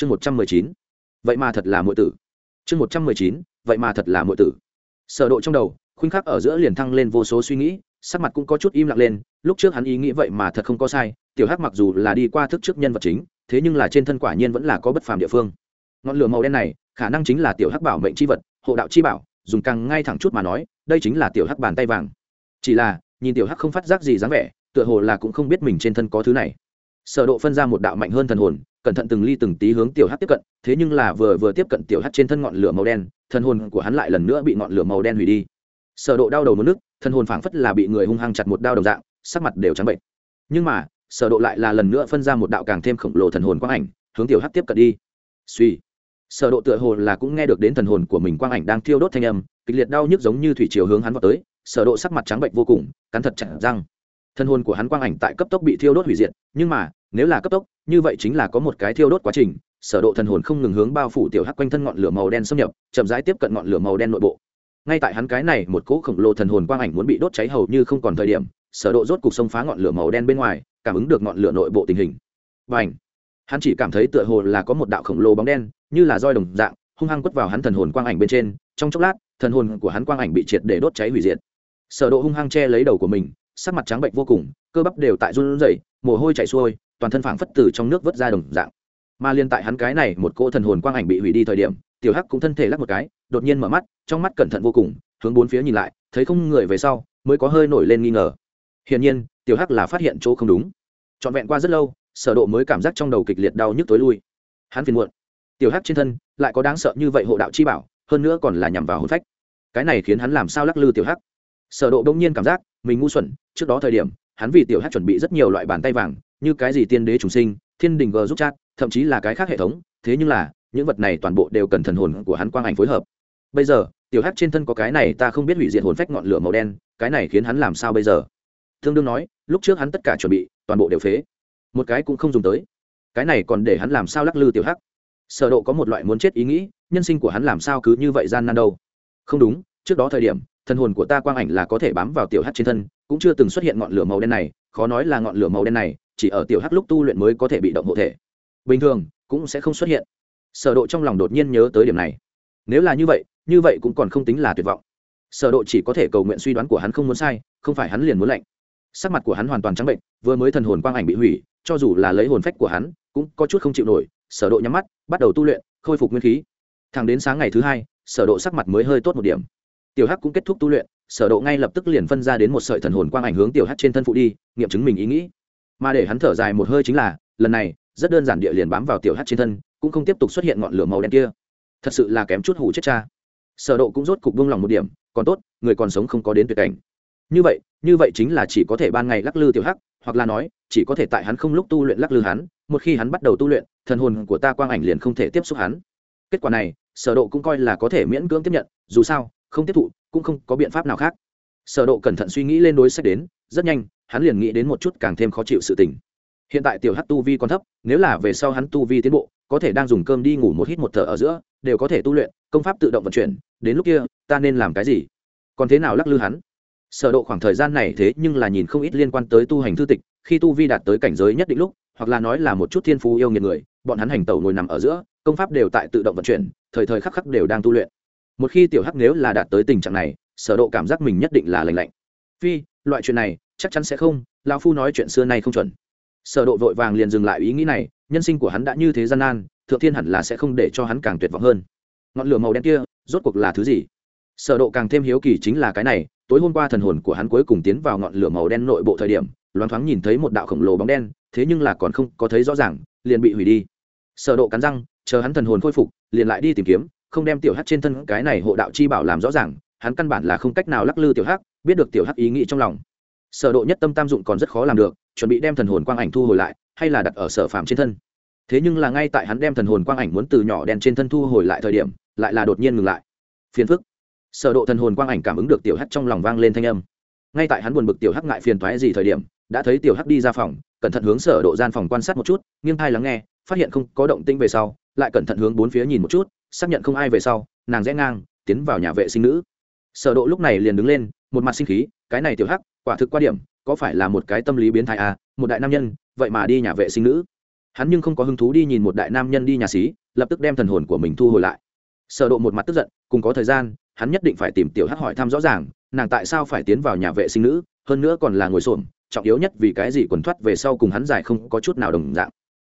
chương một trăm mười chín. Vậy mà thật là muội tử. Chương một trăm mười chín, vậy mà thật là muội tử. Sở độ trong đầu, khuynh khắc ở giữa liền thăng lên vô số suy nghĩ, sắc mặt cũng có chút im lặng lên, lúc trước hắn ý nghĩ vậy mà thật không có sai, tiểu hắc mặc dù là đi qua thức trước nhân vật chính, thế nhưng là trên thân quả nhiên vẫn là có bất phàm địa phương. Ngọn lửa màu đen này, khả năng chính là tiểu hắc bảo mệnh chi vật, hộ đạo chi bảo, dùng càng ngay thẳng chút mà nói, đây chính là tiểu hắc bàn tay vàng. Chỉ là, nhìn tiểu hắc không phát giác gì dáng vẻ, tựa hồ là cũng không biết mình trên thân có thứ này. Sở độ phân ra một đạo mạnh hơn thần hồn cẩn thận từng ly từng tí hướng tiểu hắc tiếp cận, thế nhưng là vừa vừa tiếp cận tiểu hắc trên thân ngọn lửa màu đen thân hồn của hắn lại lần nữa bị ngọn lửa màu đen hủy đi. Sở độ đau đầu muốn nước thân hồn phảng phất là bị người hung hăng chặt một đao đồng dạng, sắc mặt đều trắng bệnh. Nhưng mà, sở độ lại là lần nữa phân ra một đạo càng thêm khổng lồ thần hồn quang ảnh, hướng tiểu hắc tiếp cận đi. Suy sở độ tựa hồ là cũng nghe được đến thần hồn của mình quang ảnh đang thiêu đốt thanh âm, kịch liệt đau nhức giống như thủy triều hướng hắn vọt tới, sở độ sắc mặt trắng bệnh vô cùng, cắn thật chặt răng. Thần hồn của hắn quang ảnh tại cấp tốc bị thiêu đốt hủy diệt, nhưng mà nếu là cấp tốc, như vậy chính là có một cái thiêu đốt quá trình, sở độ thần hồn không ngừng hướng bao phủ tiểu hắc quanh thân ngọn lửa màu đen xâm nhập, chậm rãi tiếp cận ngọn lửa màu đen nội bộ. Ngay tại hắn cái này một cỗ khổng lồ thần hồn quang ảnh muốn bị đốt cháy hầu như không còn thời điểm, sở độ rốt cục xông phá ngọn lửa màu đen bên ngoài, cảm ứng được ngọn lửa nội bộ tình hình. Bành! Hắn chỉ cảm thấy tựa hồ là có một đạo khổng lồ bóng đen, như là roi đồng dạng, hung hăng quất vào hắn thần hồn quang ảnh bên trên, trong chốc lát, thần hồn của hắn quang ảnh bị triệt để đốt cháy hủy diệt. Sở độ hung hăng che lấy đầu của mình, sắc mặt trắng bệnh vô cùng, cơ bắp đều tại run rẩy, mồ hôi chảy xuôi toàn thân phảng phất từ trong nước vớt ra đồng dạng. Mà liên tại hắn cái này một cỗ thần hồn quang ảnh bị hủy đi thời điểm, tiểu hắc cũng thân thể lắc một cái, đột nhiên mở mắt, trong mắt cẩn thận vô cùng, hướng bốn phía nhìn lại, thấy không người về sau, mới có hơi nổi lên nghi ngờ. Hiển nhiên, tiểu hắc là phát hiện chỗ không đúng. Trọn vẹn qua rất lâu, sở độ mới cảm giác trong đầu kịch liệt đau nhức tối lui. Hắn phiền muộn. Tiểu hắc trên thân lại có đáng sợ như vậy hộ đạo chi bảo, hơn nữa còn là nhằm vào hồn phách. Cái này khiến hắn làm sao lắc lư tiểu hắc? Sở độ đông nhiên cảm giác mình ngu xuẩn, trước đó thời điểm, hắn vì tiểu hắc chuẩn bị rất nhiều loại bàn tay vàng như cái gì tiên đế trùng sinh, thiên đình g giúp chat, thậm chí là cái khác hệ thống, thế nhưng là, những vật này toàn bộ đều cần thần hồn của hắn quang ảnh phối hợp. Bây giờ, tiểu hắc trên thân có cái này ta không biết hủy diệt hồn phách ngọn lửa màu đen, cái này khiến hắn làm sao bây giờ? Thương đương nói, lúc trước hắn tất cả chuẩn bị, toàn bộ đều phế. Một cái cũng không dùng tới. Cái này còn để hắn làm sao lắc lư tiểu hắc? Sở độ có một loại muốn chết ý nghĩ, nhân sinh của hắn làm sao cứ như vậy gian nan đâu? Không đúng, trước đó thời điểm, thần hồn của ta quang ảnh là có thể bám vào tiểu hắc trên thân, cũng chưa từng xuất hiện ngọn lửa màu đen này, khó nói là ngọn lửa màu đen này chỉ ở tiểu hắc lúc tu luyện mới có thể bị động hộ thể. Bình thường, cũng sẽ không xuất hiện. Sở độ trong lòng đột nhiên nhớ tới điểm này. Nếu là như vậy như vậy cũng còn không tính là tuyệt vọng. Sở độ chỉ có thể cầu nguyện suy đoán của hắn không muốn sai, không phải hắn liền muốn lạnh. Sắc mặt của hắn hoàn toàn trắng bệnh, vừa mới thần hồn quang ảnh bị hủy, cho dù là lấy hồn phách của hắn, cũng có chút không chịu nổi. Sở độ nhắm mắt, bắt đầu tu luyện, khôi phục nguyên khí. Thẳng đến sáng ngày thứ hai, sở độ sắc mặt mới hơi tốt một điểm. Tiểu hắc cũng kết thúc tu luyện, sở độ ngay lập tức liền phân ra đến một sợi thần hồn quang ảnh hướng tiểu hắc trên thân phụ đi, nghiệm chứng mình ý nghĩ mà để hắn thở dài một hơi chính là, lần này, rất đơn giản địa liền bám vào tiểu hắc trên thân, cũng không tiếp tục xuất hiện ngọn lửa màu đen kia. Thật sự là kém chút hủ chết cha. Sở độ cũng rốt cục buông lòng một điểm, còn tốt, người còn sống không có đến tuyệt cảnh. Như vậy như vậy chính là chỉ có thể ban ngày lắc lư tiểu hắc, hoặc là nói, chỉ có thể tại hắn không lúc tu luyện lắc lư hắn, một khi hắn bắt đầu tu luyện, thần hồn của ta quang ảnh liền không thể tiếp xúc hắn. Kết quả này, sở độ cũng coi là có thể miễn cưỡng tiếp nhận, dù sao, không tiếp thụ, cũng không có biện pháp nào khác. Sở độ cẩn thận suy nghĩ lên đối sách đến, rất nhanh hắn liền nghĩ đến một chút càng thêm khó chịu sự tình. Hiện tại tiểu hắc tu vi còn thấp, nếu là về sau hắn tu vi tiến bộ, có thể đang dùng cơm đi ngủ một hít một thở ở giữa, đều có thể tu luyện, công pháp tự động vận chuyển, đến lúc kia, ta nên làm cái gì? Còn thế nào lắc lư hắn? Sở độ khoảng thời gian này thế nhưng là nhìn không ít liên quan tới tu hành thư tịch, khi tu vi đạt tới cảnh giới nhất định lúc, hoặc là nói là một chút thiên phú yêu nghiệt người, bọn hắn hành tẩu ngồi nằm ở giữa, công pháp đều tại tự động vận chuyển, thời thời khắc khắc đều đang tu luyện. Một khi tiểu hắc nếu là đạt tới tình trạng này, sở độ cảm giác mình nhất định là lành lạnh phi, loại chuyện này chắc chắn sẽ không, lão phu nói chuyện xưa nay không chuẩn. Sở độ vội vàng liền dừng lại ý nghĩ này, nhân sinh của hắn đã như thế gian nan, thượng thiên hẳn là sẽ không để cho hắn càng tuyệt vọng hơn. Ngọn lửa màu đen kia, rốt cuộc là thứ gì? Sở độ càng thêm hiếu kỳ chính là cái này, tối hôm qua thần hồn của hắn cuối cùng tiến vào ngọn lửa màu đen nội bộ thời điểm, loáng thoáng nhìn thấy một đạo khổng lồ bóng đen, thế nhưng là còn không có thấy rõ ràng, liền bị hủy đi. Sở độ cắn răng, chờ hắn thần hồn khôi phục, liền lại đi tìm kiếm, không đem tiểu hắc trên thân cái này hộ đạo chi bảo làm rõ ràng, hắn căn bản là không cách nào lắc lư tiểu hắc biết được tiểu hắc ý nghĩ trong lòng. Sở độ nhất tâm tam dụng còn rất khó làm được, chuẩn bị đem thần hồn quang ảnh thu hồi lại, hay là đặt ở sở phạm trên thân. Thế nhưng là ngay tại hắn đem thần hồn quang ảnh muốn từ nhỏ đen trên thân thu hồi lại thời điểm, lại là đột nhiên ngừng lại. Phiền phức. Sở độ thần hồn quang ảnh cảm ứng được tiểu hắc trong lòng vang lên thanh âm. Ngay tại hắn buồn bực tiểu hắc ngại phiền toái gì thời điểm, đã thấy tiểu hắc đi ra phòng, cẩn thận hướng sở độ gian phòng quan sát một chút, nghiêng tai lắng nghe, phát hiện không có động tĩnh về sau, lại cẩn thận hướng bốn phía nhìn một chút, xác nhận không ai về sau, nàng rẽ ngang, tiến vào nhà vệ sinh nữ sở độ lúc này liền đứng lên, một mặt sinh khí, cái này tiểu hắc, quả thực qua điểm, có phải là một cái tâm lý biến thái à một đại nam nhân, vậy mà đi nhà vệ sinh nữ. Hắn nhưng không có hứng thú đi nhìn một đại nam nhân đi nhà xí, lập tức đem thần hồn của mình thu hồi lại. Sở độ một mặt tức giận, cùng có thời gian, hắn nhất định phải tìm tiểu hắc hỏi thăm rõ ràng, nàng tại sao phải tiến vào nhà vệ sinh nữ, hơn nữa còn là ngồi xổm, trọng yếu nhất vì cái gì quần thoát về sau cùng hắn giải không có chút nào đồng dạng.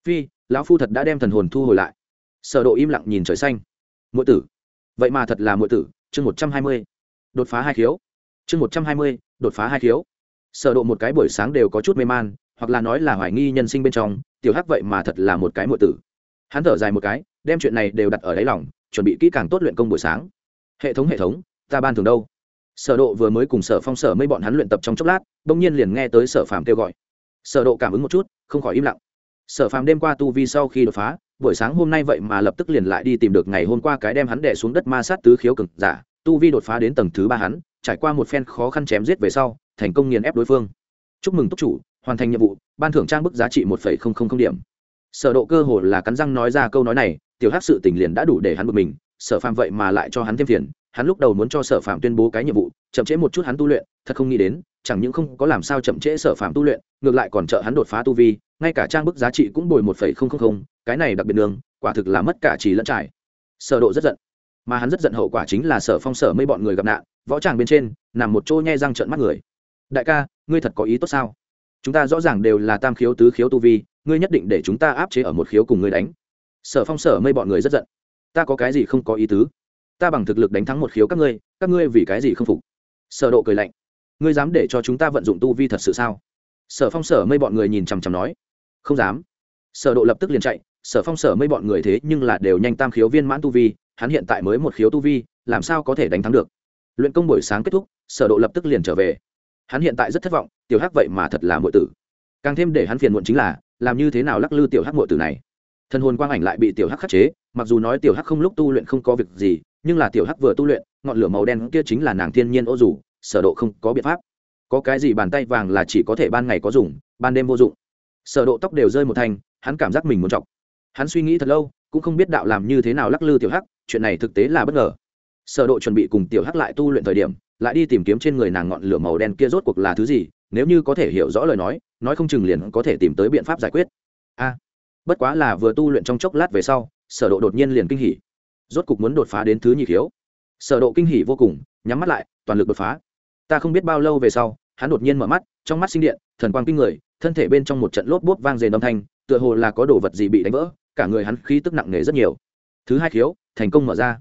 Phi, lão phu thật đã đem thần hồn thu hồi lại. Sở độ im lặng nhìn trời xanh. Muội tử. Vậy mà thật là muội tử, chương 120 đột phá hai khiếu. Chương 120, đột phá hai khiếu. Sở độ một cái buổi sáng đều có chút mê man hoặc là nói là hoài nghi nhân sinh bên trong tiểu hắc vậy mà thật là một cái muội tử. Hắn thở dài một cái đem chuyện này đều đặt ở đáy lòng chuẩn bị kỹ càng tốt luyện công buổi sáng. Hệ thống hệ thống ta ban thường đâu? Sở độ vừa mới cùng sở phong sở mấy bọn hắn luyện tập trong chốc lát bỗng nhiên liền nghe tới sở phàm kêu gọi. Sở độ cảm ứng một chút không khỏi im lặng. Sở phàm đêm qua tu vi sau khi đột phá buổi sáng hôm nay vậy mà lập tức liền lại đi tìm được ngày hôm qua cái đem hắn đè xuống đất ma sát tứ khiếu cực giả tu vi đột phá đến tầng thứ ba hắn, trải qua một phen khó khăn chém giết về sau, thành công nghiền ép đối phương. Chúc mừng túc chủ, hoàn thành nhiệm vụ, ban thưởng trang bức giá trị một điểm. Sở độ cơ hồ là cắn răng nói ra câu nói này, tiểu hắc sự tình liền đã đủ để hắn bực mình, sở phàm vậy mà lại cho hắn thêm phiền, hắn lúc đầu muốn cho sở phạm tuyên bố cái nhiệm vụ, chậm trễ một chút hắn tu luyện, thật không nghĩ đến, chẳng những không có làm sao chậm trễ sở phạm tu luyện, ngược lại còn trợ hắn đột phá tu vi, ngay cả trang bức giá trị cũng bồi một phẩy không không không, cái này đặc biệt đường quả thực là mất cả trí lẫn trải. Sở độ rất giận mà hắn rất giận hậu quả chính là sở phong sở mấy bọn người gặp nạn, võ tràng bên trên, nằm một chỗ nhai răng trợn mắt người. Đại ca, ngươi thật có ý tốt sao? Chúng ta rõ ràng đều là tam khiếu tứ khiếu tu vi, ngươi nhất định để chúng ta áp chế ở một khiếu cùng ngươi đánh. Sở phong sở mây bọn người rất giận. Ta có cái gì không có ý tứ? Ta bằng thực lực đánh thắng một khiếu các ngươi các ngươi vì cái gì không phục? Sở độ cười lạnh. Ngươi dám để cho chúng ta vận dụng tu vi thật sự sao? Sở phong sở mây bọn người nhìn chằm chằm nói. Không dám. Sở độ lập tức liền chạy. Sở phong sở mây bọn người thế nhưng là đều nhanh tam khiếu viên mãn tu vi hắn hiện tại mới một khiếu tu vi, làm sao có thể đánh thắng được? Luyện công buổi sáng kết thúc, sở độ lập tức liền trở về. Hắn hiện tại rất thất vọng, tiểu hắc vậy mà thật là muội tử. Càng thêm để hắn phiền muộn chính là, làm như thế nào lắc lư tiểu hắc muội tử này? Thân hồn quang ảnh lại bị tiểu hắc khắc chế, mặc dù nói tiểu hắc không lúc tu luyện không có việc gì, nhưng là tiểu hắc vừa tu luyện, ngọn lửa màu đen kia chính là nàng thiên nhiên ô dù, sở độ không có biện pháp. Có cái gì bàn tay vàng là chỉ có thể ban ngày có dùng, ban đêm vô dụng. Sở độ tóc đều rơi một thành, hắn cảm giác mình muốn chọc. Hắn suy nghĩ thật lâu, cũng không biết đạo làm như thế nào lắc lư tiểu hắc chuyện này thực tế là bất ngờ. Sở độ chuẩn bị cùng tiểu hắc lại tu luyện thời điểm, lại đi tìm kiếm trên người nàng ngọn lửa màu đen kia rốt cuộc là thứ gì, nếu như có thể hiểu rõ lời nói nói không chừng liền có thể tìm tới biện pháp giải quyết. A, bất quá là vừa tu luyện trong chốc lát về sau, sở độ đột nhiên liền kinh hỉ. Rốt cục muốn đột phá đến thứ nhị khiếu. Sở độ kinh hỉ vô cùng, nhắm mắt lại, toàn lực đột phá. Ta không biết bao lâu về sau, hắn đột nhiên mở mắt, trong mắt sinh điện, thần quang kinh người, thân thể bên trong một trận lốp bốp vang dền âm thanh, tựa hồ là có đồ vật gì bị đánh vỡ, cả người hắn khí tức nặng nề rất nhiều. Thứ hai khiếu thành công mở ra.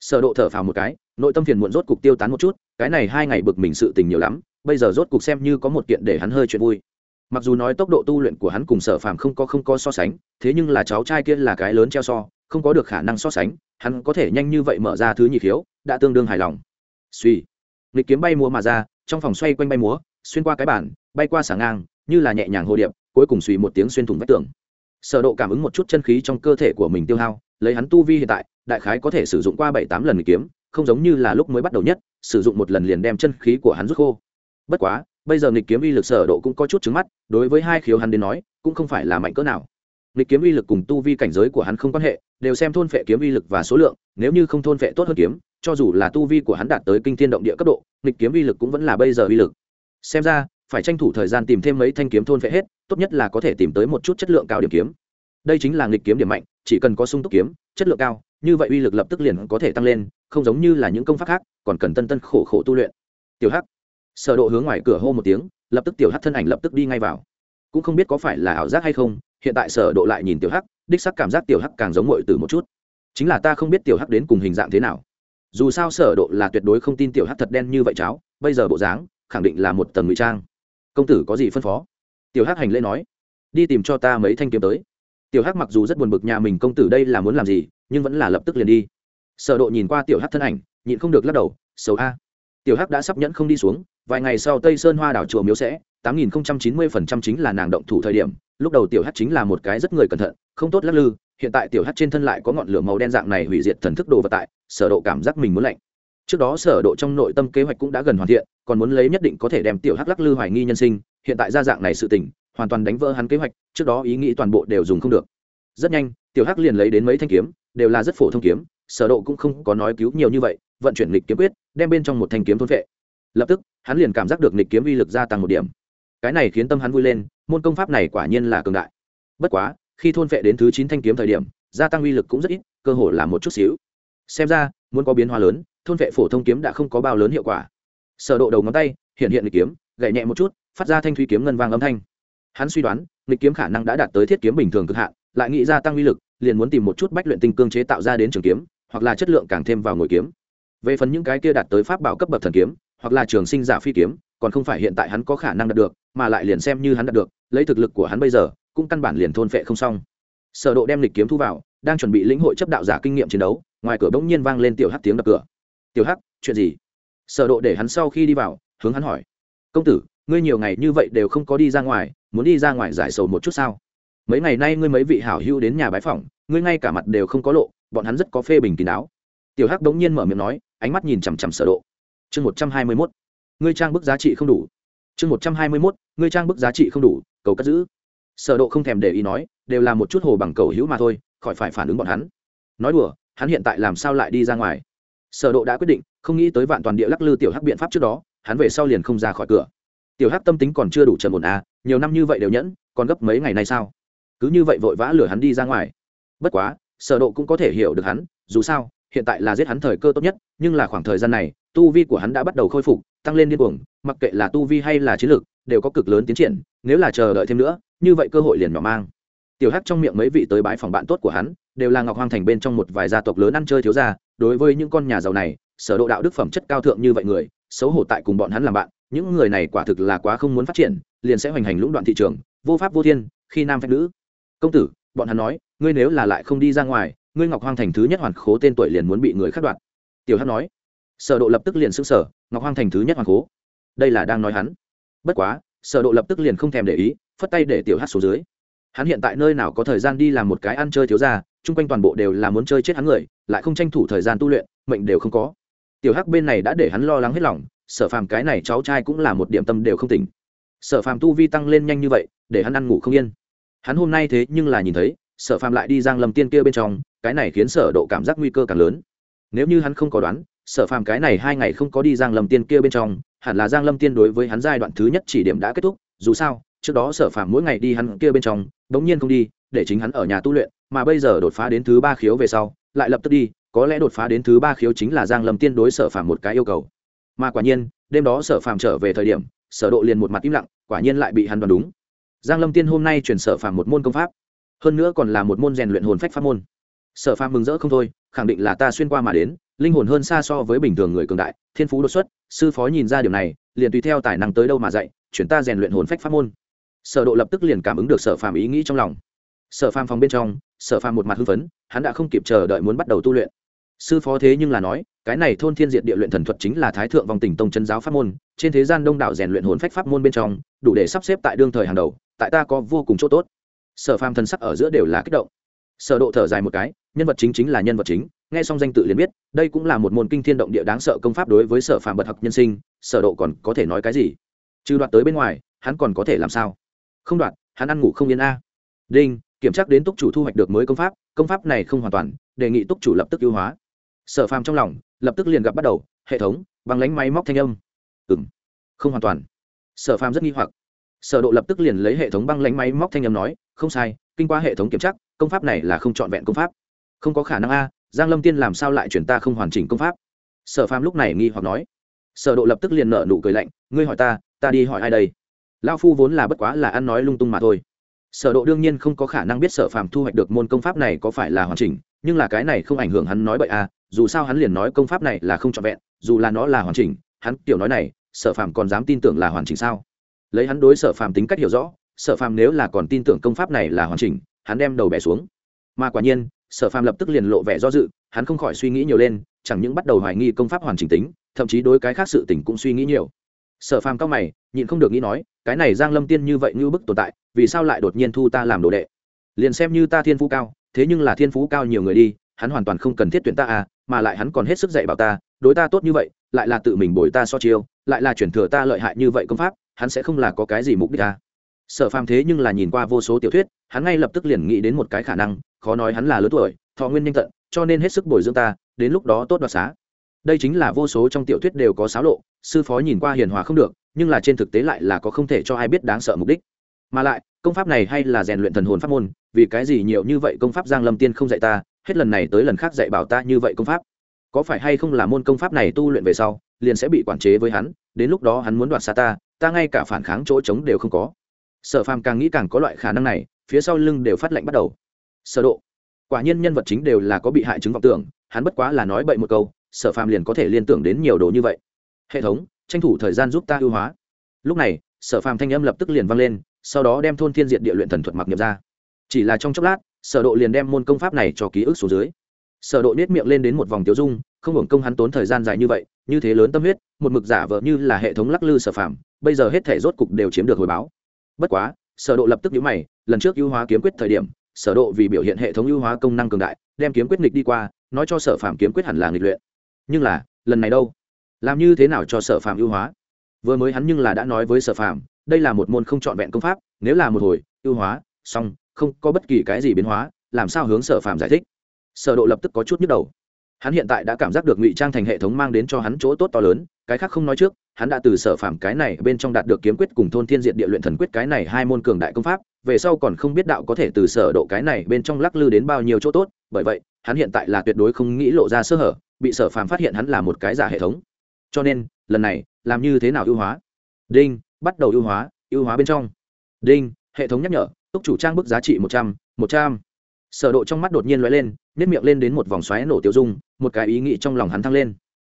Sở độ thở phào một cái nội tâm phiền muộn rốt cục tiêu tán một chút cái này hai ngày bực mình sự tình nhiều lắm bây giờ rốt cục xem như có một kiện để hắn hơi chuyện vui. Mặc dù nói tốc độ tu luyện của hắn cùng sở phàm không có không có so sánh thế nhưng là cháu trai kia là cái lớn treo so không có được khả năng so sánh hắn có thể nhanh như vậy mở ra thứ nhị thiếu, đã tương đương hài lòng. Suy nghịch kiếm bay múa mà ra trong phòng xoay quanh bay múa xuyên qua cái bản bay qua xả ngang như là nhẹ nhàng hồ điệp cuối cùng suy một tiếng xuyên thủng vách tường. Sở độ cảm ứng một chút chân khí trong cơ thể của mình tiêu hao lấy hắn tu vi hiện tại đại khái có thể sử dụng qua bảy tám lần nghịch kiếm, không giống như là lúc mới bắt đầu nhất, sử dụng một lần liền đem chân khí của hắn rút khô. Bất quá, bây giờ nghịch kiếm uy lực sở độ cũng có chút trứng mắt, đối với hai khiếu hắn đến nói, cũng không phải là mạnh cỡ nào. Nghịch kiếm uy lực cùng tu vi cảnh giới của hắn không quan hệ, đều xem thôn phệ kiếm uy lực và số lượng, nếu như không thôn phệ tốt hơn kiếm, cho dù là tu vi của hắn đạt tới kinh thiên động địa cấp độ, nghịch kiếm uy lực cũng vẫn là bây giờ uy lực. Xem ra, phải tranh thủ thời gian tìm thêm mấy thanh kiếm thôn phệ hết, tốt nhất là có thể tìm tới một chút chất lượng cao điểm kiếm. Đây chính là nghịch kiếm điểm mạnh, chỉ cần có sung túc kiếm chất lượng cao, như vậy uy lực lập tức liền có thể tăng lên, không giống như là những công pháp khác, còn cần tân tân khổ khổ tu luyện. Tiểu hắc. Sở độ hướng ngoài cửa hô một tiếng, lập tức tiểu hắc thân ảnh lập tức đi ngay vào. Cũng không biết có phải là ảo giác hay không, hiện tại sở độ lại nhìn tiểu hắc, đích xác cảm giác tiểu hắc càng giống muội tử một chút. Chính là ta không biết tiểu hắc đến cùng hình dạng thế nào. Dù sao sở độ là tuyệt đối không tin tiểu hắc thật đen như vậy cháo, bây giờ bộ dáng, khẳng định là một tầng ngụy trang. Công tử có gì phân phó? Tiểu hắc hành lễ nói. Đi tìm cho ta mấy thanh kiếm tới tiểu hắc mặc dù rất buồn bực nhà mình công tử đây là muốn làm gì, nhưng vẫn là lập tức liền đi. Sở độ nhìn qua tiểu hắc thân ảnh, nhịn không được lắc đầu, xấu a. Tiểu hắc đã sắp nhẫn không đi xuống, vài ngày sau tây sơn hoa đảo chùa miếu sẽ, tám nghìn chín mươi phần trăm chính là nàng động thủ thời điểm, lúc đầu tiểu hắc chính là một cái rất người cẩn thận, không tốt lắc lư, hiện tại tiểu hắc trên thân lại có ngọn lửa màu đen dạng này hủy diệt thần thức đồ vật tại, sở độ cảm giác mình muốn lạnh. Trước đó sở độ trong nội tâm kế hoạch cũng đã gần hoàn thiện, còn muốn lấy nhất định có thể đem tiểu hắc lắc lư hoài nghi nhân sinh, hiện tại ra dạng này sự tình hoàn toàn đánh vỡ hắn kế hoạch, trước đó ý nghĩ toàn bộ đều dùng không được. Rất nhanh, tiểu hắc liền lấy đến mấy thanh kiếm, đều là rất phổ thông kiếm, sở độ cũng không có nói cứu nhiều như vậy, vận chuyển lịch kiếm quyết, đem bên trong một thanh kiếm thôn vệ lập tức, hắn liền cảm giác được lịch kiếm uy lực gia tăng một điểm. Cái này khiến tâm hắn vui lên, môn công pháp này quả nhiên là cường đại. Bất quá, khi thôn vệ đến thứ chín thanh kiếm thời điểm, gia tăng uy lực cũng rất ít, cơ hồ là một chút xíu. Xem ra, muốn có biến hóa lớn, thôn vệ phổ thông kiếm đã không có bao lớn hiệu quả. Sở độ đầu ngón tay, hiện hiện lịch kiếm, gậy nhẹ một chút, phát ra thanh thủy kiếm ngân vang âm thanh hắn suy đoán lịch kiếm khả năng đã đạt tới thiết kiếm bình thường cực hạn, lại nghĩ ra tăng uy lực, liền muốn tìm một chút bách luyện tinh cương chế tạo ra đến trường kiếm, hoặc là chất lượng càng thêm vào ngồi kiếm. Về phần những cái kia đạt tới pháp bảo cấp bậc thần kiếm, hoặc là trường sinh giả phi kiếm, còn không phải hiện tại hắn có khả năng đạt được, mà lại liền xem như hắn đạt được, lấy thực lực của hắn bây giờ, cũng căn bản liền thôn phệ không xong. Sở độ đem lịch kiếm thu vào, đang chuẩn bị lĩnh hội chấp đạo giả kinh nghiệm chiến đấu, ngoài cửa bỗng nhiên vang lên tiểu hắc tiếng đập cửa. Tiểu hắc, chuyện gì? Sở độ để hắn sau khi đi vào, hướng hắn hỏi. Công tử, ngươi nhiều ngày như vậy đều không có đi ra ngoài muốn đi ra ngoài giải sầu một chút sao? Mấy ngày nay ngươi mấy vị hảo hữu đến nhà bái phỏng, ngươi ngay cả mặt đều không có lộ, bọn hắn rất có phê bình kín đáo. Tiểu hắc bỗng nhiên mở miệng nói, ánh mắt nhìn chằm chằm sở độ. Chương một trăm hai mươi 121. ngươi trang bức giá trị không đủ. Chương một trăm hai mươi 121. ngươi trang bức giá trị không đủ, cầu cất giữ. Sở độ không thèm để ý nói, đều là một chút hồ bằng cầu hữu mà thôi, khỏi phải phản ứng bọn hắn. Nói đùa, hắn hiện tại làm sao lại đi ra ngoài? Sở độ đã quyết định, không nghĩ tới vạn toàn địa lắc lư tiểu hắc biện pháp trước đó, hắn về sau liền không ra khỏi cửa tiểu hắc tâm tính còn chưa đủ trầm ổn à nhiều năm như vậy đều nhẫn, còn gấp mấy ngày nay sao? Cứ như vậy vội vã lừa hắn đi ra ngoài. Bất quá, sở độ cũng có thể hiểu được hắn, dù sao, hiện tại là giết hắn thời cơ tốt nhất, nhưng là khoảng thời gian này, tu vi của hắn đã bắt đầu khôi phục, tăng lên điên cuồng, mặc kệ là tu vi hay là chiến lược đều có cực lớn tiến triển, nếu là chờ đợi thêm nữa, như vậy cơ hội liền nhỏ mang. Tiểu hắc trong miệng mấy vị tới bái phòng bạn tốt của hắn, đều là ngọc hoang thành bên trong một vài gia tộc lớn ăn chơi thiếu gia, đối với những con nhà giàu này, sở độ đạo đức phẩm chất cao thượng như vậy người xấu hổ tại cùng bọn hắn làm bạn những người này quả thực là quá không muốn phát triển liền sẽ hoành hành lũng đoạn thị trường vô pháp vô thiên khi nam phép nữ. Công tử bọn hắn nói ngươi nếu là lại không đi ra ngoài ngươi ngọc hoang thành thứ nhất hoàn khố tên tuổi liền muốn bị người khắc đoạt. Tiểu hắc nói. Sở độ lập tức liền sững sở, ngọc hoang thành thứ nhất hoàn khố. Đây là đang nói hắn. Bất quá sở độ lập tức liền không thèm để ý phất tay để tiểu hắc xuống dưới. Hắn hiện tại nơi nào có thời gian đi làm một cái ăn chơi thiếu gia chung quanh toàn bộ đều là muốn chơi chết hắn người lại không tranh thủ thời gian tu luyện mệnh đều không có tiểu hắc bên này đã để hắn lo lắng hết lòng, sở phàm cái này cháu trai cũng là một điểm tâm đều không tỉnh. Sở phàm tu vi tăng lên nhanh như vậy, để hắn ăn ngủ không yên. Hắn hôm nay thế nhưng là nhìn thấy, sở phàm lại đi giang lâm tiên kia bên trong, cái này khiến sở độ cảm giác nguy cơ càng lớn. Nếu như hắn không có đoán, sở phàm cái này hai ngày không có đi giang lâm tiên kia bên trong, hẳn là giang lâm tiên đối với hắn giai đoạn thứ nhất chỉ điểm đã kết thúc, dù sao, trước đó sở phàm mỗi ngày đi hắn kia bên trong, đống nhiên không đi, để chính hắn ở nhà tu luyện, mà bây giờ đột phá đến thứ ba khiếu về sau, lại lập tức đi có lẽ đột phá đến thứ ba khiếu chính là giang lâm tiên đối sở phàm một cái yêu cầu. Mà quả nhiên, đêm đó sở phàm trở về thời điểm, sở độ liền một mặt im lặng, quả nhiên lại bị hắn đoán đúng. Giang lâm tiên hôm nay truyền sở phàm một môn công pháp, hơn nữa còn là một môn rèn luyện hồn phách pháp môn. Sở phàm mừng rỡ không thôi, khẳng định là ta xuyên qua mà đến, linh hồn hơn xa so với bình thường người cường đại, thiên phú đột xuất, sư phó nhìn ra điều này, liền tùy theo tài năng tới đâu mà dạy, chuyển ta rèn luyện hồn phách pháp môn. Sở độ lập tức liền cảm ứng được sở phàm ý nghĩ trong lòng. Sở phàm phòng bên trong, sở phàm một mặt hưng phấn, hắn đã không kịp chờ đợi muốn bắt đầu tu luyện sư phó thế nhưng là nói, cái này thôn thiên diệt địa luyện thần thuật chính là thái thượng vòng tỉnh tông chân giáo pháp môn, trên thế gian đông đảo rèn luyện hồn phách pháp môn bên trong, đủ để sắp xếp tại đương thời hàng đầu, tại ta có vô cùng chỗ tốt. Sở phàm thần sắc ở giữa đều là kích động. Sở độ thở dài một cái, nhân vật chính chính là nhân vật chính, nghe xong danh tự liền biết, đây cũng là một môn kinh thiên động địa đáng sợ công pháp đối với sở phàm bật học nhân sinh, sở độ còn có thể nói cái gì? Trừ đoạt tới bên ngoài, hắn còn có thể làm sao? Không đoạt, hắn ăn ngủ không yên a. Đinh, kiểm tra đến túc chủ thu hoạch được mới công pháp công pháp này không hoàn toàn, đề nghị túc chủ lập tức ưu hóa sở phàm trong lòng lập tức liền gặp bắt đầu, hệ thống bằng lánh máy móc thanh âm. Ừng không hoàn toàn. Sở phàm rất nghi hoặc. Sở độ lập tức liền lấy hệ thống băng lánh máy móc thanh âm nói, không sai, kinh qua hệ thống kiểm tra, công pháp này là không chọn vẹn công pháp. Không có khả năng a, giang lâm tiên làm sao lại chuyển ta không hoàn chỉnh công pháp? Sở phàm lúc này nghi hoặc nói. Sở độ lập tức liền nở nụ cười lạnh, ngươi hỏi ta ta đi hỏi ai đây? Lão phu vốn là bất quá là ăn nói lung tung mà thôi. Sở độ đương nhiên không có khả năng biết sở phàm thu hoạch được môn công pháp này có phải là hoàn chỉnh, nhưng là cái này không ảnh hưởng hắn nói bậy à dù sao hắn liền nói công pháp này là không trọn vẹn, dù là nó là hoàn chỉnh, hắn tiểu nói này, sở phàm còn dám tin tưởng là hoàn chỉnh sao? Lấy hắn đối sở phàm tính cách hiểu rõ, sở phàm nếu là còn tin tưởng công pháp này là hoàn chỉnh, hắn đem đầu bẻ xuống. Mà quả nhiên, sở phàm lập tức liền lộ vẻ do dự, hắn không khỏi suy nghĩ nhiều lên, chẳng những bắt đầu hoài nghi công pháp hoàn chỉnh tính, thậm chí đối cái khác sự tình cũng suy nghĩ nhiều. Sở phàm cao mày, nhịn không được nghĩ nói, cái này giang lâm tiên như vậy như bức tồn tại, vì sao lại đột nhiên thu ta làm đồ đệ? Liền xem như ta thiên phú cao, thế nhưng là thiên phú cao nhiều người đi, hắn hoàn toàn không cần thiết tuyển ta à mà lại hắn còn hết sức dạy bảo ta, đối ta tốt như vậy, lại là tự mình bồi ta so chiêu, lại là chuyển thừa ta lợi hại như vậy công pháp, hắn sẽ không là có cái gì mục đích à sở phàm thế nhưng là nhìn qua vô số tiểu thuyết, hắn ngay lập tức liền nghĩ đến một cái khả năng, khó nói hắn là lớn tuổi, thọ nguyên nhanh tận, cho nên hết sức bồi dưỡng ta, đến lúc đó tốt đoạt xá. Đây chính là vô số trong tiểu thuyết đều có xáo lộ, sư phó nhìn qua hiền hòa không được, nhưng là trên thực tế lại là có không thể cho ai biết đáng sợ mục đích. Mà lại, công pháp này hay là rèn luyện thần hồn pháp môn, vì cái gì nhiều như vậy công pháp giang lâm tiên không dạy ta hết lần này tới lần khác dạy bảo ta như vậy công pháp. Có phải hay không là môn công pháp này tu luyện về sau, liền sẽ bị quản chế với hắn, đến lúc đó hắn muốn đoạt xa ta ta ngay cả phản kháng chỗ trống đều không có. Sở phàm càng nghĩ càng có loại khả năng này, phía sau lưng đều phát lệnh bắt đầu. Sở độ. Quả nhiên nhân vật chính đều là có bị hại chứng vọng tưởng, hắn bất quá là nói bậy một câu, sở phàm liền có thể liên tưởng đến nhiều đồ như vậy. Hệ thống, tranh thủ thời gian giúp ta ưu hóa. Lúc này, sở phàm thanh âm lập tức liền vang lên, sau đó đem thôn thiên diệt địa luyện thần thuật mặc nhập ra. Chỉ là trong chốc lát sở độ liền đem môn công pháp này cho ký ức xuống dưới. Sở độ nét miệng lên đến một vòng tiêu dung không hưởng công hắn tốn thời gian dài như vậy như thế lớn tâm huyết một mực giả vờ như là hệ thống lắc lư sở Phạm. bây giờ hết thể rốt cục đều chiếm được hồi báo. Bất quá sở độ lập tức nhíu mày lần trước ưu hóa kiếm quyết thời điểm sở độ vì biểu hiện hệ thống ưu hóa công năng cường đại đem kiếm quyết nghịch đi qua nói cho sở Phạm kiếm quyết hẳn là nghịch luyện. Nhưng là lần này đâu? Làm như thế nào cho sở Phạm ưu hóa? Vừa mới hắn nhưng là đã nói với sở Phạm, đây là một môn không trọn vẹn công pháp nếu là một hồi ưu hóa xong không có bất kỳ cái gì biến hóa, làm sao hướng sở phàm giải thích? Sở độ lập tức có chút nhức đầu. Hắn hiện tại đã cảm giác được ngụy trang thành hệ thống mang đến cho hắn chỗ tốt to lớn, cái khác không nói trước, hắn đã từ sở phàm cái này bên trong đạt được kiếm quyết cùng thôn thiên diện địa luyện thần quyết cái này hai môn cường đại công pháp, về sau còn không biết đạo có thể từ sở độ cái này bên trong lắc lư đến bao nhiêu chỗ tốt, bởi vậy, hắn hiện tại là tuyệt đối không nghĩ lộ ra sơ hở, bị sở phàm phát hiện hắn là một cái giả hệ thống. Cho nên, lần này, làm như thế nào ưu hóa? Đinh, bắt đầu ưu hóa ưu hóa bên trong. Đinh, hệ thống nhắc nhở túc chủ trang bức giá trị một trăm một trăm. Sở độ trong mắt đột nhiên lóe lên nếp miệng lên đến một vòng xoáy nổ tiêu dung, một cái ý nghĩ trong lòng hắn thăng lên.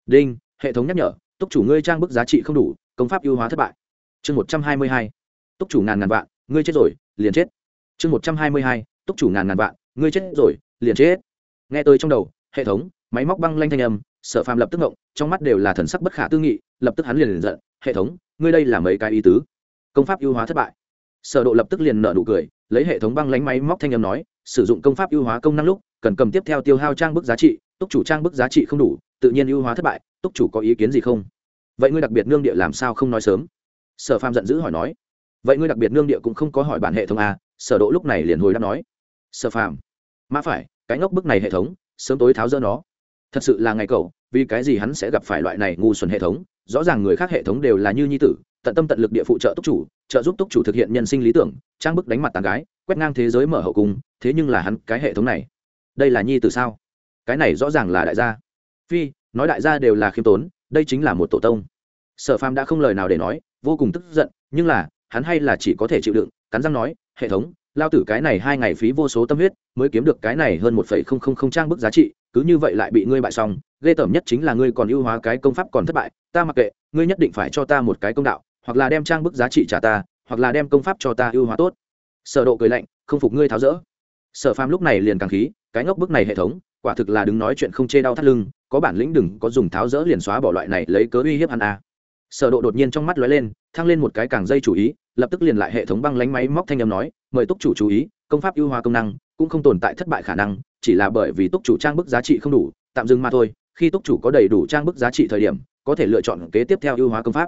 Đinh, hệ thống nhắc nhở, túc chủ ngươi trang bức giá trị không đủ, công pháp ưu hóa thất bại. Chương một trăm hai mươi hai. Túc chủ ngàn ngàn vạn, ngươi chết rồi, liền chết. Chương một trăm hai mươi hai. Túc chủ ngàn ngàn vạn, ngươi chết rồi, liền chết. Nghe tới trong đầu, hệ thống, máy móc băng lanh thanh âm, sở phàm lập tức ngộng, trong mắt đều là thần sắc bất khả tư nghị, lập tức hắn liền liền giận, hệ thống, ngươi đây là mấy cái ý tứ? Công pháp ưu hóa thất bại sở độ lập tức liền nở nụ cười, lấy hệ thống băng lánh máy móc thanh âm nói, sử dụng công pháp ưu hóa công năng lúc, cần cầm tiếp theo tiêu hao trang bức giá trị, túc chủ trang bức giá trị không đủ, tự nhiên ưu hóa thất bại, túc chủ có ý kiến gì không? Vậy ngươi đặc biệt nương địa làm sao không nói sớm? Sở phàm giận dữ hỏi nói. Vậy ngươi đặc biệt nương địa cũng không có hỏi bản hệ thống a sở độ lúc này liền hồi đáp nói. Sở phàm mà phải, cái ngốc bức này hệ thống, sớm tối tháo dỡ nó. Thật sự là ngày cậu, vì cái gì hắn sẽ gặp phải loại này ngu xuẩn hệ thống? Rõ ràng người khác hệ thống đều là như nhi tử tận tâm tận lực địa phụ trợ túc chủ, trợ giúp túc chủ thực hiện nhân sinh lý tưởng, trang bức đánh mặt tàn gái, quét ngang thế giới mở hậu cung, thế nhưng là hắn cái hệ thống này. Đây là nhi tử sao? Cái này rõ ràng là đại gia. Phi, nói đại gia đều là khiêm tốn, đây chính là một tổ tông. Sở phàm đã không lời nào để nói, vô cùng tức giận, nhưng là, hắn hay là chỉ có thể chịu đựng, cắn răng nói, hệ thống, lao tử cái này hai ngày phí vô số tâm huyết, mới kiếm được cái này hơn một phẩy không không không trang bức giá trị, cứ như vậy lại bị ngươi bại xong, ghê tởm nhất chính là ngươi còn ưu hóa cái công pháp còn thất bại, ta mặc kệ, ngươi nhất định phải cho ta một cái công đạo hoặc là đem trang bức giá trị trả ta, hoặc là đem công pháp cho ta ưu hóa tốt. Sở độ cười lạnh, không phục ngươi tháo rỡ. Sở phàm lúc này liền càng khí, cái ngốc bức này hệ thống, quả thực là đứng nói chuyện không chê đau thắt lưng, có bản lĩnh đừng có dùng tháo rỡ liền xóa bỏ loại này lấy cớ uy hiếp hắn a. Sở độ đột nhiên trong mắt lóe lên, thăng lên một cái càng dây chủ ý, lập tức liền lại hệ thống băng lánh máy móc thanh âm nói, mời túc chủ chú ý, công pháp ưu hóa công năng cũng không tồn tại thất bại khả năng, chỉ là bởi vì túc chủ trang bức giá trị không đủ, tạm dừng mà thôi, khi túc chủ có đầy đủ trang bức giá trị thời điểm, có thể lựa chọn kế tiếp theo ưu hóa công pháp.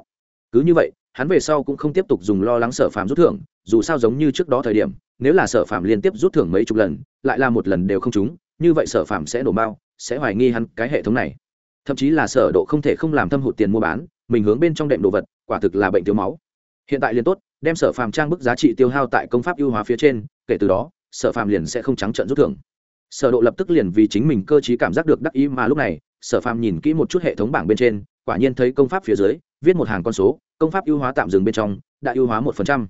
Cứ như vậy hắn về sau cũng không tiếp tục dùng lo lắng sở phàm rút thưởng, dù sao giống như trước đó thời điểm, nếu là sở phàm liên tiếp rút thưởng mấy chục lần, lại là một lần đều không trúng, như vậy sở phàm sẽ nổ bao, sẽ hoài nghi hắn cái hệ thống này. Thậm chí là sở độ không thể không làm thâm hụt tiền mua bán, mình hướng bên trong đệm đồ vật, quả thực là bệnh thiếu máu. Hiện tại liền tốt, đem sở phàm trang bức giá trị tiêu hao tại công pháp ưu hóa phía trên, kể từ đó, sở phàm liền sẽ không trắng trợn rút thưởng. Sở độ lập tức liền vì chính mình cơ trí cảm giác được đắc ý mà lúc này, sở phàm nhìn kỹ một chút hệ thống bảng bên trên, quả nhiên thấy công pháp phía dưới, viết một hàng con số công pháp ưu hóa tạm dừng bên trong, đã ưu hóa một phần trăm.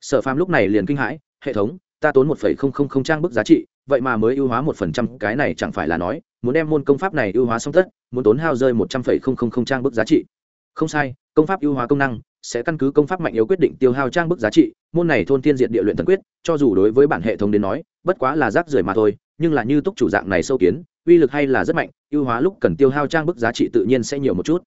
Sở phàm lúc này liền kinh hãi, hệ thống, ta tốn một phẩy không không không trang bức giá trị, vậy mà mới ưu hóa một phần trăm, cái này chẳng phải là nói, muốn đem môn công pháp này ưu hóa xong tất, muốn tốn hao rơi một trăm phẩy không không không trang bức giá trị. Không sai, công pháp ưu hóa công năng sẽ căn cứ công pháp mạnh yếu quyết định tiêu hao trang bức giá trị, môn này thôn thiên diện địa luyện thần quyết, cho dù đối với bản hệ thống đến nói, bất quá là rác rưởi mà thôi, nhưng là như túc chủ dạng này sâu kiến, uy lực hay là rất mạnh, ưu hóa lúc cần tiêu hao trang bức giá trị tự nhiên sẽ nhiều một chút.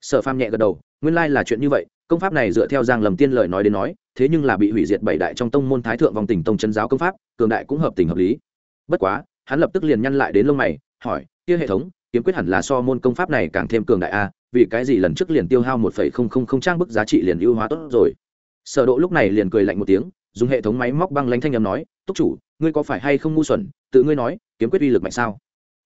Sở phàm nhẹ gật đầu, nguyên lai là chuyện như vậy công pháp này dựa theo giang lầm tiên lời nói đến nói, thế nhưng là bị hủy diệt bảy đại trong tông môn thái thượng vòng tỉnh tông chân giáo công pháp, cường đại cũng hợp tình hợp lý. Bất quá, hắn lập tức liền nhăn lại đến lông mày, hỏi, kia hệ thống, kiếm quyết hẳn là so môn công pháp này càng thêm cường đại a vì cái gì lần trước liền tiêu hao một phẩy không không không trang bức giá trị liền ưu hóa tốt rồi? Sở độ lúc này liền cười lạnh một tiếng, dùng hệ thống máy móc băng lãnh thanh âm nói, túc chủ, ngươi có phải hay không ngu xuẩn? Tự ngươi nói, kiếm quyết uy lực mạnh sao?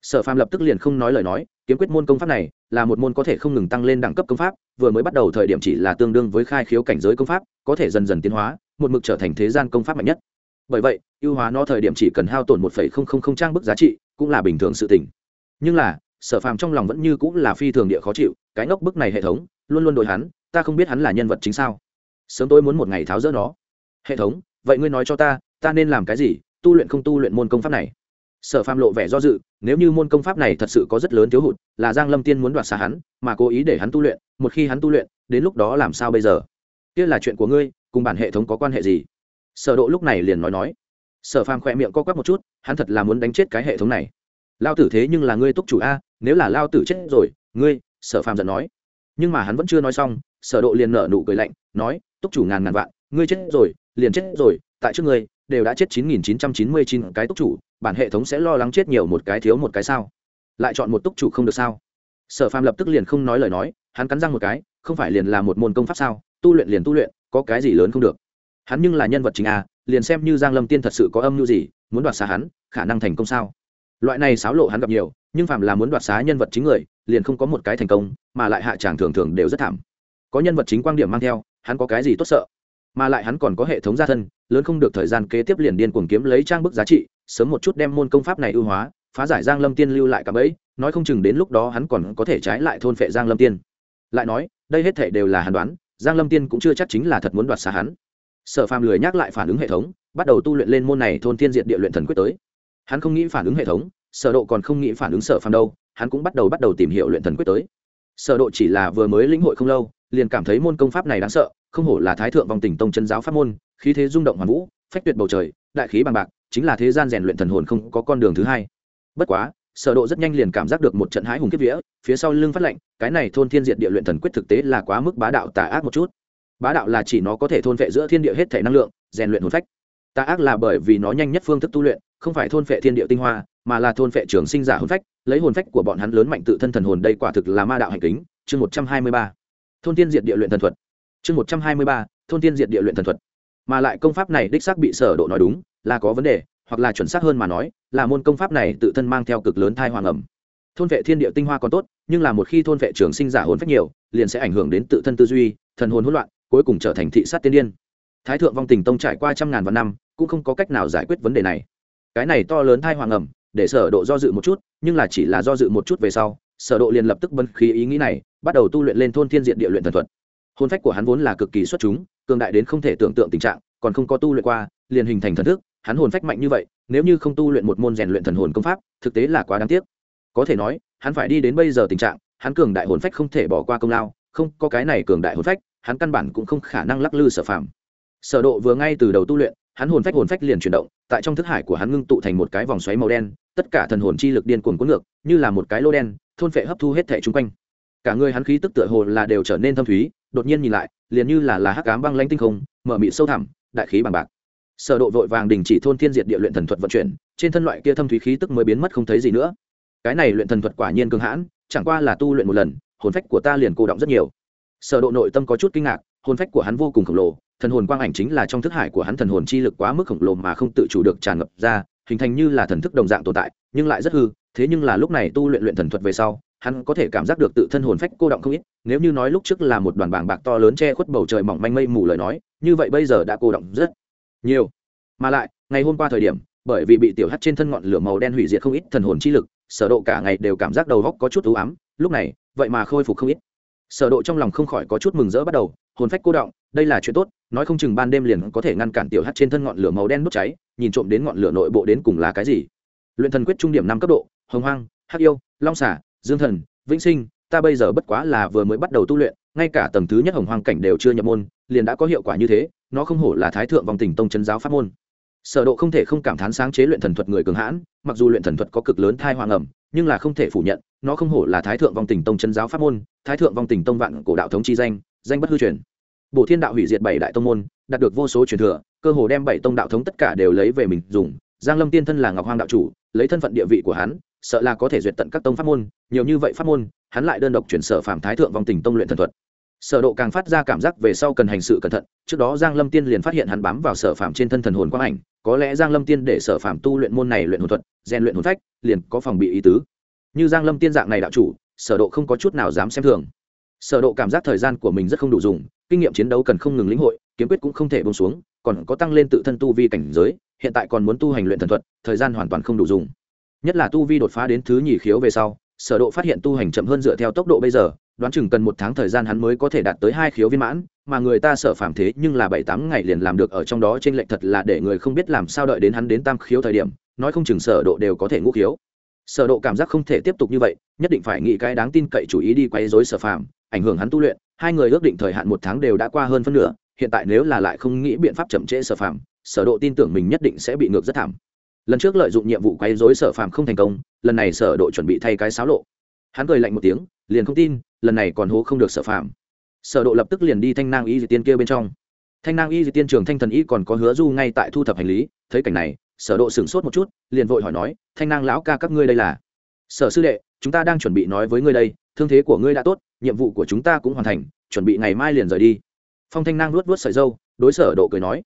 Sở phàm lập tức liền không nói lời nói kiếm quyết môn công pháp này là một môn có thể không ngừng tăng lên đẳng cấp công pháp, vừa mới bắt đầu thời điểm chỉ là tương đương với khai khiếu cảnh giới công pháp, có thể dần dần tiến hóa, một mực trở thành thế gian công pháp mạnh nhất. Bởi vậy, ưu hóa nó thời điểm chỉ cần hao tổn một phẩy không không không trang bức giá trị cũng là bình thường sự tỉnh nhưng là, sở phàm trong lòng vẫn như cũng là phi thường địa khó chịu, cái ngốc bức này hệ thống, luôn luôn đội hắn, ta không biết hắn là nhân vật chính sao. Sớm tôi muốn một ngày tháo rỡ nó. Hệ thống, vậy ngươi nói cho ta ta nên làm cái gì, tu luyện không tu luyện môn công pháp này? Sở phàm lộ vẻ do dự, nếu như môn công pháp này thật sự có rất lớn thiếu hụt, là giang lâm tiên muốn đoạt xa hắn, mà cố ý để hắn tu luyện, một khi hắn tu luyện, đến lúc đó làm sao bây giờ? Kia là chuyện của ngươi, cùng bản hệ thống có quan hệ gì? Sở độ lúc này liền nói nói. Sở phàm khỏe miệng co quắp một chút, hắn thật là muốn đánh chết cái hệ thống này. Lao tử thế nhưng là ngươi túc chủ a, nếu là lao tử chết rồi, ngươi, sở phàm giận nói. Nhưng mà hắn vẫn chưa nói xong, sở độ liền nở nụ cười lạnh, nói, túc chủ ngàn ngàn vạn, ngươi chết rồi, liền chết rồi, tại trước ngươi, đều đã chết 9999 cái túc chủ bản hệ thống sẽ lo lắng chết nhiều một cái thiếu một cái sao? Lại chọn một túc chủ không được sao? Sở phàm lập tức liền không nói lời nói, hắn cắn răng một cái, không phải liền là một môn công pháp sao? Tu luyện liền tu luyện, có cái gì lớn không được? Hắn nhưng là nhân vật chính a, liền xem như giang lâm tiên thật sự có âm mưu gì, muốn đoạt xá hắn, khả năng thành công sao? Loại này xáo lộ hắn gặp nhiều, nhưng phạm là muốn đoạt xá nhân vật chính người, liền không có một cái thành công, mà lại hạ tràng thường thường đều rất thảm. Có nhân vật chính quan điểm mang theo, hắn có cái gì tốt sợ? Mà lại hắn còn có hệ thống gia thân, lớn không được thời gian kế tiếp liền điên cuồng kiếm lấy trang bức giá trị sớm một chút đem môn công pháp này ưu hóa, phá giải giang lâm tiên lưu lại cả bẫy, nói không chừng đến lúc đó hắn còn có thể trái lại thôn phệ giang lâm tiên. Lại nói, đây hết thể đều là hắn đoán, giang lâm tiên cũng chưa chắc chính là thật muốn đoạt xa hắn. Sở phàm lười nhắc lại phản ứng hệ thống, bắt đầu tu luyện lên môn này thôn tiên diệt địa luyện thần quyết tới. Hắn không nghĩ phản ứng hệ thống, sở độ còn không nghĩ phản ứng sở phàm đâu, hắn cũng bắt đầu bắt đầu tìm hiểu luyện thần quyết tới. Sở độ chỉ là vừa mới lĩnh hội không lâu, liền cảm thấy môn công pháp này đáng sợ, không hổ là thái thượng vòng tỉnh tông chân giáo pháp môn, khí thế rung động hoàn vũ, phách tuyệt bầu trời, đại khí bằng bạc chính là thế gian rèn luyện thần hồn không có con đường thứ hai. Bất quá, sở độ rất nhanh liền cảm giác được một trận hãi hùng kiếp vía, phía sau lưng phát lệnh, cái này thôn thiên diệt địa luyện thần quyết thực tế là quá mức bá đạo tà ác một chút. Bá đạo là chỉ nó có thể thôn phệ giữa thiên địa hết thể năng lượng, rèn luyện hồn phách. Tà ác là bởi vì nó nhanh nhất phương thức tu luyện, không phải thôn phệ thiên địa tinh hoa, mà là thôn phệ trường sinh giả hồn phách, lấy hồn phách của bọn hắn lớn mạnh tự thân thần hồn đây quả thực là ma đạo hành kính. Chương một trăm hai mươi ba. Thôn thiên diệt địa luyện thần thuật. Chương một trăm hai mươi ba, thôn thiên diệt địa luyện thần thuật. Mà lại công pháp này đích xác bị sở độ nói đúng là có vấn đề, hoặc là chuẩn xác hơn mà nói, là môn công pháp này tự thân mang theo cực lớn thai hoàng ẩm. Thôn vệ thiên địa tinh hoa còn tốt, nhưng là một khi thôn vệ trường sinh giả hồn phách nhiều, liền sẽ ảnh hưởng đến tự thân tư duy, thần hồn hỗn loạn, cuối cùng trở thành thị sát tiên điên. Thái thượng vong tình tông trải qua trăm ngàn vạn năm, cũng không có cách nào giải quyết vấn đề này. Cái này to lớn thai hoàng ẩm, để sở độ do dự một chút, nhưng là chỉ là do dự một chút về sau, sở độ liền lập tức bân khí ý nghĩ này, bắt đầu tu luyện lên thôn thiên diện địa luyện thần thuật. Hồn phách của hắn vốn là cực kỳ xuất chúng, cường đại đến không thể tưởng tượng tình trạng, còn không có tu luyện qua, liền hình thành thần thức hắn hồn phách mạnh như vậy, nếu như không tu luyện một môn rèn luyện thần hồn công pháp, thực tế là quá đáng tiếc. Có thể nói, hắn phải đi đến bây giờ tình trạng, hắn cường đại hồn phách không thể bỏ qua công lao, không, có cái này cường đại hồn phách, hắn căn bản cũng không khả năng lắc lư sở phạm sở độ vừa ngay từ đầu tu luyện, hắn hồn phách hồn phách liền chuyển động, tại trong thức hải của hắn ngưng tụ thành một cái vòng xoáy màu đen, tất cả thần hồn chi lực điên cuồng cuốn ngược, như là một cái lô đen, thôn phệ hấp thu hết thể chung quanh. Cả người hắn khí tức tựa hồ là đều trở nên thâm thúy, đột nhiên nhìn lại, liền như là là hắc ám băng lãnh tinh không, mở mịt sâu thẳm, đại khí bằng bạc sở độ vội vàng đình chỉ thôn thiên diệt địa luyện thần thuật vận chuyển, trên thân loại kia thâm thúy khí tức mới biến mất không thấy gì nữa. Cái này luyện thần thuật quả nhiên cường hãn, chẳng qua là tu luyện một lần, hồn phách của ta liền cô động rất nhiều. Sở độ nội tâm có chút kinh ngạc, hồn phách của hắn vô cùng khổng lồ, thần hồn quang ảnh chính là trong thức hải của hắn thần hồn chi lực quá mức khổng lồ mà không tự chủ được tràn ngập ra, hình thành như là thần thức đồng dạng tồn tại, nhưng lại rất hư, thế nhưng là lúc này tu luyện luyện thần thuật về sau, hắn có thể cảm giác được tự thân hồn phách cô động không ít, nếu như nói lúc trước là một đoàn bảng bạc to lớn che khuất bầu trời mỏng manh mây mù lời nói, như vậy bây giờ đã cô động rất nhiều. Mà lại, ngày hôm qua thời điểm, bởi vì bị tiểu hắt trên thân ngọn lửa màu đen hủy diệt không ít thần hồn chi lực, sở độ cả ngày đều cảm giác đầu óc có chút u ám, lúc này, vậy mà khôi phục không ít. Sở độ trong lòng không khỏi có chút mừng rỡ bắt đầu, hồn phách cô động, đây là chuyện tốt, nói không chừng ban đêm liền có thể ngăn cản tiểu hắt trên thân ngọn lửa màu đen đốt cháy, nhìn trộm đến ngọn lửa nội bộ đến cùng là cái gì. Luyện thần quyết trung điểm năm cấp độ, hồng hoang, hắc yêu, long xả dương thần, vĩnh sinh ta bây giờ bất quá là vừa mới bắt đầu tu luyện, ngay cả tầng thứ nhất hồng hoang cảnh đều chưa nhập môn, liền đã có hiệu quả như thế, nó không hổ là thái thượng vòng tình tông chân giáo pháp môn. Sở độ không thể không cảm thán sáng chế luyện thần thuật người cường hãn, mặc dù luyện thần thuật có cực lớn thai hoàng ẩm, nhưng là không thể phủ nhận, nó không hổ là thái thượng vong tình tông chân giáo pháp môn, thái thượng vong tình tông vạn cổ đạo thống chi danh danh bất hư truyền. Bổ thiên đạo hủy diệt bảy đại tông môn, đạt được vô số truyền thừa, cơ hồ đem bảy tông đạo thống tất cả đều lấy về mình dùng. Giang lâm tiên thân là ngọc hoàng đạo chủ, lấy thân phận địa vị của hắn sợ là có thể duyệt tận các tông pháp môn, nhiều như vậy pháp môn, hắn lại đơn độc chuyển sở phạm thái thượng vong tình tông luyện thần thuật. Sở độ càng phát ra cảm giác về sau cần hành sự cẩn thận, trước đó giang lâm tiên liền phát hiện hắn bám vào sở phạm trên thân thần hồn quang ảnh, có lẽ giang lâm tiên để sở phạm tu luyện môn này luyện hồn thuật, rèn luyện hồn phách, liền có phòng bị ý tứ. Như giang lâm tiên dạng này đạo chủ, sở độ không có chút nào dám xem thường. Sở độ cảm giác thời gian của mình rất không đủ dùng, kinh nghiệm chiến đấu cần không ngừng lĩnh hội, kiếm quyết cũng không thể buông xuống, còn có tăng lên tự thân tu vi cảnh giới, hiện tại còn muốn tu hành luyện thần thuật, thời gian hoàn toàn không đủ dùng nhất là tu vi đột phá đến thứ nhì khiếu về sau sở độ phát hiện tu hành chậm hơn dựa theo tốc độ bây giờ đoán chừng cần một tháng thời gian hắn mới có thể đạt tới hai khiếu viên mãn mà người ta sở phạm thế nhưng là bảy tám ngày liền làm được ở trong đó trên lệnh thật là để người không biết làm sao đợi đến hắn đến tam khiếu thời điểm nói không chừng sở độ đều có thể ngũ khiếu. Sở độ cảm giác không thể tiếp tục như vậy nhất định phải nghĩ cái đáng tin cậy chủ ý đi quay rối sở phạm, ảnh hưởng hắn tu luyện hai người ước định thời hạn một tháng đều đã qua hơn phân nửa hiện tại nếu là lại không nghĩ biện pháp chậm trễ sở phạm, sở độ tin tưởng mình nhất định sẽ bị ngược rất thảm lần trước lợi dụng nhiệm vụ quấy rối sở phàm không thành công, lần này sở độ chuẩn bị thay cái xáo lộ. Hắn cười lạnh một tiếng, liền không tin, lần này còn hố không được sở phàm. Sở độ lập tức liền đi thanh nang y di tiên kia bên trong. Thanh nang y di tiên trường thanh thần y còn có hứa du ngay tại thu thập hành lý, thấy cảnh này, sở độ sửng sốt một chút, liền vội hỏi nói, thanh nang lão ca các ngươi đây là? Sở sư đệ, chúng ta đang chuẩn bị nói với ngươi đây, thương thế của ngươi đã tốt, nhiệm vụ của chúng ta cũng hoàn thành, chuẩn bị ngày mai liền rời đi. Phong thanh nang nuốt nuốt sợi dâu, đối sở độ cười nói.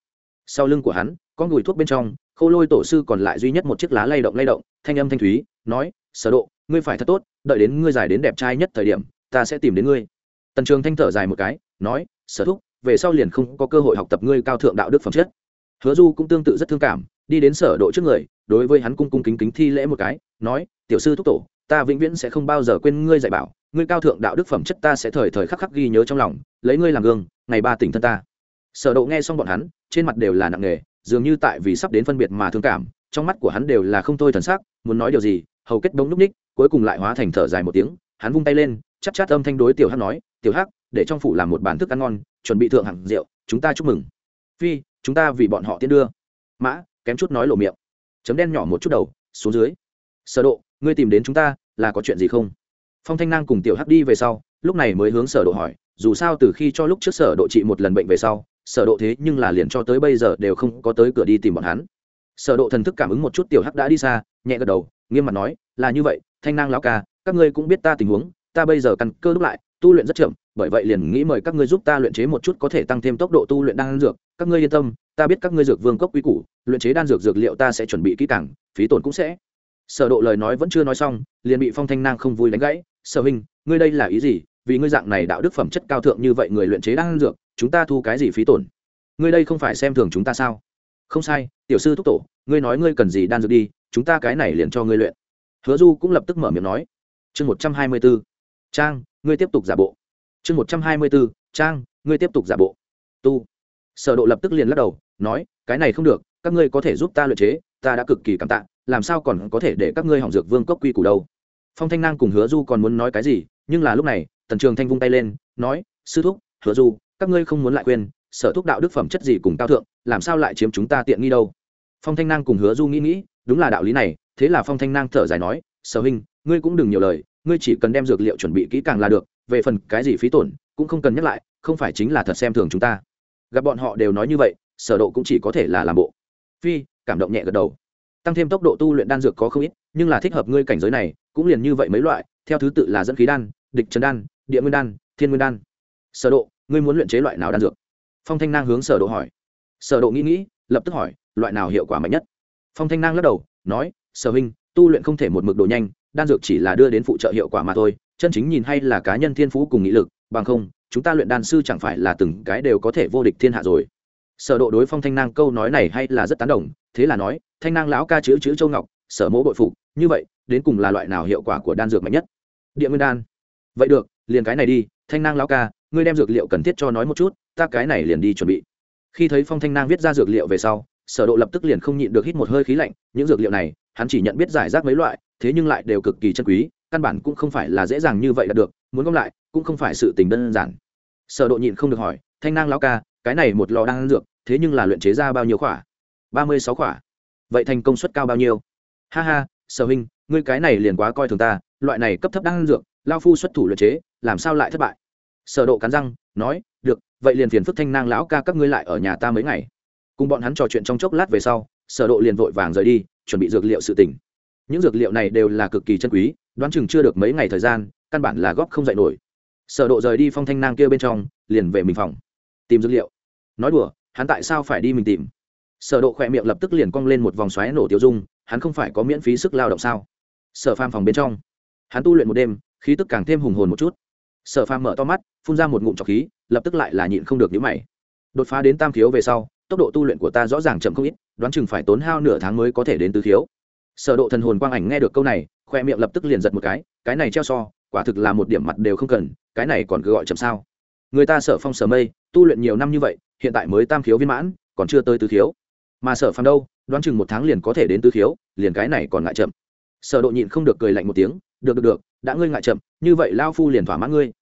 Sau lưng của hắn, có ngùi thuốc bên trong khô lôi tổ sư còn lại duy nhất một chiếc lá lay động lay động, thanh âm thanh thúy, nói, sở độ, ngươi phải thật tốt, đợi đến ngươi giải đến đẹp trai nhất thời điểm, ta sẽ tìm đến ngươi. Tần trường thanh thở dài một cái, nói, sở thúc, về sau liền không có cơ hội học tập ngươi cao thượng đạo đức phẩm chất. Hứa du cũng tương tự rất thương cảm, đi đến sở độ trước người, đối với hắn cung cung kính kính thi lễ một cái, nói, tiểu sư thúc tổ, ta vĩnh viễn sẽ không bao giờ quên ngươi dạy bảo, ngươi cao thượng đạo đức phẩm chất ta sẽ thời thời khắc khắc ghi nhớ trong lòng, lấy ngươi làm gương, ngày ba tỉnh thân ta. Sở độ nghe xong bọn hắn, trên mặt đều là nặng nề dường như tại vì sắp đến phân biệt mà thương cảm, trong mắt của hắn đều là không thôi thần sắc, muốn nói điều gì, hầu kết đống núp ních, cuối cùng lại hóa thành thở dài một tiếng, hắn vung tay lên chắc chát âm thanh đối tiểu hắc nói, tiểu hắc, để trong phủ làm một bàn thức ăn ngon, chuẩn bị thượng hạng rượu, chúng ta chúc mừng. Phi, chúng ta vì bọn họ tiến đưa. Mã, kém chút nói lộ miệng. Chấm đen nhỏ một chút đầu, xuống dưới. Sở độ, ngươi tìm đến chúng ta, là có chuyện gì không? Phong thanh nang cùng tiểu hắc đi về sau, lúc này mới hướng sở độ hỏi, dù sao từ khi cho lúc trước sở độ trị một lần bệnh về sau sở độ thế nhưng là liền cho tới bây giờ đều không có tới cửa đi tìm bọn hắn. Sở độ thần thức cảm ứng một chút tiểu hắc đã đi xa, nhẹ gật đầu, nghiêm mặt nói, là như vậy, thanh nang lão ca, các ngươi cũng biết ta tình huống, ta bây giờ căn cơ đúc lại, tu luyện rất chậm, bởi vậy liền nghĩ mời các ngươi giúp ta luyện chế một chút có thể tăng thêm tốc độ tu luyện đan dược. Các ngươi yên tâm, ta biết các ngươi dược vương cốc quý củ, luyện chế đan dược dược liệu ta sẽ chuẩn bị kỹ càng, phí tổn cũng sẽ. Sở độ lời nói vẫn chưa nói xong, liền bị phong thanh nang không vui đánh gãy. Sở huynh, ngươi đây là ý gì? Vì ngươi dạng này đạo đức phẩm chất cao thượng như vậy người luyện chế đan dược chúng ta thu cái gì phí tổn? Ngươi đây không phải xem thường chúng ta sao? Không sai, tiểu sư thúc tổ, ngươi nói ngươi cần gì đan dược đi, chúng ta cái này liền cho ngươi luyện. Hứa du cũng lập tức mở miệng nói. Chương một trăm hai mươi b ố trang, ngươi tiếp tục giả bộ. Chương một trăm hai mươi b ố trang, ngươi tiếp tục giả bộ. Tu. Sở độ lập tức liền lắc đầu, nói, cái này không được, các ngươi có thể giúp ta luyện chế, ta đã cực kỳ cảm tạ, làm sao còn có thể để các ngươi hỏng dược vương cốc quy củ đâu? Phong thanh năng cùng hứa du còn muốn nói cái gì, nhưng là lúc này, tần trường thanh vung tay lên, nói, sư thúc, hứa du các ngươi không muốn lại quên, sở thúc đạo đức phẩm chất gì cùng cao thượng, làm sao lại chiếm chúng ta tiện nghi đâu? Phong thanh năng cùng hứa du nghĩ nghĩ, đúng là đạo lý này, thế là phong thanh năng thở dài nói, sở huynh, ngươi cũng đừng nhiều lời, ngươi chỉ cần đem dược liệu chuẩn bị kỹ càng là được, về phần cái gì phí tổn, cũng không cần nhắc lại, không phải chính là thật xem thường chúng ta. Gặp bọn họ đều nói như vậy, sở độ cũng chỉ có thể là làm bộ. Phi, cảm động nhẹ gật đầu. Tăng thêm tốc độ tu luyện đan dược có không ít, nhưng là thích hợp ngươi cảnh giới này, cũng liền như vậy mấy loại, theo thứ tự là dẫn khí đan, địch trần đan, địa nguyên đan, thiên nguyên đan. Sở độ ngươi muốn luyện chế loại nào đan dược? Phong thanh nang hướng sở độ hỏi. Sở độ nghĩ nghĩ, lập tức hỏi, loại nào hiệu quả mạnh nhất? Phong thanh nang lắc đầu, nói, sở huynh, tu luyện không thể một mực độ nhanh, đan dược chỉ là đưa đến phụ trợ hiệu quả mà thôi, chân chính nhìn hay là cá nhân thiên phú cùng nghị lực, bằng không, chúng ta luyện đan sư chẳng phải là từng cái đều có thể vô địch thiên hạ rồi. Sở độ đối phong thanh nang câu nói này hay là rất tán đồng, thế là nói, thanh nang lão ca chữ chữ châu ngọc, sở mỗ bội phục, như vậy, đến cùng là loại nào hiệu quả của đan dược mạnh nhất? Địa nguyên đan. Vậy được liền cái này đi, thanh nang lão ca, ngươi đem dược liệu cần thiết cho nói một chút, ta cái này liền đi chuẩn bị. Khi thấy phong thanh nang viết ra dược liệu về sau, sở độ lập tức liền không nhịn được hít một hơi khí lạnh, những dược liệu này, hắn chỉ nhận biết giải rác mấy loại, thế nhưng lại đều cực kỳ chân quý, căn bản cũng không phải là dễ dàng như vậy đạt được, muốn gom lại, cũng không phải sự tình đơn giản. Sở độ nhịn không được hỏi, thanh nang lão ca, cái này một lò ăn dược, thế nhưng là luyện chế ra bao nhiêu khỏa? Ba mươi sáu khỏa. Vậy thành công suất cao bao nhiêu? Ha ha, sở huynh, ngươi cái này liền quá coi thường ta, loại này cấp thấp đan dược lao phu xuất thủ luyện chế, làm sao lại thất bại? Sở độ cắn răng, nói, được, vậy liền phiền phức thanh nang lão ca các ngươi lại ở nhà ta mấy ngày. Cùng bọn hắn trò chuyện trong chốc lát về sau, sở độ liền vội vàng rời đi, chuẩn bị dược liệu sự tình. Những dược liệu này đều là cực kỳ chân quý, đoán chừng chưa được mấy ngày thời gian, căn bản là góp không dậy nổi. Sở độ rời đi phong thanh nang kia bên trong, liền về mình phòng, tìm dược liệu. Nói đùa, hắn tại sao phải đi mình tìm? Sở độ khỏe miệng lập tức liền cong lên một vòng xoáy nổ tiêu dung, hắn không phải có miễn phí sức lao động sao? Sở phàm phòng bên trong, hắn tu luyện một đêm khí tức càng thêm hùng hồn một chút. Sở phàm mở to mắt, phun ra một ngụm trọc khí, lập tức lại là nhịn không được nhữ mày. Đột phá đến tam khiếu về sau, tốc độ tu luyện của ta rõ ràng chậm không ít, đoán chừng phải tốn hao nửa tháng mới có thể đến tứ khiếu. Sở độ thần hồn quang ảnh nghe được câu này, khoe miệng lập tức liền giật một cái cái này treo so, quả thực là một điểm mặt đều không cần, cái này còn cứ gọi chậm sao. Người ta sở phong sở mây, tu luyện nhiều năm như vậy, hiện tại mới tam khiếu viên mãn, còn chưa tới tứ khiếu. Mà sở phàm đâu, đoán chừng một tháng liền có thể đến tứ khiếu, liền cái này còn ngại chậm sở độ nhịn không được cười lạnh một tiếng, được được được, đã ngươi ngại chậm, như vậy lao phu liền thỏa mãn ngươi.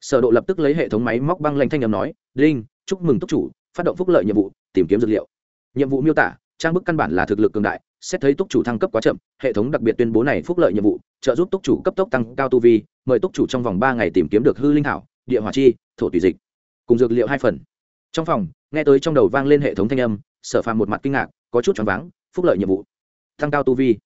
Sở độ lập tức lấy hệ thống máy móc băng lanh thanh âm nói linh chúc mừng túc chủ, phát động phúc lợi nhiệm vụ, tìm kiếm dược liệu. Nhiệm vụ miêu tả, trang bức căn bản là thực lực cường đại, xét thấy túc chủ thăng cấp quá chậm, hệ thống đặc biệt tuyên bố này phúc lợi nhiệm vụ, trợ giúp túc chủ cấp tốc tăng cao tu vi, mời túc chủ trong vòng ba ngày tìm kiếm được hư linh thảo, địa hỏa chi, thổ tùy dịch, cùng dược liệu hai phần. Trong phòng, nghe tới trong đầu vang lên hệ thống thanh âm, sở phàm một mặt kinh ngạc, có chút choáng váng, phúc lợi nhiệm vụ, tăng cao tu vi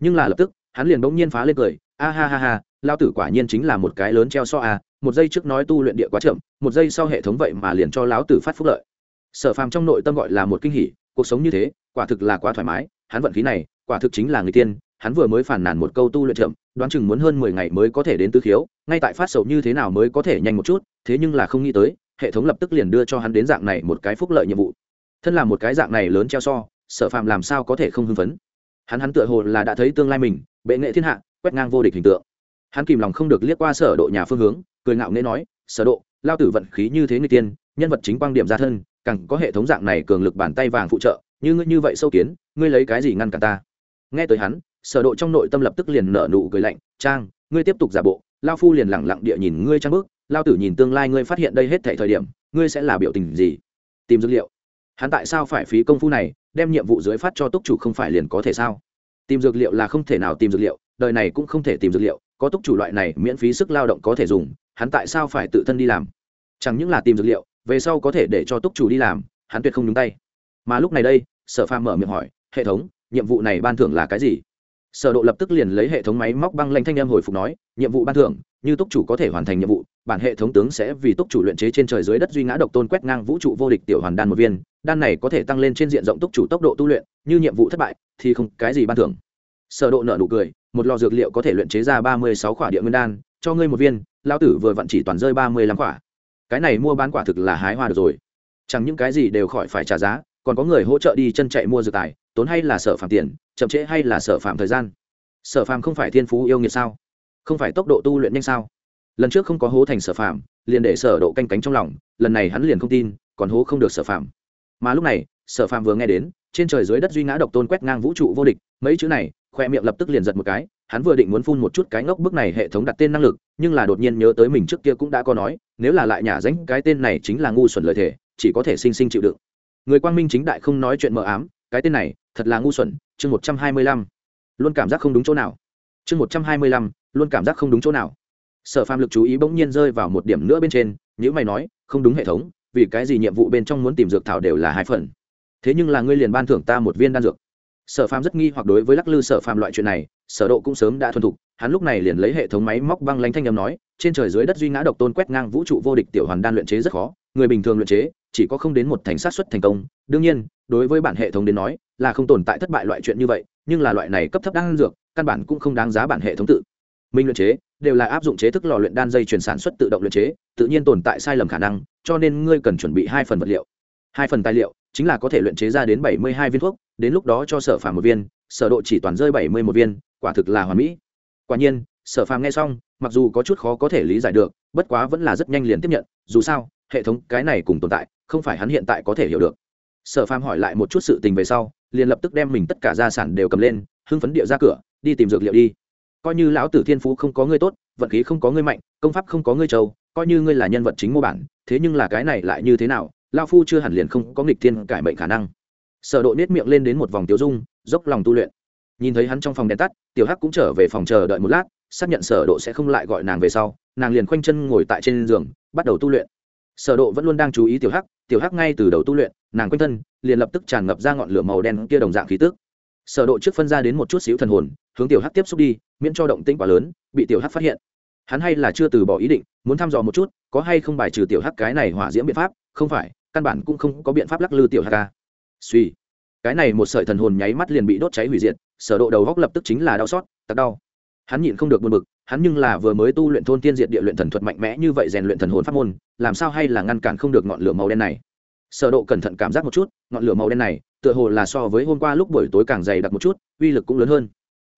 nhưng là lập tức, hắn liền bỗng nhiên phá lên cười, a ha ha ha, lao tử quả nhiên chính là một cái lớn treo so a, một giây trước nói tu luyện địa quá chậm, một giây sau hệ thống vậy mà liền cho lão tử phát phúc lợi. Sở phàm trong nội tâm gọi là một kinh hỉ, cuộc sống như thế, quả thực là quá thoải mái, hắn vận khí này, quả thực chính là người tiên, hắn vừa mới phản nàn một câu tu luyện chậm, đoán chừng muốn hơn mười ngày mới có thể đến tứ khiếu, ngay tại phát sầu như thế nào mới có thể nhanh một chút, thế nhưng là không nghĩ tới, hệ thống lập tức liền đưa cho hắn đến dạng này một cái phúc lợi nhiệm vụ. Thân là một cái dạng này lớn treo so, sở phàm làm sao có thể không hưng phấn? Hắn hắn tựa hồ là đã thấy tương lai mình, bệ nghệ thiên hạ, quét ngang vô địch hình tượng. Hắn kìm lòng không được liếc qua sở độ nhà phương hướng, cười ngạo nghễ nói, sở độ, lao tử vận khí như thế người tiên, nhân vật chính quang điểm ra thân, càng có hệ thống dạng này cường lực bàn tay vàng phụ trợ, như ngươi như vậy sâu kiến, ngươi lấy cái gì ngăn cản ta? Nghe tới hắn, sở độ trong nội tâm lập tức liền nở nụ cười lạnh, trang, ngươi tiếp tục giả bộ, lao phu liền lẳng lặng địa nhìn ngươi trang bước, lao tử nhìn tương lai ngươi phát hiện đây hết thảy thời điểm, ngươi sẽ là biểu tình gì? Tìm dữ liệu hắn tại sao phải phí công phu này, đem nhiệm vụ dưới phát cho túc chủ không phải liền có thể sao? Tìm dược liệu là không thể nào tìm dược liệu, đời này cũng không thể tìm dược liệu, có túc chủ loại này miễn phí sức lao động có thể dùng, hắn tại sao phải tự thân đi làm? Chẳng những là tìm dược liệu, về sau có thể để cho túc chủ đi làm, hắn tuyệt không nhúng tay. Mà lúc này đây, sở phàm mở miệng hỏi, hệ thống, nhiệm vụ này ban thưởng là cái gì? Sở độ lập tức liền lấy hệ thống máy móc băng lanh thanh em hồi phục nói, nhiệm vụ ban thưởng, như túc chủ có thể hoàn thành nhiệm vụ, bản hệ thống tướng sẽ vì túc chủ luyện chế trên trời dưới đất duy ngã độc tôn quét ngang vũ trụ vô địch tiểu hoàn đan một viên đan này có thể tăng lên trên diện rộng túc chủ tốc độ tu luyện, như nhiệm vụ thất bại, thì không cái gì ban thưởng. Sở độ nợ nụ cười, một lò dược liệu có thể luyện chế ra ba mươi sáu khỏa địa nguyên đan, cho ngươi một viên, lão tử vừa vặn chỉ toàn rơi ba mươi lăm khỏa. Cái này mua bán quả thực là hái hoa được rồi. Chẳng những cái gì đều khỏi phải trả giá, còn có người hỗ trợ đi chân chạy mua dược tài, tốn hay là sở phạm tiền, chậm trễ hay là sở phạm thời gian. Sở phạm không phải thiên phú yêu nghiệt sao? Không phải tốc độ tu luyện nhanh sao? Lần trước không có hố thành sở phạm liền để sở độ canh cánh trong lòng, lần này hắn liền không tin, còn hố không được sở phạm mà lúc này, sở phàm vừa nghe đến, trên trời dưới đất duy ngã độc tôn quét ngang vũ trụ vô địch, mấy chữ này, khoe miệng lập tức liền giật một cái, hắn vừa định muốn phun một chút cái ngốc bức này hệ thống đặt tên năng lực, nhưng là đột nhiên nhớ tới mình trước kia cũng đã có nói, nếu là lại nhả danh cái tên này chính là ngu xuẩn lợi thể chỉ có thể sinh sinh chịu đựng. Người quang minh chính đại không nói chuyện mờ ám, cái tên này, thật là ngu xuẩn, chương một trăm hai mươi lăm. Luôn cảm giác không đúng chỗ nào. Chương một trăm hai mươi lăm, luôn cảm giác không đúng chỗ nào. Sở phàm lực chú ý bỗng nhiên rơi vào một điểm nữa bên trên nếu mày nói, không đúng hệ thống vì cái gì nhiệm vụ bên trong muốn tìm dược thảo đều là hai phần. Thế nhưng là ngươi liền ban thưởng ta một viên đan dược. Sở phàm rất nghi hoặc đối với lắc lư sở phàm loại chuyện này, sở độ cũng sớm đã thuần thục, hắn lúc này liền lấy hệ thống máy móc băng lanh thanh âm nói, trên trời dưới đất duy ngã độc tôn quét ngang vũ trụ vô địch tiểu hoàn đan luyện chế rất khó, người bình thường luyện chế, chỉ có không đến một thành sát xuất thành công. Đương nhiên, đối với bản hệ thống đến nói, là không tồn tại thất bại loại chuyện như vậy, nhưng là loại này cấp thấp đan dược, căn bản cũng không đáng giá bản hệ thống tự mình luyện chế, đều là áp dụng chế thức lò luyện đan dây chuyển sản xuất tự động luyện chế, tự nhiên tồn tại sai lầm khả năng, cho nên ngươi cần chuẩn bị hai phần vật liệu. Hai phần tài liệu, chính là có thể luyện chế ra đến bảy mươi hai viên thuốc, đến lúc đó cho sở phàm một viên, sở độ chỉ toàn rơi bảy mươi một viên, quả thực là hoàn mỹ. Quả nhiên, sở phàm nghe xong, mặc dù có chút khó có thể lý giải được, bất quá vẫn là rất nhanh liền tiếp nhận, dù sao, hệ thống cái này cùng tồn tại, không phải hắn hiện tại có thể hiểu được. Sở phàm hỏi lại một chút sự tình về sau, liền lập tức đem mình tất cả gia sản đều cầm lên, hưng phấn địa ra cửa, đi tìm dược liệu đi coi như lão tử thiên phú không có ngươi tốt, vận khí không có ngươi mạnh, công pháp không có ngươi trâu coi như ngươi là nhân vật chính mô bản, thế nhưng là cái này lại như thế nào lao phu chưa hẳn liền không có nghịch thiên cải mệnh khả năng. Sở độ nết miệng lên đến một vòng tiêu dung, dốc lòng tu luyện. Nhìn thấy hắn trong phòng đèn tắt, tiểu hắc cũng trở về phòng chờ đợi một lát, xác nhận sở độ sẽ không lại gọi nàng về sau, nàng liền khoanh chân ngồi tại trên giường, bắt đầu tu luyện. Sở độ vẫn luôn đang chú ý tiểu hắc tiểu hắc ngay từ đầu tu luyện, nàng quanh thân liền lập tức tràn ngập ra ngọn lửa màu đen kia đồng dạng khí tức. Sở độ trước phân ra đến một chút xíu thần hồn hướng tiểu hát tiếp xúc đi, miễn cho động tĩnh quá lớn, bị tiểu hát phát hiện. Hắn hay là chưa từ bỏ ý định, muốn thăm dò một chút, có hay không bài trừ tiểu hát cái này hỏa diễm biện pháp, không phải, căn bản cũng không có biện pháp lắc lư tiểu hát ca suy. Cái này một sợi thần hồn nháy mắt liền bị đốt cháy hủy diệt, sở độ đầu góc lập tức chính là đau xót tặc đau. Hắn nhịn không được buồn bực, hắn nhưng là vừa mới tu luyện thôn tiên diệt địa luyện thần thuật mạnh mẽ như vậy rèn luyện thần hồn pháp môn, làm sao hay là ngăn cản không được ngọn lửa màu đen này? Sở độ cẩn thận cảm giác một chút, ngọn lửa màu đen này, tựa hồ là so với hôm qua lúc buổi tối càng dày đặc một chút, uy lực cũng lớn hơn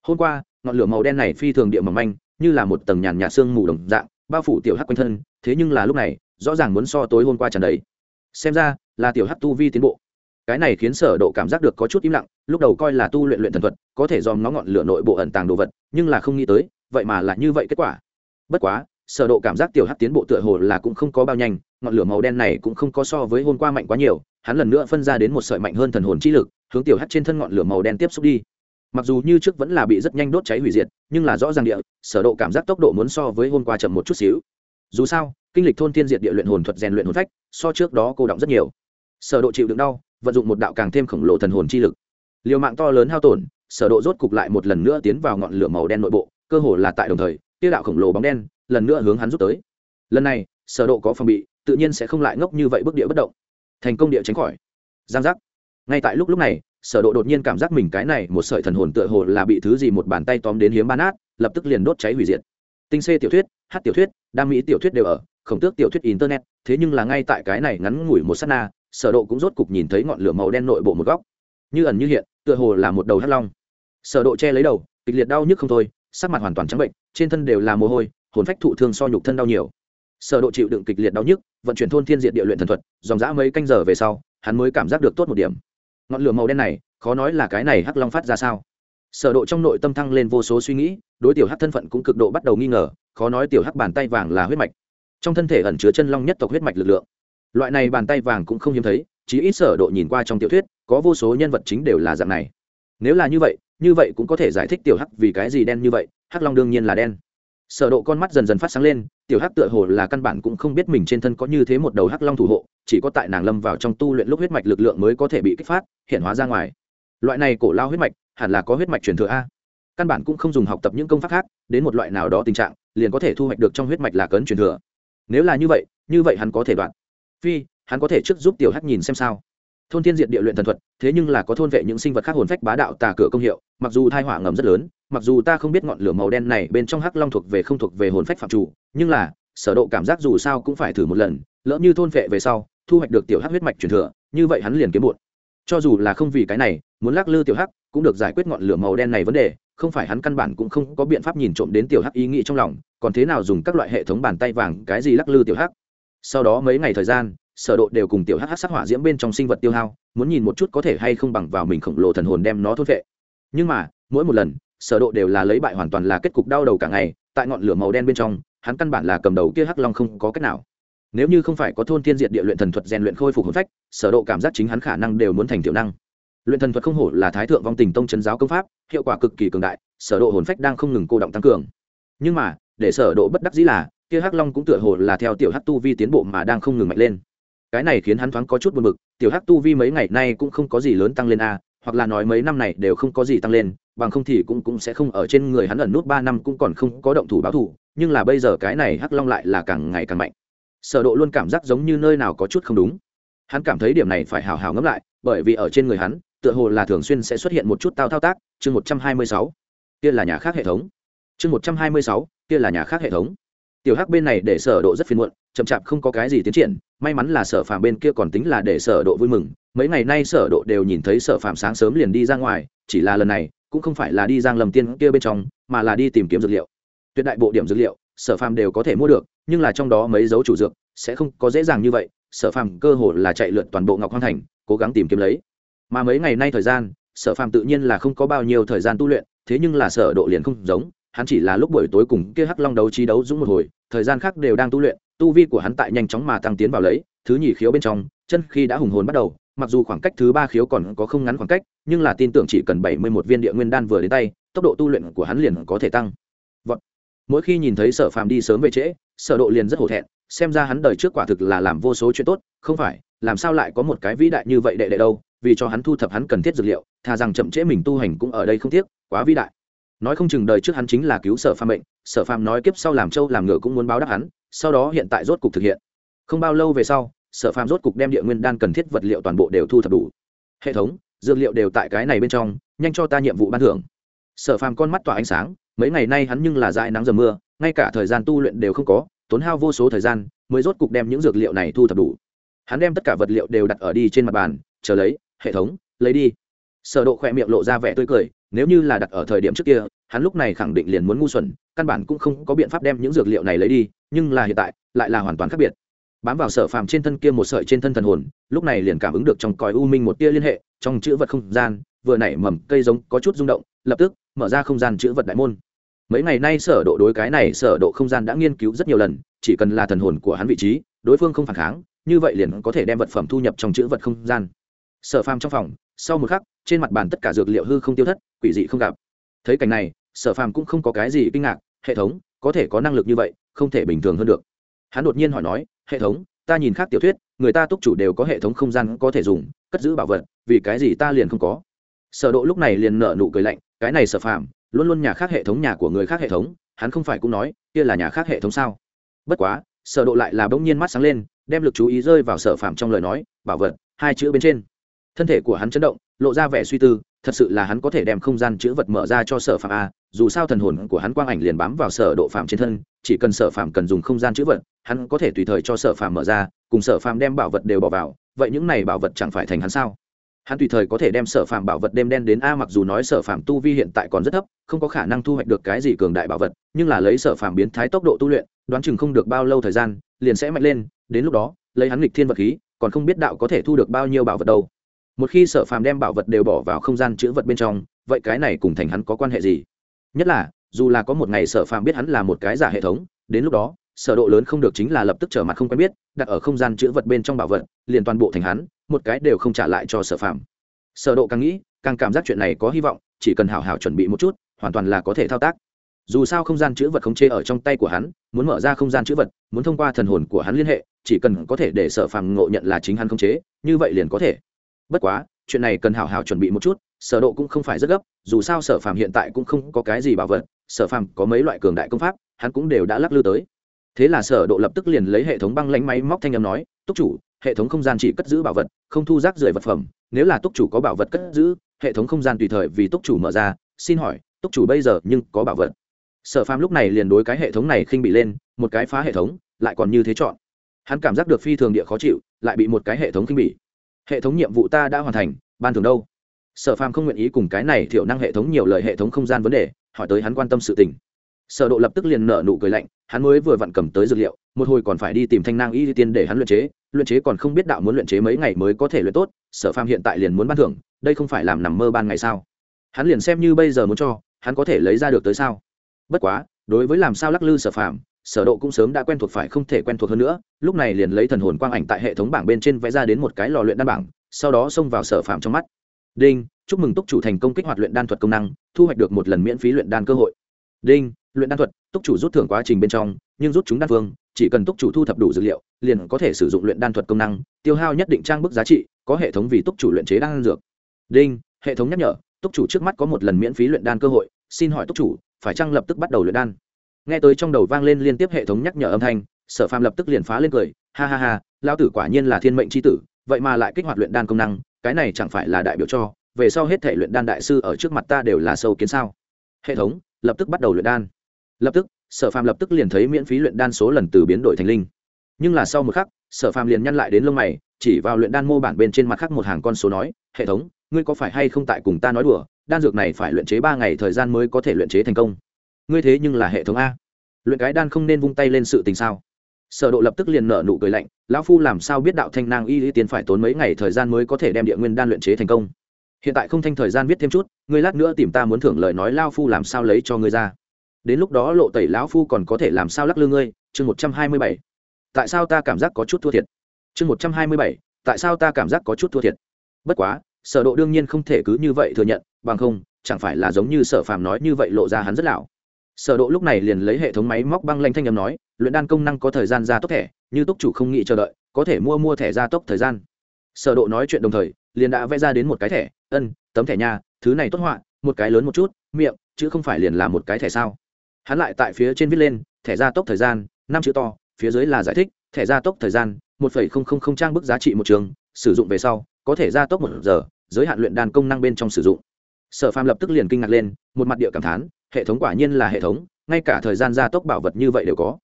hôm qua, ngọn lửa màu đen này phi thường địa mỏng manh, như là một tầng nhàn nhạt sương mù đồng dạng, bao phủ tiểu hắc quanh thân, thế nhưng là lúc này, rõ ràng muốn so tối hôm qua tràn đầy. Xem ra, là tiểu hắc tu vi tiến bộ. Cái này khiến sở độ cảm giác được có chút im lặng, lúc đầu coi là tu luyện luyện thần thuật, có thể dòm nó ngọn lửa nội bộ ẩn tàng đồ vật, nhưng là không nghĩ tới, vậy mà là như vậy kết quả. Bất quá, sở độ cảm giác tiểu hắc tiến bộ tựa hồ là cũng không có bao nhanh, ngọn lửa màu đen này cũng không có so với hôm qua mạnh quá nhiều, hắn lần nữa phân ra đến một sợi mạnh hơn thần hồn chi lực, hướng tiểu hắc trên thân ngọn lửa màu đen tiếp xúc đi mặc dù như trước vẫn là bị rất nhanh đốt cháy hủy diệt, nhưng là rõ ràng địa, sở độ cảm giác tốc độ muốn so với hôm qua chậm một chút xíu. Dù sao, kinh lịch thôn thiên diệt địa luyện hồn thuật rèn luyện hồn phách, so trước đó cô động rất nhiều. Sở độ chịu đựng đau, vận dụng một đạo càng thêm khổng lồ thần hồn chi lực. Liều mạng to lớn hao tổn, sở độ rốt cục lại một lần nữa tiến vào ngọn lửa màu đen nội bộ, cơ hồ là tại đồng thời tiêu đạo khổng lồ bóng đen, lần nữa hướng hắn rút tới. Lần này, sở độ có phòng bị, tự nhiên sẽ không lại ngốc như vậy bước địa bất động. Thành công địa tránh khỏi. Giang giác. Ngay tại lúc lúc này sở độ đột nhiên cảm giác mình cái này một sợi thần hồn tựa hồ là bị thứ gì một bàn tay tóm đến hiếm ban át lập tức liền đốt cháy hủy diệt. Tinh xê tiểu thuyết hát tiểu thuyết, đam mỹ tiểu thuyết đều ở, khổng tước tiểu thuyết internet, thế nhưng là ngay tại cái này ngắn ngủi một sát na, sở độ cũng rốt cục nhìn thấy ngọn lửa màu đen nội bộ một góc. Như ẩn như hiện, tựa hồ là một đầu hắc long. Sở độ che lấy đầu, kịch liệt đau nhức không thôi, sắc mặt hoàn toàn trắng bệnh, trên thân đều là mồ hôi, hồn phách thụ thương so nhục thân đau nhiều. Sở độ chịu đựng kịch liệt đau nhức, vận chuyển thôn thiên diệt địa luyện thần thuật, dòng dã mấy canh giờ về sau, hắn mới cảm giác được tốt một điểm ngọn lửa màu đen này, khó nói là cái này hắc long phát ra sao. Sở độ trong nội tâm thăng lên vô số suy nghĩ, đối tiểu hắc thân phận cũng cực độ bắt đầu nghi ngờ, khó nói tiểu hắc bàn tay vàng là huyết mạch. Trong thân thể ẩn chứa chân long nhất tộc huyết mạch lực lượng. Loại này bàn tay vàng cũng không hiếm thấy chỉ ít sở độ nhìn qua trong tiểu thuyết, có vô số nhân vật chính đều là dạng này. Nếu là như vậy như vậy cũng có thể giải thích tiểu hắc vì cái gì đen như vậy, hắc long đương nhiên là đen. Sở độ con mắt dần dần phát sáng lên, tiểu hắc tựa hồ là căn bản cũng không biết mình trên thân có như thế một đầu hắc long thủ hộ chỉ có tại nàng lâm vào trong tu luyện lúc huyết mạch lực lượng mới có thể bị kích phát, hiện hóa ra ngoài. Loại này cổ lao huyết mạch, hẳn là có huyết mạch truyền thừa a. Căn bản cũng không dùng học tập những công pháp khác, đến một loại nào đó tình trạng, liền có thể thu hoạch được trong huyết mạch là cấn truyền thừa. Nếu là như vậy như vậy hắn có thể đoạn. Phi, hắn có thể trước giúp tiểu hắc nhìn xem sao. Thôn thiên diện địa luyện thần thuật, thế nhưng là có thôn vệ những sinh vật khác hồn phách bá đạo tà cửa công hiệu, mặc dù thai họa ngầm rất lớn, mặc dù ta không biết ngọn lửa màu đen này bên trong hắc long thuộc về không thuộc về hồn phách phạm chủ, nhưng là, sở độ cảm giác dù sao cũng phải thử một lần, lỡ như thôn vệ về sau thu hoạch được tiểu hắc huyết mạch truyền thừa, như vậy hắn liền kiếm muộn cho dù là không vì cái này, muốn lắc lư tiểu hắc, cũng được giải quyết ngọn lửa màu đen này vấn đề, không phải hắn căn bản cũng không có biện pháp nhìn trộm đến tiểu hắc ý nghĩ trong lòng, còn thế nào dùng các loại hệ thống bàn tay vàng, cái gì lắc lư tiểu hắc. Sau đó mấy ngày thời gian, sở độ đều cùng tiểu hắc sát hỏa diễm bên trong sinh vật tiêu hao, muốn nhìn một chút có thể hay không bằng vào mình khổng lồ thần hồn đem nó thôn vệ nhưng mà, mỗi một lần, sở độ đều là lấy bại hoàn toàn là kết cục đau đầu cả ngày, tại ngọn lửa màu đen bên trong, hắn căn bản là cầm đầu kia hắc long không có cách nào nếu như không phải có thôn tiên diệt địa luyện thần thuật rèn luyện khôi phục hồn phách, sở độ cảm giác chính hắn khả năng đều muốn thành tiểu năng. Luyện thần thuật không hổ là thái thượng vong tình tông chân giáo công pháp, hiệu quả cực kỳ cường đại, sở độ hồn phách đang không ngừng cô động tăng cường. Nhưng mà, để sở độ bất đắc dĩ là, kia hắc long cũng tựa hồ là theo tiểu hắc tu vi tiến bộ mà đang không ngừng mạnh lên. Cái này khiến hắn thoáng có chút buồn bực, tiểu hắc tu vi mấy ngày nay cũng không có gì lớn tăng lên a, hoặc là nói mấy năm này đều không có gì tăng lên, bằng không thì cũng cũng sẽ không ở trên người hắn ẩn nút ba năm cũng còn không có động thủ báo thủ nhưng là bây giờ cái này hắc long lại là càng ngày càng mạnh sở độ luôn cảm giác giống như nơi nào có chút không đúng. Hắn cảm thấy điểm này phải hào hào ngẫm lại, bởi vì ở trên người hắn, tựa hồ là thường xuyên sẽ xuất hiện một chút tao thao tác, chương 126 kia là nhà khác hệ thống. Chương 126 kia là nhà khác hệ thống. Tiểu hắc bên này để sở độ rất phiền muộn, chậm chạp không có cái gì tiến triển, may mắn là sở phàm bên kia còn tính là để sở độ vui mừng. Mấy ngày nay sở độ đều nhìn thấy sở phàm sáng sớm liền đi ra ngoài, chỉ là lần này cũng không phải là đi giang lầm tiên kia bên trong, mà là đi tìm kiếm dược liệu. Tuyệt đại bộ điểm dược liệu sở phàm đều có thể mua được, nhưng là trong đó mấy dấu chủ dược sẽ không có dễ dàng như vậy, sở phàm cơ hồ là chạy lượn toàn bộ ngọc hoang thành, cố gắng tìm kiếm lấy. Mà mấy ngày nay thời gian, sở phàm tự nhiên là không có bao nhiêu thời gian tu luyện, thế nhưng là sở độ liền không giống, hắn chỉ là lúc buổi tối cùng kia hắc long đấu trí đấu dũng một hồi, thời gian khác đều đang tu luyện, tu vi của hắn tại nhanh chóng mà tăng tiến vào lấy, thứ nhì khiếu bên trong, chân khi đã hùng hồn bắt đầu, mặc dù khoảng cách thứ ba khiếu còn có không ngắn khoảng cách, nhưng là tin tưởng chỉ cần bảy mươi một viên địa nguyên đan vừa đến tay, tốc độ tu luyện của hắn liền có thể tăng mỗi khi nhìn thấy sở phàm đi sớm về trễ, sở độ liền rất hổ thẹn, xem ra hắn đời trước quả thực là làm vô số chuyện tốt, không phải, làm sao lại có một cái vĩ đại như vậy đệ đệ đâu, vì cho hắn thu thập hắn cần thiết dược liệu, thà rằng chậm trễ mình tu hành cũng ở đây không tiếc, quá vĩ đại. Nói không chừng đời trước hắn chính là cứu sở phàm bệnh. sở phàm nói kiếp sau làm trâu làm ngựa cũng muốn báo đáp hắn, sau đó hiện tại rốt cục thực hiện. Không bao lâu về sau, sở phàm rốt cục đem địa nguyên đan cần thiết vật liệu toàn bộ đều thu thập đủ. Hệ thống, dược liệu đều tại cái này bên trong, nhanh cho ta nhiệm vụ ban thưởng. Sở phàm con mắt tỏa ánh sáng mấy ngày nay hắn nhưng là dại nắng dầm mưa, ngay cả thời gian tu luyện đều không có, tốn hao vô số thời gian mới rốt cục đem những dược liệu này thu thập đủ. Hắn đem tất cả vật liệu đều đặt ở đi trên mặt bàn, chờ lấy, hệ thống, lấy đi. Sở độ khỏe miệng lộ ra vẻ tươi cười, nếu như là đặt ở thời điểm trước kia, hắn lúc này khẳng định liền muốn ngu xuẩn, căn bản cũng không có biện pháp đem những dược liệu này lấy đi, nhưng là hiện tại, lại là hoàn toàn khác biệt. Bám vào sở phàm trên thân kia một sợi trên thân thần hồn, lúc này liền cảm ứng được trong còi u minh một tia liên hệ, trong chữ vật không gian, vừa nảy mầm cây giống có chút rung động, lập tức mở ra không gian chữ vật đại môn mấy ngày nay sở độ đối cái này sở độ không gian đã nghiên cứu rất nhiều lần, chỉ cần là thần hồn của hắn vị trí, đối phương không phản kháng, như vậy liền có thể đem vật phẩm thu nhập trong chữ vật không gian. Sở phàm trong phòng, sau một khắc, trên mặt bàn tất cả dược liệu hư không tiêu thất, quỷ dị không gặp. Thấy cảnh này, sở phàm cũng không có cái gì kinh ngạc, hệ thống, có thể có năng lực như vậy, không thể bình thường hơn được. Hắn đột nhiên hỏi nói, hệ thống, ta nhìn khác tiểu thuyết, người ta túc chủ đều có hệ thống không gian có thể dùng, cất giữ bảo vật, vì cái gì ta liền không có? Sở độ lúc này liền nở nụ cười lạnh, cái này sở phàm luôn luôn nhà khác hệ thống nhà của người khác hệ thống, hắn không phải cũng nói, kia là nhà khác hệ thống sao? Bất quá, sở độ lại là bỗng nhiên mắt sáng lên, đem lực chú ý rơi vào sở phạm trong lời nói, bảo vật, hai chữ bên trên. Thân thể của hắn chấn động, lộ ra vẻ suy tư, thật sự là hắn có thể đem không gian chữ vật mở ra cho sở phạm a à, dù sao thần hồn của hắn quang ảnh liền bám vào sở độ phạm trên thân, chỉ cần sở phạm cần dùng không gian chữ vật, hắn có thể tùy thời cho sở phạm mở ra, cùng sở phạm đem bảo vật đều bỏ vào, vậy những này bảo vật chẳng phải thành hắn sao? Hắn tùy thời có thể đem sở phàm bảo vật đem đen đến a, mặc dù nói sở phàm tu vi hiện tại còn rất thấp, không có khả năng thu hoạch được cái gì cường đại bảo vật, nhưng là lấy sở phàm biến thái tốc độ tu luyện, đoán chừng không được bao lâu thời gian, liền sẽ mạnh lên, đến lúc đó, lấy hắn lịch thiên vật khí, còn không biết đạo có thể thu được bao nhiêu bảo vật đâu. Một khi sở phàm đem bảo vật đều bỏ vào không gian chữ vật bên trong, vậy cái này cùng thành hắn có quan hệ gì? Nhất là, dù là có một ngày sở phàm biết hắn là một cái giả hệ thống, đến lúc đó, sở độ lớn không được chính là lập tức trở mặt không quen biết, đặt ở không gian chữ vật bên trong bảo vật, liền toàn bộ thành hắn một cái đều không trả lại cho sở phàm. Sở độ càng nghĩ, càng cảm giác chuyện này có hy vọng, chỉ cần hảo hảo chuẩn bị một chút, hoàn toàn là có thể thao tác. Dù sao không gian chữ vật không chê ở trong tay của hắn, muốn mở ra không gian chữ vật, muốn thông qua thần hồn của hắn liên hệ, chỉ cần có thể để sở phàm ngộ nhận là chính hắn không chế, như vậy liền có thể. Bất quá, chuyện này cần hảo hảo chuẩn bị một chút, sở độ cũng không phải rất gấp, dù sao sở phàm hiện tại cũng không có cái gì bảo vật, sở phàm có mấy loại cường đại công pháp, hắn cũng đều đã lắc lư tới. Thế là sở độ lập tức liền lấy hệ thống băng lãnh máy móc thanh âm nói túc chủ, hệ thống không gian chỉ cất giữ bảo vật, không thu rác rưởi vật phẩm. Nếu là túc chủ có bảo vật cất giữ, hệ thống không gian tùy thời vì túc chủ mở ra. Xin hỏi, túc chủ bây giờ nhưng có bảo vật? Sở phàm lúc này liền đối cái hệ thống này khinh bị lên, một cái phá hệ thống, lại còn như thế chọn. Hắn cảm giác được phi thường địa khó chịu, lại bị một cái hệ thống khinh bỉ hệ thống nhiệm vụ ta đã hoàn thành, ban thường đâu? Sở phàm không nguyện ý cùng cái này thiểu năng hệ thống nhiều lời hệ thống không gian vấn đề, hỏi tới hắn quan tâm sự tình sở độ lập tức liền nở nụ cười lạnh, hắn mới vừa vặn cầm tới dược liệu, một hồi còn phải đi tìm thanh nang y tiên để hắn luyện chế luyện chế còn không biết đạo muốn luyện chế mấy ngày mới có thể luyện tốt, sở phàm hiện tại liền muốn ban thưởng, đây không phải làm nằm mơ ban ngày sao? Hắn liền xem như bây giờ muốn cho, hắn có thể lấy ra được tới sao? Bất quá, đối với làm sao lắc lư sở phàm, sở độ cũng sớm đã quen thuộc phải không thể quen thuộc hơn nữa, lúc này liền lấy thần hồn quang ảnh tại hệ thống bảng bên trên vẽ ra đến một cái lò luyện đan bảng, sau đó xông vào sở phạm trong mắt. Đinh, chúc mừng túc chủ thành công kích hoạt luyện đan thuật công năng, thu hoạch được một lần miễn phí luyện đan cơ hội. Đinh luyện đan thuật, túc chủ rút thưởng quá trình bên trong, nhưng rút chúng đan phương, chỉ cần túc chủ thu thập đủ dữ liệu, liền có thể sử dụng luyện đan thuật công năng, tiêu hao nhất định trang bức giá trị, có hệ thống vì túc chủ luyện chế đan dược. Đinh, hệ thống nhắc nhở, túc chủ trước mắt có một lần miễn phí luyện đan cơ hội, xin hỏi túc chủ, phải chăng lập tức bắt đầu luyện đan? Nghe tới trong đầu vang lên liên tiếp hệ thống nhắc nhở âm thanh, sở phàm lập tức liền phá lên cười, ha ha ha lao tử quả nhiên là thiên mệnh c h i tử, vậy mà lại kích hoạt luyện đan công năng, cái này chẳng phải là đại biểu cho, về sau hết thể luyện đan đại sư ở trước mặt ta đều là sâu kiến sao? Hệ thống, lập tức bắt đầu luyện đan lập tức, sở phàm lập tức liền thấy miễn phí luyện đan số lần từ biến đổi thành linh. Nhưng là sau một khắc, sở phàm liền nhăn lại đến lông mày, chỉ vào luyện đan mô bản bên trên mặt khác một hàng con số nói, hệ thống, ngươi có phải hay không tại cùng ta nói đùa, đan dược này phải luyện chế ba ngày thời gian mới có thể luyện chế thành công? Ngươi thế nhưng là hệ thống a. Luyện cái đan không nên vung tay lên sự tình sao? Sở độ lập tức liền nở nụ cười lạnh, lão phu làm sao biết đạo thanh nang y lý tiến phải tốn mấy ngày thời gian mới có thể đem địa nguyên đan luyện chế thành công? Hiện tại không thanh thời gian viết thêm chút, ngươi lát nữa tìm ta muốn thưởng lời nói, lão phu làm sao lấy cho ngươi ra? Đến lúc đó lộ tẩy lão phu còn có thể làm sao lắc lư ngươi, chương một trăm hai mươi bảy. Tại sao ta cảm giác có chút thua thiệt? Chương một trăm hai mươi bảy, tại sao ta cảm giác có chút thua thiệt? Bất quá, sở độ đương nhiên không thể cứ như vậy thừa nhận, bằng không, chẳng phải là giống như sở phàm nói như vậy lộ ra hắn rất lão. Sở độ lúc này liền lấy hệ thống máy móc băng lanh thanh âm nói, luyện đan công năng có thời gian gia tốc thẻ, như túc chủ không nghĩ chờ đợi, có thể mua mua thẻ gia tốc thời gian. Sở độ nói chuyện đồng thời, liền đã vẽ ra đến một cái thẻ, ân, tấm thẻ nha, thứ này tốt họa, một cái lớn một chút, miệng, chứ không phải liền là một cái thẻ sao? Hắn lại tại phía trên viết lên, thẻ gia tốc thời gian, năm chữ to, phía dưới là giải thích, thẻ gia tốc thời gian, một phẩy không không không trang bức giá trị một trường, sử dụng về sau, có thể gia tốc một giờ, giới hạn luyện đan công năng bên trong sử dụng. Sở phàm lập tức liền kinh ngạc lên, một mặt địa cảm thán, hệ thống quả nhiên là hệ thống, ngay cả thời gian gia tốc bảo vật như vậy đều có.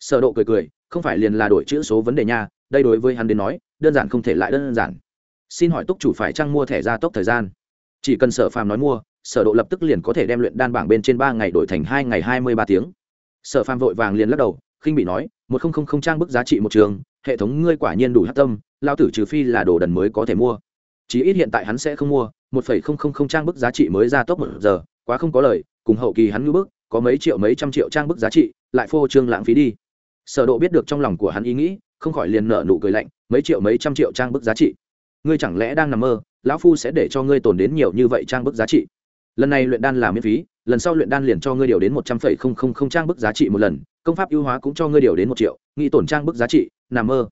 Sở độ cười cười, không phải liền là đổi chữ số vấn đề nha, đây đối với hắn đến nói, đơn giản không thể lại đơn giản. Xin hỏi túc chủ phải trang mua thẻ gia tốc thời gian? Chỉ cần sở phàm nói mua sở độ lập tức liền có thể đem luyện đan bảng bên trên ba ngày đổi thành hai ngày hai mươi ba tiếng. Sở phàm vội vàng liền lắc đầu, khinh bị nói, một không không không trang bức giá trị một trường, hệ thống ngươi quả nhiên đủ hắc tâm lao tử trừ phi là đồ đần mới có thể mua. Chí ít hiện tại hắn sẽ không mua, một phẩy không không không trang bức giá trị mới ra tốc một giờ, quá không có lời, cùng hậu kỳ hắn ngưỡng bức, có mấy triệu mấy trăm triệu trang bức giá trị, lại phô trương lãng phí đi. Sở độ biết được trong lòng của hắn ý nghĩ, không khỏi liền nở nụ cười lạnh, mấy triệu mấy trăm triệu trang bức giá trị? Ngươi chẳng lẽ đang nằm mơ, lão phu sẽ để cho ngươi tồn đến nhiều như vậy trang bức giá trị? Lần này luyện đan là miễn phí, lần sau luyện đan liền cho ngươi điều đến một trăm phẩy không không không trang bức giá trị một lần, công pháp ưu hóa cũng cho ngươi điều đến một triệu, nghĩ tổn trang bức giá trị, nằm mơ.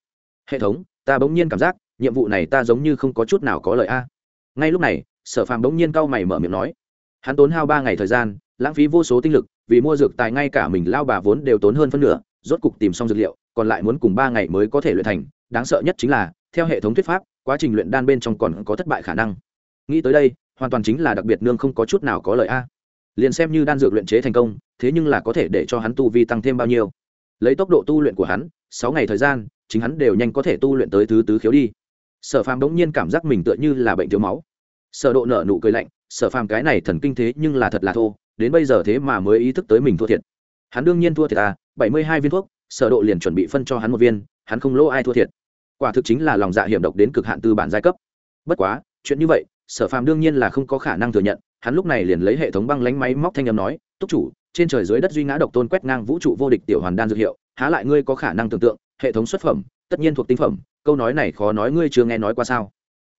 Hệ thống, ta bỗng nhiên cảm giác, nhiệm vụ này ta giống như không có chút nào có lợi a. Ngay lúc này, sở phàm bỗng nhiên cau mày mở miệng nói, hắn tốn hao ba ngày thời gian, lãng phí vô số tinh lực, vì mua dược tài ngay cả mình lao bà vốn đều tốn hơn phân nửa, rốt cục tìm xong dược liệu, còn lại muốn cùng ba ngày mới có thể luyện thành, đáng sợ nhất chính là, theo hệ thống thuyết pháp, quá trình luyện đan bên trong còn có thất bại khả năng. Nghĩ tới đây hoàn toàn chính là đặc biệt nương không có chút nào có lợi a. Liền xem như đan dược luyện chế thành công, thế nhưng là có thể để cho hắn tu vi tăng thêm bao nhiêu. Lấy tốc độ tu luyện của hắn, sáu ngày thời gian, chính hắn đều nhanh có thể tu luyện tới thứ tứ khiếu đi. Sở phàm đống nhiên cảm giác mình tựa như là bệnh thiếu máu. Sở độ nở nụ cười lạnh, sở phàm cái này thần kinh thế nhưng là thật là thô, đến bây giờ thế mà mới ý thức tới mình thua thiệt. Hắn đương nhiên thua thiệt à bảy mươi hai viên thuốc, sở độ liền chuẩn bị phân cho hắn một viên, hắn không lỗ ai thua thiệt. Quả thực chính là lòng dạ hiểm độc đến cực hạn tư bản giai cấp. Bất quá, chuyện như vậy sở phàm đương nhiên là không có khả năng thừa nhận, hắn lúc này liền lấy hệ thống băng lánh máy móc thanh âm nói, túc chủ, trên trời dưới đất duy ngã độc tôn quét ngang vũ trụ vô địch tiểu hoàn đan dược hiệu, há lại ngươi có khả năng tưởng tượng, hệ thống xuất phẩm, tất nhiên thuộc tinh phẩm, câu nói này khó nói ngươi chưa nghe nói qua sao?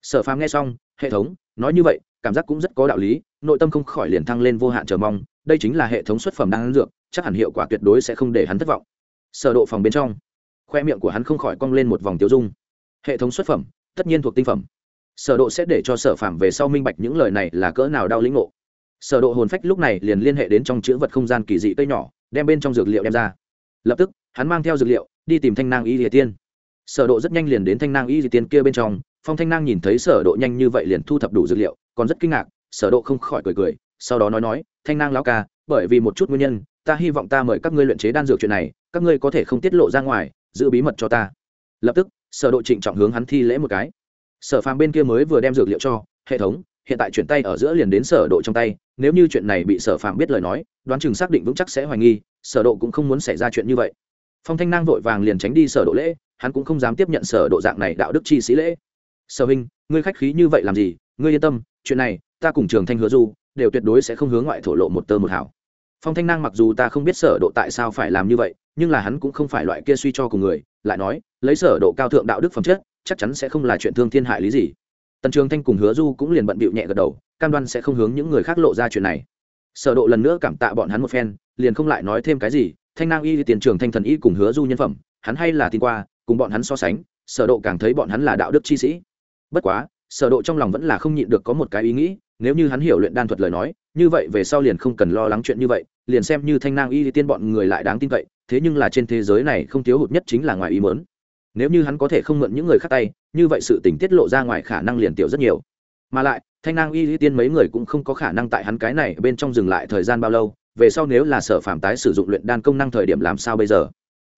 Sở phàm nghe xong, hệ thống, nói như vậy, cảm giác cũng rất có đạo lý, nội tâm không khỏi liền thăng lên vô hạn chờ mong, đây chính là hệ thống xuất phẩm đan dược, chắc hẳn hiệu quả tuyệt đối sẽ không để hắn thất vọng. Sở độ phòng bên trong, khoe miệng của hắn không khỏi cong lên một vòng tiêu dung. Hệ thống xuất phẩm, tất nhiên thuộc tinh phẩm sở độ sẽ để cho sở phạm về sau minh bạch những lời này là cỡ nào đau lĩnh ngộ. Sở độ hồn phách lúc này liền liên hệ đến trong chữ vật không gian kỳ dị cây nhỏ, đem bên trong dược liệu đem ra. Lập tức, hắn mang theo dược liệu, đi tìm thanh nang y Lệ tiên. Sở độ rất nhanh liền đến thanh nang y Lệ tiên kia bên trong, phong thanh nang nhìn thấy sở độ nhanh như vậy liền thu thập đủ dược liệu, còn rất kinh ngạc, sở độ không khỏi cười cười, sau đó nói nói, thanh nang lão ca, bởi vì một chút nguyên nhân, ta hy vọng ta mời các ngươi luyện chế đan dược chuyện này, các ngươi có thể không tiết lộ ra ngoài, giữ bí mật cho ta. Lập tức, sở độ trịnh trọng hướng hắn thi lễ một cái sở phàm bên kia mới vừa đem dược liệu cho, hệ thống, hiện tại chuyển tay ở giữa liền đến sở độ trong tay, nếu như chuyện này bị sở phàm biết lời nói, đoán chừng xác định vững chắc sẽ hoài nghi, sở độ cũng không muốn xảy ra chuyện như vậy. Phong thanh năng vội vàng liền tránh đi sở độ lễ, hắn cũng không dám tiếp nhận sở độ dạng này đạo đức chi sĩ lễ. Sở huynh, ngươi khách khí như vậy làm gì? Ngươi yên tâm, chuyện này, ta cùng trường thanh hứa du, đều tuyệt đối sẽ không hướng ngoại thổ lộ một tơ một hào. Phong thanh năng mặc dù ta không biết sở độ tại sao phải làm như vậy, nhưng là hắn cũng không phải loại kia suy cho cùng người, lại nói, lấy sở độ cao thượng đạo đức phẩm chất chắc chắn sẽ không là chuyện thương thiên hại lý gì. Tần trường thanh cùng hứa du cũng liền bận bịu nhẹ gật đầu, cam đoan sẽ không hướng những người khác lộ ra chuyện này. Sở độ lần nữa cảm tạ bọn hắn một phen, liền không lại nói thêm cái gì, thanh nang y tiền trường thanh thần y cùng hứa du nhân phẩm, hắn hay là tin qua, cùng bọn hắn so sánh, sở độ càng thấy bọn hắn là đạo đức chi sĩ. Bất quá, sở độ trong lòng vẫn là không nhịn được có một cái ý nghĩ, nếu như hắn hiểu luyện đan thuật lời nói, như vậy về sau liền không cần lo lắng chuyện như vậy, liền xem như thanh nang y tiên bọn người lại đáng tin cậy, thế nhưng là trên thế giới này không thiếu hụt nhất chính là ngoài ý muốn nếu như hắn có thể không mượn những người khác tay, như vậy sự tình tiết lộ ra ngoài khả năng liền tiểu rất nhiều. Mà lại, thanh nang y tiên mấy người cũng không có khả năng tại hắn cái này bên trong dừng lại thời gian bao lâu, về sau nếu là sở phạm tái sử dụng luyện đan công năng thời điểm làm sao bây giờ?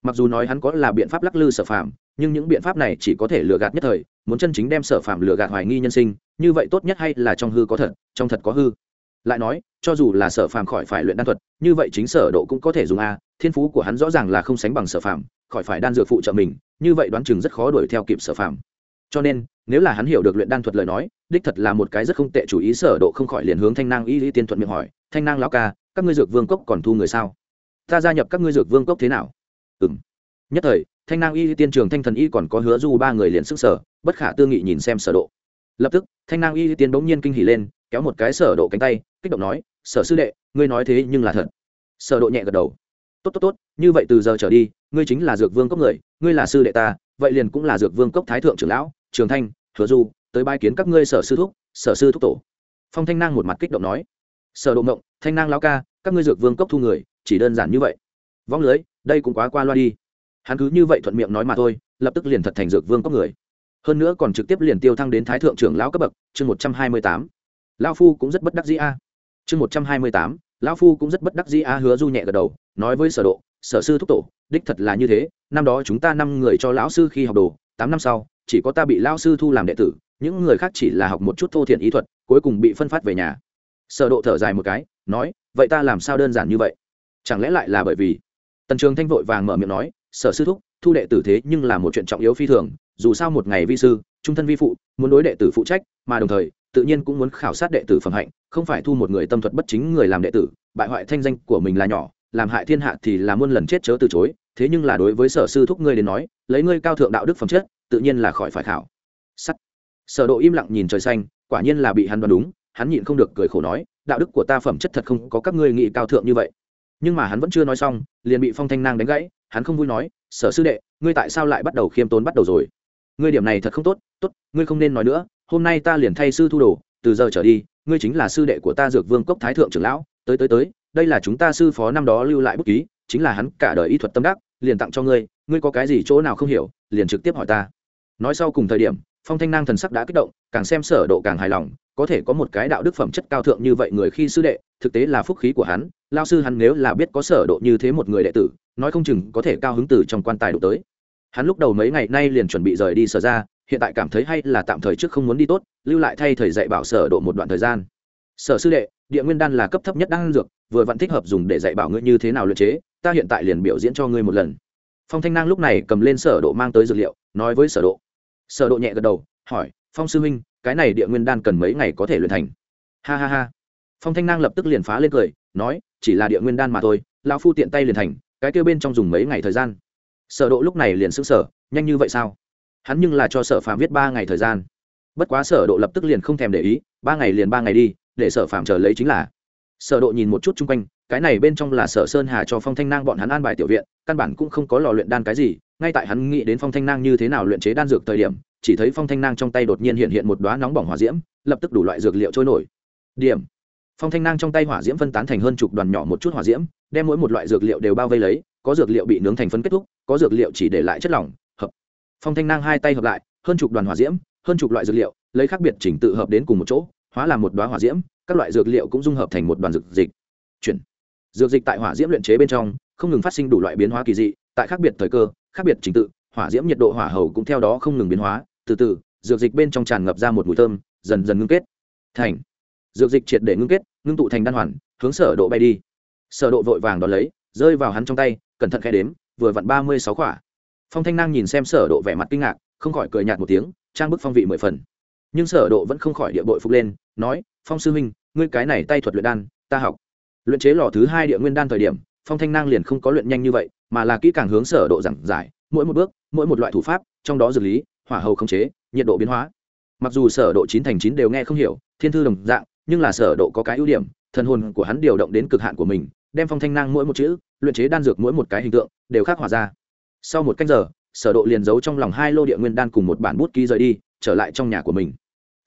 Mặc dù nói hắn có là biện pháp lắc lư sở phạm nhưng những biện pháp này chỉ có thể lừa gạt nhất thời, muốn chân chính đem sở phạm lừa gạt hoài nghi nhân sinh, như vậy tốt nhất hay là trong hư có thật, trong thật có hư. Lại nói, cho dù là sở phạm khỏi phải luyện đan thuật, như vậy chính sở độ cũng có thể dùng a, thiên phú của hắn rõ ràng là không sánh bằng sở phạm khỏi phải đan dược phụ trợ mình như vậy đoán chừng rất khó đuổi theo kịp sở phạm cho nên, nếu là hắn hiểu được luyện đan thuật lời nói, đích thật là một cái rất không tệ chủ ý, sở độ không khỏi liền hướng thanh nang y lý tiên thuận miệng hỏi, thanh nang lão ca, các ngươi dược vương cốc còn thu người sao? Ta gia nhập các ngươi dược vương cốc thế nào? Ừm. Nhất thời, thanh nang y tiên trường thanh thần y còn có hứa du ba người liền sức sở bất khả tư nghị nhìn xem sở độ. Lập tức, thanh nang y tiên bỗng nhiên kinh hỉ lên, kéo một cái sở độ cánh tay, kích động nói, sở sư đệ, ngươi nói thế nhưng là thật. Sở độ nhẹ gật đầu. Tốt tốt tốt, như vậy từ giờ trở đi ngươi chính là dược vương cốc người, ngươi là sư đệ ta, vậy liền cũng là dược vương cốc thái thượng trưởng lão, trường thanh, hứa du, tới bái kiến các ngươi sở sư thúc, sở sư thúc tổ. Phong thanh nang một mặt kích động nói, sở độ mộng thanh nang lão ca, các ngươi dược vương cốc thu người, chỉ đơn giản như vậy. Vong lưới, đây cũng quá qua loa đi. Hắn cứ như vậy thuận miệng nói mà thôi, lập tức liền thật thành dược vương cốc người. Hơn nữa còn trực tiếp liền tiêu thăng đến thái thượng trưởng lão cấp bậc, chương một trăm hai mươi tám. Lão phu cũng rất bất đắc dĩ a. Chương một trăm hai mươi tám, lão phu cũng rất bất đắc dĩ a, hứa du nhẹ gật đầu, nói với sở độ sở sư thúc tổ, đích thật là như thế, năm đó chúng ta năm người cho lão sư khi học đồ, tám năm sau, chỉ có ta bị lão sư thu làm đệ tử, những người khác chỉ là học một chút thô thiện ý thuật, cuối cùng bị phân phát về nhà. Sở độ thở dài một cái, nói, vậy ta làm sao đơn giản như vậy? Chẳng lẽ lại là bởi vì? Tần trường thanh vội vàng mở miệng nói, sở sư thúc, thu đệ tử thế nhưng là một chuyện trọng yếu phi thường, dù sao một ngày vi sư, trung thân vi phụ, muốn đối đệ tử phụ trách, mà đồng thời, tự nhiên cũng muốn khảo sát đệ tử phẩm hạnh, không phải thu một người tâm thuật bất chính người làm đệ tử, bại hoại thanh danh của mình là nhỏ làm hại thiên hạ thì là muôn lần chết chớ từ chối, thế nhưng là đối với sở sư thúc ngươi đến nói, lấy ngươi cao thượng đạo đức phẩm chất, tự nhiên là khỏi phải khảo. Sắt. Sở độ im lặng nhìn trời xanh, quả nhiên là bị hắn đoán đúng, hắn nhịn không được cười khổ nói, đạo đức của ta phẩm chất thật không có các ngươi nghĩ cao thượng như vậy. Nhưng mà hắn vẫn chưa nói xong, liền bị phong thanh nang đánh gãy, hắn không vui nói, sở sư đệ, ngươi tại sao lại bắt đầu khiêm tốn bắt đầu rồi? Ngươi điểm này thật không tốt tốt, ngươi không nên nói nữa, hôm nay ta liền thay sư thu đồ, từ giờ trở đi, ngươi chính là sư đệ của ta dược vương cốc thái thượng trưởng lão, tới tới tới đây là chúng ta sư phó năm đó lưu lại bút ký, chính là hắn cả đời y thuật tâm đắc, liền tặng cho ngươi ngươi có cái gì chỗ nào không hiểu, liền trực tiếp hỏi ta. Nói sau cùng thời điểm, phong thanh nang thần sắc đã kích động, càng xem sở độ càng hài lòng, có thể có một cái đạo đức phẩm chất cao thượng như vậy người khi sư đệ, thực tế là phúc khí của hắn, lao sư hắn nếu là biết có sở độ như thế một người đệ tử, nói không chừng có thể cao hứng từ trong quan tài độ tới. Hắn lúc đầu mấy ngày nay liền chuẩn bị rời đi sở ra, hiện tại cảm thấy hay là tạm thời trước không muốn đi tốt, lưu lại thay thầy dạy bảo sở độ một đoạn thời gian. Sở sư đệ, địa nguyên đan là cấp thấp nhất đan dược vừa vẫn thích hợp dùng để dạy bảo ngươi như thế nào luyện chế, ta hiện tại liền biểu diễn cho ngươi một lần. Phong thanh nang lúc này cầm lên sở độ mang tới dược liệu, nói với sở độ. Sở độ nhẹ gật đầu, hỏi, phong sư huynh, cái này địa nguyên đan cần mấy ngày có thể luyện thành? Ha ha ha. Phong thanh nang lập tức liền phá lên cười, nói, chỉ là địa nguyên đan mà thôi, lão phu tiện tay liền thành, cái kia bên trong dùng mấy ngày thời gian? Sở độ lúc này liền sững sờ, nhanh như vậy sao? Hắn nhưng là cho sở phàm viết ba ngày thời gian. Bất quá sở độ lập tức liền không thèm để ý, ba ngày liền ba ngày đi, để sở phàm chờ lấy chính là sở độ nhìn một chút chung quanh, cái này bên trong là sở sơn hà cho phong thanh nang bọn hắn an bài tiểu viện, căn bản cũng không có lò luyện đan cái gì, ngay tại hắn nghĩ đến phong thanh nang như thế nào luyện chế đan dược thời điểm, chỉ thấy phong thanh nang trong tay đột nhiên hiện hiện một đóa nóng bỏng hỏa diễm, lập tức đủ loại dược liệu trôi nổi. Điểm. Phong thanh nang trong tay hỏa diễm phân tán thành hơn chục đoàn nhỏ một chút hỏa diễm, đem mỗi một loại dược liệu đều bao vây lấy, có dược liệu bị nướng thành phân kết thúc, có dược liệu chỉ để lại chất lỏng, hợp. Phong thanh nang hai tay hợp lại, hơn chục đoàn hỏa diễm, hơn chục loại dược liệu, lấy khác biệt chỉnh tự hợp đến cùng một chỗ hóa làm một đóa hỏa diễm, các loại dược liệu cũng dung hợp thành một đoàn dược dịch. Chuyển. Dược dịch tại hỏa diễm luyện chế bên trong, không ngừng phát sinh đủ loại biến hóa kỳ dị, tại khác biệt thời cơ, khác biệt trình tự, hỏa diễm nhiệt độ hỏa hầu cũng theo đó không ngừng biến hóa. Từ từ, dược dịch bên trong tràn ngập ra một mùi thơm, dần dần ngưng kết. Thành. Dược dịch triệt để ngưng kết, ngưng tụ thành đan hoàn, hướng sở độ bay đi. Sở độ vội vàng đón lấy, rơi vào hắn trong tay, cẩn thận khẽ đếm, vừa vặn ba mươi sáu quả phong thanh năng nhìn xem sở độ vẻ mặt kinh ngạc, không khỏi cười nhạt một tiếng, trang bức phong vị mười phần nhưng sở độ vẫn không khỏi địa bội phục lên, nói, phong sư huynh, ngươi cái này tay thuật luyện đan, ta học. Luyện chế lò thứ hai địa nguyên đan thời điểm, phong thanh năng liền không có luyện nhanh như vậy, mà là kỹ càng hướng sở độ giảng giải, mỗi một bước, mỗi một loại thủ pháp, trong đó dược lý, hỏa hầu khống chế, nhiệt độ biến hóa. Mặc dù sở độ chín thành chín đều nghe không hiểu, thiên thư đồng dạng, nhưng là sở độ có cái ưu điểm, thần hồn của hắn điều động đến cực hạn của mình, đem phong thanh năng mỗi một chữ, luyện chế đan dược mỗi một cái hình tượng, đều khắc họa ra. Sau một canh giờ, sở độ liền giấu trong lòng hai lô địa nguyên đan cùng một bản bút ký rời đi, trở lại trong nhà của mình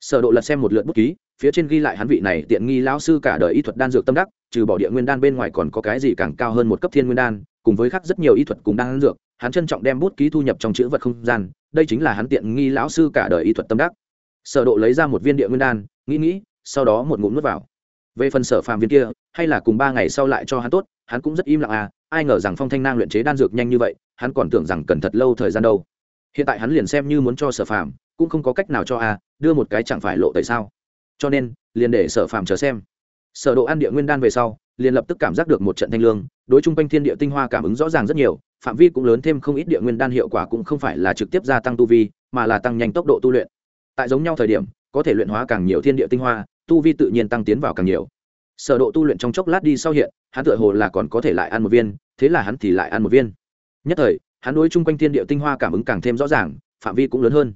sở độ lật xem một lượt bút ký, phía trên ghi lại hắn vị này tiện nghi lão sư cả đời y thuật đan dược tâm đắc, trừ bỏ địa nguyên đan bên ngoài còn có cái gì càng cao hơn một cấp thiên nguyên đan, cùng với khác rất nhiều y thuật cùng đan dược, hắn trân trọng đem bút ký thu nhập trong chữ vật không gian, đây chính là hắn tiện nghi lão sư cả đời y thuật tâm đắc. Sở độ lấy ra một viên địa nguyên đan, nghĩ nghĩ, sau đó một ngụm nuốt vào. Về phần sở phàm viên kia, hay là cùng ba ngày sau lại cho hắn tốt, hắn cũng rất im lặng à ai ngờ rằng phong thanh nang luyện chế đan dược nhanh như vậy, hắn còn tưởng rằng cần thật lâu thời gian đâu. Hiện tại hắn liền xem như muốn cho sở phàm cũng không có cách nào cho à đưa một cái chẳng phải lộ tại sao. Cho nên, liền để sở phàm chờ xem. Sở độ ăn địa nguyên đan về sau, liền lập tức cảm giác được một trận thanh lương, đối chung quanh thiên địa tinh hoa cảm ứng rõ ràng rất nhiều, phạm vi cũng lớn thêm không ít địa nguyên đan hiệu quả cũng không phải là trực tiếp gia tăng tu vi, mà là tăng nhanh tốc độ tu luyện. Tại giống nhau thời điểm, có thể luyện hóa càng nhiều thiên địa tinh hoa, tu vi tự nhiên tăng tiến vào càng nhiều. Sở độ tu luyện trong chốc lát đi sau hiện, hắn tựa hồ là còn có thể lại ăn một viên, thế là hắn thì lại ăn một viên. Nhất thời, hắn đối chung quanh thiên địa tinh hoa cảm ứng càng thêm rõ ràng, phạm vi cũng lớn hơn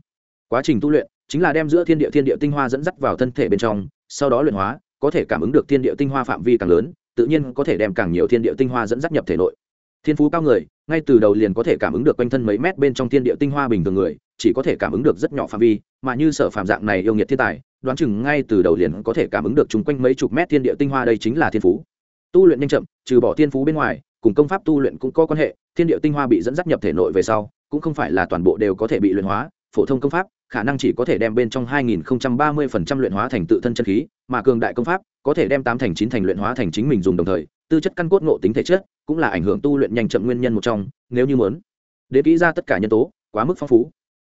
quá trình tu luyện, chính là đem giữa thiên địa thiên địa tinh hoa dẫn dắt vào thân thể bên trong, sau đó luyện hóa, có thể cảm ứng được thiên địa tinh hoa phạm vi càng lớn, tự nhiên có thể đem càng nhiều thiên địa tinh hoa dẫn dắt nhập thể nội. Thiên phú cao người, ngay từ đầu liền có thể cảm ứng được quanh thân mấy mét bên trong thiên địa tinh hoa bình thường người, chỉ có thể cảm ứng được rất nhỏ phạm vi, mà như sở phạm dạng này yêu nghiệt thiên tài, đoán chừng ngay từ đầu liền có thể cảm ứng được chung quanh mấy chục mét thiên địa tinh hoa đây chính là thiên phú. Tu luyện nhanh chậm, trừ bỏ thiên phú bên ngoài, cùng công pháp tu luyện cũng có quan hệ, thiên địa tinh hoa bị dẫn dắt nhập thể nội về sau, cũng không phải là toàn bộ đều có thể bị luyện hóa, phổ thông công pháp khả năng chỉ có thể đem bên trong 2030% luyện hóa thành tự thân chân khí, mà cường đại công pháp có thể đem tám thành chín thành luyện hóa thành chính mình dùng đồng thời, tư chất căn cốt ngộ tính thể chất cũng là ảnh hưởng tu luyện nhanh chậm nguyên nhân một trong, nếu như muốn. Để kỹ ra tất cả nhân tố, quá mức phong phú.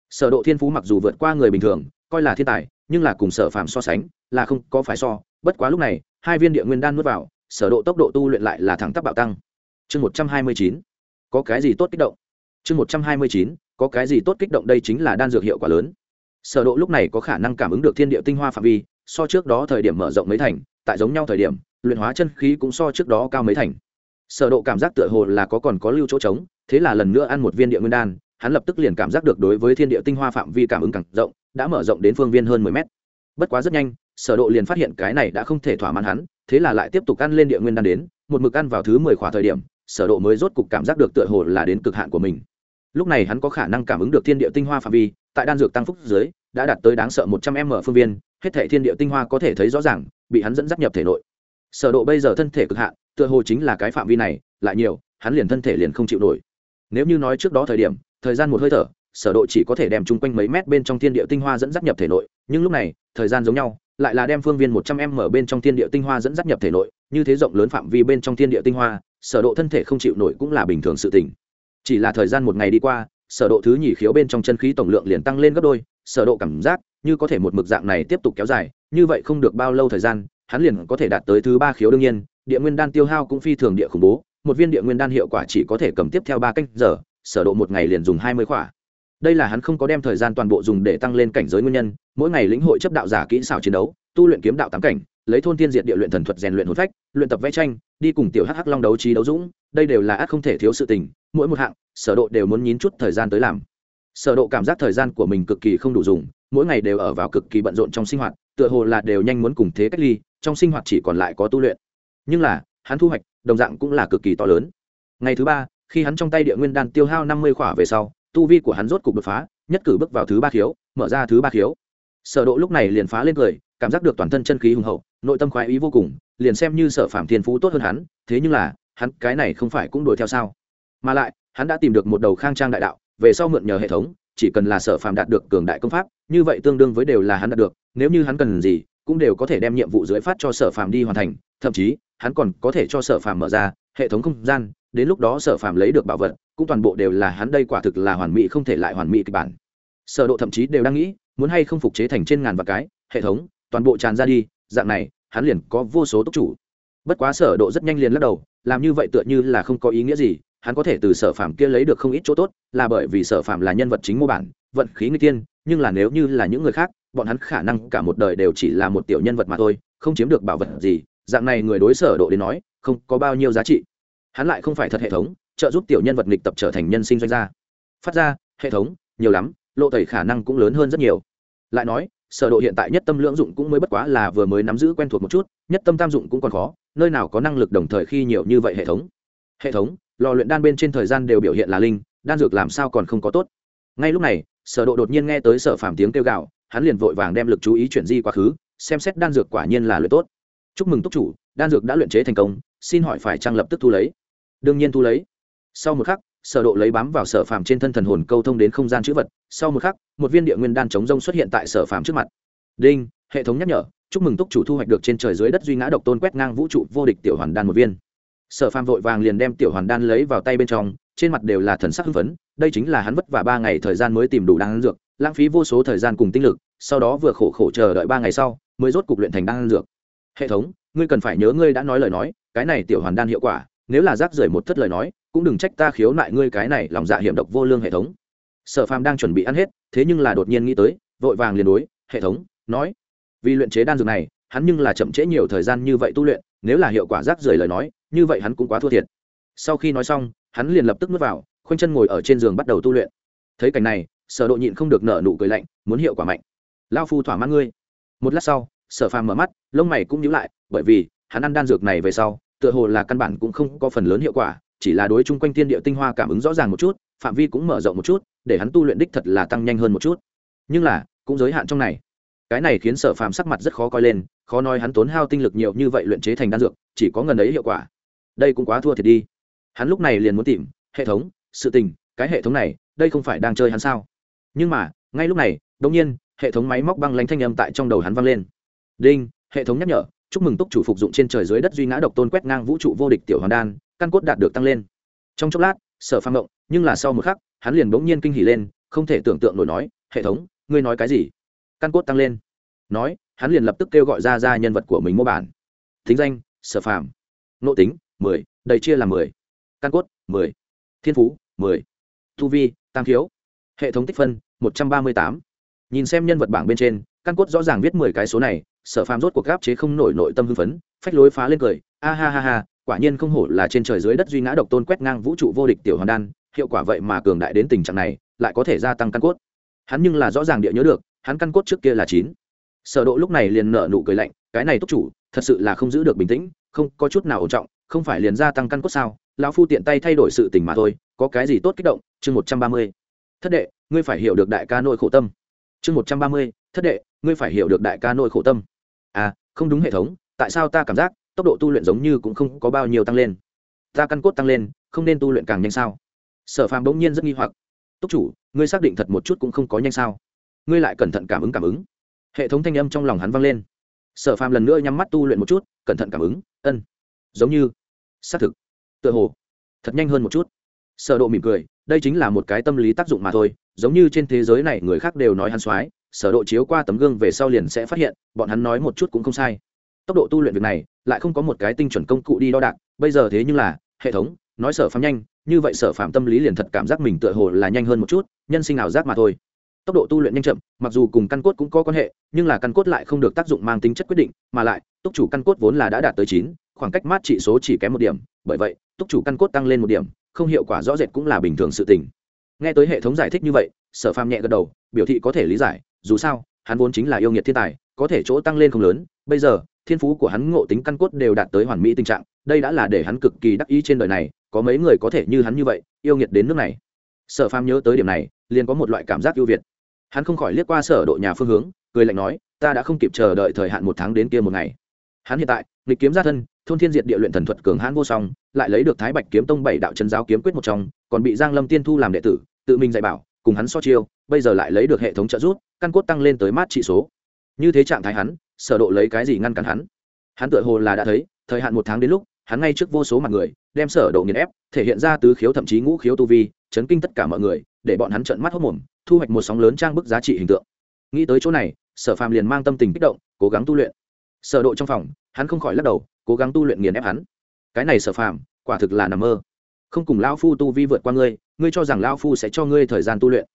Sở độ thiên phú mặc dù vượt qua người bình thường, coi là thiên tài nhưng là cùng sở phàm so sánh là không có phải so. Bất quá lúc này hai viên địa nguyên đan nuốt vào sở độ tốc độ tu luyện lại là thẳng tắp bạo tăng. Chương một trăm hai mươi chín. Có cái gì tốt kích động? Chương một trăm hai mươi chín. Có cái gì tốt kích động? Đây chính là đan dược hiệu quả lớn sở độ lúc này có khả năng cảm ứng được thiên địa tinh hoa phạm vi, so trước đó thời điểm mở rộng mấy thành, tại giống nhau thời điểm, luyện hóa chân khí cũng so trước đó cao mấy thành. Sở độ cảm giác tựa hồ là có còn có lưu chỗ trống, thế là lần nữa ăn một viên địa nguyên đan, hắn lập tức liền cảm giác được đối với thiên địa tinh hoa phạm vi cảm ứng càng rộng, đã mở rộng đến phương viên hơn 10 mét. Bất quá rất nhanh, sở độ liền phát hiện cái này đã không thể thỏa mãn hắn, thế là lại tiếp tục ăn lên địa nguyên đan đến, một mực ăn vào thứ 10 khóa thời điểm, sở độ mới rốt cục cảm giác được tựa hồ là đến cực hạn của mình. Lúc này hắn có khả năng cảm ứng được thiên địa tinh hoa phạm vi tại đan dược tăng phúc dưới, đã đạt tới đáng sợ 100 m phương viên, hết thể thiên địa tinh hoa có thể thấy rõ ràng, bị hắn dẫn dắt nhập thể nội. Sở độ bây giờ thân thể cực hạn, tựa hồ chính là cái phạm vi này, lại nhiều, hắn liền thân thể liền không chịu nổi. Nếu như nói trước đó thời điểm, thời gian một hơi thở, sở độ chỉ có thể đem chung quanh mấy mét bên trong thiên địa tinh hoa dẫn dắt nhập thể nội, nhưng lúc này, thời gian giống nhau, lại là đem phương viên 100 m bên trong thiên địa tinh hoa dẫn dắt nhập thể nội, như thế rộng lớn phạm vi bên trong thiên địa tinh hoa, sở độ thân thể không chịu nổi cũng là bình thường sự tình. Chỉ là thời gian một ngày đi qua sở độ thứ nhì khiếu bên trong chân khí tổng lượng liền tăng lên gấp đôi, sở độ cảm giác như có thể một mực dạng này tiếp tục kéo dài, như vậy không được bao lâu thời gian, hắn liền có thể đạt tới thứ ba khiếu đương nhiên, địa nguyên đan tiêu hao cũng phi thường địa khủng bố, một viên địa nguyên đan hiệu quả chỉ có thể cầm tiếp theo ba canh giờ, sở độ một ngày liền dùng hai mươi khỏa. Đây là hắn không có đem thời gian toàn bộ dùng để tăng lên cảnh giới nguyên nhân, mỗi ngày lĩnh hội chấp đạo giả kỹ xảo chiến đấu, tu luyện kiếm đạo tám cảnh lấy thôn tiên diệt địa luyện thần thuật rèn luyện hồn phách, luyện tập vẽ tranh, đi cùng tiểu hắc hắc long đấu trí đấu dũng. Đây đều là ác không thể thiếu sự tình, mỗi một hạng, sở độ đều muốn nhín chút thời gian tới làm. Sở độ cảm giác thời gian của mình cực kỳ không đủ dùng, mỗi ngày đều ở vào cực kỳ bận rộn trong sinh hoạt, tựa hồ là đều nhanh muốn cùng thế cách ly, trong sinh hoạt chỉ còn lại có tu luyện. Nhưng là, hắn thu hoạch, đồng dạng cũng là cực kỳ to lớn. Ngày thứ ba, khi hắn trong tay địa nguyên đan tiêu hao năm mươi khỏa về sau, tu vi của hắn rốt cục đột phá, nhất cử bước vào thứ ba khiếu, mở ra thứ ba khiếu. Sở độ lúc này liền phá lên cười, cảm giác được toàn thân chân khí hùng hậu nội tâm khoái ý vô cùng, liền xem như sở phạm thiên phú tốt hơn hắn, thế nhưng là, hắn cái này không phải cũng đuổi theo sao? Mà lại, hắn đã tìm được một đầu khang trang đại đạo, về sau mượn nhờ hệ thống, chỉ cần là sở phạm đạt được cường đại công pháp, như vậy tương đương với đều là hắn đạt được, nếu như hắn cần gì, cũng đều có thể đem nhiệm vụ dưới phát cho sở phạm đi hoàn thành, thậm chí, hắn còn có thể cho sở phạm mở ra hệ thống không gian, đến lúc đó sở phạm lấy được bảo vật, cũng toàn bộ đều là hắn đây quả thực là hoàn mỹ không thể lại hoàn mỹ kịch bản. Sở độ thậm chí đều đang nghĩ, muốn hay không phục chế thành trên ngàn vạn cái, hệ thống, toàn bộ tràn ra đi dạng này, hắn liền có vô số tốc chủ. Bất quá sở độ rất nhanh liền lắc đầu, làm như vậy tựa như là không có ý nghĩa gì, hắn có thể từ sở phạm kia lấy được không ít chỗ tốt, là bởi vì sở phạm là nhân vật chính mô bản, vận khí nguy tiên nhưng là nếu như là những người khác, bọn hắn khả năng cả một đời đều chỉ là một tiểu nhân vật mà thôi, không chiếm được bảo vật gì, dạng này người đối sở độ đến nói, không có bao nhiêu giá trị. Hắn lại không phải thật hệ thống, trợ giúp tiểu nhân vật nghịch tập trở thành nhân sinh doanh gia. Phát ra, hệ thống, nhiều lắm, lộ tẩy khả năng cũng lớn hơn rất nhiều. Lại nói sở độ hiện tại nhất tâm lưỡng dụng cũng mới bất quá là vừa mới nắm giữ quen thuộc một chút, nhất tâm tam dụng cũng còn khó, nơi nào có năng lực đồng thời khi nhiều như vậy hệ thống. Hệ thống, lò luyện đan bên trên thời gian đều biểu hiện là linh, đan dược làm sao còn không có tốt. Ngay lúc này, sở độ đột nhiên nghe tới sở phàm tiếng kêu gào, hắn liền vội vàng đem lực chú ý chuyển di quá khứ, xem xét đan dược quả nhiên là luyện tốt. Chúc mừng túc chủ, đan dược đã luyện chế thành công, xin hỏi phải trang lập tức thu lấy? Đương nhiên thu lấy. Sau một khắc sở độ lấy bám vào sở phàm trên thân thần hồn câu thông đến không gian chữ vật, sau một khắc, một viên địa nguyên đan chống rông xuất hiện tại sở phàm trước mặt. Đinh, hệ thống nhắc nhở, chúc mừng túc chủ thu hoạch được trên trời dưới đất duy ngã độc tôn quét ngang vũ trụ vô địch tiểu hoàn đan một viên. Sở phàm vội vàng liền đem tiểu hoàn đan lấy vào tay bên trong, trên mặt đều là thần sắc hưng phấn, đây chính là hắn vất vả ba ngày thời gian mới tìm đủ đan dược, lãng phí vô số thời gian cùng tinh lực, sau đó vừa khổ khổ chờ đợi ba ngày sau, mới rốt cục luyện thành đan dược. Hệ thống, ngươi cần phải nhớ ngươi đã nói lời nói, cái này tiểu hoàn đan hiệu quả, nếu là rác rưởi một thất lời nói cũng đừng trách ta khiếu nại ngươi cái này lòng dạ hiểm độc vô lương hệ thống. Sở phàm đang chuẩn bị ăn hết, thế nhưng là đột nhiên nghĩ tới, vội vàng liền đối, hệ thống, nói. Vì luyện chế đan dược này, hắn nhưng là chậm trễ nhiều thời gian như vậy tu luyện, nếu là hiệu quả rác rưởi lời nói, như vậy hắn cũng quá thua thiệt. Sau khi nói xong, hắn liền lập tức nuốt vào, khoanh chân ngồi ở trên giường bắt đầu tu luyện. Thấy cảnh này, sở độ nhịn không được nở nụ cười lạnh, muốn hiệu quả mạnh. Lao phu thỏa mãn ngươi. Một lát sau, sở phàm mở mắt, lông mày cũng nhíu lại, bởi vì hắn ăn đan dược này về sau, tựa hồ là căn bản cũng không có phần lớn hiệu quả chỉ là đối chung quanh tiên địa tinh hoa cảm ứng rõ ràng một chút, phạm vi cũng mở rộng một chút, để hắn tu luyện đích thật là tăng nhanh hơn một chút. Nhưng là, cũng giới hạn trong này. Cái này khiến sở phàm sắc mặt rất khó coi lên, khó nói hắn tốn hao tinh lực nhiều như vậy luyện chế thành đan dược, chỉ có ngần ấy hiệu quả. Đây cũng quá thua thiệt đi. Hắn lúc này liền muốn tìm hệ thống, sự tình, cái hệ thống này, đây không phải đang chơi hắn sao? Nhưng mà, ngay lúc này đông nhiên, hệ thống máy móc băng lanh thanh âm tại trong đầu hắn vang lên. Đinh, hệ thống nhắc nhở, chúc mừng túc chủ phục dụng trên trời dưới đất duy ngã độc tôn quét ngang vũ trụ vô địch tiểu hoàn đan căn cốt đạt được tăng lên. Trong chốc lát, sở phang động nhưng là sau một khắc, hắn liền bỗng nhiên kinh hỉ lên, không thể tưởng tượng nổi nói, hệ thống, ngươi nói cái gì? Căn cốt tăng lên. Nói, hắn liền lập tức kêu gọi ra ra nhân vật của mình mô bản. Thính danh, sở phàm. Nộ tính, mười, đầy chia là mười. Căn cốt, mười. Thiên phú, mười. Tu vi, tam thiếu. Hệ thống tích phân, một trăm ba mươi tám. Nhìn xem nhân vật bảng bên trên, căn cốt rõ ràng viết mười cái số này, sở phàm rốt cuộc gáp chế không nổi nội tâm hưng phấn, phách lối phá lên cười, a ha ha ha quả nhiên không hổ là trên trời dưới đất duy ngã độc tôn quét ngang vũ trụ vô địch tiểu hoàn đan, hiệu quả vậy mà cường đại đến tình trạng này, lại có thể gia tăng căn cốt. Hắn nhưng là rõ ràng địa nhớ được, hắn căn cốt trước kia là chín. Sở độ lúc này liền nở nụ cười lạnh, cái này túc chủ, thật sự là không giữ được bình tĩnh, không, có chút nào ổn trọng, không phải liền gia tăng căn cốt sao? Lão phu tiện tay thay đổi sự tình mà thôi, có cái gì tốt kích động? Chương một trăm ba mươi. Thất đệ, ngươi phải hiểu được đại ca nội khổ tâm. Chương một trăm ba mươi. Thất đệ, ngươi phải hiểu được đại ca nội khổ tâm. À không đúng hệ thống, tại sao ta cảm giác tốc độ tu luyện giống như cũng không có bao nhiêu tăng lên. Ta căn cốt tăng lên, không nên tu luyện càng nhanh sao? Sở phàm bỗng nhiên rất nghi hoặc. Túc chủ, ngươi xác định thật một chút cũng không có nhanh sao? Ngươi lại cẩn thận cảm ứng cảm ứng. Hệ thống thanh âm trong lòng hắn vang lên. Sở phàm lần nữa nhắm mắt tu luyện một chút, cẩn thận cảm ứng, ân. Giống như, xác thực. Tựa hồ, thật nhanh hơn một chút. Sở độ mỉm cười, đây chính là một cái tâm lý tác dụng mà thôi, giống như trên thế giới này người khác đều nói hắn soái, sở độ chiếu qua tấm gương về sau liền sẽ phát hiện, bọn hắn nói một chút cũng không sai. Tốc độ tu luyện việc này lại không có một cái tinh chuẩn công cụ đi đo đạc, bây giờ thế nhưng là, hệ thống, nói sở phàm nhanh, như vậy sở phạm tâm lý liền thật cảm giác mình tựa hồ là nhanh hơn một chút, nhân sinh ảo giác mà thôi. Tốc độ tu luyện nhanh chậm, mặc dù cùng căn cốt cũng có quan hệ, nhưng là căn cốt lại không được tác dụng mang tính chất quyết định, mà lại túc chủ căn cốt vốn là đã đạt tới chín, khoảng cách mát trị số chỉ kém một điểm, bởi vậy túc chủ căn cốt tăng lên một điểm, không hiệu quả rõ rệt cũng là bình thường sự tình. Nghe tới hệ thống giải thích như vậy, sở phàm nhẹ gật đầu, biểu thị có thể lý giải, dù sao, hắn vốn chính là yêu nghiệt thiên tài, có thể chỗ tăng lên không lớn, bây giờ thiên phú của hắn ngộ tính căn cốt đều đạt tới hoàn mỹ tình trạng, đây đã là để hắn cực kỳ đắc ý trên đời này, có mấy người có thể như hắn như vậy, yêu nghiệt đến nước này. Sở phàm nhớ tới điểm này, liền có một loại cảm giác ưu việt. Hắn không khỏi liếc qua sở độ nhà phương hướng, cười lạnh nói, ta đã không kịp chờ đợi thời hạn một tháng đến kia một ngày. Hắn hiện tại, nghịch kiếm gia thân, thôn thiên diệt địa luyện thần thuật cường hãn vô song, lại lấy được thái bạch kiếm tông bảy đạo chân giáo kiếm quyết một trong, còn bị giang lâm tiên thu làm đệ tử, tự mình dạy bảo, cùng hắn so chiêu, bây giờ lại lấy được hệ thống trợ giúp, căn cốt tăng lên tới mát trị số. Như thế trạng thái hắn sở độ lấy cái gì ngăn cản hắn? Hắn tựa hồ là đã thấy, thời hạn một tháng đến lúc, hắn ngay trước vô số mặt người, đem sở độ nghiền ép, thể hiện ra tứ khiếu thậm chí ngũ khiếu tu vi, chấn kinh tất cả mọi người, để bọn hắn trợn mắt hốt mồm, thu hoạch một sóng lớn trang bức giá trị hình tượng. Nghĩ tới chỗ này, sở phàm liền mang tâm tình kích động, cố gắng tu luyện. Sở độ trong phòng, hắn không khỏi lắc đầu, cố gắng tu luyện nghiền ép hắn. Cái này sở phàm, quả thực là nằm mơ. Không cùng lão phu tu vi vượt qua ngươi ngươi cho rằng lão phu sẽ cho ngươi thời gian tu luyện.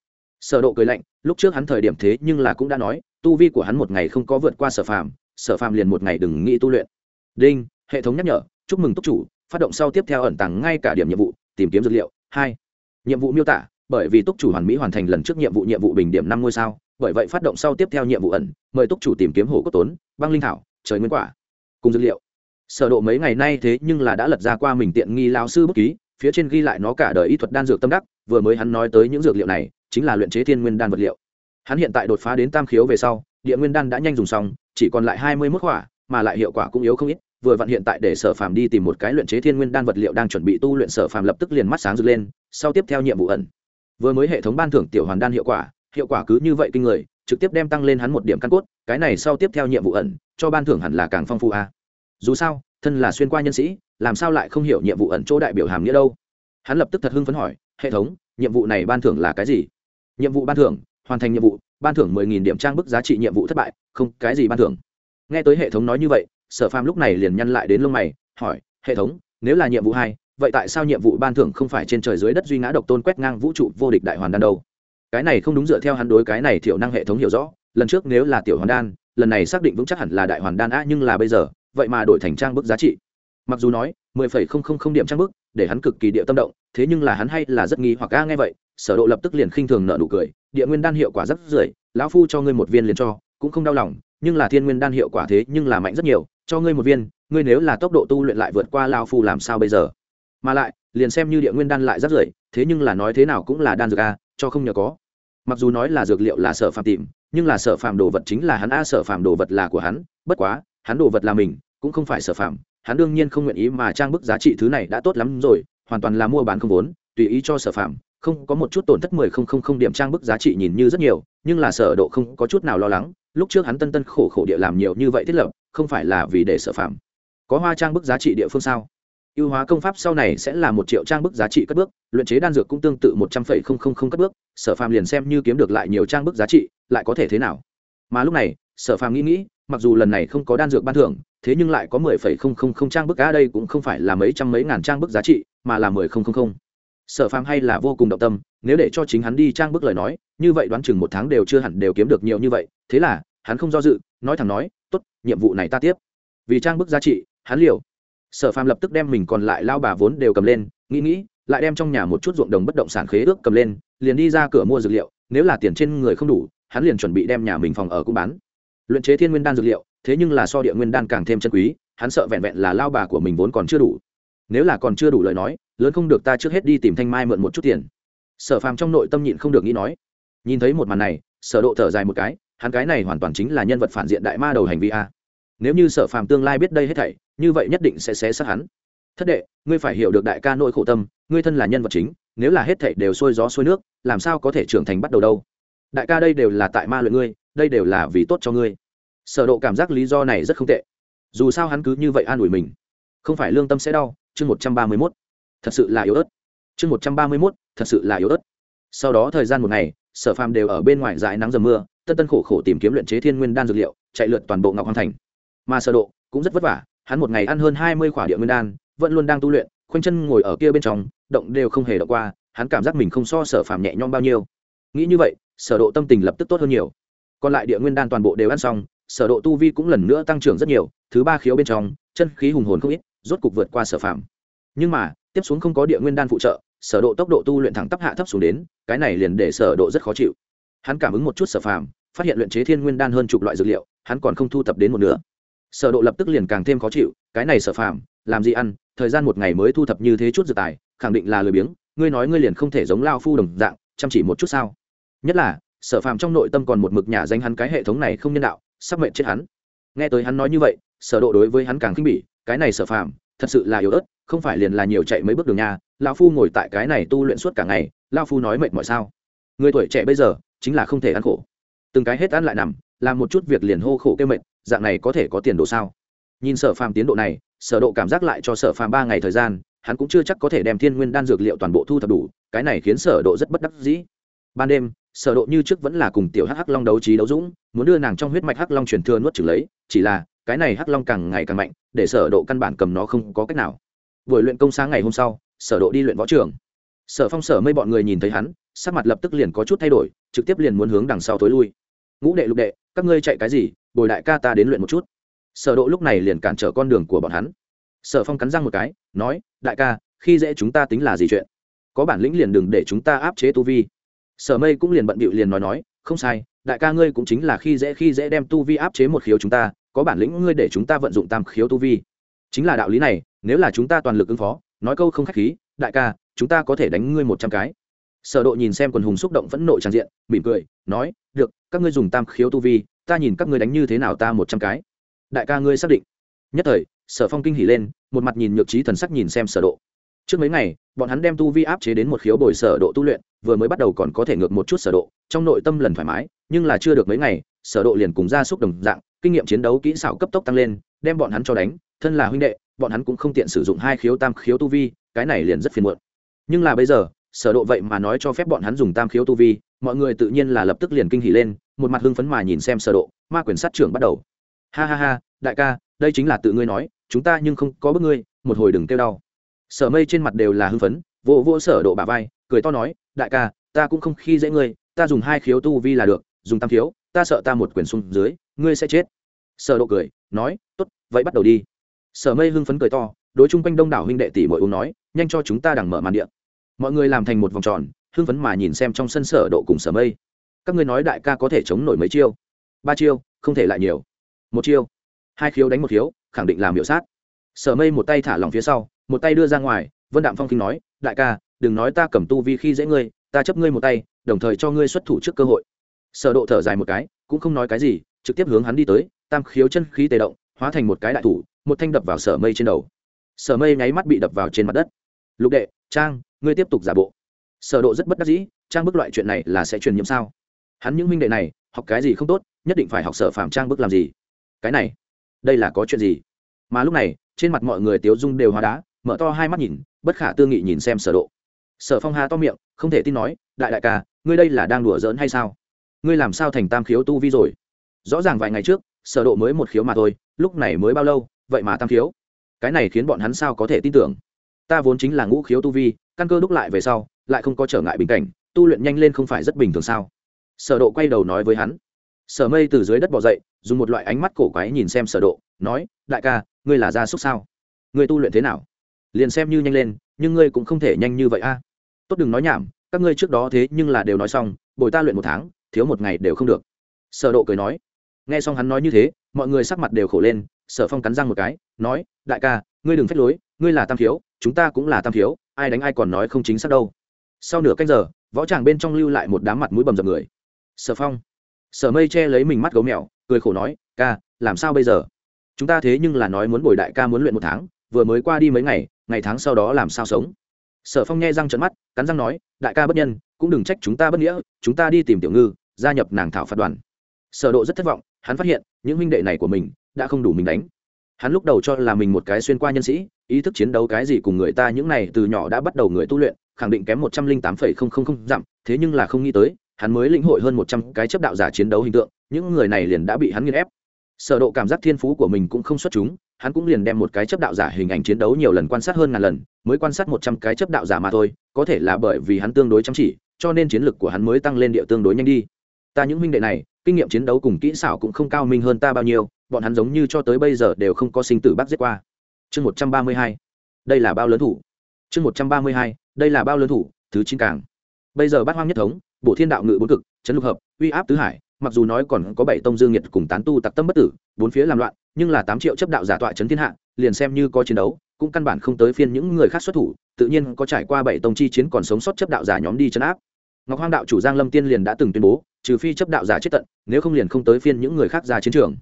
Sở độ cười lạnh, lúc trước hắn thời điểm thế nhưng là cũng đã nói tu vi của hắn một ngày không có vượt qua sở phàm sở phàm liền một ngày đừng nghĩ tu luyện. Đinh, hệ thống nhắc nhở, chúc mừng túc chủ, phát động sau tiếp theo ẩn tàng ngay cả điểm nhiệm vụ, tìm kiếm dược liệu, hai. Nhiệm vụ miêu tả, bởi vì túc chủ hoàn mỹ hoàn thành lần trước nhiệm vụ nhiệm vụ bình điểm năm ngôi sao, bởi vậy phát động sau tiếp theo nhiệm vụ ẩn, mời túc chủ tìm kiếm hồ cốt tốn, băng linh thảo, trời nguyên quả, cùng dược liệu. Sở độ mấy ngày nay thế nhưng là đã lật ra qua mình tiện nghi lão sư bút ký, phía trên ghi lại nó cả đời y thuật đan dược tâm đắc, vừa mới hắn nói tới những dược liệu này, chính là luyện chế thiên nguyên đan vật liệu hắn hiện tại đột phá đến tam khiếu về sau, địa nguyên đan đã nhanh dùng xong, chỉ còn lại hai mươi mốt quả mà lại hiệu quả cũng yếu không ít. Vừa vặn hiện tại để sở phàm đi tìm một cái luyện chế thiên nguyên đan vật liệu đang chuẩn bị tu luyện, sở phàm lập tức liền mắt sáng rực lên, sau tiếp theo nhiệm vụ ẩn. Vừa mới hệ thống ban thưởng tiểu hoàn đan hiệu quả hiệu quả cứ như vậy kinh người, trực tiếp đem tăng lên hắn một điểm căn cốt, cái này sau tiếp theo nhiệm vụ ẩn, cho ban thưởng hẳn là càng phong phú a. Dù sao, thân là xuyên qua nhân sĩ, làm sao lại không hiểu nhiệm vụ ẩn chỗ đại biểu hàm nghĩa đâu? Hắn lập tức thật hưng phấn hỏi, hệ thống, nhiệm vụ này ban thưởng là cái gì? Nhiệm vụ ban thưởng hoàn thành nhiệm vụ, ban thưởng mười nghìn điểm trang bức giá trị nhiệm vụ thất bại, không, cái gì ban thưởng? Nghe tới hệ thống nói như vậy, sở phàm lúc này liền nhăn lại đến lông mày, hỏi, hệ thống, nếu là nhiệm vụ hai, vậy tại sao nhiệm vụ ban thưởng không phải trên trời dưới đất duy ngã độc tôn quét ngang vũ trụ vô địch đại hoàn đan đâu? Cái này không đúng dựa theo hắn đối cái này thiểu năng hệ thống hiểu rõ, lần trước nếu là tiểu hoàn đan, lần này xác định vững chắc hẳn là đại hoàn đan a nhưng là bây giờ, vậy mà đổi thành trang bức giá trị. Mặc dù nói, mười phẩy không không không điểm trang bức, để hắn cực kỳ địa tâm động, thế nhưng là hắn hay là rất nghi hoặc a nghe vậy, sở độ lập tức liền khinh thường nợ nụ cười địa nguyên đan hiệu quả rất rưỡi, lão phu cho ngươi một viên liền cho cũng không đau lòng nhưng là thiên nguyên đan hiệu quả thế nhưng là mạnh rất nhiều cho ngươi một viên ngươi nếu là tốc độ tu luyện lại vượt qua lao phu làm sao bây giờ mà lại liền xem như địa nguyên đan lại rất rưỡi, thế nhưng là nói thế nào cũng là đan dược a cho không nhờ có mặc dù nói là dược liệu là sở phạm tìm nhưng là sở phạm đồ vật chính là hắn a sở phạm đồ vật là của hắn bất quá hắn đồ vật là mình cũng không phải sở phạm. hắn đương nhiên không nguyện ý mà trang bức giá trị thứ này đã tốt lắm rồi hoàn toàn là mua bán không vốn tùy ý cho sở phạm không có một chút tổn thất mười không không không điểm trang bức giá trị nhìn như rất nhiều, nhưng là sở độ không có chút nào lo lắng, lúc trước hắn tân tân khổ khổ địa làm nhiều như vậy thiết lập, không phải là vì để sở phạm có hoa trang bức giá trị địa phương sao? Ưu hóa công pháp sau này sẽ là một triệu trang bức giá trị cất bước, luyện chế đan dược cũng tương tự một trăm phẩy không không không cất bước, sở phàm liền xem như kiếm được lại nhiều trang bức giá trị, lại có thể thế nào? Mà lúc này, sở phàm nghĩ nghĩ, mặc dù lần này không có đan dược ban thưởng, thế nhưng lại có mười phẩy không không không trang bức cá đây cũng không phải là mấy trăm mấy ngàn trang bức giá trị, mà là mười không không không sở phàm hay là vô cùng động tâm, nếu để cho chính hắn đi trang bức lời nói, như vậy đoán chừng một tháng đều chưa hẳn đều kiếm được nhiều như vậy, thế là, hắn không do dự, nói thẳng nói, tốt, nhiệm vụ này ta tiếp. Vì trang bức giá trị, hắn liều. Sở phàm lập tức đem mình còn lại lao bà vốn đều cầm lên, nghĩ nghĩ, lại đem trong nhà một chút ruộng đồng bất động sản khế ước cầm lên, liền đi ra cửa mua dược liệu, nếu là tiền trên người không đủ, hắn liền chuẩn bị đem nhà mình phòng ở cũng bán. Luyện chế thiên nguyên đan dược liệu, thế nhưng là so địa nguyên đan càng thêm chân quý, hắn sợ vẹn vẹn là lao bà của mình vốn còn chưa đủ. Nếu là còn chưa đủ lời nói lớn không được ta trước hết đi tìm thanh mai mượn một chút tiền. Sở phàm trong nội tâm nhịn không được nghĩ nói. Nhìn thấy một màn này, sở độ thở dài một cái, hắn cái này hoàn toàn chính là nhân vật phản diện đại ma đầu hành vi a. Nếu như sở phàm tương lai biết đây hết thảy, như vậy nhất định sẽ xé xác hắn. Thất đệ, ngươi phải hiểu được đại ca nội khổ tâm, ngươi thân là nhân vật chính, nếu là hết thảy đều xuôi gió xuôi nước, làm sao có thể trưởng thành bắt đầu đâu? Đại ca đây đều là tại ma luyện ngươi, đây đều là vì tốt cho ngươi. Sở độ cảm giác lý do này rất không tệ. Dù sao hắn cứ như vậy an ủi mình. Không phải lương tâm sẽ đau, chương một trăm ba mươi 131 thật sự là yếu ớt. Chương một trăm ba mươi mốt, thật sự là yếu ớt. Sau đó thời gian một ngày, sở phàm đều ở bên ngoài dãi nắng dầm mưa, tân tân khổ khổ tìm kiếm luyện chế thiên nguyên đan dược liệu, chạy lượt toàn bộ ngọc hoàng thành. Mà sở độ cũng rất vất vả, hắn một ngày ăn hơn hai mươi khỏa địa nguyên đan, vẫn luôn đang tu luyện, khoanh chân ngồi ở kia bên trong, động đều không hề động qua, hắn cảm giác mình không so sở phàm nhẹ nhõm bao nhiêu. Nghĩ như vậy, sở độ tâm tình lập tức tốt hơn nhiều. Còn lại địa nguyên đan toàn bộ đều ăn xong, sở độ tu vi cũng lần nữa tăng trưởng rất nhiều, thứ ba khiếu bên trong, chân khí hùng hồn không ít, rốt cục vượt qua sở phàm nhưng mà, tiếp xuống không có địa nguyên đan phụ trợ, sở độ tốc độ tu luyện thẳng tắp hạ thấp xuống đến, cái này liền để sở độ rất khó chịu. Hắn cảm ứng một chút sở phàm, phát hiện luyện chế thiên nguyên đan hơn chục loại dược liệu, hắn còn không thu thập đến một nửa. Sở độ lập tức liền càng thêm khó chịu, cái này sở phàm, làm gì ăn, thời gian một ngày mới thu thập như thế chút dược tài, khẳng định là lười biếng, ngươi nói ngươi liền không thể giống lao phu đồng dạng, chăm chỉ một chút sao? Nhất là, sở phàm trong nội tâm còn một mực nhà danh hắn cái hệ thống này không nhân đạo, sắp mệnh chết hắn. Nghe tới hắn nói như vậy, sở độ đối với hắn càng khinh bỉ, cái này sở phàm, thật sự là yếu ớt không phải liền là nhiều chạy mấy bước đường nhà lão phu ngồi tại cái này tu luyện suốt cả ngày, lão phu nói mệt mỏi sao? Người tuổi trẻ bây giờ, chính là không thể ăn khổ. Từng cái hết ăn lại nằm, làm một chút việc liền hô khổ kêu mệt, dạng này có thể có tiền đồ sao? Nhìn sở phàm tiến độ này, sở độ cảm giác lại cho sở phàm ba ngày thời gian, hắn cũng chưa chắc có thể đem thiên nguyên đan dược liệu toàn bộ thu thập đủ, cái này khiến sở độ rất bất đắc dĩ. Ban đêm, sở độ như trước vẫn là cùng tiểu hắc hắc long đấu trí đấu dũng, muốn đưa nàng trong huyết mạch hắc long truyền thừa nuốt chửng lấy, chỉ là, cái này hắc long càng ngày càng mạnh, để sở độ căn bản cầm nó không có cách nào buổi luyện công sáng ngày hôm sau, sở độ đi luyện võ trường. Sở phong, sở mây bọn người nhìn thấy hắn, sắc mặt lập tức liền có chút thay đổi, trực tiếp liền muốn hướng đằng sau tối lui. Ngũ đệ, lục đệ, các ngươi chạy cái gì? Bồi đại ca ta đến luyện một chút. Sở độ lúc này liền cản trở con đường của bọn hắn. Sở phong cắn răng một cái, nói, đại ca, khi dễ chúng ta tính là gì chuyện? Có bản lĩnh liền đừng để chúng ta áp chế tu vi. Sở mây cũng liền bận bịu liền nói nói, không sai, đại ca ngươi cũng chính là khi dễ khi dễ đem tu vi áp chế một khiếu chúng ta, có bản lĩnh ngươi để chúng ta vận dụng tam khiếu tu vi chính là đạo lý này, nếu là chúng ta toàn lực ứng phó, nói câu không khách khí, đại ca, chúng ta có thể đánh ngươi một trăm cái. Sở độ nhìn xem quần hùng xúc động phẫn nộ tràn diện, mỉm cười, nói, được, các ngươi dùng tam khiếu tu vi, ta nhìn các ngươi đánh như thế nào ta một trăm cái. Đại ca ngươi xác định. Nhất thời, sở phong kinh hỉ lên, một mặt nhìn nhược trí thần sắc nhìn xem sở độ. Trước mấy ngày, bọn hắn đem tu vi áp chế đến một khiếu bồi sở độ tu luyện, vừa mới bắt đầu còn có thể ngược một chút sở độ, trong nội tâm lần thoải mái, nhưng là chưa được mấy ngày, sở độ liền cùng ra xúc đồng dạng, kinh nghiệm chiến đấu kỹ xảo cấp tốc tăng lên, đem bọn hắn cho đánh thân là huynh đệ, bọn hắn cũng không tiện sử dụng hai khiếu tam khiếu tu vi, cái này liền rất phiền muộn. Nhưng là bây giờ, sở độ vậy mà nói cho phép bọn hắn dùng tam khiếu tu vi, mọi người tự nhiên là lập tức liền kinh hỉ lên, một mặt hưng phấn mà nhìn xem sở độ, ma quyền sát trưởng bắt đầu. Ha ha ha, đại ca, đây chính là tự ngươi nói, chúng ta nhưng không có bức ngươi, một hồi đừng tiêu đau. Sở mây trên mặt đều là hưng phấn vỗ vỗ sở độ bả vai, cười to nói, đại ca, ta cũng không khi dễ ngươi, ta dùng hai khiếu tu vi là được, dùng tam khiếu, ta sợ ta một quyền xuống dưới, ngươi sẽ chết. Sở độ cười, nói, tốt, vậy bắt đầu đi sở mây hưng phấn cười to, đối chung quanh đông đảo huynh đệ tỷ muội uống nói, nhanh cho chúng ta đằng mở màn điện. Mọi người làm thành một vòng tròn, hưng phấn mà nhìn xem trong sân sở độ cùng sở mây. Các ngươi nói đại ca có thể chống nổi mấy chiêu? Ba chiêu, không thể lại nhiều. Một chiêu, hai khiếu đánh một khiếu, khẳng định làm hiệu sát. Sở mây một tay thả lỏng phía sau, một tay đưa ra ngoài, vân đạm phong kinh nói, đại ca, đừng nói ta cầm tu vi khi dễ ngươi, ta chấp ngươi một tay, đồng thời cho ngươi xuất thủ trước cơ hội. Sở độ thở dài một cái, cũng không nói cái gì, trực tiếp hướng hắn đi tới, tam khiếu chân khí tề động, hóa thành một cái đại thủ một thanh đập vào sở mây trên đầu. Sở mây nháy mắt bị đập vào trên mặt đất. Lục đệ, trang, ngươi tiếp tục giả bộ. Sở độ rất bất đắc dĩ, trang bức loại chuyện này là sẽ truyền nhiễm sao? Hắn những minh đệ này, học cái gì không tốt, nhất định phải học sở phạm trang bức làm gì? Cái này, đây là có chuyện gì? Mà lúc này, trên mặt mọi người tiếu dung đều hóa đá, mở to hai mắt nhìn, bất khả tư nghị nhìn xem sở độ. Sở phong hà to miệng, không thể tin nói, đại đại ca, ngươi đây là đang đùa giỡn hay sao? Ngươi làm sao thành tam khiếu tu vi rồi? Rõ ràng vài ngày trước, sở độ mới một khiếu mà thôi, lúc này mới bao lâu? Vậy mà tam khiếu cái này khiến bọn hắn sao có thể tin tưởng? Ta vốn chính là ngũ khiếu tu vi, căn cơ đúc lại về sau, lại không có trở ngại bình cảnh, tu luyện nhanh lên không phải rất bình thường sao? Sở độ quay đầu nói với hắn. Sở mây từ dưới đất bò dậy, dùng một loại ánh mắt cổ quái nhìn xem sở độ, nói, đại ca, ngươi là gia súc sao? Ngươi tu luyện thế nào? Liền xem như nhanh lên, nhưng ngươi cũng không thể nhanh như vậy a. Tốt đừng nói nhảm, các ngươi trước đó thế nhưng là đều nói xong, bồi ta luyện một tháng, thiếu một ngày đều không được. Sở độ cười nói. Nghe xong hắn nói như thế, mọi người sắc mặt đều khổ lên sở phong cắn răng một cái, nói, đại ca, ngươi đừng phép lối, ngươi là tam thiếu, chúng ta cũng là tam thiếu, ai đánh ai còn nói không chính xác đâu. Sau nửa canh giờ, võ tràng bên trong lưu lại một đám mặt mũi bầm dập người. Sở phong. Sở mây che lấy mình mắt gấu mèo, cười khổ nói, ca, làm sao bây giờ? Chúng ta thế nhưng là nói muốn bồi đại ca muốn luyện một tháng, vừa mới qua đi mấy ngày ngày tháng sau đó làm sao sống? Sở phong nghe răng trận mắt, cắn răng nói, đại ca bất nhân, cũng đừng trách chúng ta bất nghĩa, chúng ta đi tìm tiểu ngư, gia nhập nàng thảo phạt đoàn. Sở độ rất thất vọng, hắn phát hiện, những huynh đệ này của mình đã không đủ mình đánh. Hắn lúc đầu cho là mình một cái xuyên qua nhân sĩ, ý thức chiến đấu cái gì cùng người ta những này từ nhỏ đã bắt đầu người tu luyện, khẳng định kém một trăm linh tám phẩy không không không dặm, thế nhưng là không nghĩ tới, hắn mới lĩnh hội hơn một trăm cái chấp đạo giả chiến đấu hình tượng, những người này liền đã bị hắn nghiền ép. Sở độ cảm giác thiên phú của mình cũng không xuất chúng, hắn cũng liền đem một cái chấp đạo giả hình ảnh chiến đấu nhiều lần quan sát hơn ngàn lần, mới quan sát một trăm cái chấp đạo giả mà thôi, có thể là bởi vì hắn tương đối chăm chỉ, cho nên chiến lực của hắn mới tăng lên địa tương đối nhanh đi. Ta những huynh đệ này, kinh nghiệm chiến đấu cùng kỹ xảo cũng không cao minh hơn ta bao nhiêu bọn hắn giống như cho tới bây giờ đều không có sinh tử bắt giết qua. Chương một trăm ba mươi hai, đây là bao lớn thủ. Chương một trăm ba mươi hai, đây là bao lớn thủ, thứ chín càng. Bây giờ bát hoang nhất thống bộ thiên đạo ngự bốn cực trấn lục hợp, uy áp tứ hải, mặc dù nói còn có bảy tông dương nhiệt cùng tán tu tặc tâm bất tử, bốn phía làm loạn, nhưng là tám triệu chấp đạo giả tọa trấn thiên hạ, liền xem như có chiến đấu, cũng căn bản không tới phiên những người khác xuất thủ, tự nhiên có trải qua bảy tông chi chiến còn sống sót chấp đạo giả nhóm đi chấn áp. Ngọc hoang đạo chủ giang lâm tiên liền đã từng tuyên bố, trừ phi chấp đạo giả chết tận, nếu không liền không tới phiên những người khác ra chiến trường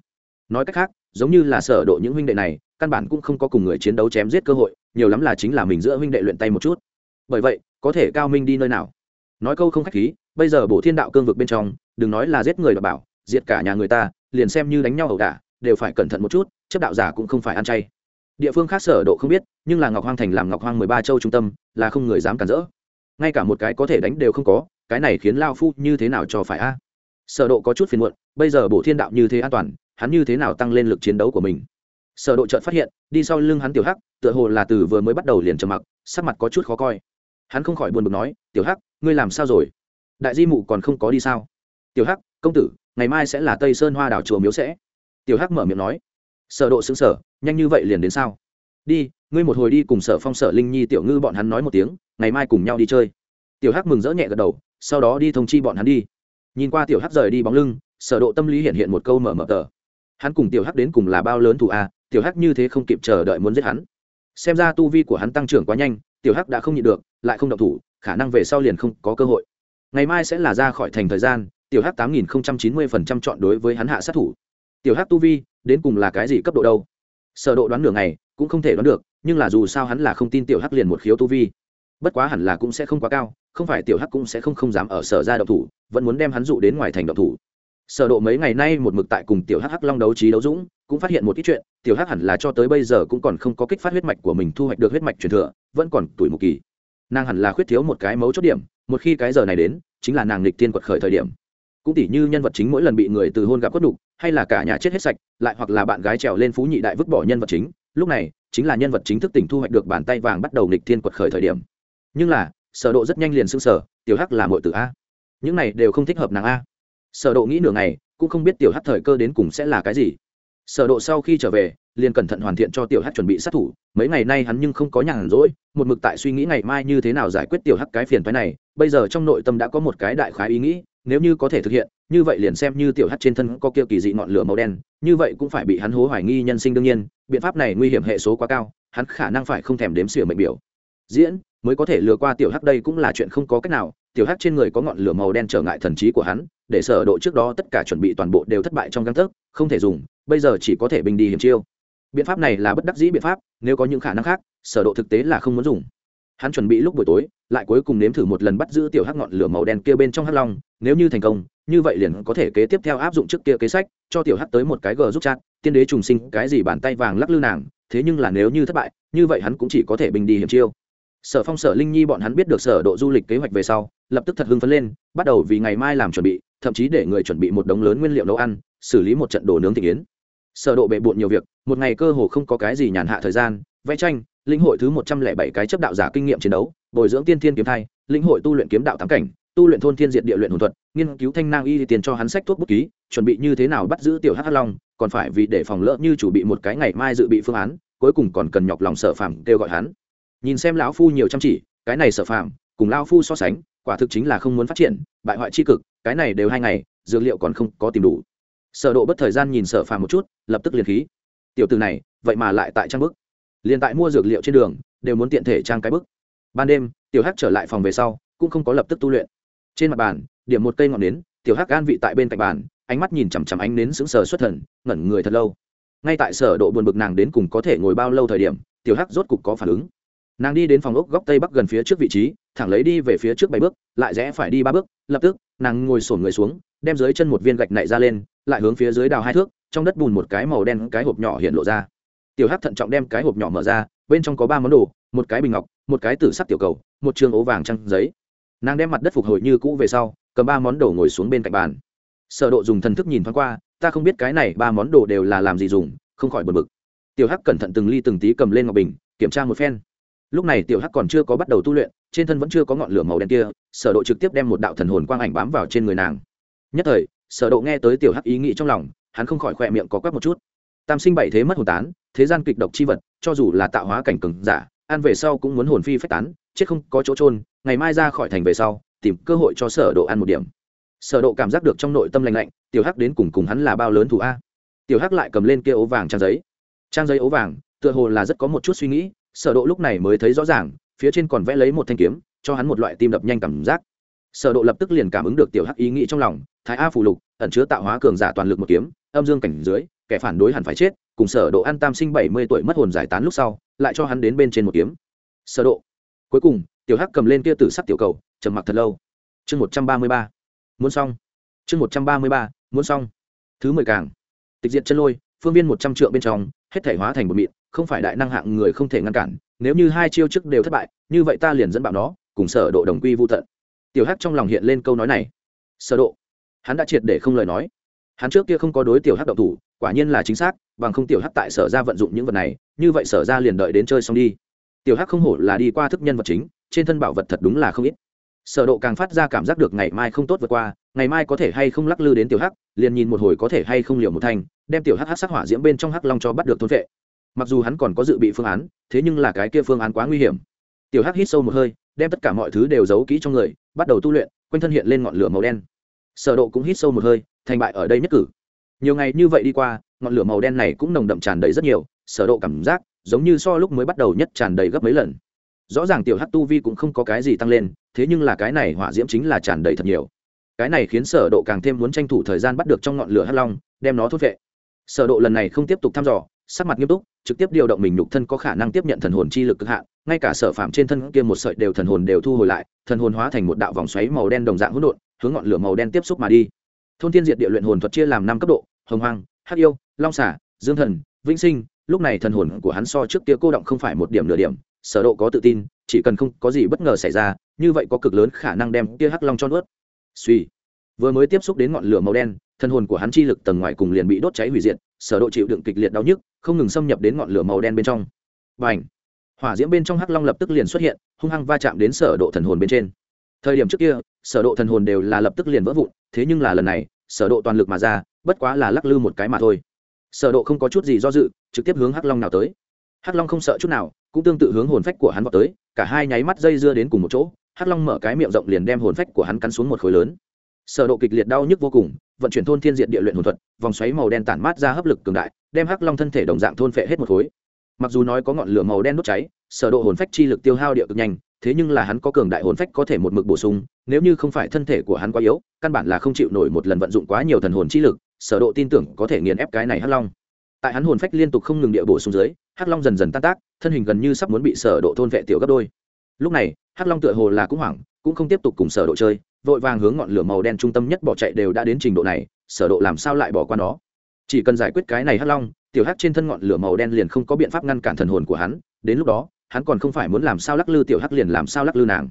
nói cách khác, giống như là sở độ những huynh đệ này, căn bản cũng không có cùng người chiến đấu chém giết cơ hội, nhiều lắm là chính là mình giữa huynh đệ luyện tay một chút. Bởi vậy, có thể cao minh đi nơi nào? Nói câu không khách khí, bây giờ bổ thiên đạo cương vực bên trong, đừng nói là giết người đảm bảo, diệt cả nhà người ta, liền xem như đánh nhau ẩu đả, đều phải cẩn thận một chút, chấp đạo giả cũng không phải ăn chay. Địa phương khác sở độ không biết, nhưng là ngọc hoang thành làm ngọc hoang mười ba châu trung tâm, là không người dám cản rỡ. Ngay cả một cái có thể đánh đều không có, cái này khiến lao phu như thế nào cho phải a? Sở độ có chút phiền muộn, bây giờ bổ thiên đạo như thế an toàn hắn như thế nào tăng lên lực chiến đấu của mình. Sở độ chợt phát hiện, đi sau lưng hắn tiểu hắc, tựa hồ là từ vừa mới bắt đầu liền trầm mặc, sắc mặt có chút khó coi. Hắn không khỏi buồn bực nói, tiểu hắc, ngươi làm sao rồi? Đại di mụ còn không có đi sao? Tiểu hắc, công tử, ngày mai sẽ là tây sơn hoa đảo chùa miếu sẽ. Tiểu hắc mở miệng nói. Sở độ sững sờ, nhanh như vậy liền đến sao? Đi, ngươi một hồi đi cùng sở phong, sở linh nhi, tiểu ngư bọn hắn nói một tiếng, ngày mai cùng nhau đi chơi. Tiểu hắc mừng rỡ nhẹ gật đầu, sau đó đi thông chi bọn hắn đi. Nhìn qua tiểu hắc rời đi bóng lưng, sở độ tâm lý hiện hiện một câu mở mở tờ hắn cùng tiểu hắc đến cùng là bao lớn thủ a, tiểu hắc như thế không kịp chờ đợi muốn giết hắn. Xem ra tu vi của hắn tăng trưởng quá nhanh, tiểu hắc đã không nhịn được, lại không động thủ, khả năng về sau liền không có cơ hội. Ngày mai sẽ là ra khỏi thành thời gian, tiểu hắc tám nghìn chín mươi phần trăm chọn đối với hắn hạ sát thủ. Tiểu hắc tu vi, đến cùng là cái gì cấp độ đâu? Sở độ đoán nửa ngày, cũng không thể đoán được, nhưng là dù sao hắn là không tin tiểu hắc liền một khiếu tu vi. Bất quá hẳn là cũng sẽ không quá cao, không phải tiểu hắc cũng sẽ không không dám ở sở ra động thủ, vẫn muốn đem hắn dụ đến ngoài thành động thủ sở độ mấy ngày nay một mực tại cùng tiểu hắc hắc long đấu trí đấu dũng, cũng phát hiện một ít chuyện, tiểu hắc hẳn là cho tới bây giờ cũng còn không có kích phát huyết mạch của mình, thu hoạch được huyết mạch truyền thừa, vẫn còn tuổi một kỳ. Nàng hẳn là khuyết thiếu một cái mấu chốt điểm, một khi cái giờ này đến, chính là nàng lịch tiên quật khởi thời điểm. Cũng tỷ như nhân vật chính mỗi lần bị người từ hôn gặp quất đục hay là cả nhà chết hết sạch, lại hoặc là bạn gái trèo lên phú nhị đại vứt bỏ nhân vật chính, lúc này, chính là nhân vật chính thức tỉnh thu hoạch được bàn tay vàng bắt đầu lịch thiên quật khởi thời điểm. Nhưng là, sở độ rất nhanh liền sưng sở tiểu hắc là muội tử a. Những này đều không thích hợp nàng a sở độ nghĩ nửa ngày, cũng không biết tiểu hắc thời cơ đến cùng sẽ là cái gì. Sở độ sau khi trở về, liền cẩn thận hoàn thiện cho tiểu hắc chuẩn bị sát thủ. Mấy ngày nay hắn nhưng không có nhàn rỗi, một mực tại suy nghĩ ngày mai như thế nào giải quyết tiểu hắc cái phiền toái này. Bây giờ trong nội tâm đã có một cái đại khái ý nghĩ, nếu như có thể thực hiện, như vậy liền xem như tiểu hắc trên thân có kia kỳ dị ngọn lửa màu đen, như vậy cũng phải bị hắn hố hoài nghi nhân sinh đương nhiên. Biện pháp này nguy hiểm hệ số quá cao, hắn khả năng phải không thèm đếm xỉa mệnh biểu. Diễn, mới có thể lừa qua tiểu hắc đây cũng là chuyện không có cách nào. Tiểu hắc trên người có ngọn lửa màu đen trở ngại thần trí của hắn để sở độ trước đó tất cả chuẩn bị toàn bộ đều thất bại trong găng tấc, không thể dùng, bây giờ chỉ có thể bình đi hiểm chiêu. Biện pháp này là bất đắc dĩ biện pháp, nếu có những khả năng khác, sở độ thực tế là không muốn dùng. Hắn chuẩn bị lúc buổi tối, lại cuối cùng nếm thử một lần bắt giữ tiểu hắc ngọn lửa màu đen kia bên trong hắc long, nếu như thành công, như vậy liền có thể kế tiếp theo áp dụng trước kia kế sách, cho tiểu hắc tới một cái gờ giúp chat, tiên đế trùng sinh, cái gì bàn tay vàng lắc lư nàng, thế nhưng là nếu như thất bại, như vậy hắn cũng chỉ có thể bình đi hiểm chiêu. Sở phong, sở linh nhi bọn hắn biết được sở độ du lịch kế hoạch về sau, lập tức thật hưng phấn lên, bắt đầu vì ngày mai làm chuẩn bị thậm chí để người chuẩn bị một đống lớn nguyên liệu nấu ăn, xử lý một trận đồ nướng thị yến. Sở độ bệ bội nhiều việc, một ngày cơ hồ không có cái gì nhàn hạ thời gian, vẽ tranh, lĩnh hội thứ một trăm lẻ bảy cái chấp đạo giả kinh nghiệm chiến đấu, bồi dưỡng tiên thiên kiếm thai, lĩnh hội tu luyện kiếm đạo tám cảnh, tu luyện thôn thiên diệt địa luyện hồn thuật, nghiên cứu thanh nang y tiền cho hắn sách thuốc bút ký, chuẩn bị như thế nào bắt giữ tiểu hắc long, còn phải vì để phòng lỡ như chủ bị một cái ngày mai dự bị phương án, cuối cùng còn cần nhọc lòng sở phàm kêu gọi hắn. Nhìn xem lão phu nhiều chăm chỉ, cái này sở phàm, cùng lão phu so sánh quả thực chính là không muốn phát triển, bại hoại chi cực, cái này đều hai ngày, dược liệu còn không có tìm đủ. Sở độ bất thời gian nhìn sở phàm một chút, lập tức liền khí. Tiểu Từ này, vậy mà lại tại trang bức. Liền tại mua dược liệu trên đường, đều muốn tiện thể trang cái bức. Ban đêm, tiểu hắc trở lại phòng về sau, cũng không có lập tức tu luyện. Trên mặt bàn, điểm một cây ngọn nến, tiểu hắc an vị tại bên cạnh bàn, ánh mắt nhìn chằm chằm ánh nến sững sờ xuất thần, ngẩn người thật lâu. Ngay tại sở độ buồn bực nàng đến cùng có thể ngồi bao lâu thời điểm, tiểu hắc rốt cục có phản ứng nàng đi đến phòng ốc góc tây bắc gần phía trước vị trí, thẳng lấy đi về phía trước bảy bước, lại rẽ phải đi ba bước, lập tức, nàng ngồi sổn người xuống, đem dưới chân một viên gạch nạy ra lên, lại hướng phía dưới đào hai thước, trong đất bùn một cái màu đen cái hộp nhỏ hiện lộ ra. Tiểu hắc thận trọng đem cái hộp nhỏ mở ra, bên trong có ba món đồ, một cái bình ngọc, một cái tử sắc tiểu cầu, một trường ố vàng trăng giấy. Nàng đem mặt đất phục hồi như cũ về sau, cầm ba món đồ ngồi xuống bên cạnh bàn. Sở độ dùng thần thức nhìn thoáng qua, ta không biết cái này ba món đồ đều là làm gì dùng, không khỏi bực bực. Tiểu hắc cẩn thận từng ly từng tí cầm lên ngọc bình, kiểm tra một phen lúc này tiểu hắc còn chưa có bắt đầu tu luyện, trên thân vẫn chưa có ngọn lửa màu đen kia, sở độ trực tiếp đem một đạo thần hồn quang ảnh bám vào trên người nàng. Nhất thời, sở độ nghe tới tiểu hắc ý nghĩ trong lòng, hắn không khỏi khoe miệng có quắc một chút. Tam sinh bảy thế mất hồn tán, thế gian kịch độc chi vật, cho dù là tạo hóa cảnh cường giả, ăn về sau cũng muốn hồn phi phách tán, chết không có chỗ trôn ngày mai ra khỏi thành về sau, tìm cơ hội cho sở độ ăn một điểm. Sở độ cảm giác được trong nội tâm lạnh lạnh, tiểu hắc đến cùng cùng hắn là bao lớn thủ a. Tiểu hắc lại cầm lên kia ố vàng trang giấy. Trang giấy ố vàng, tựa hồ là rất có một chút suy nghĩ sở độ lúc này mới thấy rõ ràng, phía trên còn vẽ lấy một thanh kiếm, cho hắn một loại tim đập nhanh cảm giác. Sở độ lập tức liền cảm ứng được tiểu hắc ý nghĩ trong lòng, thái a phù lục, ẩn chứa tạo hóa cường giả toàn lực một kiếm, âm dương cảnh dưới, kẻ phản đối hẳn phải chết, cùng sở độ an tam sinh 70 tuổi mất hồn giải tán lúc sau, lại cho hắn đến bên trên một kiếm. Sở độ. Cuối cùng, tiểu hắc cầm lên kia tử sắc tiểu cầu, trầm mặc thật lâu. Chương 133 muốn xong. Chương 133 muốn xong. Thứ mười càng. Tịch diệt chân lôi, phương viên một trăm trượng bên trong, hết thể hóa thành một mịn không phải đại năng hạng người không thể ngăn cản, nếu như hai chiêu trước đều thất bại, như vậy ta liền dẫn bạo nó, cùng sở độ đồng quy vu tận. Tiểu hắc trong lòng hiện lên câu nói này. Sở độ. Hắn đã triệt để không lời nói. Hắn trước kia không có đối tiểu hắc động thủ, quả nhiên là chính xác, bằng không tiểu hắc tại sở ra vận dụng những vật này, như vậy sở ra liền đợi đến chơi xong đi. Tiểu hắc không hổ là đi qua thức nhân vật chính, trên thân bảo vật thật đúng là không ít. Sở độ càng phát ra cảm giác được ngày mai không tốt vượt qua, ngày mai có thể hay không lắc lư đến tiểu hắc, liền nhìn một hồi có thể hay không liều một thanh đem tiểu hắc hắc sắc hỏa diễm bên trong hắc long cho bắt được thôn vệ mặc dù hắn còn có dự bị phương án, thế nhưng là cái kia phương án quá nguy hiểm. Tiểu hắc hít sâu một hơi, đem tất cả mọi thứ đều giấu kỹ trong người, bắt đầu tu luyện, quanh thân hiện lên ngọn lửa màu đen. Sở độ cũng hít sâu một hơi, thành bại ở đây nhất cử. Nhiều ngày như vậy đi qua, ngọn lửa màu đen này cũng nồng đậm tràn đầy rất nhiều, sở độ cảm giác giống như so lúc mới bắt đầu nhất tràn đầy gấp mấy lần. Rõ ràng tiểu hắc tu vi cũng không có cái gì tăng lên, thế nhưng là cái này hỏa diễm chính là tràn đầy thật nhiều. Cái này khiến sở độ càng thêm muốn tranh thủ thời gian bắt được trong ngọn lửa hắc long, đem nó thốt vệ sở độ lần này không tiếp tục thăm dò sắc mặt nghiêm túc, trực tiếp điều động mình nhục thân có khả năng tiếp nhận thần hồn chi lực cực hạn, ngay cả sở phạm trên thân kia một sợi đều thần hồn đều thu hồi lại, thần hồn hóa thành một đạo vòng xoáy màu đen đồng dạng hỗn độn, hướng ngọn lửa màu đen tiếp xúc mà đi. Thôn thiên diệt địa luyện hồn thuật chia làm năm cấp độ, hồng hoang, hắc yêu, long xả dương thần, vĩnh sinh, lúc này thần hồn của hắn so trước kia cô động không phải một điểm nửa điểm, sở độ có tự tin, chỉ cần không có gì bất ngờ xảy ra, như vậy có cực lớn khả năng đem kia hắc long cho nuốt. Suy. Vừa mới tiếp xúc đến ngọn lửa màu đen, thần hồn của hắn chi lực tầng ngoài cùng liền bị đốt cháy hủy diệt, sở độ chịu đựng kịch liệt đau nhức không ngừng xâm nhập đến ngọn lửa màu đen bên trong. Bành! Hỏa diễm bên trong hắc long lập tức liền xuất hiện, hung hăng va chạm đến sở độ thần hồn bên trên. Thời điểm trước kia, sở độ thần hồn đều là lập tức liền vỡ vụn, thế nhưng là lần này, sở độ toàn lực mà ra, bất quá là lắc lư một cái mà thôi. Sở độ không có chút gì do dự, trực tiếp hướng hắc long nào tới. Hắc long không sợ chút nào, cũng tương tự hướng hồn phách của hắn vào tới, cả hai nháy mắt dây dưa đến cùng một chỗ, hắc long mở cái miệng rộng liền đem hồn phách của hắn cắn xuống một khối lớn. Sở độ kịch liệt đau nhức vô cùng vận chuyển thôn thiên diện địa luyện hồn thuật, vòng xoáy màu đen tản mát ra hấp lực cường đại, đem hắc long thân thể đồng dạng thôn phệ hết một khối. Mặc dù nói có ngọn lửa màu đen đốt cháy, sở độ hồn phách chi lực tiêu hao địa cực nhanh, thế nhưng là hắn có cường đại hồn phách có thể một mực bổ sung, nếu như không phải thân thể của hắn quá yếu, căn bản là không chịu nổi một lần vận dụng quá nhiều thần hồn chi lực, sở độ tin tưởng có thể nghiền ép cái này hắc long. Tại hắn hồn phách liên tục không ngừng địa bổ xuống dưới, hắc long dần dần tan tác, thân hình gần như sắp muốn bị sở độ thôn vệ tiểu gấp đôi. Lúc này, hắc long tựa hồ là cũng hoảng, cũng không tiếp tục cùng sở độ chơi vội vàng hướng ngọn lửa màu đen trung tâm nhất bỏ chạy đều đã đến trình độ này, sở độ làm sao lại bỏ qua nó? Chỉ cần giải quyết cái này hắc long, tiểu hắc trên thân ngọn lửa màu đen liền không có biện pháp ngăn cản thần hồn của hắn, đến lúc đó, hắn còn không phải muốn làm sao lắc lư tiểu hắc liền làm sao lắc lư nàng.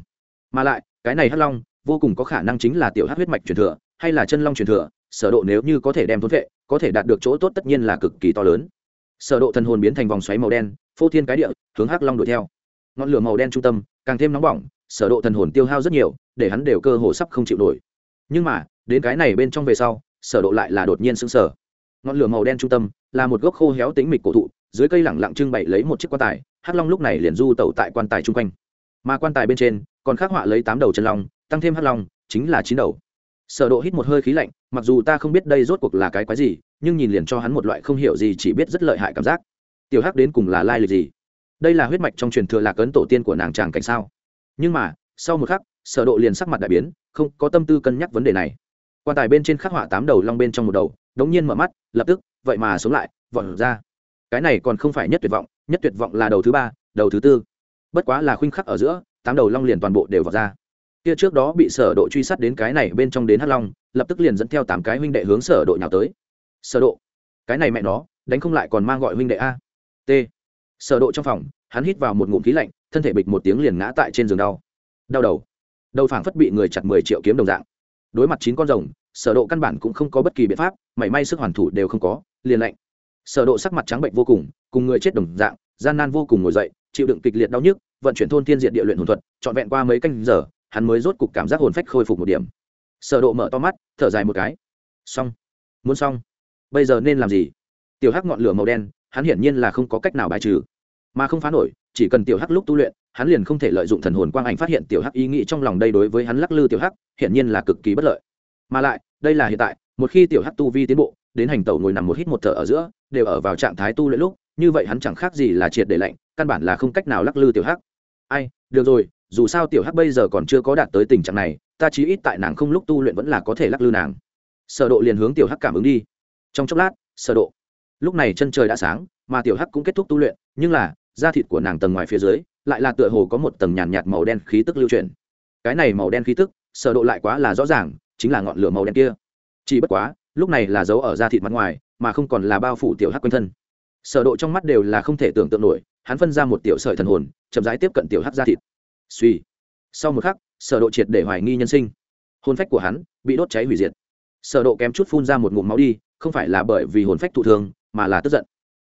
Mà lại, cái này hắc long, vô cùng có khả năng chính là tiểu hắc huyết mạch truyền thừa, hay là chân long truyền thừa, sở độ nếu như có thể đem thôn vệ, có thể đạt được chỗ tốt tất nhiên là cực kỳ to lớn. Sở độ thần hồn biến thành vòng xoáy màu đen, phô thiên cái địa, hướng hắc long đuổi theo. Ngọn lửa màu đen trung tâm, càng thêm nóng bỏng sở độ thần hồn tiêu hao rất nhiều, để hắn đều cơ hồ sắp không chịu nổi. Nhưng mà, đến cái này bên trong về sau, sở độ lại là đột nhiên sững sờ. Ngọn lửa màu đen trung tâm, là một gốc khô héo tính mịch cổ thụ, dưới cây lẳng lặng trưng bày lấy một chiếc quan tài, hắc long lúc này liền du tẩu tại quan tài trung quanh. Mà quan tài bên trên, còn khắc họa lấy tám đầu chân long, tăng thêm hắc long, chính là chín đầu. Sở độ hít một hơi khí lạnh, mặc dù ta không biết đây rốt cuộc là cái quái gì, nhưng nhìn liền cho hắn một loại không hiểu gì chỉ biết rất lợi hại cảm giác. Tiểu hắc đến cùng là lai lịch gì? Đây là huyết mạch trong truyền thừa lạc ấn tổ tiên của nàng chàng cảnh sao? Nhưng mà, sau một khắc, sở độ liền sắc mặt đại biến, không có tâm tư cân nhắc vấn đề này. Quan tài bên trên khắc họa tám đầu long bên trong một đầu, đống nhiên mở mắt, lập tức, vậy mà sống lại, vọt ra. Cái này còn không phải nhất tuyệt vọng, nhất tuyệt vọng là đầu thứ ba, đầu thứ tư. Bất quá là khuynh khắc ở giữa, tám đầu long liền toàn bộ đều vọt ra. Kia trước đó bị sở độ truy sát đến cái này bên trong đến hắc long, lập tức liền dẫn theo tám cái huynh đệ hướng sở độ nhào tới. Sở độ, cái này mẹ nó, đánh không lại còn mang gọi huynh đệ a. T. Sở độ trong phòng, hắn hít vào một ngụm khí lạnh thân thể bịch một tiếng liền ngã tại trên giường đau. Đau đầu. Đầu phảng phất bị người chặt mười triệu kiếm đồng dạng. Đối mặt chín con rồng, sở độ căn bản cũng không có bất kỳ biện pháp, mảy may sức hoàn thủ đều không có, liền lạnh. Sở độ sắc mặt trắng bệnh vô cùng cùng người chết đồng dạng, gian nan vô cùng ngồi dậy, chịu đựng kịch liệt đau nhức, vận chuyển thôn thiên diện địa luyện hồn thuật, trọn vẹn qua mấy canh giờ, hắn mới rốt cục cảm giác hồn phách khôi phục một điểm. Sở độ mở to mắt, thở dài một cái. Xong. Muốn xong. Bây giờ nên làm gì? Tiểu hắc ngọn lửa màu đen, hắn hiển nhiên là không có cách nào bài trừ. Mà không phá nổi chỉ cần tiểu hắc lúc tu luyện, hắn liền không thể lợi dụng thần hồn quang ảnh phát hiện tiểu hắc ý nghĩ trong lòng đây đối với hắn lắc lư tiểu hắc, hiển nhiên là cực kỳ bất lợi. Mà lại, đây là hiện tại, một khi tiểu hắc tu vi tiến bộ, đến hành tẩu ngồi nằm một hít một thở ở giữa, đều ở vào trạng thái tu luyện lúc, như vậy hắn chẳng khác gì là triệt để lạnh, căn bản là không cách nào lắc lư tiểu hắc. Ai, được rồi, dù sao tiểu hắc bây giờ còn chưa có đạt tới tình trạng này, ta chí ít tại nàng không lúc tu luyện vẫn là có thể lắc lư nàng. Sở độ liền hướng tiểu hắc cảm ứng đi. Trong chốc lát, sở độ. Lúc này chân trời đã sáng, mà tiểu hắc cũng kết thúc tu luyện, nhưng là da thịt của nàng tầng ngoài phía dưới lại là tựa hồ có một tầng nhàn nhạt, màu đen khí tức lưu chuyển cái này màu đen khí tức sở độ lại quá là rõ ràng chính là ngọn lửa màu đen kia. Chỉ bất quá lúc này là giấu ở da thịt mặt ngoài mà không còn là bao phủ tiểu hắc quanh thân. Sở độ trong mắt đều là không thể tưởng tượng nổi hắn phân ra một tiểu sợi thần hồn chậm rãi tiếp cận tiểu hắc da thịt. Suy. Sau một khắc sở độ triệt để hoài nghi nhân sinh. Hồn phách của hắn bị đốt cháy hủy diệt. Sở độ kém chút phun ra một ngụm máu đi không phải là bởi vì hồn phách thụ thương mà là tức giận.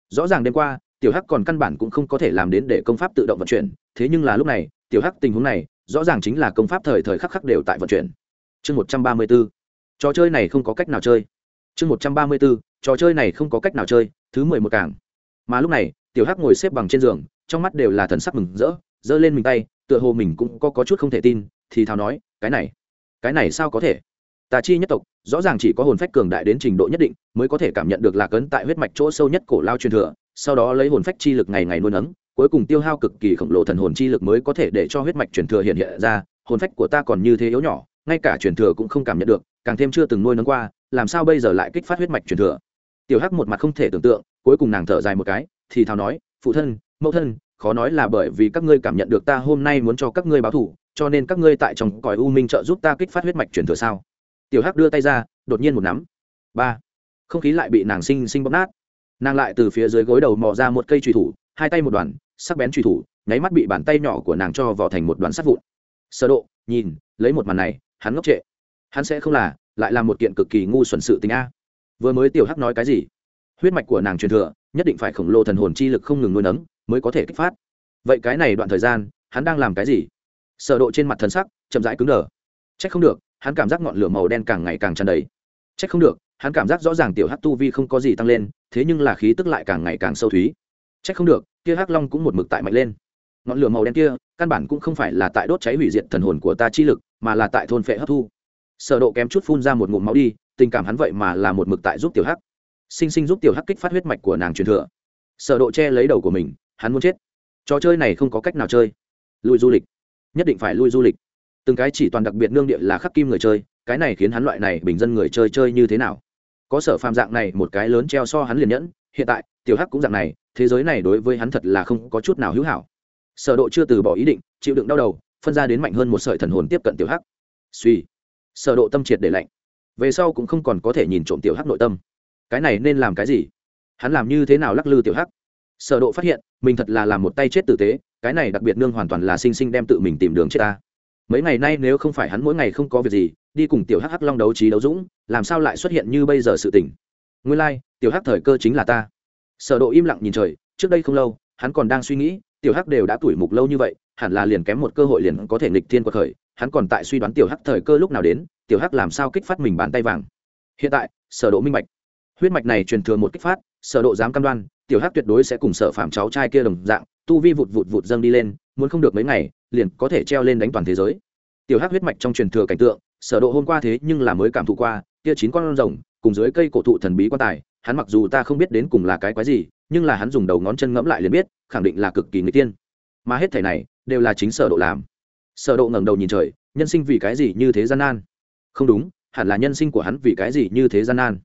Rõ ràng đêm qua tiểu hắc còn căn bản cũng không có thể làm đến để công pháp tự động vận chuyển thế nhưng là lúc này tiểu hắc tình huống này rõ ràng chính là công pháp thời thời khắc khắc đều tại vận chuyển. Chương 134 trò chơi này không có cách nào chơi. Chương 134 trò chơi này không có cách nào chơi thứ mười một cảng mà lúc này tiểu hắc ngồi xếp bằng trên giường trong mắt đều là thần sắc mừng rỡ giơ lên mình tay tựa hồ mình cũng có, có chút không thể tin thì thào nói cái này cái này sao có thể? Tà chi nhất tộc rõ ràng chỉ có hồn phách cường đại đến trình độ nhất định mới có thể cảm nhận được lạc ấn tại huyết mạch chỗ sâu nhất cổ lao truyền thừa sau đó lấy hồn phách chi lực ngày ngày nuôi nấng, cuối cùng tiêu hao cực kỳ khổng lồ thần hồn chi lực mới có thể để cho huyết mạch truyền thừa hiện hiện ra, hồn phách của ta còn như thế yếu nhỏ, ngay cả truyền thừa cũng không cảm nhận được, càng thêm chưa từng nuôi nấng qua, làm sao bây giờ lại kích phát huyết mạch truyền thừa? Tiểu hắc một mặt không thể tưởng tượng, cuối cùng nàng thở dài một cái, thì thào nói, phụ thân, mẫu thân, khó nói là bởi vì các ngươi cảm nhận được ta hôm nay muốn cho các ngươi báo thủ cho nên các ngươi tại trong cõi u minh trợ giúp ta kích phát huyết mạch truyền thừa sao? Tiểu hắc đưa tay ra, đột nhiên một nắm. Ba. Không khí lại bị nàng sinh sinh bóp nát nàng lại từ phía dưới gối đầu mò ra một cây truy thủ, hai tay một đoàn, sắc bén truy thủ, nháy mắt bị bàn tay nhỏ của nàng cho vò thành một đoàn sắt vụn. Sơ độ, nhìn, lấy một màn này, hắn ngốc trệ. Hắn sẽ không là, lại là một kiện cực kỳ ngu xuẩn sự tình a. Vừa mới tiểu hắc nói cái gì? Huyết mạch của nàng truyền thừa, nhất định phải khổng lồ thần hồn chi lực không ngừng nuôi nấng, mới có thể kích phát. Vậy cái này đoạn thời gian, hắn đang làm cái gì? Sở độ trên mặt thần sắc, chậm rãi cứng đờ. Trách không được, hắn cảm giác ngọn lửa màu đen càng ngày càng tràn đầy. Trách không được hắn cảm giác rõ ràng tiểu hắc tu vi không có gì tăng lên, thế nhưng là khí tức lại càng ngày càng sâu thúy. Trách không được, kia hắc long cũng một mực tại mạnh lên. Ngọn lửa màu đen kia, căn bản cũng không phải là tại đốt cháy hủy diệt thần hồn của ta chi lực, mà là tại thôn phệ hấp thu. Sở độ kém chút phun ra một ngụm máu đi, tình cảm hắn vậy mà là một mực tại giúp tiểu hắc. Sinh sinh giúp tiểu hắc kích phát huyết mạch của nàng truyền thừa. Sở độ che lấy đầu của mình, hắn muốn chết. Trò chơi này không có cách nào chơi. Lui du lịch. Nhất định phải lui du lịch. Từng cái chỉ toàn đặc biệt nương địa là khắc kim người chơi, cái này khiến hắn loại này bình dân người chơi chơi như thế nào? Có sở phàm dạng này một cái lớn treo so hắn liền nhẫn, hiện tại, tiểu hắc cũng dạng này, thế giới này đối với hắn thật là không có chút nào hữu hảo. Sở độ chưa từ bỏ ý định, chịu đựng đau đầu, phân ra đến mạnh hơn một sợi thần hồn tiếp cận tiểu hắc. Suy. Sở độ tâm triệt để lạnh. Về sau cũng không còn có thể nhìn trộm tiểu hắc nội tâm. Cái này nên làm cái gì? Hắn làm như thế nào lắc lư tiểu hắc? Sở độ phát hiện, mình thật là làm một tay chết tử tế, cái này đặc biệt nương hoàn toàn là sinh sinh đem tự mình tìm đường chết ta. Mấy ngày nay nếu không phải hắn mỗi ngày không có việc gì đi cùng tiểu hắc hắc long đấu trí đấu dũng làm sao lại xuất hiện như bây giờ sự tỉnh nguyên lai、like, tiểu hắc thời cơ chính là ta. Sở độ im lặng nhìn trời trước đây không lâu hắn còn đang suy nghĩ tiểu hắc đều đã tuổi mục lâu như vậy hẳn là liền kém một cơ hội liền có thể nghịch thiên quật khởi hắn còn tại suy đoán tiểu hắc thời cơ lúc nào đến tiểu hắc làm sao kích phát mình bàn tay vàng. Hiện tại sở độ minh mạch, huyết mạch này truyền thừa một kích phát sở độ dám cam đoan tiểu hắc tuyệt đối sẽ cùng sở phạm cháu trai kia đồng dạng tu vi vụt vụt vụt dâng đi lên muốn không được mấy ngày liền có thể treo lên đánh toàn thế giới. Tiểu hắc huyết mạch trong truyền thừa cảnh tượng sở độ hôm qua thế nhưng là mới cảm thụ qua, kia chín con rồng, cùng dưới cây cổ thụ thần bí quan tài, hắn mặc dù ta không biết đến cùng là cái quái gì, nhưng là hắn dùng đầu ngón chân ngẫm lại liền biết, khẳng định là cực kỳ người tiên mà hết thảy này, đều là chính sở độ làm. Sở độ ngẩng đầu nhìn trời, nhân sinh vì cái gì như thế gian nan? Không đúng, hẳn là nhân sinh của hắn vì cái gì như thế gian nan?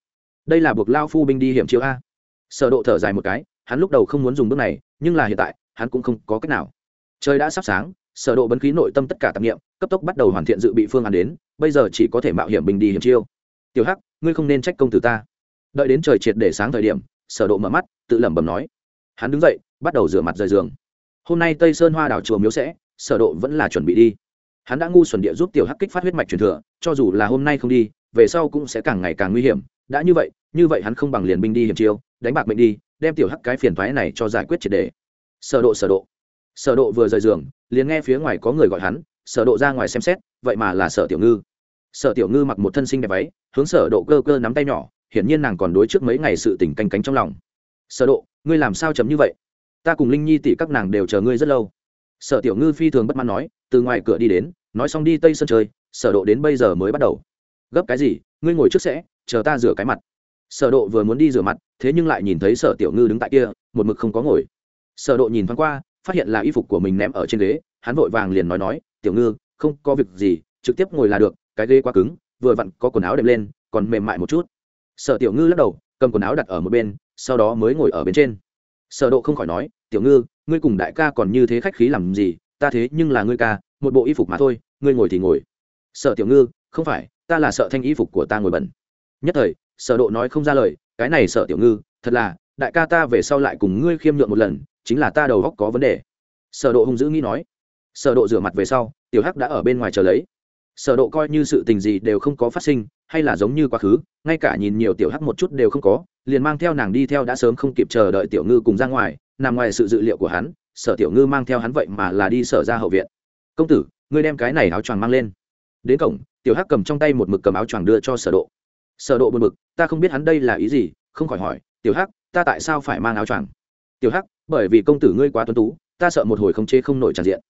Đây là buộc lao phu binh đi hiểm chiếu a. Sở độ thở dài một cái, hắn lúc đầu không muốn dùng bước này, nhưng là hiện tại, hắn cũng không có cách nào. Trời đã sắp sáng sở độ bấn khí nội tâm tất cả tạp niệm, cấp tốc bắt đầu hoàn thiện dự bị phương án đến, bây giờ chỉ có thể mạo hiểm bình đi hiểm chiêu. Tiểu hắc, ngươi không nên trách công tử ta. Đợi đến trời triệt để sáng thời điểm, sở độ mở mắt, tự lẩm bẩm nói. Hắn đứng dậy, bắt đầu rửa mặt rời giường. Hôm nay tây sơn hoa đảo chùa miếu sẽ, sở độ vẫn là chuẩn bị đi. Hắn đã ngu xuẩn địa giúp tiểu hắc kích phát huyết mạch truyền thừa, cho dù là hôm nay không đi, về sau cũng sẽ càng ngày càng nguy hiểm. Đã như vậy như vậy hắn không bằng liền binh đi hiểm chiêu, đánh bạc mệnh đi, đem tiểu hắc cái phiền toái này cho giải quyết triệt để. sở độ sở độ sở độ vừa rời giường, liền nghe phía ngoài có người gọi hắn, sở độ ra ngoài xem xét, vậy mà là sở tiểu ngư. Sở tiểu ngư mặc một thân sinh đẹp váy, hướng sở độ cơ cơ nắm tay nhỏ, hiển nhiên nàng còn đối trước mấy ngày sự tình canh cánh trong lòng. Sở độ, ngươi làm sao chấm như vậy? Ta cùng linh nhi tỷ các nàng đều chờ ngươi rất lâu. Sở tiểu ngư phi thường bất mãn nói, từ ngoài cửa đi đến, nói xong đi tây sân chơi, sở độ đến bây giờ mới bắt đầu. Gấp cái gì? Ngươi ngồi trước sẽ, chờ ta rửa cái mặt. Sở độ vừa muốn đi rửa mặt, thế nhưng lại nhìn thấy sở tiểu ngư đứng tại kia, một mực không có ngồi. Sở độ nhìn thoáng qua phát hiện là y phục của mình ném ở trên ghế, hắn vội vàng liền nói nói, tiểu ngư, không có việc gì, trực tiếp ngồi là được, cái ghế quá cứng, vừa vặn có quần áo đệm lên, còn mềm mại một chút. Sở tiểu ngư lắc đầu, cầm quần áo đặt ở một bên, sau đó mới ngồi ở bên trên. Sở độ không khỏi nói, tiểu ngư, ngươi cùng đại ca còn như thế khách khí làm gì, ta thế nhưng là ngươi ca, một bộ y phục mà thôi, ngươi ngồi thì ngồi. Sở tiểu ngư, không phải, ta là sợ thanh y phục của ta ngồi bẩn. Nhất thời, sở độ nói không ra lời, cái này sở tiểu ngư, thật là, đại ca ta về sau lại cùng ngươi khiêm nhượng một lần chính là ta đầu góc có vấn đề. Sở độ hung dữ nghĩ nói. Sở độ rửa mặt về sau, tiểu hắc đã ở bên ngoài chờ lấy. Sở độ coi như sự tình gì đều không có phát sinh, hay là giống như quá khứ, ngay cả nhìn nhiều tiểu hắc một chút đều không có, liền mang theo nàng đi theo đã sớm không kịp chờ đợi tiểu ngư cùng ra ngoài, nằm ngoài sự dự liệu của hắn, sở tiểu ngư mang theo hắn vậy mà là đi sở ra hậu viện. Công tử, ngươi đem cái này áo choàng mang lên. Đến cổng, tiểu hắc cầm trong tay một mực cầm áo choàng đưa cho sở độ. Sở độ buồn bực, ta không biết hắn đây là ý gì, không khỏi hỏi, tiểu hắc, ta tại sao phải mang áo choàng? Tiểu hắc bởi vì công tử ngươi quá tuấn tú, ta sợ một hồi không chế không nổi tràn diện.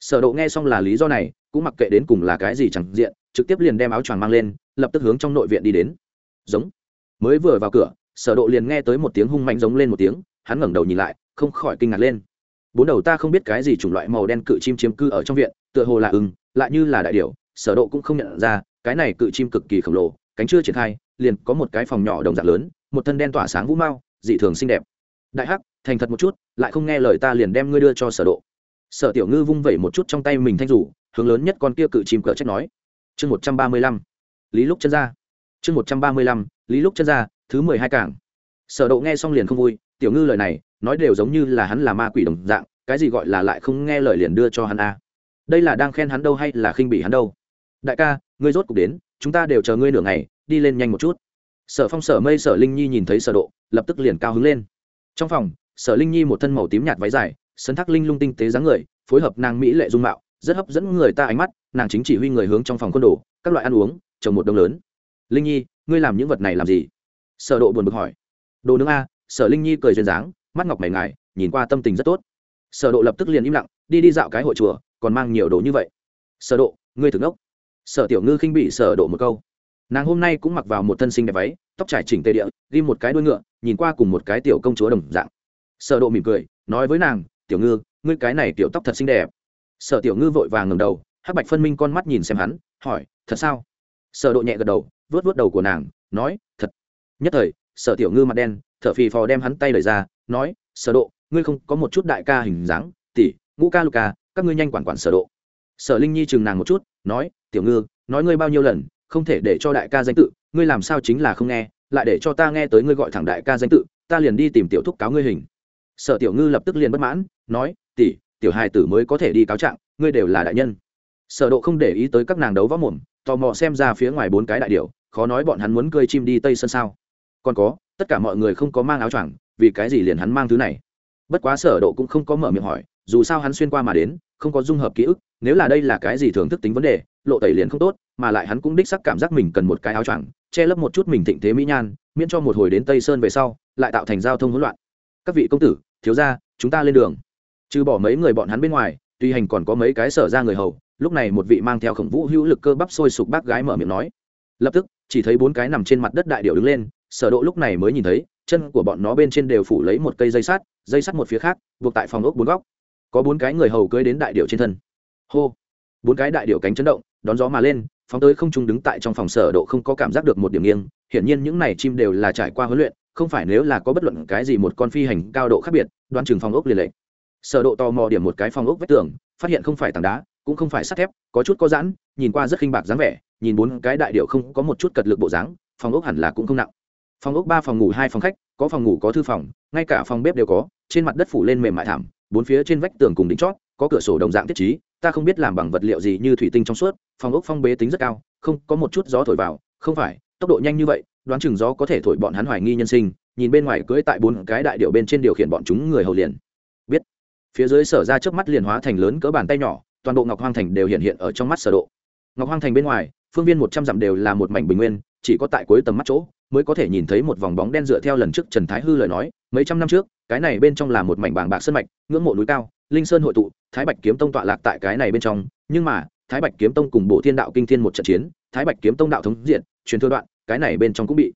Sở độ nghe xong là lý do này, cũng mặc kệ đến cùng là cái gì chẳng diện, trực tiếp liền đem áo choàng mang lên, lập tức hướng trong nội viện đi đến. Giống. Mới vừa vào cửa, sở độ liền nghe tới một tiếng hung mạnh giống lên một tiếng, hắn ngẩng đầu nhìn lại, không khỏi kinh ngạc lên. Bốn đầu ta không biết cái gì chủng loại màu đen cự chim chiếm cư ở trong viện, tựa hồ là ưng, lại như là đại điểu, sở độ cũng không nhận ra, cái này cự chim cực kỳ khổng lồ, cánh chưa triển khai, liền có một cái phòng nhỏ đồng dạng lớn, một thân đen tỏa sáng vũ mau, dị thường xinh đẹp đại hắc, thành thật một chút, lại không nghe lời ta liền đem ngươi đưa cho sở độ. Sở tiểu ngư vung vẩy một chút trong tay mình thanh rủ, hướng lớn nhất con kia cự chim cỡ trách nói. Chương một trăm ba mươi lăm. Lý lúc chân ra chương một trăm ba mươi lăm. Lý lúc chân ra thứ mười hai cảng. Sở độ nghe xong liền không vui, tiểu ngư lời này, nói đều giống như là hắn là ma quỷ đồng dạng, cái gì gọi là lại không nghe lời liền đưa cho hắn a. Đây là đang khen hắn đâu hay là khinh bỉ hắn đâu? Đại ca, ngươi rốt cục đến, chúng ta đều chờ ngươi nửa ngày, đi lên nhanh một chút. Sở phong, sở mây, sở linh nhi nhìn thấy sở độ, lập tức liền cao hứng lên trong phòng, sở linh nhi một thân màu tím nhạt váy dài, sấn thác linh lung tinh tế dáng người, phối hợp nàng mỹ lệ dung mạo, rất hấp dẫn người ta ánh mắt, nàng chính chỉ huy người hướng trong phòng quân đồ, các loại ăn uống, trồng một đông lớn. Linh nhi, ngươi làm những vật này làm gì? Sở độ buồn bực hỏi. Đồ nướng a? Sở linh nhi cười duyên dáng, mắt ngọc mày ngài, nhìn qua tâm tình rất tốt. Sở độ lập tức liền im lặng, đi đi dạo cái hội chùa, còn mang nhiều đồ như vậy. Sở độ, ngươi thử ngốc. Sở tiểu ngư khinh bị sở độ một câu nàng hôm nay cũng mặc vào một thân sinh đẹp váy, tóc trải chỉnh tề địa, ghi một cái đuôi ngựa, nhìn qua cùng một cái tiểu công chúa đồng dạng. Sở độ mỉm cười, nói với nàng, tiểu ngư, ngươi cái này tiểu tóc thật xinh đẹp. Sở tiểu ngư vội vàng ngẩng đầu, hắc bạch phân minh con mắt nhìn xem hắn, hỏi, thật sao? Sở độ nhẹ gật đầu, vuốt vuốt đầu của nàng, nói, thật. Nhất thời, sở tiểu ngư mặt đen, thở phì phò đem hắn tay đẩy ra, nói, sở độ, ngươi không có một chút đại ca hình dáng, tỷ, ngũ ca, lục ca, các ngươi nhanh quản quản sở độ. Sở linh nhi chừng nàng một chút, nói, tiểu ngư, nói ngươi bao nhiêu lần không thể để cho đại ca danh tự, ngươi làm sao chính là không nghe, lại để cho ta nghe tới ngươi gọi thẳng đại ca danh tự, ta liền đi tìm tiểu thúc cáo ngươi hình. Sở tiểu ngư lập tức liền bất mãn, nói, tỷ, tiểu hài tử mới có thể đi cáo trạng, ngươi đều là đại nhân. Sở độ không để ý tới các nàng đấu võ mồm, tò mò xem ra phía ngoài bốn cái đại điệu khó nói bọn hắn muốn cơi chim đi tây sân sao. Còn có, tất cả mọi người không có mang áo choàng, vì cái gì liền hắn mang thứ này? Bất quá sở độ cũng không có mở miệng hỏi, dù sao hắn xuyên qua mà đến, không có dung hợp ký ức, nếu là đây là cái gì thưởng thức tính vấn đề lộ tẩy liền không tốt, mà lại hắn cũng đích sắc cảm giác mình cần một cái áo choàng, che lấp một chút mình thịnh thế mỹ nhan, miễn cho một hồi đến tây sơn về sau, lại tạo thành giao thông hỗn loạn. Các vị công tử, thiếu gia, chúng ta lên đường. Trừ bỏ mấy người bọn hắn bên ngoài, tuy hành còn có mấy cái sở ra người hầu, lúc này một vị mang theo khổng vũ hữu lực cơ bắp sôi sục bác gái mở miệng nói. Lập tức, chỉ thấy bốn cái nằm trên mặt đất đại điệu đứng lên, sở độ lúc này mới nhìn thấy, chân của bọn nó bên trên đều phủ lấy một cây dây sắt dây sắt một phía khác, buộc tại phòng ốc bốn góc. Có bốn cái người hầu cưỡi đến đại điệu trên thân. Hô. Bốn cái đại điệu cánh chấn động đón gió mà lên, phóng tới không trung đứng tại trong phòng sở độ không có cảm giác được một điểm nghiêng. Hiển nhiên những này chim đều là trải qua huấn luyện, không phải nếu là có bất luận cái gì một con phi hành cao độ khác biệt, đoán chừng phòng ốc liền lệ sở độ tò mò điểm một cái phòng ốc vách tường, phát hiện không phải tảng đá, cũng không phải sắt thép, có chút có giãn, nhìn qua rất khinh bạc dáng vẻ, nhìn bốn cái đại điệu không có một chút cật lực bộ dáng, phòng ốc hẳn là cũng không nặng. Phòng ốc ba phòng ngủ, hai phòng khách, có phòng ngủ, có thư phòng, ngay cả phòng bếp đều có, trên mặt đất phủ lên mềm mại thảm, bốn phía trên vách tường cùng đỉnh chót, có cửa sổ đồng dạng thiết trí ta không biết làm bằng vật liệu gì như thủy tinh trong suốt, phòng ốc phong bế tính rất cao, không có một chút gió thổi vào, không phải, tốc độ nhanh như vậy, đoán chừng gió có thể thổi bọn hắn hoài nghi nhân sinh, nhìn bên ngoài cưỡi tại bốn cái đại điệu bên trên điều khiển bọn chúng người hầu liền. Biết. Phía dưới sở ra trước mắt liền hóa thành lớn cỡ bàn tay nhỏ, toàn bộ ngọc hoang thành đều hiện hiện ở trong mắt sở độ. Ngọc hoang thành bên ngoài, phương viên một trăm dặm đều là một mảnh bình nguyên, chỉ có tại cuối tầm mắt chỗ, mới có thể nhìn thấy một vòng bóng đen dựa theo lần trước trần thái hư lời nói, mấy trăm năm trước, cái này bên trong là một mảnh bảng bạc sơn mạch, ngưỡng mộ núi cao linh sơn hội tụ thái bạch kiếm tông tọa lạc tại cái này bên trong nhưng mà thái bạch kiếm tông cùng bộ thiên đạo kinh thiên một trận chiến thái bạch kiếm tông đạo thống diện truyền thừa đoạn cái này bên trong cũng bị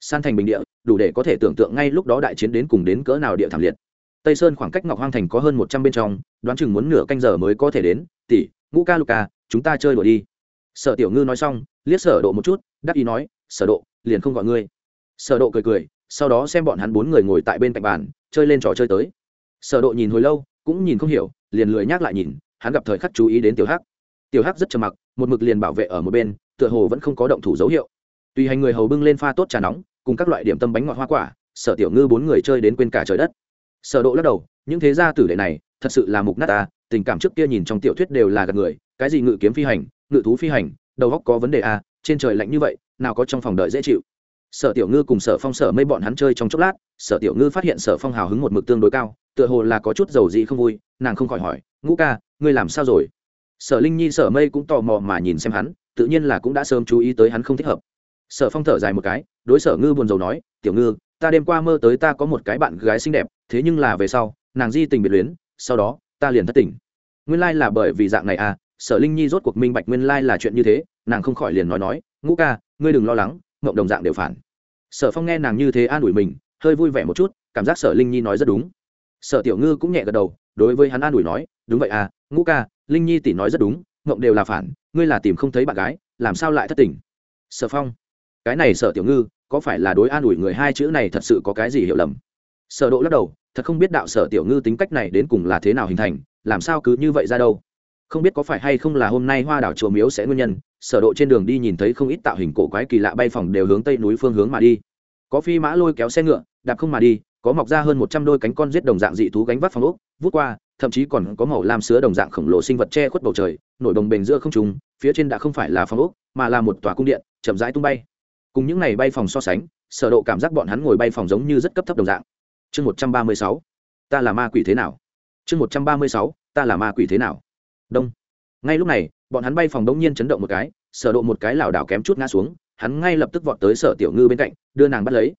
san thành bình địa đủ để có thể tưởng tượng ngay lúc đó đại chiến đến cùng đến cỡ nào địa thảm liệt. Tây sơn khoảng cách ngọc hoang thành có hơn một trăm bên trong đoán chừng muốn nửa canh giờ mới có thể đến tỷ ngũ ca Lục Ca, chúng ta chơi đùa đi. Sở tiểu ngư nói xong liếc sở độ một chút đắc ý nói sở độ liền không gọi ngươi. Sở độ cười cười sau đó xem bọn hắn bốn người ngồi tại bên cạnh bàn chơi lên trò chơi tới. Sở độ nhìn hồi lâu cũng nhìn không hiểu, liền lười nhắc lại nhìn, hắn gặp thời khắc chú ý đến tiểu hắc. Tiểu hắc rất trầm mặc, một mực liền bảo vệ ở một bên, tựa hồ vẫn không có động thủ dấu hiệu. Tùy hành người hầu bưng lên pha tốt trà nóng, cùng các loại điểm tâm bánh ngọt hoa quả, sở tiểu ngư bốn người chơi đến quên cả trời đất. Sở độ lắc đầu, những thế gia tử đệ này, thật sự là mục nát ta, tình cảm trước kia nhìn trong tiểu thuyết đều là gạt người, cái gì ngự kiếm phi hành, ngự thú phi hành, đầu óc có vấn đề à trên trời lạnh như vậy, nào có trong phòng đợi dễ chịu. Sở tiểu ngư cùng sở phong sở mây bọn hắn chơi trong chốc lát, sở tiểu ngư phát hiện sở phong hào hứng một mực tương đối cao tựa hồ là có chút dầu dị không vui, nàng không khỏi hỏi, ngũ ca, ngươi làm sao rồi? Sở linh nhi sở mây cũng tò mò mà nhìn xem hắn, tự nhiên là cũng đã sớm chú ý tới hắn không thích hợp. Sở phong thở dài một cái, đối sở ngư buồn rầu nói, tiểu ngư, ta đêm qua mơ tới ta có một cái bạn gái xinh đẹp, thế nhưng là về sau, nàng di tình biệt luyến, sau đó, ta liền thất tình. Nguyên lai là bởi vì dạng này à sở linh nhi rốt cuộc minh bạch nguyên lai là chuyện như thế, nàng không khỏi liền nói nói, ngũ ca, ngươi đừng lo lắng, mộng đồng dạng đều phản. Sở phong nghe nàng như thế an ủi mình, hơi vui vẻ một chút, cảm giác sở linh nhi nói rất đúng sở tiểu ngư cũng nhẹ gật đầu, đối với hắn an ủi nói, đúng vậy à ngũ ca, linh nhi tỷ nói rất đúng, mộng đều là phản, ngươi là tìm không thấy bạn gái, làm sao lại thất tình? Sở phong, cái này sở tiểu ngư, có phải là đối an ủi người hai chữ này thật sự có cái gì hiểu lầm? Sở độ lắc đầu, thật không biết đạo sở tiểu ngư tính cách này đến cùng là thế nào hình thành, làm sao cứ như vậy ra đâu? Không biết có phải hay không là hôm nay hoa đảo chùa miếu sẽ nguyên nhân, sở độ trên đường đi nhìn thấy không ít tạo hình cổ quái kỳ lạ bay phòng đều hướng tây núi phương hướng mà đi. Có phi mã lôi kéo xe ngựa, đạp không mà đi có mọc ra hơn 100 đôi cánh con giết đồng dạng dị thú gánh vác phong ốc, vút qua, thậm chí còn có màu lam sứa đồng dạng khổng lồ sinh vật che khuất bầu trời, nổi đồng bền giữa không trung, phía trên đã không phải là phong ốc, mà là một tòa cung điện, chậm rãi tung bay. Cùng những này bay phòng so sánh, sở độ cảm giác bọn hắn ngồi bay phòng giống như rất cấp thấp đồng dạng. Chương 136 ta là ma quỷ thế nào? Chương 136 ta là ma quỷ thế nào? Đông. Ngay lúc này, bọn hắn bay phòng đống nhiên chấn động một cái, sở độ một cái lảo đảo kém chút ngã xuống, hắn ngay lập tức vọt tới sở tiểu ngư bên cạnh, đưa nàng bắt lấy.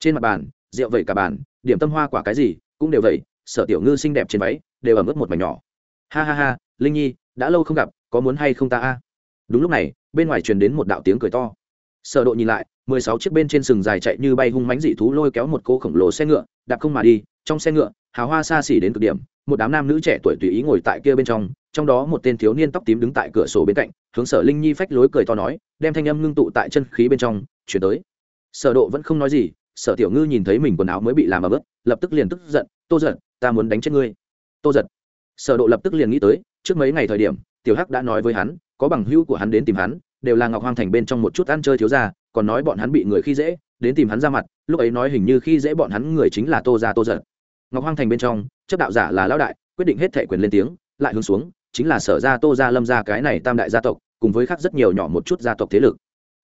Trên mặt bàn rượu vậy cả bàn, điểm tâm hoa quả cái gì, cũng đều vậy sở tiểu ngư xinh đẹp trên váy, đều ẩm ướt một mảnh nhỏ. Ha ha ha, linh nhi, đã lâu không gặp, có muốn hay không ta a? Đúng lúc này, bên ngoài truyền đến một đạo tiếng cười to. Sở độ nhìn lại, mười sáu chiếc bên trên sừng dài chạy như bay hung mãnh dị thú lôi kéo một cô khổng lồ xe ngựa, đạp không mà đi, trong xe ngựa, hào hoa xa xỉ đến cực điểm, một đám nam nữ trẻ tuổi tùy ý ngồi tại kia bên trong trong đó một tên thiếu niên tóc tím đứng tại cửa sổ bên cạnh, hướng sở linh nhi phách lối cười to nói, đem thanh âm ngưng tụ tại chân khí bên trong, chuyển tới. Sở độ vẫn không nói gì sở tiểu ngư nhìn thấy mình quần áo mới bị làm ở bước lập tức liền tức giận, tô giận ta muốn đánh chết ngươi. Tô giật? Sở độ lập tức liền nghĩ tới, trước mấy ngày thời điểm, tiểu hắc đã nói với hắn, có bằng hữu của hắn đến tìm hắn, đều là ngọc hoang thành bên trong một chút ăn chơi thiếu gia, còn nói bọn hắn bị người khi dễ, đến tìm hắn ra mặt, lúc ấy nói hình như khi dễ bọn hắn người chính là tô gia tô giật. Ngọc hoang thành bên trong, chấp đạo giả là lão đại, quyết định hết thệ quyền lên tiếng, lại hướng xuống, chính là sở gia tô gia lâm gia cái này tam đại gia tộc, cùng với khác rất nhiều nhỏ một chút gia tộc thế lực.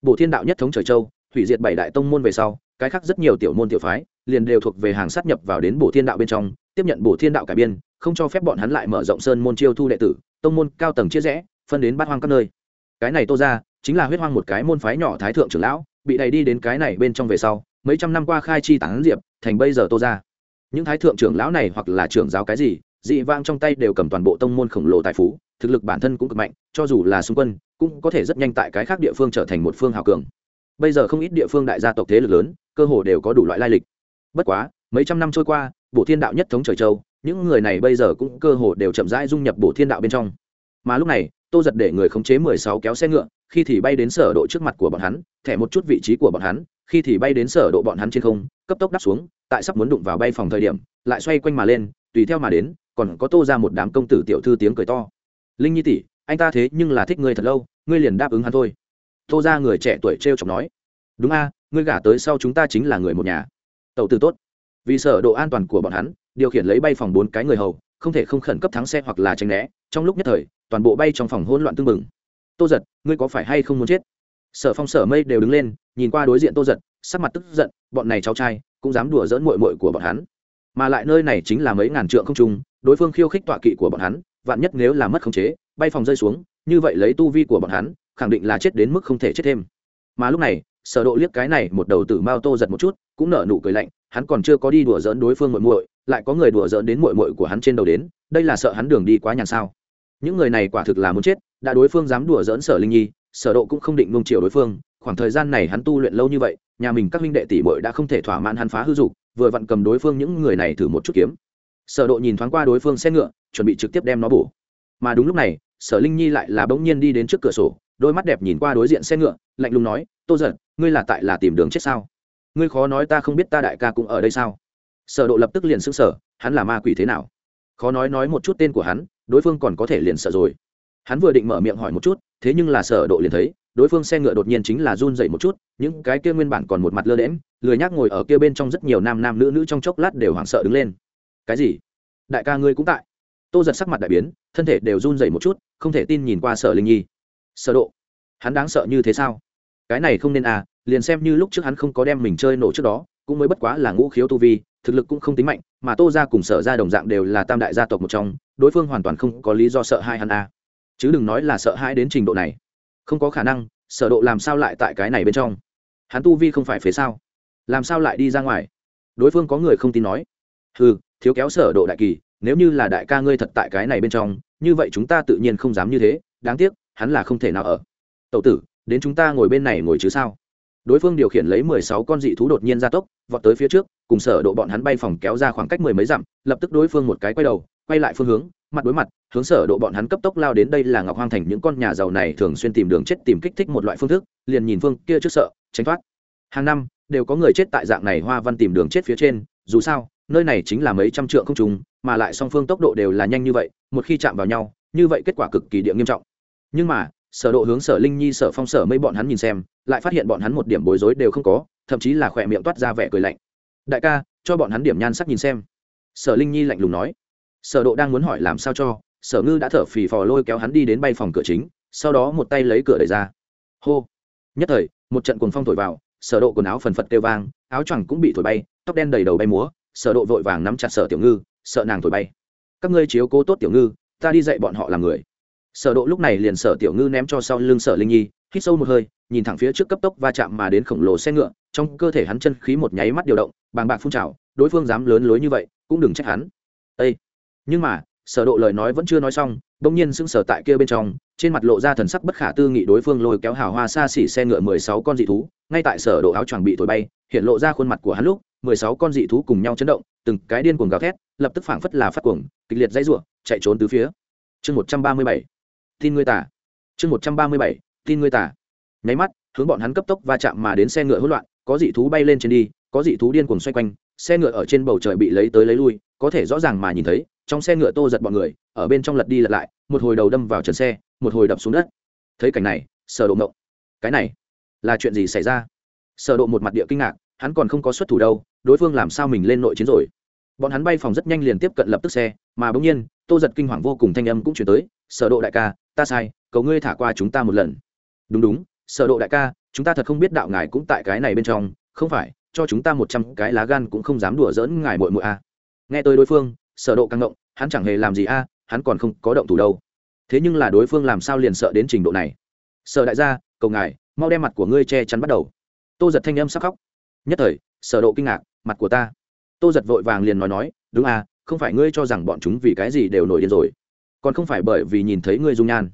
Bộ thiên đạo nhất thống trời châu hủy diệt bảy đại tông môn về sau, cái khác rất nhiều tiểu môn tiểu phái liền đều thuộc về hàng sát nhập vào đến bổ thiên đạo bên trong, tiếp nhận bổ thiên đạo cải biên, không cho phép bọn hắn lại mở rộng sơn môn chiêu thu đệ tử, tông môn cao tầng chia rẽ, phân đến bát hoang các nơi. Cái này tô ra, chính là huyết hoang một cái môn phái nhỏ thái thượng trưởng lão, bị đầy đi đến cái này bên trong về sau, mấy trăm năm qua khai chi tán diệp, thành bây giờ tô ra. Những thái thượng trưởng lão này hoặc là trưởng giáo cái gì, dị vang trong tay đều cầm toàn bộ tông môn khổng lồ tài phú, thực lực bản thân cũng cực mạnh, cho dù là xung quân, cũng có thể rất nhanh tại cái khác địa phương trở thành một phương hào cường bây giờ không ít địa phương đại gia tộc thế lực lớn, cơ hồ đều có đủ loại lai lịch. Bất quá, mấy trăm năm trôi qua bộ thiên đạo nhất thống trời châu, những người này bây giờ cũng cơ hồ đều chậm rãi dung nhập bộ thiên đạo bên trong. Mà lúc này, tô giật để người khống chế mười sáu kéo xe ngựa, khi thì bay đến sở độ trước mặt của bọn hắn, thẻ một chút vị trí của bọn hắn, khi thì bay đến sở độ bọn hắn trên không, cấp tốc đáp xuống, tại sắp muốn đụng vào bay phòng thời điểm, lại xoay quanh mà lên, tùy theo mà đến, còn có tô ra một đám công tử tiểu thư tiếng cười to. Linh nhi tỷ, anh ta thế nhưng là thích ngươi thật lâu, ngươi liền đáp ứng hắn thôi tô ra người trẻ tuổi t r chọc nói, đúng a, ngươi gả tới sau chúng ta chính là người một nhà. Tẩu tử tốt. Vì sở độ an toàn của bọn hắn, điều khiển lấy bay phòng bốn cái người hầu, không thể không khẩn cấp thắng xe hoặc là tránh né, trong lúc nhất thời, toàn bộ bay trong phòng hỗn loạn tương mừng tô giật, ngươi có phải hay không muốn chết? Sở phong sở mây đều đứng lên, nhìn qua đối diện tô giật, sắc mặt tức giận, bọn này cháu trai, cũng dám đùa dỡn muội muội của bọn hắn. Mà lại nơi này chính là mấy ngàn trượng không trung, đối phương khiêu khích tọa kỵ của bọn hắn, vạn nhất nếu là mất khống chế, bay phòng rơi xuống, như vậy lấy tu vi của bọn hắn khẳng định là chết đến mức không thể chết thêm. Mà lúc này, sở độ liếc cái này một đầu tử mao tô giật một chút, cũng nở nụ cười lạnh, hắn còn chưa có đi đùa giỡn đối phương muội muội, lại có người đùa giỡn đến muội muội của hắn trên đầu đến, đây là sợ hắn đường đi quá nhàn sao. Những người này quả thực là muốn chết, đã đối phương dám đùa giỡn sở linh nhi, sở độ cũng không định nung chiều đối phương, khoảng thời gian này hắn tu luyện lâu như vậy, nhà mình các huynh đệ tỷ muội đã không thể thỏa mãn hắn phá hư dục, vừa vặn cầm đối phương những người này thử một chút kiếm. Sở độ nhìn thoáng qua đối phương xe ngựa, chuẩn bị trực tiếp đem nó bổ. Mà đúng lúc này, sở linh nhi lại là bỗng nhiên đi đến trước cửa sổ đôi mắt đẹp nhìn qua đối diện xe ngựa, lạnh lùng nói, tô giật, ngươi là tại là tìm đường chết sao? Ngươi khó nói ta không biết ta đại ca cũng ở đây sao? Sở độ lập tức liền sững sờ, hắn là ma quỷ thế nào? Khó nói nói một chút tên của hắn, đối phương còn có thể liền sợ rồi. Hắn vừa định mở miệng hỏi một chút, thế nhưng là sở độ liền thấy, đối phương xe ngựa đột nhiên chính là run dậy một chút, những cái kia nguyên bản còn một mặt lơ đễm lười nhác ngồi ở kia bên trong rất nhiều nam nam nữ nữ trong chốc lát đều hoảng sợ đứng lên. Cái gì? Đại ca ngươi cũng tại? Tô giật sắc mặt đại biến, thân thể đều run dậy một chút, không thể tin nhìn qua sở linh nhi sở độ, hắn đáng sợ như thế sao? Cái này không nên à liền xem như lúc trước hắn không có đem mình chơi nổ trước đó, cũng mới bất quá là ngũ khiếu tu vi, thực lực cũng không tính mạnh, mà tô ra cùng sở ra đồng dạng đều là tam đại gia tộc một trong, đối phương hoàn toàn không có lý do sợ hai hắn à. chứ đừng nói là sợ hãi đến trình độ này. Không có khả năng, sở độ làm sao lại tại cái này bên trong? Hắn tu vi không phải phế sao? Làm sao lại đi ra ngoài? Đối phương có người không tin nói. Hừ, thiếu kéo sở độ đại kỳ, nếu như là đại ca ngươi thật tại cái này bên trong, như vậy chúng ta tự nhiên không dám như thế, đáng tiếc hắn là không thể nào ở. Tẩu tử, đến chúng ta ngồi bên này ngồi chứ sao? Đối phương điều khiển lấy mười sáu con dị thú đột nhiên ra tốc, vọt tới phía trước, cùng sở độ bọn hắn bay phòng kéo ra khoảng cách mười mấy dặm, lập tức đối phương một cái quay đầu, quay lại phương hướng, mặt đối mặt, hướng sở độ bọn hắn cấp tốc lao đến đây là ngọc hoang thành những con nhà giàu này thường xuyên tìm đường chết tìm kích thích một loại phương thức, liền nhìn phương kia trước sợ, tránh thoát. Hàng năm, đều có người chết tại dạng này hoa văn tìm đường chết phía trên, dù sao, nơi này chính là mấy trăm trượng không trùng mà lại song phương tốc độ đều là nhanh như vậy, một khi chạm vào nhau, như vậy kết quả cực kỳ địa nghiêm trọng nhưng mà, sở độ hướng sở linh nhi, sở phong sở mấy bọn hắn nhìn xem, lại phát hiện bọn hắn một điểm bối rối đều không có, thậm chí là khỏe miệng toát ra vẻ cười lạnh. Đại ca, cho bọn hắn điểm nhan sắc nhìn xem. Sở linh nhi lạnh lùng nói. Sở độ đang muốn hỏi làm sao cho, sở ngư đã thở phì phò lôi kéo hắn đi đến bay phòng cửa chính, sau đó một tay lấy cửa đẩy ra. Hô. Nhất thời, một trận cuồng phong thổi vào, sở độ quần áo phần phật tiêu vang, áo choàng cũng bị thổi bay, tóc đen đầy đầu bay múa, sở độ vội vàng nắm chặt sở tiểu ngư, sợ nàng thổi bay. Các ngươi chiếu cố tốt tiểu ngư, ta đi dạy bọn họ làm người sở độ lúc này liền sở tiểu ngư ném cho sau lưng sở linh nhi, hít sâu một hơi, nhìn thẳng phía trước cấp tốc va chạm mà đến khổng lồ xe ngựa, trong cơ thể hắn chân khí một nháy mắt điều động, bàng bạc phun trào, đối phương dám lớn lối như vậy, cũng đừng trách hắn. Ê! nhưng mà, sở độ lời nói vẫn chưa nói xong, bỗng nhiên sững sở tại kia bên trong, trên mặt lộ ra thần sắc bất khả tư nghị đối phương lôi kéo hào hoa xa xỉ xe ngựa 16 con dị thú, ngay tại sở độ áo choàng bị thổi bay, hiện lộ ra khuôn mặt của hắn lúc 16 con dị thú cùng nhau chấn động, từng cái điên cuồng gào thét, lập tức phảng phất là phát cuồng, kịch liệt dãy rủa, chạy trốn tứ phía. Chương 137 tin ngươi tả. Chương 137 tin ngươi tả. Nháy mắt, hướng bọn hắn cấp tốc va chạm mà đến xe ngựa hỗn loạn, có dị thú bay lên trên đi, có dị thú điên cuồng xoay quanh, xe ngựa ở trên bầu trời bị lấy tới lấy lui, có thể rõ ràng mà nhìn thấy, trong xe ngựa tô giật bọn người, ở bên trong lật đi lật lại, một hồi đầu đâm vào trần xe, một hồi đập xuống đất. Thấy cảnh này, sở độ ngộng, cái này là chuyện gì xảy ra? Sở độ một mặt địa kinh ngạc, hắn còn không có xuất thủ đâu, đối phương làm sao mình lên nội chiến rồi? Bọn hắn bay phòng rất nhanh liền tiếp cận lập tức xe, mà bỗng nhiên, tô giật kinh hoàng vô cùng, thanh âm cũng chuyển tới, sở độ đại ca ta sai, cầu ngươi thả qua chúng ta một lần. Đúng đúng, sở độ đại ca, chúng ta thật không biết đạo ngài cũng tại cái này bên trong, không phải, cho chúng ta một trăm cái lá gan cũng không dám đùa giỡn ngài muội muội a. Nghe tôi đối phương, sở độ căng động, hắn chẳng hề làm gì a, hắn còn không có động thủ đâu. Thế nhưng là đối phương làm sao liền sợ đến trình độ này? Sở đại gia, cầu ngài, mau đem mặt của ngươi che chắn bắt đầu. Tô giật thanh âm sắc khóc. Nhất thời, sở độ kinh ngạc, mặt của ta. Tô giật vội vàng liền nói nói, đúng à không phải ngươi cho rằng bọn chúng vì cái gì đều nổi điên rồi còn không phải bởi vì nhìn thấy ngươi dung nhan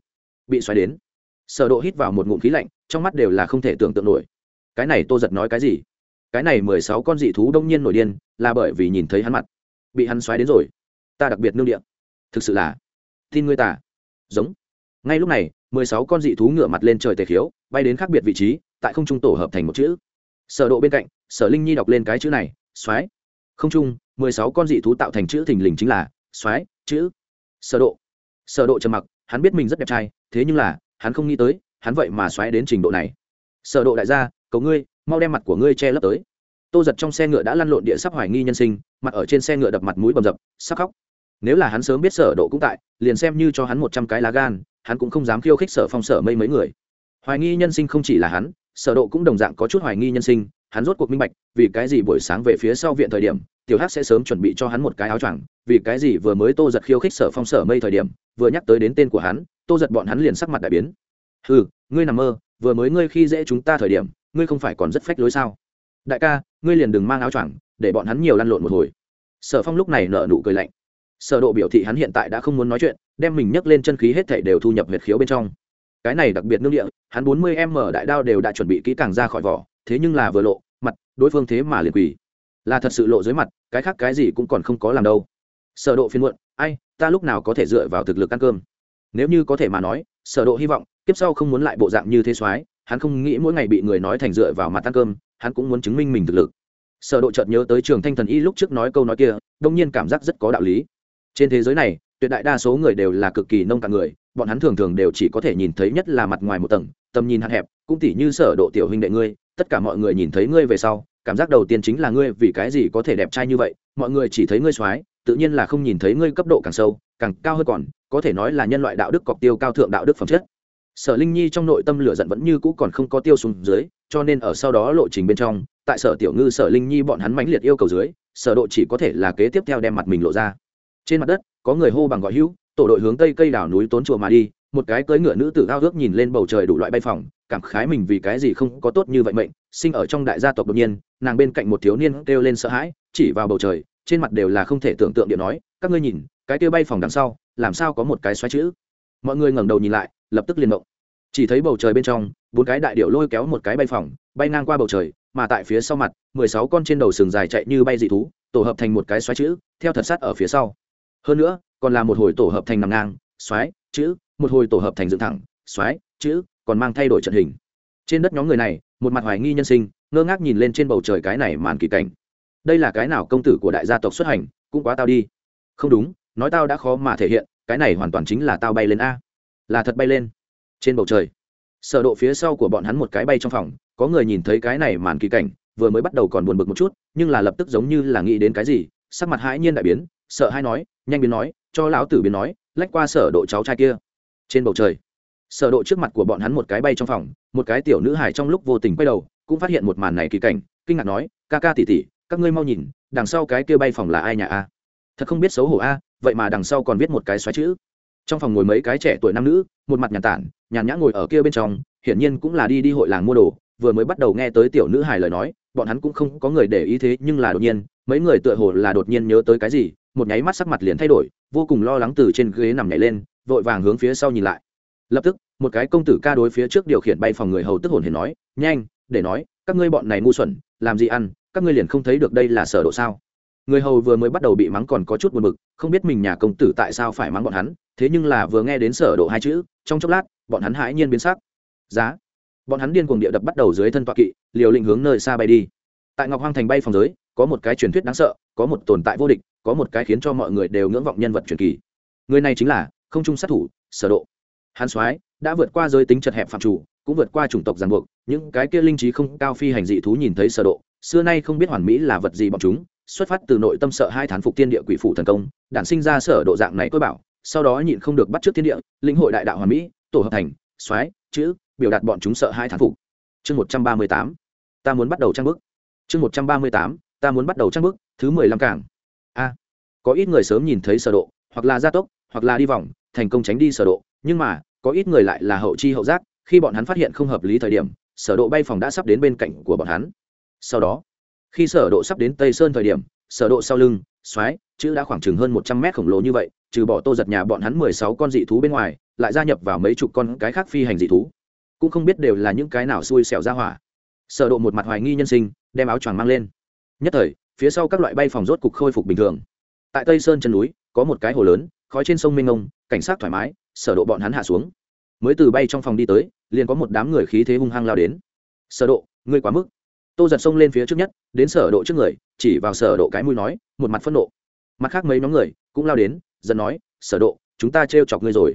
bị xoáy đến. Sở độ hít vào một ngụm khí lạnh, trong mắt đều là không thể tưởng tượng nổi. Cái này tô giật nói cái gì? Cái này mười sáu con dị thú đông nhiên nổi điên, là bởi vì nhìn thấy hắn mặt. Bị hắn xoáy đến rồi. Ta đặc biệt nương điện thực sự là, tin ngươi ta. Giống. Ngay lúc này, mười sáu con dị thú ngửa mặt lên trời tề khiếu, bay đến khác biệt vị trí, tại không trung tổ hợp thành một chữ. Sở độ bên cạnh, sở linh nhi đọc lên cái chữ này, xoáy. Không trung, mười sáu con dị thú tạo thành chữ thình lình chính là, xoáy, chữ. Sở độ sở độ trầm mặc, hắn biết mình rất đẹp trai, thế nhưng là, hắn không nghĩ tới, hắn vậy mà xoáy đến trình độ này. Sở độ đại gia, cầu ngươi, mau đem mặt của ngươi che lấp tới. Tô giật trong xe ngựa đã lăn lộn địa sắp hoài nghi nhân sinh, mặt ở trên xe ngựa đập mặt mũi bầm dập, sắp khóc. Nếu là hắn sớm biết sở độ cũng tại, liền xem như cho hắn một trăm cái lá gan, hắn cũng không dám khiêu khích sở phong sở mây mấy người. Hoài nghi nhân sinh không chỉ là hắn, sở độ cũng đồng dạng có chút hoài nghi nhân sinh, hắn rốt cuộc minh bạch, vì cái gì buổi sáng về phía sau viện thời điểm tiểu hắc sẽ sớm chuẩn bị cho hắn một cái áo choàng, vì cái gì vừa mới tô giật khiêu khích sở phong sở mây thời điểm, vừa nhắc tới đến tên của hắn, tô giật bọn hắn liền sắc mặt đại biến. Ừ ngươi nằm mơ, vừa mới ngươi khi dễ chúng ta thời điểm, ngươi không phải còn rất phách lối sao? Đại ca, ngươi liền đừng mang áo choàng, để bọn hắn nhiều lăn lộn một hồi. Sở phong lúc này nở nụ cười lạnh. Sở độ biểu thị hắn hiện tại đã không muốn nói chuyện, đem mình nhấc lên chân khí hết thảy đều thu nhập huyệt khiếu bên trong. Cái này đặc biệt nương địa, hắn 40 m đại đao đều đã chuẩn bị kỹ càng ra khỏi vỏ, thế nhưng là vừa lộ, mặt, đối phương thế mà liền quỳ là thật sự lộ dưới mặt, cái khác cái gì cũng còn không có làm đâu. Sở độ phiền muộn, ai, ta lúc nào có thể dựa vào thực lực ăn cơm? Nếu như có thể mà nói, sở độ hy vọng tiếp sau không muốn lại bộ dạng như thế soái, hắn không nghĩ mỗi ngày bị người nói thành dựa vào mặt ăn cơm, hắn cũng muốn chứng minh mình thực lực. Sở độ chợt nhớ tới trường thanh thần y lúc trước nói câu nói kia, đông nhiên cảm giác rất có đạo lý. Trên thế giới này, tuyệt đại đa số người đều là cực kỳ nông cạn người, bọn hắn thường thường đều chỉ có thể nhìn thấy nhất là mặt ngoài một tầng, tầm nhìn hạn hẹp, cũng tỉ như sở độ tiểu huynh đệ ngươi, tất cả mọi người nhìn thấy ngươi về sau cảm giác đầu tiên chính là ngươi vì cái gì có thể đẹp trai như vậy, mọi người chỉ thấy ngươi xoái, tự nhiên là không nhìn thấy ngươi cấp độ càng sâu, càng cao hơn còn, có thể nói là nhân loại đạo đức cọc tiêu cao thượng đạo đức phẩm chất. Sở linh nhi trong nội tâm lửa giận vẫn như cũ còn không có tiêu xuống dưới, cho nên ở sau đó lộ trình bên trong, tại sở tiểu ngư, sở linh nhi bọn hắn mãnh liệt yêu cầu dưới, sở độ chỉ có thể là kế tiếp theo đem mặt mình lộ ra. Trên mặt đất, có người hô bằng gọi hữu, tổ đội hướng tây cây đảo núi tốn chùa mà đi một cái cưỡi ngựa nữ tử ao ước nhìn lên bầu trời đủ loại bay phòng cảm khái mình vì cái gì không có tốt như vậy mệnh, sinh ở trong đại gia tộc đột nhiên, nàng bên cạnh một thiếu niên kêu lên sợ hãi, chỉ vào bầu trời, trên mặt đều là không thể tưởng tượng điện nói, các ngươi nhìn, cái kia bay phòng đằng sau, làm sao có một cái xoáy chữ? Mọi người ngẩng đầu nhìn lại, lập tức liền động chỉ thấy bầu trời bên trong, bốn cái đại điệu lôi kéo một cái bay phòng bay ngang qua bầu trời, mà tại phía sau mặt, mười sáu con trên đầu sừng dài chạy như bay dị thú, tổ hợp thành một cái xoáy chữ, theo thật sát ở phía sau. Hơn nữa, còn là một hồi tổ hợp thành nằm ngang, xoáy, chữ một hồi tổ hợp thành dựng thẳng, xoáy, chữ, còn mang thay đổi trận hình. Trên đất nhóm người này, một mặt hoài nghi nhân sinh, ngơ ngác nhìn lên trên bầu trời cái này màn kỳ cảnh. Đây là cái nào công tử của đại gia tộc xuất hành, cũng quá tao đi. Không đúng, nói tao đã khó mà thể hiện, cái này hoàn toàn chính là tao bay lên a. Là thật bay lên. Trên bầu trời, sở độ phía sau của bọn hắn một cái bay trong phòng, có người nhìn thấy cái này màn kỳ cảnh, vừa mới bắt đầu còn buồn bực một chút, nhưng là lập tức giống như là nghĩ đến cái gì, sắc mặt hãi nhiên đại biến, sợ hai nói, nhanh biến nói, cho lão tử biến nói, lách qua sở độ cháu trai kia trên bầu trời. Sở độ trước mặt của bọn hắn một cái bay trong phòng, một cái tiểu nữ hài trong lúc vô tình quay đầu, cũng phát hiện một màn này kỳ cảnh, kinh ngạc nói, ca ca tỷ tỷ, các ngươi mau nhìn, đằng sau cái kia bay phòng là ai nhà a? Thật không biết xấu hổ a, vậy mà đằng sau còn viết một cái xoáy chữ. Trong phòng ngồi mấy cái trẻ tuổi nam nữ, một mặt nhàn tản, nhàn nhã ngồi ở kia bên trong, hiển nhiên cũng là đi đi hội làng mua đồ, vừa mới bắt đầu nghe tới tiểu nữ hài lời nói, bọn hắn cũng không có người để ý thế, nhưng là đột nhiên, mấy người tựa hồ là đột nhiên nhớ tới cái gì, một nháy mắt sắc mặt liền thay đổi, vô cùng lo lắng từ trên ghế nằm nhảy lên vội vàng hướng phía sau nhìn lại. Lập tức, một cái công tử ca đối phía trước điều khiển bay phòng người hầu tức hồn hề nói, nhanh, để nói, các ngươi bọn này ngu xuẩn, làm gì ăn, các ngươi liền không thấy được đây là sở độ sao? Người hầu vừa mới bắt đầu bị mắng còn có chút buồn bực, không biết mình nhà công tử tại sao phải mắng bọn hắn, thế nhưng là vừa nghe đến sở độ hai chữ, trong chốc lát, bọn hắn hãi nhiên biến sắc. Giá. Bọn hắn điên cuồng địa đập bắt đầu dưới thân tọa kỵ, liều lĩnh hướng nơi xa bay đi. Tại ngọc hoang thành bay phòng giới, có một cái truyền thuyết đáng sợ, có một tồn tại vô địch, có một cái khiến cho mọi người đều ngưỡng vọng nhân vật truyền kỳ. Người này chính là không trung sát thủ, sở độ hắn soái đã vượt qua giới tính chật hẹp phạm chủ, cũng vượt qua chủng tộc ràng buộc, những cái kia linh trí không cao phi hành dị thú nhìn thấy sở độ, xưa nay không biết hoàn mỹ là vật gì bọn chúng, xuất phát từ nội tâm sợ hai thán phục tiên địa quỷ phủ thần công, đản sinh ra sở độ dạng này tôi bảo, sau đó nhịn không được bắt trước thiên địa, lĩnh hội đại đạo hoàn mỹ, tổ hợp thành, soái, chữ, biểu đạt bọn chúng sợ hai thán phục chương một trăm ba mươi tám, ta muốn bắt đầu trang bước. chương một trăm ba mươi tám, ta muốn bắt đầu trang bước. thứ mười lăm cảng a, có ít người sớm nhìn thấy sở độ, hoặc là gia tốc, hoặc là đi vòng thành công tránh đi sở độ, nhưng mà, có ít người lại là hậu chi hậu giác, khi bọn hắn phát hiện không hợp lý thời điểm, sở độ bay phòng đã sắp đến bên cạnh của bọn hắn. Sau đó, khi sở độ sắp đến tây sơn thời điểm, sở độ sau lưng xoáy chữ đã khoảng chừng hơn 100 mét khổng lồ như vậy, trừ bỏ tô giật nhà bọn hắn 16 con dị thú bên ngoài, lại gia nhập vào mấy chục con cái khác phi hành dị thú. Cũng không biết đều là những cái nào xui xẻo ra hỏa. Sở độ một mặt hoài nghi nhân sinh, đem áo choàng mang lên. Nhất thời, phía sau các loại bay phòng rốt cục khôi phục bình thường. Tại tây sơn chân núi, có một cái hồ lớn, khói trên sông minh ngông cảnh sát thoải mái, sở độ bọn hắn hạ xuống. Mới từ bay trong phòng đi tới, liền có một đám người khí thế hung hăng lao đến. Sở độ, ngươi quá mức. Tô giật xông lên phía trước nhất, đến sở độ trước người, chỉ vào sở độ cái mũi nói, một mặt phẫn nộ. Mặt khác mấy nhóm người cũng lao đến dần nói, sở độ, chúng ta treo chọc ngươi rồi.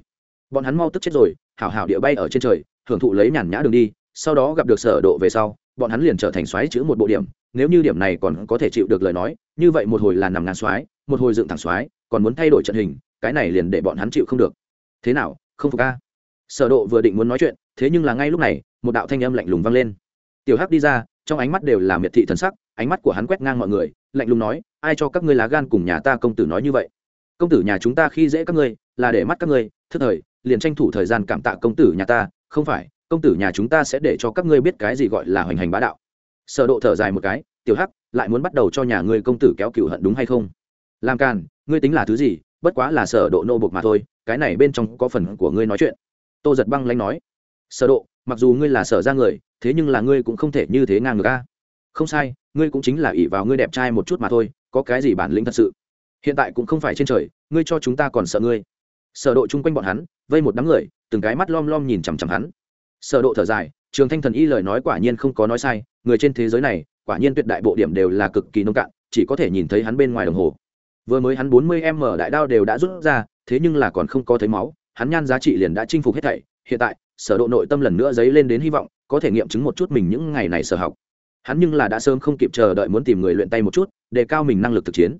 Bọn hắn mau tức chết rồi, hảo hảo địa bay ở trên trời, hưởng thụ lấy nhàn nhã đường đi, sau đó gặp được sở độ về sau, bọn hắn liền trở thành xoáy chữ một bộ điểm, nếu như điểm này còn có thể chịu được lời nói, như vậy một hồi là nằm ngang xoáy, một hồi dựng thẳng xoáy, còn muốn thay đổi trận hình cái này liền để bọn hắn chịu không được. Thế nào, không phục a? Sở độ vừa định muốn nói chuyện, thế nhưng là ngay lúc này, một đạo thanh âm lạnh lùng vang lên. Tiểu hắc đi ra, trong ánh mắt đều là miệt thị thần sắc, ánh mắt của hắn quét ngang mọi người, lạnh lùng nói, ai cho các ngươi lá gan cùng nhà ta công tử nói như vậy? Công tử nhà chúng ta khi dễ các ngươi, là để mắt các ngươi thứ thời, liền tranh thủ thời gian cảm tạ công tử nhà ta, không phải, công tử nhà chúng ta sẽ để cho các ngươi biết cái gì gọi là hoành hành bá đạo. Sở độ thở dài một cái, tiểu hắc, lại muốn bắt đầu cho nhà ngươi công tử kéo cựu hận đúng hay không? Làm càn, ngươi tính là thứ gì bất quá là sở độ nô bộc mà thôi, cái này bên trong có phần của ngươi nói chuyện. Tô giật băng lanh nói. Sở độ, mặc dù ngươi là sở ra người, thế nhưng là ngươi cũng không thể như thế ngang ngược a. Không sai, ngươi cũng chính là ỷ vào ngươi đẹp trai một chút mà thôi, có cái gì bản lĩnh thật sự? Hiện tại cũng không phải trên trời, ngươi cho chúng ta còn sợ ngươi. Sở độ chung quanh bọn hắn, vây một đám người, từng cái mắt lom lom nhìn chằm chằm hắn. Sở độ thở dài, trường thanh thần y lời nói quả nhiên không có nói sai, người trên thế giới này, quả nhiên tuyệt đại bộ điểm đều là cực kỳ nông cạn, chỉ có thể nhìn thấy hắn bên ngoài đồng hồ vừa mới hắn 40 m đại đao đều đã rút ra, thế nhưng là còn không có thấy máu, hắn nhan giá trị liền đã chinh phục hết thảy. Hiện tại, sở độ nội tâm lần nữa dấy lên đến hy vọng, có thể nghiệm chứng một chút mình những ngày này sở học. Hắn nhưng là đã sớm không kịp chờ đợi muốn tìm người luyện tay một chút để cao mình năng lực thực chiến.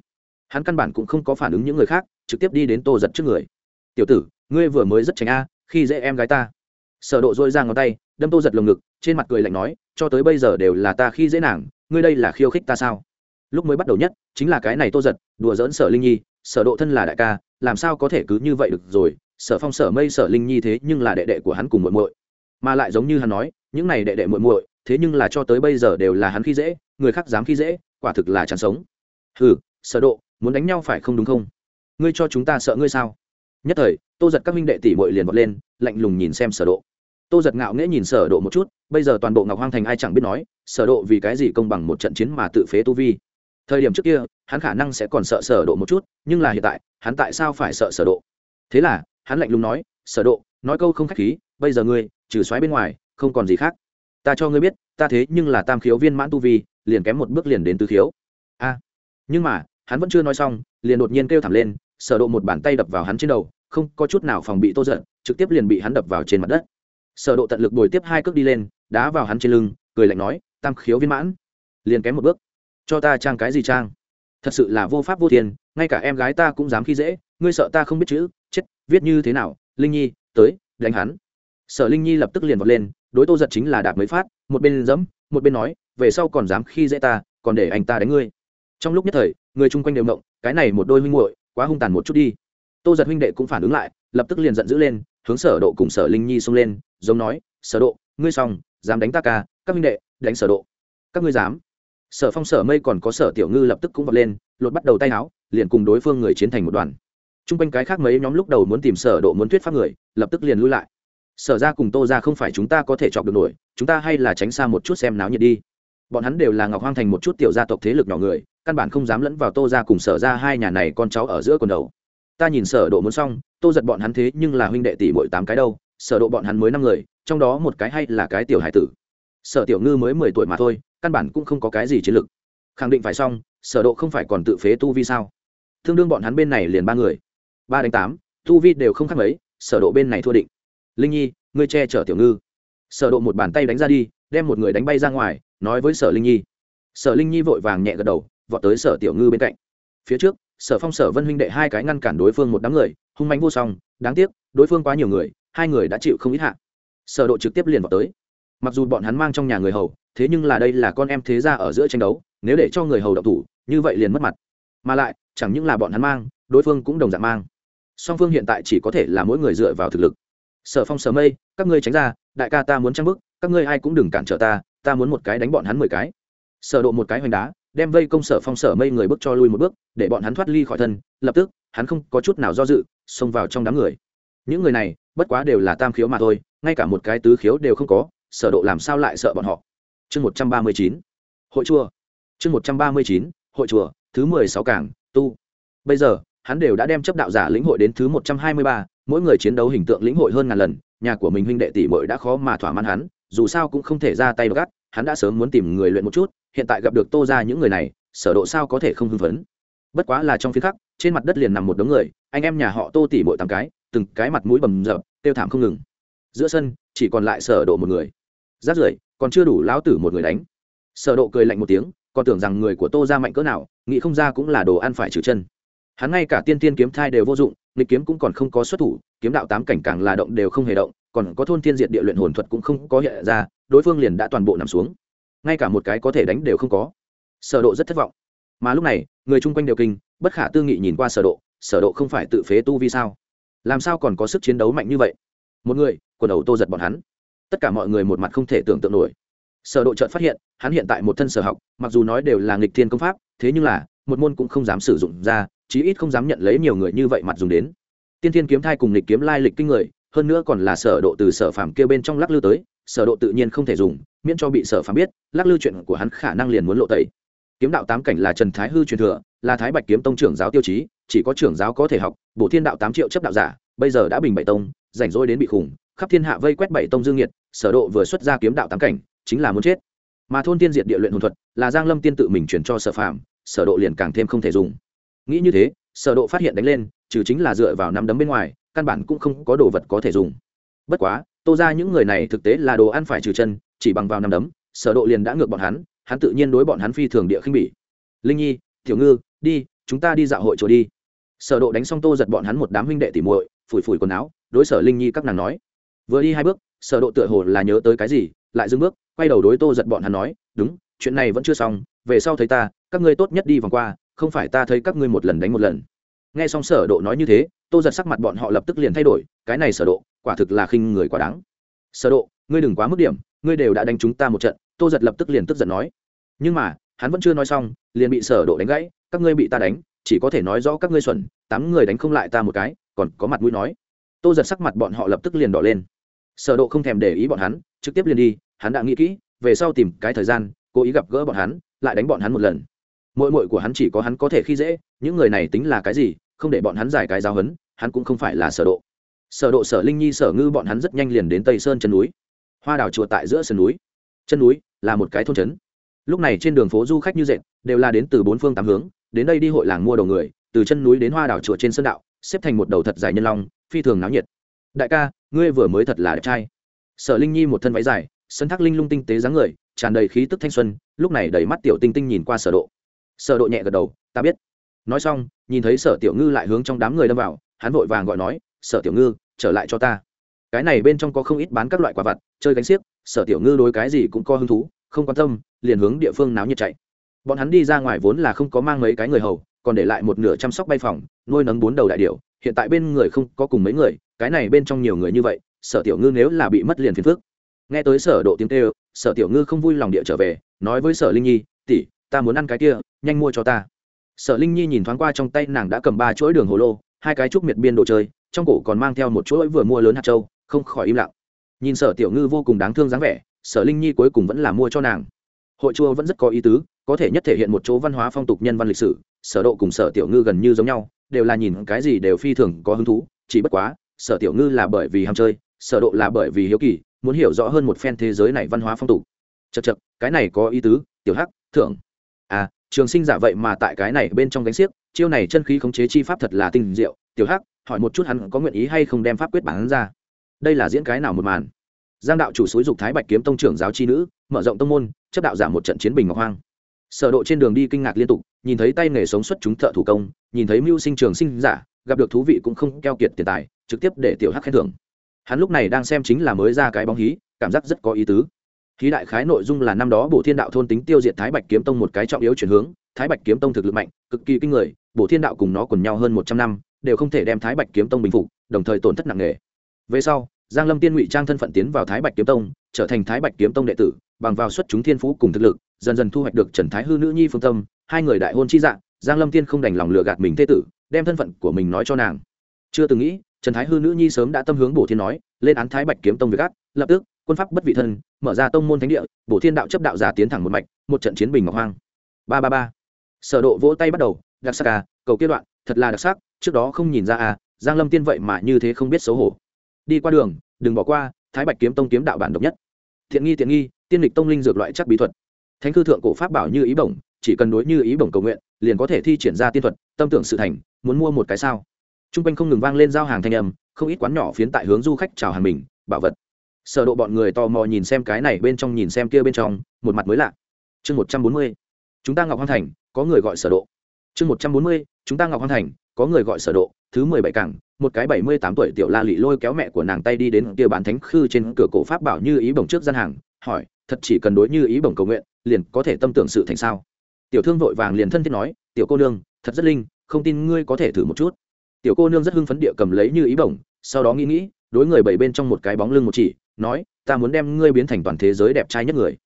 Hắn căn bản cũng không có phản ứng những người khác, trực tiếp đi đến tô giật trước người. Tiểu tử, ngươi vừa mới rất tránh a, khi dễ em gái ta. Sở độ dôi ra ngón tay, đâm tô giật lồng ngực, trên mặt cười lạnh nói, cho tới bây giờ đều là ta khi dễ nàng, ngươi đây là khiêu khích ta sao? Lúc mới bắt đầu nhất, chính là cái này tô giật, đùa dỡn sở linh nhi, sở độ thân là đại ca, làm sao có thể cứ như vậy được rồi, sở phong, sở mây, sở linh nhi thế nhưng là đệ đệ của hắn cùng muội muội. Mà lại giống như hắn nói, những này đệ đệ muội muội, thế nhưng là cho tới bây giờ đều là hắn khi dễ, người khác dám khi dễ, quả thực là chán sống. Hừ, sở độ, muốn đánh nhau phải không đúng không? Ngươi cho chúng ta sợ ngươi sao? Nhất thời, tô giật các minh đệ tỷ muội liền vọt lên, lạnh lùng nhìn xem sở độ. Tô giật ngạo nghễ nhìn sở độ một chút, bây giờ toàn bộ ngọc hoang thành ai chẳng biết nói, sở độ vì cái gì công bằng một trận chiến mà tự phế tu vi thời điểm trước kia, hắn khả năng sẽ còn sợ sở độ một chút, nhưng là hiện tại, hắn tại sao phải sợ sở độ? Thế là, hắn lạnh lùng nói, sở độ, nói câu không khách khí, bây giờ ngươi, trừ xoáy bên ngoài, không còn gì khác. Ta cho ngươi biết, ta thế nhưng là tam khiếu viên mãn tu vi, liền kém một bước liền đến tứ khiếu. A. Nhưng mà, hắn vẫn chưa nói xong, liền đột nhiên kêu thảm lên, sở độ một bàn tay đập vào hắn trên đầu, không có chút nào phòng bị tô giận, trực tiếp liền bị hắn đập vào trên mặt đất. Sở độ tận lực bồi tiếp hai cước đi lên, đá vào hắn trên lưng, cười lạnh nói, tam khiếu viên mãn. Liền kém một bước cho ta trang cái gì trang? Thật sự là vô pháp vô thiên, ngay cả em gái ta cũng dám khi dễ, ngươi sợ ta không biết chữ, chết, viết như thế nào? Linh nhi, tới, đánh hắn. Sở linh nhi lập tức liền vọt lên, đối tô giật chính là đạp mới phát, một bên dẫm một bên nói, về sau còn dám khi dễ ta, còn để anh ta đánh ngươi. Trong lúc nhất thời, người chung quanh đều mộng cái này một đôi huynh muội, quá hung tàn một chút đi. Tô giật huynh đệ cũng phản ứng lại, lập tức liền giận dữ lên, hướng sở độ cùng sở linh nhi xông lên, giống nói, sở độ, ngươi xong, dám đánh ta ca, các huynh đệ, đánh sở độ. Các ngươi dám sở phong sở mây còn có sở tiểu ngư lập tức cũng vọt lên, lột bắt đầu tay áo liền cùng đối phương người chiến thành một đoàn. Trung r quanh cái khác mấy nhóm lúc đầu muốn tìm sở độ muốn thuyết pháp người, lập tức liền lui lại. Sở ra cùng tô ra không phải chúng ta có thể chọc được nổi, chúng ta hay là tránh xa một chút xem náo nhiệt đi. Bọn hắn đều là ngọc hoang thành một chút tiểu gia tộc thế lực nhỏ người, căn bản không dám lẫn vào tô ra cùng sở ra hai nhà này con cháu ở giữa quần đầu. Ta nhìn sở độ muốn xong, tô giật bọn hắn thế nhưng là huynh đệ tỷ mỗi tám cái đâu, sở độ bọn hắn mới năm người, trong đó một cái hay là cái tiểu hải tử. Sở tiểu ngư mới mười tuổi mà thôi căn bản cũng không có cái gì chiến lực khẳng định phải xong, sở độ không phải còn tự phế tu vi sao? Tương đương bọn hắn bên này liền ba người. Ba đánh tám, tu vi đều không khác mấy, sở độ bên này thua định. Linh nhi, ngươi che chở tiểu ngư. Sở độ một bàn tay đánh ra đi, đem một người đánh bay ra ngoài, nói với sở linh nhi. Sở linh nhi vội vàng nhẹ gật đầu, vọt tới sở tiểu ngư bên cạnh. Phía trước, sở phong, sở vân huynh đệ hai cái ngăn cản đối phương một đám người, hung mạnh vô song, đáng tiếc, đối phương quá nhiều người, hai người đã chịu không ít hạ. Sở độ trực tiếp liền vọt tới mặc dù bọn hắn mang trong nhà người hầu, thế nhưng là đây là con em thế gia ở giữa tranh đấu, nếu để cho người hầu đậu thủ, như vậy liền mất mặt. Mà lại, chẳng những là bọn hắn mang, đối phương cũng đồng dạng mang. Song phương hiện tại chỉ có thể là mỗi người dựa vào thực lực. Sở phong sở mây, các ngươi tránh ra, đại ca ta muốn trang bức các ngươi ai cũng đừng cản trở ta ta muốn một cái đánh bọn hắn mười cái. Sở độ một cái hoành đá, đem vây công sở phong sở mây người bước cho lui một bước, để bọn hắn thoát ly khỏi thân, lập tức, hắn không có chút nào do dự, xông vào trong đám người. Những người này, bất quá đều là tam khiếu mà thôi, ngay cả một cái tứ khiếu đều không có sở độ làm sao lại sợ bọn họ? Chương một trăm ba mươi chín, hội chùa. Chương một trăm ba mươi chín, hội chùa, thứ mười sáu cảng, tu. Bây giờ, hắn đều đã đem chấp đạo giả lĩnh hội đến thứ một trăm hai mươi ba, mỗi người chiến đấu hình tượng lĩnh hội hơn ngàn lần, nhà của mình huynh đệ tỷ muội đã khó mà thỏa mãn hắn, dù sao cũng không thể ra tay gắt, hắn đã sớm muốn tìm người luyện một chút, hiện tại gặp được tô ra những người này, sở độ sao có thể không hưng phấn? Bất quá là trong phía khắc, trên mặt đất liền nằm một đống người, anh em nhà họ tô tỷ muội tám cái, từng cái mặt mũi bầm dập tiêu thảm không ngừng giữa sân, chỉ còn lại sở độ một người. Rát rưởi còn chưa đủ lão tử một người đánh. Sở độ cười lạnh một tiếng, còn tưởng rằng người của tô ra mạnh cỡ nào, nghĩ không ra cũng là đồ ăn phải trừ chân. Hắn ngay cả tiên tiên kiếm thai đều vô dụng, nghịch kiếm cũng còn không có xuất thủ, kiếm đạo tám cảnh càng là động đều không hề động, còn có thôn thiên diệt địa luyện hồn thuật cũng không có hiện ra, đối phương liền đã toàn bộ nằm xuống. Ngay cả một cái có thể đánh đều không có. Sở độ rất thất vọng. Mà lúc này, người chung quanh đều kinh, bất khả tư nghị nhìn qua sở độ sở độ không phải tự phế tu vi sao? Làm sao còn có sức chiến đấu mạnh như vậy? Một người, quần đầu tô giật bọn hắn. Tất cả mọi người một mặt không thể tưởng tượng nổi. Sở độ trợt phát hiện, hắn hiện tại một thân sở học, mặc dù nói đều là nghịch thiên công pháp, thế nhưng là, một môn cũng không dám sử dụng ra, chí ít không dám nhận lấy nhiều người như vậy mặt dùng đến. Tiên thiên kiếm thai cùng nghịch kiếm lai lịch kinh người, hơn nữa còn là sở độ từ sở phàm kia bên trong lắc lư tới, sở độ tự nhiên không thể dùng, miễn cho bị sở phàm biết, lắc lư chuyện của hắn khả năng liền muốn lộ tẩy. Kiếm đạo tám cảnh là trần thái hư truyền thừa, là thái bạch kiếm tông trưởng giáo tiêu chí, chỉ có trưởng giáo có thể học, bổ thiên đạo tám triệu chấp đạo giả, bây giờ đã bình bảy tông rảnh rỗi đến bị khủng, khắp thiên hạ vây quét bảy tông dương nhiệt sở độ vừa xuất ra kiếm đạo tám cảnh, chính là muốn chết. Mà thôn tiên diệt địa luyện hồn thuật, là giang lâm tiên tự mình truyền cho sở phàm, sở độ liền càng thêm không thể dùng. Nghĩ như thế, sở độ phát hiện đánh lên, trừ chính là dựa vào năm đấm bên ngoài, căn bản cũng không có đồ vật có thể dùng. Bất quá, tô ra những người này thực tế là đồ ăn phải trừ chân, chỉ bằng vào năm đấm, sở độ liền đã ngược bọn hắn hắn tự nhiên đối bọn hắn phi thường địa khinh bỉ. Linh nhi, tiểu ngư, đi, chúng ta đi dạo hội chùa đi. Sở độ đánh xong tô giật bọn hắn một đám huynh đệ tỉ muội phủi phủi quần áo, đối sở linh nhi các nàng nói. Vừa đi hai bước, sở độ tựa hồ là nhớ tới cái gì, lại dừng bước, quay đầu đối tô giật bọn hắn nói, đúng, chuyện này vẫn chưa xong, về sau thấy ta, các ngươi tốt nhất đi vòng qua, không phải ta thấy các ngươi một lần đánh một lần. Nghe xong sở độ nói như thế, tô giật sắc mặt bọn họ lập tức liền thay đổi, cái này sở độ, quả thực là khinh người quá đáng. Sở độ, ngươi đừng quá mức điểm, ngươi đều đã đánh chúng ta một trận, tô giật lập tức liền tức giận nói. Nhưng mà, hắn vẫn chưa nói xong, liền bị sở độ đánh gãy, các ngươi bị ta đánh, chỉ có thể nói rõ các ngươi xuẩn, tám người đánh không lại ta một cái còn có mặt mũi nói. Tô giật sắc mặt bọn họ lập tức liền đỏ lên. Sở độ không thèm để ý bọn hắn, trực tiếp liền đi, hắn đã nghĩ kỹ, về sau tìm cái thời gian, cố ý gặp gỡ bọn hắn, lại đánh bọn hắn một lần. Mội mội của hắn chỉ có hắn có thể khi dễ, những người này tính là cái gì, không để bọn hắn giải cái giáo hấn hắn cũng không phải là sở độ. Sở độ, sở linh nhi, sở ngư bọn hắn rất nhanh liền đến tây sơn chân núi. Hoa đào chùa tại giữa sườn núi. Chân núi là một cái thôn trấn. Lúc này trên đường phố du khách như dệt, đều là đến từ bốn phương tám hướng, đến đây đi hội làng mua đầu người, từ chân núi đến hoa đào chùa trên sơn đạo xếp thành một đầu thật dài nhân long, phi thường náo nhiệt. Đại ca, ngươi vừa mới thật là đẹp trai. Sở linh nhi một thân váy dài, sân thác linh lung tinh tế dáng người, tràn đầy khí tức thanh xuân, lúc này đầy mắt tiểu tinh tinh nhìn qua sở độ. Sở độ nhẹ gật đầu, ta biết. Nói xong, nhìn thấy sở tiểu ngư lại hướng trong đám người đâm vào, hắn vội vàng gọi nói, sở tiểu ngư, trở lại cho ta. Cái này bên trong có không ít bán các loại quả vật chơi gánh xiếc, sở tiểu ngư đối cái gì cũng có hứng thú, không quan tâm, liền hướng địa phương náo nhiệt chạy. Bọn hắn đi ra ngoài vốn là không có mang mấy cái người hầu còn để lại một nửa chăm sóc bay phòng, nuôi nấng bốn đầu đại điểu, hiện tại bên người không có cùng mấy người, cái này bên trong nhiều người như vậy, sở tiểu ngư nếu là bị mất liền phiền phước nghe tới sở độ tiếng kêu, sở tiểu ngư không vui lòng địa trở về, nói với sở linh nhi, tỷ, ta muốn ăn cái kia, nhanh mua cho ta. Sở linh nhi nhìn thoáng qua trong tay nàng đã cầm ba chuỗi đường hồ lô, hai cái trúc miệt biên đồ chơi, trong cổ còn mang theo một chuỗi vừa mua lớn hạt châu, không khỏi im lặng. Nhìn sở tiểu ngư vô cùng đáng thương dáng vẻ, sở linh nhi cuối cùng vẫn là mua cho nàng hội chùa vẫn rất có ý tứ, có thể nhất thể hiện một chỗ văn hóa phong tục nhân văn lịch sử, sở độ cùng sở tiểu ngư gần như giống nhau, đều là nhìn cái gì đều phi thường có hứng thú, chỉ bất quá, sở tiểu ngư là bởi vì ham chơi, sở độ là bởi vì hiếu kỳ, muốn hiểu rõ hơn một phen thế giới này văn hóa phong tục. Chật chật cái này có ý tứ, tiểu hắc, thượng. À trường sinh giả vậy mà tại cái này bên trong gánh xiếc, chiêu này chân khí khống chế chi pháp thật là tinh diệu, tiểu hắc, hỏi một chút hắn có nguyện ý hay không đem pháp quyết bản ra. Đây là diễn cái nào một màn? Giang đạo chủ xúi dục thái bạch kiếm tông trưởng giáo chi nữ mở rộng tông môn, chấp đạo giảm một trận chiến bình ngọc hoang. Sở độ trên đường đi kinh ngạc liên tục, nhìn thấy tay nghề sống xuất chúng thợ thủ công, nhìn thấy mưu sinh trường sinh giả, gặp được thú vị cũng không keo kiệt tiền tài, trực tiếp để tiểu hắc khen thưởng. Hắn lúc này đang xem chính là mới ra cái bóng hí, cảm giác rất có ý tứ. Hí đại khái nội dung là năm đó bổ thiên đạo thôn tính tiêu diệt thái bạch kiếm tông một cái trọng yếu chuyển hướng, thái bạch kiếm tông thực lực mạnh, cực kỳ kinh người, bổ thiên đạo cùng nó quần nhau hơn một trăm năm, đều không thể đem thái bạch kiếm tông bình phục, đồng thời tổn thất nặng nề. Về sau, giang lâm tiên ngụy trang thân phận tiến vào thái bạch kiếm tông, trở thành thái bạch kiếm tông đệ tử bằng vào xuất chúng thiên phú cùng thực lực dần dần thu hoạch được trần thái hư nữ nhi phương tâm hai người đại hôn chi dạng giang lâm tiên không đành lòng lừa gạt mình thế tử đem thân phận của mình nói cho nàng. Chưa từng nghĩ trần thái hư nữ nhi sớm đã tâm hướng bổ thiên nói lên án thái bạch kiếm tông việc gác, lập tức quân pháp bất vị thân mở ra tông môn thánh địa bổ thiên đạo chấp đạo giả tiến thẳng một mạch một trận chiến bình ngọc hoang. Ba ba ba. Sở độ vỗ tay bắt đầu đặc sắc à cầu kia đoạn thật là đặc sắc trước đó không nhìn ra à giang lâm tiên vậy mà như thế không biết xấu hổ. Đi qua đường đừng bỏ qua thái bạch kiếm tông kiếm đạo bản độc nhất thiện nghi tiện nghi, tiên lịch tông linh dược loại chắc bí thuật. Thánh thư thượng cổ pháp bảo như ý bổng, chỉ cần đối như ý bổng cầu nguyện, liền có thể thi triển ra tiên thuật, tâm tưởng sự thành, muốn mua một cái sao. T r u n g quanh không ngừng vang lên giao hàng thanh âm, không ít quán nhỏ phiến tại hướng du khách chào hàng mình, bảo vật. Sở độ bọn người tò mò nhìn xem cái này bên trong nhìn xem kia bên trong, một mặt mới lạ. Chương một trăm bốn mươi, chúng ta ngọc hoang thành, có người gọi sở độ. Chương một trăm bốn mươi, chúng ta ngọc hoang thành, có người gọi sở độ, thứ mười bảy cảng một cái bảy mươi tám tuổi tiểu la lị lôi kéo mẹ của nàng tay đi đến kia bán thánh khư trên cửa cổ pháp bảo như ý bổng trước gian hàng, hỏi, thật chỉ cần đối như ý bổng cầu nguyện, liền có thể tâm tưởng sự thành sao? Tiểu thương vội vàng liền thân thiết nói, tiểu cô nương, thật rất linh, không tin ngươi có thể thử một chút. Tiểu cô nương rất hưng phấn địa cầm lấy như ý bổng, sau đó nghĩ nghĩ, đối người bảy bên trong một cái bóng lưng một chỉ, nói, ta muốn đem ngươi biến thành toàn thế giới đẹp trai nhất người.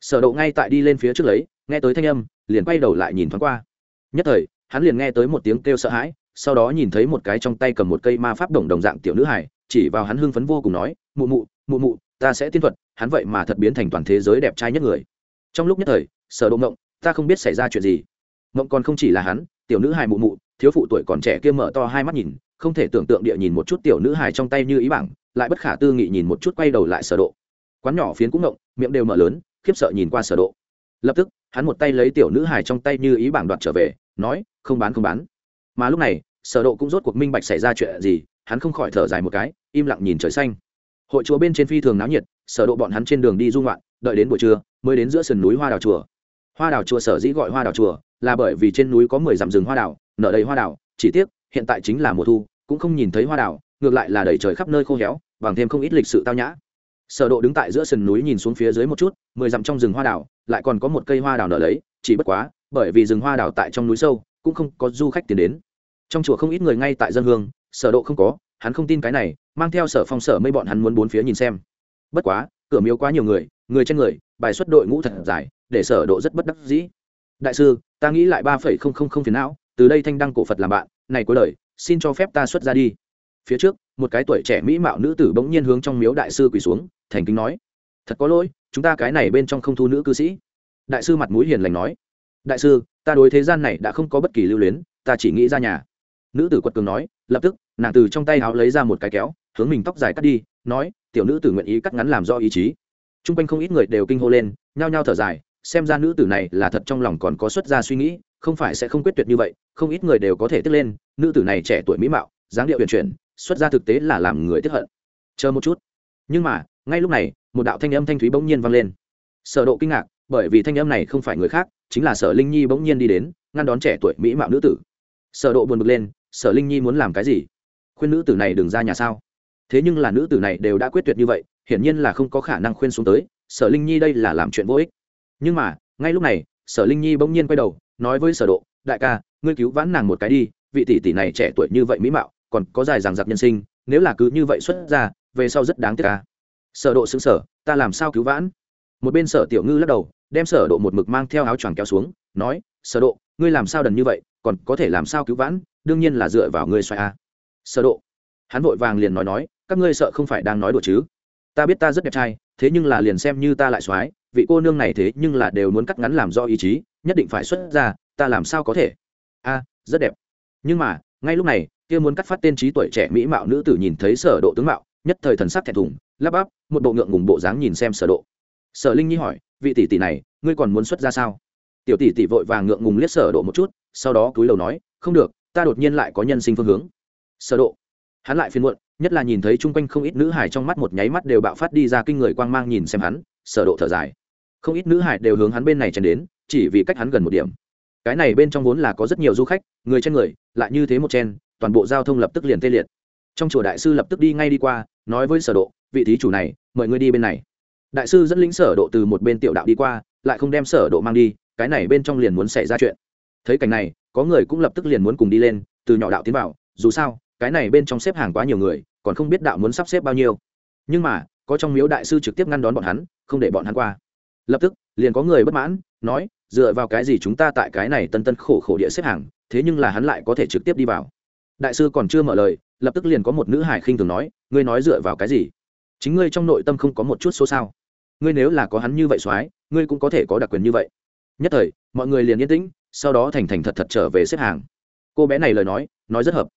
Sở độ ngay tại đi lên phía trước lấy, nghe tới thanh âm, liền quay đầu lại nhìn thoáng qua. Nhất thời, hắn liền nghe tới một tiếng kêu sợ hãi sau đó nhìn thấy một cái trong tay cầm một cây ma pháp đồng đồng dạng tiểu nữ hải chỉ vào hắn hưng phấn vô cùng nói, mụ mụ mụ mụ, ta sẽ tiên thuật, hắn vậy mà thật biến thành toàn thế giới đẹp trai nhất người. Trong lúc nhất thời, sở độ ngộng, ta không biết xảy ra chuyện gì. Ngộng còn không chỉ là hắn, tiểu nữ hài mụ mụ, thiếu phụ tuổi còn trẻ kia mở to hai mắt nhìn, không thể tưởng tượng địa nhìn một chút tiểu nữ hài trong tay như ý bảng, lại bất khả tư nghị nhìn một chút quay đầu lại sở độ. Quán nhỏ phiến cũng ngộng, miệng đều mở lớn, khiếp sợ nhìn qua sở độ. Lập tức, hắn một tay lấy tiểu nữ hài trong tay như ý bảng đoạt trở về, nói, không bán không bán. Mà lúc này sở độ cũng rốt cuộc minh bạch xảy ra chuyện gì, hắn không khỏi thở dài một cái, im lặng nhìn trời xanh. Hội chùa bên trên phi thường náo nhiệt, sở độ bọn hắn trên đường đi du ngoạn, đợi đến buổi trưa, mới đến giữa sườn núi hoa đào chùa. Hoa đào chùa sở dĩ gọi hoa đào chùa, là bởi vì trên núi có mười dặm rừng hoa đào, nở đầy hoa đào, chỉ tiếc, hiện tại chính là mùa thu, cũng không nhìn thấy hoa đào, ngược lại là đầy trời khắp nơi khô héo, bằng thêm không ít lịch sự tao nhã. Sở độ đứng tại giữa sườn núi nhìn xuống phía dưới một chút, mười dặm trong rừng hoa đào, lại còn có một cây hoa đào nở lấy, chỉ bất quá, bởi vì rừng hoa đào tại trong núi sâu, cũng không có du khách tiến đến trong chùa không ít người ngay tại dân hương, sở độ không có, hắn không tin cái này, mang theo sở phong sở mây bọn hắn muốn bốn phía nhìn xem. Bất quá, cửa miếu quá nhiều người người trên người, bài xuất đội ngũ thật dài, để sở độ rất bất đắc dĩ. Đại sư, ta nghĩ lại ba phẩy không không không phiền não, từ đây thanh đăng cổ phật làm bạn, này cuối lời xin cho phép ta xuất ra đi. Phía trước, một cái tuổi trẻ mỹ mạo nữ tử bỗng nhiên hướng trong miếu đại sư quỳ xuống, thành kính nói, thật có lỗi, chúng ta cái này bên trong không thu nữ cư sĩ. Đại sư mặt mũi hiền lành nói, đại sư, ta đối thế gian này đã không có bất kỳ lưu luyến, ta chỉ nghĩ ra nhà nữ tử quật cường nói, lập tức, nàng từ trong tay áo lấy ra một cái kéo, hướng mình tóc dài cắt đi, nói, tiểu nữ tử nguyện ý cắt ngắn làm do ý chí. T r u n g quanh không ít người đều kinh hô lên, nhao nhao thở dài, xem ra nữ tử này là thật trong lòng còn có xuất gia suy nghĩ, không phải sẽ không quyết tuyệt như vậy, không ít người đều có thể tức lên, nữ tử này trẻ tuổi mỹ mạo, dáng điệu huyền chuyển, xuất gia thực tế là làm người tiếp hận. Chờ một chút. Nhưng mà, ngay lúc này, một đạo thanh âm thanh thúy bỗng nhiên vang lên. Sở độ kinh ngạc, bởi vì thanh âm này không phải người khác, chính là sở linh nhi bỗng nhiên đi đến, ngăn đón trẻ tuổi mỹ mạo nữ tử. Sở độ buồn bực lên sở linh nhi muốn làm cái gì? Khuyên nữ tử này đừng ra nhà sao? Thế nhưng là nữ tử này đều đã quyết tuyệt như vậy, hiển nhiên là không có khả năng khuyên xuống tới, sở linh nhi đây là làm chuyện vô ích. Nhưng mà, ngay lúc này, sở linh nhi bỗng nhiên quay đầu, nói với sở độ, đại ca, ngươi cứu vãn nàng một cái đi, vị tỷ tỷ này trẻ tuổi như vậy mỹ mạo, còn có dài dằng dặc nhân sinh, nếu là cứ như vậy xuất ra, về sau rất đáng tiếc ca. Sở độ sững sở ta làm sao cứu vãn? Một bên sở tiểu ngư lắc đầu, đem sở độ một mực mang theo áo choàng kéo xuống, nói, sở độ, ngươi làm sao đần như vậy, còn có thể làm sao cứu vãn? Đương nhiên là dựa vào ngươi xoay a. Sở độ. Hắn vội vàng liền nói nói, các ngươi sợ không phải đang nói đùa chứ? Ta biết ta rất đẹp trai, thế nhưng là liền xem như ta lại xoái, vị cô nương này thế nhưng là đều muốn cắt ngắn làm do ý chí, nhất định phải xuất ra, ta làm sao có thể? A, rất đẹp. Nhưng mà, ngay lúc này, kia muốn cắt phát tên trí tuổi trẻ mỹ mạo nữ tử nhìn thấy sở độ tướng mạo, nhất thời thần sắc thẹn thùng, lắp bắp, một bộ ngượng ngùng bộ dáng nhìn xem sở độ. Sở linh nhi hỏi, vị tỷ tỷ này, ngươi còn muốn xuất ra sao? Tiểu tỷ tỷ vội vàng ngượng ngùng liếc sở độ một chút, sau đó cúi đầu nói, không được ta đột nhiên lại có nhân sinh phương hướng. Sở độ. Hắn lại phiền muộn, nhất là nhìn thấy chung quanh không ít nữ hải trong mắt một nháy mắt đều bạo phát đi ra kinh người quang mang nhìn xem hắn, sở độ thở dài. Không ít nữ hải đều hướng hắn bên này chen đến, chỉ vì cách hắn gần một điểm. Cái này bên trong vốn là có rất nhiều du khách, người trên người, lại như thế một chen, toàn bộ giao thông lập tức liền tê liệt. Trong chùa đại sư lập tức đi ngay đi qua, nói với sở độ, vị thí chủ này, mời ngươi đi bên này. Đại sư dẫn lính sở độ từ một bên tiểu đạo đi qua, lại không đem sở độ mang đi, cái này bên trong liền muốn xảy ra chuyện thấy cảnh này, có người cũng lập tức liền muốn cùng đi lên, từ nhỏ đạo tiến vào, dù sao, cái này bên trong xếp hàng quá nhiều người, còn không biết đạo muốn sắp xếp bao nhiêu. Nhưng mà, có trong miếu đại sư trực tiếp ngăn đón bọn hắn, không để bọn hắn qua. Lập tức, liền có người bất mãn, nói, dựa vào cái gì chúng ta tại cái này tân tân khổ khổ địa xếp hàng, thế nhưng là hắn lại có thể trực tiếp đi vào? Đại sư còn chưa mở lời, lập tức liền có một nữ hải khinh thường nói, ngươi nói dựa vào cái gì? Chính ngươi trong nội tâm không có một chút số sao? Ngươi nếu là có hắn như vậy soái, ngươi cũng có thể có đặc quyền như vậy. Nhất thời, mọi người liền yên tĩnh sau đó thành thành thật thật trở về xếp hàng. Cô bé này lời nói nói rất hợp.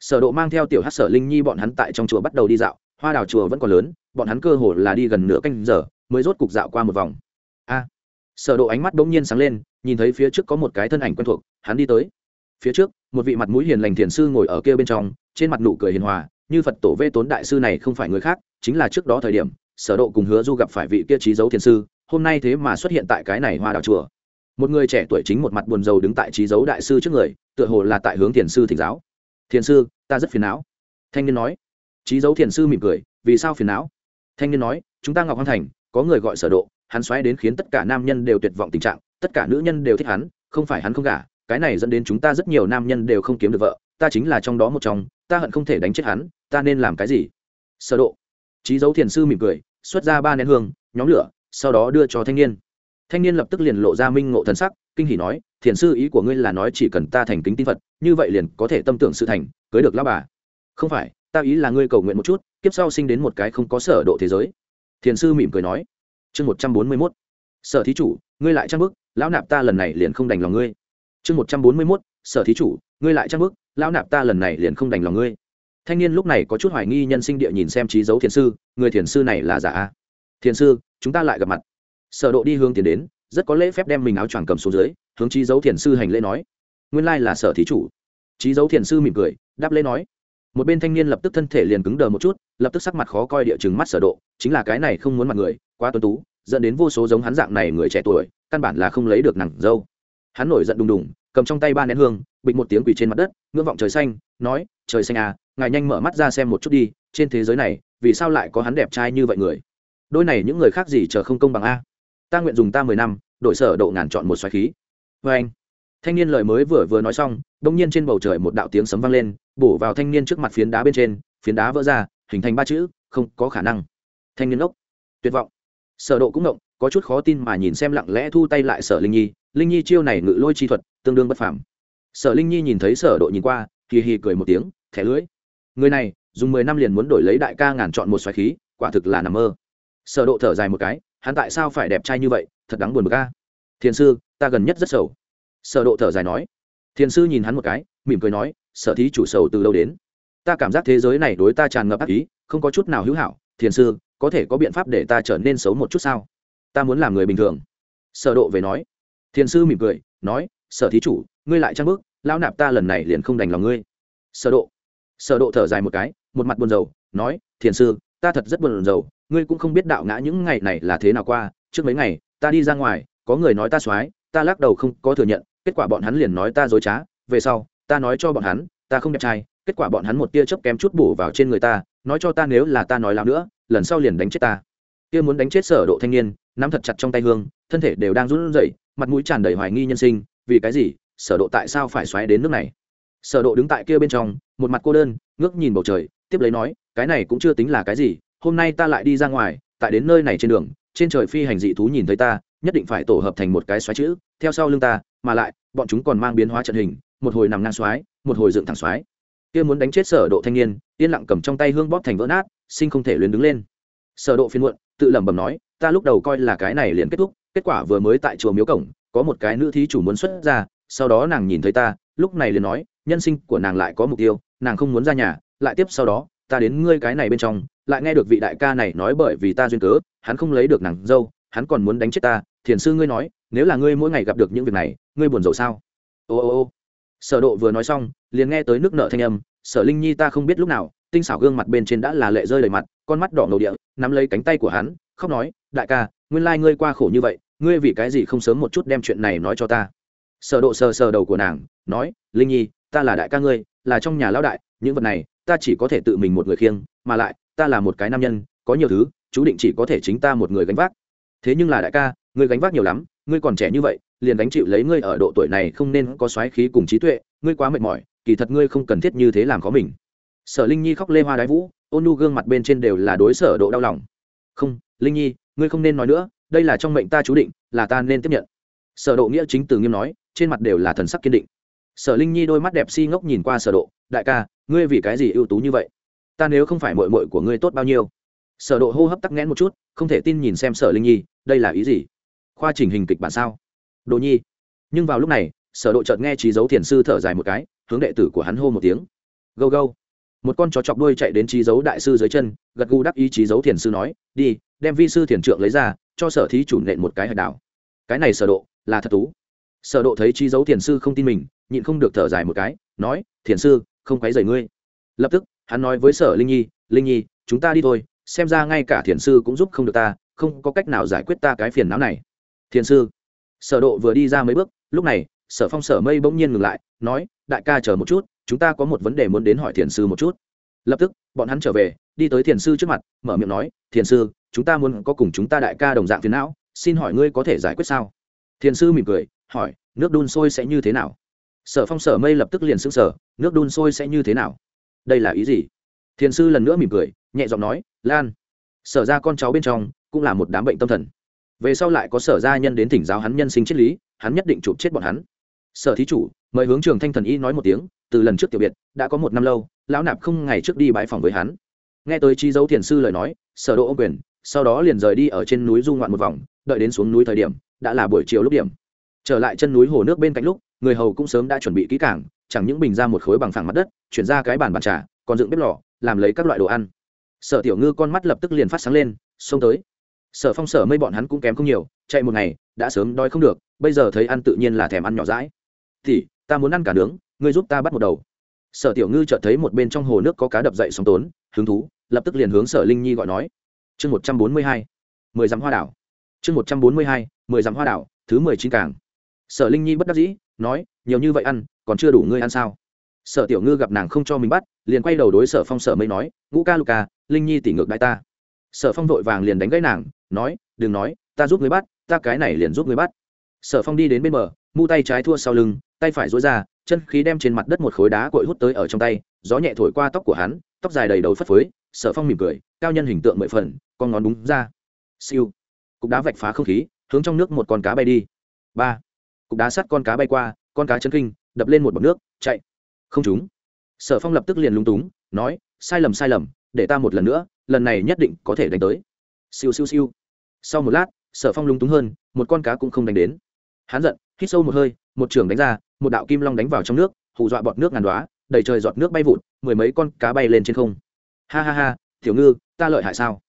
Sở độ mang theo tiểu hát sở linh nhi bọn hắn tại trong chùa bắt đầu đi dạo, hoa đào chùa vẫn còn lớn, bọn hắn cơ hồ là đi gần nửa canh giờ mới rốt cục dạo qua một vòng. A! Sở độ ánh mắt đống nhiên sáng lên, nhìn thấy phía trước có một cái thân ảnh quen thuộc, hắn đi tới. Phía trước, một vị mặt mũi hiền lành thiền sư ngồi ở kia bên trong, trên mặt nụ cười hiền hòa, như phật tổ vê tốn đại sư này không phải người khác, chính là trước đó thời điểm, sở độ cùng hứa du gặp phải vị kia trí dấu thiền sư, hôm nay thế mà xuất hiện tại cái này hoa đào chùa một người trẻ tuổi chính một mặt buồn rầu đứng tại trí dấu đại sư trước người, tựa hồ là tại hướng thiền sư thỉnh giáo. Thiền sư, ta rất phiền não. Thanh niên nói. Trí dấu thiền sư mỉm cười, vì sao phiền não? Thanh niên nói, chúng ta ngọc hoàng thành, có người gọi sở độ, hắn xoáy đến khiến tất cả nam nhân đều tuyệt vọng tình trạng, tất cả nữ nhân đều thích hắn, không phải hắn không gả, cái này dẫn đến chúng ta rất nhiều nam nhân đều không kiếm được vợ, ta chính là trong đó một trong, ta hận không thể đánh chết hắn, ta nên làm cái gì? Sở độ. Trí dấu thiền sư mỉm cười, xuất ra ba nén hương, nhóm lửa, sau đó đưa cho thanh niên thanh niên lập tức liền lộ ra minh ngộ thần sắc, kinh hỉ nói, thiền sư, ý của ngươi là nói chỉ cần ta thành kính tin phật, như vậy liền có thể tâm tưởng sự thành, cưới được lão bà. Không phải, ta ý là ngươi cầu nguyện một chút, kiếp sau sinh đến một cái không có sở độ thế giới. Thiền sư mỉm cười nói. Chương một trăm bốn mươi mốt. Sở thí chủ, ngươi lại trang bức lão nạp ta lần này liền không đành lòng ngươi. Chương một trăm bốn mươi mốt. Sở thí chủ, ngươi lại trang bức lão nạp ta lần này liền không đành lòng ngươi. Thanh niên lúc này có chút hoài nghi nhân sinh địa nhìn xem trí dấu thiền sư, người thiền sư này là giả thiền sư, chúng ta lại gặp mặt sở độ đi hướng tiến đến, rất có lễ phép đem mình áo choàng cầm xuống dưới, hướng trí dấu thiền sư hành lễ nói. Nguyên lai là sở thí chủ. Trí dấu thiền sư mỉm cười, đáp lễ nói. Một bên thanh niên lập tức thân thể liền cứng đờ một chút, lập tức sắc mặt khó coi địa chừng mắt sở độ, chính là cái này không muốn mặt người, quá tuấn tú, dẫn đến vô số giống hắn dạng này người trẻ tuổi, căn bản là không lấy được nàng dâu. Hắn nổi giận đùng đùng, cầm trong tay ba nén hương, bịch một tiếng quỳ trên mặt đất, ngưỡng vọng trời xanh, nói, trời xanh à ngài nhanh mở mắt ra xem một chút đi, trên thế giới này, vì sao lại có hắn đẹp trai như vậy người? Đôi này những người khác gì chờ không công bằng a? Ta nguyện dùng ta mười năm, đổi sở độ ngàn chọn một xoáy khí. Với anh. Thanh niên lời mới vừa vừa nói xong, đông nhiên trên bầu trời một đạo tiếng sấm vang lên, bổ vào thanh niên trước mặt phiến đá bên trên, phiến đá vỡ ra, hình thành ba chữ, không có khả năng. Thanh niên ốc tuyệt vọng. Sở độ cũng động có chút khó tin mà nhìn xem lặng lẽ thu tay lại sở linh nhi linh nhi chiêu này ngự lôi chi thuật, tương đương bất phàm. Sở linh nhi nhìn thấy sở độ nhìn qua, hì hì cười một tiếng, thẻ lưỡi người này, dùng mười năm liền muốn đổi lấy đại ca ngàn chọn một xoáy khí, quả thực là nằm mơ. Sở độ thở dài một cái hắn tại sao phải đẹp trai như vậy, thật đáng buồn bực a. Thiền sư, ta gần nhất rất sầu. Sở độ thở dài nói. Thiền sư nhìn hắn một cái, mỉm cười nói, sở thí chủ sầu từ đâu đến. Ta cảm giác thế giới này đối ta tràn ngập ác ý, không có chút nào hữu hảo. Thiền sư, có thể có biện pháp để ta trở nên xấu một chút sao? Ta muốn làm người bình thường. Sở độ về nói. Thiền sư mỉm cười, nói, sở thí chủ, ngươi lại trang bước, lão nạp ta lần này liền không đành lòng ngươi. Sở độ. Sở độ thở dài một cái, một mặt buồn rầu, nói, thiền sư, ta thật rất buồn rầu ngươi cũng không biết đạo ngã những ngày này là thế nào qua, trước mấy ngày, ta đi ra ngoài, có người nói ta xoái ta lắc đầu không có thừa nhận, kết quả bọn hắn liền nói ta dối trá, về sau, ta nói cho bọn hắn, ta không đẹp trai, kết quả bọn hắn một tia chớp kém chút bổ vào trên người ta, nói cho ta nếu là ta nói láo nữa, lần sau liền đánh chết ta. Kia muốn đánh chết sở độ thanh niên, nắm thật chặt trong tay hương, thân thể đều đang run rẩy, mặt mũi tràn đầy hoài nghi nhân sinh, vì cái gì, sở độ tại sao phải xoáy đến nước này? Sở độ đứng tại kia bên trong, một mặt cô đơn, ngước nhìn bầu trời, tiếp lấy nói, cái này cũng chưa tính là cái gì hôm nay ta lại đi ra ngoài, tại đến nơi này trên đường, trên trời phi hành dị thú nhìn thấy ta, nhất định phải tổ hợp thành một cái xoáy chữ, theo sau lưng ta, mà lại, bọn chúng còn mang biến hóa trận hình, một hồi nằm ngang xoáy, một hồi dựng thẳng xoáy. Kia muốn đánh chết sở độ thanh niên, yên lặng cầm trong tay hương bóp thành vỡ nát, sinh không thể luyến đứng lên. Sở độ phiền muộn, tự lẩm bẩm nói, ta lúc đầu coi là cái này liền kết thúc, kết quả vừa mới tại chùa miếu cổng, có một cái nữ thí chủ muốn xuất ra, sau đó nàng nhìn thấy ta, lúc này liền nói, nhân sinh của nàng lại có mục tiêu, nàng không muốn ra nhà, lại tiếp sau đó, ta đến ngươi cái này bên trong lại nghe được vị đại ca này nói bởi vì ta duyên cớ, hắn không lấy được nàng dâu, hắn còn muốn đánh chết ta. Thiền sư ngươi nói, nếu là ngươi mỗi ngày gặp được những việc này, ngươi buồn rầu sao? Ô ô ô. Sở độ vừa nói xong, liền nghe tới nước nợ thanh âm. Sở linh nhi ta không biết lúc nào, tinh xảo gương mặt bên trên đã là lệ rơi đầy mặt, con mắt đỏ ngầu địa, nắm lấy cánh tay của hắn, khóc nói, đại ca, nguyên lai ngươi qua khổ như vậy, ngươi vì cái gì không sớm một chút đem chuyện này nói cho ta? Sở độ sờ sờ đầu của nàng, nói, linh nhi, ta là đại ca ngươi, là trong nhà lão đại, những vật này, ta chỉ có thể tự mình một người khiêng, mà lại ta là một cái nam nhân, có nhiều thứ, chú định chỉ có thể chính ta một người gánh vác. Thế nhưng là đại ca ngươi gánh vác nhiều lắm, ngươi còn trẻ như vậy, liền gánh chịu lấy ngươi ở độ tuổi này không nên có xoáy khí cùng trí tuệ, ngươi quá mệt mỏi, kỳ thật ngươi không cần thiết như thế làm khó mình. Sở linh nhi khóc lê hoa đái vũ, ôn nu gương mặt bên trên đều là đối sở độ đau lòng. Không, linh nhi, ngươi không nên nói nữa, đây là trong mệnh ta chú định, là ta nên tiếp nhận. Sở độ nghĩa chính từ nghiêm nói, trên mặt đều là thần sắc kiên định. Sở linh nhi đôi mắt đẹp si ngốc nhìn qua sở độ, đại ca, ngươi vì cái gì ưu tú như vậy? Ta nếu không phải muội muội của ngươi tốt bao nhiêu? Sở độ hô hấp tắc nghẽn một chút, không thể tin nhìn xem sở linh nhi, đây là ý gì? Khoa chỉnh hình kịch bản sao? Đồ nhi. Nhưng vào lúc này, sở độ chợt nghe trí dấu thiền sư thở dài một cái, hướng đệ tử của hắn hô một tiếng. Gâu gâu. Một con chó chọc đuôi chạy đến trí dấu đại sư dưới chân, gật gù đắc ý trí dấu thiền sư nói, đi, đem vi sư thiền trượng lấy ra, cho sở thí chủ nện một cái hạch đảo. Cái này sở độ, là thật tú sở độ thấy trí dấu thiền sư không tin mình, nhịn không được thở dài một cái, nói, thiền sư, không quấy rầy ngươi. Lập tức hắn nói với sở linh nhi linh nhi, chúng ta đi thôi, xem ra ngay cả thiền sư cũng giúp không được ta, không có cách nào giải quyết ta cái phiền não này. Thiền sư? Sở độ vừa đi ra mấy bước, lúc này, sở phong sở mây bỗng nhiên ngừng lại, nói, đại ca chờ một chút, chúng ta có một vấn đề muốn đến hỏi thiền sư một chút. Lập tức, bọn hắn trở về, đi tới thiền sư trước mặt, mở miệng nói, thiền sư, chúng ta muốn có cùng chúng ta đại ca đồng dạng phiền não, xin hỏi ngươi có thể giải quyết sao? Thiền sư mỉm cười, hỏi, nước đun sôi sẽ như thế nào? Sở phong sở mây lập tức liền xứng sở nước đun sôi sẽ như thế nào? Đây là ý gì? Thiền sư lần nữa mỉm cười, nhẹ giọng nói, lan, sở ra con cháu bên trong cũng là một đám bệnh tâm thần. Về sau lại có sở gia nhân đến thỉnh giáo hắn nhân sinh triết lý, hắn nhất định chụp chết bọn hắn. Sở thí chủ, mời hướng trường thanh thần y nói một tiếng, từ lần trước tiểu biệt, đã có một năm lâu, lão nạp không ngày trước đi bãi phòng với hắn. Nghe tới chi dấu thiền sư lời nói, sở độ ô quyền, sau đó liền rời đi ở trên núi du ngoạn một vòng, đợi đến xuống núi thời điểm, đã là buổi chiều lúc điểm trở lại chân núi hồ nước bên cạnh lúc, người hầu cũng sớm đã chuẩn bị kỹ càng, chẳng những bình ra một khối bằng phẳng mặt đất, chuyển ra cái bàn bàn trà, còn dựng bếp lò, làm lấy các loại đồ ăn. Sở tiểu ngư con mắt lập tức liền phát sáng lên, xông tới. Sở phong, sở mây bọn hắn cũng kém không nhiều, chạy một ngày, đã sớm đói không được, bây giờ thấy ăn tự nhiên là thèm ăn nhỏ rãi thì ta muốn ăn cả nướng, ngươi giúp ta bắt một đầu. Sở tiểu ngư chợt thấy một bên trong hồ nước có cá đập dậy sóng tốn, hứng thú, lập tức liền hướng sở linh nhi gọi nói, chương một trăm bốn mươi hai, mười dặm hoa đảo. Chương một trăm bốn mươi hai, mười dặm hoa đảo, thứ mười chín cảng sở linh nhi bất đắc dĩ, nói, nhiều như vậy ăn, còn chưa đủ ngươi ăn sao? Sở tiểu ngư gặp nàng không cho mình bắt, liền quay đầu đối sở phong sở mây nói, ngũ ca luca linh nhi tỉ ngược đại ta. Sở phong vội vàng liền đánh gãy nàng, nói, đừng nói, ta giúp ngươi bắt, ta cái này liền giúp ngươi bắt. Sở phong đi đến bên bờ, mu tay trái thua sau lưng, tay phải dối ra, chân khí đem trên mặt đất một khối đá cội hút tới ở trong tay, gió nhẹ thổi qua tóc của hắn, tóc dài đầy đầu phất phới, sở phong mỉm cười, cao nhân hình tượng mười phần, con ngón đúng ra. Siêu. Cục đá vạch phá không khí, hướng trong nước một con cá bay đi. Ba cục đá sắt con cá bay qua, con cá chân kinh, đập lên một bọc nước, chạy. Không trúng. Sở phong lập tức liền lung túng, nói, sai lầm sai lầm, để ta một lần nữa, lần này nhất định có thể đánh tới. Siêu siêu siêu. Sau một lát, sở phong lung túng hơn, một con cá cũng không đánh đến. Hắn giận, hít sâu một hơi, một trường đánh ra, một đạo kim long đánh vào trong nước, hù dọa bọt nước ngàn đoá đầy trời giọt nước bay vụt, mười mấy con cá bay lên trên không. Ha ha ha, tiểu ngư, ta lợi hại sao?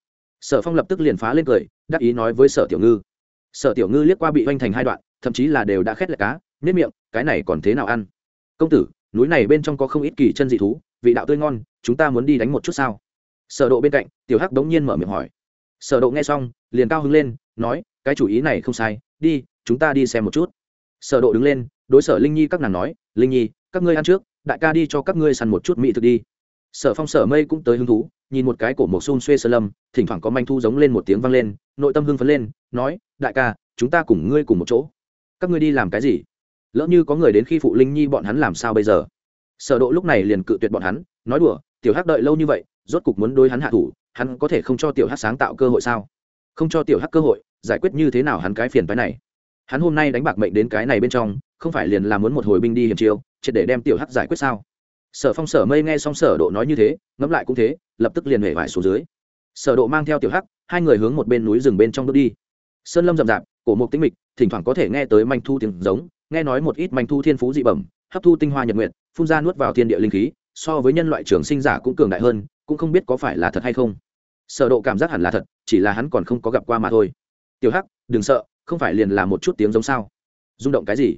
Sở phong lập tức liền phá lên cười, đắc ý nói với sở tiểu ngư. Sở tiểu ngư liếc qua bị oanh thành hai đoạn thậm chí là đều đã khét lại cá nếp miệng, cái này còn thế nào ăn? Công tử, núi này bên trong có không ít kỳ chân dị thú, vị đạo tươi ngon, chúng ta muốn đi đánh một chút sao? Sở độ bên cạnh, tiểu hắc đống nhiên mở miệng hỏi. Sở độ nghe xong, liền cao hứng lên, nói, cái chủ ý này không sai, đi, chúng ta đi xem một chút. Sở độ đứng lên, đối sở linh nhi các nàng nói, linh nhi, các ngươi ăn trước, đại ca đi cho các ngươi săn một chút mỹ thực đi. Sở phong sở mây cũng tới hứng thú, nhìn một cái cổ một xun xuê sơ lâm, thỉnh thoảng có manh thu giống lên một tiếng vang lên, nội tâm hưng phấn lên, nói, đại ca, chúng ta cùng ngươi cùng một chỗ các ngươi đi làm cái gì? Lỡ như có người đến khi phụ linh nhi bọn hắn làm sao bây giờ? Sở độ lúc này liền cự tuyệt bọn hắn, nói đùa, tiểu hắc đợi lâu như vậy, rốt cục muốn đối hắn hạ thủ, hắn có thể không cho tiểu hắc sáng tạo cơ hội sao? Không cho tiểu hắc cơ hội, giải quyết như thế nào hắn cái phiền phái này? Hắn hôm nay đánh bạc mệnh đến cái này bên trong, không phải liền là muốn một hồi binh đi hiểm chiêu, triệt để đem tiểu hắc giải quyết sao? Sở phong sở mây nghe xong sở độ nói như thế, ngẫm lại cũng thế, lập tức liền hề vải xuống dưới. Sở độ mang theo tiểu hắc, hai người hướng một bên núi rừng bên trong bước đi. Sơn lâm rậm rạp, cổ mục tĩnh mịch thỉnh thoảng có thể nghe tới manh thu tiếng giống, nghe nói một ít manh thu thiên phú dị bẩm, hấp thu tinh hoa nhật nguyện phun ra nuốt vào thiên địa linh khí, so với nhân loại trường sinh giả cũng cường đại hơn, cũng không biết có phải là thật hay không. Sở độ cảm giác hẳn là thật, chỉ là hắn còn không có gặp qua mà thôi. Tiểu hắc, đừng sợ, không phải liền là một chút tiếng giống sao? Rung động cái gì?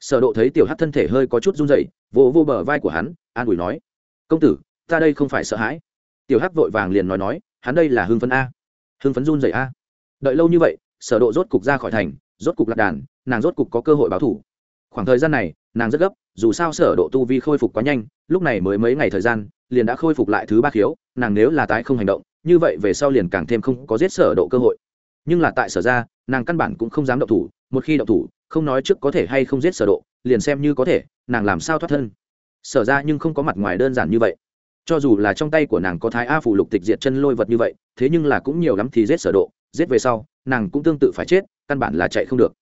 Sở độ thấy tiểu hắc thân thể hơi có chút run rẩy, vỗ vô bờ vai của hắn, an ủi nói, công tử, ta đây không phải sợ hãi. Tiểu hắc vội vàng liền nói nói, hắn đây là hưng phấn a. Hưng phấn run rẩy a. Đợi lâu như vậy, sở độ rốt cục ra khỏi thành rốt cục lạc đàn, nàng rốt cục có cơ hội báo thủ. Khoảng thời gian này, nàng rất gấp, dù sao sở độ tu vi khôi phục quá nhanh, lúc này mới mấy ngày thời gian, liền đã khôi phục lại thứ ba khiếu, nàng nếu là tái không hành động, như vậy về sau liền càng thêm không có giết sở độ cơ hội. Nhưng là tại sở ra, nàng căn bản cũng không dám động thủ, một khi động thủ, không nói trước có thể hay không giết sở độ, liền xem như có thể, nàng làm sao thoát thân. Sở ra nhưng không có mặt ngoài đơn giản như vậy. Cho dù là trong tay của nàng có thái a phủ lục tịch diệt chân lôi vật như vậy, thế nhưng là cũng nhiều lắm thì giết sở độ, giết về sau, nàng cũng tương tự phải chết căn bản là chạy không được.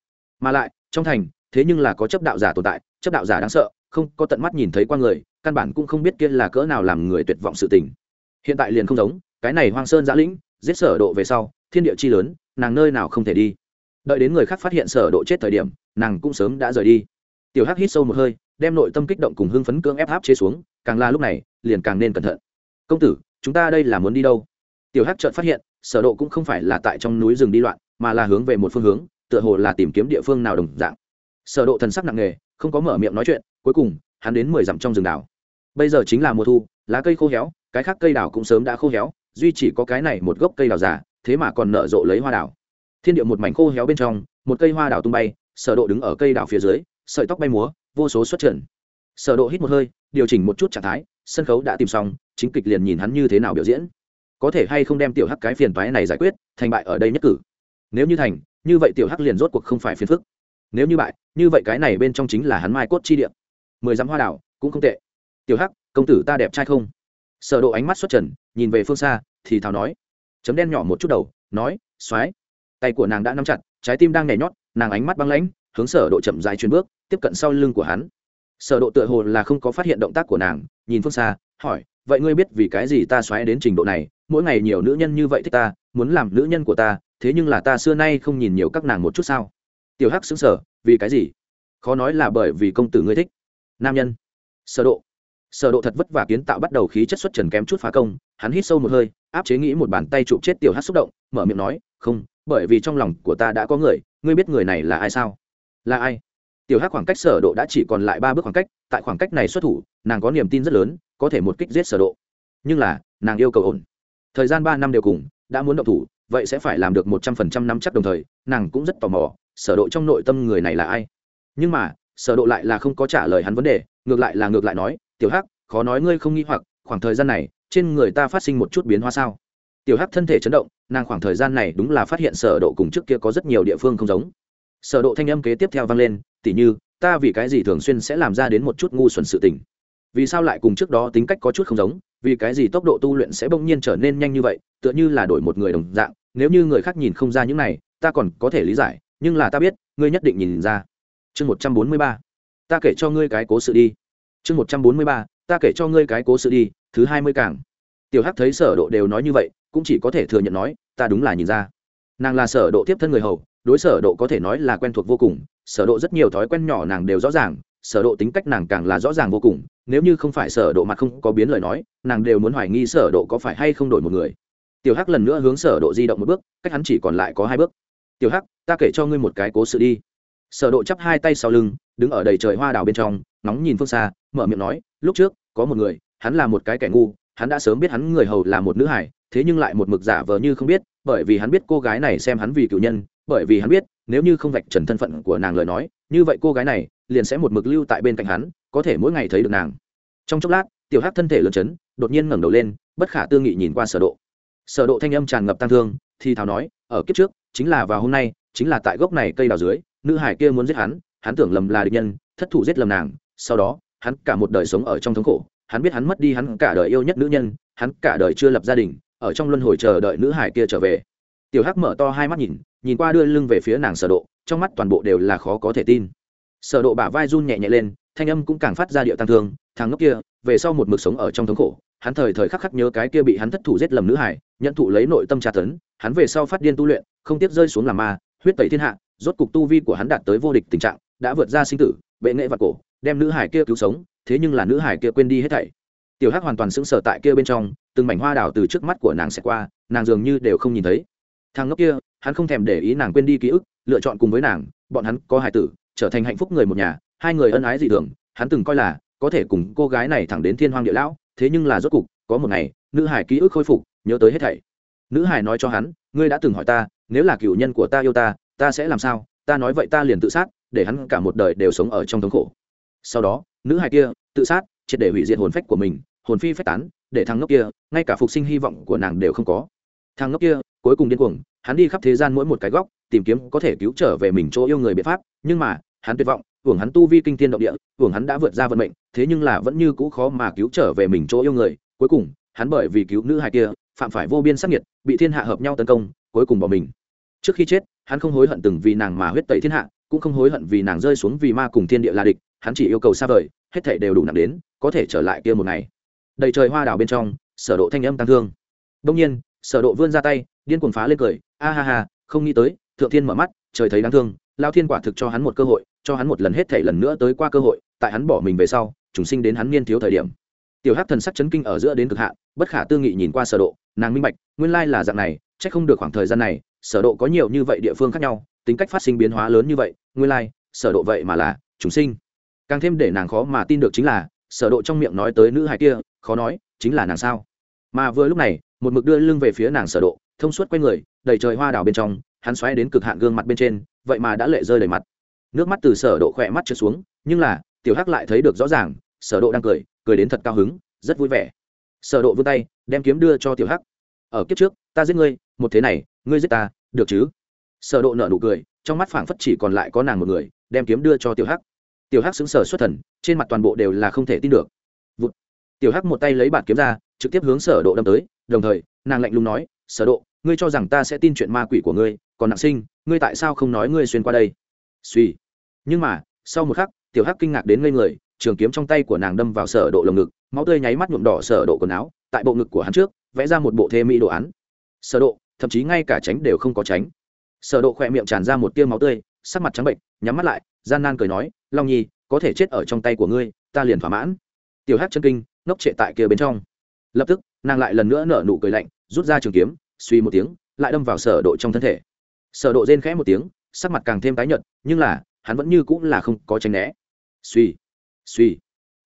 Mà lại, trong thành, thế nhưng là có chấp đạo giả tồn tại, chấp đạo giả đáng sợ, không có tận mắt nhìn thấy qua người, căn bản cũng không biết kia là cỡ nào làm người tuyệt vọng sự tình. Hiện tại liền không giống, cái này hoang sơn giã lĩnh, giết sở độ về sau, thiên địa chi lớn, nàng nơi nào không thể đi. Đợi đến người khác phát hiện sở độ chết thời điểm, nàng cũng sớm đã rời đi. Tiểu hắc hít sâu một hơi, đem nội tâm kích động cùng hưng phấn cưỡng ép áp chế xuống, càng là lúc này, liền càng nên cẩn thận. Công tử, chúng ta đây là muốn đi đâu? Tiểu hắc chợt phát hiện, sở độ cũng không phải là tại trong núi rừng đi loạn mà là hướng về một phương hướng, tựa hồ là tìm kiếm địa phương nào đồng dạng. Sở độ thần sắc nặng nề, không có mở miệng nói chuyện, cuối cùng, hắn đến mười dặm trong rừng đảo. Bây giờ chính là mùa thu, lá cây khô héo, cái khác cây đào cũng sớm đã khô héo, duy chỉ có cái này một gốc cây đào già, thế mà còn nở rộ lấy hoa đào thiên địa một mảnh khô héo bên trong, một cây hoa đào tung bay, sở độ đứng ở cây đào phía dưới, sợi tóc bay múa, vô số xuất trận sở độ hít một hơi, điều chỉnh một chút trạng thái, sân khấu đã tìm xong, chính kịch liền nhìn hắn như thế nào biểu diễn. Có thể hay không đem tiểu hắc cái phiền toái này giải quyết, thành bại ở đây nhất cử nếu như thành, như vậy tiểu hắc liền rốt cuộc không phải phiền phức. Nếu như bại, như vậy cái này bên trong chính là hắn mai cốt chi địa. Mười dặm hoa đảo, cũng không tệ. Tiểu hắc, công tử ta đẹp trai không? Sở độ ánh mắt xuất trần, nhìn về phương xa, thì thào nói. Chấm đen nhỏ một chút đầu, nói xoáy tay của nàng đã nắm chặt, trái tim đang nhảy nhót, nàng ánh mắt băng lãnh, hướng sở độ chậm rãi chuyển bước, tiếp cận sau lưng của hắn. Sở độ tựa hồ là không có phát hiện động tác của nàng, nhìn phương xa, hỏi, vậy ngươi biết vì cái gì ta xoáy đến trình độ này? Mỗi ngày nhiều nữ nhân như vậy thích ta, muốn làm nữ nhân của ta thế nhưng là ta xưa nay không nhìn nhiều các nàng một chút sao? Tiểu hắc sững sờ, vì cái gì? Khó nói là bởi vì công tử ngươi thích. Nam nhân. Sở độ. Sở độ thật vất vả kiến tạo bắt đầu khí chất xuất trần kém chút phá công, hắn hít sâu một hơi, áp chế nghĩ một bàn tay chụp chết tiểu hắc xúc động, mở miệng nói, không, bởi vì trong lòng của ta đã có người, ngươi biết người này là ai sao? Là ai? Tiểu hắc khoảng cách sở độ đã chỉ còn lại ba bước khoảng cách, tại khoảng cách này xuất thủ, nàng có niềm tin rất lớn, có thể một kích giết sở độ. Nhưng là, nàng yêu cầu ổn. Thời gian ba năm đều cùng, đã muốn động thủ vậy sẽ phải làm được một trăm phần trăm nắm chắc đồng thời, nàng cũng rất tò mò, sở độ trong nội tâm người này là ai. Nhưng mà, sở độ lại là không có trả lời hắn vấn đề, ngược lại là ngược lại nói, tiểu hắc, khó nói ngươi không nghi hoặc, khoảng thời gian này, trên người ta phát sinh một chút biến hóa sao? Tiểu hắc thân thể chấn động, nàng khoảng thời gian này đúng là phát hiện sở độ cùng trước kia có rất nhiều địa phương không giống. Sở độ thanh âm kế tiếp theo vang lên tỉ như, ta vì cái gì thường xuyên sẽ làm ra đến một chút ngu xuẩn sự tình? Vì sao lại cùng trước đó tính cách có chút không giống? Vì cái gì tốc độ tu luyện sẽ bỗng nhiên trở nên nhanh như vậy, tựa như là đổi một người đồng dạng nếu như người khác nhìn không ra những này, ta còn có thể lý giải, nhưng là ta biết, ngươi nhất định nhìn ra. Chương một trăm bốn mươi ba, ta kể cho ngươi cái cố sự đi. Chương một trăm bốn mươi ba, ta kể cho ngươi cái cố sự đi, thứ hai mươi càng. Tiểu hắc thấy sở độ đều nói như vậy, cũng chỉ có thể thừa nhận nói, ta đúng là nhìn ra. Nàng là sở độ tiếp thân người hầu, đối sở độ có thể nói là quen thuộc vô cùng, sở độ rất nhiều thói quen nhỏ nàng đều rõ ràng, sở độ tính cách nàng càng là rõ ràng vô cùng, nếu như không phải sở độ mặt không có biến lời nói, nàng đều muốn hoài nghi sở độ có phải hay không đổi một người tiểu hắc lần nữa hướng sở độ di động một bước, cách hắn chỉ còn lại có hai bước. Tiểu hắc, ta kể cho ngươi một cái cố sự đi. Sở độ chắp hai tay sau lưng, đứng ở đầy trời hoa đào bên trong nóng nhìn phương xa, mở miệng nói, lúc trước, có một người, hắn là một cái kẻ ngu, hắn đã sớm biết hắn người hầu là một nữ hải thế nhưng lại một mực giả vờ như không biết, bởi vì hắn biết cô gái này xem hắn vì cựu nhân, bởi vì hắn biết, nếu như không vạch trần thân phận của nàng lời nói, như vậy cô gái này liền sẽ một mực lưu tại bên cạnh hắn, có thể mỗi ngày thấy được nàng. Trong chốc lát, tiểu hắc thân thể lớn chấn, đột nhiên ngẩng đầu lên, bất khả tư nghị nhìn qua sở độ sở độ thanh âm tràn ngập tăng thương, thì thào nói, ở kiếp trước, chính là vào hôm nay, chính là tại gốc này cây đào dưới, nữ hải kia muốn giết hắn hắn tưởng lầm là địch nhân, thất thủ giết lầm nàng, sau đó, hắn cả một đời sống ở trong thống khổ, hắn biết hắn mất đi hắn cả đời yêu nhất nữ nhân, hắn cả đời chưa lập gia đình, ở trong luân hồi chờ đợi nữ hải kia trở về. Tiểu hắc mở to hai mắt nhìn nhìn qua đưa lưng về phía nàng sở độ, trong mắt toàn bộ đều là khó có thể tin. Sở độ bả vai run nhẹ nhẹ lên, thanh âm cũng càng phát ra điệu tăng thương, thằng ngốc kia, về sau một mực sống ở trong thống khổ hắn thời thời khắc khắc nhớ cái kia bị hắn thất thủ giết lầm nữ hải, nhận thụ lấy nội tâm tra tấn, hắn về sau phát điên tu luyện, không tiếp rơi xuống làm ma, huyết tẩy thiên hạ, rốt cục tu vi của hắn đạt tới vô địch tình trạng, đã vượt ra sinh tử, bệ nghệ và cổ, đem nữ hải kia cứu sống, thế nhưng là nữ hải kia quên đi hết thảy. Tiểu hắc hoàn toàn sững sờ tại kia bên trong, từng mảnh hoa đào từ trước mắt của nàng sẽ qua, nàng dường như đều không nhìn thấy. Thằng ngốc kia, hắn không thèm để ý nàng quên đi ký ức, lựa chọn cùng với nàng, bọn hắn có hài tử, trở thành hạnh phúc người một nhà, hai người ân ái dị thường, hắn từng coi là, có thể cùng cô gái này thẳng đến thiên hoàng địa lão thế nhưng là rốt cục, có một ngày, nữ hải ký ức khôi phục, nhớ tới hết thảy. Nữ hải nói cho hắn, ngươi đã từng hỏi ta, nếu là cựu nhân của ta yêu ta ta sẽ làm sao? Ta nói vậy ta liền tự sát, để hắn cả một đời đều sống ở trong thống khổ. Sau đó, nữ hải kia, tự sát, triệt để hủy diệt hồn phách của mình, hồn phi phách tán, để thằng ngốc kia, ngay cả phục sinh hy vọng của nàng đều không có. Thằng ngốc kia, cuối cùng điên cuồng, hắn đi khắp thế gian mỗi một cái góc, tìm kiếm có thể cứu trở về mình chỗ yêu người biện pháp, nhưng mà hắn tuyệt vọng, hưởng hắn tu vi kinh thiên động địa, hưởng hắn đã vượt ra vận mệnh, thế nhưng là vẫn như cũ khó mà cứu trở về mình chỗ yêu người. Cuối cùng, hắn bởi vì cứu nữ hài kia, phạm phải vô biên sắc nhiệt bị thiên hạ hợp nhau tấn công, cuối cùng bỏ mình. Trước khi chết, hắn không hối hận từng vì nàng mà huyết tẩy thiên hạ, cũng không hối hận vì nàng rơi xuống vì ma cùng thiên địa là địch, hắn chỉ yêu cầu xa vời, hết thảy đều đủ nặng đến, có thể trở lại kia một ngày. Đầy trời hoa đào bên trong, sở độ thanh âm tăng thương. Đông nhiên, sở độ vươn ra tay, điên cuồng phá lên cười, a ha ha, không nghĩ tới, thượng thiên mở mắt, trời thấy đáng thương, lao thiên quả thực cho hắn một cơ hội cho hắn một lần hết thảy lần nữa tới qua cơ hội, tại hắn bỏ mình về sau, trùng sinh đến hắn niên thiếu thời điểm. Tiểu hắc thần sắc chấn kinh ở giữa đến cực hạn, bất khả tư nghị nhìn qua sở độ, nàng minh bạch, nguyên lai là dạng này, chắc không được khoảng thời gian này, sở độ có nhiều như vậy địa phương khác nhau, tính cách phát sinh biến hóa lớn như vậy, nguyên lai, sở độ vậy mà là trùng sinh. Càng thêm để nàng khó mà tin được chính là, sở độ trong miệng nói tới nữ hài kia, khó nói, chính là nàng sao? Mà vừa lúc này, một mực đưa lưng về phía nàng sở độ, thông suốt quay người, đầy trời hoa đào bên trong, hắn xoáy đến cực hạn gương mặt bên trên, vậy mà đã lệ rơi đầy mặt nước mắt từ sở độ khỏe mắt trượt xuống, nhưng là, tiểu hắc lại thấy được rõ ràng, sở độ đang cười cười đến thật cao hứng, rất vui vẻ. Sở độ vươn tay, đem kiếm đưa cho tiểu hắc. Ở kiếp trước, ta giết ngươi, một thế này, ngươi giết ta, được chứ? Sở độ nở nụ cười, trong mắt phảng phất chỉ còn lại có nàng một người, đem kiếm đưa cho tiểu hắc. Tiểu hắc sững sờ xuất thần, trên mặt toàn bộ đều là không thể tin được. Vụt. tiểu hắc một tay lấy bản kiếm ra, trực tiếp hướng sở độ đâm tới, đồng thời, nàng lạnh lùng nói, sở độ, ngươi cho rằng ta sẽ tin chuyện ma quỷ của ngươi, còn nặng sinh, ngươi tại sao không nói ngươi xuyên qua đây? Suy. Nhưng mà, sau một khắc, tiểu hắc kinh ngạc đến ngây người, trường kiếm trong tay của nàng đâm vào sở độ lồng ngực, máu tươi nháy mắt nhuộm đỏ sở độ quần áo, tại bộ ngực của hắn trước, vẽ ra một bộ thê mỹ đồ án. Sở độ, thậm chí ngay cả tránh đều không có tránh. Sở độ khoe miệng tràn ra một tia máu tươi, sắc mặt trắng bệnh, nhắm mắt lại, gian nan cười nói, long nhi, có thể chết ở trong tay của ngươi, ta liền thỏa mãn. Tiểu hắc chân kinh, ngốc trệ tại kia bên trong. Lập tức, nàng lại lần nữa nở nụ cười lạnh, rút ra trường kiếm, suy một tiếng, lại đâm vào sở độ trong thân thể. Sở độ rên khẽ một tiếng sắc mặt càng thêm tái nhợt, nhưng là, hắn vẫn như cũng là không có tránh né. Suy suy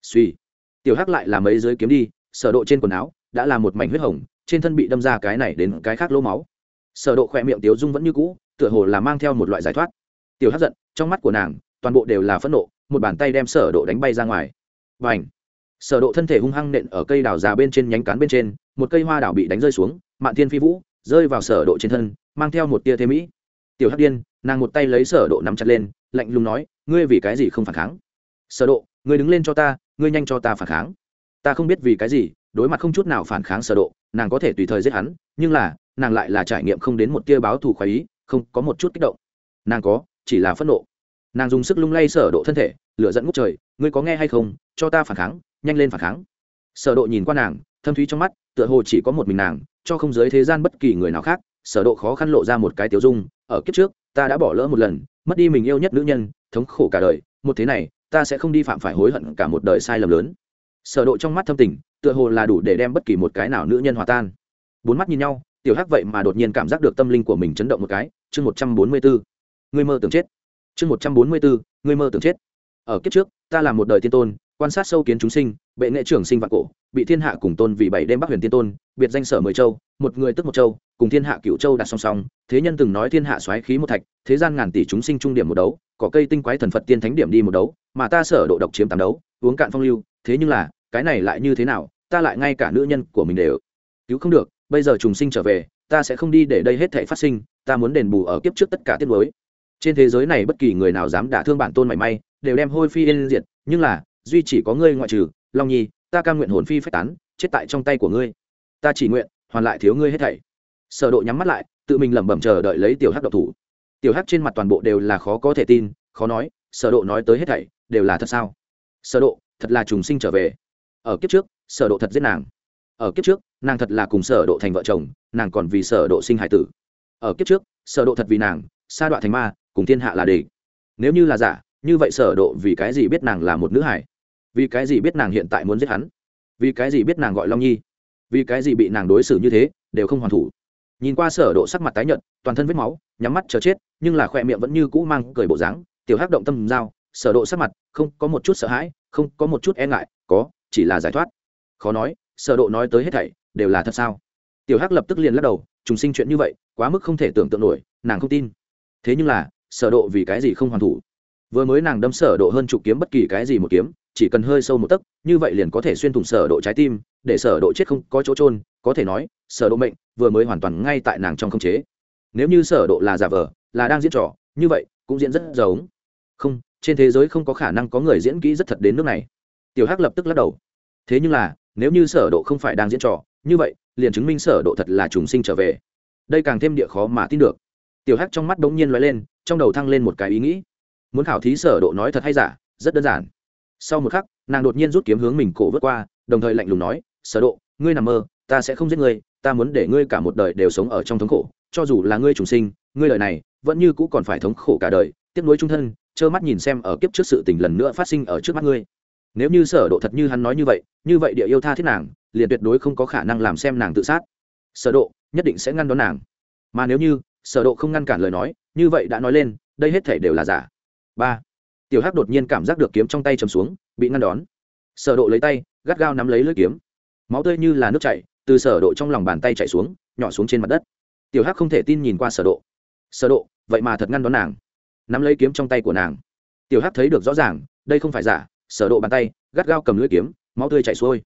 suy tiểu hắc lại là mấy dưới kiếm đi, sở độ trên quần áo đã là một mảnh huyết hồng, trên thân bị đâm ra cái này đến cái khác lỗ máu. Sở độ khỏe miệng tiểu dung vẫn như cũ, tựa hồ là mang theo một loại giải thoát. Tiểu hắc giận, trong mắt của nàng, toàn bộ đều là phẫn nộ, một bàn tay đem sở độ đánh bay ra ngoài. Vành sở độ thân thể hung hăng nện ở cây đào già bên trên nhánh cán bên trên, một cây hoa đào bị đánh rơi xuống, mạn thiên phi vũ rơi vào sở độ trên thân, mang theo một tia thế mỹ tiểu hắc điên, nàng một tay lấy sở độ nắm chặt lên, lạnh lùng nói, ngươi vì cái gì không phản kháng? Sở độ, ngươi đứng lên cho ta, ngươi nhanh cho ta phản kháng. Ta không biết vì cái gì, đối mặt không chút nào phản kháng sở độ, nàng có thể tùy thời giết hắn, nhưng là, nàng lại là trải nghiệm không đến một tia báo thù khoái ý, không có một chút kích động. Nàng có, chỉ là phẫn nộ. Nàng dùng sức lung lay sở độ thân thể, lửa giận ngút trời, ngươi có nghe hay không? Cho ta phản kháng, nhanh lên phản kháng. Sở độ nhìn qua nàng, thâm thúy trong mắt, tựa hồ chỉ có một mình nàng, cho không giới thế gian bất kỳ người nào khác sở độ khó khăn lộ ra một cái tiểu dung, ở kiếp trước, ta đã bỏ lỡ một lần, mất đi mình yêu nhất nữ nhân, thống khổ cả đời, một thế này, ta sẽ không đi phạm phải hối hận cả một đời sai lầm lớn. Sở độ trong mắt thâm tình, tựa hồ là đủ để đem bất kỳ một cái nào nữ nhân hòa tan. Bốn mắt nhìn nhau, tiểu hắc vậy mà đột nhiên cảm giác được tâm linh của mình chấn động một cái, chương 144 người mơ tưởng chết. Chương 144 người mơ tưởng chết. Ở kiếp trước, ta là một đời tiên tôn, quan sát sâu kiến chúng sinh, bệ nghệ trưởng sinh vạn cổ, bị thiên hạ cùng tôn vì bảy đêm bắc huyền tiên tôn, biệt danh sở mười châu, một người tức một châu cùng thiên hạ cựu châu đặt song song, thế nhân từng nói thiên hạ xoáy khí một thạch, thế gian ngàn tỷ chúng sinh trung điểm một đấu, có cây tinh quái thần phật tiên thánh điểm đi một đấu, mà ta sở độ độc chiếm tám đấu, uống cạn phong lưu, thế nhưng là, cái này lại như thế nào, ta lại ngay cả nữ nhân của mình đều cứu không được, bây giờ trùng sinh trở về, ta sẽ không đi để đây hết thảy phát sinh, ta muốn đền bù ở kiếp trước tất cả tiết mới trên thế giới này bất kỳ người nào dám đả thương bản tôn mảy may, đều đem hôi phi yên diệt, nhưng là, duy chỉ có ngươi ngoại trừ, long nhi, ta cam nguyện hồn phi phách tán, chết tại trong tay của ngươi. Ta chỉ nguyện hoàn lại thiếu ngươi hết thảy sở độ nhắm mắt lại, tự mình lẩm bẩm chờ đợi lấy tiểu hắc độc thủ. Tiểu hắc trên mặt toàn bộ đều là khó có thể tin, khó nói, sở độ nói tới hết thảy, đều là thật sao? Sở độ, thật là trùng sinh trở về. Ở kiếp trước, sở độ thật giết nàng. Ở kiếp trước, nàng thật là cùng sở độ thành vợ chồng, nàng còn vì sở độ sinh hải tử. Ở kiếp trước, sở độ thật vì nàng, sa đoạn thành ma, cùng thiên hạ là địch. Nếu như là giả, như vậy sở độ vì cái gì biết nàng là một nữ hải vì cái gì biết nàng hiện tại muốn giết hắn? Vì cái gì biết nàng gọi long nhi? Vì cái gì bị nàng đối xử như thế, đều không hoàn thủ? Nhìn qua sở độ sắc mặt tái nhợt, toàn thân vết máu, nhắm mắt chờ chết, nhưng là khoe miệng vẫn như cũ mang cười bộ dáng, tiểu hắc động tâm giao, sở độ sắc mặt, không có một chút sợ hãi, không có một chút e ngại, có, chỉ là giải thoát. Khó nói, sở độ nói tới hết thảy, đều là thật sao? Tiểu hắc lập tức liền lắc đầu, trùng sinh chuyện như vậy, quá mức không thể tưởng tượng nổi, nàng không tin. Thế nhưng là, sở độ vì cái gì không hoàn thủ? Vừa mới nàng đâm sở độ hơn chục kiếm bất kỳ cái gì một kiếm, chỉ cần hơi sâu một tấc, như vậy liền có thể xuyên thủng sở độ trái tim, để sở độ chết không có chỗ trôn có thể nói, sở độ mệnh vừa mới hoàn toàn ngay tại nàng trong không chế. Nếu như sở độ là giả vờ, là đang diễn trò, như vậy, cũng diễn rất giống. Không, trên thế giới không có khả năng có người diễn kỹ rất thật đến nước này. Tiểu hắc lập tức lắc đầu. Thế nhưng là, nếu như sở độ không phải đang diễn trò, như vậy, liền chứng minh sở độ thật là trùng sinh trở về. Đây càng thêm địa khó mà tin được. Tiểu hắc trong mắt đống nhiên lóe lên, trong đầu thăng lên một cái ý nghĩ. Muốn khảo thí sở độ nói thật hay giả, rất đơn giản. Sau một khắc, nàng đột nhiên rút kiếm hướng mình cổ vớt qua, đồng thời lạnh lùng nói, sở độ, ngươi nằm mơ, ta sẽ không giết ngươi ta muốn để ngươi cả một đời đều sống ở trong thống khổ, cho dù là ngươi trùng sinh, ngươi đời này vẫn như cũ còn phải thống khổ cả đời, tiếc nuối trung thân, trơ mắt nhìn xem ở kiếp trước sự tình lần nữa phát sinh ở trước mắt ngươi. Nếu như sở độ thật như hắn nói như vậy như vậy địa yêu tha thiết nàng, liền tuyệt đối không có khả năng làm xem nàng tự sát. Sở độ nhất định sẽ ngăn đón nàng. Mà nếu như sở độ không ngăn cản lời nói, như vậy đã nói lên, đây hết thể đều là giả. Ba. Tiểu hắc đột nhiên cảm giác được kiếm trong tay chầm xuống, bị ngăn đón. Sở độ lấy tay, gắt gao nắm lấy lưỡi kiếm. Máu tươi như là nước chảy từ sở độ trong lòng bàn tay chảy xuống, nhỏ xuống trên mặt đất. Tiểu hắc không thể tin nhìn qua sở độ. Sở độ, vậy mà thật ngăn đón nàng. Nắm lấy kiếm trong tay của nàng. Tiểu hắc thấy được rõ ràng, đây không phải giả, sở độ bàn tay, gắt gao cầm lưỡi kiếm, máu tươi chảy xuôi.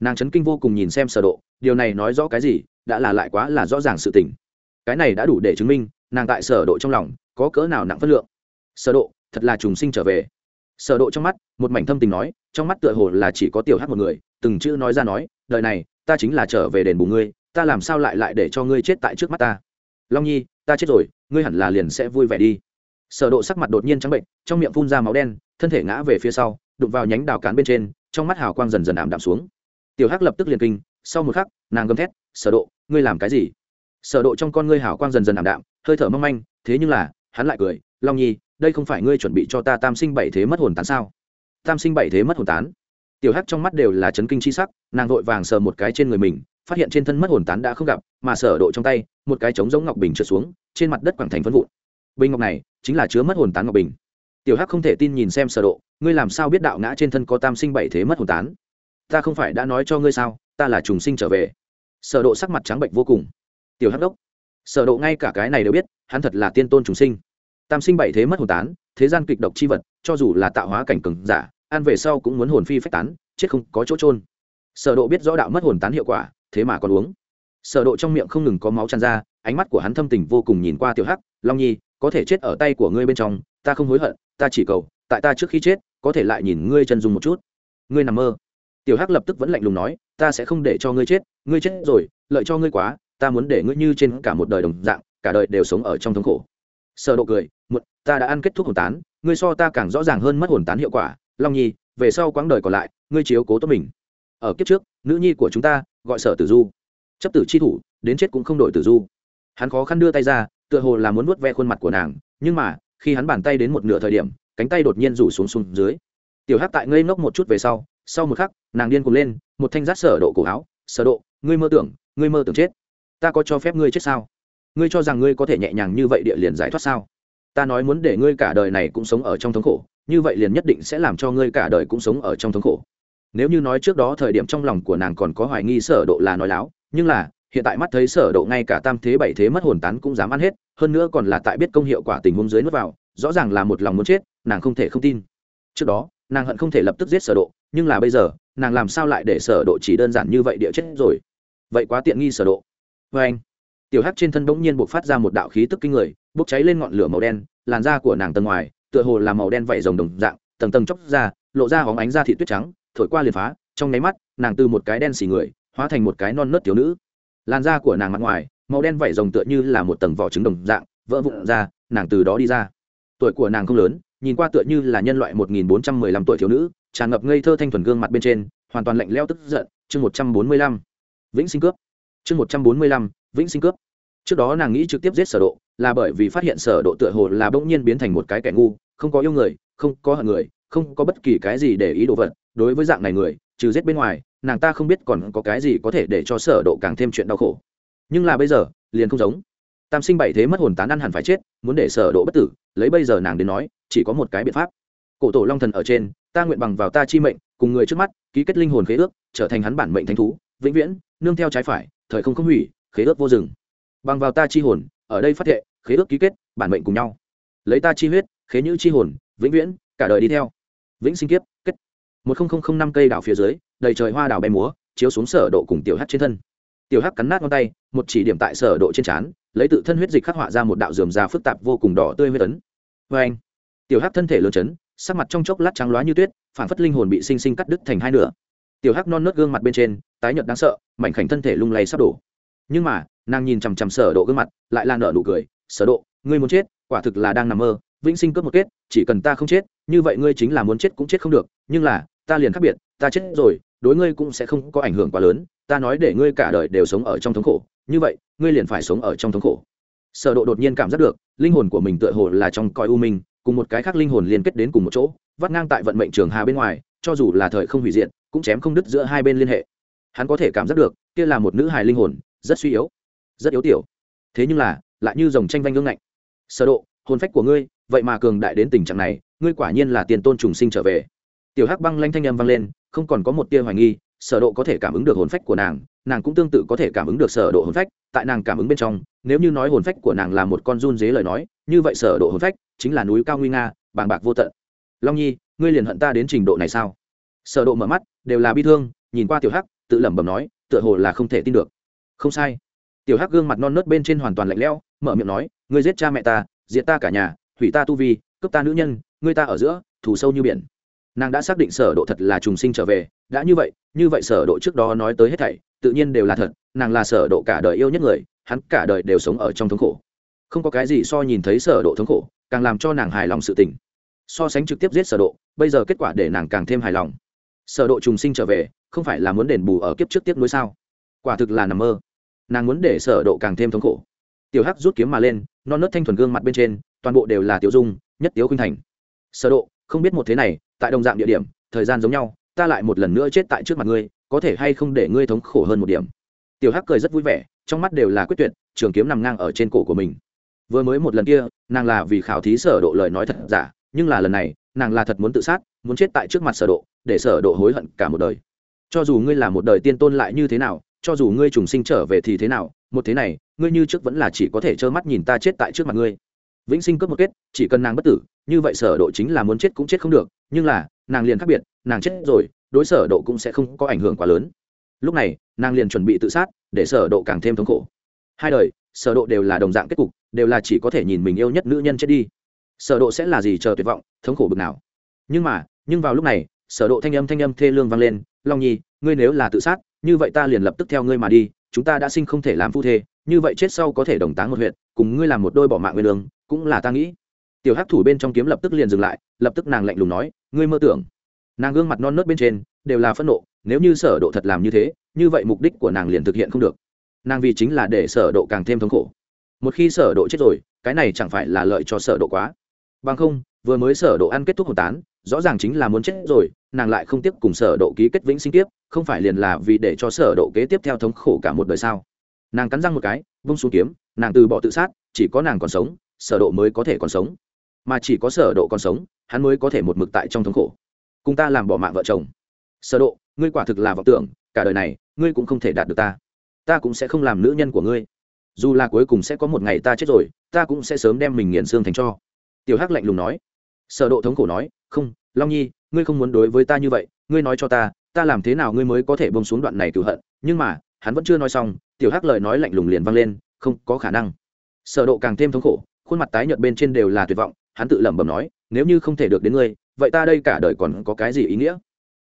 Nàng chấn kinh vô cùng nhìn xem sở độ, điều này nói rõ cái gì, đã là lại quá là rõ ràng sự tình. Cái này đã đủ để chứng minh, nàng tại sở độ trong lòng, có cỡ nào nặng phất lượng. Sở độ, thật là trùng sinh trở về. Sở độ trong mắt, một mảnh thâm tình nói, trong mắt tựa hồ là chỉ có tiểu hắc một người, từng chữ nói ra nói, đời này ta chính là trở về đền bù ngươi, ta làm sao lại lại để cho ngươi chết tại trước mắt ta? Long nhi, ta chết rồi, ngươi hẳn là liền sẽ vui vẻ đi. Sở độ sắc mặt đột nhiên trắng bệnh, trong miệng phun ra máu đen, thân thể ngã về phía sau, đụng vào nhánh đào cán bên trên, trong mắt hào quang dần dần ảm đạm xuống. Tiểu hắc lập tức liền kinh, sau một khắc, nàng gầm thét, sở độ, ngươi làm cái gì? Sở độ trong con ngươi hào quang dần dần ảm đạm, hơi thở mong manh, thế nhưng là, hắn lại cười, long nhi, đây không phải ngươi chuẩn bị cho ta tam sinh bảy thế mất hồn tán sao? Tam sinh bảy thế mất hồn tán? Tiểu hắc trong mắt đều là chấn kinh chi sắc, nàng vội vàng sờ một cái trên người mình, phát hiện trên thân mất hồn tán đã không gặp, mà sở độ trong tay, một cái trống giống ngọc bình trượt xuống, trên mặt đất quảng thành phân vụn. Bình ngọc này, chính là chứa mất hồn tán ngọc bình. Tiểu hắc không thể tin nhìn xem sở độ, ngươi làm sao biết đạo ngã trên thân có tam sinh bảy thế mất hồn tán? Ta không phải đã nói cho ngươi sao, ta là trùng sinh trở về. Sở độ sắc mặt trắng bệnh vô cùng. Tiểu hắc đốc. Sở độ ngay cả cái này đều biết, hắn thật là tiên tôn trùng sinh. Tam sinh bảy thế mất hồn tán, thế gian kịch độc chi vật, cho dù là tạo hóa cảnh cường giả ăn về sau cũng muốn hồn phi phách tán, chết không có chỗ trôn sở độ biết rõ đạo mất hồn tán hiệu quả, thế mà còn uống. Sở độ trong miệng không ngừng có máu tràn ra, ánh mắt của hắn thâm tình vô cùng nhìn qua tiểu hắc, long nhi, có thể chết ở tay của ngươi bên trong, ta không hối hận, ta chỉ cầu, tại ta trước khi chết, có thể lại nhìn ngươi chân dung một chút. Ngươi nằm mơ. Tiểu hắc lập tức vẫn lạnh lùng nói, ta sẽ không để cho ngươi chết ngươi chết rồi, lợi cho ngươi quá, ta muốn để ngươi như trên cả một đời đồng dạng, cả đời đều sống ở trong thống khổ. Sở độ cười một ta đã ăn kết thúc hồn tán, ngươi so ta càng rõ ràng hơn mất hồn tán hiệu quả long nhi, về sau quãng đời còn lại, ngươi chiếu cố tốt mình. Ở kiếp trước, nữ nhi của chúng ta, gọi sở tử du. Chấp tử chi thủ, đến chết cũng không đổi tử du. Hắn khó khăn đưa tay ra, tựa hồ là muốn nuốt ve khuôn mặt của nàng, nhưng mà, khi hắn bàn tay đến một nửa thời điểm, cánh tay đột nhiên rủ xuống xuống dưới. Tiểu hắc tại ngây ngốc một chút về sau sau một khắc, nàng điên cuồng lên, một thanh rát sở độ cổ áo, sở độ, ngươi mơ tưởng, ngươi mơ tưởng chết. Ta có cho phép ngươi chết sao? Ngươi cho rằng ngươi có thể nhẹ nhàng như vậy địa liền giải thoát sao? Ta nói muốn để ngươi cả đời này cũng sống ở trong thống khổ, như vậy liền nhất định sẽ làm cho ngươi cả đời cũng sống ở trong thống khổ. Nếu như nói trước đó thời điểm trong lòng của nàng còn có hoài nghi sở độ là nói láo, nhưng là, hiện tại mắt thấy sở độ ngay cả tam thế bảy thế mất hồn tán cũng dám ăn hết, hơn nữa còn là tại biết công hiệu quả tình huống dưới nuốt vào, rõ ràng là một lòng muốn chết, nàng không thể không tin. Trước đó, nàng hận không thể lập tức giết sở độ, nhưng là bây giờ, nàng làm sao lại để sở độ chỉ đơn giản như vậy địa chết rồi? Vậy quá tiện nghi sở độ. Với anh tiểu hắc trên thân bỗng nhiên bộc phát ra một đạo khí tức kinh người, bốc cháy lên ngọn lửa màu đen, làn da của nàng tầng ngoài, tựa hồ là màu đen vảy rồng đồng dạng, tầng tầng chóc ra, lộ ra hóng ánh da thị tuyết trắng, thổi qua liền phá, trong nháy mắt, nàng từ một cái đen xì người, hóa thành một cái non nớt thiếu nữ. Làn da của nàng mặt ngoài, màu đen vảy rồng tựa như là một tầng vỏ trứng đồng dạng, vỡ vụn ra, nàng từ đó đi ra. Tuổi của nàng không lớn, nhìn qua tựa như là nhân loại một nghìn bốn trăm mười lăm tuổi thiếu nữ, tràn ngập ngây thơ thanh thuần gương mặt bên trên, hoàn toàn lạnh leo tức giận, chương một trăm bốn mươi lăm. Vĩnh sinh cướp. Chương một trăm bốn mươi lăm vĩnh sinh cướp. Trước đó nàng nghĩ trực tiếp giết sở độ, là bởi vì phát hiện sở độ tựa hồ là bỗng nhiên biến thành một cái kẻ ngu, không có yêu người, không có hận người, không có bất kỳ cái gì để ý đồ vật. Đối với dạng này người, trừ giết bên ngoài, nàng ta không biết còn có cái gì có thể để cho sở độ càng thêm chuyện đau khổ. Nhưng là bây giờ, liền không giống. Tam sinh bảy thế mất hồn tán ăn hẳn phải chết, muốn để sở độ bất tử, lấy bây giờ nàng đến nói, chỉ có một cái biện pháp. Cổ tổ long thần ở trên, ta nguyện bằng vào ta chi mệnh, cùng người trước mắt, ký kết linh hồn khế ước, trở thành hắn bản mệnh thánh thú, vĩnh viễn, nương theo trái phải, thời không không hủy khế ước vô rừng, bằng vào ta chi hồn ở đây phát thệ khế ước ký kết bản mệnh cùng nhau. Lấy ta chi huyết khế nhữ chi hồn vĩnh viễn cả đời đi theo. Vĩnh sinh kiếp kết. Một nghìn năm cây đảo phía dưới đầy trời hoa đảo bay múa chiếu xuống sở độ cùng tiểu hắc trên thân. Tiểu hắc cắn nát ngón tay một chỉ điểm tại sở độ trên chán, lấy tự thân huyết dịch khắc họa ra một đạo dườm da phức tạp vô cùng đỏ tươi huyết ấn. Với anh tiểu hắc thân thể lớn chấn sắc mặt trong chốc lát trắng loá như tuyết phản phất linh hồn bị sinh sinh cắt đứt thành hai nửa. Tiểu hắc non nớt gương mặt bên trên tái nhợt đáng sợ mảnh khảnh thân thể lung lay sắp đổ nhưng mà, nàng nhìn chằm chằm sở độ gương mặt, lại là nở nụ cười, sở độ, ngươi muốn chết, quả thực là đang nằm mơ, vĩnh sinh cướp một kết, chỉ cần ta không chết, như vậy ngươi chính là muốn chết cũng chết không được, nhưng là, ta liền khác biệt, ta chết rồi, đối ngươi cũng sẽ không có ảnh hưởng quá lớn, ta nói để ngươi cả đời đều sống ở trong thống khổ, như vậy, ngươi liền phải sống ở trong thống khổ. Sở độ đột nhiên cảm giác được, linh hồn của mình tựa hồ là trong cõi u minh, cùng một cái khác linh hồn liên kết đến cùng một chỗ, vắt ngang tại vận mệnh trường hà bên ngoài, cho dù là thời không hủy diệt, cũng chém không đứt giữa hai bên liên hệ. Hắn có thể cảm giác được, kia là một nữ hài linh hồn rất suy yếu, rất yếu tiểu. Thế nhưng là, lại như dòng tranh vanh ngưng ngạnh. Sở độ, hồn phách của ngươi, vậy mà cường đại đến tình trạng này, ngươi quả nhiên là tiền tôn trùng sinh trở về. Tiểu hắc băng lanh thanh âm vang lên, không còn có một tia hoài nghi, sở độ có thể cảm ứng được hồn phách của nàng nàng cũng tương tự có thể cảm ứng được sở độ hồn phách, tại nàng cảm ứng bên trong, nếu như nói hồn phách của nàng là một con run dế lời nói, như vậy sở độ hồn phách chính là núi cao nguy nga, bàng bạc vô tận. Long nhi, ngươi liền hận ta đến trình độ này sao? Sở độ mở mắt, đều là bi thương, nhìn qua tiểu hắc, tự lẩm bẩm nói, tựa hồ là không thể tin được không sai. Tiểu hắc gương mặt non nớt bên trên hoàn toàn lạnh lẽo, mở miệng nói, ngươi giết cha mẹ ta, diệt ta cả nhà, hủy ta tu vi, cướp ta nữ nhân, ngươi ta ở giữa, thù sâu như biển. Nàng đã xác định sở độ thật là trùng sinh trở về, đã như vậy như vậy sở độ trước đó nói tới hết thảy, tự nhiên đều là thật, nàng là sở độ cả đời yêu nhất người, hắn cả đời đều sống ở trong thống khổ. Không có cái gì so nhìn thấy sở độ thống khổ, càng làm cho nàng hài lòng sự tình. So sánh trực tiếp giết sở độ, bây giờ kết quả để nàng càng thêm hài lòng. Sở độ trùng sinh trở về, không phải là muốn đền bù ở kiếp trước tiếp nối sao? Quả thực là nằm mơ. Nàng muốn để sở độ càng thêm thống khổ. Tiểu hắc rút kiếm mà lên, non nớt thanh thuần gương mặt bên trên, toàn bộ đều là tiểu dung, nhất tiếu khuynh thành. Sở độ, không biết một thế này, tại đồng dạng địa điểm, thời gian giống nhau, ta lại một lần nữa chết tại trước mặt ngươi, có thể hay không để ngươi thống khổ hơn một điểm? Tiểu hắc cười rất vui vẻ, trong mắt đều là quyết tuyệt, trường kiếm nằm ngang ở trên cổ của mình. Vừa mới một lần kia, nàng là vì khảo thí sở độ lời nói thật giả, nhưng là lần này, nàng là thật muốn tự sát, muốn chết tại trước mặt sở độ, để sở độ hối hận cả một đời. Cho dù ngươi là một đời tiên tôn lại như thế nào cho dù ngươi trùng sinh trở về thì thế nào, một thế này, ngươi như trước vẫn là chỉ có thể trơ mắt nhìn ta chết tại trước mặt ngươi. Vĩnh sinh cướp một kết, chỉ cần nàng bất tử, như vậy sở độ chính là muốn chết cũng chết không được, nhưng là, nàng liền khác biệt, nàng chết rồi, đối sở độ cũng sẽ không có ảnh hưởng quá lớn. Lúc này, nàng liền chuẩn bị tự sát, để sở độ càng thêm thống khổ. Hai đời, sở độ đều là đồng dạng kết cục, đều là chỉ có thể nhìn mình yêu nhất nữ nhân chết đi. Sở độ sẽ là gì chờ tuyệt vọng, thống khổ bực nào. Nhưng mà, nhưng vào lúc này, sở độ thanh âm thanh âm thê lương vang lên, long nhi, ngươi nếu là tự sát như vậy ta liền lập tức theo ngươi mà đi, chúng ta đã sinh không thể làm phu thê, như vậy chết sau có thể đồng táng một huyện cùng ngươi làm một đôi bỏ mạng nguyên lương, cũng là ta nghĩ. Tiểu hắc thủ bên trong kiếm lập tức liền dừng lại, lập tức nàng lạnh lùng nói, ngươi mơ tưởng. Nàng gương mặt non nớt bên trên, đều là phẫn nộ, nếu như sở độ thật làm như thế, như vậy mục đích của nàng liền thực hiện không được. Nàng vì chính là để sở độ càng thêm thống khổ. Một khi sở độ chết rồi, cái này chẳng phải là lợi cho sở độ quá. Bằng không, vừa mới sở độ ăn kết thúc hồn tán, rõ ràng chính là muốn chết rồi, nàng lại không tiếp cùng sở độ ký kết vĩnh sinh tiếp không phải liền là vì để cho sở độ kế tiếp theo thống khổ cả một đời sao? Nàng cắn răng một cái, vung xuống kiếm, nàng từ bỏ tự sát, chỉ có nàng còn sống, sở độ mới có thể còn sống. Mà chỉ có sở độ còn sống, hắn mới có thể một mực tại trong thống khổ. Cùng ta làm bỏ mạng vợ chồng. Sở độ, ngươi quả thực là vọng tưởng, cả đời này, ngươi cũng không thể đạt được ta. Ta cũng sẽ không làm nữ nhân của ngươi. Dù là cuối cùng sẽ có một ngày ta chết rồi, ta cũng sẽ sớm đem mình nghiền xương thành cho. Tiểu hắc lạnh lùng nói. Sở độ thống khổ nói, không, long nhi, ngươi không muốn đối với ta như vậy, ngươi nói cho ta ta làm thế nào ngươi mới có thể buông xuống đoạn này cửu hận? Nhưng mà, hắn vẫn chưa nói xong, tiểu hắc lời nói lạnh lùng liền vang lên, không có khả năng. Sở độ càng thêm thống khổ, khuôn mặt tái nhợt bên trên đều là tuyệt vọng, hắn tự lẩm bẩm nói, nếu như không thể được đến ngươi, vậy ta đây cả đời còn có cái gì ý nghĩa?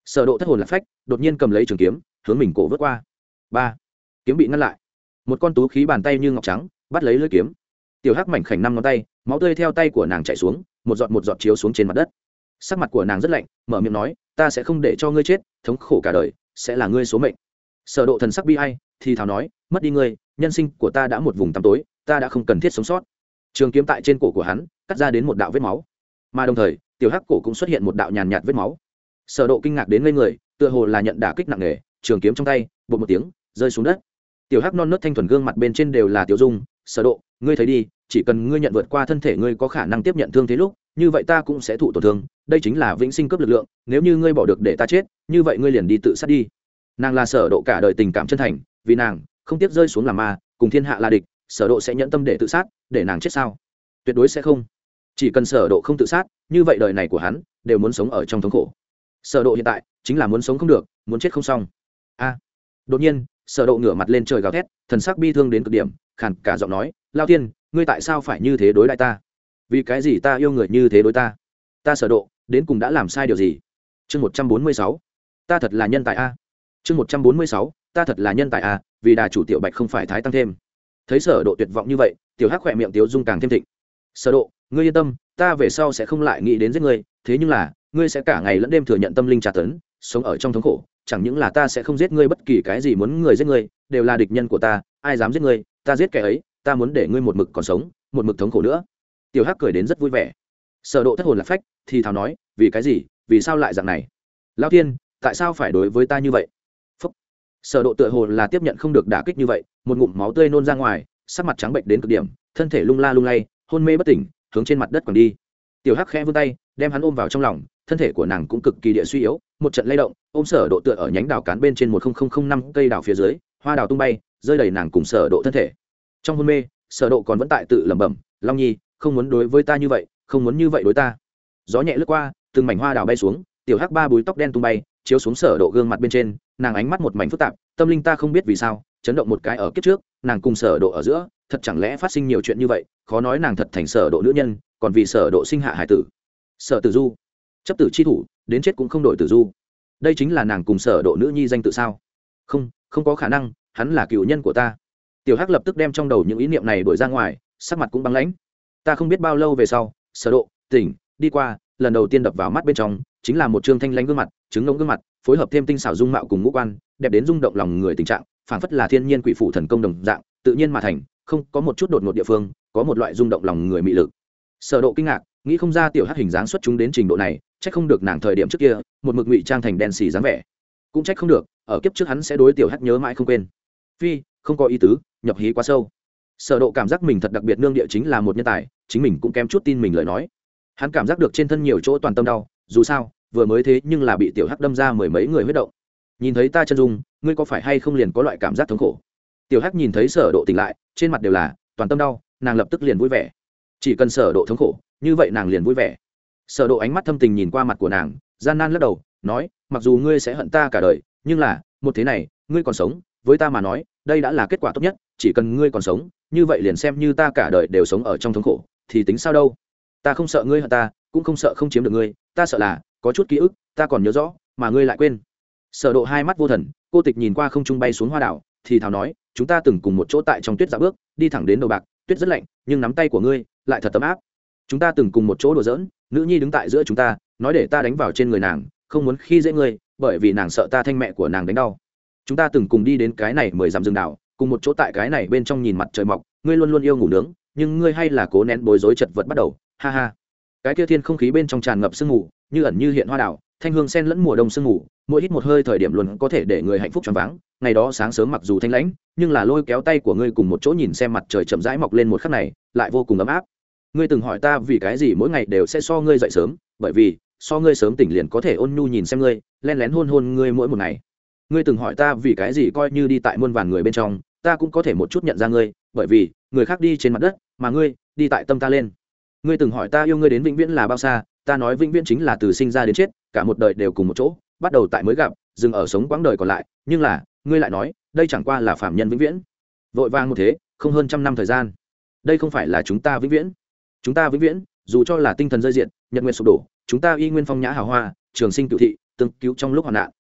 Sở độ thất hồn lạc phách, đột nhiên cầm lấy trường kiếm, hướng mình cổ vớt qua. Ba. Kiếm bị ngăn lại. Một con tú khí bàn tay như ngọc trắng, bắt lấy lưỡi kiếm. Tiểu hắc mảnh khảnh năm ngón tay, máu tươi theo tay của nàng chảy xuống, một giọt một giọt chiếu xuống trên mặt đất sắc mặt của nàng rất lạnh, mở miệng nói, ta sẽ không để cho ngươi chết, thống khổ cả đời, sẽ là ngươi số mệnh. Sở độ thần sắc bi ai, thì thào nói, mất đi ngươi, nhân sinh của ta đã một vùng tăm tối, ta đã không cần thiết sống sót. Trường kiếm tại trên cổ của hắn, cắt ra đến một đạo vết máu. Mà đồng thời, tiểu hắc cổ cũng xuất hiện một đạo nhàn nhạt vết máu. Sở độ kinh ngạc đến ngây người, tựa hồ là nhận đả kích nặng nề, trường kiếm trong tay, bột một tiếng, rơi xuống đất. Tiểu hắc non nớt thanh thuần gương mặt bên trên đều là tiểu dung, sở độ, ngươi thấy đi, chỉ cần ngươi nhận vượt qua thân thể ngươi có khả năng tiếp nhận thương thế lúc như vậy ta cũng sẽ thụ tổn thương, đây chính là vĩnh sinh cấp lực lượng, nếu như ngươi bỏ được để ta chết, như vậy ngươi liền đi tự sát đi. Nàng là sở độ cả đời tình cảm chân thành, vì nàng, không tiếp rơi xuống làm ma, cùng thiên hạ là địch, sở độ sẽ nhẫn tâm để tự sát, để nàng chết sao? Tuyệt đối sẽ không. Chỉ cần sở độ không tự sát, như vậy đời này của hắn, đều muốn sống ở trong thống khổ. Sở độ hiện tại, chính là muốn sống không được, muốn chết không xong. A. Đột nhiên, sở độ ngửa mặt lên trời gào thét, thần sắc bi thương đến cực điểm, khàn cả giọng nói, lao tiên, ngươi tại sao phải như thế đối đại ta? Vì cái gì ta yêu người như thế đối ta? Ta sở độ, đến cùng đã làm sai điều gì? Chương 146 ta thật là nhân tài a. Chương 146 ta thật là nhân tài a, vì đà chủ tiểu bạch không phải thái tăng thêm. Thấy sở độ tuyệt vọng như vậy, tiểu hắc khỏe miệng tiếu dung càng thêm thịnh. Sở độ, ngươi yên tâm, ta về sau sẽ không lại nghĩ đến giết ngươi, thế nhưng là, ngươi sẽ cả ngày lẫn đêm thừa nhận tâm linh tra tấn, sống ở trong thống khổ, chẳng những là ta sẽ không giết ngươi bất kỳ cái gì muốn người giết ngươi, đều là địch nhân của ta, ai dám giết ngươi, ta giết kẻ ấy, ta muốn để ngươi một mực còn sống, một mực thống khổ nữa tiểu hắc cười đến rất vui vẻ. Sở độ thất hồn lạc phách, thì thào nói, vì cái gì? Vì sao lại dạng này? Lão thiên, tại sao phải đối với ta như vậy? Phúc. sở độ tựa hồ là tiếp nhận không được đả kích như vậy, một ngụm máu tươi nôn ra ngoài, sắc mặt trắng bệnh đến cực điểm, thân thể lung la lung lay, hôn mê bất tỉnh, hướng trên mặt đất quẳng đi. Tiểu hắc khẽ vươn tay, đem hắn ôm vào trong lòng, thân thể của nàng cũng cực kỳ địa suy yếu, một trận lay động, ôm sở độ tựa ở nhánh đào cán bên trên một năm cây đào phía dưới, hoa đào tung bay, rơi đầy nàng cùng sở độ thân thể. Trong hôn mê, sở độ còn vẫn tại tự lẩm bẩm, long nhi không muốn đối với ta như vậy, không muốn như vậy đối ta. Gió nhẹ lướt qua, từng mảnh hoa đào bay xuống, tiểu hắc ba búi tóc đen tung bay, chiếu xuống sở độ gương mặt bên trên, nàng ánh mắt một mảnh phức tạp, tâm linh ta không biết vì sao, chấn động một cái ở kiếp trước, nàng cùng sở độ ở giữa, thật chẳng lẽ phát sinh nhiều chuyện như vậy, khó nói nàng thật thành sở độ nữ nhân, còn vì sở độ sinh hạ hải tử. Sở tử du, chấp tử chi thủ, đến chết cũng không đổi tử du. Đây chính là nàng cùng sở độ nữ nhi danh tự sao? Không không có khả năng, hắn là cựu nhân của ta. Tiểu hắc lập tức đem trong đầu những ý niệm này đuổi ra ngoài, sắc mặt cũng băng lãnh ta không biết bao lâu về sau, sở độ, tỉnh, đi qua, lần đầu tiên đập vào mắt bên trong, chính là một trương thanh lãnh gương mặt, trứng ngỗng gương mặt, phối hợp thêm tinh xảo dung mạo cùng ngũ quan, đẹp đến rung động lòng người tình trạng, phảng phất là thiên nhiên quỷ phụ thần công đồng dạng, tự nhiên mà thành, không có một chút đột ngột địa phương, có một loại rung động lòng người mị lực. Sở độ kinh ngạc, nghĩ không ra tiểu hắc hình dáng xuất chúng đến trình độ này trách không được nàng thời điểm trước kia, một mực ngụy trang thành đen xì dáng vẻ. Cũng trách không được, ở kiếp trước hắn sẽ đối tiểu hắc nhớ mãi không quên. Phi, không có ý tứ, nhập hí quá sâu sở độ cảm giác mình thật đặc biệt nương địa chính là một nhân tài, chính mình cũng kém chút tin mình lời nói. Hắn cảm giác được trên thân nhiều chỗ toàn tâm đau, dù sao, vừa mới thế nhưng là bị tiểu hắc đâm ra mười mấy người huyết động. Nhìn thấy ta chân dung, ngươi có phải hay không liền có loại cảm giác thống khổ? Tiểu hắc nhìn thấy sở độ tỉnh lại, trên mặt đều là toàn tâm đau, nàng lập tức liền vui vẻ. Chỉ cần sở độ thống khổ, như vậy nàng liền vui vẻ. Sở độ ánh mắt thâm tình nhìn qua mặt của nàng, gian nan lắc đầu, nói, mặc dù ngươi sẽ hận ta cả đời, nhưng là, một thế này, ngươi còn sống, với ta mà nói đây đã là kết quả tốt nhất, chỉ cần ngươi còn sống, như vậy liền xem như ta cả đời đều sống ở trong thống khổ, thì tính sao đâu? Ta không sợ ngươi hận ta, cũng không sợ không chiếm được ngươi, ta sợ là, có chút ký ức, ta còn nhớ rõ, mà ngươi lại quên. Sở độ hai mắt vô thần, cô tịch nhìn qua không trung bay xuống hoa đảo, thì thào nói, chúng ta từng cùng một chỗ tại trong tuyết dạo bước, đi thẳng đến đầu bạc, tuyết rất lạnh, nhưng nắm tay của ngươi, lại thật tấm áp. Chúng ta từng cùng một chỗ đùa giỡn, nữ nhi đứng tại giữa chúng ta, nói để ta đánh vào trên người nàng, không muốn khi dễ ngươi, bởi vì nàng sợ ta thanh mẹ của nàng đánh đau chúng ta từng cùng đi đến cái này mười dặm rừng đảo, cùng một chỗ tại cái này bên trong nhìn mặt trời mọc, ngươi luôn luôn yêu ngủ nướng, nhưng ngươi hay là cố nén bối rối chật vật bắt đầu, ha ha. Cái kia thiên không khí bên trong tràn ngập sương ngủ như ẩn như hiện hoa đảo, thanh hương sen lẫn mùa đông sương ngủ mỗi hít một hơi thời điểm luôn có thể để người hạnh phúc choáng váng. Ngày đó sáng sớm mặc dù thanh lãnh, nhưng là lôi kéo tay của ngươi cùng một chỗ nhìn xem mặt trời chậm rãi mọc lên một khắc này, lại vô cùng ấm áp. Ngươi từng hỏi ta vì cái gì mỗi ngày đều sẽ so ngươi dậy sớm, bởi vì so ngươi sớm tỉnh liền có thể ôn nhu nhìn xem ngươi, len lén hôn hôn ngươi mỗi một ngày ngươi từng hỏi ta vì cái gì coi như đi tại muôn vàn người bên trong, ta cũng có thể một chút nhận ra ngươi, bởi vì, người khác đi trên mặt đất, mà ngươi, đi tại tâm ta lên. Ngươi từng hỏi ta yêu ngươi đến vĩnh viễn là bao xa, ta nói vĩnh viễn chính là từ sinh ra đến chết, cả một đời đều cùng một chỗ, bắt đầu tại mới gặp, dừng ở sống quãng đời còn lại, nhưng là, ngươi lại nói, đây chẳng qua là phạm nhân vĩnh viễn. Vội vàng một thế, không hơn trăm năm thời gian. Đây không phải là chúng ta vĩnh viễn. Chúng ta vĩnh viễn, dù cho là tinh thần rơi diện, nhật nguyện sụp đổ, chúng ta y nguyên phong nhã hào hoa, trường sinh cựu thị, tương cứu trong lúc hoạn nạn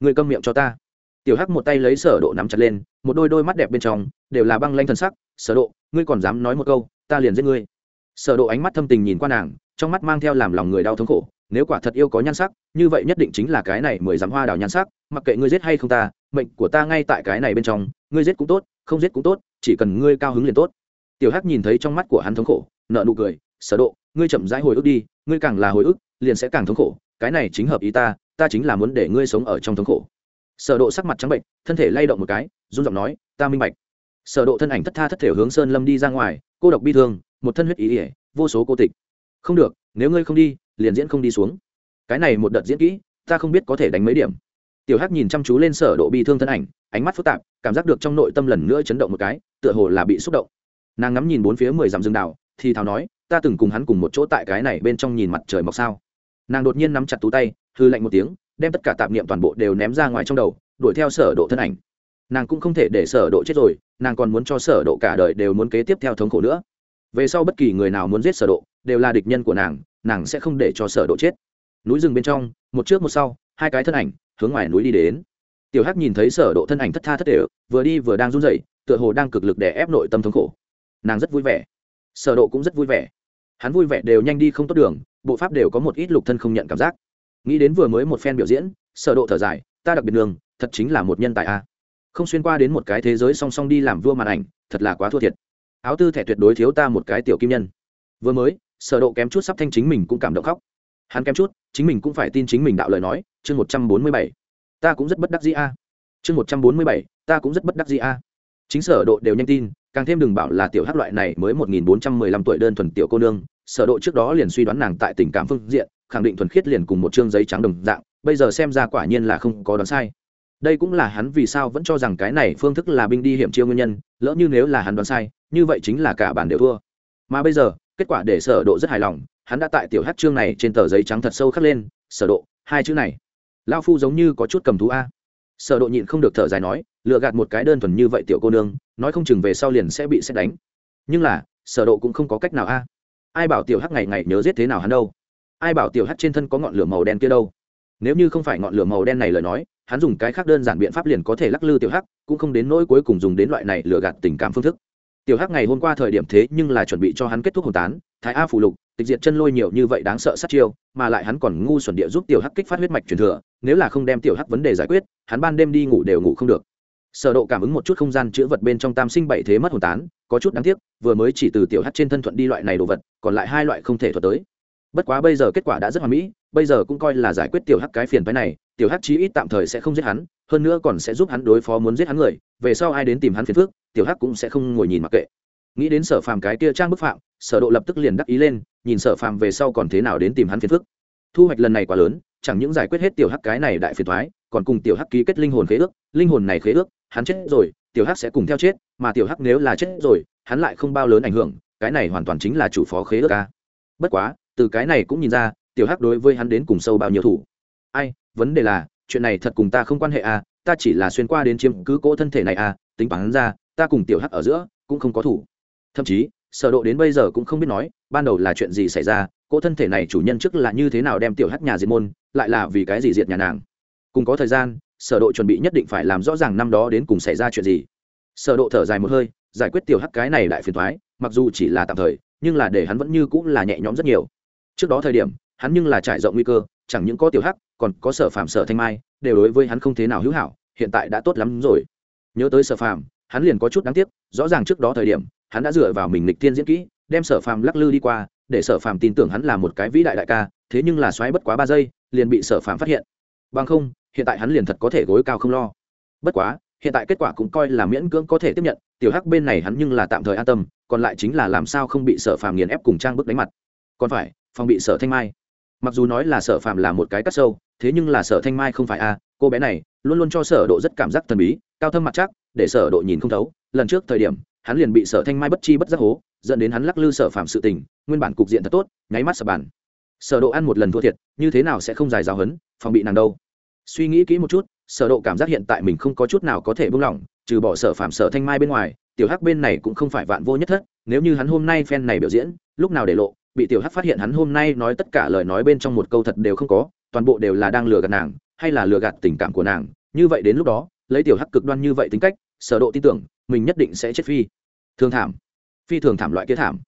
người câm miệng cho ta. Tiểu hắc một tay lấy sở độ nắm chặt lên, một đôi đôi mắt đẹp bên trong đều là băng lanh thần sắc. Sở độ, ngươi còn dám nói một câu, ta liền giết ngươi. Sở độ ánh mắt thâm tình nhìn qua nàng, trong mắt mang theo làm lòng người đau thống khổ. Nếu quả thật yêu có nhan sắc, như vậy nhất định chính là cái này mười dám hoa đào nhan sắc. Mặc kệ ngươi giết hay không ta, mệnh của ta ngay tại cái này bên trong. Ngươi giết cũng tốt, không giết cũng tốt, chỉ cần ngươi cao hứng liền tốt. Tiểu hắc nhìn thấy trong mắt của hắn thống khổ nợ nụ cười. Sở độ, ngươi chậm rãi hồi ức đi, ngươi càng là hồi ức, liền sẽ càng thống khổ. Cái này chính hợp ý ta ta chính là muốn để ngươi sống ở trong thống khổ. Sở độ sắc mặt trắng bệnh thân thể lay động một cái, run giọng nói, ta minh bạch. Sở độ thân ảnh thất tha thất thể hướng sơn lâm đi ra ngoài, cô độc bi thương, một thân huyết ý ỉa, vô số cô tịch. Không được, nếu ngươi không đi, liền diễn không đi xuống. Cái này một đợt diễn kỹ, ta không biết có thể đánh mấy điểm. Tiểu hắc nhìn chăm chú lên sở độ bi thương thân ảnh, ánh mắt phức tạp, cảm giác được trong nội tâm lần nữa chấn động một cái, tựa hồ là bị xúc động. Nàng ngắm nhìn bốn phía mười dặm rừng đảo, thì thào nói, ta từng cùng hắn cùng một chỗ tại cái này bên trong nhìn mặt trời mọc sao? Nàng đột nhiên nắm chặt tú tay hư lạnh một tiếng, đem tất cả tạp niệm toàn bộ đều ném ra ngoài trong đầu, đuổi theo sở độ thân ảnh. Nàng cũng không thể để sở độ chết rồi, nàng còn muốn cho sở độ cả đời đều muốn kế tiếp theo thống khổ nữa. Về sau bất kỳ người nào muốn giết sở độ, đều là địch nhân của nàng nàng sẽ không để cho sở độ chết. Núi rừng bên trong, một trước một sau, hai cái thân ảnh, hướng ngoài núi đi đến. Tiểu hắc nhìn thấy sở độ thân ảnh thất tha thất đều vừa đi vừa đang run rẩy, tựa hồ đang cực lực để ép nội tâm thống khổ. Nàng rất vui vẻ. Sở độ cũng rất vui vẻ. Hắn vui vẻ đều nhanh đi không tốt đường, bộ pháp đều có một ít lục thân không nhận cảm giác nghĩ đến vừa mới một phen biểu diễn, sở độ thở dài, ta đặc biệt đường thật chính là một nhân tài a. Không xuyên qua đến một cái thế giới song song đi làm vua màn ảnh, thật là quá thua thiệt. Áo tư thẻ tuyệt đối thiếu ta một cái tiểu kim nhân. Vừa mới, sở độ kém chút sắp thanh chính mình cũng cảm động khóc. Hắn kém chút, chính mình cũng phải tin chính mình đạo lời nói, chương 147 ta cũng rất bất đắc dĩ a. Chương 147 ta cũng rất bất đắc dĩ a. Chính sở độ đều nhanh tin, càng thêm đừng bảo là tiểu hắc loại này mới 1415 tuổi đơn thuần tiểu cô nương, sở độ trước đó liền suy đoán nàng tại tình cảm phương diện khẳng định thuần khiết liền cùng một trương giấy trắng đồng dạng, bây giờ xem ra quả nhiên là không có đoán sai. Đây cũng là hắn vì sao vẫn cho rằng cái này phương thức là binh đi hiểm chiêu nguyên nhân, lỡ như nếu là hắn đoán sai, như vậy chính là cả bản đều thua. Mà bây giờ, kết quả để sở độ rất hài lòng, hắn đã tại tiểu hát chương này trên tờ giấy trắng thật sâu khắc lên, sở độ, hai chữ này. Lao phu giống như có chút cầm thú a. Sở độ nhịn không được thở dài nói, lừa gạt một cái đơn thuần như vậy tiểu cô nương, nói không chừng về sau liền sẽ bị xét đánh. Nhưng là, sở độ cũng không có cách nào a. Ai bảo tiểu hắc ngày ngày nhớ giết thế nào hắn đâu? Ai bảo tiểu hắc trên thân có ngọn lửa màu đen kia đâu? Nếu như không phải ngọn lửa màu đen này lời nói, hắn dùng cái khác đơn giản biện pháp liền có thể lắc lư tiểu hắc, cũng không đến nỗi cuối cùng dùng đến loại này lừa gạt tình cảm phương thức. Tiểu hắc ngày hôm qua thời điểm thế nhưng là chuẩn bị cho hắn kết thúc hồn tán, thái a phụ lục, tịch diệt chân lôi nhiều như vậy đáng sợ sát chiêu, mà lại hắn còn ngu xuẩn địa giúp tiểu hắc kích phát huyết mạch truyền thừa, nếu là không đem tiểu hắc vấn đề giải quyết, hắn ban đêm đi ngủ đều ngủ không được. Sở độ cảm ứng một chút không gian chữa vật bên trong tam sinh bảy thế mất hồn tán, có chút đáng tiếc, vừa mới chỉ từ tiểu hắc trên thân thuận đi loại này đồ vật, còn lại hai loại không thể thuật tới bất quá bây giờ kết quả đã rất hoàn mỹ, bây giờ cũng coi là giải quyết tiểu hắc cái phiền phái này, tiểu hắc chí ít tạm thời sẽ không giết hắn, hơn nữa còn sẽ giúp hắn đối phó muốn giết hắn người, về sau ai đến tìm hắn phiền phức, tiểu hắc cũng sẽ không ngồi nhìn mặc kệ. Nghĩ đến sở phàm cái kia trang bức phạm, sở độ lập tức liền đắc ý lên, nhìn sở phàm về sau còn thế nào đến tìm hắn phiền phức. Thu hoạch lần này quá lớn, chẳng những giải quyết hết tiểu hắc cái này đại phiền toái, còn cùng tiểu hắc ký kết linh hồn khế ước, linh hồn này khế ước, hắn chết rồi, tiểu hắc sẽ cùng theo chết, mà tiểu hắc nếu là chết rồi, hắn lại không bao lớn ảnh hưởng, cái này hoàn toàn chính là chủ phó khế ước ca bất quá từ cái này cũng nhìn ra, tiểu hắc đối với hắn đến cùng sâu bao nhiêu thủ. Ai, vấn đề là, chuyện này thật cùng ta không quan hệ à ta chỉ là xuyên qua đến chiếm cứ cỗ thân thể này à tính bản ra, ta cùng tiểu hắc ở giữa, cũng không có thủ. Thậm chí, sở độ đến bây giờ cũng không biết nói, ban đầu là chuyện gì xảy ra, cỗ thân thể này chủ nhân trước là như thế nào đem tiểu hắc nhà diệt môn, lại là vì cái gì diệt nhà nàng. Cùng có thời gian, sở độ chuẩn bị nhất định phải làm rõ ràng năm đó đến cùng xảy ra chuyện gì. Sở độ thở dài một hơi, giải quyết tiểu hắc cái này đại phiền toái, mặc dù chỉ là tạm thời, nhưng là để hắn vẫn như cũng là nhẹ nhõm rất nhiều trước đó thời điểm, hắn nhưng là trải rộng nguy cơ, chẳng những có tiểu hắc, còn có sở phạm sở thanh mai, đều đối với hắn không thế nào hữu hảo, hiện tại đã tốt lắm rồi. Nhớ tới sở phạm hắn liền có chút đáng tiếc, rõ ràng trước đó thời điểm, hắn đã dựa vào mình lịch tiên diễn kỹ, đem sở phạm lắc lư đi qua, để sở phạm tin tưởng hắn là một cái vĩ đại đại ca, thế nhưng là xoáy bất quá ba giây, liền bị sở phạm phát hiện. Bằng không, hiện tại hắn liền thật có thể gối cao không lo. Bất quá, hiện tại kết quả cũng coi là miễn cưỡng có thể tiếp nhận, tiểu hắc bên này hắn nhưng là tạm thời an tâm, còn lại chính là làm sao không bị sở phàm nghiền ép cùng trang bức đánh mặt. Còn phải phòng bị sở thanh mai. Mặc dù nói là sở phàm là một cái cắt sâu, thế nhưng là sở thanh mai không phải a, cô bé này luôn luôn cho sở độ rất cảm giác thần bí, cao thâm mặt chắc, để sở độ nhìn không thấu. Lần trước thời điểm, hắn liền bị sở thanh mai bất chi bất giác hố, dẫn đến hắn lắc lư sở phàm sự tình, nguyên bản cục diện thật tốt, nháy mắt sập bàn. Sở độ ăn một lần thua thiệt, như thế nào sẽ không dài giáo hấn, phòng bị nàng đâu. Suy nghĩ kỹ một chút, sở độ cảm giác hiện tại mình không có chút nào có thể buông lỏng, trừ bỏ sở phàm sở thanh mai bên ngoài, tiểu hắc bên này cũng không phải vạn vô nhất thất, nếu như hắn hôm nay fan này biểu diễn, lúc nào để lộ bị tiểu hắc phát hiện hắn hôm nay nói tất cả lời nói bên trong một câu thật đều không có, toàn bộ đều là đang lừa gạt nàng, hay là lừa gạt tình cảm của nàng. Như vậy đến lúc đó, lấy tiểu hắc cực đoan như vậy tính cách, sở độ tin tưởng, mình nhất định sẽ chết phi. Thường thảm. Phi thường thảm loại kia thảm.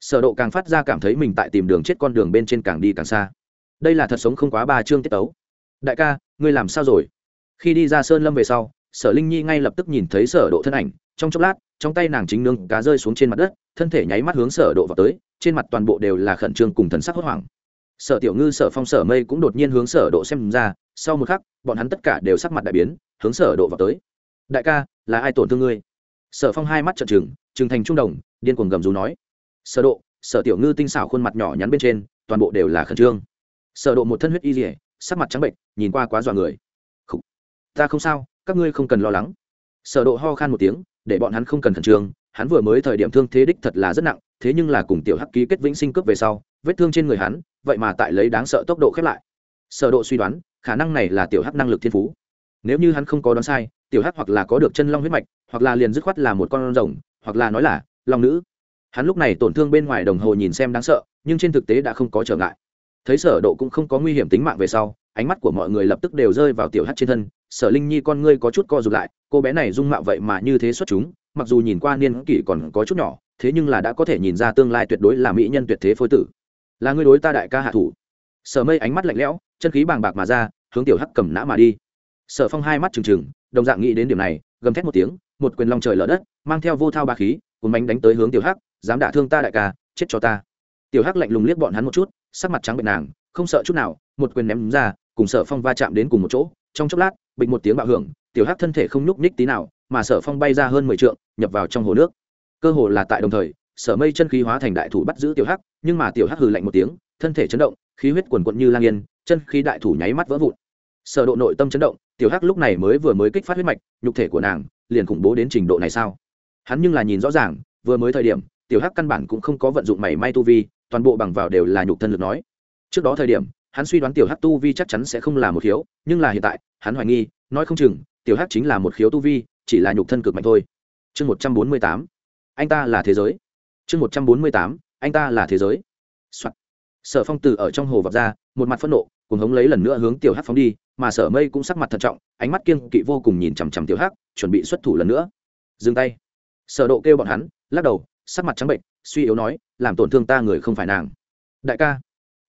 Sở độ càng phát ra cảm thấy mình tại tìm đường chết con đường bên trên càng đi càng xa. Đây là thật sống không quá ba chương tiết tấu. Đại ca, ngươi làm sao rồi? Khi đi ra sơn lâm về sau, sở linh nhi ngay lập tức nhìn thấy sở độ thân ảnh, trong chốc lát, trong tay nàng chính nương cá rơi xuống trên mặt đất thân thể nháy mắt hướng sở độ vào tới, trên mặt toàn bộ đều là khẩn trương cùng thần sắc hốt hoảng. Sở tiểu ngư, sở phong, sở mây cũng đột nhiên hướng sở độ xem ra, sau một khắc, bọn hắn tất cả đều sắc mặt đại biến, hướng sở độ vào tới. Đại ca, là ai tổn thương ngươi? Sở phong hai mắt trợn trừng trừng thành trung đồng, điên cuồng gầm rú nói. Sở độ, sở tiểu ngư tinh xảo khuôn mặt nhỏ nhắn bên trên, toàn bộ đều là khẩn trương. Sở độ một thân huyết y liễu, sắc mặt trắng bệnh, nhìn qua quá dọa người. Khủ. ta không sao, các ngươi không cần lo lắng. Sở độ ho khan một tiếng, để bọn hắn không cần khẩn trương hắn vừa mới thời điểm thương thế đích thật là rất nặng, thế nhưng là cùng tiểu hắc ký kết vĩnh sinh cướp về sau, vết thương trên người hắn, vậy mà tại lấy đáng sợ tốc độ khép lại. Sở độ suy đoán, khả năng này là tiểu hắc năng lực thiên phú. Nếu như hắn không có đoán sai, tiểu hắc hoặc là có được chân long huyết mạch, hoặc là liền dứt khoát là một con rồng, hoặc là nói là long nữ. Hắn lúc này tổn thương bên ngoài đồng hồ nhìn xem đáng sợ, nhưng trên thực tế đã không có trở ngại. Thấy sở độ cũng không có nguy hiểm tính mạng về sau, ánh mắt của mọi người lập tức đều rơi vào tiểu hắc trên thân. Sở linh nhi con ngươi có chút co rụt lại, cô bé này dung mạo vậy mà như thế xuất chúng mặc dù nhìn qua niên kỷ còn có chút nhỏ, thế nhưng là đã có thể nhìn ra tương lai tuyệt đối là mỹ nhân tuyệt thế phôi tử. Là ngươi đối ta đại ca hạ thủ. Sở mây ánh mắt lạnh lẽo, chân khí bàng bạc mà ra, hướng tiểu hắc cầm nã mà đi. Sở phong hai mắt trừng trừng, đồng dạng nghĩ đến điểm này, gầm thét một tiếng, một quyền long trời lở đất, mang theo vô thao ba khí, cuốn bánh đánh tới hướng tiểu hắc, dám đả thương ta đại ca, chết cho ta. Tiểu hắc lạnh lùng liếc bọn hắn một chút, sắc mặt trắng bệnh nàng, không sợ chút nào, một quyền ném ra, cùng sở phong va chạm đến cùng một chỗ, trong chốc lát, bịch một tiếng bạo hưởng, tiểu hắc thân thể không nhúc nhích tí nào mà sở phong bay ra hơn mười trượng, nhập vào trong hồ nước. Cơ hồ là tại đồng thời, sở mây chân khí hóa thành đại thủ bắt giữ tiểu hắc, nhưng mà tiểu hắc hừ lạnh một tiếng, thân thể chấn động, khí huyết quần quận như lang yên, chân khí đại thủ nháy mắt vỡ vụn. Sở độ nội tâm chấn động, tiểu hắc lúc này mới vừa mới kích phát huyết mạch, nhục thể của nàng liền khủng bố đến trình độ này sao? Hắn nhưng là nhìn rõ ràng, vừa mới thời điểm, tiểu hắc căn bản cũng không có vận dụng mảy may tu vi, toàn bộ bằng vào đều là nhục thân lực nói. Trước đó thời điểm, hắn suy đoán tiểu hắc tu vi chắc chắn sẽ không là một khiếu, nhưng là hiện tại, hắn hoài nghi, nói không chừng, tiểu hắc chính là một khiếu tu vi chỉ là nhục thân cực mạnh thôi. Chương một trăm bốn mươi tám, anh ta là thế giới. Chương một trăm bốn mươi tám, anh ta là thế giới、Soạn. sở phong từ ở trong hồ vọt ra, một mặt phẫn nộ cùng hống lấy lần nữa hướng tiểu hắc phóng đi, mà sở mây cũng sắc mặt thận trọng, ánh mắt kiêng kỵ vô cùng nhìn chằm chằm tiểu hắc, chuẩn bị xuất thủ lần nữa. Dừng tay. Sở độ kêu bọn hắn, lắc đầu, sắc mặt trắng bệnh, suy yếu nói, làm tổn thương ta người không phải nàng. Đại ca.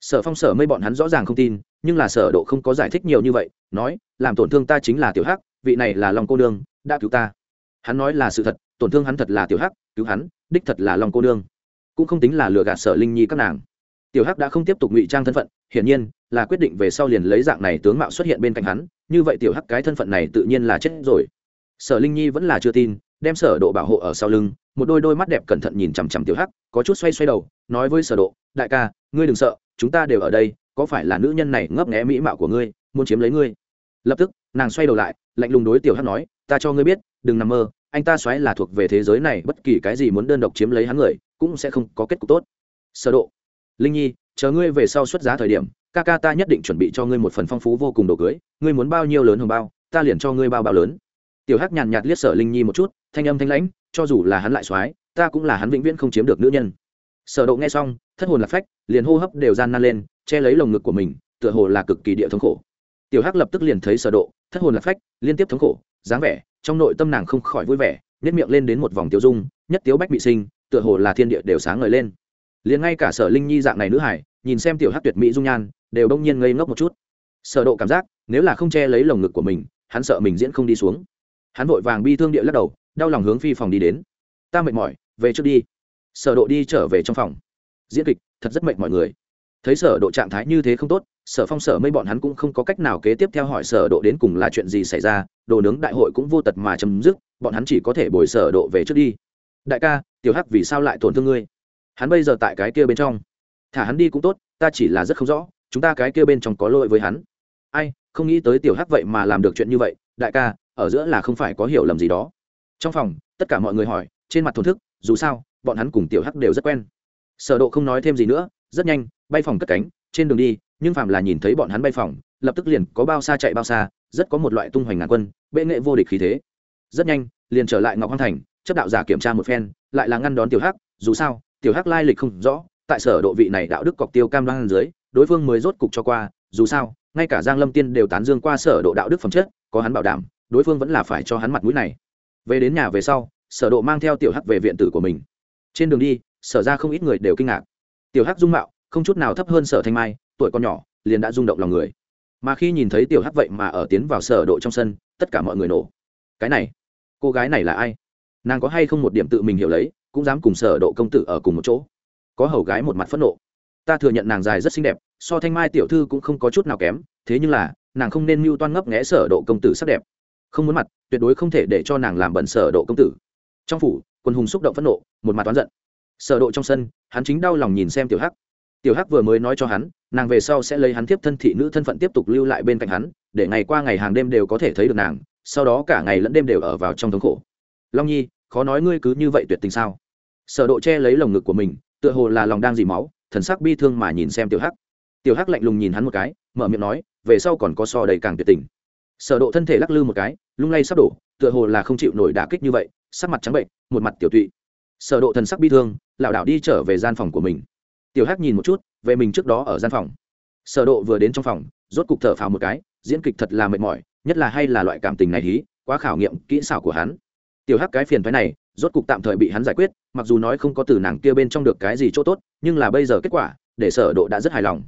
Sở phong sở mây bọn hắn rõ ràng không tin, nhưng là sở độ không có giải thích nhiều như vậy, nói, làm tổn thương ta chính là tiểu hắc, vị này là long cô nương đã cứu ta. Hắn nói là sự thật, tổn thương hắn thật là tiểu hắc, cứu hắn, đích thật là long cô nương. Cũng không tính là lừa gạt sở linh nhi các nàng. Tiểu hắc đã không tiếp tục ngụy trang thân phận, hiển nhiên là quyết định về sau liền lấy dạng này tướng mạo xuất hiện bên cạnh hắn, như vậy tiểu hắc cái thân phận này tự nhiên là chết rồi. Sở linh nhi vẫn là chưa tin, đem sở độ bảo hộ ở sau lưng, một đôi đôi mắt đẹp cẩn thận nhìn chằm chằm tiểu hắc, có chút xoay xoay đầu, nói với sở độ, đại ca, ngươi đừng sợ, chúng ta đều ở đây, có phải là nữ nhân này ngấp nghé mỹ mạo của ngươi, muốn chiếm lấy ngươi? Lập tức, nàng xoay đầu lại, lạnh lùng đối tiểu hắc nói ta cho ngươi biết, đừng nằm mơ, anh ta xoáy là thuộc về thế giới này, bất kỳ cái gì muốn đơn độc chiếm lấy hắn người, cũng sẽ không có kết cục tốt. Sở độ, linh nhi, chờ ngươi về sau xuất giá thời điểm, ca ca ta nhất định chuẩn bị cho ngươi một phần phong phú vô cùng đồ cưới, ngươi muốn bao nhiêu lớn hồng bao, ta liền cho ngươi bao bao lớn. Tiểu hắc nhàn nhạt liếc sở linh nhi một chút, thanh âm thanh lãnh, cho dù là hắn lại xoáy, ta cũng là hắn vĩnh viễn không chiếm được nữ nhân. Sở độ nghe xong, thất hồn lạc phách, liền hô hấp đều gian nan lên, che lấy lồng ngực của mình, tựa hồ là cực kỳ địa thống khổ. Tiểu hắc lập tức liền thấy sở độ thất hồn lạc phách, liên tiếp thống khổ, dáng vẻ, trong nội tâm nàng không khỏi vui vẻ nhét miệng lên đến một vòng tiêu dung, nhất tiếu bách bị sinh, tựa hồ là thiên địa đều sáng ngời lên. Liền ngay cả sở linh nhi dạng này nữ hải, nhìn xem tiểu hắc tuyệt mỹ dung nhan, đều đông nhiên ngây ngốc một chút. Sở độ cảm giác, nếu là không che lấy lồng ngực của mình, hắn sợ mình diễn không đi xuống. Hắn vội vàng bi thương địa lắc đầu, đau lòng hướng phi phòng đi đến. Ta mệt mỏi, về trước đi. Sở độ đi trở về trong phòng. Diễn kịch, thật rất mệt mọi người thấy sở độ trạng thái như thế không tốt, sở phong sở mây bọn hắn cũng không có cách nào kế tiếp theo hỏi sở độ đến cùng là chuyện gì xảy ra, đồ nướng đại hội cũng vô tật mà chấm dứt, bọn hắn chỉ có thể bồi sở độ về trước đi. Đại ca, tiểu hắc vì sao lại tổn thương ngươi? Hắn bây giờ tại cái kia bên trong. Thả hắn đi cũng tốt, ta chỉ là rất không rõ, chúng ta cái kia bên trong có lỗi với hắn. Ai, không nghĩ tới tiểu hắc vậy mà làm được chuyện như vậy, đại ca, ở giữa là không phải có hiểu lầm gì đó. Trong phòng, tất cả mọi người hỏi, trên mặt thổn thức, dù sao, bọn hắn cùng tiểu hắc đều rất quen. Sở độ không nói thêm gì nữa rất nhanh, bay phòng cất cánh, trên đường đi, nhưng Phạm là nhìn thấy bọn hắn bay phòng, lập tức liền có bao xa chạy bao xa, rất có một loại tung hoành ngàn quân, bệ nghệ vô địch khí thế. Rất nhanh, liền trở lại ngọc hoàng thành, chấp đạo giả kiểm tra một phen, lại là ngăn đón tiểu hắc, dù sao, tiểu hắc lai lịch không rõ, tại sở độ vị này đạo đức cọc tiêu cam đoan dưới, đối phương mới rốt cục cho qua, dù sao, ngay cả giang lâm tiên đều tán dương qua sở độ đạo đức phẩm chất, có hắn bảo đảm, đối phương vẫn là phải cho hắn mặt mũi này. Về đến nhà về sau, sở độ mang theo tiểu hắc về viện tử của mình. Trên đường đi, sở ra không ít người đều kinh ngạc tiểu hắc dung mạo, không chút nào thấp hơn sở thanh mai, tuổi còn nhỏ, liền đã rung động lòng người. Mà khi nhìn thấy tiểu hắc vậy mà ở tiến vào sở độ trong sân, tất cả mọi người nổ. Cái này, cô gái này là ai? Nàng có hay không một điểm tự mình hiểu lấy, cũng dám cùng sở độ công tử ở cùng một chỗ. Có hầu gái một mặt phẫn nộ. Ta thừa nhận nàng dài rất xinh đẹp, so thanh mai tiểu thư cũng không có chút nào kém, thế nhưng là, nàng không nên mưu toan ngấp nghé sở độ công tử sắc đẹp. Không muốn mặt, tuyệt đối không thể để cho nàng làm bẩn sở độ công tử. Trong phủ, quân hùng xúc động phẫn nộ, một mặt toán giận. Sở độ trong sân hắn chính đau lòng nhìn xem tiểu hắc. Tiểu hắc vừa mới nói cho hắn, nàng về sau sẽ lấy hắn tiếp thân thị nữ thân phận tiếp tục lưu lại bên cạnh hắn, để ngày qua ngày hàng đêm đều có thể thấy được nàng, sau đó cả ngày lẫn đêm đều ở vào trong thống khổ. Long nhi, khó nói ngươi cứ như vậy tuyệt tình sao? Sở độ che lấy lồng ngực của mình, tựa hồ là lòng đang dì máu, thần sắc bi thương mà nhìn xem tiểu hắc. Tiểu hắc lạnh lùng nhìn hắn một cái, mở miệng nói, về sau còn có so đầy càng tuyệt tình. Sở độ thân thể lắc lư một cái, lung lay sắp đổ, tựa hồ là không chịu nổi đả kích như vậy, sắc mặt trắng bệnh, một mặt tiểu tụy sở độ thần sắc bi thương, lảo đảo đi trở về gian phòng của mình. Tiểu hắc nhìn một chút, về mình trước đó ở gian phòng. Sở độ vừa đến trong phòng, rốt cục thở phào một cái, diễn kịch thật là mệt mỏi, nhất là hay là loại cảm tình này hí, quá khảo nghiệm kỹ xảo của hắn. Tiểu hắc cái phiền phái này, rốt cục tạm thời bị hắn giải quyết, mặc dù nói không có từ nàng kia bên trong được cái gì chỗ tốt, nhưng là bây giờ kết quả, để sở độ đã rất hài lòng.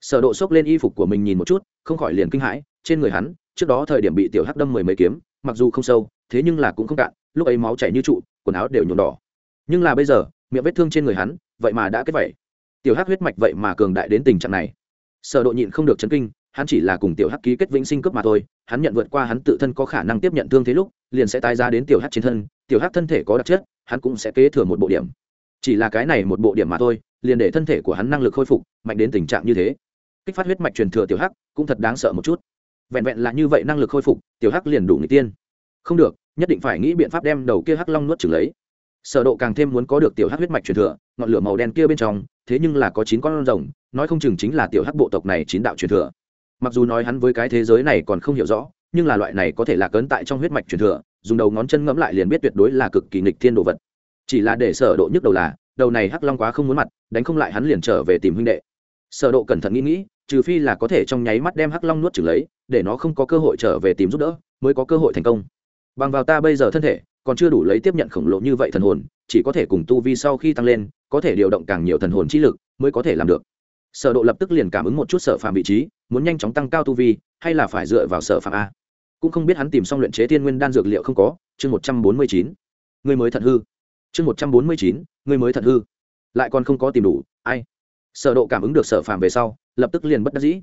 Sở độ xốc lên y phục của mình nhìn một chút, không khỏi liền kinh hãi, trên người hắn, trước đó thời điểm bị tiểu hắc đâm mười mấy kiếm, mặc dù không sâu, thế nhưng là cũng không cạn, lúc ấy máu chảy như trụ, quần áo đều nhuộm đỏ nhưng là bây giờ, miệng vết thương trên người hắn, vậy mà đã kết vẩy tiểu hắc huyết mạch vậy mà cường đại đến tình trạng này. Sở độ nhịn không được chấn kinh, hắn chỉ là cùng tiểu hắc ký kết vĩnh sinh cướp mà thôi, hắn nhận vượt qua hắn tự thân có khả năng tiếp nhận thương thế lúc, liền sẽ tái ra đến tiểu hắc trên thân, tiểu hắc thân thể có đặc chất, hắn cũng sẽ kế thừa một bộ điểm. Chỉ là cái này một bộ điểm mà thôi, liền để thân thể của hắn năng lực khôi phục, mạnh đến tình trạng như thế. Kích phát huyết mạch truyền thừa tiểu hắc cũng thật đáng sợ một chút. Vẹn vẹn là như vậy năng lực khôi phục, tiểu hắc liền đủ người tiên. Không được, nhất định phải nghĩ biện pháp đem đầu kia hắc long nuốt trừng lấy sở độ càng thêm muốn có được tiểu hắc huyết mạch truyền thừa, ngọn lửa màu đen kia bên trong, thế nhưng là có chín con rồng, nói không chừng chính là tiểu hắc bộ tộc này chín đạo truyền thừa. Mặc dù nói hắn với cái thế giới này còn không hiểu rõ, nhưng là loại này có thể là cấn tại trong huyết mạch truyền thừa, dùng đầu ngón chân ngẫm lại liền biết tuyệt đối là cực kỳ nghịch thiên đồ vật. Chỉ là để sở độ nhức đầu là, đầu này hắc long quá không muốn mặt, đánh không lại hắn liền trở về tìm huynh đệ. Sở độ cẩn thận nghĩ nghĩ, trừ phi là có thể trong nháy mắt đem hắc long nuốt chửng lấy, để nó không có cơ hội trở về tìm giúp đỡ, mới có cơ hội thành công. Bằng vào ta bây giờ thân thể còn chưa đủ lấy tiếp nhận khổng lồ như vậy thần hồn, chỉ có thể cùng tu vi sau khi tăng lên, có thể điều động càng nhiều thần hồn trí lực mới có thể làm được. Sở độ lập tức liền cảm ứng một chút sở phạm vị trí, muốn nhanh chóng tăng cao tu vi, hay là phải dựa vào sở phạm a? Cũng không biết hắn tìm xong luyện chế tiên nguyên đan dược liệu không có, chương một trăm bốn mươi chín. Người mới thật hư. Chương một trăm bốn mươi chín, người mới thật hư. Lại còn không có tìm đủ, ai? Sở độ cảm ứng được sở phạm về sau, lập tức liền bất đắc dĩ.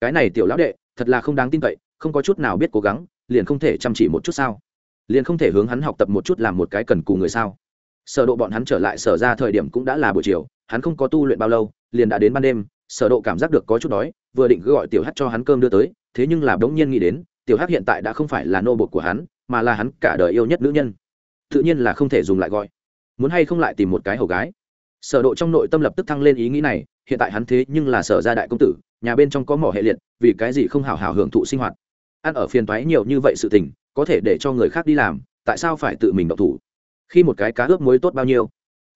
Cái này tiểu lão đệ, thật là không đáng tin cậy, không có chút nào biết cố gắng, liền không thể chăm chỉ một chút sao? Liền không thể hướng hắn học tập một chút làm một cái cần cù người sao? Sở độ bọn hắn trở lại sở ra thời điểm cũng đã là buổi chiều, hắn không có tu luyện bao lâu, liền đã đến ban đêm, sở độ cảm giác được có chút đói, vừa định cứ gọi tiểu hắc cho hắn cơm đưa tới, thế nhưng là đống nhiên nghĩ đến, tiểu hắc hiện tại đã không phải là nô bộc của hắn, mà là hắn cả đời yêu nhất nữ nhân. Tự nhiên là không thể dùng lại gọi. Muốn hay không lại tìm một cái hầu gái? Sở độ trong nội tâm lập tức thăng lên ý nghĩ này, hiện tại hắn thế nhưng là sở gia đại công tử, nhà bên trong có mỏ hệ liệt, vì cái gì không hảo hảo hưởng thụ sinh hoạt? Ăn ở phiền toái nhiều như vậy sự tình có thể để cho người khác đi làm, tại sao phải tự mình động thủ? Khi một cái cá ướp muối tốt bao nhiêu?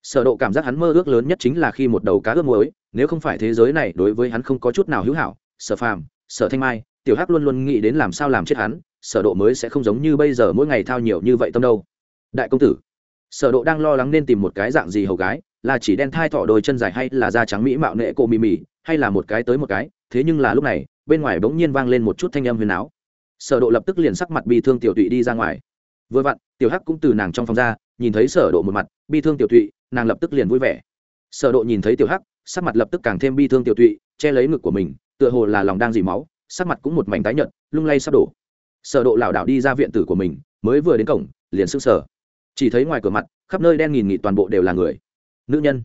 Sở độ cảm giác hắn mơ ước lớn nhất chính là khi một đầu cá ướp muối, nếu không phải thế giới này đối với hắn không có chút nào hữu hảo, sở phàm, sở thanh mai, tiểu hắc luôn luôn nghĩ đến làm sao làm chết hắn, sở độ mới sẽ không giống như bây giờ mỗi ngày thao nhiều như vậy tâm đâu. Đại công tử, sở độ đang lo lắng nên tìm một cái dạng gì hầu gái, là chỉ đen thai thỏ đôi chân dài hay là da trắng mỹ mạo nệ cô mì mì hay là một cái tới một cái, thế nhưng là lúc này, bên ngoài bỗng nhiên vang lên một chút thanh âm huyền áo sở độ lập tức liền sắc mặt bi thương tiểu tụy đi ra ngoài. Vừa vặn, tiểu hắc cũng từ nàng trong phòng ra, nhìn thấy sở độ một mặt, bi thương tiểu tụy, nàng lập tức liền vui vẻ. Sở độ nhìn thấy tiểu hắc, sắc mặt lập tức càng thêm bi thương tiểu tụy, che lấy ngực của mình, tựa hồ là lòng đang dì máu, sắc mặt cũng một mảnh tái nhợt, lung lay sắp đổ. Sở độ lảo đảo đi ra viện tử của mình, mới vừa đến cổng, liền sững sờ. Chỉ thấy ngoài cửa mặt, khắp nơi đen nghìn nghịt toàn bộ đều là người. Nữ nhân,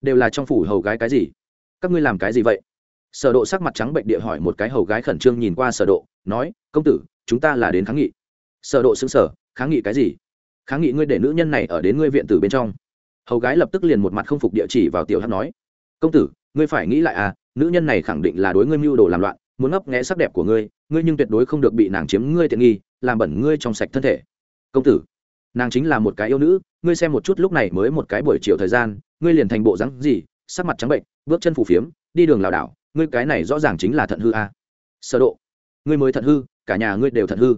đều là trong phủ hầu gái cái gì? Các ngươi làm cái gì vậy? Sở độ sắc mặt trắng bệnh địa hỏi một cái hầu gái khẩn trương nhìn qua sở độ nói, công tử, chúng ta là đến kháng nghị. Sở độ xứng sở kháng nghị cái gì? Kháng nghị ngươi để nữ nhân này ở đến ngươi viện tử bên trong. Hầu gái lập tức liền một mặt không phục địa chỉ vào tiểu hắc nói, công tử, ngươi phải nghĩ lại à nữ nhân này khẳng định là đối ngươi mưu đồ làm loạn, muốn ngấp nghé sắc đẹp của ngươi ngươi nhưng tuyệt đối không được bị nàng chiếm ngươi tiện nghi, làm bẩn ngươi trong sạch thân thể. Công tử, nàng chính là một cái yêu nữ, ngươi xem một chút lúc này mới một cái buổi chiều thời gian, ngươi liền thành bộ rắn gì, sắc mặt trắng bệnh, bước chân phù phiếm, đi đường lảo đảo, ngươi cái này rõ ràng chính là thận hư a. À. sơ độ ngươi mới thận hư, cả nhà ngươi đều thận hư.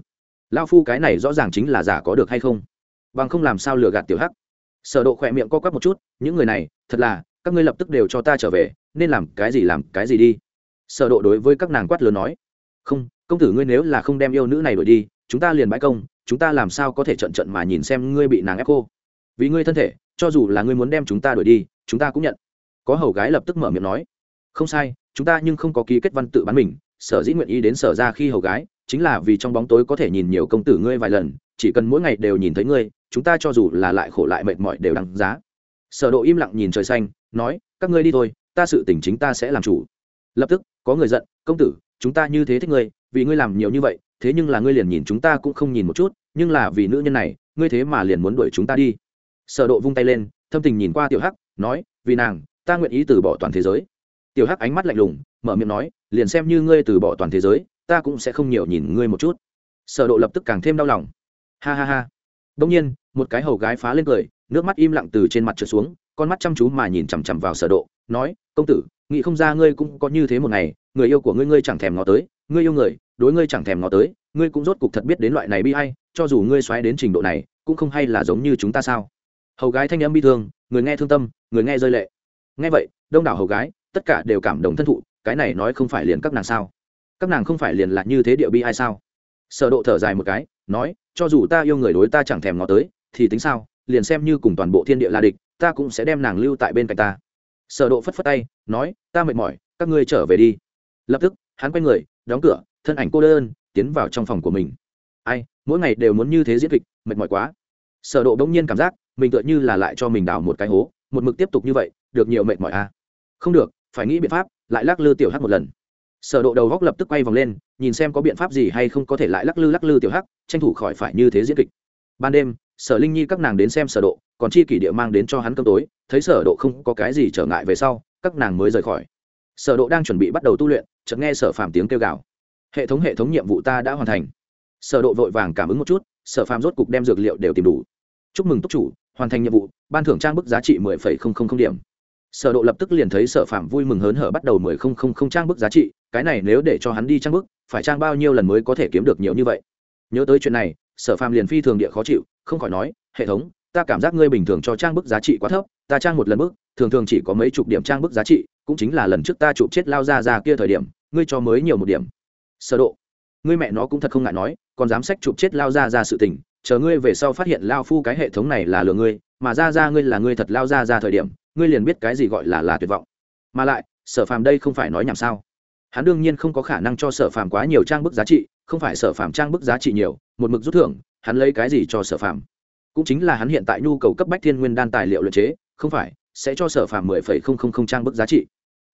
Lao phu cái này rõ ràng chính là giả có được hay không? Bằng không làm sao lừa gạt tiểu hắc. Sở độ khỏe miệng co quắp một chút, những người này, thật là, các ngươi lập tức đều cho ta trở về, nên làm cái gì làm cái gì đi. Sở độ đối với các nàng quát lớn nói. Không, công tử ngươi nếu là không đem yêu nữ này đuổi đi, chúng ta liền bãi công, chúng ta làm sao có thể trận trận mà nhìn xem ngươi bị nàng ép cô vì ngươi thân thể, cho dù là ngươi muốn đem chúng ta đuổi đi, chúng ta cũng nhận. Có hầu gái lập tức mở miệng nói. Không sai, chúng ta nhưng không có ký kết văn tự bán mình sở dĩ nguyện ý đến sở ra khi hầu gái, chính là vì trong bóng tối có thể nhìn nhiều công tử ngươi vài lần, chỉ cần mỗi ngày đều nhìn thấy ngươi, chúng ta cho dù là lại khổ lại mệt mỏi đều đáng giá. Sở độ im lặng nhìn trời xanh, nói, các ngươi đi thôi, ta sự tình chính ta sẽ làm chủ. Lập tức, có người giận, công tử, chúng ta như thế thích ngươi, vì ngươi làm nhiều như vậy, thế nhưng là ngươi liền nhìn chúng ta cũng không nhìn một chút, nhưng là vì nữ nhân này, ngươi thế mà liền muốn đuổi chúng ta đi. Sở độ vung tay lên, thâm tình nhìn qua tiểu hắc, nói, vì nàng, ta nguyện ý từ bỏ toàn thế giới tiểu hắc ánh mắt lạnh lùng, mở miệng nói, liền xem như ngươi từ bỏ toàn thế giới, ta cũng sẽ không nhiều nhìn ngươi một chút. Sở độ lập tức càng thêm đau lòng. Ha ha ha. Đông nhiên, một cái hầu gái phá lên cười, nước mắt im lặng từ trên mặt trượt xuống, con mắt chăm chú mà nhìn chằm chằm vào sở độ, nói, công tử, nghĩ không ra ngươi cũng có như thế một ngày, người yêu của ngươi ngươi chẳng thèm ngó tới, ngươi yêu người, đối ngươi chẳng thèm ngó tới, ngươi cũng rốt cục thật biết đến loại này bi hay cho dù ngươi xoáy đến trình độ này, cũng không hay là giống như chúng ta sao? Hầu gái thanh âm bi thương, người nghe thương tâm, người nghe rơi lệ. Nghe vậy, đông đảo hầu gái tất cả đều cảm động thân thụ, cái này nói không phải liền các nàng sao? Các nàng không phải liền là như thế địa bi ai sao? Sở độ thở dài một cái, nói, cho dù ta yêu người đối ta chẳng thèm ngó tới, thì tính sao? Liền xem như cùng toàn bộ thiên địa là địch, ta cũng sẽ đem nàng lưu tại bên cạnh ta. Sở độ phất phất tay, nói, ta mệt mỏi, các ngươi trở về đi. Lập tức, hắn quay người, đóng cửa, thân ảnh cô đơn, tiến vào trong phòng của mình. Ai, mỗi ngày đều muốn như thế diễn kịch, mệt mỏi quá. Sở độ đống nhiên cảm giác, mình tựa như là lại cho mình đào một cái hố, một mực tiếp tục như vậy, được nhiều mệt mỏi à? Không được phải nghĩ biện pháp lại lắc lư tiểu hắc một lần. Sở độ đầu góc lập tức quay vòng lên nhìn xem có biện pháp gì hay không có thể lại lắc lư lắc lư tiểu hắc tranh thủ khỏi phải như thế diễn kịch. Ban đêm sở linh nhi các nàng đến xem sở độ còn chi kỷ địa mang đến cho hắn cơm tối thấy sở độ không có cái gì trở ngại về sau các nàng mới rời khỏi. Sở độ đang chuẩn bị bắt đầu tu luyện chợt nghe sở phàm tiếng kêu gào. Hệ thống hệ thống nhiệm vụ ta đã hoàn thành. Sở độ vội vàng cảm ứng một chút sở phàm rốt cục đem dược liệu đều tìm đủ. Chúc mừng túc chủ hoàn thành nhiệm vụ ban thưởng trang bức giá trị 10,000 điểm sở độ lập tức liền thấy sở Phạm vui mừng hớn hở bắt đầu 10,000 trang bức giá trị cái này nếu để cho hắn đi trang bức phải trang bao nhiêu lần mới có thể kiếm được nhiều như vậy? Nhớ tới chuyện này sở Phạm liền phi thường địa khó chịu không khỏi nói hệ thống ta cảm giác ngươi bình thường cho trang bức giá trị quá thấp ta trang một lần bức thường thường chỉ có mấy chục điểm trang bức giá trị cũng chính là lần trước ta chụp chết lao ra ra kia thời điểm ngươi cho mới nhiều một điểm. Sở độ ngươi mẹ nó cũng thật không ngại nói còn dám sách chụp chết lao ra ra sự tình chờ ngươi về sau phát hiện lao phu cái hệ thống này là lừa ngươi mà ra ra ngươi là ngươi thật lao ra ra thời điểm ngươi liền biết cái gì gọi là là tuyệt vọng. Mà lại, sở phàm đây không phải nói nhảm sao? Hắn đương nhiên không có khả năng cho sở phàm quá nhiều trang bức giá trị, không phải sở phàm trang bức giá trị nhiều, một mực rút thưởng, hắn lấy cái gì cho sở phàm? Cũng chính là hắn hiện tại nhu cầu cấp bách thiên nguyên đan tài liệu luyện chế, không phải, sẽ cho sở phàm mười phẩy không không không trang bức giá trị.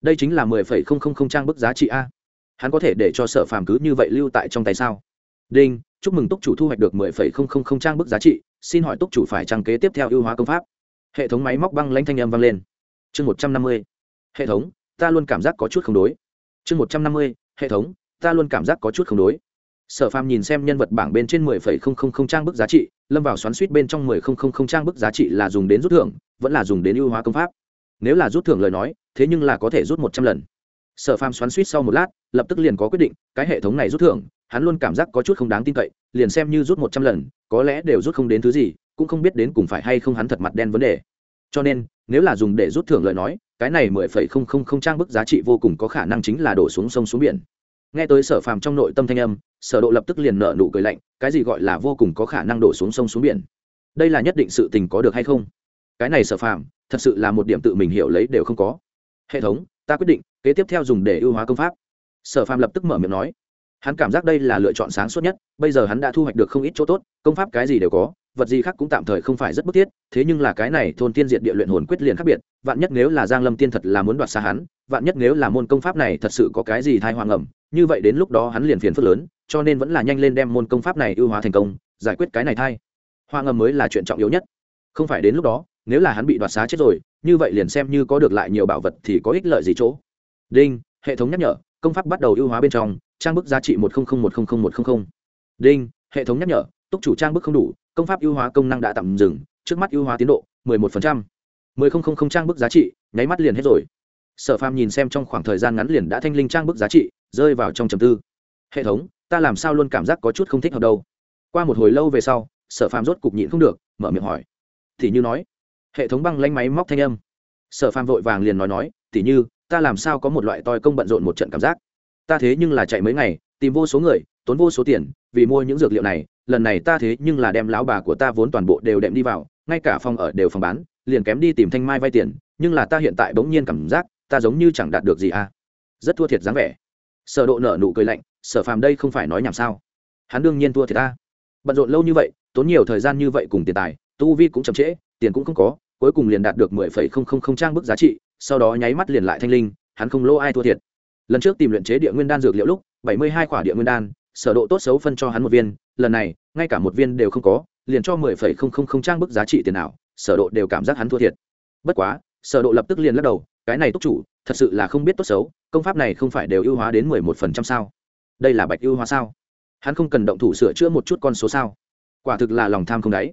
Đây chính là mười phẩy không không không trang bức giá trị a. Hắn có thể để cho sở phàm cứ như vậy lưu tại trong tay sao? Đinh, chúc mừng túc chủ thu hoạch được mười phẩy không không không trang bức giá trị, xin hỏi túc chủ phải trang kế tiếp theo ưu hóa công pháp hệ thống máy móc băng lanh thanh âm vang lên. Chương một trăm năm mươi, hệ thống, ta luôn cảm giác có chút không đối. Chương một trăm năm mươi, hệ thống, ta luôn cảm giác có chút không đối. Sở phàm nhìn xem nhân vật bảng bên trên mười phẩy không không không trang bức giá trị, lâm vào xoắn suýt bên trong mười không không không trang bức giá trị là dùng đến rút thưởng, vẫn là dùng đến ưu hóa công pháp. Nếu là rút thưởng lời nói, thế nhưng là có thể rút một trăm lần. Sở phàm xoắn suýt sau một lát, lập tức liền có quyết định, cái hệ thống này rút thưởng, hắn luôn cảm giác có chút không đáng tin cậy, liền xem như rút một trăm lần, có lẽ đều rút không đến thứ gì cũng không biết đến cùng phải hay không hắn thật mặt đen vấn đề. Cho nên, nếu là dùng để rút thưởng lời nói, cái này mười phẩy không không không trang bức giá trị vô cùng có khả năng chính là đổ xuống sông xuống biển. Nghe tới sở phàm trong nội tâm thanh âm, sở độ lập tức liền nở nụ cười lạnh, cái gì gọi là vô cùng có khả năng đổ xuống sông xuống biển? Đây là nhất định sự tình có được hay không? Cái này sở phàm, thật sự là một điểm tự mình hiểu lấy đều không có. Hệ thống, ta quyết định, kế tiếp theo dùng để ưu hóa công pháp. Sở phàm lập tức mở miệng nói, hắn cảm giác đây là lựa chọn sáng suốt nhất, bây giờ hắn đã thu hoạch được không ít chỗ tốt, công pháp cái gì đều có vật gì khác cũng tạm thời không phải rất bức thiết, thế nhưng là cái này thôn tiên diệt địa luyện hồn quyết liền khác biệt, vạn nhất nếu là giang lâm tiên thật là muốn đoạt xa hắn, vạn nhất nếu là môn công pháp này thật sự có cái gì thai hoang ẩm như vậy đến lúc đó hắn liền phiền phức lớn, cho nên vẫn là nhanh lên đem môn công pháp này ưu hóa thành công, giải quyết cái này thai. Hoang ẩm mới là chuyện trọng yếu nhất. Không phải đến lúc đó, nếu là hắn bị đoạt xá chết rồi, như vậy liền xem như có được lại nhiều bảo vật thì có ích lợi gì chỗ. Đinh, hệ thống nhắc nhở, công pháp bắt đầu ưu hóa bên trong, trang bức giá trị một trăm một một đinh, hệ thống nhắc nhở, túc chủ trang bức không đủ công pháp ưu hóa công năng đã tạm dừng, trước mắt ưu hóa tiến độ, mười một phần trăm. Mười không không không trang bức giá trị, nháy mắt liền hết rồi. Sở phàm nhìn xem trong khoảng thời gian ngắn liền đã thanh linh trang bức giá trị, rơi vào trong trầm tư. Hệ thống, ta làm sao luôn cảm giác có chút không thích hợp đâu. Qua một hồi lâu về sau, sở phàm rốt cục nhịn không được, mở miệng hỏi. Thì như nói, hệ thống băng lanh máy móc thanh âm. Sở phàm vội vàng liền nói nói, thì như, ta làm sao có một loại toi công bận rộn một trận cảm giác? Ta thế nhưng là chạy mấy ngày, tìm vô số người tốn vô số tiền, vì mua những dược liệu này, lần này ta thế nhưng là đem lão bà của ta vốn toàn bộ đều đệm đi vào, ngay cả phòng ở đều phòng bán, liền kém đi tìm thanh mai vay tiền, nhưng là ta hiện tại bỗng nhiên cảm giác, ta giống như chẳng đạt được gì à. Rất thua thiệt dáng vẻ. Sở độ nở nụ cười lạnh, sở phàm đây không phải nói nhảm sao? Hắn đương nhiên thua thiệt ta bận rộn lâu như vậy, tốn nhiều thời gian như vậy cùng tiền tài, tu vi cũng chậm trễ, tiền cũng không có, cuối cùng liền đạt được mười phẩy không không không trang bức giá trị, sau đó nháy mắt liền lại thanh linh, hắn không lỗ ai thua thiệt. Lần trước tìm luyện chế địa nguyên đan dược liệu lúc, bảy mươi hai quả địa nguyên đan sở độ tốt xấu phân cho hắn một viên, lần này, ngay cả một viên đều không có, liền cho mười phẩy không không không trang bức giá trị tiền nào sở độ đều cảm giác hắn thua thiệt. Bất quá, sở độ lập tức liền lắc đầu, cái này túc chủ, thật sự là không biết tốt xấu, công pháp này không phải đều ưu hóa đến mười một phần trăm sao? Đây là bạch ưu hóa sao? Hắn không cần động thủ sửa chữa một chút con số sao? Quả thực là lòng tham không đáy.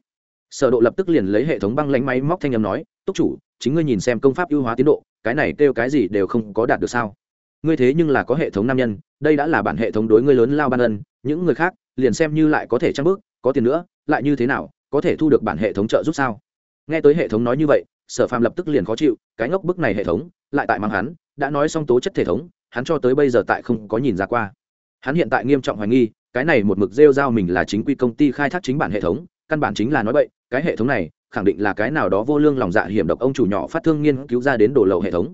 Sở độ lập tức liền lấy hệ thống băng lãnh máy móc thanh âm nói, túc chủ, chính ngươi nhìn xem công pháp ưu hóa tiến độ, cái này kêu cái gì đều không có đạt được sao? Ngươi thế nhưng là có hệ thống nam nhân, đây đã là bản hệ thống đối ngươi lớn lao ban ân, những người khác, liền xem như lại có thể trang bước, có tiền nữa, lại như thế nào, có thể thu được bản hệ thống trợ giúp sao? Nghe tới hệ thống nói như vậy, sở phàm lập tức liền khó chịu, cái ngốc bức này hệ thống, lại tại mang hắn, đã nói xong tố chất hệ thống, hắn cho tới bây giờ tại không có nhìn ra qua. Hắn hiện tại nghiêm trọng hoài nghi, cái này một mực rêu giao mình là chính quy công ty khai thác chính bản hệ thống, căn bản chính là nói vậy cái hệ thống này, khẳng định là cái nào đó vô lương lòng dạ hiểm độc ông chủ nhỏ phát thương nghiên cứu ra đến đổ lậu hệ thống.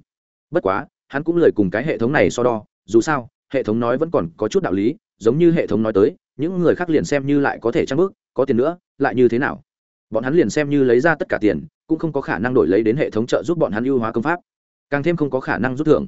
Bất quá hắn cũng lời cùng cái hệ thống này so đo, dù sao, hệ thống nói vẫn còn có chút đạo lý, giống như hệ thống nói tới, những người khác liền xem như lại có thể trang bước, có tiền nữa, lại như thế nào? Bọn hắn liền xem như lấy ra tất cả tiền, cũng không có khả năng đổi lấy đến hệ thống trợ giúp bọn hắn ưu hóa công pháp. Càng thêm không có khả năng rút thưởng.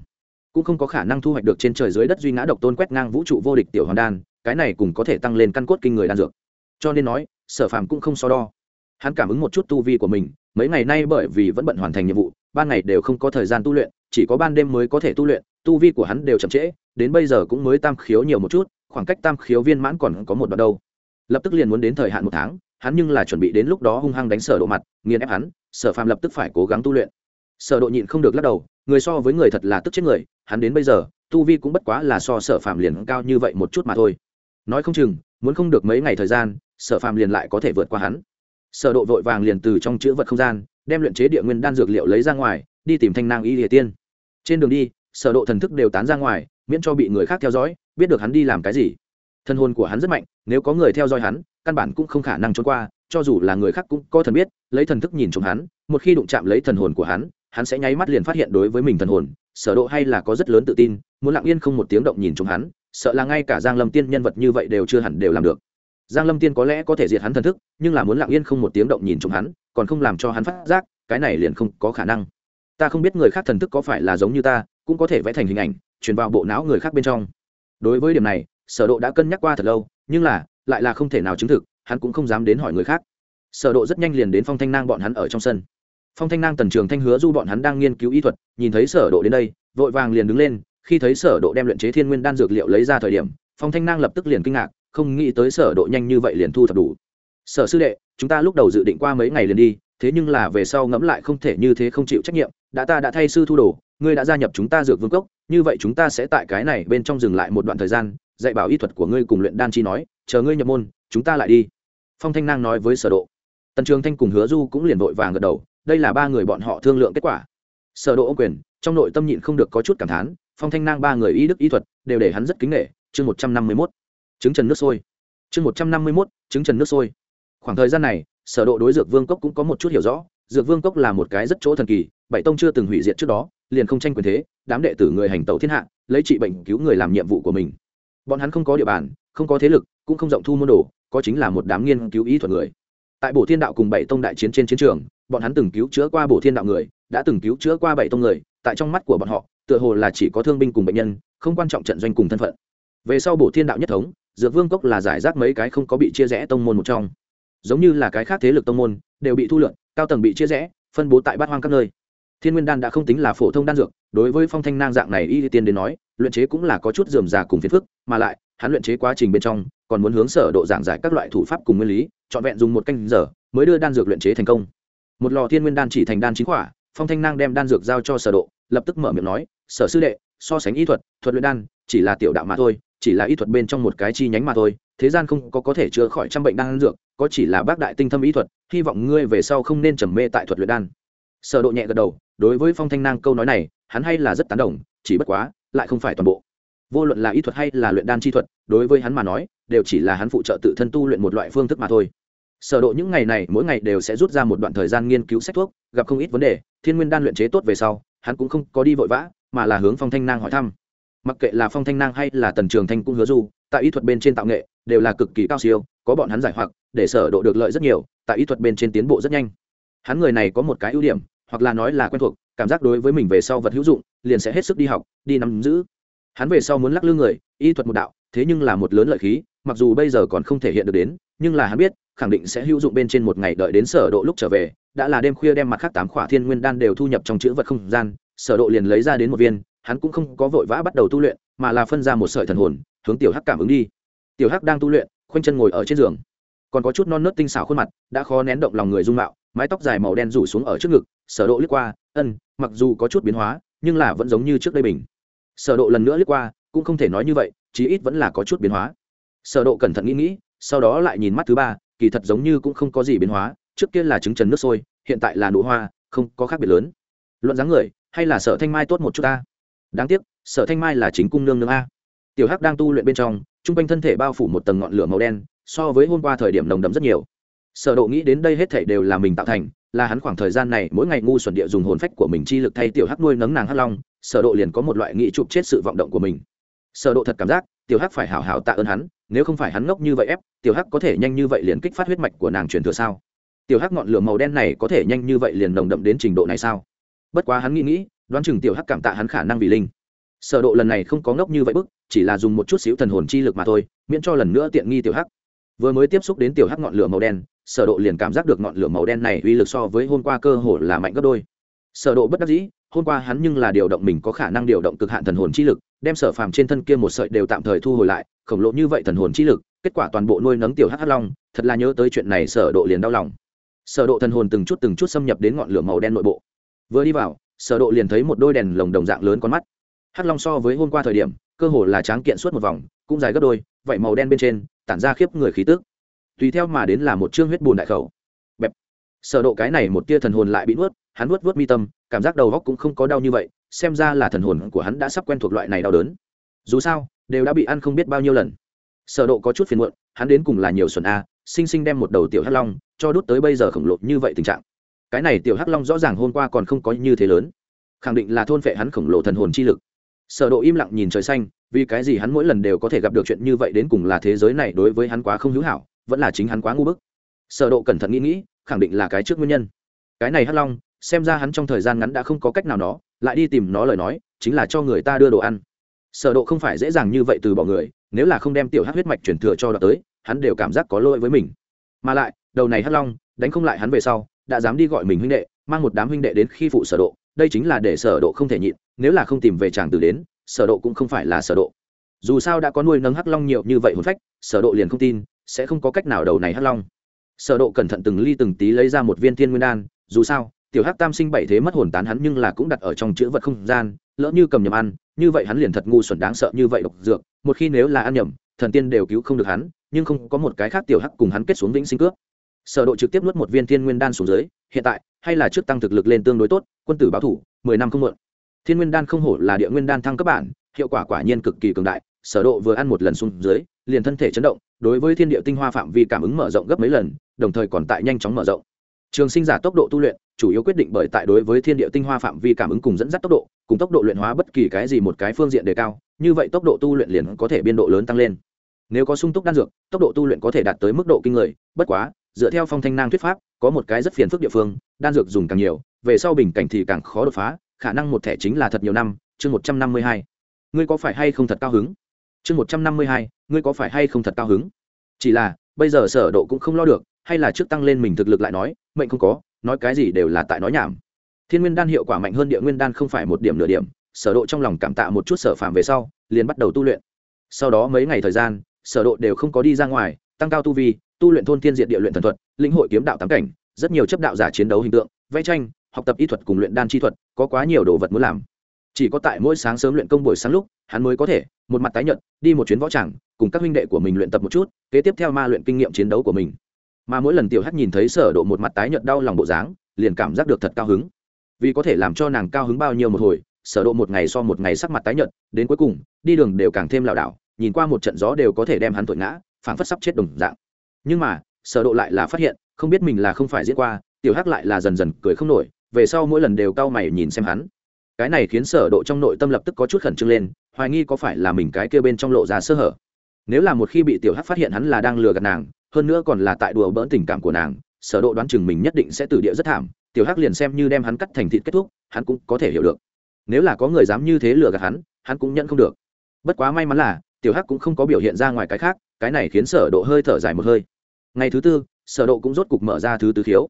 Cũng không có khả năng thu hoạch được trên trời dưới đất duy ngã độc tôn quét ngang vũ trụ vô địch tiểu hoàn đan, cái này cũng có thể tăng lên căn cốt kinh người đan dược. Cho nên nói, sở phàm cũng không so đo. Hắn cảm ứng một chút tu vi của mình, mấy ngày nay bởi vì vẫn bận hoàn thành nhiệm vụ ban ngày đều không có thời gian tu luyện chỉ có ban đêm mới có thể tu luyện, tu vi của hắn đều chậm trễ, đến bây giờ cũng mới tam khiếu nhiều một chút, khoảng cách tam khiếu viên mãn còn có một đoạn đâu. Lập tức liền muốn đến thời hạn một tháng, hắn nhưng là chuẩn bị đến lúc đó hung hăng đánh sở độ mặt, nghiền ép hắn, sở phàm lập tức phải cố gắng tu luyện. Sở độ nhịn không được lắc đầu, người so với người thật là tức chết người, hắn đến bây giờ, tu vi cũng bất quá là so sở phàm liền cao như vậy một chút mà thôi. Nói không chừng, muốn không được mấy ngày thời gian, sở phàm liền lại có thể vượt qua hắn. Sở độ vội vàng liền từ trong chữ vật không gian, đem luyện chế địa nguyên đan dược liệu lấy ra ngoài, đi tìm thanh nang y địa tiên trên đường đi, sở độ thần thức đều tán ra ngoài, miễn cho bị người khác theo dõi, biết được hắn đi làm cái gì. Thân hồn của hắn rất mạnh, nếu có người theo dõi hắn, căn bản cũng không khả năng trốn qua, cho dù là người khác cũng có thần biết, lấy thần thức nhìn trộm hắn, một khi đụng chạm lấy thần hồn của hắn hắn sẽ nháy mắt liền phát hiện đối với mình thần hồn, sở độ hay là có rất lớn tự tin, muốn lặng yên không một tiếng động nhìn trộm hắn, sợ là ngay cả giang lâm tiên nhân vật như vậy đều chưa hẳn đều làm được. Giang lâm tiên có lẽ có thể diệt hắn thần thức, nhưng là muốn lặng yên không một tiếng động nhìn trộm hắn, còn không làm cho hắn phát giác, cái này liền không có khả năng ta không biết người khác thần thức có phải là giống như ta, cũng có thể vẽ thành hình ảnh, truyền vào bộ não người khác bên trong. Đối với điểm này, sở độ đã cân nhắc qua thật lâu, nhưng là, lại là không thể nào chứng thực, hắn cũng không dám đến hỏi người khác. Sở độ rất nhanh liền đến phong thanh nang bọn hắn ở trong sân. Phong thanh nang tần trường thanh hứa du bọn hắn đang nghiên cứu y thuật, nhìn thấy sở độ đến đây, vội vàng liền đứng lên, khi thấy sở độ đem luyện chế thiên nguyên đan dược liệu lấy ra thời điểm, phong thanh nang lập tức liền kinh ngạc, không nghĩ tới sở độ nhanh như vậy liền thu thập đủ. Sở sư đệ, chúng ta lúc đầu dự định qua mấy ngày liền đi thế nhưng là về sau ngẫm lại không thể như thế không chịu trách nhiệm, đã ta đã thay sư thu đồ, ngươi đã gia nhập chúng ta dược vương cốc, như vậy chúng ta sẽ tại cái này bên trong dừng lại một đoạn thời gian, dạy bảo y thuật của ngươi cùng luyện đan chi nói, chờ ngươi nhập môn, chúng ta lại đi. Phong thanh nang nói với sở độ. Tần trường thanh cùng hứa du cũng liền vội vàng gật đầu, đây là ba người bọn họ thương lượng kết quả. Sở độ ô quyền, trong nội tâm nhịn không được có chút cảm thán, phong thanh nang ba người y đức y thuật, đều để hắn rất kính nể, chương 151 trứng trần nước sôi. Chương 151 trứng trần nước sôi. Khoảng thời gian này sở độ đối dược vương cốc cũng có một chút hiểu rõ, dược vương cốc là một cái rất chỗ thần kỳ, bảy tông chưa từng hủy diệt trước đó, liền không tranh quyền thế, đám đệ tử người hành tẩu thiên hạ, lấy trị bệnh cứu người làm nhiệm vụ của mình. Bọn hắn không có địa bàn, không có thế lực, cũng không rộng thu môn đồ, có chính là một đám nghiên cứu ý thuật người. Tại bổ thiên đạo cùng bảy tông đại chiến trên chiến trường, bọn hắn từng cứu chữa qua bổ thiên đạo người, đã từng cứu chữa qua bảy tông người, tại trong mắt của bọn họ, tựa hồ là chỉ có thương binh cùng bệnh nhân, không quan trọng trận doanh cùng thân phận. Về sau bổ thiên đạo nhất thống, dược vương cốc là giải rác mấy cái không có bị chia rẽ tông môn một trong giống như là cái khác thế lực tông môn, đều bị thu lượn, cao tầng bị chia rẽ, phân bố tại bát hoang các nơi. Thiên nguyên đan đã không tính là phổ thông đan dược, đối với phong thanh nang dạng này y tiên đến nói, luyện chế cũng là có chút dườm già cùng phiền phức, mà lại, hắn luyện chế quá trình bên trong, còn muốn hướng sở độ giảng giải các loại thủ pháp cùng nguyên lý chọn vẹn dùng một canh giờ, mới đưa đan dược luyện chế thành công. Một lò thiên nguyên đan chỉ thành đan chính quả phong thanh nang đem đan dược giao cho sở độ, lập tức mở miệng nói, sở sư đệ, so sánh y thuật thuật luyện đan, chỉ là tiểu đạo mà thôi chỉ là y thuật bên trong một cái chi nhánh mà thôi, thế gian không có có thể chữa khỏi trăm bệnh đan dược, có chỉ là bác đại tinh thâm y thuật, hy vọng ngươi về sau không nên trầm mê tại thuật luyện đan. Sở độ nhẹ gật đầu, đối với phong thanh nang câu nói này, hắn hay là rất tán đồng, chỉ bất quá, lại không phải toàn bộ. Vô luận là y thuật hay là luyện đan chi thuật, đối với hắn mà nói, đều chỉ là hắn phụ trợ tự thân tu luyện một loại phương thức mà thôi. Sở độ những ngày này, mỗi ngày đều sẽ rút ra một đoạn thời gian nghiên cứu sách thuốc, gặp không ít vấn đề, thiên nguyên đan luyện chế tốt về sau, hắn cũng không có đi vội vã, mà là hướng phong thanh nang hỏi thăm mặc kệ là phong thanh nang hay là tần trường thanh cũng hứa du, tại y thuật bên trên tạo nghệ đều là cực kỳ cao siêu, có bọn hắn giải hoặc, để sở độ được lợi rất nhiều, tại y thuật bên trên tiến bộ rất nhanh. Hắn người này có một cái ưu điểm, hoặc là nói là quen thuộc, cảm giác đối với mình về sau vật hữu dụng, liền sẽ hết sức đi học, đi nắm giữ. Hắn về sau muốn lắc lư người, y thuật một đạo, thế nhưng là một lớn lợi khí, mặc dù bây giờ còn không thể hiện được đến, nhưng là hắn biết, khẳng định sẽ hữu dụng bên trên một ngày đợi đến sở độ lúc trở về, đã là đêm khuya đem mặt khác tám khỏa thiên nguyên đan đều thu nhập trong chữ vật không gian, sở độ liền lấy ra đến một viên hắn cũng không có vội vã bắt đầu tu luyện, mà là phân ra một sợi thần hồn, hướng tiểu hắc cảm ứng đi. Tiểu hắc đang tu luyện, khoanh chân ngồi ở trên giường. Còn có chút non nớt tinh xảo khuôn mặt, đã khó nén động lòng người dung mạo, mái tóc dài màu đen rủ xuống ở trước ngực, sở độ liếc qua, ân, mặc dù có chút biến hóa, nhưng là vẫn giống như trước đây bình. Sở độ lần nữa liếc qua, cũng không thể nói như vậy, chí ít vẫn là có chút biến hóa. Sở độ cẩn thận nghĩ nghĩ, sau đó lại nhìn mắt thứ ba, kỳ thật giống như cũng không có gì biến hóa, trước kia là trứng trần nước sôi, hiện tại là nụ hoa, không có khác biệt lớn. Luận dáng người, hay là sở thanh mai tốt một chút ta? Đáng tiếc, sở thanh mai là chính cung nương nương a. Tiểu hắc đang tu luyện bên trong, trung quanh thân thể bao phủ một tầng ngọn lửa màu đen, so với hôm qua thời điểm nồng đậm rất nhiều. Sở độ nghĩ đến đây hết thể đều là mình tạo thành, là hắn khoảng thời gian này mỗi ngày ngu xuẩn địa dùng hồn phách của mình chi lực thay tiểu hắc nuôi nấng nàng hắc long, sở độ liền có một loại nghĩ chụp chết sự vọng động của mình. Sở độ thật cảm giác, tiểu hắc phải hảo hảo tạ ơn hắn, nếu không phải hắn ngốc như vậy ép, tiểu hắc có thể nhanh như vậy liền kích phát huyết mạch của nàng truyền thừa sao? Tiểu hắc ngọn lửa màu đen này có thể nhanh như vậy liền nồng đậm đến trình độ này sao? Bất quá hắn nghĩ nghĩ đoán chừng tiểu hắc cảm tạ hắn khả năng vì linh. Sở độ lần này không có ngốc như vậy bức, chỉ là dùng một chút xíu thần hồn chi lực mà thôi, miễn cho lần nữa tiện nghi tiểu hắc. Vừa mới tiếp xúc đến tiểu hắc ngọn lửa màu đen, sở độ liền cảm giác được ngọn lửa màu đen này uy lực so với hôm qua cơ hồ là mạnh gấp đôi. Sở độ bất đắc dĩ, hôm qua hắn nhưng là điều động mình có khả năng điều động cực hạn thần hồn chi lực, đem sở phàm trên thân kia một sợi đều tạm thời thu hồi lại, khổng lồ như vậy thần hồn chi lực, kết quả toàn bộ nuôi nấng tiểu hắc hắc long, thật là nhớ tới chuyện này sở độ liền đau lòng. Sở độ thần hồn từng chút từng chút xâm nhập đến ngọn lửa màu đen nội bộ. Vừa đi vào sở độ liền thấy một đôi đèn lồng đồng dạng lớn con mắt. Hắc long so với hôm qua thời điểm, cơ hồ là tráng kiện suốt một vòng, cũng dài gấp đôi vậy màu đen bên trên, tản ra khiếp người khí tức. Tùy theo mà đến là một trương huyết bùn đại khẩu. Bẹp. Sở độ cái này một tia thần hồn lại bị nuốt, hắn nuốt nuốt mi tâm, cảm giác đầu óc cũng không có đau như vậy, xem ra là thần hồn của hắn đã sắp quen thuộc loại này đau đớn. Dù sao, đều đã bị ăn không biết bao nhiêu lần. Sở độ có chút phiền muộn, hắn đến cùng là nhiều xuẩn a sinh sinh đem một đầu tiểu hắc long cho đút tới bây giờ khổng lồ như vậy tình trạng cái này tiểu hắc long rõ ràng hôm qua còn không có như thế lớn. Khẳng định là thôn phệ hắn khổng lồ thần hồn chi lực. Sở độ im lặng nhìn trời xanh, vì cái gì hắn mỗi lần đều có thể gặp được chuyện như vậy đến cùng là thế giới này đối với hắn quá không hữu hảo, vẫn là chính hắn quá ngu bức. Sở độ cẩn thận nghĩ nghĩ, khẳng định là cái trước nguyên nhân. Cái này hắc long, xem ra hắn trong thời gian ngắn đã không có cách nào nó, lại đi tìm nó lời nói, chính là cho người ta đưa đồ ăn. Sở độ không phải dễ dàng như vậy từ bỏ người, nếu là không đem tiểu hắc huyết mạch truyền thừa cho đoạt tới, hắn đều cảm giác có lỗi với mình. Mà lại, đầu này hắc long, đánh không lại hắn về sau đã dám đi gọi mình huynh đệ, mang một đám huynh đệ đến khi phụ sở độ, đây chính là để sở độ không thể nhịn, nếu là không tìm về chàng từ đến, sở độ cũng không phải là sở độ. Dù sao đã có nuôi nấng hắc long nhiều như vậy hồn phách, sở độ liền không tin, sẽ không có cách nào đầu này hắc long. Sở độ cẩn thận từng ly từng tí lấy ra một viên thiên nguyên đan, dù sao, tiểu hắc tam sinh bảy thế mất hồn tán hắn nhưng là cũng đặt ở trong chữ vật không gian, lỡ như cầm nhầm ăn, như vậy hắn liền thật ngu xuẩn đáng sợ như vậy độc dược, một khi nếu là ăn nhầm, thần tiên đều cứu không được hắn, nhưng không có một cái khác tiểu hắc cùng hắn kết xuống vĩnh sinh cướp sở độ trực tiếp nuốt một viên thiên nguyên đan xuống dưới, hiện tại, hay là trước tăng thực lực lên tương đối tốt, quân tử báo thủ, mười năm không muộn. Thiên nguyên đan không hổ là địa nguyên đan thăng cấp bản, hiệu quả quả nhiên cực kỳ cường đại, sở độ vừa ăn một lần xuống dưới, liền thân thể chấn động, đối với thiên địa tinh hoa phạm vi cảm ứng mở rộng gấp mấy lần, đồng thời còn tại nhanh chóng mở rộng. Trường sinh giả tốc độ tu luyện, chủ yếu quyết định bởi tại đối với thiên địa tinh hoa phạm vi cảm ứng cùng dẫn dắt tốc độ, cùng tốc độ luyện hóa bất kỳ cái gì một cái phương diện đề cao, như vậy tốc độ tu luyện liền có thể biên độ lớn tăng lên. Nếu có sung túc đan dược, tốc độ tu luyện có thể đạt tới mức độ kinh người, bất quá dựa theo phong thanh nang thuyết pháp, có một cái rất phiền phức địa phương, đan dược dùng càng nhiều, về sau bình cảnh thì càng khó đột phá, khả năng một thẻ chính là thật nhiều năm, chương một trăm năm mươi hai. Ngươi có phải hay không thật cao hứng? Chương một trăm năm mươi hai, ngươi có phải hay không thật cao hứng? Chỉ là, bây giờ sở độ cũng không lo được, hay là trước tăng lên mình thực lực lại nói, mệnh không có, nói cái gì đều là tại nói nhảm. Thiên nguyên đan hiệu quả mạnh hơn địa nguyên đan không phải một điểm nửa điểm, sở độ trong lòng cảm tạ một chút sở phàm về sau, liền bắt đầu tu luyện. Sau đó mấy ngày thời gian, sở độ đều không có đi ra ngoài, tăng cao tu vi tu luyện thôn thiên diện địa luyện thần thuật, linh hội kiếm đạo tám cảnh, rất nhiều chấp đạo giả chiến đấu hình tượng, vẽ tranh, học tập y thuật cùng luyện đan chi thuật, có quá nhiều đồ vật muốn làm. Chỉ có tại mỗi sáng sớm luyện công buổi sáng lúc, hắn mới có thể, một mặt tái nhợt, đi một chuyến võ tràng, cùng các huynh đệ của mình luyện tập một chút, kế tiếp theo ma luyện kinh nghiệm chiến đấu của mình. Mà mỗi lần tiểu hắc nhìn thấy sở độ một mặt tái nhợt đau lòng bộ dáng, liền cảm giác được thật cao hứng. Vì có thể làm cho nàng cao hứng bao nhiêu một hồi, sở độ một ngày so một ngày sắc mặt tái nhợt, đến cuối cùng, đi đường đều càng thêm lảo đảo, nhìn qua một trận gió đều có thể đem hắn thổi ngã, phảng phất sắp chết đồng dạng nhưng mà, sở độ lại là phát hiện, không biết mình là không phải diễn qua, tiểu hắc lại là dần dần cười không nổi, về sau mỗi lần đều cao mày nhìn xem hắn. Cái này khiến sở độ trong nội tâm lập tức có chút khẩn trương lên, hoài nghi có phải là mình cái kia bên trong lộ ra sơ hở. Nếu là một khi bị tiểu hắc phát hiện hắn là đang lừa gạt nàng, hơn nữa còn là tại đùa bỡn tình cảm của nàng, sở độ đoán chừng mình nhất định sẽ tử địa rất thảm, tiểu hắc liền xem như đem hắn cắt thành thịt kết thúc, hắn cũng có thể hiểu được. Nếu là có người dám như thế lừa gạt hắn hắn cũng nhận không được. Bất quá may mắn là, tiểu hắc cũng không có biểu hiện ra ngoài cái khác cái này khiến sở độ hơi thở dài một hơi. Ngày thứ tư, sở độ cũng rốt cục mở ra thứ tứ khiếu.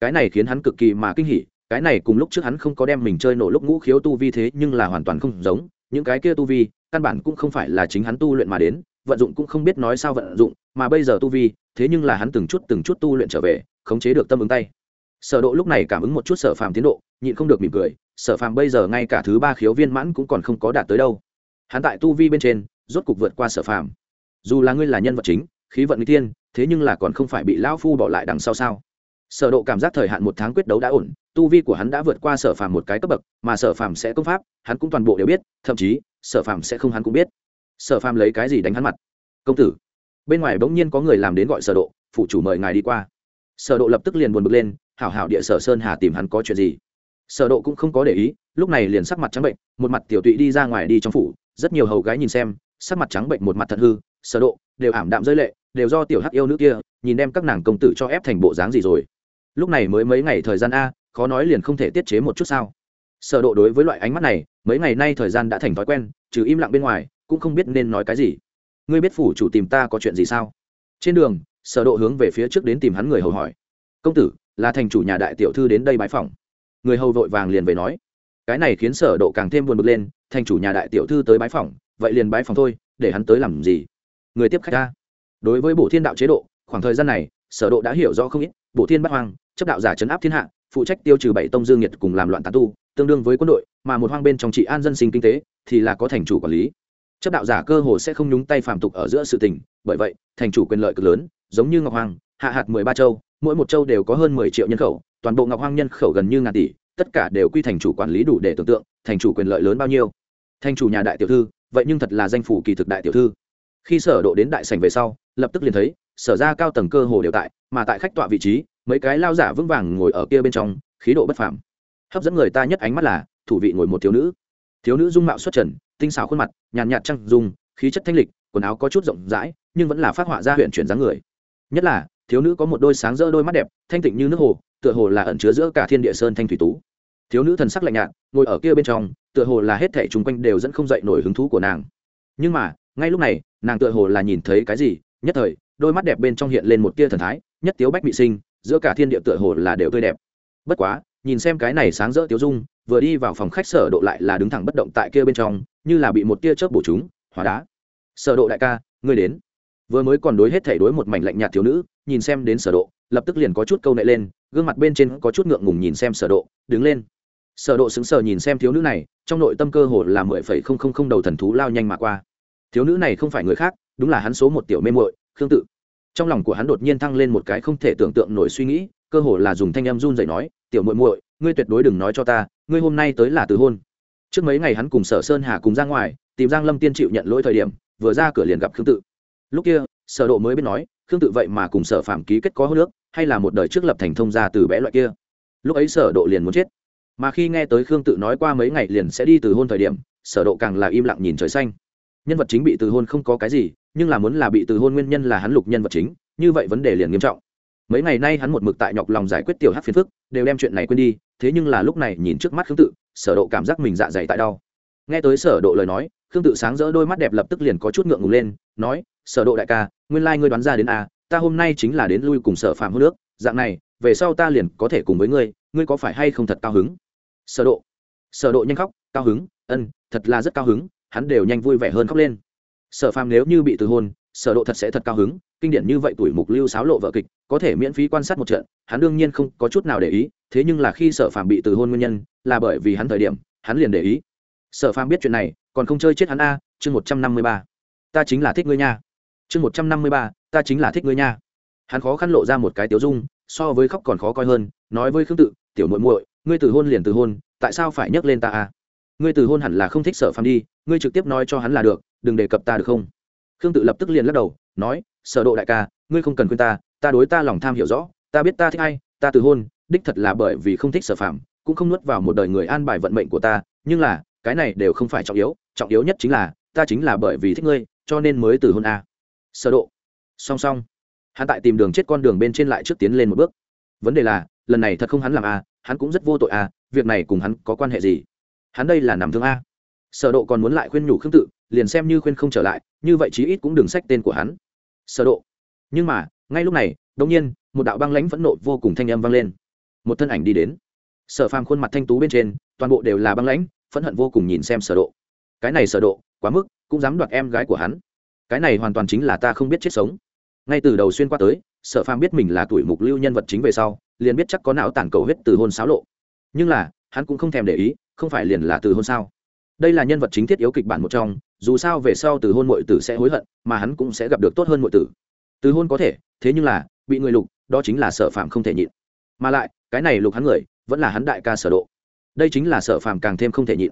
Cái này khiến hắn cực kỳ mà kinh hỉ, cái này cùng lúc trước hắn không có đem mình chơi nổ lúc ngũ khiếu tu vi thế nhưng là hoàn toàn không giống, những cái kia tu vi, căn bản cũng không phải là chính hắn tu luyện mà đến, vận dụng cũng không biết nói sao vận dụng, mà bây giờ tu vi, thế nhưng là hắn từng chút từng chút tu luyện trở về, khống chế được tâm ứng tay. Sở độ lúc này cảm ứng một chút sở phàm tiến độ, nhịn không được mỉm cười, sở phàm bây giờ ngay cả thứ ba khiếu viên mãn cũng còn không có đạt tới đâu. Hắn tại tu vi bên trên, rốt cục vượt qua sở phàm dù là ngươi là nhân vật chính, khí vận nguy tiên thế nhưng là còn không phải bị lão phu bỏ lại đằng sau sao? Sở độ cảm giác thời hạn một tháng quyết đấu đã ổn, tu vi của hắn đã vượt qua sở phàm một cái cấp bậc, mà sở phàm sẽ công pháp, hắn cũng toàn bộ đều biết, thậm chí, sở phàm sẽ không hắn cũng biết. Sở phàm lấy cái gì đánh hắn mặt? Công tử. Bên ngoài bỗng nhiên có người làm đến gọi sở độ, phụ chủ mời ngài đi qua. Sở độ lập tức liền buồn bực lên, hảo hảo địa sở sơn hà tìm hắn có chuyện gì? Sở độ cũng không có để ý, lúc này liền sắc mặt trắng bệnh, một mặt tiểu tụy đi ra ngoài đi trong phủ, rất nhiều hầu gái nhìn xem, sắc mặt trắng bệnh một mặt thật hư sở độ, đều ảm đạm rơi lệ, đều do tiểu hắc yêu nữ kia, nhìn đem các nàng công tử cho ép thành bộ dáng gì rồi. Lúc này mới mấy ngày thời gian a, khó nói liền không thể tiết chế một chút sao. Sở độ đối với loại ánh mắt này, mấy ngày nay thời gian đã thành thói quen, trừ im lặng bên ngoài, cũng không biết nên nói cái gì. Ngươi biết phủ chủ tìm ta có chuyện gì sao? Trên đường, sở độ hướng về phía trước đến tìm hắn người hầu hỏi. Công tử, là thành chủ nhà đại tiểu thư đến đây bái phỏng. Người hầu vội vàng liền về nói. Cái này khiến sở độ càng thêm buồn bực lên, thành chủ nhà đại tiểu thư tới bái phỏng, vậy liền bái phỏng thôi, để hắn tới làm gì? Người tiếp khách ta. Đối với bổ thiên đạo chế độ, khoảng thời gian này, sở độ đã hiểu rõ không ít. Bổ thiên bắt hoang, chấp đạo giả chấn áp thiên hạ, phụ trách tiêu trừ bảy tông dương nhiệt cùng làm loạn tán tu, tương đương với quân đội, mà một hoang bên trong trị an dân sinh kinh tế, thì là có thành chủ quản lý. Chấp đạo giả cơ hồ sẽ không nhúng tay phạm tục ở giữa sự tình, bởi vậy, thành chủ quyền lợi cực lớn, giống như ngọc hoàng, hạ hạt mười ba châu, mỗi một châu đều có hơn mười triệu nhân khẩu, toàn bộ ngọc hoang nhân khẩu gần như ngàn tỷ, tất cả đều quy thành chủ quản lý đủ để tưởng tượng, thành chủ quyền lợi lớn bao nhiêu. Thành chủ nhà đại tiểu thư, vậy nhưng thật là danh phủ kỳ thực đại tiểu thư khi sở độ đến đại sảnh về sau, lập tức liền thấy, sở ra cao tầng cơ hồ đều tại, mà tại khách tọa vị trí, mấy cái lao giả vững vàng ngồi ở kia bên trong, khí độ bất phàm. Hấp dẫn người ta nhất ánh mắt là, thủ vị ngồi một thiếu nữ. Thiếu nữ dung mạo xuất trần, tinh xảo khuôn mặt, nhàn nhạt trăng dung, khí chất thanh lịch, quần áo có chút rộng rãi, nhưng vẫn là phát họa ra huyện chuyển dáng người. Nhất là, thiếu nữ có một đôi sáng rỡ đôi mắt đẹp, thanh tịnh như nước hồ, tựa hồ là ẩn chứa giữa cả thiên địa sơn thanh thủy tú. Thiếu nữ thần sắc lạnh nhạt, ngồi ở kia bên trong, tựa hồ là hết thảy chung quanh đều dẫn không dậy nổi hứng thú của nàng. Nhưng mà, ngay lúc này nàng tựa hồ là nhìn thấy cái gì, nhất thời, đôi mắt đẹp bên trong hiện lên một tia thần thái, nhất tiếu bách bị sinh, giữa cả thiên địa tựa hồ là đều tươi đẹp. Bất quá, nhìn xem cái này sáng rỡ tiếu dung, vừa đi vào phòng khách sở độ lại là đứng thẳng bất động tại kia bên trong, như là bị một tia chớp bổ chúng, hóa đá. Sở độ đại ca, ngươi đến. Vừa mới còn đối hết thể đối một mảnh lạnh nhạt thiếu nữ, nhìn xem đến sở độ, lập tức liền có chút câu nệ lên, gương mặt bên trên có chút ngượng ngùng nhìn xem sở độ, đứng lên. Sở độ sững sờ nhìn xem thiếu nữ này, trong nội tâm cơ hồ là mười phẩy không không không đầu thần thú lao nhanh mà qua thiếu nữ này không phải người khác, đúng là hắn số một tiểu mê muội, khương tự. Trong lòng của hắn đột nhiên thăng lên một cái không thể tưởng tượng nổi suy nghĩ, cơ hồ là dùng thanh em run dậy nói, tiểu muội muội, ngươi tuyệt đối đừng nói cho ta, ngươi hôm nay tới là từ hôn. Trước mấy ngày hắn cùng sở sơn hà cùng ra ngoài, tìm giang lâm tiên chịu nhận lỗi thời điểm, vừa ra cửa liền gặp khương tự. Lúc kia, sở độ mới biết nói, khương tự vậy mà cùng sở phạm ký kết có hôn nước hay là một đời trước lập thành thông gia từ bé loại kia. Lúc ấy sở độ liền muốn chết. Mà khi nghe tới khương tự nói qua mấy ngày liền sẽ đi từ hôn thời điểm, sở độ càng là im lặng nhìn trời xanh nhân vật chính bị từ hôn không có cái gì, nhưng là muốn là bị từ hôn nguyên nhân là hắn lục nhân vật chính, như vậy vấn đề liền nghiêm trọng. Mấy ngày nay hắn một mực tại nhọc lòng giải quyết tiểu hát phiền phức, đều đem chuyện này quên đi, thế nhưng là lúc này nhìn trước mắt khương tự, sở độ cảm giác mình dạ dày tại đau. Nghe tới sở độ lời nói, khương tự sáng rỡ đôi mắt đẹp lập tức liền có chút ngượng ngùng lên, nói, sở độ đại ca, nguyên lai like ngươi đoán ra đến à ta hôm nay chính là đến lui cùng sở phạm hôn nước, dạng này, về sau ta liền có thể cùng với ngươi ngươi có phải hay không thật cao hứng? Sở độ. Sở độ nhanh khóc, cao hứng, ân, thật là rất cao hứng hắn đều nhanh vui vẻ hơn khóc lên. Sở phàm nếu như bị từ hôn, sở độ thật sẽ thật cao hứng, kinh điển như vậy tuổi mục lưu sáo lộ vợ kịch, có thể miễn phí quan sát một trận, hắn đương nhiên không có chút nào để ý, thế nhưng là khi sở phàm bị từ hôn nguyên nhân, là bởi vì hắn thời điểm, hắn liền để ý. Sở phàm biết chuyện này, còn không chơi chết hắn a, chương một trăm năm mươi ba. Ta chính là thích ngươi nha. Chương một trăm năm mươi ba, ta chính là thích ngươi nha. Hắn khó khăn lộ ra một cái tiểu dung, so với khóc còn khó coi hơn, nói với khương tự, tiểu muội muội, ngươi từ hôn liền từ hôn, tại sao phải nhắc lên ta a? Ngươi từ hôn hẳn là không thích sở phạm đi, ngươi trực tiếp nói cho hắn là được, đừng đề cập ta được không? Khương tự lập tức liền lắc đầu, nói, sở độ đại ca, ngươi không cần khuyên ta ta đối ta lòng tham hiểu rõ, ta biết ta thích ai, ta từ hôn, đích thật là bởi vì không thích sở phạm cũng không nuốt vào một đời người an bài vận mệnh của ta, nhưng là, cái này đều không phải trọng yếu trọng yếu nhất chính là, ta chính là bởi vì thích ngươi, cho nên mới từ hôn a. Sở độ. Song song. Hắn tại tìm đường chết con đường bên trên lại trước tiến lên một bước. Vấn đề là, lần này thật không hắn làm a, hắn cũng rất vô tội a, việc này cùng hắn có quan hệ gì? Hắn đây là nằm thương a. Sở độ còn muốn lại khuyên nhủ khương tự, liền xem như khuyên không trở lại, như vậy chí ít cũng đừng sách tên của hắn. Sở độ. Nhưng mà, ngay lúc này, đột nhiên, một đạo băng lãnh phẫn nộ vô cùng thanh âm vang lên. Một thân ảnh đi đến. Sở phàm khuôn mặt thanh tú bên trên, toàn bộ đều là băng lãnh, phẫn hận vô cùng nhìn xem sở độ. Cái này sở độ, quá mức, cũng dám đoạt em gái của hắn. Cái này hoàn toàn chính là ta không biết chết sống. Ngay từ đầu xuyên qua tới, sở phàm biết mình là tuổi mục lưu nhân vật chính về sau, liền biết chắc có não tản cầu huyết từ hôn xáo lộ. Nhưng là, hắn cũng không thèm để ý không phải liền là từ hôn sao? Đây là nhân vật chính thiết yếu kịch bản một trong, dù sao về sau từ hôn mọi tử sẽ hối hận, mà hắn cũng sẽ gặp được tốt hơn mọi tử. Từ hôn có thể, thế nhưng là, bị người lục, đó chính là sở phạm không thể nhịn. Mà lại, cái này lục hắn người, vẫn là hắn đại ca sở độ. Đây chính là sở phạm càng thêm không thể nhịn.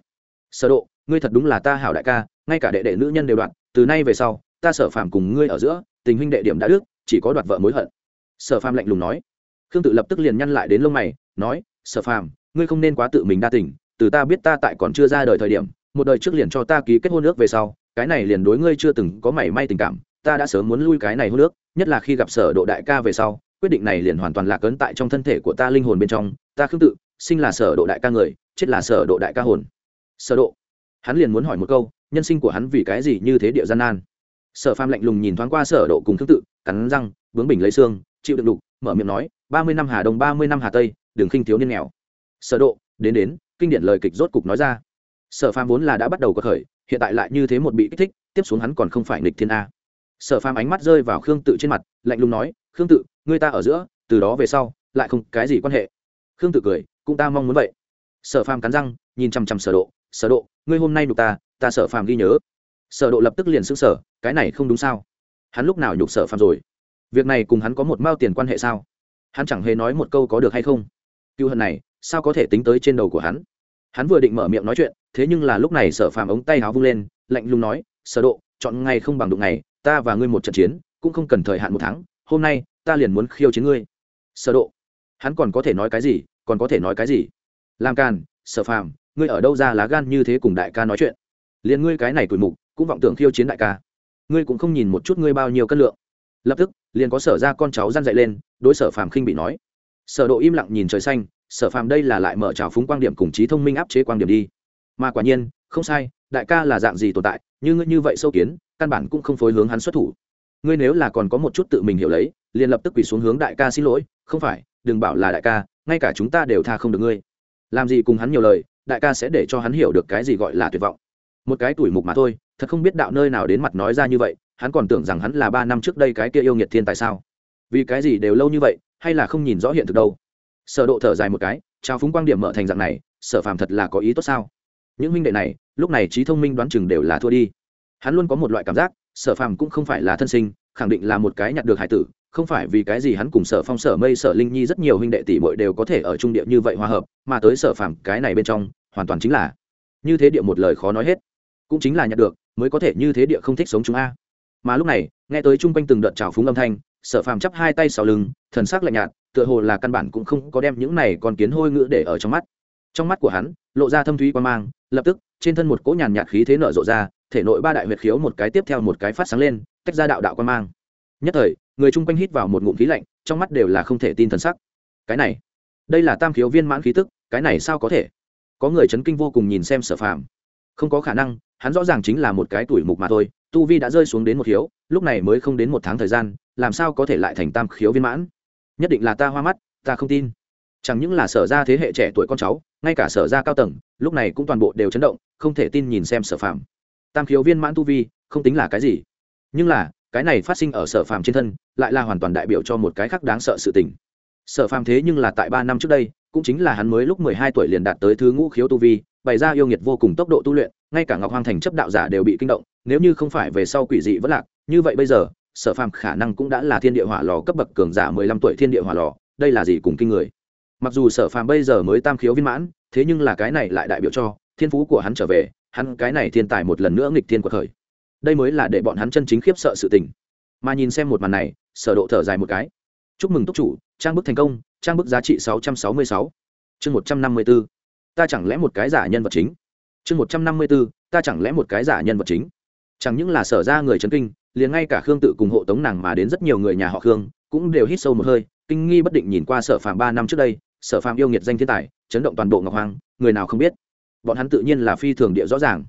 Sở độ, ngươi thật đúng là ta hảo đại ca, ngay cả đệ đệ nữ nhân đều đoạn, từ nay về sau, ta sở phạm cùng ngươi ở giữa, tình huynh đệ điểm đã đức, chỉ có đoạt vợ mối hận. Sở phạm lạnh lùng nói. Khương tự lập tức liền nhăn lại đến lông mày, nói, sở phạm ngươi không nên quá tự mình đa tình từ ta biết ta tại còn chưa ra đời thời điểm, một đời trước liền cho ta ký kết hôn ước về sau, cái này liền đối ngươi chưa từng có mảy may tình cảm, ta đã sớm muốn lui cái này hôn ước, nhất là khi gặp sở độ đại ca về sau, quyết định này liền hoàn toàn lạc ấn tại trong thân thể của ta linh hồn bên trong, ta khương tự, sinh là sở độ đại ca người, chết là sở độ đại ca hồn. Sở độ. Hắn liền muốn hỏi một câu, nhân sinh của hắn vì cái gì như thế địa gian nan? Sở phàm lạnh lùng nhìn thoáng qua sở độ cùng khương tự, cắn răng bướng bình lấy xương, chịu đựng đục, mở miệng nói, ba mươi năm hà đông, ba mươi năm hà tây, đừng khinh thiếu niên nghèo. Sở độ, đến đến kinh điển lời kịch rốt cục nói ra. Sở phàm vốn là đã bắt đầu có khởi hiện tại lại như thế một bị kích thích tiếp xuống hắn còn không phải nghịch thiên a. Sở phàm ánh mắt rơi vào khương tự trên mặt lạnh lùng nói khương tự ngươi ta ở giữa từ đó về sau lại không cái gì quan hệ. Khương tự cười cũng ta mong muốn vậy. Sở phàm cắn răng nhìn chằm chằm sở độ sở độ ngươi hôm nay nhục ta ta sở phàm ghi nhớ. Sở độ lập tức liền sững sở, cái này không đúng sao? Hắn lúc nào nhục sở phàm rồi? Việc này cùng hắn có một mao tiền quan hệ sao? Hắn chẳng hề nói một câu có được hay không? Cựu hận này sao có thể tính tới trên đầu của hắn? Hắn vừa định mở miệng nói chuyện, thế nhưng là lúc này sở phàm ống tay áo vung lên, lạnh lùng nói, sở độ, chọn ngày không bằng đụng ngày, ta và ngươi một trận chiến, cũng không cần thời hạn một tháng, hôm nay, ta liền muốn khiêu chiến ngươi. Sở độ, hắn còn có thể nói cái gì, còn có thể nói cái gì? Làm càn, sở phàm, ngươi ở đâu ra lá gan như thế cùng đại ca nói chuyện? Liền ngươi cái này tuổi mục, cũng vọng tưởng khiêu chiến đại ca. Ngươi cũng không nhìn một chút ngươi bao nhiêu cân lượng. Lập tức, liền có sở ra con cháu răn dậy lên, đối sở phàm khinh bị nói. Sở độ im lặng nhìn trời xanh sở phàm đây là lại mở trào phúng quan điểm cùng trí thông minh áp chế quan điểm đi. Mà quả nhiên, không sai, đại ca là dạng gì tồn tại, như ngươi như vậy sâu kiến, căn bản cũng không phối hướng hắn xuất thủ. Ngươi nếu là còn có một chút tự mình hiểu lấy, liền lập tức quỳ xuống hướng đại ca xin lỗi, không phải, đừng bảo là đại ca, ngay cả chúng ta đều tha không được ngươi. Làm gì cùng hắn nhiều lời, đại ca sẽ để cho hắn hiểu được cái gì gọi là tuyệt vọng. Một cái tuổi mục mà thôi, thật không biết đạo nơi nào đến mặt nói ra như vậy, hắn còn tưởng rằng hắn là ba năm trước đây cái kia yêu nghiệt thiên tại sao? Vì cái gì đều lâu như vậy, hay là không nhìn rõ hiện thực đâu? Sở độ thở dài một cái, trao phúng quang điểm mở thành dạng này, sở phàm thật là có ý tốt sao? Những huynh đệ này, lúc này trí thông minh đoán chừng đều là thua đi. Hắn luôn có một loại cảm giác, sở phàm cũng không phải là thân sinh, khẳng định là một cái nhặt được hải tử, không phải vì cái gì hắn cùng sở phong, sở mây, sở linh nhi rất nhiều huynh đệ tỷ muội đều có thể ở trung địa như vậy hòa hợp, mà tới sở phàm cái này bên trong, hoàn toàn chính là như thế địa một lời khó nói hết. Cũng chính là nhặt được, mới có thể như thế địa không thích sống chúng a. Mà lúc này, nghe tới chung quanh từng đợt trào phúng âm thanh, sở phàm chắp hai tay sau lưng, thần sắc lạnh nhạt tựa hồ là căn bản cũng không có đem những này còn kiến hôi ngữ để ở trong mắt. Trong mắt của hắn, lộ ra thâm thúy quan mang, lập tức, trên thân một cỗ nhàn nhạt khí thế nở rộ ra, thể nội ba đại huyệt khiếu một cái tiếp theo một cái phát sáng lên, tách ra đạo đạo quan mang. Nhất thời, người chung quanh hít vào một ngụm khí lạnh, trong mắt đều là không thể tin thần sắc. Cái này, đây là tam khiếu viên mãn khí tức, cái này sao có thể? Có người chấn kinh vô cùng nhìn xem sở phàm. Không có khả năng, hắn rõ ràng chính là một cái tuổi mục mà thôi, tu vi đã rơi xuống đến một khiếu, lúc này mới không đến một tháng thời gian, làm sao có thể lại thành tam khiếu viên mãn? Nhất định là ta hoa mắt, ta không tin. Chẳng những là sở ra thế hệ trẻ tuổi con cháu, ngay cả sở ra cao tầng, lúc này cũng toàn bộ đều chấn động, không thể tin nhìn xem sở phạm tam khiếu viên mãn tu vi, không tính là cái gì. Nhưng là, cái này phát sinh ở sở phàm trên thân, lại là hoàn toàn đại biểu cho một cái khác đáng sợ sự tình. Sở phàm thế nhưng là tại ba năm trước đây, cũng chính là hắn mới lúc mười hai tuổi liền đạt tới thứ ngũ khiếu tu vi, bày ra yêu nghiệt vô cùng tốc độ tu luyện, ngay cả ngọc hoàng thành chấp đạo giả đều bị kinh động, nếu như không phải về sau quỷ dị vẫn lạc, như vậy bây giờ sở phàm khả năng cũng đã là thiên địa hỏa lò cấp bậc cường giả mười lăm tuổi thiên địa hỏa lò, đây là gì cùng kinh người mặc dù sở phàm bây giờ mới tam khiếu viên mãn, thế nhưng là cái này lại đại biểu cho, thiên phú của hắn trở về, hắn cái này thiên tài một lần nữa nghịch thiên của thời đây mới là để bọn hắn chân chính khiếp sợ sự tình mà nhìn xem một màn này, sở độ thở dài một cái chúc mừng túc chủ, trang bức thành công, trang bức giá trị 666. chương 154. ta chẳng lẽ một cái giả nhân vật chính chương 154. ta chẳng lẽ một cái giả nhân vật chính chẳng những là sở ra người chấn kinh liền ngay cả khương tự cùng hộ tống nàng mà đến rất nhiều người nhà họ khương cũng đều hít sâu một hơi, kinh nghi bất định nhìn qua sở phàm ba năm trước đây, sở phàm yêu nghiệt danh thiên tài, chấn động toàn bộ ngọc hoàng người nào không biết. Bọn hắn tự nhiên là phi thường địa rõ ràng.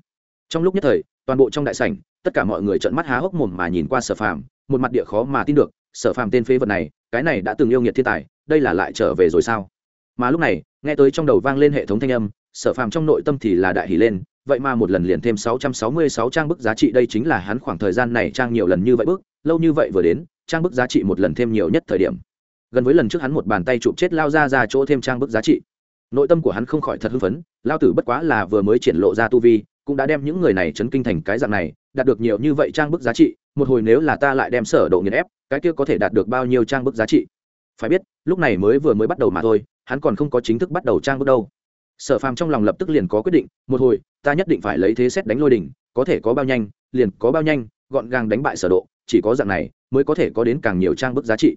Trong lúc nhất thời, toàn bộ trong đại sảnh, tất cả mọi người trợn mắt há hốc mồm mà nhìn qua sở phàm, một mặt địa khó mà tin được, sở phàm tên phế vật này, cái này đã từng yêu nghiệt thiên tài, đây là lại trở về rồi sao? Mà lúc này, nghe tới trong đầu vang lên hệ thống thanh âm, sở phàm trong nội tâm thì là đại hỷ lên vậy mà một lần liền thêm 666 trang bức giá trị, đây chính là hắn khoảng thời gian này trang nhiều lần như vậy bức, lâu như vậy vừa đến, trang bức giá trị một lần thêm nhiều nhất thời điểm. Gần với lần trước hắn một bàn tay chụp chết lao ra ra chỗ thêm trang bức giá trị. Nội tâm của hắn không khỏi thật hưng phấn, lao tử bất quá là vừa mới triển lộ ra tu vi, cũng đã đem những người này chấn kinh thành cái dạng này, đạt được nhiều như vậy trang bức giá trị, một hồi nếu là ta lại đem sở độ nghiền ép, cái kia có thể đạt được bao nhiêu trang bức giá trị? Phải biết, lúc này mới vừa mới bắt đầu mà thôi, hắn còn không có chính thức bắt đầu trang bức đâu sở phàm trong lòng lập tức liền có quyết định, một hồi, ta nhất định phải lấy thế xét đánh lôi đỉnh có thể có bao nhanh, liền có bao nhanh, gọn gàng đánh bại sở độ, chỉ có dạng này mới có thể có đến càng nhiều trang bức giá trị.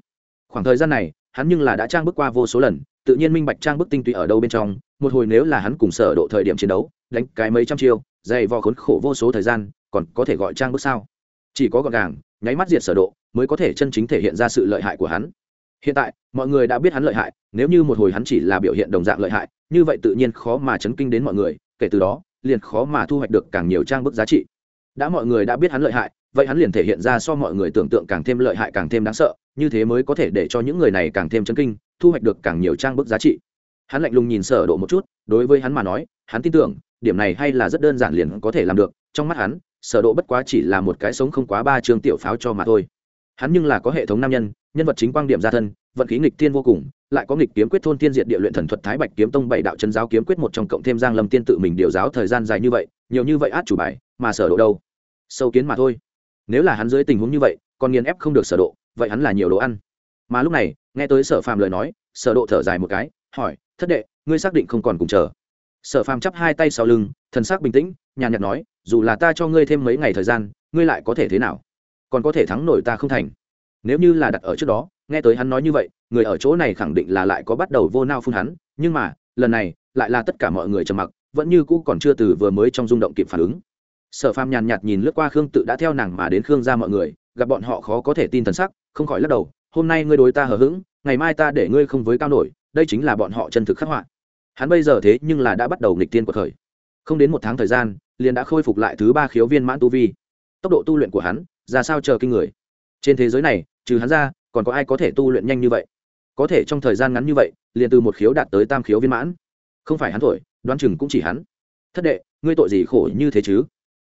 Khoảng thời gian này, hắn nhưng là đã trang bức qua vô số lần, tự nhiên minh bạch trang bức tinh túy ở đâu bên trong, một hồi nếu là hắn cùng sở độ thời điểm chiến đấu, đánh cái mấy trăm chiêu, dày vò khốn khổ vô số thời gian, còn có thể gọi trang bức sao? Chỉ có gọn gàng, nháy mắt diệt sở độ, mới có thể chân chính thể hiện ra sự lợi hại của hắn. Hiện tại, mọi người đã biết hắn lợi hại, nếu như một hồi hắn chỉ là biểu hiện đồng dạng lợi hại như vậy tự nhiên khó mà chấn kinh đến mọi người, kể từ đó, liền khó mà thu hoạch được càng nhiều trang bức giá trị. Đã mọi người đã biết hắn lợi hại, vậy hắn liền thể hiện ra so mọi người tưởng tượng càng thêm lợi hại càng thêm đáng sợ, như thế mới có thể để cho những người này càng thêm chấn kinh, thu hoạch được càng nhiều trang bức giá trị. Hắn lạnh lùng nhìn sở độ một chút, đối với hắn mà nói, hắn tin tưởng, điểm này hay là rất đơn giản liền có thể làm được, trong mắt hắn, sở độ bất quá chỉ là một cái sống không quá ba chương tiểu pháo cho mà thôi. Hắn nhưng là có hệ thống nam nhân nhân vật chính quang điểm gia thân vận khí nghịch thiên vô cùng, lại có nghịch kiếm quyết thôn tiên diệt địa luyện thần thuật thái bạch kiếm tông bảy đạo chân giáo kiếm quyết một trong cộng thêm giang lâm tiên tự mình điều giáo thời gian dài như vậy, nhiều như vậy át chủ bài, mà sở độ đâu? Sâu kiến mà thôi. Nếu là hắn dưới tình huống như vậy, còn nghiền ép không được sở độ, vậy hắn là nhiều đồ ăn. Mà lúc này, nghe tới sở phàm lời nói, sở độ thở dài một cái, hỏi, thất đệ, ngươi xác định không còn cùng chờ? Sở phàm chắp hai tay sau lưng, thần sắc bình tĩnh, nhàn nhạt nói, dù là ta cho ngươi thêm mấy ngày thời gian, ngươi lại có thể thế nào? Còn có thể thắng nổi ta không thành. Nếu như là đặt ở trước đó nghe tới hắn nói như vậy, người ở chỗ này khẳng định là lại có bắt đầu vô nao phun hắn, nhưng mà, lần này, lại là tất cả mọi người trầm mặc, vẫn như cũ còn chưa từ vừa mới trong rung động kịp phản ứng. Sở phàm nhàn nhạt nhìn lướt qua khương tự đã theo nàng mà đến khương ra mọi người, gặp bọn họ khó có thể tin thần sắc, không khỏi lắc đầu, hôm nay ngươi đối ta hờ hững, ngày mai ta để ngươi không với cao nổi, đây chính là bọn họ chân thực khắc họa. Hắn bây giờ thế nhưng là đã bắt đầu nghịch tiên của khởi. Không đến một tháng thời gian, liền đã khôi phục lại thứ ba khiếu viên mãn tu vi. Tốc độ tu luyện của hắn, ra sao chờ kinh người. Trên thế giới này, trừ hắn ra còn có ai có thể tu luyện nhanh như vậy? Có thể trong thời gian ngắn như vậy, liền từ một khiếu đạt tới tam khiếu viên mãn. Không phải hắn thổi, đoán chừng cũng chỉ hắn. Thất đệ, ngươi tội gì khổ như thế chứ?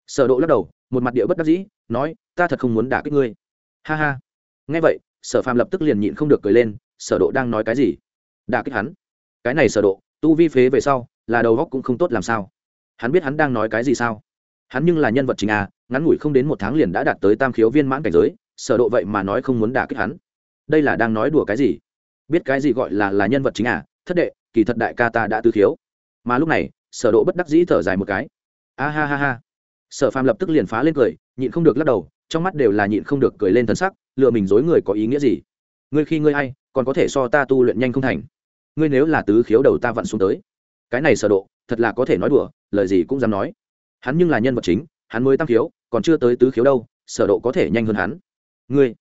Sở độ lắc đầu, một mặt địa bất đắc dĩ, nói, ta thật không muốn đả kích ngươi. Ha ha. Nghe vậy, sở phàm lập tức liền nhịn không được cười lên, sở độ đang nói cái gì? Đả kích hắn? Cái này sở độ, tu vi phế về sau, là đầu óc cũng không tốt làm sao? Hắn biết hắn đang nói cái gì sao? Hắn nhưng là nhân vật chính à ngắn ngủi không đến một tháng liền đã đạt tới tam khiếu viên mãn cảnh giới, sở độ vậy mà nói không muốn đả kích hắn đây là đang nói đùa cái gì? Biết cái gì gọi là là nhân vật chính à? Thất đệ, kỳ thật đại ca ta đã tư khiếu mà lúc này, sở độ bất đắc dĩ thở dài một cái. A ha ha ha. Sở phàm lập tức liền phá lên cười, nhịn không được lắc đầu, trong mắt đều là nhịn không được cười lên thân sắc, lừa mình dối người có ý nghĩa gì? Ngươi khi ngươi ai, còn có thể so ta tu luyện nhanh không thành. Ngươi nếu là tứ khiếu đầu ta vặn xuống tới. Cái này sở độ, thật là có thể nói đùa, lời gì cũng dám nói. Hắn nhưng là nhân vật chính, hắn mới tam khiếu, còn chưa tới tứ khiếu đâu, sở độ có thể nhanh hơn hắn. Ngươi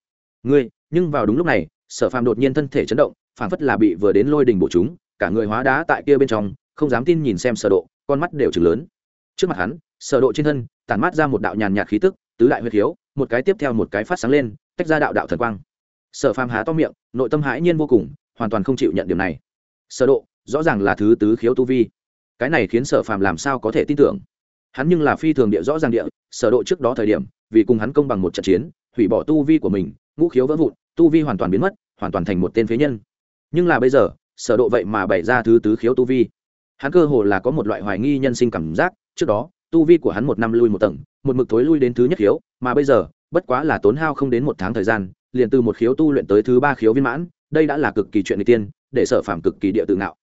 ngươi nhưng vào đúng lúc này sở phàm đột nhiên thân thể chấn động phảng phất là bị vừa đến lôi đình bổ chúng cả người hóa đá tại kia bên trong không dám tin nhìn xem sở độ con mắt đều trừng lớn. Trước mặt hắn sở độ trên thân tản mát ra một đạo nhàn nhạt khí tức tứ đại huyệt khiếu, một cái tiếp theo một cái phát sáng lên tách ra đạo đạo thần quang. Sở phàm há to miệng nội tâm hãi nhiên vô cùng hoàn toàn không chịu nhận điều này. Sở độ rõ ràng là thứ tứ khiếu tu vi. Cái này khiến sở phàm làm sao có thể tin tưởng? Hắn nhưng là phi thường địa rõ ràng địa sở độ trước đó thời điểm vì cùng hắn công bằng một trận chiến hủy bỏ tu vi của mình ngũ khiếu vỡ vụn, tu vi hoàn toàn biến mất, hoàn toàn thành một tên phế nhân. Nhưng là bây giờ, sở độ vậy mà bày ra thứ tứ khiếu tu vi. Hắn cơ hồ là có một loại hoài nghi nhân sinh cảm giác, trước đó, tu vi của hắn một năm lui một tầng, một mực thối lui đến thứ nhất khiếu, mà bây giờ, bất quá là tốn hao không đến một tháng thời gian, liền từ một khiếu tu luyện tới thứ ba khiếu viên mãn, đây đã là cực kỳ chuyện người tiên, để sở phàm cực kỳ địa tự ngạo.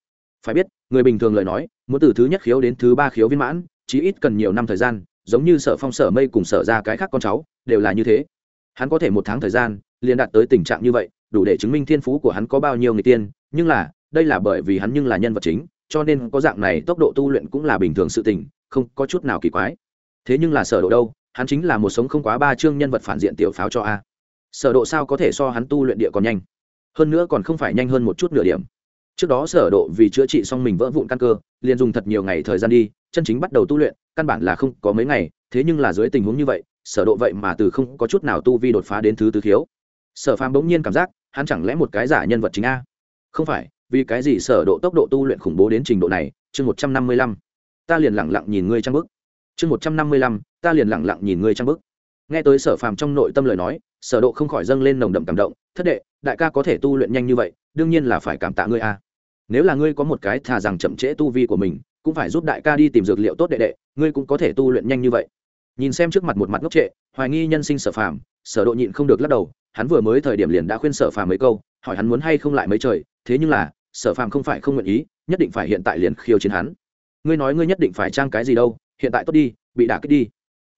Phải biết, người bình thường lời nói, muốn từ thứ nhất khiếu đến thứ ba khiếu viên mãn, chí ít cần nhiều năm thời gian, giống như sở phong sở mây cùng sở ra cái khác con cháu, đều là như thế hắn có thể một tháng thời gian, liền đạt tới tình trạng như vậy, đủ để chứng minh thiên phú của hắn có bao nhiêu người tiên, nhưng là, đây là bởi vì hắn nhưng là nhân vật chính, cho nên có dạng này tốc độ tu luyện cũng là bình thường sự tình, không có chút nào kỳ quái. Thế nhưng là sở độ đâu, hắn chính là một sống không quá ba chương nhân vật phản diện tiểu pháo cho a. Sở độ sao có thể so hắn tu luyện địa còn nhanh? Hơn nữa còn không phải nhanh hơn một chút nửa điểm. Trước đó sở độ vì chữa trị xong mình vỡ vụn căn cơ, liền dùng thật nhiều ngày thời gian đi, chân chính bắt đầu tu luyện, căn bản là không có mấy ngày, thế nhưng là dưới tình huống như vậy sở độ vậy mà từ không có chút nào tu vi đột phá đến thứ tứ thiếu. sở phàm bỗng nhiên cảm giác, hắn chẳng lẽ một cái giả nhân vật chính a? Không phải, vì cái gì sở độ tốc độ tu luyện khủng bố đến trình độ này? Chương một trăm năm mươi lăm, ta liền lặng lặng nhìn ngươi trang bức. Chương một trăm năm mươi lăm, ta liền lặng lặng nhìn ngươi trang bức. Nghe tới sở phàm trong nội tâm lời nói, sở độ không khỏi dâng lên nồng đậm cảm động, thất đệ, đại ca có thể tu luyện nhanh như vậy, đương nhiên là phải cảm tạ ngươi a. Nếu là ngươi có một cái thà rằng chậm trễ tu vi của mình, cũng phải giúp đại ca đi tìm dược liệu tốt đệ đệ, ngươi cũng có thể tu luyện nhanh như vậy nhìn xem trước mặt một mặt ngốc trệ, hoài nghi nhân sinh sở phàm, sở độ nhịn không được lắc đầu, hắn vừa mới thời điểm liền đã khuyên sở phàm mấy câu, hỏi hắn muốn hay không lại mấy trời, thế nhưng là, sở phàm không phải không nguyện ý, nhất định phải hiện tại liền khiêu chiến hắn. Ngươi nói ngươi nhất định phải trang cái gì đâu, hiện tại tốt đi, bị đả kích đi.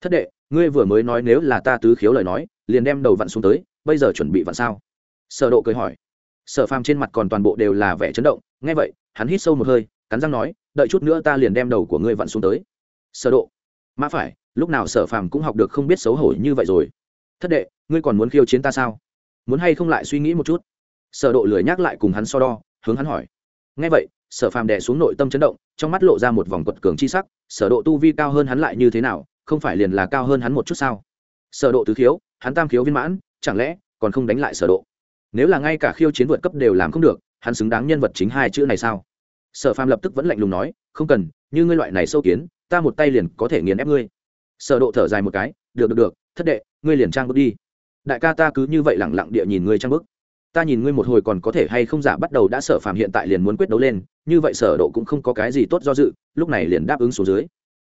Thất đệ, ngươi vừa mới nói nếu là ta tứ khiếu lời nói, liền đem đầu vặn xuống tới, bây giờ chuẩn bị vặn sao? Sở độ cười hỏi. Sở phàm trên mặt còn toàn bộ đều là vẻ chấn động, nghe vậy, hắn hít sâu một hơi, cắn răng nói, đợi chút nữa ta liền đem đầu của ngươi vặn xuống tới. Sở độ. Mà phải lúc nào sở phàm cũng học được không biết xấu hổ như vậy rồi. Thất đệ, ngươi còn muốn khiêu chiến ta sao? Muốn hay không lại suy nghĩ một chút? Sở độ lười nhắc lại cùng hắn so đo, hướng hắn hỏi. Nghe vậy, sở phàm đè xuống nội tâm chấn động, trong mắt lộ ra một vòng quật cường chi sắc, sở độ tu vi cao hơn hắn lại như thế nào, không phải liền là cao hơn hắn một chút sao? Sở độ tứ khiếu, hắn tam khiếu viên mãn, chẳng lẽ còn không đánh lại sở độ? Nếu là ngay cả khiêu chiến vượt cấp đều làm không được, hắn xứng đáng nhân vật chính hai chữ này sao? Sở phàm lập tức vẫn lạnh lùng nói, không cần, như ngươi loại này sâu kiến, ta một tay liền có thể nghiền ép ngươi sở độ thở dài một cái, được được được, thất đệ, ngươi liền trang bước đi. Đại ca ta cứ như vậy lẳng lặng địa nhìn ngươi trang bước. Ta nhìn ngươi một hồi còn có thể hay không giả bắt đầu đã sở phàm hiện tại liền muốn quyết đấu lên, như vậy sở độ cũng không có cái gì tốt do dự, lúc này liền đáp ứng xuống dưới.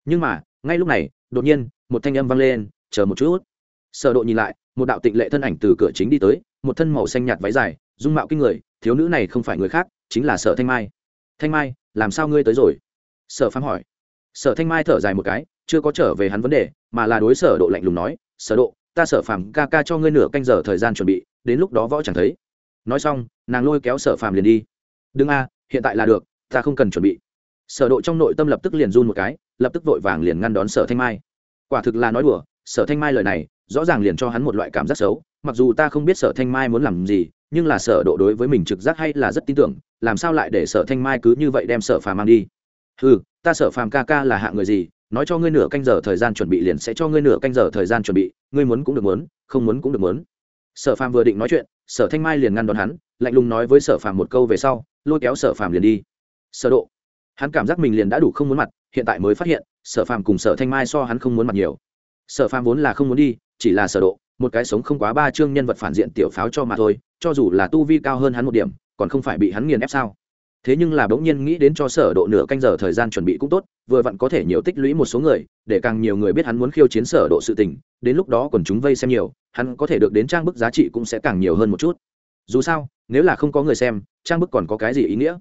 Nhưng mà, ngay lúc này, đột nhiên, một thanh âm vang lên, chờ một chút. Sở độ nhìn lại, một đạo tịnh lệ thân ảnh từ cửa chính đi tới, một thân màu xanh nhạt váy dài, dung mạo kinh người, thiếu nữ này không phải người khác, chính là sở thanh mai. Thanh mai, làm sao ngươi tới rồi? Sở phàm hỏi. Sở thanh mai thở dài một cái chưa có trở về hắn vấn đề, mà là đối sở độ lạnh lùng nói, sở độ, ta sở phàm ca ca cho ngươi nửa canh giờ thời gian chuẩn bị, đến lúc đó võ chẳng thấy. Nói xong, nàng lôi kéo sở phàm liền đi. Đừng a, hiện tại là được, ta không cần chuẩn bị. Sở độ trong nội tâm lập tức liền run một cái, lập tức vội vàng liền ngăn đón sở thanh mai. Quả thực là nói đùa, sở thanh mai lời này, rõ ràng liền cho hắn một loại cảm giác xấu, mặc dù ta không biết sở thanh mai muốn làm gì, nhưng là sở độ đối với mình trực giác hay là rất tin tưởng, làm sao lại để sở thanh mai cứ như vậy đem sở phàm mang đi? Ừ ta sở phàm ca ca là hạng người gì, nói cho ngươi nửa canh giờ thời gian chuẩn bị liền sẽ cho ngươi nửa canh giờ thời gian chuẩn bị, ngươi muốn cũng được muốn, không muốn cũng được muốn. Sở phàm vừa định nói chuyện, sở thanh mai liền ngăn đón hắn, lạnh lùng nói với sở phàm một câu về sau, lôi kéo sở phàm liền đi. Sở độ. Hắn cảm giác mình liền đã đủ không muốn mặt, hiện tại mới phát hiện, sở phàm cùng sở thanh mai so hắn không muốn mặt nhiều. Sở phàm vốn là không muốn đi, chỉ là sở độ, một cái sống không quá ba chương nhân vật phản diện tiểu pháo cho mà thôi, cho dù là tu vi cao hơn hắn một điểm, còn không phải bị hắn nghiền ép sao? Thế nhưng là bỗng nhiên nghĩ đến cho sở độ nửa canh giờ thời gian chuẩn bị cũng tốt, vừa vặn có thể nhiều tích lũy một số người, để càng nhiều người biết hắn muốn khiêu chiến sở độ sự tình, đến lúc đó còn chúng vây xem nhiều, hắn có thể được đến trang bức giá trị cũng sẽ càng nhiều hơn một chút. Dù sao, nếu là không có người xem, trang bức còn có cái gì ý nghĩa?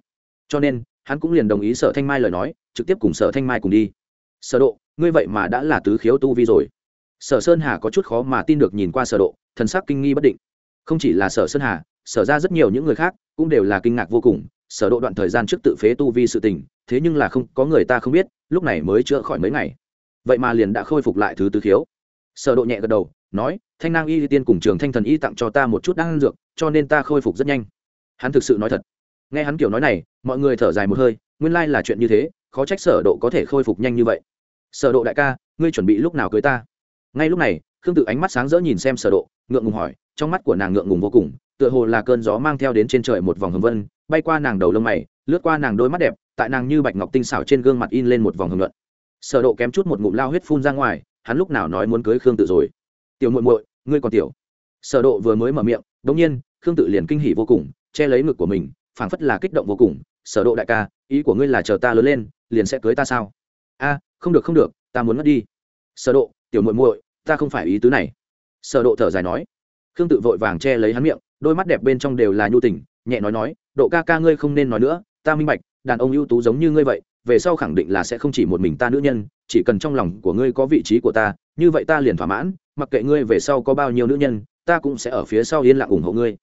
Cho nên, hắn cũng liền đồng ý sở thanh mai lời nói, trực tiếp cùng sở thanh mai cùng đi. Sở độ, ngươi vậy mà đã là tứ khiếu tu vi rồi. Sở sơn hà có chút khó mà tin được nhìn qua sở độ, thần sắc kinh nghi bất định. Không chỉ là sở sơn hà, sở ra rất nhiều những người khác cũng đều là kinh ngạc vô cùng sở độ đoạn thời gian trước tự phế tu vi sự tình, thế nhưng là không, có người ta không biết, lúc này mới chữa khỏi mấy ngày. Vậy mà liền đã khôi phục lại thứ tứ khiếu. Sở độ nhẹ gật đầu, nói, thanh nang y tiên cùng trường thanh thần y tặng cho ta một chút đan dược, cho nên ta khôi phục rất nhanh. Hắn thực sự nói thật. Nghe hắn kiểu nói này, mọi người thở dài một hơi, nguyên lai là chuyện như thế, khó trách sở độ có thể khôi phục nhanh như vậy. Sở độ đại ca, ngươi chuẩn bị lúc nào cưới ta? Ngay lúc này, khương tự ánh mắt sáng rỡ nhìn xem sở độ, ngượng ngùng hỏi, trong mắt của nàng ngượng ngùng vô cùng, tựa hồ là cơn gió mang theo đến trên trời một vòng hồng vân bay qua nàng đầu lông mày, lướt qua nàng đôi mắt đẹp, tại nàng như bạch ngọc tinh xảo trên gương mặt in lên một vòng hưởng luận sở độ kém chút một ngụm lao huyết phun ra ngoài, hắn lúc nào nói muốn cưới khương tự rồi. Tiểu muội muội, ngươi còn tiểu. Sở độ vừa mới mở miệng đống nhiên, khương tự liền kinh hỉ vô cùng, che lấy ngực của mình, phảng phất là kích động vô cùng. Sở độ đại ca, ý của ngươi là chờ ta lớn lên, liền sẽ cưới ta sao? A, không được không được, ta muốn mất đi. Sở độ, tiểu muội muội, ta không phải ý tứ này. Sở độ thở dài nói. Khương tự vội vàng che lấy hắn miệng, đôi mắt đẹp bên trong đều là nhu tình, nhẹ nói nói độ ca ca ngươi không nên nói nữa, ta minh bạch, đàn ông ưu tú giống như ngươi vậy, về sau khẳng định là sẽ không chỉ một mình ta nữ nhân, chỉ cần trong lòng của ngươi có vị trí của ta, như vậy ta liền thỏa mãn, mặc kệ ngươi về sau có bao nhiêu nữ nhân, ta cũng sẽ ở phía sau yên lặng ủng hộ ngươi.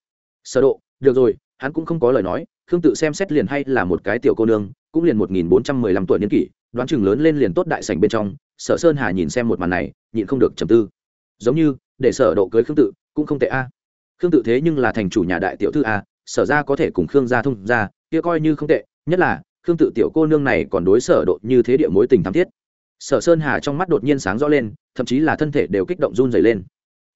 Sở độ, được rồi, hắn cũng không có lời nói, khương tự xem xét liền hay là một cái tiểu cô nương, cũng liền một nghìn bốn trăm mười lăm tuổi niên kỷ, đoán chừng lớn lên liền tốt đại sảnh bên trong, sở sơn hà nhìn xem một màn này, nhịn không được trầm tư. Giống như, để sở độ cưới khương tự cũng không tệ a. Khương tự thế nhưng là thành chủ nhà đại tiểu thư a sở ra có thể cùng khương gia thông ra kia coi như không tệ, nhất là, khương tự tiểu cô nương này còn đối sở độ như thế địa mối tình thắm thiết. Sở sơn hà trong mắt đột nhiên sáng rõ lên, thậm chí là thân thể đều kích động run rẩy lên.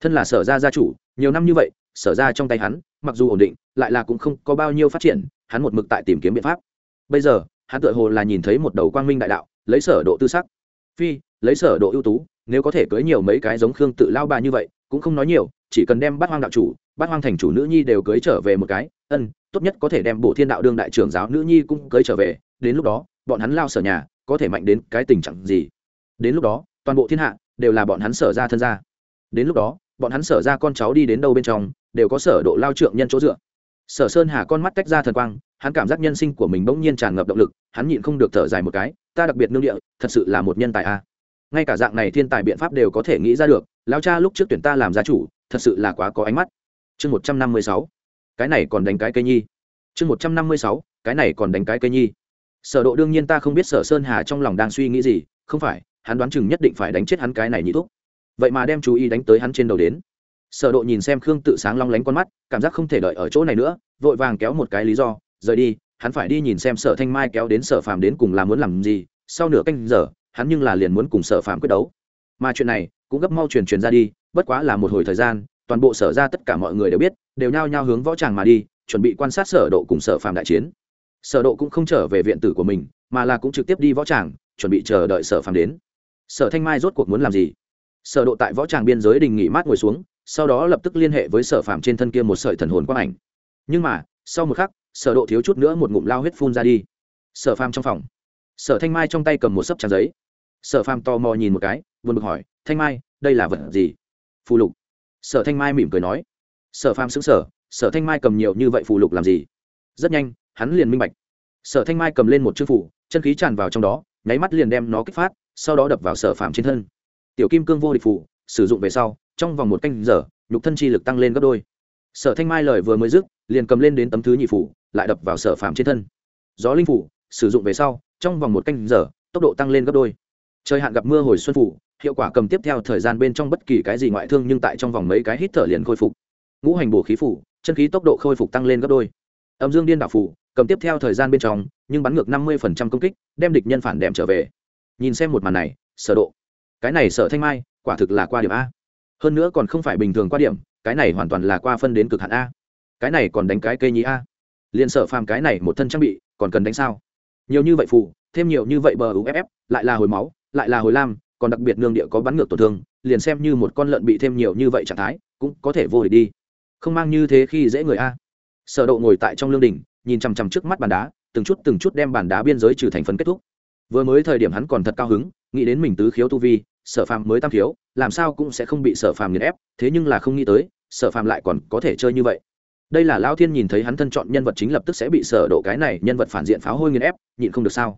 Thân là sở gia gia chủ, nhiều năm như vậy, sở ra trong tay hắn, mặc dù ổn định, lại là cũng không có bao nhiêu phát triển, hắn một mực tại tìm kiếm biện pháp. Bây giờ, hắn tự hồ là nhìn thấy một đầu quang minh đại đạo, lấy sở độ tư sắc. Phi, lấy sở độ ưu tú, nếu có thể cưới nhiều mấy cái giống khương tự lao ba như vậy, cũng không nói nhiều, chỉ cần đem bắt hoang đạo chủ bát hoang thành chủ nữ nhi đều cưới trở về một cái, ân, tốt nhất có thể đem bộ thiên đạo đương đại trưởng giáo nữ nhi cũng cưới trở về, đến lúc đó, bọn hắn lao sở nhà, có thể mạnh đến cái tình trạng gì? Đến lúc đó, toàn bộ thiên hạ đều là bọn hắn sở ra thân ra đến lúc đó, bọn hắn sở ra con cháu đi đến đâu bên trong, đều có sở độ lao trượng nhân chỗ dựa. Sở sơn hà con mắt tách ra thần quang, hắn cảm giác nhân sinh của mình bỗng nhiên tràn ngập động lực, hắn nhịn không được thở dài một cái, ta đặc biệt nương địa, thật sự là một nhân tài a. Ngay cả dạng này thiên tài biện pháp đều có thể nghĩ ra được lao cha lúc trước tuyển ta làm gia chủ, thật sự là quá có ánh mắt chương một trăm năm mươi sáu, cái này còn đánh cái cây nhi. chương một trăm năm mươi sáu, cái này còn đánh cái cây nhi. Sở độ đương nhiên ta không biết sở sơn hà trong lòng đang suy nghĩ gì, không phải, hắn đoán chừng nhất định phải đánh chết hắn cái này nhị thúc. Vậy mà đem chú ý đánh tới hắn trên đầu đến. Sở độ nhìn xem khương tự sáng long lánh con mắt, cảm giác không thể đợi ở chỗ này nữa, vội vàng kéo một cái lý do, rời đi, hắn phải đi nhìn xem sở thanh mai kéo đến sở phàm đến cùng là muốn làm gì, sau nửa canh giờ, hắn nhưng là liền muốn cùng sở phàm quyết đấu. Mà chuyện này cũng gấp mau truyền truyền ra đi, bất quá là một hồi thời gian toàn bộ sở ra tất cả mọi người đều biết, đều nhao nhao hướng võ tràng mà đi, chuẩn bị quan sát sở độ cùng sở phàm đại chiến. Sở độ cũng không trở về viện tử của mình, mà là cũng trực tiếp đi võ tràng, chuẩn bị chờ đợi sở phàm đến. Sở thanh mai rốt cuộc muốn làm gì? Sở độ tại võ tràng biên giới đình nghỉ mát ngồi xuống, sau đó lập tức liên hệ với sở phàm trên thân kia một sợi thần hồn quang ảnh. Nhưng mà, sau một khắc, sở độ thiếu chút nữa một ngụm lao huyết phun ra đi. Sở phàm trong phòng. Sở thanh mai trong tay cầm một sấp trang giấy. Sở phàm to mò nhìn một cái, buồn bực hỏi, thanh mai, đây là vật gì? Phù lục sở thanh mai mỉm cười nói. Sở phàm xứng sở sở thanh mai cầm nhiều như vậy phù lục làm gì? Rất nhanh, hắn liền minh bạch. Sở thanh mai cầm lên một chữ phủ chân khí tràn vào trong đó, nháy mắt liền đem nó kích phát, sau đó đập vào sở phàm trên thân. Tiểu kim cương vô địch phủ sử dụng về sau, trong vòng một canh giờ, nhục thân chi lực tăng lên gấp đôi. Sở thanh mai lời vừa mới dứt, liền cầm lên đến tấm thứ nhị phủ lại đập vào sở phàm trên thân. Gió linh phủ sử dụng về sau, trong vòng một canh giờ, tốc độ tăng lên gấp đôi. Trời hạn gặp mưa hồi xuân phủ hiệu quả cầm tiếp theo thời gian bên trong bất kỳ cái gì ngoại thương nhưng tại trong vòng mấy cái hít thở liền khôi phục. Ngũ hành bổ khí phủ, chân khí tốc độ khôi phục tăng lên gấp đôi. Âm dương điên đạo phủ, cầm tiếp theo thời gian bên trong, nhưng bắn ngược năm mươi công kích, đem địch nhân phản đệm trở về. Nhìn xem một màn này, sở độ. Cái này sở thanh mai, quả thực là qua điểm a. Hơn nữa còn không phải bình thường qua điểm, cái này hoàn toàn là qua phân đến cực hạn a. Cái này còn đánh cái cây nhí a. Liền sở phàm cái này một thân trang bị, còn cần đánh sao? Nhiều như vậy phù, thêm nhiều như vậy bờ uff lại là hồi máu, lại là hồi lam còn đặc biệt nương địa có bắn ngược tổn thương liền xem như một con lợn bị thêm nhiều như vậy trạng thái cũng có thể vô địch đi. Không mang như thế khi dễ người a. Sở độ ngồi tại trong lương đỉnh, nhìn chằm chằm trước mắt bàn đá từng chút từng chút đem bàn đá biên giới trừ thành phần kết thúc. Vừa mới thời điểm hắn còn thật cao hứng nghĩ đến mình tứ khiếu tu vi sở phàm mới tam khiếu làm sao cũng sẽ không bị sở phàm nghiền ép thế nhưng là không nghĩ tới sở phàm lại còn có thể chơi như vậy. Đây là lao thiên nhìn thấy hắn thân chọn nhân vật chính lập tức sẽ bị sở độ cái này nhân vật phản diện pháo hôi nghiền ép nhịn không được sao?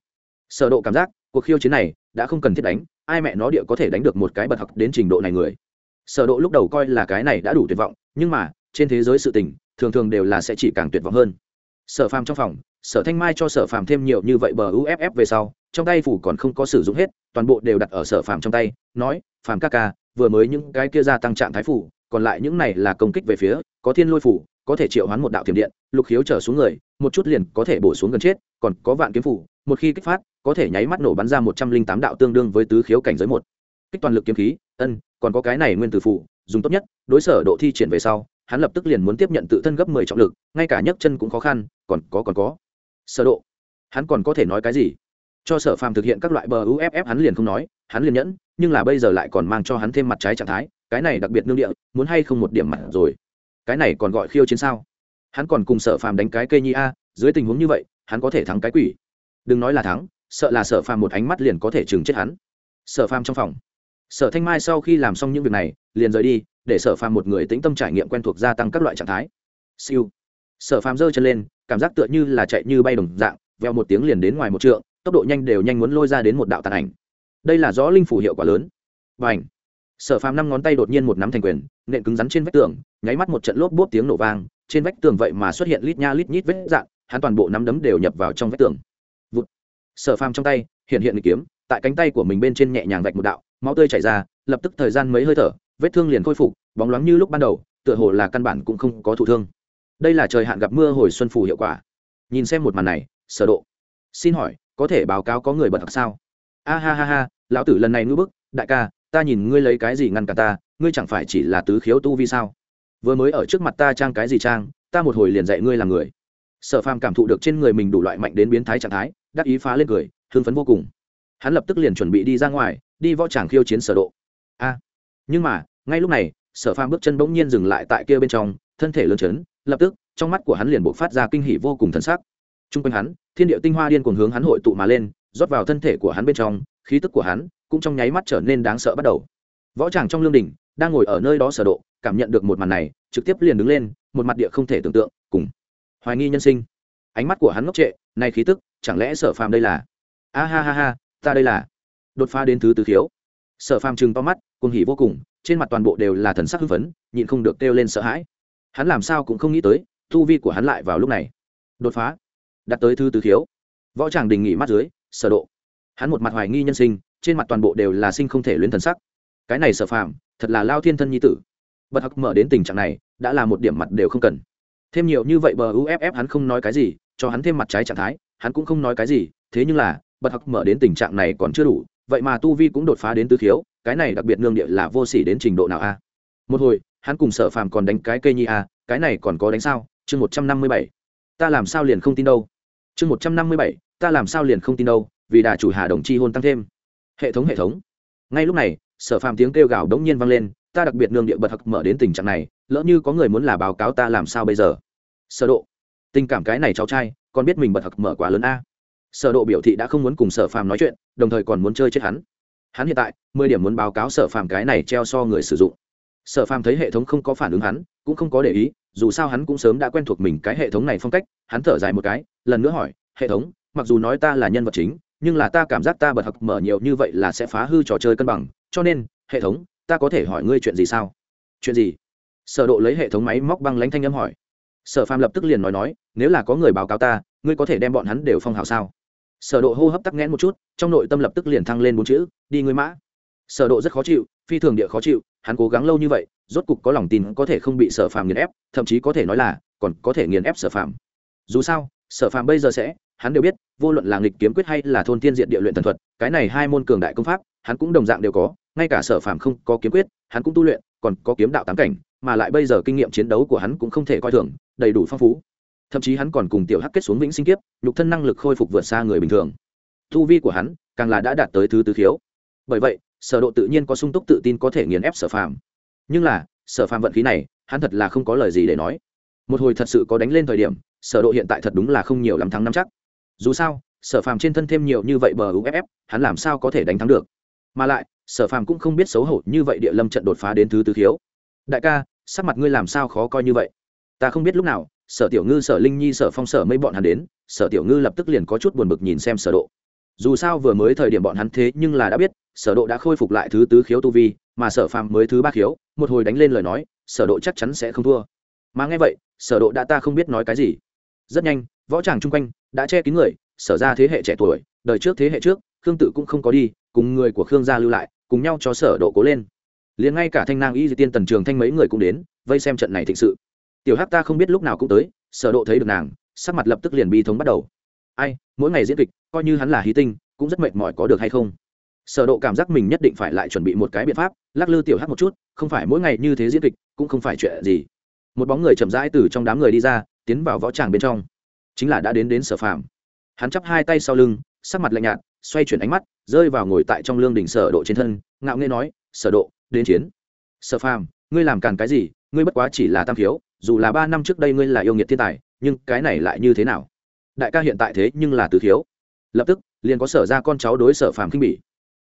Sở độ cảm giác cuộc khiêu chiến này đã không cần thiết đánh ai mẹ nó địa có thể đánh được một cái bật học đến trình độ này người. Sở độ lúc đầu coi là cái này đã đủ tuyệt vọng, nhưng mà, trên thế giới sự tình, thường thường đều là sẽ chỉ càng tuyệt vọng hơn. Sở phàm trong phòng, sở thanh mai cho sở phàm thêm nhiều như vậy bờ uff về sau, trong tay phủ còn không có sử dụng hết, toàn bộ đều đặt ở sở phàm trong tay, nói, phàm ca ca, vừa mới những cái kia gia tăng trạng thái phủ, còn lại những này là công kích về phía, có thiên lôi phủ, có thể triệu hoán một đạo thiểm điện, lục khiếu trở xuống người, một chút liền có thể bổ xuống gần chết, còn có vạn kiếm phủ một khi kích phát có thể nháy mắt nổ bắn ra một trăm linh tám đạo tương đương với tứ khiếu cảnh giới một. Kích toàn lực kiếm khí ân còn có cái này nguyên tử phụ, dùng tốt nhất đối sở độ thi triển về sau hắn lập tức liền muốn tiếp nhận tự thân gấp mười trọng lực ngay cả nhấc chân cũng khó khăn còn có còn có. Sở độ hắn còn có thể nói cái gì? Cho sở phàm thực hiện các loại bờ uff hắn liền không nói hắn liền nhẫn nhưng là bây giờ lại còn mang cho hắn thêm mặt trái trạng thái cái này đặc biệt nương địa muốn hay không một điểm mặt rồi. Cái này còn gọi khiêu chiến sao? Hắn còn cùng sở phàm đánh cái cây nhi a dưới tình huống như vậy hắn có thể thắng cái quỷ đừng nói là thắng sợ là sở phàm một ánh mắt liền có thể chừng chết hắn. Sở phàm trong phòng. Sở thanh mai sau khi làm xong những việc này liền rời đi để sở phàm một người tĩnh tâm trải nghiệm quen thuộc gia tăng các loại trạng thái. Siêu. Sở phàm giơ chân lên cảm giác tựa như là chạy như bay đồng dạng veo một tiếng liền đến ngoài một trượng tốc độ nhanh đều nhanh muốn lôi ra đến một đạo tàn ảnh. Đây là rõ linh phủ hiệu quả lớn. Và ảnh sở phàm năm ngón tay đột nhiên một nắm thành quyền nện cứng rắn trên vách tường nháy mắt một trận lốp bốp tiếng nổ vang trên vách tường vậy mà xuất hiện lít nha lít nhít vết dạng, hắn toàn bộ nắm đấm đều nhập vào trong vách tường sở phàm trong tay, hiện hiện kiếm, tại cánh tay của mình bên trên nhẹ nhàng vạch một đạo, máu tươi chảy ra, lập tức thời gian mấy hơi thở, vết thương liền khôi phục, bóng loáng như lúc ban đầu, tựa hồ là căn bản cũng không có thụ thương. Đây là trời hạn gặp mưa hồi xuân phủ hiệu quả. Nhìn xem một màn này, sở độ, xin hỏi, có thể báo cáo có người bật thật sao? A ha ha ha, lão tử lần này ngưỡng bức, đại ca, ta nhìn ngươi lấy cái gì ngăn cả ta, ngươi chẳng phải chỉ là tứ khiếu tu vi sao? Vừa mới ở trước mặt ta trang cái gì trang, ta một hồi liền dạy ngươi làm người. Sở phàm cảm thụ được trên người mình đủ loại mạnh đến biến thái trạng thái đắc ý phá lên cười, hưng phấn vô cùng. Hắn lập tức liền chuẩn bị đi ra ngoài, đi võ tràng khiêu chiến sở độ. A, nhưng mà, ngay lúc này, sở phàm bước chân bỗng nhiên dừng lại tại kia bên trong, thân thể lớn chấn, lập tức, trong mắt của hắn liền bộc phát ra kinh hỉ vô cùng thần sắc. Trung quanh hắn, thiên địa tinh hoa điên cuồng hướng hắn hội tụ mà lên, rót vào thân thể của hắn bên trong, khí tức của hắn cũng trong nháy mắt trở nên đáng sợ bắt đầu. Võ tràng trong lương đỉnh, đang ngồi ở nơi đó sở độ, cảm nhận được một màn này, trực tiếp liền đứng lên, một mặt địa không thể tưởng tượng, cùng. Hoài nghi nhân sinh. Ánh mắt của hắn ngốc trệ, này khí tức chẳng lẽ sở phàm đây là? A ha ha ha, ta đây là. Đột phá đến thứ tứ khiếu. Sở phàm chừng to mắt, cuồng hỉ vô cùng, trên mặt toàn bộ đều là thần sắc hưng phấn, nhịn không được kêu lên sợ hãi. Hắn làm sao cũng không nghĩ tới, tu vi của hắn lại vào lúc này. Đột phá. Đặt tới thứ tứ khiếu. Võ tràng đình nghỉ mắt dưới, sở độ. Hắn một mặt hoài nghi nhân sinh, trên mặt toàn bộ đều là sinh không thể luyến thần sắc. Cái này sở phàm, thật là lao thiên thân nhi tử. Bật học mở đến tình trạng này, đã là một điểm mặt đều không cần. Thêm nhiều như vậy bờ uff hắn không nói cái gì, cho hắn thêm mặt trái trạng thái hắn cũng không nói cái gì, thế nhưng là, bật học mở đến tình trạng này còn chưa đủ, vậy mà tu vi cũng đột phá đến tứ khiếu, cái này đặc biệt nương địa là vô sỉ đến trình độ nào a? Một hồi, hắn cùng sở phàm còn đánh cái cây nhi a, cái này còn có đánh sao? Chương một trăm năm mươi bảy. Ta làm sao liền không tin đâu? Chương một trăm năm mươi bảy, ta làm sao liền không tin đâu, vì đà chủ hà đồng chi hôn tăng thêm. Hệ thống hệ thống. Ngay lúc này, sở phàm tiếng kêu gào đống nhiên vang lên, ta đặc biệt nương địa bật hặc mở đến tình trạng này, lỡ như có người muốn là báo cáo ta làm sao bây giờ? Sở độ tình cảm cái này cháu trai, còn biết mình bật thật mở quá lớn a. Sở độ biểu thị đã không muốn cùng sở phàm nói chuyện, đồng thời còn muốn chơi chết hắn. Hắn hiện tại, mười điểm muốn báo cáo sở phàm cái này treo so người sử dụng. Sở phàm thấy hệ thống không có phản ứng hắn, cũng không có để ý, dù sao hắn cũng sớm đã quen thuộc mình cái hệ thống này phong cách, hắn thở dài một cái, lần nữa hỏi, hệ thống, mặc dù nói ta là nhân vật chính, nhưng là ta cảm giác ta bật học mở nhiều như vậy là sẽ phá hư trò chơi cân bằng, cho nên, hệ thống, ta có thể hỏi ngươi chuyện gì sao? Chuyện gì? Sở độ lấy hệ thống máy móc băng lãnh thanh âm hỏi sở phàm lập tức liền nói nói, nếu là có người báo cáo ta, ngươi có thể đem bọn hắn đều phong hào sao? Sở độ hô hấp tắc nghẽn một chút, trong nội tâm lập tức liền thăng lên bốn chữ, đi ngươi mã. Sở độ rất khó chịu, phi thường địa khó chịu, hắn cố gắng lâu như vậy, rốt cục có lòng tin có thể không bị sở phàm nghiền ép, thậm chí có thể nói là còn có thể nghiền ép sở phàm. Dù sao, sở phàm bây giờ sẽ, hắn đều biết, vô luận là nghịch kiếm quyết hay là thôn tiên diện địa luyện thần thuật, cái này hai môn cường đại công pháp, hắn cũng đồng dạng đều có, ngay cả sở phàm không có kiếm quyết, hắn cũng tu luyện còn có kiếm đạo tám cảnh, mà lại bây giờ kinh nghiệm chiến đấu của hắn cũng không thể coi thường, đầy đủ phong phú. Thậm chí hắn còn cùng tiểu hắc kết xuống vĩnh sinh kiếp, nhục thân năng lực khôi phục vượt xa người bình thường. Tu vi của hắn càng là đã đạt tới thứ tứ khiếu. Bởi vậy, sở độ tự nhiên có sung túc tự tin có thể nghiền ép sở phàm. Nhưng là, sở phàm vận khí này, hắn thật là không có lời gì để nói. Một hồi thật sự có đánh lên thời điểm, sở độ hiện tại thật đúng là không nhiều lắm thắng năm chắc. Dù sao, sở phàm trên thân thêm nhiều như vậy bờ uff hắn làm sao có thể đánh thắng được? Mà lại sở phàm cũng không biết xấu hổ như vậy địa lâm trận đột phá đến thứ tứ khiếu. Đại ca, sắc mặt ngươi làm sao khó coi như vậy? Ta không biết lúc nào, sở tiểu ngư, sở linh nhi, sở phong, sở mấy bọn hắn đến, sở tiểu ngư lập tức liền có chút buồn bực nhìn xem sở độ. Dù sao vừa mới thời điểm bọn hắn thế nhưng là đã biết, sở độ đã khôi phục lại thứ tứ khiếu tu vi, mà sở phàm mới thứ ba khiếu, một hồi đánh lên lời nói, sở độ chắc chắn sẽ không thua. Mà nghe vậy, sở độ đã ta không biết nói cái gì. Rất nhanh, võ tràng chung quanh đã che kín người, sở ra thế hệ trẻ tuổi, đời trước thế hệ trước, khương tự cũng không có đi, cùng người của khương gia lưu lại cùng nhau cho sở độ cố lên. Liền ngay cả thanh nang y di tiên tần trường thanh mấy người cũng đến, vây xem trận này thịnh sự. Tiểu hắc ta không biết lúc nào cũng tới, sở độ thấy được nàng, sắc mặt lập tức liền bi thống bắt đầu. Ai, mỗi ngày diễn kịch, coi như hắn là hí tinh, cũng rất mệt mỏi có được hay không? Sở độ cảm giác mình nhất định phải lại chuẩn bị một cái biện pháp, lắc lư tiểu hắc một chút, không phải mỗi ngày như thế diễn kịch, cũng không phải chuyện gì. Một bóng người chậm rãi từ trong đám người đi ra, tiến vào võ tràng bên trong. Chính là đã đến đến sở phạm hắn chắp hai tay sau lưng, sắc mặt lạnh nhạt xoay chuyển ánh mắt, rơi vào ngồi tại trong lương đỉnh sở độ trên thân, ngạo nghễ nói, sở độ, đến chiến. Sở phàm, ngươi làm càn cái gì? Ngươi bất quá chỉ là tam thiếu, dù là ba năm trước đây ngươi là yêu nghiệt thiên tài, nhưng cái này lại như thế nào? Đại ca hiện tại thế nhưng là tứ thiếu. Lập tức, liền có sở ra con cháu đối sở phàm kinh bỉ.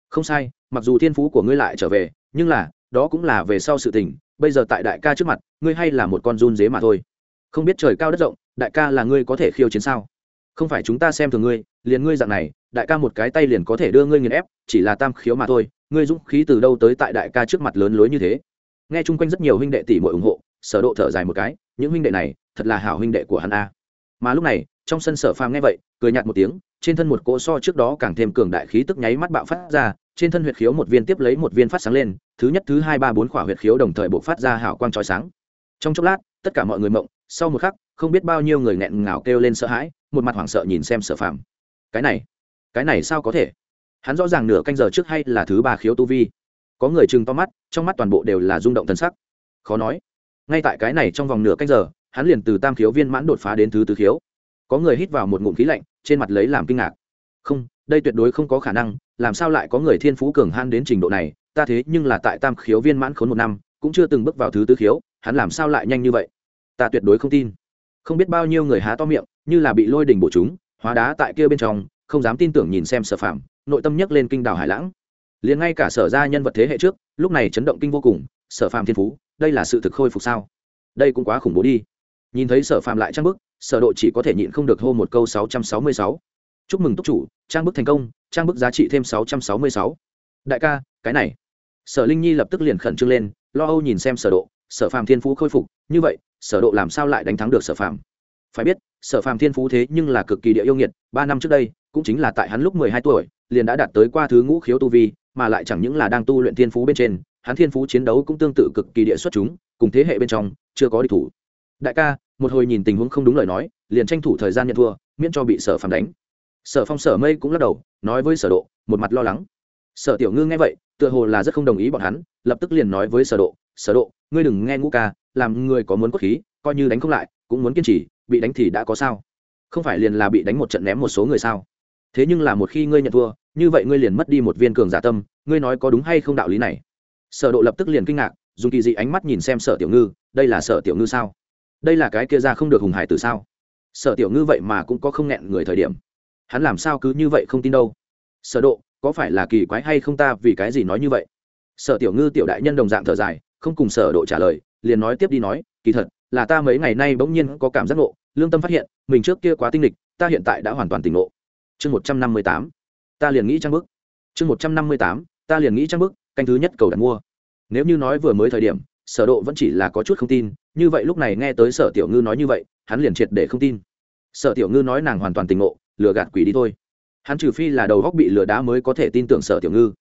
Không sai, mặc dù thiên phú của ngươi lại trở về, nhưng là, đó cũng là về sau sự tình, bây giờ tại đại ca trước mặt, ngươi hay là một con run dế mà thôi. Không biết trời cao đất rộng, đại ca là ngươi có thể khiêu chiến sao? Không phải chúng ta xem thường ngươi, liền ngươi dạng này, đại ca một cái tay liền có thể đưa ngươi nghiền ép, chỉ là tam khiếu mà thôi, ngươi dũng khí từ đâu tới tại đại ca trước mặt lớn lối như thế? Nghe chung quanh rất nhiều huynh đệ tỷ muội ủng hộ, sở độ thở dài một cái, những huynh đệ này, thật là hảo huynh đệ của hắn a. Mà lúc này, trong sân sở phàm nghe vậy, cười nhạt một tiếng, trên thân một cỗ so trước đó càng thêm cường đại khí tức nháy mắt bạo phát ra, trên thân huyệt khiếu một viên tiếp lấy một viên phát sáng lên, thứ nhất, thứ hai, ba, bốn khỏa huyệt khiếu đồng thời bộc phát ra hào quang chói sáng. Trong chốc lát tất cả mọi người mộng, sau một khắc, không biết bao nhiêu người nghẹn ngào kêu lên sợ hãi, một mặt hoảng sợ nhìn xem sở phàm. Cái này cái này sao có thể? Hắn rõ ràng nửa canh giờ trước hay là thứ ba khiếu tu vi. Có người chừng to mắt, trong mắt toàn bộ đều là rung động thân sắc. Khó nói. Ngay tại cái này trong vòng nửa canh giờ, hắn liền từ tam khiếu viên mãn đột phá đến thứ tứ khiếu. Có người hít vào một ngụm khí lạnh, trên mặt lấy làm kinh ngạc. Không, đây tuyệt đối không có khả năng, làm sao lại có người thiên phú cường han đến trình độ này? Ta thế nhưng là tại tam khiếu viên mãn khốn một năm, cũng chưa từng bước vào thứ tứ khiếu hắn làm sao lại nhanh như vậy? Ta tuyệt đối không tin. Không biết bao nhiêu người há to miệng, như là bị lôi đình bổ chúng, hóa đá tại kia bên trong, không dám tin tưởng nhìn xem sở phạm nội tâm nhấc lên kinh đảo hải lãng. Liền ngay cả sở ra nhân vật thế hệ trước, lúc này chấn động kinh vô cùng, sở phạm thiên phú, đây là sự thực khôi phục sao? Đây cũng quá khủng bố đi. Nhìn thấy sở phạm lại trang bức, sở độ chỉ có thể nhịn không được hô một câu 666. chúc mừng túc chủ, trang bức thành công, trang bức giá trị thêm 666. đại ca, cái này. Sở linh nhi lập tức liền khẩn trương lên, lo âu nhìn xem sở độ sở phàm thiên phú khôi phục, như vậy, sở độ làm sao lại đánh thắng được sở phàm? Phải biết, sở phàm thiên phú thế nhưng là cực kỳ địa yêu nghiệt, ba năm trước đây, cũng chính là tại hắn lúc 12 tuổi, liền đã đạt tới qua thứ ngũ khiếu tu vi, mà lại chẳng những là đang tu luyện thiên phú bên trên, hắn thiên phú chiến đấu cũng tương tự cực kỳ địa xuất chúng, cùng thế hệ bên trong, chưa có địch thủ. Đại ca, một hồi nhìn tình huống không đúng lời nói, liền tranh thủ thời gian nhận thua, miễn cho bị sở phàm đánh. Sở phong, sở mây cũng lắc đầu, nói với sở độ, một mặt lo lắng sở tiểu ngư nghe vậy, tựa hồ là rất không đồng ý bọn hắn, lập tức liền nói với sở độ sở độ, ngươi đừng nghe ngũ ca, làm người có muốn cốt khí, coi như đánh không lại, cũng muốn kiên trì, bị đánh thì đã có sao? Không phải liền là bị đánh một trận ném một số người sao? Thế nhưng là một khi ngươi nhận thua, như vậy ngươi liền mất đi một viên cường giả tâm, ngươi nói có đúng hay không đạo lý này? Sở độ lập tức liền kinh ngạc, dùng kỳ dị ánh mắt nhìn xem sở tiểu ngư, đây là sở tiểu ngư sao? Đây là cái kia ra không được hùng hải từ sao? Sở tiểu ngư vậy mà cũng có không nghẹn người thời điểm. Hắn làm sao cứ như vậy không tin đâu? Sở độ có phải là kỳ quái hay không ta vì cái gì nói như vậy? Sở tiểu ngư tiểu đại nhân đồng dạng thở dài, không cùng sở độ trả lời, liền nói tiếp đi nói, kỳ thật, là ta mấy ngày nay bỗng nhiên có cảm giác ngộ, lương tâm phát hiện, mình trước kia quá tinh lịch ta hiện tại đã hoàn toàn tỉnh ngộ. Chương một trăm năm mươi tám, ta liền nghĩ trang bức chương một trăm năm mươi tám, ta liền nghĩ trang bức canh thứ nhất cầu đặt mua. Nếu như nói vừa mới thời điểm, sở độ vẫn chỉ là có chút không tin, như vậy lúc này nghe tới sở tiểu ngư nói như vậy, hắn liền triệt để không tin. Sở tiểu ngư nói nàng hoàn toàn tỉnh ngộ, lừa gạt quỷ đi thôi hắn trừ phi là đầu góc bị lừa đá mới có thể tin tưởng sở tiểu ngư.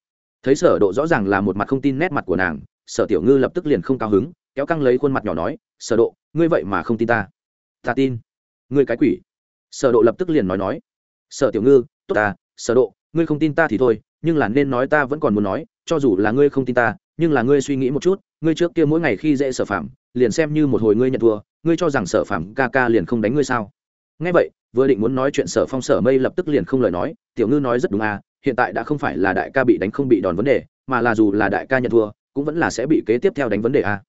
Thấy sở độ rõ ràng là một mặt không tin nét mặt của nàng, sở tiểu ngư lập tức liền không cao hứng, kéo căng lấy khuôn mặt nhỏ nói, sở độ, ngươi vậy mà không tin ta. Ta tin. Ngươi cái quỷ. Sở độ lập tức liền nói nói, sở tiểu ngư, tốt ta, sở độ, ngươi không tin ta thì thôi, nhưng là nên nói ta vẫn còn muốn nói, cho dù là ngươi không tin ta, nhưng là ngươi suy nghĩ một chút, ngươi trước kia mỗi ngày khi dễ sở phạm liền xem như một hồi ngươi nhận thua, ngươi cho rằng sở phạm ca ca liền không đánh ngươi sao? Nghe vậy vừa định muốn nói chuyện sở phong sở mây lập tức liền không lời nói, tiểu ngư nói rất đúng à hiện tại đã không phải là đại ca bị đánh không bị đòn vấn đề, mà là dù là đại ca nhận thua, cũng vẫn là sẽ bị kế tiếp theo đánh vấn đề à.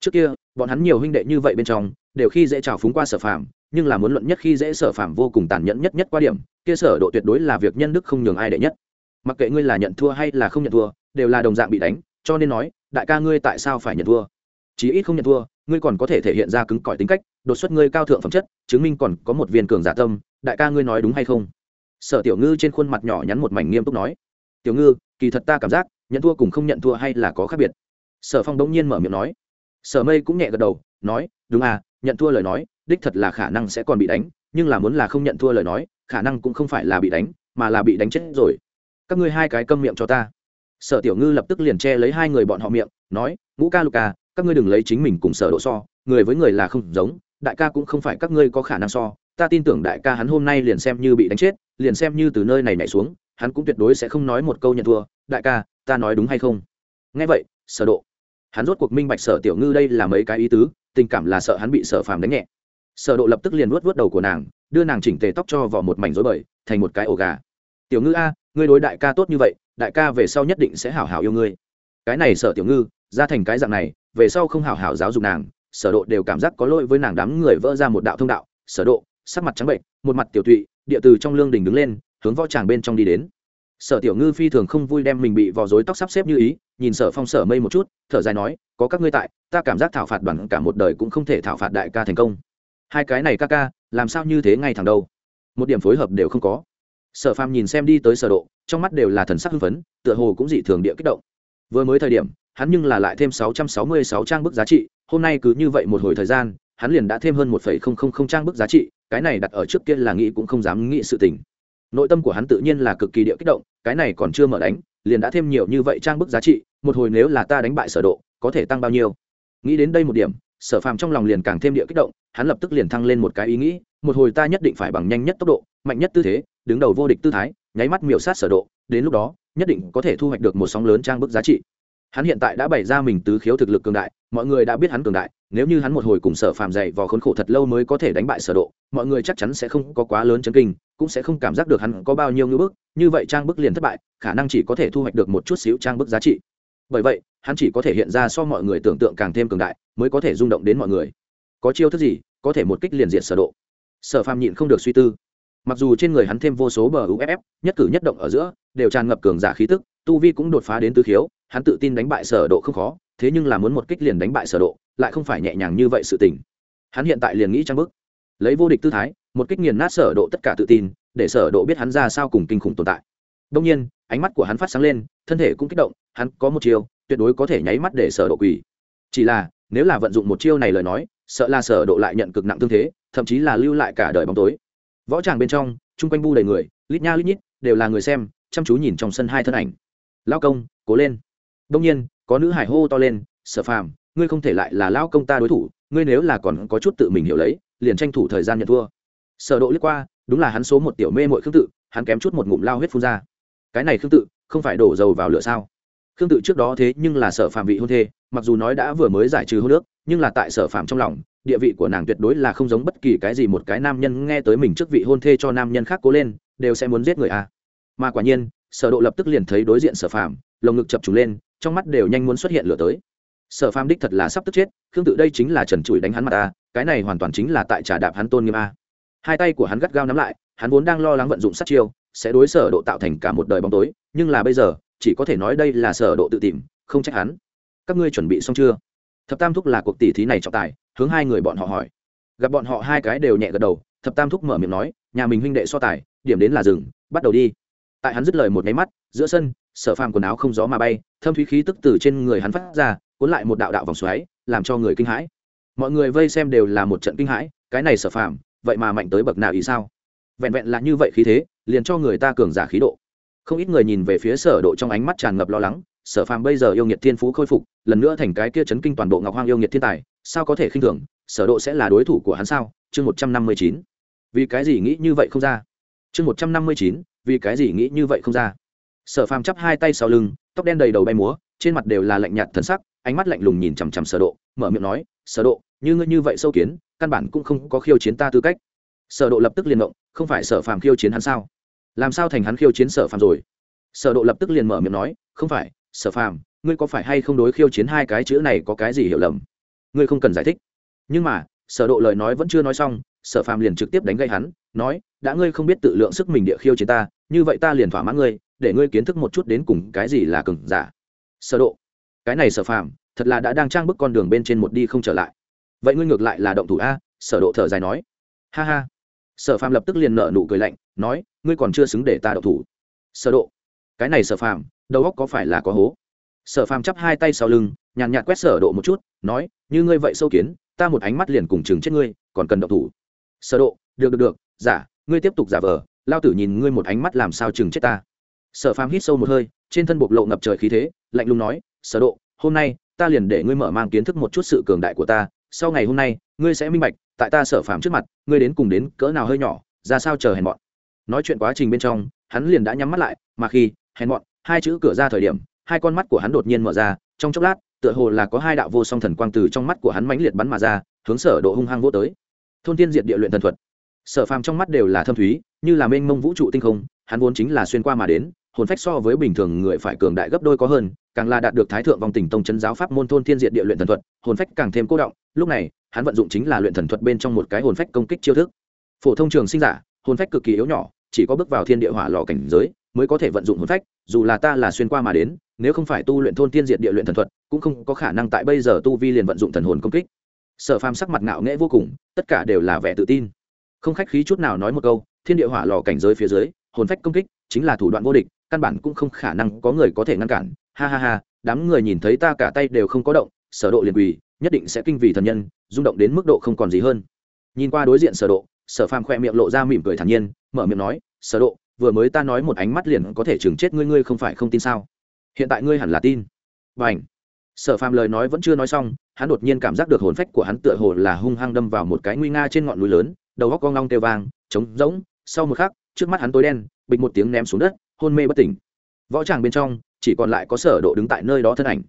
trước kia, bọn hắn nhiều huynh đệ như vậy bên trong, đều khi dễ trào phúng qua sở phạm nhưng là muốn luận nhất khi dễ sở phạm vô cùng tàn nhẫn nhất nhất qua điểm, kia sở độ tuyệt đối là việc nhân đức không nhường ai đệ nhất mặc kệ ngươi là nhận thua hay là không nhận thua, đều là đồng dạng bị đánh, cho nên nói, đại ca ngươi tại sao phải nhận thua chí ít không nhận thua ngươi còn có thể thể hiện ra cứng cỏi tính cách, đột xuất ngươi cao thượng phẩm chất, chứng minh còn có một viên cường giả tâm, đại ca ngươi nói đúng hay không? Sở tiểu ngư trên khuôn mặt nhỏ nhắn một mảnh nghiêm túc nói. Tiểu ngư, kỳ thật ta cảm giác, nhận thua cùng không nhận thua hay là có khác biệt. Sở phong bỗng nhiên mở miệng nói. Sở mây cũng nhẹ gật đầu, nói, đúng à nhận thua lời nói, đích thật là khả năng sẽ còn bị đánh, nhưng là muốn là không nhận thua lời nói, khả năng cũng không phải là bị đánh, mà là bị đánh chết rồi. Các ngươi hai cái câm miệng cho ta. Sở tiểu ngư lập tức liền che lấy hai người bọn họ miệng, nói, ngũ ca, lục ca các ngươi đừng lấy chính mình cùng sở độ so, người với người là không giống, đại ca cũng không phải các ngươi có khả năng so. Ta tin tưởng đại ca hắn hôm nay liền xem như bị đánh chết, liền xem như từ nơi này nhảy xuống, hắn cũng tuyệt đối sẽ không nói một câu nhận thua. Đại ca, ta nói đúng hay không? Nghe vậy, sở độ. Hắn rốt cuộc minh bạch sở tiểu ngư đây là mấy cái ý tứ, tình cảm là sợ hắn bị sở phàm đánh nhẹ. Sở độ lập tức liền nuốt vuốt đầu của nàng, đưa nàng chỉnh tề tóc cho vào một mảnh rối bời, thành một cái ổ gà. Tiểu ngư a, ngươi đối đại ca tốt như vậy, đại ca về sau nhất định sẽ hảo hảo yêu ngươi. Cái này sở tiểu ngư ra thành cái dạng này, về sau không hảo hảo giáo dục nàng, sở độ đều cảm giác có lỗi với nàng đám người vỡ ra một đạo thông đạo, sở độ, sắc mặt trắng bệnh, một mặt tiểu tụy, địa từ trong lương đình đứng lên, hướng võ tràng bên trong đi đến. Sở tiểu ngư phi thường không vui đem mình bị vò rối tóc sắp xếp như ý, nhìn sở phong sở mây một chút, thở dài nói, có các ngươi tại, ta cảm giác thảo phạt đoàn cả một đời cũng không thể thảo phạt đại ca thành công. Hai cái này ca ca, làm sao như thế ngay thẳng đâu? Một điểm phối hợp đều không có. Sở phàm nhìn xem đi tới sở độ, trong mắt đều là thần sắc hưng phấn, tựa hồ cũng dị thường địa kích động. Vừa mới thời điểm hắn nhưng là lại thêm 666 trang bức giá trị hôm nay cứ như vậy một hồi thời gian hắn liền đã thêm hơn 1,000 trang bức giá trị cái này đặt ở trước kia là nghĩ cũng không dám nghĩ sự tình. Nội tâm của hắn tự nhiên là cực kỳ địa kích động cái này còn chưa mở đánh liền đã thêm nhiều như vậy trang bức giá trị một hồi nếu là ta đánh bại sở độ có thể tăng bao nhiêu? Nghĩ đến đây một điểm sở phàm trong lòng liền càng thêm địa kích động hắn lập tức liền thăng lên một cái ý nghĩ một hồi ta nhất định phải bằng nhanh nhất tốc độ mạnh nhất tư thế đứng đầu vô địch tư thái nháy mắt miểu sát sở độ đến lúc đó nhất định có thể thu hoạch được một sóng lớn trang bức giá trị hắn hiện tại đã bày ra mình tứ khiếu thực lực cường đại, mọi người đã biết hắn cường đại, nếu như hắn một hồi cùng sở phàm dày vò khốn khổ thật lâu mới có thể đánh bại sở độ, mọi người chắc chắn sẽ không có quá lớn chấn kinh, cũng sẽ không cảm giác được hắn có bao nhiêu ngưỡng bức, như vậy trang bức liền thất bại, khả năng chỉ có thể thu hoạch được một chút xíu trang bức giá trị. Bởi vậy, hắn chỉ có thể hiện ra so mọi người tưởng tượng càng thêm cường đại, mới có thể rung động đến mọi người. Có chiêu thức gì, có thể một kích liền diện sở độ. Sở phàm nhịn không được suy tư. Mặc dù trên người hắn thêm vô số bờ uff nhất cử nhất động ở giữa, đều tràn ngập cường giả khí tức tu vi cũng đột phá đến tứ khiếu, hắn tự tin đánh bại sở độ không khó, thế nhưng là muốn một kích liền đánh bại sở độ, lại không phải nhẹ nhàng như vậy sự tình. Hắn hiện tại liền nghĩ trang bức lấy vô địch tư thái, một kích nghiền nát sở độ tất cả tự tin, để sở độ biết hắn ra sao cùng kinh khủng tồn tại. Đương nhiên, ánh mắt của hắn phát sáng lên, thân thể cũng kích động, hắn có một chiêu, tuyệt đối có thể nháy mắt để sở độ quỳ. Chỉ là, nếu là vận dụng một chiêu này lời nói, sợ là sở độ lại nhận cực nặng thương thế, thậm chí là lưu lại cả đời bóng tối. Võ tràng bên trong, chung quanh bu đầy người, lít nha lít nhít, đều là người xem, chăm chú nhìn trong sân hai thân ảnh lao công, cố lên. Đông nhiên, có nữ hải hô to lên, sở phàm, ngươi không thể lại là lao công ta đối thủ, ngươi nếu là còn có chút tự mình hiểu lấy, liền tranh thủ thời gian nhận thua. Sở độ lướt qua, đúng là hắn số một tiểu mê mội khương tự, hắn kém chút một ngụm lao huyết phun ra. Cái này khương tự, không phải đổ dầu vào lửa sao? Khương tự trước đó thế nhưng là sở phạm vị hôn thê, mặc dù nói đã vừa mới giải trừ hôn nước nhưng là tại sở phạm trong lòng, địa vị của nàng tuyệt đối là không giống bất kỳ cái gì một cái nam nhân nghe tới mình trước vị hôn thê cho nam nhân khác cố lên, đều sẽ muốn giết người à. mà quả nhiên sở độ lập tức liền thấy đối diện sở phạm lồng ngực chập trùng lên, trong mắt đều nhanh muốn xuất hiện lửa tới. Sở phạm đích thật là sắp tức chết, khương tự đây chính là trần trụi đánh hắn mặt a, cái này hoàn toàn chính là tại trả đạp hắn tôn nghiêm a. Hai tay của hắn gắt gao nắm lại, hắn vốn đang lo lắng vận dụng sát chiêu, sẽ đối sở độ tạo thành cả một đời bóng tối, nhưng là bây giờ, chỉ có thể nói đây là sở độ tự tìm, không trách hắn. Các ngươi chuẩn bị xong chưa? Thập tam thúc là cuộc tỷ thí này trọng tài, hướng hai người bọn họ hỏi. Gặp bọn họ hai cái đều nhẹ gật đầu, thập tam thúc mở miệng nói, nhà mình huynh đệ so tài, điểm đến là rừng bắt đầu đi tại hắn dứt lời một nháy mắt, giữa sân, sở phàm quần áo không gió mà bay, thâm thúy khí tức từ trên người hắn phát ra, cuốn lại một đạo đạo vòng xoáy, làm cho người kinh hãi. Mọi người vây xem đều là một trận kinh hãi, cái này sở phàm, vậy mà mạnh tới bậc nào ý sao? Vẹn vẹn là như vậy khí thế, liền cho người ta cường giả khí độ. Không ít người nhìn về phía sở độ trong ánh mắt tràn ngập lo lắng, sở phàm bây giờ yêu nghiệt thiên phú khôi phục, lần nữa thành cái kia chấn kinh toàn bộ ngọc hoang yêu nghiệt thiên tài, sao có thể khinh thường, sở độ sẽ là đối thủ của hắn sao? Chương 159 vì cái gì nghĩ như vậy không ra? Chương 159 vì cái gì nghĩ như vậy không ra. Sở phàm chắp hai tay sau lưng, tóc đen đầy đầu bay múa, trên mặt đều là lạnh nhạt thần sắc, ánh mắt lạnh lùng nhìn chằm chằm sở độ, mở miệng nói, sở độ, như ngươi như vậy sâu kiến, căn bản cũng không có khiêu chiến ta tư cách. Sở độ lập tức liền động, không phải sở phàm khiêu chiến hắn sao? Làm sao thành hắn khiêu chiến sở phàm rồi? Sở độ lập tức liền mở miệng nói, không phải, sở phàm, ngươi có phải hay không đối khiêu chiến hai cái chữ này có cái gì hiểu lầm? Ngươi không cần giải thích. Nhưng mà, sở độ lời nói vẫn chưa nói xong sở phàm liền trực tiếp đánh gây hắn, nói, đã ngươi không biết tự lượng sức mình địa khiêu chiến ta, như vậy ta liền thỏa mãn ngươi, để ngươi kiến thức một chút đến cùng cái gì là cường giả. Sở độ, cái này sở phàm, thật là đã đang trang bức con đường bên trên một đi không trở lại. Vậy ngươi ngược lại là động thủ a? Sở độ thở dài nói. Ha ha. Sở phàm lập tức liền nở nụ cười lạnh, nói, ngươi còn chưa xứng để ta động thủ. Sở độ, cái này sở phàm, đầu óc có phải là có hố? Sở phàm chắp hai tay sau lưng, nhàn nhạt quét sở độ một chút, nói, như ngươi vậy sâu kiến, ta một ánh mắt liền cùng chừng chết ngươi, còn cần động thủ sở độ, được được được, giả, ngươi tiếp tục giả vờ, lao tử nhìn ngươi một ánh mắt làm sao chừng chết ta. Sở phàm hít sâu một hơi, trên thân bộc lộ ngập trời khí thế, lạnh lùng nói, sở độ, hôm nay, ta liền để ngươi mở mang kiến thức một chút sự cường đại của ta, sau ngày hôm nay, ngươi sẽ minh bạch, tại ta sở phàm trước mặt, ngươi đến cùng đến cỡ nào hơi nhỏ, ra sao chờ hèn mọn. Nói chuyện quá trình bên trong, hắn liền đã nhắm mắt lại, mà khi, hèn mọn, hai chữ cửa ra thời điểm, hai con mắt của hắn đột nhiên mở ra, trong chốc lát, tựa hồ là có hai đạo vô song thần quang từ trong mắt của hắn mãnh liệt bắn mà ra, hướng sở độ hung hăng vô tới thôn tiên diệt địa luyện thần thuật. Sở phàm trong mắt đều là thâm thúy, như là mênh mông vũ trụ tinh không, hắn vốn chính là xuyên qua mà đến, hồn phách so với bình thường người phải cường đại gấp đôi có hơn, càng là đạt được thái thượng vòng tỉnh tông chân giáo pháp môn thôn thiên diệt địa luyện thần thuật, hồn phách càng thêm cố động, lúc này, hắn vận dụng chính là luyện thần thuật bên trong một cái hồn phách công kích chiêu thức. Phổ thông trường sinh giả, hồn phách cực kỳ yếu nhỏ, chỉ có bước vào thiên địa hỏa lò cảnh giới mới có thể vận dụng hồn phách, dù là ta là xuyên qua mà đến, nếu không phải tu luyện thôn Thiên diệt địa luyện thần thuật, cũng không có khả năng tại bây giờ tu vi liền vận dụng thần hồn công kích sở phàm sắc mặt ngạo nghễ vô cùng, tất cả đều là vẻ tự tin. Không khách khí chút nào nói một câu, thiên địa hỏa lò cảnh giới phía dưới, hồn phách công kích chính là thủ đoạn vô địch, căn bản cũng không khả năng có người có thể ngăn cản. Ha ha ha, đám người nhìn thấy ta cả tay đều không có động, sở độ liền quỳ, nhất định sẽ kinh vì thần nhân, rung động đến mức độ không còn gì hơn. Nhìn qua đối diện sở độ, sở phàm khoe miệng lộ ra mỉm cười thản nhiên, mở miệng nói, sở độ, vừa mới ta nói một ánh mắt liền có thể chừng chết ngươi ngươi không phải không tin sao? Hiện tại ngươi hẳn là tin. Bảnh sở phàm lời nói vẫn chưa nói xong, hắn đột nhiên cảm giác được hồn phách của hắn tựa hồ là hung hăng đâm vào một cái nguy nga trên ngọn núi lớn, đầu góc con long tê vang, trống rỗng. Sau một khắc, trước mắt hắn tối đen, bịch một tiếng ném xuống đất, hôn mê bất tỉnh. Võ tràng bên trong, chỉ còn lại có sở độ đứng tại nơi đó thân ảnh.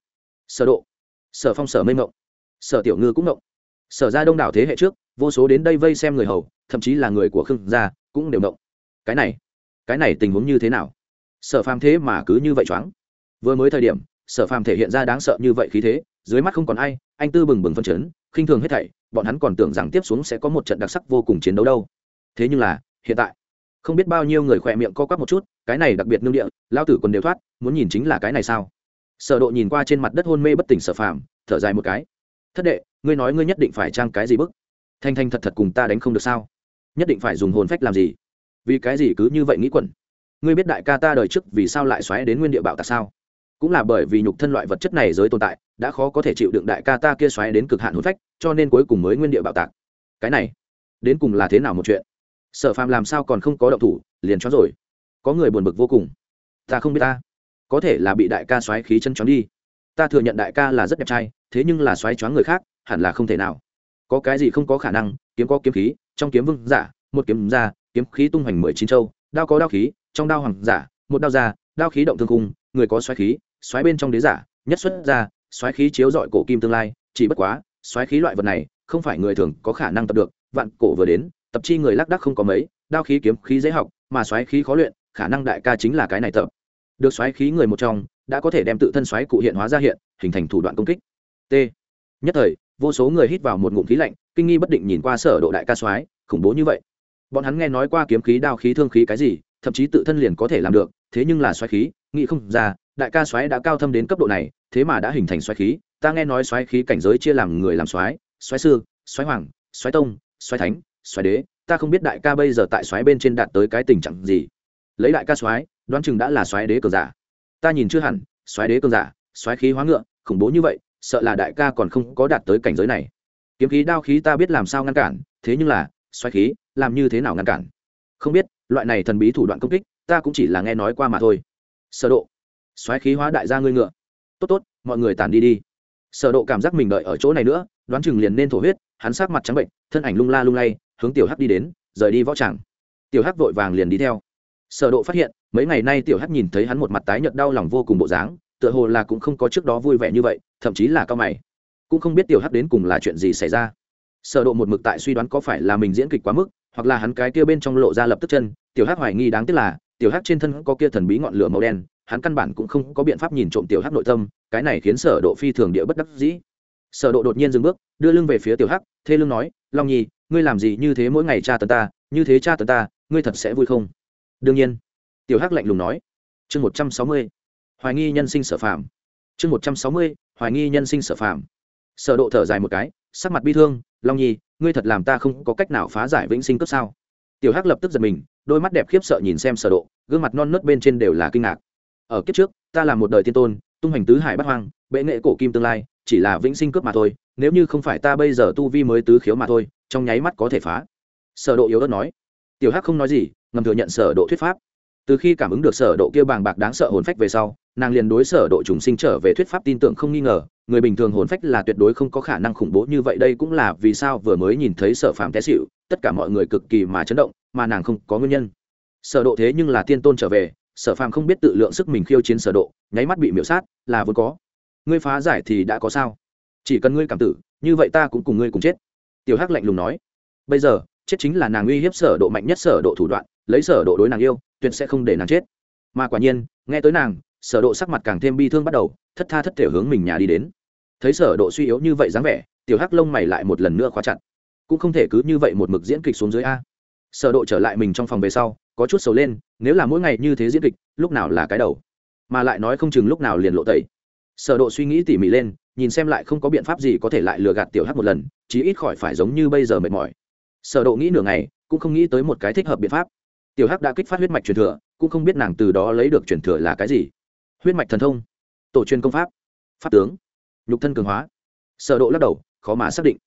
Sở độ, sở phong sở mây mộng, sở tiểu ngư cũng mộng. Sở ra đông đảo thế hệ trước, vô số đến đây vây xem người hầu, thậm chí là người của khương gia, cũng đều mộng. Cái này cái này tình huống như thế nào? Sở phàm thế mà cứ như vậy choáng. Vừa mới thời điểm sở phàm thể hiện ra đáng sợ như vậy khí thế, dưới mắt không còn ai, anh tư bừng bừng phân chấn, khinh thường hết thảy, bọn hắn còn tưởng rằng tiếp xuống sẽ có một trận đặc sắc vô cùng chiến đấu đâu. Thế nhưng là, hiện tại, không biết bao nhiêu người khỏe miệng co quắp một chút, cái này đặc biệt nương địa, lao tử còn đều thoát, muốn nhìn chính là cái này sao? Sở độ nhìn qua trên mặt đất hôn mê bất tỉnh sở phàm, thở dài một cái. Thất đệ, ngươi nói ngươi nhất định phải trang cái gì bức? Thanh thanh thật thật cùng ta đánh không được sao? Nhất định phải dùng hồn phách làm gì? Vì cái gì cứ như vậy nghĩ quẩn? Ngươi biết đại ca ta đời trước vì sao lại xoáy đến nguyên địa bạo tạc sao? Cũng là bởi vì nhục thân loại vật chất này giới tồn tại, đã khó có thể chịu đựng đại ca ta kia xoáy đến cực hạn hôn phách, cho nên cuối cùng mới nguyên địa bạo tạc. Cái này, đến cùng là thế nào một chuyện? Sở phàm làm sao còn không có động thủ, liền cho rồi. Có người buồn bực vô cùng. Ta không biết ta. Có thể là bị đại ca xoáy khí chân chóng đi. Ta thừa nhận đại ca là rất đẹp trai, thế nhưng là xoáy choáng người khác, hẳn là không thể nào. Có cái gì không có khả năng, kiếm có kiếm khí, trong kiếm vương giả, một kiếm ra, kiếm khí tung hoành mười chín châu, đao có đao khí, trong đao hoàng giả, một đao ra, đao khí động thương cung người có xoáy khí xoáy bên trong đế giả, nhất xuất ra, xoáy khí chiếu dọi cổ kim tương lai, chỉ bất quá, xoáy khí loại vật này, không phải người thường có khả năng tập được, vạn cổ vừa đến, tập chi người lác đác không có mấy, đao khí kiếm khí dễ học, mà xoáy khí khó luyện, khả năng đại ca chính là cái này tập. Được xoáy khí người một trong, đã có thể đem tự thân xoáy cụ hiện hóa ra hiện, hình thành thủ đoạn công kích. T. Nhất thời, vô số người hít vào một ngụm khí lạnh, kinh nghi bất định nhìn qua sở độ đại ca xoáy, khủng bố như vậy. Bọn hắn nghe nói qua kiếm khí, đao khí, thương khí cái gì, thậm chí tự thân liền có thể làm được, thế nhưng là xoáy khí, nghĩ không ra đại ca xoáy đã cao thâm đến cấp độ này, thế mà đã hình thành xoáy khí, ta nghe nói xoáy khí cảnh giới chia làm người làm xoáy xoáy sư xoáy hoàng xoáy tông xoáy thánh xoáy đế, ta không biết đại ca bây giờ tại xoáy bên trên đạt tới cái tình trạng gì. Lấy đại ca xoáy đoán chừng đã là xoáy đế cường giả. Ta nhìn chưa hẳn xoáy đế cường giả xoáy khí hóa ngựa, khủng bố như vậy, sợ là đại ca còn không có đạt tới cảnh giới này. Kiếm khí, đao khí ta biết làm sao ngăn cản, thế nhưng là xoáy khí, làm như thế nào ngăn cản? Không biết, loại này thần bí thủ đoạn công kích, ta cũng chỉ là nghe nói qua mà thôi. Sở độ xoáy khí hóa đại gia ngươi ngựa. Tốt tốt, mọi người tản đi đi. Sở độ cảm giác mình đợi ở chỗ này nữa, đoán chừng liền nên thổ huyết, hắn sắc mặt trắng bệnh, thân ảnh lung la lung lay, hướng tiểu hắc đi đến, rời đi võ tràng. Tiểu hắc vội vàng liền đi theo. Sở độ phát hiện, mấy ngày nay tiểu hắc nhìn thấy hắn một mặt tái nhợt đau lòng vô cùng bộ dáng, tựa hồ là cũng không có trước đó vui vẻ như vậy, thậm chí là cao mày. Cũng không biết tiểu hắc đến cùng là chuyện gì xảy ra. Sở độ một mực tại suy đoán có phải là mình diễn kịch quá mức, hoặc là hắn cái kia bên trong lộ ra lập tức chân, tiểu hắc hoài nghi đáng tiếc là, tiểu hắc trên thân có kia thần bí ngọn lửa màu đen hắn căn bản cũng không có biện pháp nhìn trộm tiểu hắc nội tâm, cái này khiến sở độ phi thường địa bất đắc dĩ. Sở độ đột nhiên dừng bước, đưa lưng về phía tiểu hắc, thê lương nói, long nhi, ngươi làm gì như thế mỗi ngày cha tấn ta, như thế cha tấn ta, ngươi thật sẽ vui không? Đương nhiên. Tiểu hắc lạnh lùng nói. Chương một trăm sáu mươi, hoài nghi nhân sinh sở phạm chương một trăm sáu mươi, hoài nghi nhân sinh sở phạm sở độ thở dài một cái, sắc mặt bi thương, long nhi, ngươi thật làm ta không có cách nào phá giải vĩnh sinh cấp sao? Tiểu hắc lập tức giật mình, đôi mắt đẹp khiếp sợ nhìn xem sở độ, gương mặt non nớt bên trên đều là kinh ngạc ở kiếp trước, ta là một đời tiên tôn, tung hành tứ hải bát hoang, bệ nghệ cổ kim tương lai, chỉ là vĩnh sinh cướp mà thôi, nếu như không phải ta bây giờ tu vi mới tứ khiếu mà thôi, trong nháy mắt có thể phá. Sở độ yếu ớt nói. Tiểu hắc không nói gì, ngầm thừa nhận sở độ thuyết pháp. Từ khi cảm ứng được sở độ kia bàng bạc đáng sợ hồn phách về sau, nàng liền đối sở độ trùng sinh trở về thuyết pháp tin tưởng không nghi ngờ, người bình thường hồn phách là tuyệt đối không có khả năng khủng bố như vậy, đây cũng là vì sao vừa mới nhìn thấy sở phạm té xỉu, tất cả mọi người cực kỳ mà chấn động, mà nàng không có nguyên nhân. Sở độ thế nhưng là tiên tôn trở về sở phàm không biết tự lượng sức mình khiêu chiến sở độ, nháy mắt bị miểu sát, là vốn có. Ngươi phá giải thì đã có sao? Chỉ cần ngươi cảm tử, như vậy ta cũng cùng ngươi cùng chết. Tiểu hắc lạnh lùng nói. Bây giờ, chết chính là nàng uy hiếp sở độ mạnh nhất sở độ thủ đoạn, lấy sở độ đối nàng yêu, tuyệt sẽ không để nàng chết. Mà quả nhiên, nghe tới nàng, sở độ sắc mặt càng thêm bi thương bắt đầu, thất tha thất thể hướng mình nhà đi đến. Thấy sở độ suy yếu như vậy dáng vẻ, tiểu hắc lông mày lại một lần nữa khóa chặt. Cũng không thể cứ như vậy một mực diễn kịch xuống dưới a. Sở độ trở lại mình trong phòng về sau có chút sầu lên, nếu là mỗi ngày như thế diễn kịch, lúc nào là cái đầu? Mà lại nói không chừng lúc nào liền lộ tẩy. Sở độ suy nghĩ tỉ mỉ lên, nhìn xem lại không có biện pháp gì có thể lại lừa gạt tiểu hắc một lần, chí ít khỏi phải giống như bây giờ mệt mỏi. Sở độ nghĩ nửa ngày, cũng không nghĩ tới một cái thích hợp biện pháp. Tiểu hắc đã kích phát huyết mạch truyền thừa, cũng không biết nàng từ đó lấy được truyền thừa là cái gì. Huyết mạch thần thông, tổ truyền công pháp pháp tướng, nhục thân cường hóa. Sở độ lắc đầu, khó mà xác định.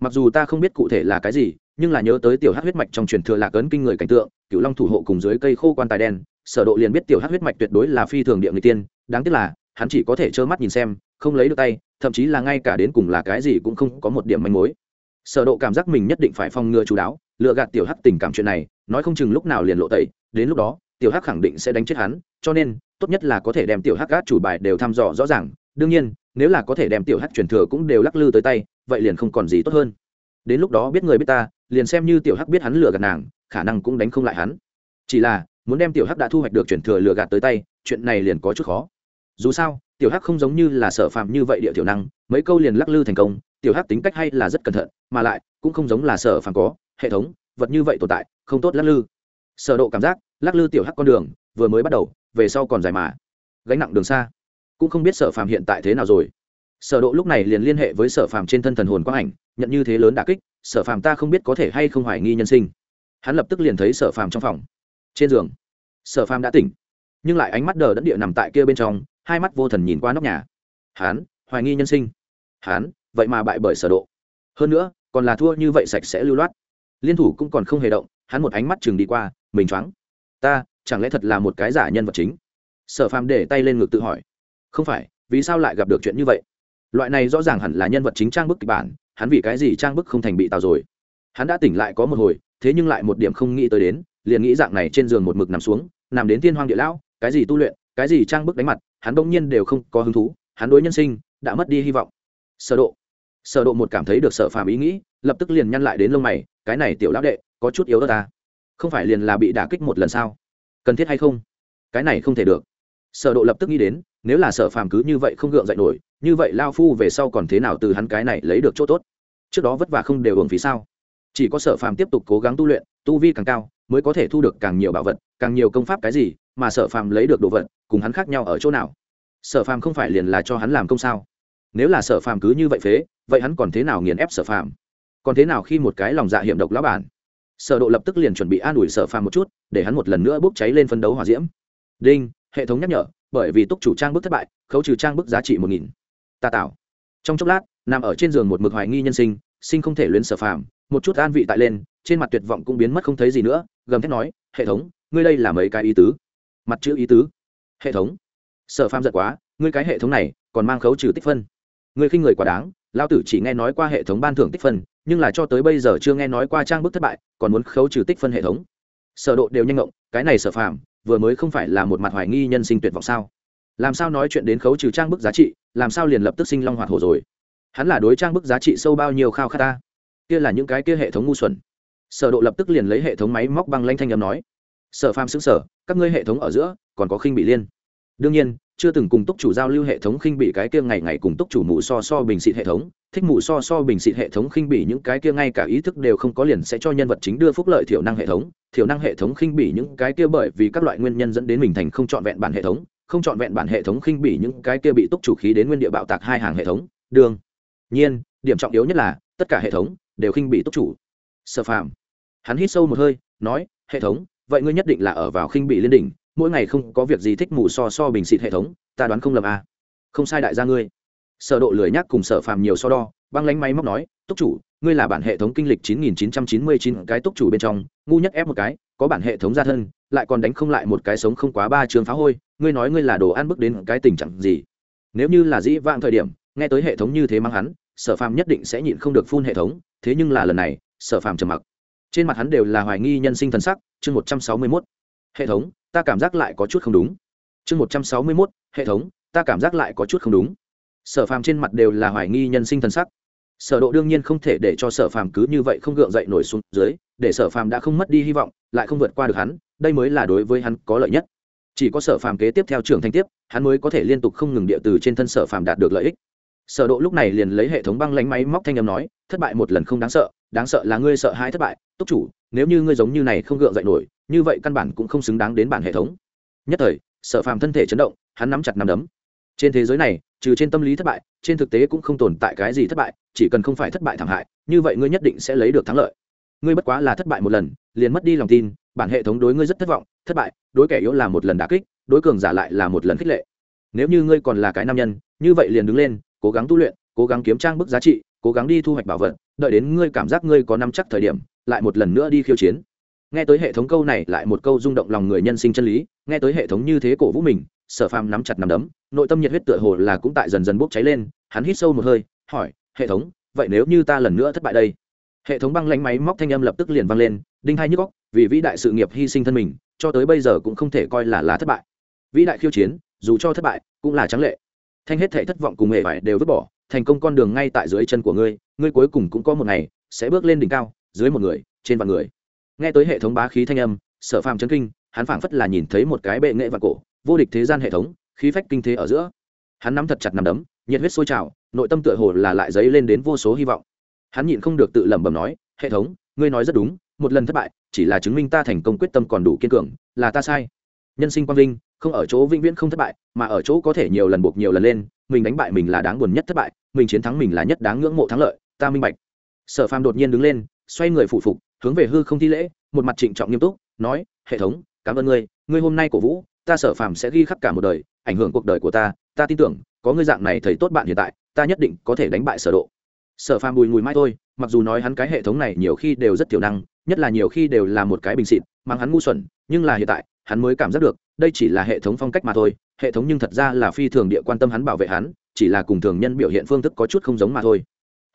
Mặc dù ta không biết cụ thể là cái gì, nhưng là nhớ tới tiểu hắc huyết mạch trong truyền thừa lạc ấn kinh người cảnh tượng cựu long thủ hộ cùng dưới cây khô quan tài đen, sở độ liền biết tiểu hắc huyết mạch tuyệt đối là phi thường địa người tiên, đáng tiếc là, hắn chỉ có thể trơ mắt nhìn xem, không lấy được tay, thậm chí là ngay cả đến cùng là cái gì cũng không có một điểm manh mối. Sở độ cảm giác mình nhất định phải phòng ngừa chú đáo, lựa gạt tiểu hắc tình cảm chuyện này, nói không chừng lúc nào liền lộ tẩy, đến lúc đó, tiểu hắc khẳng định sẽ đánh chết hắn, cho nên, tốt nhất là có thể đem tiểu hắc gác chủ bài đều thăm dò rõ ràng, đương nhiên, nếu là có thể đem tiểu hắc truyền thừa cũng đều lắc lư tới tay, vậy liền không còn gì tốt hơn. Đến lúc đó biết người biết ta, liền xem như tiểu hắc biết hắn lừa gạt nàng khả năng cũng đánh không lại hắn. Chỉ là, muốn đem tiểu hắc đã thu hoạch được truyền thừa lừa gạt tới tay, chuyện này liền có chút khó. Dù sao, tiểu hắc không giống như là sở phàm như vậy địa tiểu năng, mấy câu liền lắc lư thành công, tiểu hắc tính cách hay là rất cẩn thận, mà lại, cũng không giống là sở phàm có, hệ thống, vật như vậy tồn tại, không tốt lắc lư. Sở độ cảm giác, lắc lư tiểu hắc con đường, vừa mới bắt đầu, về sau còn dài mà. Gánh nặng đường xa. Cũng không biết sở phàm hiện tại thế nào rồi. Sở độ lúc này liền liên hệ với sở phàm trên thân thần hồn quang ảnh, nhận như thế lớn đả kích, sở phàm ta không biết có thể hay không hoài nghi nhân sinh hắn lập tức liền thấy sở phàm trong phòng. Trên giường, sở phàm đã tỉnh, nhưng lại ánh mắt đờ đẫn địa nằm tại kia bên trong, hai mắt vô thần nhìn qua nóc nhà. Hắn, hoài nghi nhân sinh. Hắn, vậy mà bại bởi sở độ. Hơn nữa, còn là thua như vậy sạch sẽ lưu loát. Liên thủ cũng còn không hề động, hắn một ánh mắt chừng đi qua, mình choáng. Ta, chẳng lẽ thật là một cái giả nhân vật chính? Sở phàm để tay lên ngực tự hỏi. Không phải, vì sao lại gặp được chuyện như vậy? Loại này rõ ràng hẳn là nhân vật chính trang bức kịch bản, hắn vì cái gì trang bức không thành bị tào rồi? Hắn đã tỉnh lại có một hồi thế nhưng lại một điểm không nghĩ tới đến, liền nghĩ dạng này trên giường một mực nằm xuống, nằm đến thiên hoang địa lão, cái gì tu luyện, cái gì trang bức đánh mặt, hắn đông nhiên đều không có hứng thú, hắn đối nhân sinh đã mất đi hy vọng. Sở độ. Sở độ một cảm thấy được sở phàm ý nghĩ, lập tức liền nhăn lại đến lông mày, cái này tiểu lão đệ, có chút yếu đó ta. Không phải liền là bị đả kích một lần sao? Cần thiết hay không? Cái này không thể được. Sở độ lập tức nghĩ đến, nếu là sở phàm cứ như vậy không gượng dậy nổi, như vậy lao phu về sau còn thế nào từ hắn cái này lấy được chỗ tốt? Trước đó vất vả không đều hưởng phí sao? Chỉ có sở phàm tiếp tục cố gắng tu luyện, tu vi càng cao, mới có thể thu được càng nhiều bảo vật, càng nhiều công pháp cái gì, mà sở phàm lấy được đồ vật, cùng hắn khác nhau ở chỗ nào? Sở phàm không phải liền là cho hắn làm công sao? Nếu là sở phàm cứ như vậy phế, vậy hắn còn thế nào nghiền ép sở phàm? Còn thế nào khi một cái lòng dạ hiểm độc lão bản? Sở độ lập tức liền chuẩn bị an ủi sở phàm một chút, để hắn một lần nữa bốc cháy lên phân đấu hỏa diễm. Đinh, hệ thống nhắc nhở, bởi vì túc chủ trang bức thất bại, khấu trừ trang bức giá trị một nghìn. Ta tạo. Trong chốc lát, nằm ở trên giường một mực hoài nghi nhân sinh sinh không thể luyến sở phàm, một chút an vị tại lên, trên mặt tuyệt vọng cũng biến mất không thấy gì nữa, gầm thét nói, hệ thống, ngươi đây là mấy cái ý tứ? Mặt chữ ý tứ. Hệ thống. Sở phàm giật quá, ngươi cái hệ thống này, còn mang khấu trừ tích phân. Ngươi khinh người quá đáng lao tử chỉ nghe nói qua hệ thống ban thưởng tích phân, nhưng là cho tới bây giờ chưa nghe nói qua trang bức thất bại, còn muốn khấu trừ tích phân hệ thống. Sở độ đều nhanh ngộng, cái này sở phàm, vừa mới không phải là một mặt hoài nghi nhân sinh tuyệt vọng sao? Làm sao nói chuyện đến khấu trừ trang bức giá trị, làm sao liền lập tức sinh long hoạt hổ rồi? Hắn là đối trang bức giá trị sâu bao nhiêu khao khát ta? Kia là những cái kia hệ thống ngu xuẩn. Sở độ lập tức liền lấy hệ thống máy móc băng lanh thanh âm nói. Sở phàm xứng sở các ngươi hệ thống ở giữa, còn có khinh bị liên. Đương nhiên, chưa từng cùng túc chủ giao lưu hệ thống khinh bị cái kia ngày ngày cùng túc chủ mù so so bình xịt hệ thống, thích mù so so bình xịt hệ thống khinh bị những cái kia ngay cả ý thức đều không có liền sẽ cho nhân vật chính đưa phúc lợi thiểu năng hệ thống. Thiểu năng hệ thống khinh bị những cái kia bởi vì các loại nguyên nhân dẫn đến mình thành không chọn vẹn bản hệ thống, không chọn vẹn bản hệ thống khinh bị những cái kia bị túc chủ khí đến nguyên địa bạo tạc hai hàng hệ thống. Đường nhiên, điểm trọng yếu nhất là, tất cả hệ thống đều khinh bị túc chủ. Sở phàm, hắn hít sâu một hơi, nói, hệ thống, vậy ngươi nhất định là ở vào khinh bị liên đỉnh, mỗi ngày không có việc gì thích mù so so bình xịt hệ thống, ta đoán không lầm à. không sai đại gia ngươi. Sở độ lười nhắc cùng sở phàm nhiều so đo, băng lánh máy móc nói, túc chủ, ngươi là bản hệ thống kinh lịch 9999 cái túc chủ bên trong, ngu nhất ép một cái, có bản hệ thống gia thân, lại còn đánh không lại một cái sống không quá ba trường phá hôi, ngươi nói ngươi là đồ ăn bước đến cái tình trạng gì? Nếu như là dĩ vãng thời điểm nghe tới hệ thống như thế mang hắn, sở phàm nhất định sẽ nhịn không được phun hệ thống, thế nhưng là lần này, sở phàm trầm mặc. Trên mặt hắn đều là hoài nghi nhân sinh thần sắc, chương một trăm sáu mươi mốt. Hệ thống, ta cảm giác lại có chút không đúng. Chương một trăm sáu mươi mốt, hệ thống, ta cảm giác lại có chút không đúng. Sở phàm trên mặt đều là hoài nghi nhân sinh thần sắc. Sở độ đương nhiên không thể để cho sở phàm cứ như vậy không gượng dậy nổi xuống dưới, để sở phàm đã không mất đi hy vọng, lại không vượt qua được hắn, đây mới là đối với hắn có lợi nhất. Chỉ có sở phàm kế tiếp theo trưởng thành tiếp, hắn mới có thể liên tục không ngừng địa từ trên thân sở phàm đạt được lợi ích sở độ lúc này liền lấy hệ thống băng lánh máy móc thanh âm nói, thất bại một lần không đáng sợ đáng sợ là ngươi sợ hai thất bại. Túc chủ, nếu như ngươi giống như này không gượng dậy nổi, như vậy căn bản cũng không xứng đáng đến bản hệ thống. Nhất thời, sở phàm thân thể chấn động, hắn nắm chặt nắm đấm. Trên thế giới này, trừ trên tâm lý thất bại, trên thực tế cũng không tồn tại cái gì thất bại, chỉ cần không phải thất bại thảm hại, như vậy ngươi nhất định sẽ lấy được thắng lợi. Ngươi bất quá là thất bại một lần, liền mất đi lòng tin, bản hệ thống đối ngươi rất thất vọng, thất bại, đối kẻ yếu là một lần đả kích, đối cường giả lại là một lần khích lệ. Nếu như ngươi còn là cái nam nhân, như vậy liền đứng lên cố gắng tu luyện, cố gắng kiếm trang bức giá trị, cố gắng đi thu hoạch bảo vật, đợi đến ngươi cảm giác ngươi có năm chắc thời điểm, lại một lần nữa đi khiêu chiến. Nghe tới hệ thống câu này, lại một câu rung động lòng người nhân sinh chân lý, nghe tới hệ thống như thế cổ vũ mình, sở phàm nắm chặt nắm đấm, nội tâm nhiệt huyết tựa hồ là cũng tại dần dần bốc cháy lên, hắn hít sâu một hơi, hỏi, hệ thống, vậy nếu như ta lần nữa thất bại đây? Hệ thống băng lánh máy móc thanh âm lập tức liền vang lên, đinh hai nhức góc vì vĩ đại sự nghiệp hy sinh thân mình, cho tới bây giờ cũng không thể coi là là thất bại. Vĩ đại khiêu chiến, dù cho thất bại, cũng là trắng lệ thanh hết thể thất vọng cùng hệ vải đều vứt bỏ, thành công con đường ngay tại dưới chân của ngươi ngươi cuối cùng cũng có một ngày sẽ bước lên đỉnh cao, dưới một người, trên vạn người. Nghe tới hệ thống bá khí thanh âm, sở phàm chấn kinh, hắn phảng phất là nhìn thấy một cái bệ nghệ vạn cổ, vô địch thế gian hệ thống, khí phách kinh thế ở giữa. Hắn nắm thật chặt nằm đấm, nhiệt huyết sôi trào, nội tâm tựa hồ là lại dấy lên đến vô số hy vọng. Hắn nhịn không được tự lẩm bẩm nói, hệ thống, ngươi nói rất đúng, một lần thất bại, chỉ là chứng minh ta thành công quyết tâm còn đủ kiên cường, là ta sai. Nhân sinh quang linh không ở chỗ vĩnh viễn không thất bại, mà ở chỗ có thể nhiều lần buộc nhiều lần lên, mình đánh bại mình là đáng buồn nhất thất bại, mình chiến thắng mình là nhất đáng ngưỡng mộ thắng lợi, ta minh bạch. Sở phàm đột nhiên đứng lên, xoay người phụ phục, hướng về hư không thi lễ, một mặt trịnh trọng nghiêm túc, nói, hệ thống, cảm ơn ngươi ngươi hôm nay cổ vũ, ta sở phàm sẽ ghi khắc cả một đời, ảnh hưởng cuộc đời của ta ta tin tưởng, có ngươi dạng này thấy tốt bạn hiện tại, ta nhất định có thể đánh bại sở độ. Sở phàm bùi ngùi mai thôi, mặc dù nói hắn cái hệ thống này nhiều khi đều rất tiểu năng, nhất là nhiều khi đều là một cái bình xịt mang hắn ngu xuẩn, nhưng là hiện tại, hắn mới cảm giác được đây chỉ là hệ thống phong cách mà thôi, hệ thống nhưng thật ra là phi thường địa quan tâm hắn bảo vệ hắn, chỉ là cùng thường nhân biểu hiện phương thức có chút không giống mà thôi.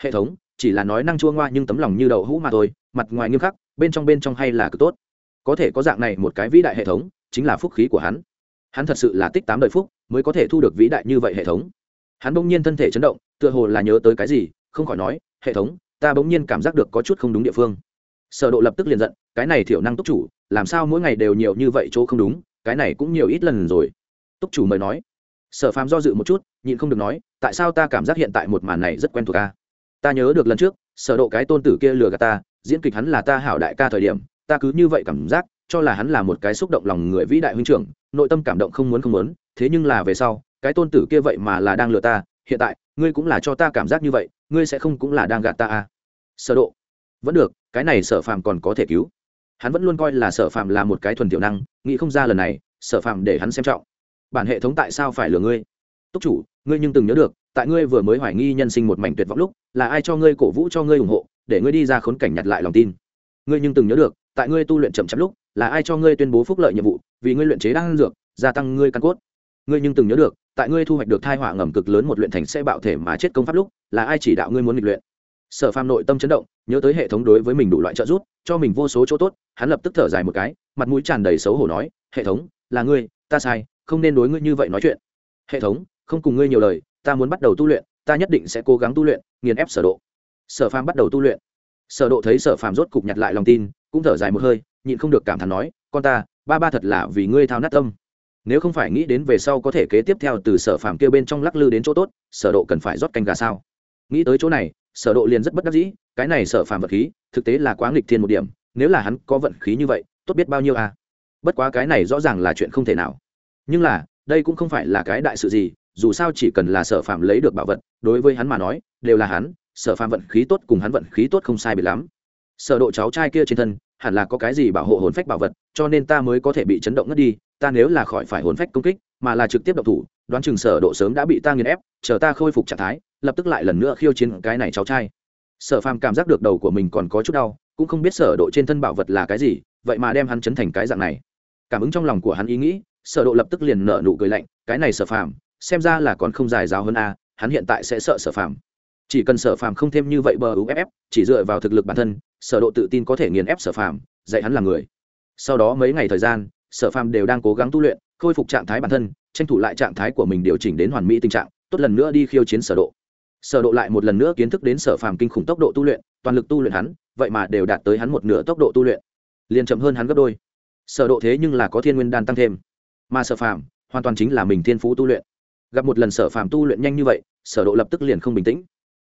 Hệ thống, chỉ là nói năng chua ngoa nhưng tấm lòng như đậu hũ mà thôi, mặt ngoài nghiêm khắc, bên trong bên trong hay là cực tốt. Có thể có dạng này một cái vĩ đại hệ thống, chính là phúc khí của hắn. Hắn thật sự là tích tám đời phúc, mới có thể thu được vĩ đại như vậy hệ thống. Hắn bỗng nhiên thân thể chấn động, tựa hồ là nhớ tới cái gì, không khỏi nói, hệ thống, ta bỗng nhiên cảm giác được có chút không đúng địa phương. Sở độ lập tức liền giận, cái này thiểu năng túc chủ, làm sao mỗi ngày đều nhiều như vậy chỗ không đúng cái này cũng nhiều ít lần rồi. Túc chủ mời nói. Sở phàm do dự một chút, nhịn không được nói, tại sao ta cảm giác hiện tại một màn này rất quen thuộc ta ta nhớ được lần trước, sở độ cái tôn tử kia lừa gạt ta, diễn kịch hắn là ta hảo đại ca thời điểm, ta cứ như vậy cảm giác, cho là hắn là một cái xúc động lòng người vĩ đại huynh trưởng, nội tâm cảm động không muốn không muốn, thế nhưng là về sau, cái tôn tử kia vậy mà là đang lừa ta, hiện tại, ngươi cũng là cho ta cảm giác như vậy, ngươi sẽ không cũng là đang gạt ta à? Sở độ. Vẫn được, cái này sở phàm còn có thể cứu hắn vẫn luôn coi là sở Phạm là một cái thuần tiểu năng, nghĩ không ra lần này, sở Phạm để hắn xem trọng. Bản hệ thống tại sao phải lừa ngươi? Túc chủ, ngươi nhưng từng nhớ được, tại ngươi vừa mới hoài nghi nhân sinh một mảnh tuyệt vọng lúc, là ai cho ngươi cổ vũ cho ngươi ủng hộ, để ngươi đi ra khốn cảnh nhặt lại lòng tin? Ngươi nhưng từng nhớ được, tại ngươi tu luyện chậm chậm lúc, là ai cho ngươi tuyên bố phúc lợi nhiệm vụ, vì ngươi luyện chế đang dược, gia tăng ngươi căn cốt? Ngươi nhưng từng nhớ được, tại ngươi thu hoạch được thai họa ngầm cực lớn một luyện thành sẽ bạo thể mà chết công pháp lúc, là ai chỉ đạo ngươi muốn nghịch luyện? Sở phàm nội tâm chấn động, nhớ tới hệ thống đối với mình đủ loại trợ giúp, cho mình vô số chỗ tốt, hắn lập tức thở dài một cái, mặt mũi tràn đầy xấu hổ nói, hệ thống, là ngươi, ta sai, không nên đối ngươi như vậy nói chuyện. Hệ thống, không cùng ngươi nhiều lời, ta muốn bắt đầu tu luyện, ta nhất định sẽ cố gắng tu luyện, nghiền ép sở độ. Sở phàm bắt đầu tu luyện. Sở độ thấy sở phàm rốt cục nhặt lại lòng tin, cũng thở dài một hơi, nhịn không được cảm thán nói, con ta, ba ba thật là vì ngươi thao nát tâm. Nếu không phải nghĩ đến về sau có thể kế tiếp theo từ sở phàm kia bên trong lắc lư đến chỗ tốt, sở độ cần phải rót canh gà sao? Nghĩ tới chỗ này sở độ liền rất bất đắc dĩ, cái này sở phàm vật khí, thực tế là quá nghịch thiên một điểm, nếu là hắn có vận khí như vậy, tốt biết bao nhiêu à? Bất quá cái này rõ ràng là chuyện không thể nào. Nhưng là, đây cũng không phải là cái đại sự gì, dù sao chỉ cần là sở phàm lấy được bảo vật, đối với hắn mà nói, đều là hắn, sở phàm vận khí tốt cùng hắn vận khí tốt không sai biệt lắm. Sở độ cháu trai kia trên thân, hẳn là có cái gì bảo hộ hồn phách bảo vật, cho nên ta mới có thể bị chấn động ngất đi, ta nếu là khỏi phải hồn phách công kích, mà là trực tiếp động thủ, đoán chừng sở độ sớm đã bị ta nghiền ép, chờ ta khôi phục trạng thái lập tức lại lần nữa khiêu chiến cái này cháu trai. Sở phàm cảm giác được đầu của mình còn có chút đau, cũng không biết sở độ trên thân bảo vật là cái gì, vậy mà đem hắn chấn thành cái dạng này. Cảm ứng trong lòng của hắn ý nghĩ, sở độ lập tức liền nở nụ cười lạnh, cái này sở phàm, xem ra là còn không dài giáo hơn a, hắn hiện tại sẽ sợ sở phàm. Chỉ cần sở phàm không thêm như vậy bờ uff chỉ dựa vào thực lực bản thân, sở độ tự tin có thể nghiền ép sở phàm, dạy hắn làm người. Sau đó mấy ngày thời gian, sở phàm đều đang cố gắng tu luyện, khôi phục trạng thái bản thân, tranh thủ lại trạng thái của mình điều chỉnh đến hoàn mỹ tình trạng, tốt lần nữa đi khiêu chiến sở độ sở độ lại một lần nữa kiến thức đến sở phàm kinh khủng tốc độ tu luyện, toàn lực tu luyện hắn, vậy mà đều đạt tới hắn một nửa tốc độ tu luyện. Liền chậm hơn hắn gấp đôi. Sở độ thế nhưng là có thiên nguyên đan tăng thêm. Mà sở phàm, hoàn toàn chính là mình thiên phú tu luyện. Gặp một lần sở phàm tu luyện nhanh như vậy, sở độ lập tức liền không bình tĩnh.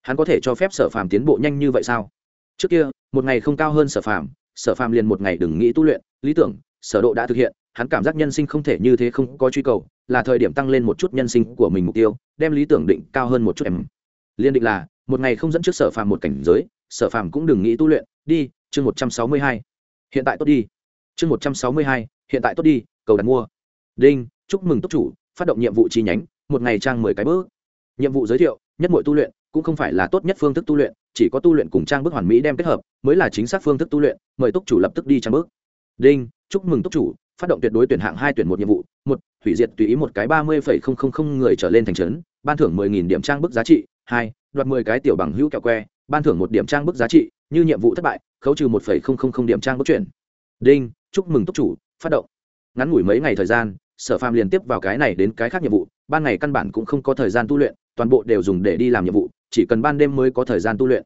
Hắn có thể cho phép sở phàm tiến bộ nhanh như vậy sao? Trước kia, một ngày không cao hơn sở phàm sở phàm liền một ngày đừng nghĩ tu luyện. Lý tưởng, sở độ đã thực hiện, hắn cảm giác nhân sinh không thể như thế không có truy cầu, là thời điểm tăng lên một chút nhân sinh của mình mục tiêu, đem lý tưởng định cao hơn một chút em liên định là, một ngày không dẫn trước sở phàm một cảnh giới, sở phàm cũng đừng nghĩ tu luyện, đi, chương một trăm sáu mươi hai. Hiện tại tốt đi. Chương một trăm sáu mươi hai, hiện tại tốt đi, cầu đặt mua. Đinh, chúc mừng túc chủ, phát động nhiệm vụ chi nhánh, một ngày trang mười cái bước. Nhiệm vụ giới thiệu, nhất mọi tu luyện, cũng không phải là tốt nhất phương thức tu luyện, chỉ có tu luyện cùng trang bước hoàn mỹ đem kết hợp, mới là chính xác phương thức tu luyện, mời túc chủ lập tức đi trang bước. Đinh, chúc mừng túc chủ, phát động tuyệt đối tuyển hạng hai tuyển một nhiệm vụ, một, hủy diệt tùy ý một cái ba mươi phẩy không không không người trở lên thành trấn, ban thưởng mười nghìn điểm trang bức giá trị hai, đoạt mười cái tiểu bằng hữu kẹo que, ban thưởng một điểm trang bức giá trị, như nhiệm vụ thất bại, khấu trừ một phẩy không không không điểm trang bức chuyển. Đinh, chúc mừng túc chủ, phát động. Ngắn ngủi mấy ngày thời gian, sở phàm liền tiếp vào cái này đến cái khác nhiệm vụ, ban ngày căn bản cũng không có thời gian tu luyện, toàn bộ đều dùng để đi làm nhiệm vụ, chỉ cần ban đêm mới có thời gian tu luyện.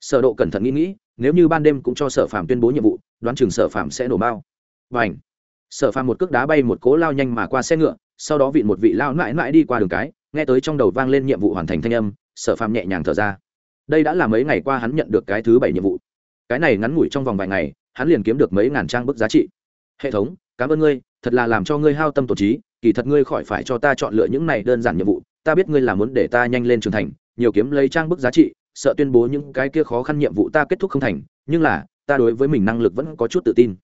Sở độ cẩn thận nghĩ nghĩ, nếu như ban đêm cũng cho sở phàm tuyên bố nhiệm vụ, đoán chừng sở phàm sẽ nổ bao và ảnh sở phàm một cước đá bay một cố lao nhanh mà qua xe ngựa, sau đó vịn một vị lao mãi mãi đi qua đường cái, nghe tới trong đầu vang lên nhiệm vụ hoàn thành thanh âm sở phàm nhẹ nhàng thở ra. Đây đã là mấy ngày qua hắn nhận được cái thứ bảy nhiệm vụ. Cái này ngắn ngủi trong vòng vài ngày, hắn liền kiếm được mấy ngàn trang bức giá trị. Hệ thống, cảm ơn ngươi, thật là làm cho ngươi hao tâm tổ trí, kỳ thật ngươi khỏi phải cho ta chọn lựa những này đơn giản nhiệm vụ, ta biết ngươi là muốn để ta nhanh lên trưởng thành, nhiều kiếm lấy trang bức giá trị, sợ tuyên bố những cái kia khó khăn nhiệm vụ ta kết thúc không thành, nhưng là, ta đối với mình năng lực vẫn có chút tự tin.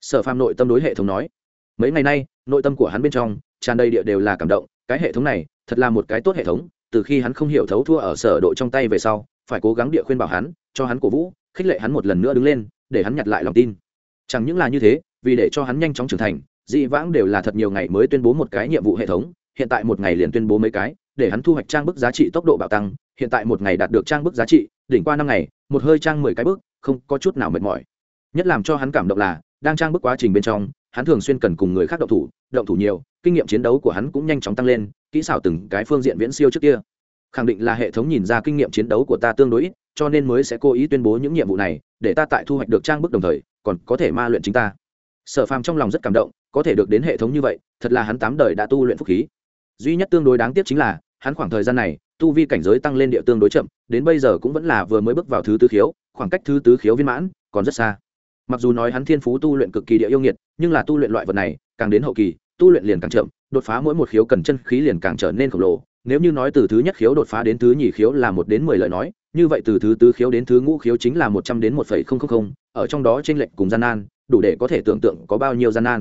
Sở phàm nội tâm đối hệ thống nói. Mấy ngày nay, nội tâm của hắn bên trong, tràn đầy địa đều là cảm động, cái hệ thống này, thật là một cái tốt hệ thống từ khi hắn không hiểu thấu thua ở sở độ trong tay về sau, phải cố gắng địa khuyên bảo hắn, cho hắn cổ vũ, khích lệ hắn một lần nữa đứng lên, để hắn nhặt lại lòng tin. Chẳng những là như thế, vì để cho hắn nhanh chóng trưởng thành, dị vãng đều là thật nhiều ngày mới tuyên bố một cái nhiệm vụ hệ thống, hiện tại một ngày liền tuyên bố mấy cái, để hắn thu hoạch trang bức giá trị tốc độ bạo tăng, hiện tại một ngày đạt được trang bức giá trị, đỉnh qua năm ngày, một hơi trang mười cái bức, không có chút nào mệt mỏi. Nhất làm cho hắn cảm động là, đang trang bức quá trình bên trong hắn thường xuyên cần cùng người khác động thủ động thủ nhiều, kinh nghiệm chiến đấu của hắn cũng nhanh chóng tăng lên, kỹ xảo từng cái phương diện viễn siêu trước kia. Khẳng định là hệ thống nhìn ra kinh nghiệm chiến đấu của ta tương đối ít, cho nên mới sẽ cố ý tuyên bố những nhiệm vụ này, để ta tại thu hoạch được trang bức đồng thời, còn có thể ma luyện chính ta. Sở phàm trong lòng rất cảm động, có thể được đến hệ thống như vậy, thật là hắn tám đời đã tu luyện phúc khí. Duy nhất tương đối đáng tiếc chính là, hắn khoảng thời gian này, tu vi cảnh giới tăng lên địa tương đối chậm, đến bây giờ cũng vẫn là vừa mới bước vào thứ tứ khiếu, khoảng cách thứ tứ khiếu viên mãn, còn rất xa mặc dù nói hắn thiên phú tu luyện cực kỳ địa yêu nghiệt, nhưng là tu luyện loại vật này, càng đến hậu kỳ, tu luyện liền càng chậm, đột phá mỗi một khiếu cần chân khí liền càng trở nên khổng lồ. Nếu như nói từ thứ nhất khiếu đột phá đến thứ nhì khiếu là một đến mười lời nói, như vậy từ thứ tứ khiếu đến thứ ngũ khiếu chính là một trăm đến một phẩy không không không, ở trong đó t r ê n lệch cùng gian nan, đủ để có thể tưởng tượng có bao nhiêu gian nan.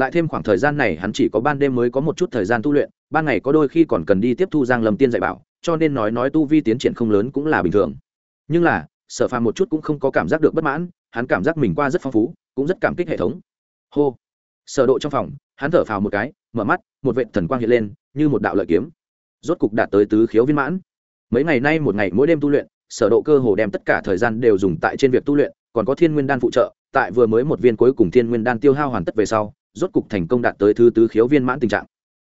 Lại thêm khoảng thời gian này hắn chỉ có ban đêm mới có một chút thời gian tu luyện, ban ngày có đôi khi còn cần đi tiếp thu giang lâm tiên dạy bảo, cho nên nói nói tu vi tiến triển không lớn cũng là bình thường. Nhưng là sở phàm một chút cũng không có cảm giác được bất mãn, hắn cảm giác mình qua rất phong phú, cũng rất cảm kích hệ thống. Hô. Sở độ trong phòng, hắn thở phào một cái, mở mắt, một vệ thần quang hiện lên, như một đạo lợi kiếm. Rốt cục đạt tới tứ khiếu viên mãn. Mấy ngày nay một ngày mỗi đêm tu luyện, sở độ cơ hồ đem tất cả thời gian đều dùng tại trên việc tu luyện, còn có thiên nguyên đan phụ trợ, tại vừa mới một viên cuối cùng thiên nguyên đan tiêu hao hoàn tất về sau, rốt cục thành công đạt tới thứ tứ khiếu viên mãn tình trạng.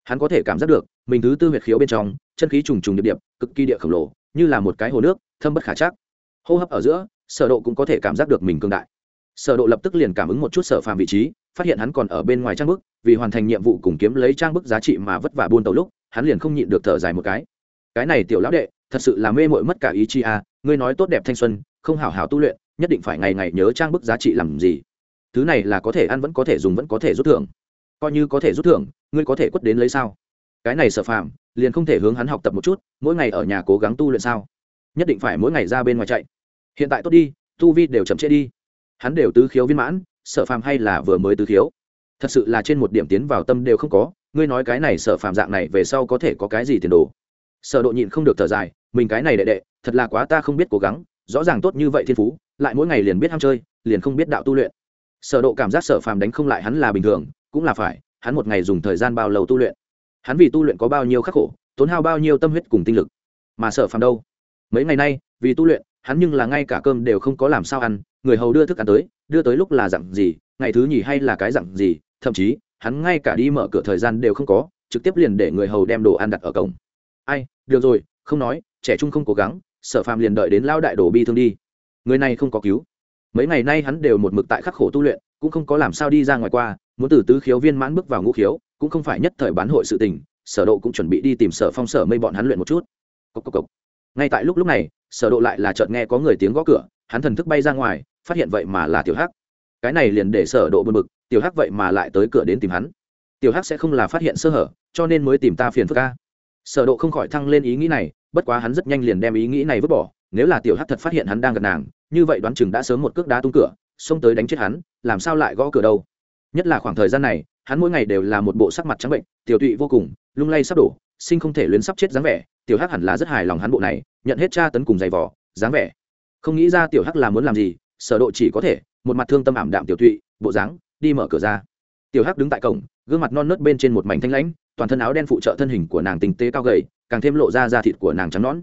Hắn có thể cảm giác được, mình thứ tư huyệt khiếu bên trong, chân khí trùng trùng điệp điệp, cực kỳ địa khổng lồ, như là một cái hồ nước, thâm bất khả chắc hô hấp ở giữa, sở độ cũng có thể cảm giác được mình cường đại. Sở độ lập tức liền cảm ứng một chút sở phàm vị trí, phát hiện hắn còn ở bên ngoài trang bức, vì hoàn thành nhiệm vụ cùng kiếm lấy trang bức giá trị mà vất vả buôn tàu lúc, hắn liền không nhịn được thở dài một cái. Cái này tiểu lão đệ, thật sự là mê mội mất cả ý chi à ngươi nói tốt đẹp thanh xuân, không hảo hảo tu luyện, nhất định phải ngày ngày nhớ trang bức giá trị làm gì. Thứ này là có thể ăn vẫn có thể dùng vẫn có thể rút thưởng. Coi như có thể rút thưởng, ngươi có thể quất đến lấy sao? Cái này sở phàm, liền không thể hướng hắn học tập một chút, mỗi ngày ở nhà cố gắng tu luyện sao? Nhất định phải mỗi ngày ra bên ngoài chạy. Hiện tại tốt đi, tu vi đều chậm trễ đi. Hắn đều tứ khiếu viên mãn, sở phàm hay là vừa mới tứ khiếu? Thật sự là trên một điểm tiến vào tâm đều không có, ngươi nói cái này sở phàm dạng này về sau có thể có cái gì tiền đồ? Sở độ nhịn không được thở dài, mình cái này đệ đệ, thật là quá ta không biết cố gắng, rõ ràng tốt như vậy thiên phú, lại mỗi ngày liền biết ham chơi, liền không biết đạo tu luyện. Sở độ cảm giác sở phàm đánh không lại hắn là bình thường, cũng là phải, hắn một ngày dùng thời gian bao lâu tu luyện? Hắn vì tu luyện có bao nhiêu khắc khổ, tốn hao bao nhiêu tâm huyết cùng tinh lực? Mà sở phàm đâu? Mấy ngày nay, vì tu luyện, hắn nhưng là ngay cả cơm đều không có làm sao ăn, người hầu đưa thức ăn tới, đưa tới lúc là dặn gì, ngày thứ nhì hay là cái dặn gì, thậm chí, hắn ngay cả đi mở cửa thời gian đều không có, trực tiếp liền để người hầu đem đồ ăn đặt ở cổng. Ai, được rồi, không nói, trẻ trung không cố gắng, sở phàm liền đợi đến lao đại đổ bi thương đi. Người này không có cứu. Mấy ngày nay hắn đều một mực tại khắc khổ tu luyện, cũng không có làm sao đi ra ngoài qua, muốn từ tứ khiếu viên mãn bước vào ngũ khiếu, cũng không phải nhất thời bán hội sự tình, sở độ cũng chuẩn bị đi tìm sở phong sở mây bọn hắn luyện một chút. Cốc cốc cốc ngay tại lúc lúc này, sở độ lại là chợt nghe có người tiếng gõ cửa, hắn thần thức bay ra ngoài, phát hiện vậy mà là tiểu hắc. Cái này liền để sở độ bực bực, tiểu hắc vậy mà lại tới cửa đến tìm hắn. Tiểu hắc sẽ không là phát hiện sơ hở, cho nên mới tìm ta phiền phức ca sở độ không khỏi thăng lên ý nghĩ này, bất quá hắn rất nhanh liền đem ý nghĩ này vứt bỏ, nếu là tiểu hắc thật phát hiện hắn đang gần nàng, như vậy đoán chừng đã sớm một cước đá tung cửa, xông tới đánh chết hắn, làm sao lại gõ cửa đâu? Nhất là khoảng thời gian này, hắn mỗi ngày đều là một bộ sắc mặt trắng bệnh, tiểu tụy vô cùng, lung lay sắp đổ sinh không thể luyến sắp chết dáng vẻ, tiểu hắc hẳn là rất hài lòng hắn bộ này, nhận hết tra tấn cùng giày vò, dáng vẻ. Không nghĩ ra tiểu hắc là muốn làm gì, sở độ chỉ có thể, một mặt thương tâm ảm đạm tiểu thụy bộ dáng, đi mở cửa ra. Tiểu hắc đứng tại cổng, gương mặt non nớt bên trên một mảnh thanh lãnh, toàn thân áo đen phụ trợ thân hình của nàng tinh tế cao gầy, càng thêm lộ ra da thịt của nàng trắng nõn.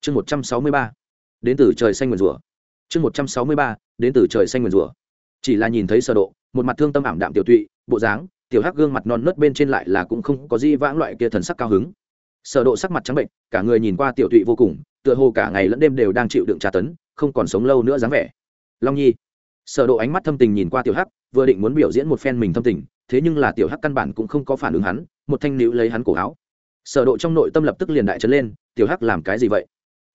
Chương một trăm sáu mươi ba. Đến từ trời xanh nguyền rủa chương một trăm sáu mươi ba, đến từ trời xanh nguyền rủa chỉ là nhìn thấy sở độ, một mặt thương tâm ảm đạm tiểu thụy bộ dáng tiểu hắc gương mặt non nớt bên trên lại là cũng không có gì vãng loại kia thần sắc cao hứng. Sở độ sắc mặt trắng bệnh, cả người nhìn qua tiểu tụy vô cùng, tựa hồ cả ngày lẫn đêm đều đang chịu đựng tra tấn, không còn sống lâu nữa dáng vẻ. Long nhi. Sở độ ánh mắt thâm tình nhìn qua tiểu hắc, vừa định muốn biểu diễn một phen mình thâm tình, thế nhưng là tiểu hắc căn bản cũng không có phản ứng hắn, một thanh níu lấy hắn cổ áo. Sở độ trong nội tâm lập tức liền đại chấn lên, tiểu hắc làm cái gì vậy?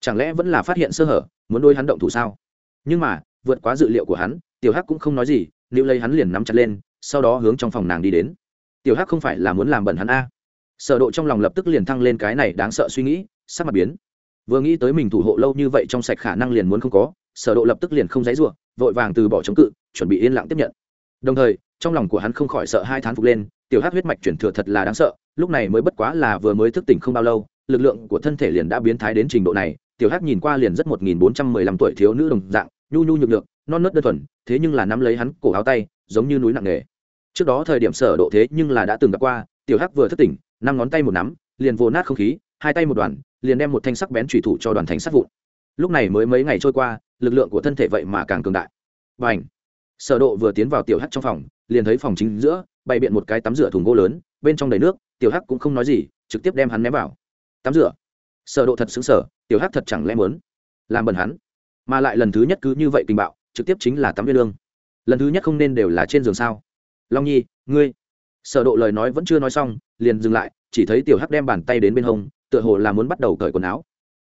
Chẳng lẽ vẫn là phát hiện sơ hở, muốn đôi hắn động thủ sao? Nhưng mà, vượt quá dự liệu của hắn, tiểu hắc cũng không nói gì, níu lấy hắn liền nắm chặt lên sau đó hướng trong phòng nàng đi đến. Tiểu hắc không phải là muốn làm bẩn hắn a? Sở độ trong lòng lập tức liền thăng lên cái này đáng sợ suy nghĩ, sắc mặt biến. Vừa nghĩ tới mình thủ hộ lâu như vậy trong sạch khả năng liền muốn không có, sở độ lập tức liền không dãi dùa vội vàng từ bỏ chống cự, chuẩn bị yên lặng tiếp nhận. Đồng thời, trong lòng của hắn không khỏi sợ hai thán phục lên, tiểu hắc huyết mạch chuyển thừa thật là đáng sợ, lúc này mới bất quá là vừa mới thức tỉnh không bao lâu, lực lượng của thân thể liền đã biến thái đến trình độ này, tiểu hắc nhìn qua liền rất một nghìn bốn trăm mười lăm tuổi thiếu nữ đồng dạng, nhu nhu nhược nhược non nớt đơn thuần, thế nhưng là nắm lấy hắn cổ áo tay, giống như núi nặng nề trước đó thời điểm sở độ thế nhưng là đã từng gặp qua, tiểu hắc vừa thức tỉnh, năm ngón tay một nắm, liền vồ nát không khí, hai tay một đoàn, liền đem một thanh sắc bén chủy thủ cho đoàn thành sắt vụn. Lúc này mới mấy ngày trôi qua, lực lượng của thân thể vậy mà càng cường đại. Bành! Sở độ vừa tiến vào tiểu hắc trong phòng, liền thấy phòng chính giữa, bày biện một cái tắm rửa thùng gỗ lớn, bên trong đầy nước, tiểu hắc cũng không nói gì, trực tiếp đem hắn ném vào. Tắm rửa! Sở độ thật sững sờ, tiểu hắc thật chẳng lẽ muốn làm bẩn hắn? Mà lại lần thứ nhất cứ như vậy tình bạo trực tiếp chính là tắm viên lương. Lần thứ nhất không nên đều là trên giường sao? Long nhi, ngươi. Sở độ lời nói vẫn chưa nói xong, liền dừng lại, chỉ thấy tiểu hắc đem bàn tay đến bên hông, tựa hồ là muốn bắt đầu cởi quần áo.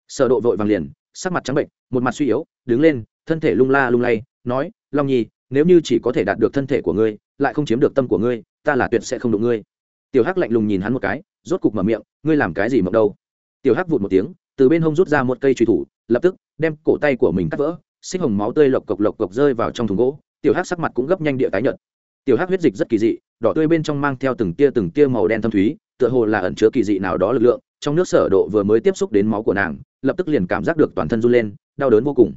Sở độ vội vàng liền, sắc mặt trắng bệnh, một mặt suy yếu, đứng lên, thân thể lung la lung lay, nói, long nhi, nếu như chỉ có thể đạt được thân thể của ngươi, lại không chiếm được tâm của ngươi, ta là tuyệt sẽ không đụng ngươi. Tiểu hắc lạnh lùng nhìn hắn một cái, rốt cục mở miệng, ngươi làm cái gì mộng đâu? Tiểu hắc vụt một tiếng, từ bên hông rút ra một cây truy thủ, lập tức đem cổ tay của mình cắt vỡ xích hồng máu tươi lộc cộc lộc cộc rơi vào trong thùng gỗ, tiểu hắc sắc mặt cũng gấp nhanh địa tái nhợt. Tiểu hắc huyết dịch rất kỳ dị, đỏ tươi bên trong mang theo từng tia từng tia màu đen thâm thúy, tựa hồ là ẩn chứa kỳ dị nào đó lực lượng, trong nước sở độ vừa mới tiếp xúc đến máu của nàng, lập tức liền cảm giác được toàn thân run lên, đau đớn vô cùng.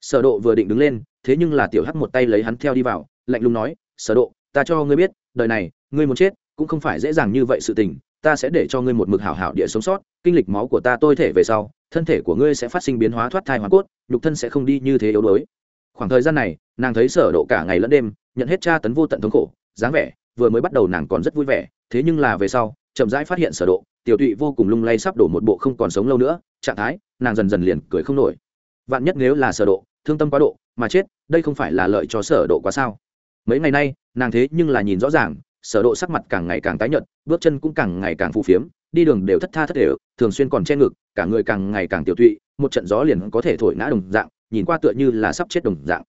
Sở độ vừa định đứng lên, thế nhưng là tiểu hắc một tay lấy hắn theo đi vào, lạnh lùng nói, sở độ, ta cho ngươi biết, đời này, ngươi muốn chết, cũng không phải dễ dàng như vậy sự tình, ta sẽ để cho ngươi một mực hảo hảo địa sống sót, kinh lịch máu của ta tôi thể về sau thân thể của ngươi sẽ phát sinh biến hóa thoát thai hóa cốt, nhục thân sẽ không đi như thế yếu đuối. Khoảng thời gian này, nàng thấy sở độ cả ngày lẫn đêm, nhận hết tra tấn vô tận thống khổ, dáng vẻ, vừa mới bắt đầu nàng còn rất vui vẻ, thế nhưng là về sau, chậm rãi phát hiện sở độ, tiểu tụy vô cùng lung lay sắp đổ một bộ không còn sống lâu nữa, trạng thái, nàng dần dần liền cười không nổi. Vạn nhất nếu là sở độ, thương tâm quá độ, mà chết, đây không phải là lợi cho sở độ quá sao? Mấy ngày nay, nàng thế nhưng là nhìn rõ ràng, sở độ sắc mặt càng ngày càng tái nhợt, bước chân cũng càng ngày càng phù phiếm đi đường đều thất tha thất đều, thường xuyên còn che ngực, cả người càng ngày càng tiểu tụy, một trận gió liền có thể thổi ngã đồng dạng, nhìn qua tựa như là sắp chết đồng dạng.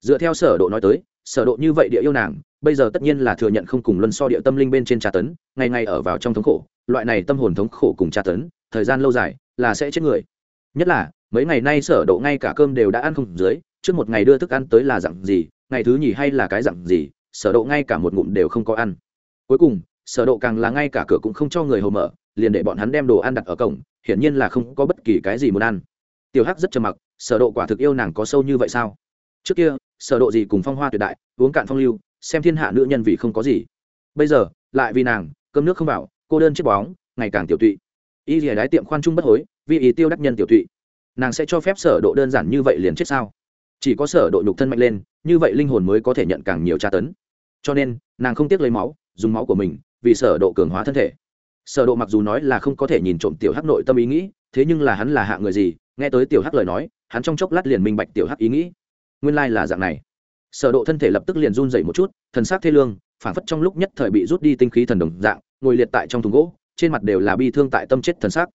Dựa theo sở độ nói tới, sở độ như vậy địa yêu nàng, bây giờ tất nhiên là thừa nhận không cùng luân so địa tâm linh bên trên tra tấn, ngày ngày ở vào trong thống khổ, loại này tâm hồn thống khổ cùng tra tấn, thời gian lâu dài là sẽ chết người. Nhất là, mấy ngày nay sở độ ngay cả cơm đều đã ăn không dưới, trước một ngày đưa thức ăn tới là dạng gì, ngày thứ nhì hay là cái dạng gì, sở độ ngay cả một ngụm đều không có ăn. Cuối cùng, sở độ càng là ngay cả cửa cũng không cho người hầu mở liền để bọn hắn đem đồ ăn đặt ở cổng, hiển nhiên là không có bất kỳ cái gì muốn ăn. Tiểu hắc rất trầm mặc, sở độ quả thực yêu nàng có sâu như vậy sao? Trước kia, sở độ gì cùng phong hoa tuyệt đại, uống cạn phong lưu, xem thiên hạ nữ nhân vì không có gì. Bây giờ, lại vì nàng, cơm nước không vào, cô đơn chiếc bóng, ngày càng tiểu tụy. Y lìa đái tiệm khoan trung bất hối, vì ý tiêu đắc nhân tiểu tụy. Nàng sẽ cho phép sở độ đơn giản như vậy liền chết sao? Chỉ có sở độ nhục thân mạnh lên, như vậy linh hồn mới có thể nhận càng nhiều tra tấn. Cho nên, nàng không tiếc lấy máu, dùng máu của mình, vì sở độ cường hóa thân thể sở độ mặc dù nói là không có thể nhìn trộm tiểu hắc nội tâm ý nghĩ, thế nhưng là hắn là hạ người gì? Nghe tới tiểu hắc lời nói, hắn trong chốc lát liền minh bạch tiểu hắc ý nghĩ. Nguyên lai là dạng này. Sở độ thân thể lập tức liền run rẩy một chút, thần sắc thê lương phản phất trong lúc nhất thời bị rút đi tinh khí thần đồng dạng, ngồi liệt tại trong thùng gỗ, trên mặt đều là bi thương tại tâm chết thần sắc.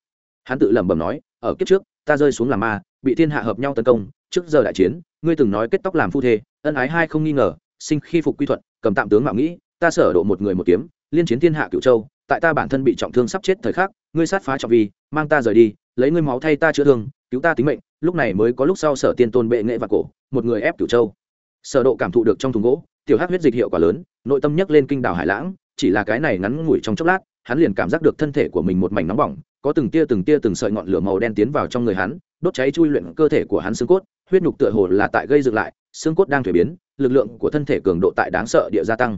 Hắn tự lẩm bẩm nói, ở kiếp trước, ta rơi xuống làm ma, bị thiên hạ hợp nhau tấn công, trước giờ đại chiến, ngươi từng nói kết tóc làm phu thê, ân ái hai không nghi ngờ, sinh khi phục quy thuận, cầm tạm tướng mạo nghĩ, ta sở độ một người một kiếm, liên chiến thiên hạ cửu châu tại ta bản thân bị trọng thương sắp chết thời khắc, ngươi sát phá trọng vi, mang ta rời đi, lấy ngươi máu thay ta chữa thương, cứu ta tính mệnh, lúc này mới có lúc sau sở tiên tôn bệ nghệ và cổ, một người ép cửu châu. Sở độ cảm thụ được trong thùng gỗ, tiểu hắc huyết dịch hiệu quả lớn, nội tâm nhấc lên kinh đảo hải lãng, chỉ là cái này ngắn ngủi trong chốc lát, hắn liền cảm giác được thân thể của mình một mảnh nóng bỏng, có từng tia từng tia từng sợi ngọn lửa màu đen tiến vào trong người hắn, đốt cháy chui luyện cơ thể của hắn xương cốt, huyết nhục tựa hồ là tại gây dựng lại, xương cốt đang thuế biến, lực lượng của thân thể cường độ tại đáng sợ địa gia tăng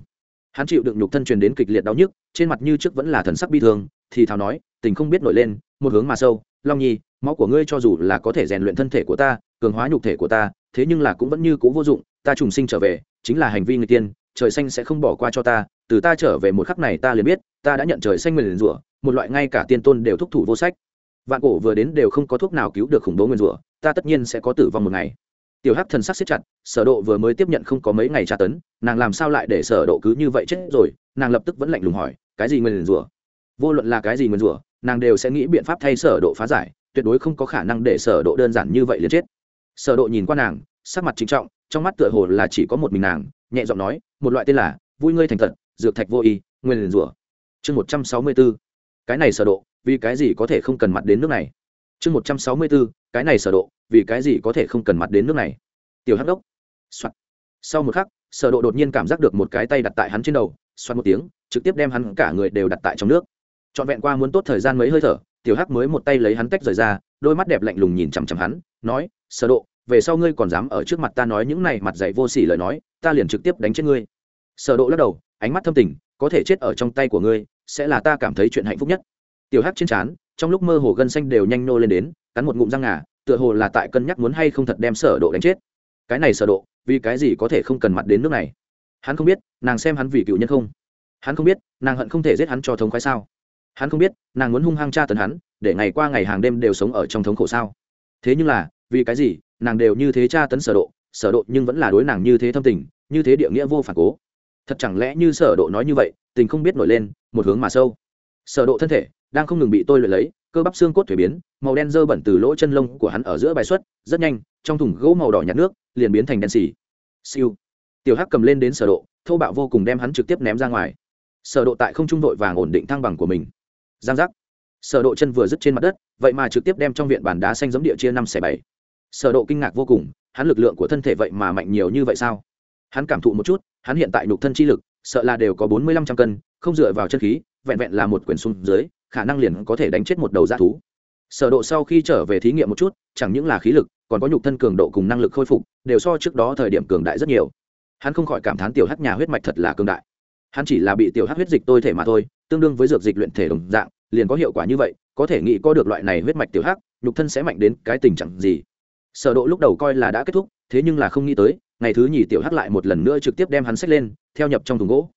hắn chịu đựng nhục thân truyền đến kịch liệt đau nhức, trên mặt như trước vẫn là thần sắc bi thương, thì thào nói, tình không biết nổi lên, một hướng mà sâu, long nhi, máu của ngươi cho dù là có thể rèn luyện thân thể của ta, cường hóa nhục thể của ta, thế nhưng là cũng vẫn như c ũ vô dụng, ta trùng sinh trở về, chính là hành vi người tiên, trời xanh sẽ không bỏ qua cho ta, từ ta trở về một khắc này ta liền biết, ta đã nhận trời xanh nguyền rủa, một loại ngay cả tiên tôn đều thúc thủ vô sách. Vạn cổ vừa đến đều không có thuốc nào cứu được khủng bố nguyên rủa, ta tất nhiên sẽ có tử vong một ngày tiểu hắc thần sắc siết chặt, sở độ vừa mới tiếp nhận không có mấy ngày tra tấn, nàng làm sao lại để sở độ cứ như vậy chết rồi? Nàng lập tức vẫn lạnh lùng hỏi, cái gì nguyên rủa? Vô luận là cái gì nguyên rủa, nàng đều sẽ nghĩ biện pháp thay sở độ phá giải, tuyệt đối không có khả năng để sở độ đơn giản như vậy liền chết. Sở độ nhìn qua nàng, sắc mặt trịnh trọng, trong mắt tựa hồ là chỉ có một mình nàng, nhẹ giọng nói, một loại tên là vui ngươi thành thật, dược thạch vô y, nguyên rủa. Chương 164 cái này sở độ, vì cái gì có thể không cần mặt đến nước này? Chương 164 cái này sở độ, vì cái gì có thể không cần mặt đến nước này? Tiểu hắc đốc. Soạt. Sau một khắc, sở độ đột nhiên cảm giác được một cái tay đặt tại hắn trên đầu xoát một tiếng, trực tiếp đem hắn cả người đều đặt tại trong nước. Trọn vẹn qua muốn tốt thời gian mấy hơi thở, tiểu hắc mới một tay lấy hắn tách rời ra, đôi mắt đẹp lạnh lùng nhìn chằm chằm hắn, nói, sở độ, về sau ngươi còn dám ở trước mặt ta nói những này mặt dạy vô sỉ lời nói, ta liền trực tiếp đánh chết ngươi. Sở độ lắc đầu, ánh mắt thâm tình, có thể chết ở trong tay của ngươi, sẽ là ta cảm thấy chuyện hạnh phúc nhất tiểu hắc trên trán, trong lúc mơ hồ gân xanh đều nhanh nô lên đến, cắn một ngụm răng ngà, tựa hồ là tại cân nhắc muốn hay không thật đem sở độ đánh chết. Cái này sở độ, vì cái gì có thể không cần mặt đến nước này? Hắn không biết, nàng xem hắn vì cựu nhân không. Hắn không biết, nàng hận không thể giết hắn cho thống khoái sao? Hắn không biết, nàng muốn hung hăng tra tấn hắn, để ngày qua ngày hàng đêm đều sống ở trong thống khổ sao? Thế nhưng là, vì cái gì, nàng đều như thế tra tấn sở độ sở độ nhưng vẫn là đối nàng như thế thâm tình, như thế địa nghĩa vô phản cố. Thật chẳng lẽ như sở độ nói như vậy, tình không biết nổi lên, một hướng mà sâu. Sở độ thân thể đang không ngừng bị tôi luyện lấy, cơ bắp xương cốt thuế biến, màu đen dơ bẩn từ lỗ chân lông của hắn ở giữa bài xuất, rất nhanh, trong thùng gỗ màu đỏ nhạt nước, liền biến thành đen xì. Siêu. Tiểu hắc cầm lên đến sở độ, thô bạo vô cùng đem hắn trực tiếp ném ra ngoài. Sở độ tại không trung đội vàng ổn định thăng bằng của mình. Giang giác. Sở độ chân vừa dứt trên mặt đất, vậy mà trực tiếp đem trong viện bàn đá xanh giống địa chia năm xẻ bảy. Sở độ kinh ngạc vô cùng, hắn lực lượng của thân thể vậy mà mạnh nhiều như vậy sao? Hắn cảm thụ một chút, hắn hiện tại nhục thân chi lực, sợ là đều có bốn mươi lăm trăm cân, không dựa vào chân khí vẹn vẹn là một quyển xuống dưới, khả năng liền có thể đánh chết một đầu dã thú. Sở độ sau khi trở về thí nghiệm một chút, chẳng những là khí lực, còn có nhục thân cường độ cùng năng lực khôi phục, đều so trước đó thời điểm cường đại rất nhiều. Hắn không khỏi cảm thán tiểu hắc nhà huyết mạch thật là cường đại. Hắn chỉ là bị tiểu hắc huyết dịch tôi thể mà thôi, tương đương với dược dịch luyện thể đồng dạng, liền có hiệu quả như vậy, có thể nghĩ có được loại này huyết mạch tiểu hắc, nhục thân sẽ mạnh đến cái tình trạng gì? Sở độ lúc đầu coi là đã kết thúc, thế nhưng là không nghĩ tới, ngày thứ nhì tiểu hắc lại một lần nữa trực tiếp đem hắn xách lên, theo nhập trong thùng gỗ.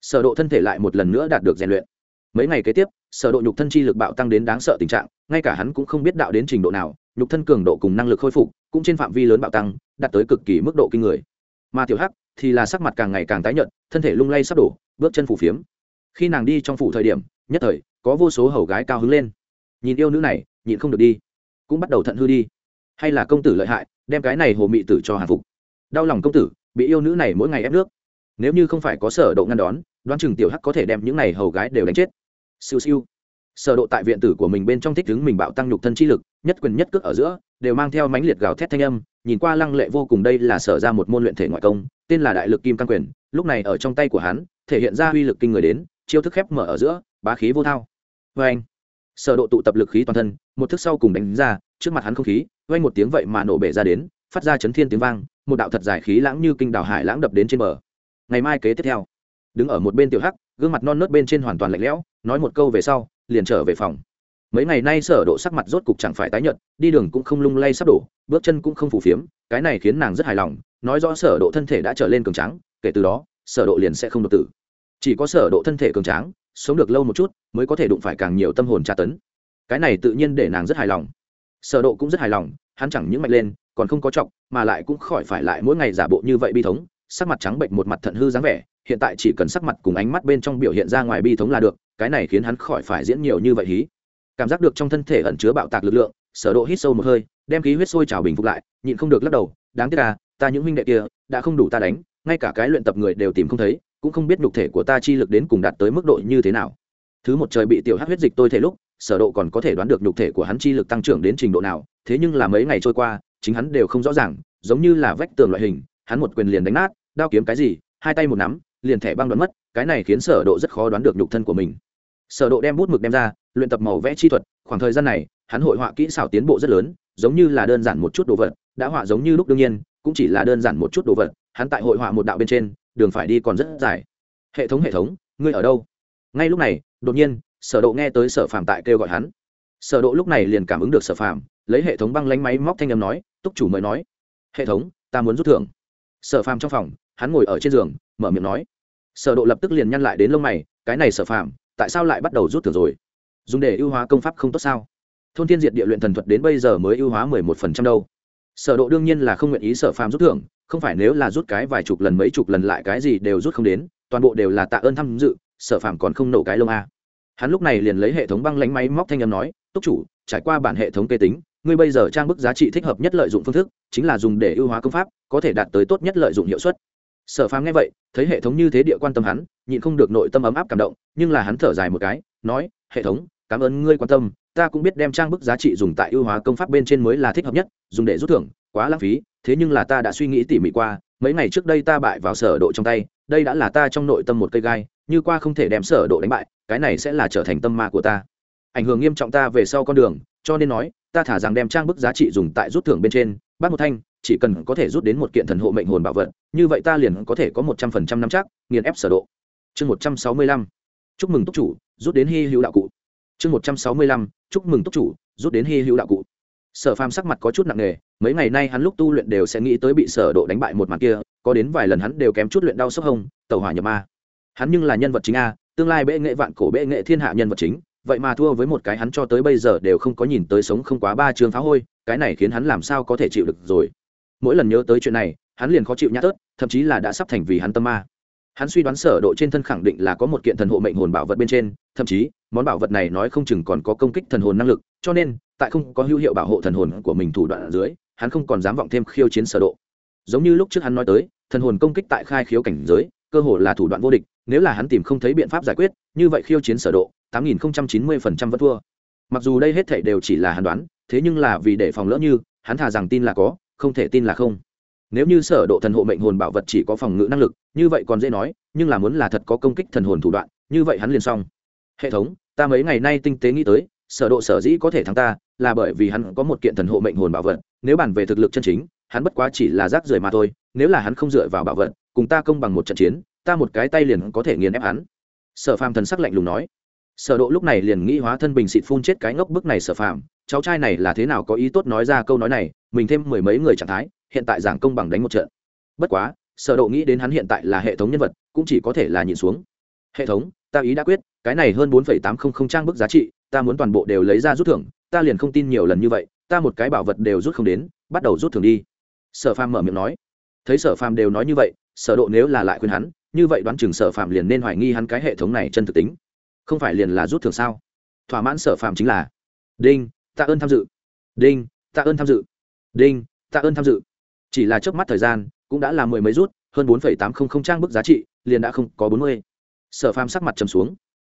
Sở độ thân thể lại một lần nữa đạt được rèn luyện mấy ngày kế tiếp, sở độ nhục thân chi lực bạo tăng đến đáng sợ tình trạng, ngay cả hắn cũng không biết đạo đến trình độ nào, nhục thân cường độ cùng năng lực khôi phục, cũng trên phạm vi lớn bạo tăng, đạt tới cực kỳ mức độ kinh người. Mà tiểu hắc thì là sắc mặt càng ngày càng tái nhợt, thân thể lung lay sắp đổ, bước chân phủ phiếm. Khi nàng đi trong phủ thời điểm, nhất thời, có vô số hầu gái cao hứng lên. Nhìn yêu nữ này, nhịn không được đi. Cũng bắt đầu thận hư đi. Hay là công tử lợi hại, đem cái này hồ mị tử cho hàn phục. Đau lòng công tử, bị yêu nữ này mỗi ngày ép nước nếu như không phải có sở độ ngăn đón, đoán chừng tiểu hắc có thể đem những này hầu gái đều đánh chết. Siêu siêu. Sở độ tại viện tử của mình bên trong thích đứng mình bạo tăng nhục thân chi lực, nhất quyền nhất cước ở giữa, đều mang theo mãnh liệt gào thét thanh âm, nhìn qua lăng lệ vô cùng đây là sở ra một môn luyện thể ngoại công, tên là đại lực kim căn quyền, lúc này ở trong tay của hắn, thể hiện ra uy lực kinh người đến, chiêu thức khép mở ở giữa, bá khí vô thao. Với anh, sở độ tụ tập lực khí toàn thân, một thức sau cùng đánh ra, trước mặt hắn không khí, vang một tiếng vậy mà nổ bể ra đến, phát ra chấn thiên tiếng vang, một đạo thật dài khí lãng như kinh đảo hải lãng đập đến trên bờ ngày mai kế tiếp theo. Đứng ở một bên tiểu hắc, gương mặt non nớt bên trên hoàn toàn lạnh lẽo, nói một câu về sau, liền trở về phòng. Mấy ngày nay sở độ sắc mặt rốt cục chẳng phải tái nhợt, đi đường cũng không lung lay sắp đổ, bước chân cũng không phù phiếm, cái này khiến nàng rất hài lòng, nói rõ sở độ thân thể đã trở lên cường tráng, kể từ đó, sở độ liền sẽ không đột tử. Chỉ có sở độ thân thể cường tráng, sống được lâu một chút, mới có thể đụng phải càng nhiều tâm hồn tra tấn. Cái này tự nhiên để nàng rất hài lòng. Sở độ cũng rất hài lòng, hắn chẳng những mạnh lên, còn không có trọng, mà lại cũng khỏi phải lại mỗi ngày giả bộ như vậy bi thống sắc mặt trắng bệnh một mặt thận hư dáng vẻ, hiện tại chỉ cần sắc mặt cùng ánh mắt bên trong biểu hiện ra ngoài bi thống là được, cái này khiến hắn khỏi phải diễn nhiều như vậy hí. Cảm giác được trong thân thể ẩn chứa bạo tạc lực lượng, sở độ hít sâu một hơi, đem khí huyết sôi trào bình phục lại, nhịn không được lắc đầu, đáng tiếc là ta những huynh đệ kia, đã không đủ ta đánh, ngay cả cái luyện tập người đều tìm không thấy, cũng không biết nhục thể của ta chi lực đến cùng đạt tới mức độ như thế nào. Thứ một trời bị tiểu hắc huyết dịch tôi thể lúc, sở độ còn có thể đoán được nhục thể của hắn chi lực tăng trưởng đến trình độ nào, thế nhưng là mấy ngày trôi qua, chính hắn đều không rõ ràng, giống như là vách tường loại hình, hắn một quyền liền đánh nát đao kiếm cái gì, hai tay một nắm, liền thẻ băng đoán mất, cái này khiến sở độ rất khó đoán được nhục thân của mình. Sở độ đem bút mực đem ra, luyện tập màu vẽ chi thuật, khoảng thời gian này, hắn hội họa kỹ xảo tiến bộ rất lớn, giống như là đơn giản một chút đồ vật, đã họa giống như lúc đương nhiên, cũng chỉ là đơn giản một chút đồ vật, hắn tại hội họa một đạo bên trên, đường phải đi còn rất dài. Hệ thống hệ thống, ngươi ở đâu? Ngay lúc này, đột nhiên, sở độ nghe tới sở phàm tại kêu gọi hắn. Sở độ lúc này liền cảm ứng được sở phàm, lấy hệ thống băng lánh máy móc thanh âm nói, túc chủ mới nói. Hệ thống, ta muốn rút thưởng. Sở phàm trong phòng hắn ngồi ở trên giường mở miệng nói. Sở độ lập tức liền nhăn lại đến lông mày cái này sở Phạm, tại sao lại bắt đầu rút thưởng rồi? Dùng để ưu hóa công pháp không tốt sao? Thôn thiên diệt địa luyện thần thuật đến bây giờ mới ưu hóa mười một phần trăm đâu. Sở độ đương nhiên là không nguyện ý sở phàm rút thưởng không phải nếu là rút cái vài chục lần mấy chục lần lại cái gì đều rút không đến toàn bộ đều là tạ ơn tham dự sở phàm còn không nổ cái lông a. Hắn lúc này liền lấy hệ thống băng lánh máy móc thanh âm nói túc chủ trải qua bản hệ thống kê tính ngươi bây giờ trang bức giá trị thích hợp nhất lợi dụng phương thức chính là dùng để ưu hóa công pháp có thể đạt tới tốt nhất lợi dụng hiệu suất sở phàm nghe vậy, thấy hệ thống như thế địa quan tâm hắn, nhịn không được nội tâm ấm áp cảm động, nhưng là hắn thở dài một cái, nói, hệ thống, cảm ơn ngươi quan tâm, ta cũng biết đem trang bức giá trị dùng tại ưu hóa công pháp bên trên mới là thích hợp nhất, dùng để rút thưởng, quá lãng phí, thế nhưng là ta đã suy nghĩ tỉ mỉ qua, mấy ngày trước đây ta bại vào sở độ trong tay, đây đã là ta trong nội tâm một cây gai, như qua không thể đem sở độ đánh bại, cái này sẽ là trở thành tâm ma của ta. Ảnh hưởng nghiêm trọng ta về sau con đường, cho nên nói, ta thả rằng đem trang bức giá trị dùng tại rút thưởng bên trên, bác một thanh chỉ cần có thể rút đến một kiện thần hộ mệnh hồn bảo vật, như vậy ta liền có thể có một trăm phần trăm năm chắc, nghiền ép sở độ. Chương một trăm sáu mươi lăm. Chúc mừng túc chủ, rút đến hy hữu đạo cụ. Chương một trăm sáu mươi lăm. Chúc mừng túc chủ, rút đến hy hữu đạo cụ. Sở phàm sắc mặt có chút nặng nề, mấy ngày nay hắn lúc tu luyện đều sẽ nghĩ tới bị sở độ đánh bại một màn kia, có đến vài lần hắn đều kém chút luyện đau sốc hông, tẩu hỏa nhập ma. Hắn nhưng là nhân vật chính a, tương lai bệ nghệ vạn cổ bệ nghệ thiên hạ nhân vật chính, vậy mà thua với một cái hắn cho tới bây giờ đều không có nhìn tới sống không quá ba trường phá hôi, cái này khiến hắn làm sao có thể chịu được rồi mỗi lần nhớ tới chuyện này, hắn liền khó chịu nhát tớt thậm chí là đã sắp thành vì hắn tâm ma. Hắn suy đoán sở độ trên thân khẳng định là có một kiện thần hộ mệnh hồn bảo vật bên trên, thậm chí, món bảo vật này nói không chừng còn có công kích thần hồn năng lực, cho nên, tại không có hữu hiệu bảo hộ thần hồn của mình thủ đoạn ở dưới, hắn không còn dám vọng thêm khiêu chiến sở độ. Giống như lúc trước hắn nói tới, thần hồn công kích tại khai khiếu cảnh giới, cơ hồ là thủ đoạn vô địch, nếu là hắn tìm không thấy biện pháp giải quyết, như vậy khiêu chiến sở độ, tám nghìn chín mươi phần trăm vẫn thua. Mặc dù đây hết thảy đều chỉ là hắn đoán, thế nhưng là vì để phòng lỡ như, hắn thà rằng tin là có không thể tin là không. Nếu như sở độ thần hộ mệnh hồn bảo vật chỉ có phòng ngự năng lực, như vậy còn dễ nói, nhưng là muốn là thật có công kích thần hồn thủ đoạn, như vậy hắn liền xong. Hệ thống, ta mấy ngày nay tinh tế nghĩ tới, sở độ sở dĩ có thể thắng ta, là bởi vì hắn có một kiện thần hộ mệnh hồn bảo vật, nếu bàn về thực lực chân chính, hắn bất quá chỉ là rác rưởi mà thôi, nếu là hắn không dựa vào bảo vật, cùng ta công bằng một trận chiến, ta một cái tay liền có thể nghiền ép hắn. Sở phàm thần sắc lạnh lùng nói. Sở độ lúc này liền nghĩ hóa thân bình xịt phun chết cái ngốc bức này sở phàm cháu trai này là thế nào có ý tốt nói ra câu nói này mình thêm mười mấy người trạng thái hiện tại giảng công bằng đánh một trận. Bất quá sở độ nghĩ đến hắn hiện tại là hệ thống nhân vật cũng chỉ có thể là nhìn xuống. Hệ thống ta ý đã quyết cái này hơn 4,800 trang bức giá trị ta muốn toàn bộ đều lấy ra rút thưởng ta liền không tin nhiều lần như vậy ta một cái bảo vật đều rút không đến bắt đầu rút thưởng đi. Sở phàm mở miệng nói. Thấy sở phàm đều nói như vậy sở độ nếu là lại khuyên hắn như vậy đoán chừng sở phàm liền nên hoài nghi hắn cái hệ thống này chân thực tính. Không phải liền là rút thưởng sao? Thỏa mãn sở phàm chính là đinh tạ ơn tham dự. Đinh, tạ ơn tham dự. Đinh, tạ ơn tham dự. Chỉ là trước mắt thời gian, cũng đã là mười mấy rút, hơn bốn tám không không trang bức giá trị, liền đã không có bốn mươi. Sở phàm sắc mặt trầm xuống.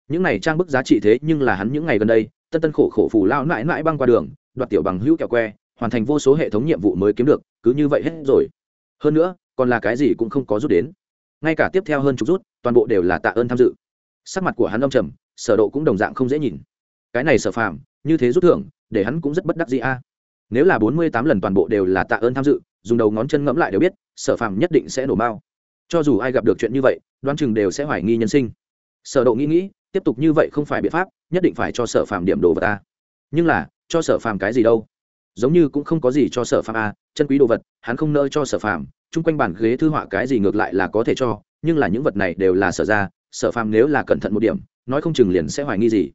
Những này trang bức giá trị thế nhưng là hắn những ngày gần đây, tân tân khổ khổ phủ lao mãi mãi băng qua đường, đoạt tiểu bằng hữu kẹo que, hoàn thành vô số hệ thống nhiệm vụ mới kiếm được, cứ như vậy hết rồi. Hơn nữa, còn là cái gì cũng không có rút đến. Ngay cả tiếp theo hơn chục rút, toàn bộ đều là tạ ơn tham dự. Sắc mặt của hắn đông trầm, sở độ cũng đồng dạng không dễ nhìn. Cái này sở phàm, như thế rút thưởng để hắn cũng rất bất đắc dĩ a. Nếu là bốn mươi tám lần toàn bộ đều là tạ ơn tham dự, dùng đầu ngón chân ngẫm lại đều biết, sở phàm nhất định sẽ nổ bao cho dù ai gặp được chuyện như vậy, đoán chừng đều sẽ hoài nghi nhân sinh. Sở độ nghĩ nghĩ, tiếp tục như vậy không phải biện pháp, nhất định phải cho sở phàm điểm đồ vật ta nhưng là, cho sở phàm cái gì đâu? Giống như cũng không có gì cho sở phàm a, chân quý đồ vật, hắn không nỡ cho sở phàm, chung quanh bàn ghế thư họa cái gì ngược lại là có thể cho, nhưng là những vật này đều là sở ra, sở phàm nếu là cẩn thận một điểm, nói không chừng liền sẽ hoài nghi gì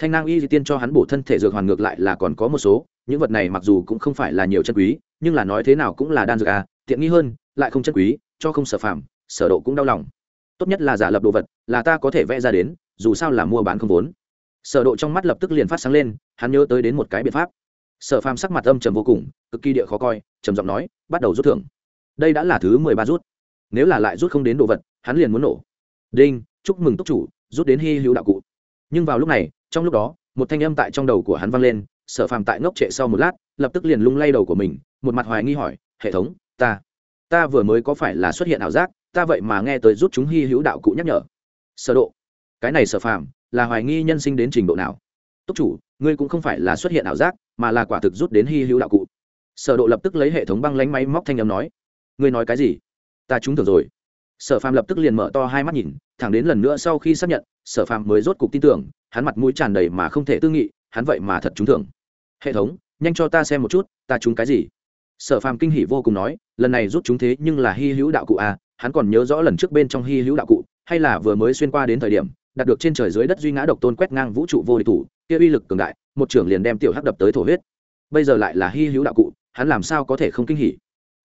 thanh nang y di tiên cho hắn bổ thân thể dược hoàn ngược lại là còn có một số những vật này mặc dù cũng không phải là nhiều chân quý nhưng là nói thế nào cũng là đan dược à tiện nghi hơn lại không chân quý cho không sở phạm, sở độ cũng đau lòng. Tốt nhất là giả lập đồ vật là ta có thể vẽ ra đến dù sao là mua bán không vốn. Sở độ trong mắt lập tức liền phát sáng lên hắn nhớ tới đến một cái biện pháp. Sở phàm sắc mặt âm trầm vô cùng cực kỳ địa khó coi trầm giọng nói bắt đầu rút thưởng. Đây đã là thứ mười ba rút. Nếu là lại rút không đến đồ vật hắn liền muốn nổ. Đinh chúc mừng túc chủ rút đến hy hữu đạo cụ nhưng vào lúc này, trong lúc đó, một thanh âm tại trong đầu của hắn vang lên, sở phàm tại ngốc trệ sau một lát, lập tức liền lung lay đầu của mình, một mặt hoài nghi hỏi, hệ thống, ta ta vừa mới có phải là xuất hiện ảo giác, ta vậy mà nghe tới rút chúng hy hữu đạo cụ nhắc nhở? Sở độ, cái này sở phàm, là hoài nghi nhân sinh đến trình độ nào? Túc chủ, ngươi cũng không phải là xuất hiện ảo giác, mà là quả thực rút đến hy hữu đạo cụ. Sở độ lập tức lấy hệ thống băng lánh máy móc thanh âm nói, ngươi nói cái gì? Ta trúng thưởng rồi. Sở phàm lập tức liền mở to hai mắt nhìn, thẳng đến lần nữa sau khi xác nhận sở phàm mới rốt cục tin tưởng, hắn mặt mũi tràn đầy mà không thể tư nghị, hắn vậy mà thật trúng thưởng. Hệ thống, nhanh cho ta xem một chút, ta trúng cái gì? Sở phàm kinh hỉ vô cùng nói, lần này rút chúng thế nhưng là hy hữu đạo cụ a hắn còn nhớ rõ lần trước bên trong hy hữu đạo cụ, hay là vừa mới xuyên qua đến thời điểm, đạt được trên trời dưới đất duy ngã độc tôn quét ngang vũ trụ vô địch thủ, kia uy lực cường đại, một trưởng liền đem tiểu hắc đập tới thổ huyết. Bây giờ lại là hy hữu đạo cụ, hắn làm sao có thể không kinh hỉ?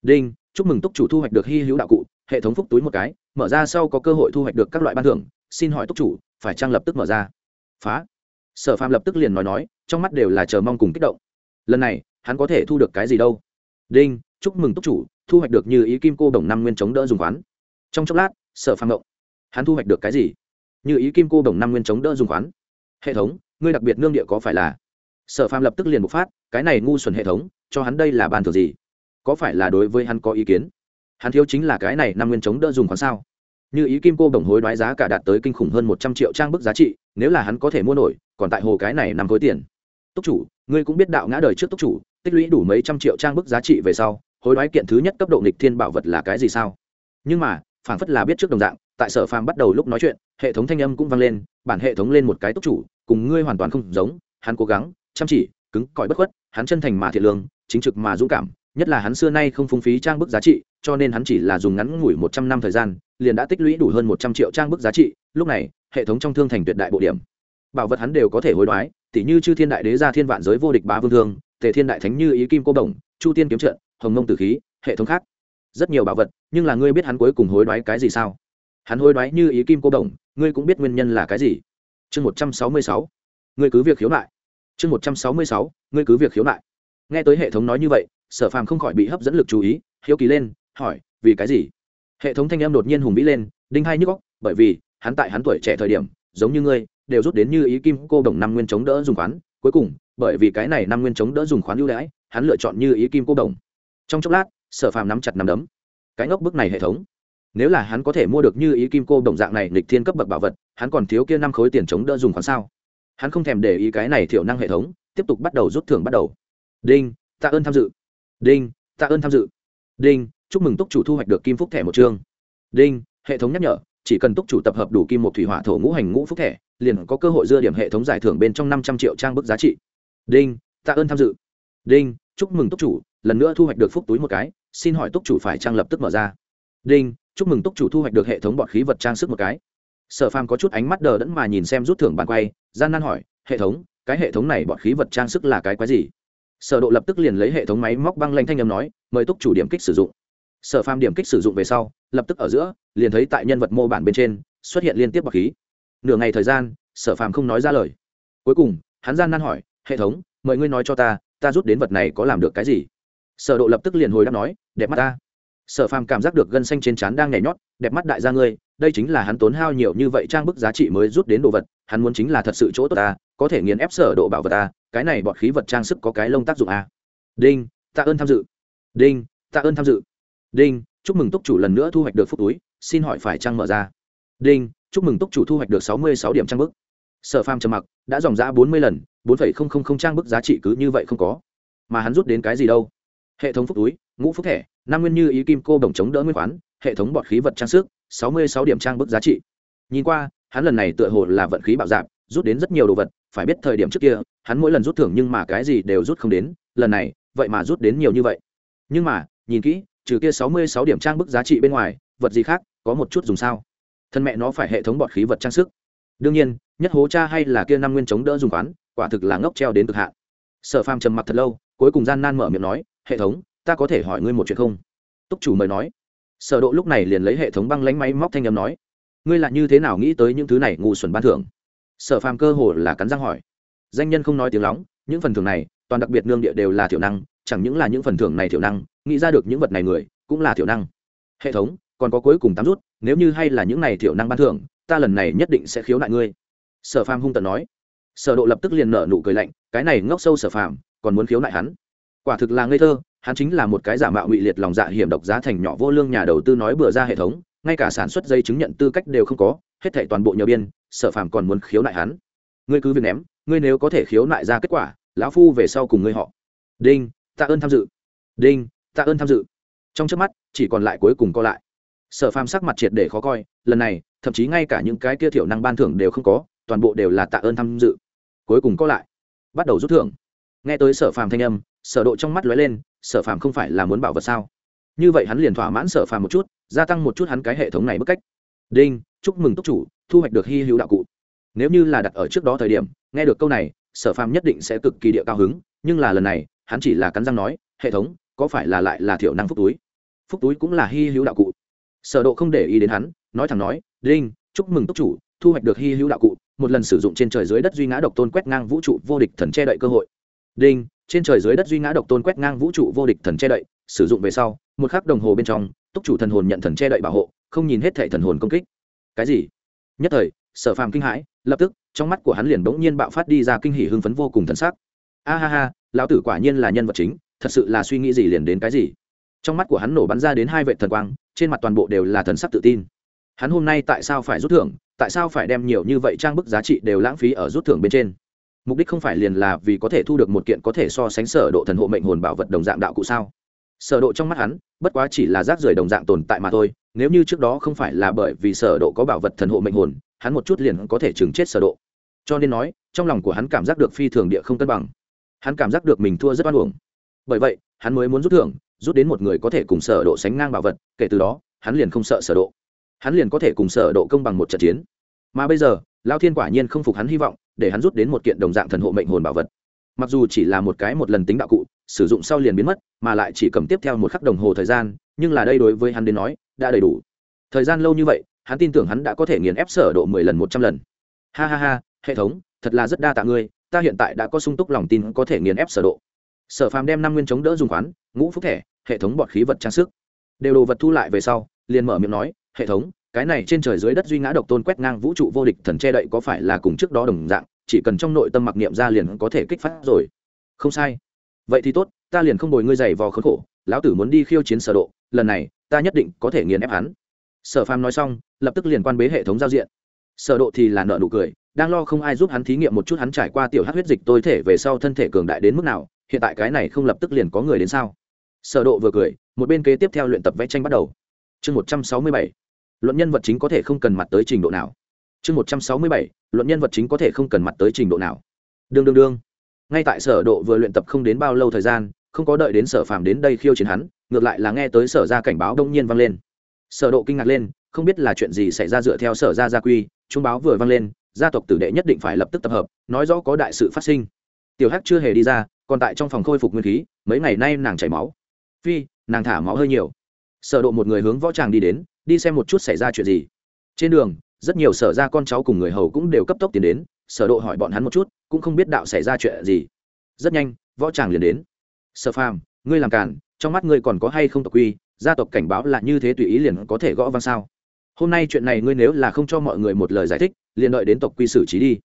Đinh, chúc mừng túc chủ thu hoạch được hy hữu đạo cụ, hệ thống phúc túi một cái mở ra sau có cơ hội thu hoạch được các loại ban thưởng, xin hỏi túc chủ, phải trang lập tức mở ra? Phá. Sở phàm lập tức liền nói nói, trong mắt đều là chờ mong cùng kích động. Lần này, hắn có thể thu được cái gì đâu? Đinh, chúc mừng túc chủ, thu hoạch được như ý kim cô đồng năm nguyên chống đỡ dùng khoán. Trong chốc lát, sở phàm động. Hắn thu hoạch được cái gì? Như ý kim cô đồng năm nguyên chống đỡ dùng khoán. Hệ thống, ngươi đặc biệt nương địa có phải là? Sở phàm lập tức liền bộc phát, cái này ngu xuẩn hệ thống, cho hắn đây là bàn thờ gì? Có phải là đối với hắn có ý kiến? Hắn thiếu chính là cái này năm nguyên chống đỡ dùng khoán sao? Như ý kim cô đồng hối đoái giá cả đạt tới kinh khủng hơn một trăm triệu trang bức giá trị, nếu là hắn có thể mua nổi, còn tại hồ cái này nằm khối tiền. Túc chủ, ngươi cũng biết đạo ngã đời trước túc chủ, tích lũy đủ mấy trăm triệu trang bức giá trị về sau, hối đoái kiện thứ nhất cấp độ nghịch thiên bảo vật là cái gì sao? Nhưng mà, phảng phất là biết trước đồng dạng, tại sở phàm bắt đầu lúc nói chuyện, hệ thống thanh âm cũng vang lên, bản hệ thống lên một cái túc chủ, cùng ngươi hoàn toàn không giống, hắn cố gắng, chăm chỉ, cứng cỏi bất khuất, hắn chân thành mà thiện lương, chính trực mà dũng cảm, nhất là hắn xưa nay không phung phí trang bức giá trị cho nên hắn chỉ là dùng ngắn ngủi một trăm năm thời gian, liền đã tích lũy đủ hơn một trăm triệu trang bức giá trị, lúc này, hệ thống trong thương thành tuyệt đại bộ điểm. Bảo vật hắn đều có thể hối đoái tỷ như chư thiên đại đế gia thiên vạn giới vô địch bá vương thương, tề thiên đại thánh như ý kim cô đồng, chu tiên kiếm trận, hồng mông tử khí, hệ thống khác. Rất nhiều bảo vật, nhưng là ngươi biết hắn cuối cùng hối đoái cái gì sao? Hắn hối đoái như ý kim cô đồng, ngươi cũng biết nguyên nhân là cái gì? Chương một trăm sáu mươi sáu. Ngươi cứ việc khiếu nại. Chương một trăm sáu mươi sáu. Ngươi cứ việc khiếu nại. Nghe tới hệ thống nói như vậy, sở phàm không khỏi bị hấp dẫn lực chú ý, hiếu kỳ lên hỏi, vì cái gì? Hệ thống thanh em đột nhiên hùng vĩ lên, đinh hai nhức góc bởi vì, hắn tại hắn tuổi trẻ thời điểm, giống như ngươi, đều rút đến như ý kim cô đồng năm nguyên chống đỡ dùng khoán. Cuối cùng, bởi vì cái này năm nguyên chống đỡ dùng khoán ưu đãi, hắn lựa chọn như ý kim cô đồng. Trong chốc lát, sở phàm nắm chặt nắm đấm. Cái ngốc bức này hệ thống. Nếu là hắn có thể mua được như ý kim cô đồng dạng này lịch thiên cấp bậc bảo vật, hắn còn thiếu kia năm khối tiền chống đỡ dùng khoán sao? Hắn không thèm để ý cái này thiểu năng hệ thống, tiếp tục bắt đầu rút thưởng bắt đầu. Đinh, tạ ơn tham dự. Đinh, tạ ơn tham dự. Đinh chúc mừng túc chủ thu hoạch được kim phúc thẻ một chương. Đinh, hệ thống nhắc nhở, chỉ cần túc chủ tập hợp đủ kim một thủy hỏa thổ ngũ hành ngũ phúc thẻ, liền có cơ hội dưa điểm hệ thống giải thưởng bên trong năm trăm triệu trang bức giá trị. Đinh, tạ ơn tham dự. Đinh, chúc mừng túc chủ, lần nữa thu hoạch được phúc túi một cái, xin hỏi túc chủ phải trang lập tức mở ra. Đinh, chúc mừng túc chủ thu hoạch được hệ thống bọt khí vật trang sức một cái. Sở phàm có chút ánh mắt đờ đẫn mà nhìn xem rút thưởng bàn quay, gian nan hỏi, hệ thống, cái hệ thống này bọt khí vật trang sức là cái quái gì? Sở độ lập tức liền lấy hệ thống máy móc băng lanh thanh âm nói, mời túc chủ điểm kích sử dụng sở phàm điểm kích sử dụng về sau, lập tức ở giữa, liền thấy tại nhân vật mô bản bên trên, xuất hiện liên tiếp bọc khí. Nửa ngày thời gian, sở phàm không nói ra lời. Cuối cùng, hắn gian nan hỏi, hệ thống, mời ngươi nói cho ta ta rút đến vật này có làm được cái gì? Sở độ lập tức liền hồi đáp nói, đẹp mắt ta. Sở phàm cảm giác được gân xanh trên trán đang nhảy nhót, đẹp mắt đại gia ngươi, đây chính là hắn tốn hao nhiều như vậy trang bức giá trị mới rút đến đồ vật, hắn muốn chính là thật sự chỗ tốt ta, có thể nghiền ép sở độ bảo vật ta, cái này bọt khí vật trang sức có cái lông tác dụng a. Đinh, tạ ơn tham dự. Đinh, tạ ơn tham dự đinh, chúc mừng túc chủ lần nữa thu hoạch được phúc túi, xin hỏi phải trang mở ra? Đinh, chúc mừng túc chủ thu hoạch được sáu mươi sáu điểm trang bức. Sở phàm trầm mặc, đã dòng giã bốn mươi lần, bốn phẩy không không không trang bức giá trị cứ như vậy không có. Mà hắn rút đến cái gì đâu? Hệ thống phúc túi, ngũ phúc thẻ, năm nguyên như ý kim cô đồng chống đỡ nguyên khoán, hệ thống bọt khí vật trang sức, sáu mươi sáu điểm trang bức giá trị. Nhìn qua, hắn lần này tựa hồ là vận khí bạo dạp rút đến rất nhiều đồ vật, phải biết thời điểm trước kia, hắn mỗi lần rút thưởng nhưng mà cái gì đều rút không đến, lần này, vậy mà rút đến nhiều như vậy. Nhưng mà, nhìn kỹ trừ kia sáu mươi sáu điểm trang bức giá trị bên ngoài, vật gì khác, có một chút dùng sao? Thân mẹ nó phải hệ thống bọt khí vật trang sức. Đương nhiên, nhất hố cha hay là kia năm nguyên chống đỡ dùng khoán, quả thực là ngốc treo đến cực hạn. Sở phàm trầm mặc thật lâu, cuối cùng gian nan mở miệng nói, hệ thống, ta có thể hỏi ngươi một chuyện không? Túc chủ mời nói. Sở độ lúc này liền lấy hệ thống băng lánh máy móc thanh âm nói, ngươi là như thế nào nghĩ tới những thứ này ngu xuẩn ban thưởng? Sở phàm cơ hồ là cắn răng hỏi. Danh nhân không nói tiếng lóng, những phần thưởng này, toàn đặc biệt nương địa đều là thiểu năng chẳng những là những phần thưởng này thiểu năng, nghĩ ra được những vật này người, cũng là thiểu năng. Hệ thống, còn có cuối cùng tám rút, nếu như hay là những này thiểu năng ban thưởng, ta lần này nhất định sẽ khiếu nại ngươi. Sở phàm hung tận nói. Sở độ lập tức liền nở nụ cười lạnh, cái này ngốc sâu sở phàm, còn muốn khiếu nại hắn? Quả thực là ngây thơ, hắn chính là một cái giả mạo ngụy liệt lòng dạ hiểm độc giá thành nhỏ vô lương nhà đầu tư nói bừa ra hệ thống, ngay cả sản xuất dây chứng nhận tư cách đều không có, hết thảy toàn bộ nhờ biên, sở phàm còn muốn khiếu nại hắn? Ngươi cứ việc ném, ngươi nếu có thể khiếu nại ra kết quả, lão phu về sau cùng ngươi họ. Đinh tạ ơn tham dự. Đinh, tạ ơn tham dự. Trong trước mắt, chỉ còn lại cuối cùng co lại. Sở phàm sắc mặt triệt để khó coi, lần này, thậm chí ngay cả những cái kia thiểu năng ban thưởng đều không có, toàn bộ đều là tạ ơn tham dự. Cuối cùng co lại. Bắt đầu rút thưởng. Nghe tới sở phàm thanh âm, sở độ trong mắt lóe lên, sở phàm không phải là muốn bảo vật sao? Như vậy hắn liền thỏa mãn sở phàm một chút, gia tăng một chút hắn cái hệ thống này bức cách. Đinh, chúc mừng túc chủ, thu hoạch được hy hữu đạo cụ. Nếu như là đặt ở trước đó thời điểm, nghe được câu này, sở phàm nhất định sẽ cực kỳ địa cao hứng, nhưng là lần này hắn chỉ là cắn răng nói, hệ thống, có phải là lại là thiểu năng phúc túi? Phúc túi cũng là hy hữu đạo cụ. Sở độ không để ý đến hắn, nói thẳng nói, đinh, chúc mừng túc chủ, thu hoạch được hy hữu đạo cụ, một lần sử dụng trên trời dưới đất duy ngã độc tôn quét ngang vũ trụ vô địch thần che đậy cơ hội. Đinh, trên trời dưới đất duy ngã độc tôn quét ngang vũ trụ vô địch thần che đậy, sử dụng về sau, một khắc đồng hồ bên trong, túc chủ thần hồn nhận thần che đậy bảo hộ, không nhìn hết thảy thần hồn công kích. Cái gì? Nhất thời, sở phàm kinh hãi, lập tức, trong mắt của hắn liền bỗng nhiên bạo phát đi ra kinh hỉ hưng phấn vô cùng thần sắc a ha ha, lão tử quả nhiên là nhân vật chính, thật sự là suy nghĩ gì liền đến cái gì. Trong mắt của hắn nổ bắn ra đến hai vệ thần quang, trên mặt toàn bộ đều là thần sắc tự tin. Hắn hôm nay tại sao phải rút thưởng, tại sao phải đem nhiều như vậy trang bức giá trị đều lãng phí ở rút thưởng bên trên? Mục đích không phải liền là vì có thể thu được một kiện có thể so sánh sở độ thần hộ mệnh hồn bảo vật đồng dạng đạo cụ sao? Sở độ trong mắt hắn, bất quá chỉ là rác rưởi đồng dạng tồn tại mà thôi, nếu như trước đó không phải là bởi vì sở độ có bảo vật thần hộ mệnh hồn, hắn một chút liền có thể chừng chết sở độ. Cho nên nói, trong lòng của hắn cảm giác được phi thường địa không cân bằng hắn cảm giác được mình thua rất oan uổng. Bởi vậy, hắn mới muốn rút thưởng, rút đến một người có thể cùng sở độ sánh ngang bảo vật, kể từ đó, hắn liền không sợ sở độ. Hắn liền có thể cùng sở độ công bằng một trận chiến. Mà bây giờ, lao thiên quả nhiên không phục hắn hy vọng, để hắn rút đến một kiện đồng dạng thần hộ mệnh hồn bảo vật. Mặc dù chỉ là một cái một lần tính đạo cụ, sử dụng sau liền biến mất, mà lại chỉ cầm tiếp theo một khắc đồng hồ thời gian, nhưng là đây đối với hắn đến nói, đã đầy đủ. Thời gian lâu như vậy, hắn tin tưởng hắn đã có thể nghiền ép sở độ mười lần một trăm lần. Ha ha ha, hệ thống, thật là rất đa tạ ngươi ta hiện tại đã có sung túc lòng tin có thể nghiền ép sở độ. Sở phàm đem năm nguyên chống đỡ dùng khoán, ngũ phúc thẻ, hệ thống bọt khí vật trang sức. Đều đồ vật thu lại về sau, liền mở miệng nói, hệ thống, cái này trên trời dưới đất duy ngã độc tôn quét ngang vũ trụ vô địch thần che đậy có phải là cùng trước đó đồng dạng, chỉ cần trong nội tâm mặc niệm ra liền có thể kích phát rồi. Không sai. Vậy thì tốt, ta liền không bồi ngươi giày vò khốn khổ, lão tử muốn đi khiêu chiến sở độ, lần này, ta nhất định có thể nghiền ép hắn. Sở phàm nói xong, lập tức liền quan bế hệ thống giao diện. Sở độ thì là nợ nụ cười đang lo không ai giúp hắn thí nghiệm một chút hắn trải qua tiểu hát huyết dịch tôi thể về sau thân thể cường đại đến mức nào, hiện tại cái này không lập tức liền có người đến sao? Sở độ vừa cười, một bên kế tiếp theo luyện tập vẽ tranh bắt đầu. Chương 167 luận nhân vật chính có thể không cần mặt tới trình độ nào. Chương 167 luận nhân vật chính có thể không cần mặt tới trình độ nào. Đương đương đương. Ngay tại sở độ vừa luyện tập không đến bao lâu thời gian, không có đợi đến sở phàm đến đây khiêu chiến hắn, ngược lại là nghe tới sở ra cảnh báo đông nhiên vang lên. Sở độ kinh ngạc lên, không biết là chuyện gì xảy ra dựa theo sở ra gia quy trung báo vừa vang lên gia tộc tử đệ nhất định phải lập tức tập hợp, nói rõ có đại sự phát sinh. Tiểu hắc chưa hề đi ra, còn tại trong phòng khôi phục nguyên khí, mấy ngày nay nàng chảy máu. Phi, nàng thả máu hơi nhiều. Sở độ một người hướng võ tràng đi đến, đi xem một chút xảy ra chuyện gì. Trên đường, rất nhiều sở gia con cháu cùng người hầu cũng đều cấp tốc tiến đến, sở độ hỏi bọn hắn một chút, cũng không biết đạo xảy ra chuyện gì. Rất nhanh, võ tràng liền đến. Sở phàm, ngươi làm cản trong mắt ngươi còn có hay không tộc quy, gia tộc cảnh báo là như thế tùy ý liền có thể gõ vang sao? Hôm nay chuyện này ngươi nếu là không cho mọi người một lời giải thích, liền đợi đến tộc quy xử trí đi.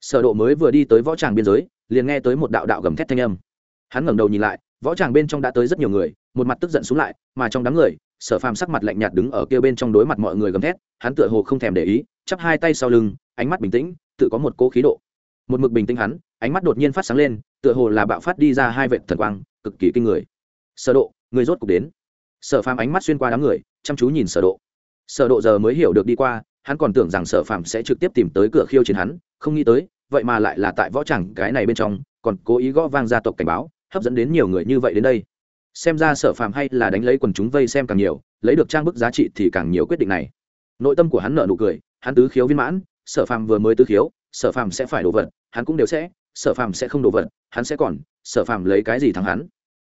Sở độ mới vừa đi tới võ tràng biên giới, liền nghe tới một đạo đạo gầm thét thanh âm. Hắn ngẩng đầu nhìn lại, võ tràng bên trong đã tới rất nhiều người, một mặt tức giận xuống lại, mà trong đám người, sở phàm sắc mặt lạnh nhạt đứng ở kia bên trong đối mặt mọi người gầm thét, hắn tựa hồ không thèm để ý, chắp hai tay sau lưng, ánh mắt bình tĩnh, tự có một cố khí độ. Một mực bình tĩnh hắn, ánh mắt đột nhiên phát sáng lên, tựa hồ là bạo phát đi ra hai vệt thần quang, cực kỳ kinh người. Sở độ, người rốt cục đến. Sở phàm ánh mắt xuyên qua đám người, chăm chú nhìn sở độ sở độ giờ mới hiểu được đi qua, hắn còn tưởng rằng sở phạm sẽ trực tiếp tìm tới cửa khiêu chiến hắn, không nghĩ tới, vậy mà lại là tại võ tràng cái này bên trong, còn cố ý gõ vang gia tộc cảnh báo, hấp dẫn đến nhiều người như vậy đến đây. Xem ra sở phạm hay là đánh lấy quần chúng vây xem càng nhiều, lấy được trang bức giá trị thì càng nhiều quyết định này. Nội tâm của hắn nợ nụ cười, hắn tứ khiếu viên mãn, sở phạm vừa mới tứ khiếu, sở phạm sẽ phải đổ vật, hắn cũng đều sẽ, sở phạm sẽ không đổ vật, hắn sẽ còn, sở phạm lấy cái gì thắng hắn?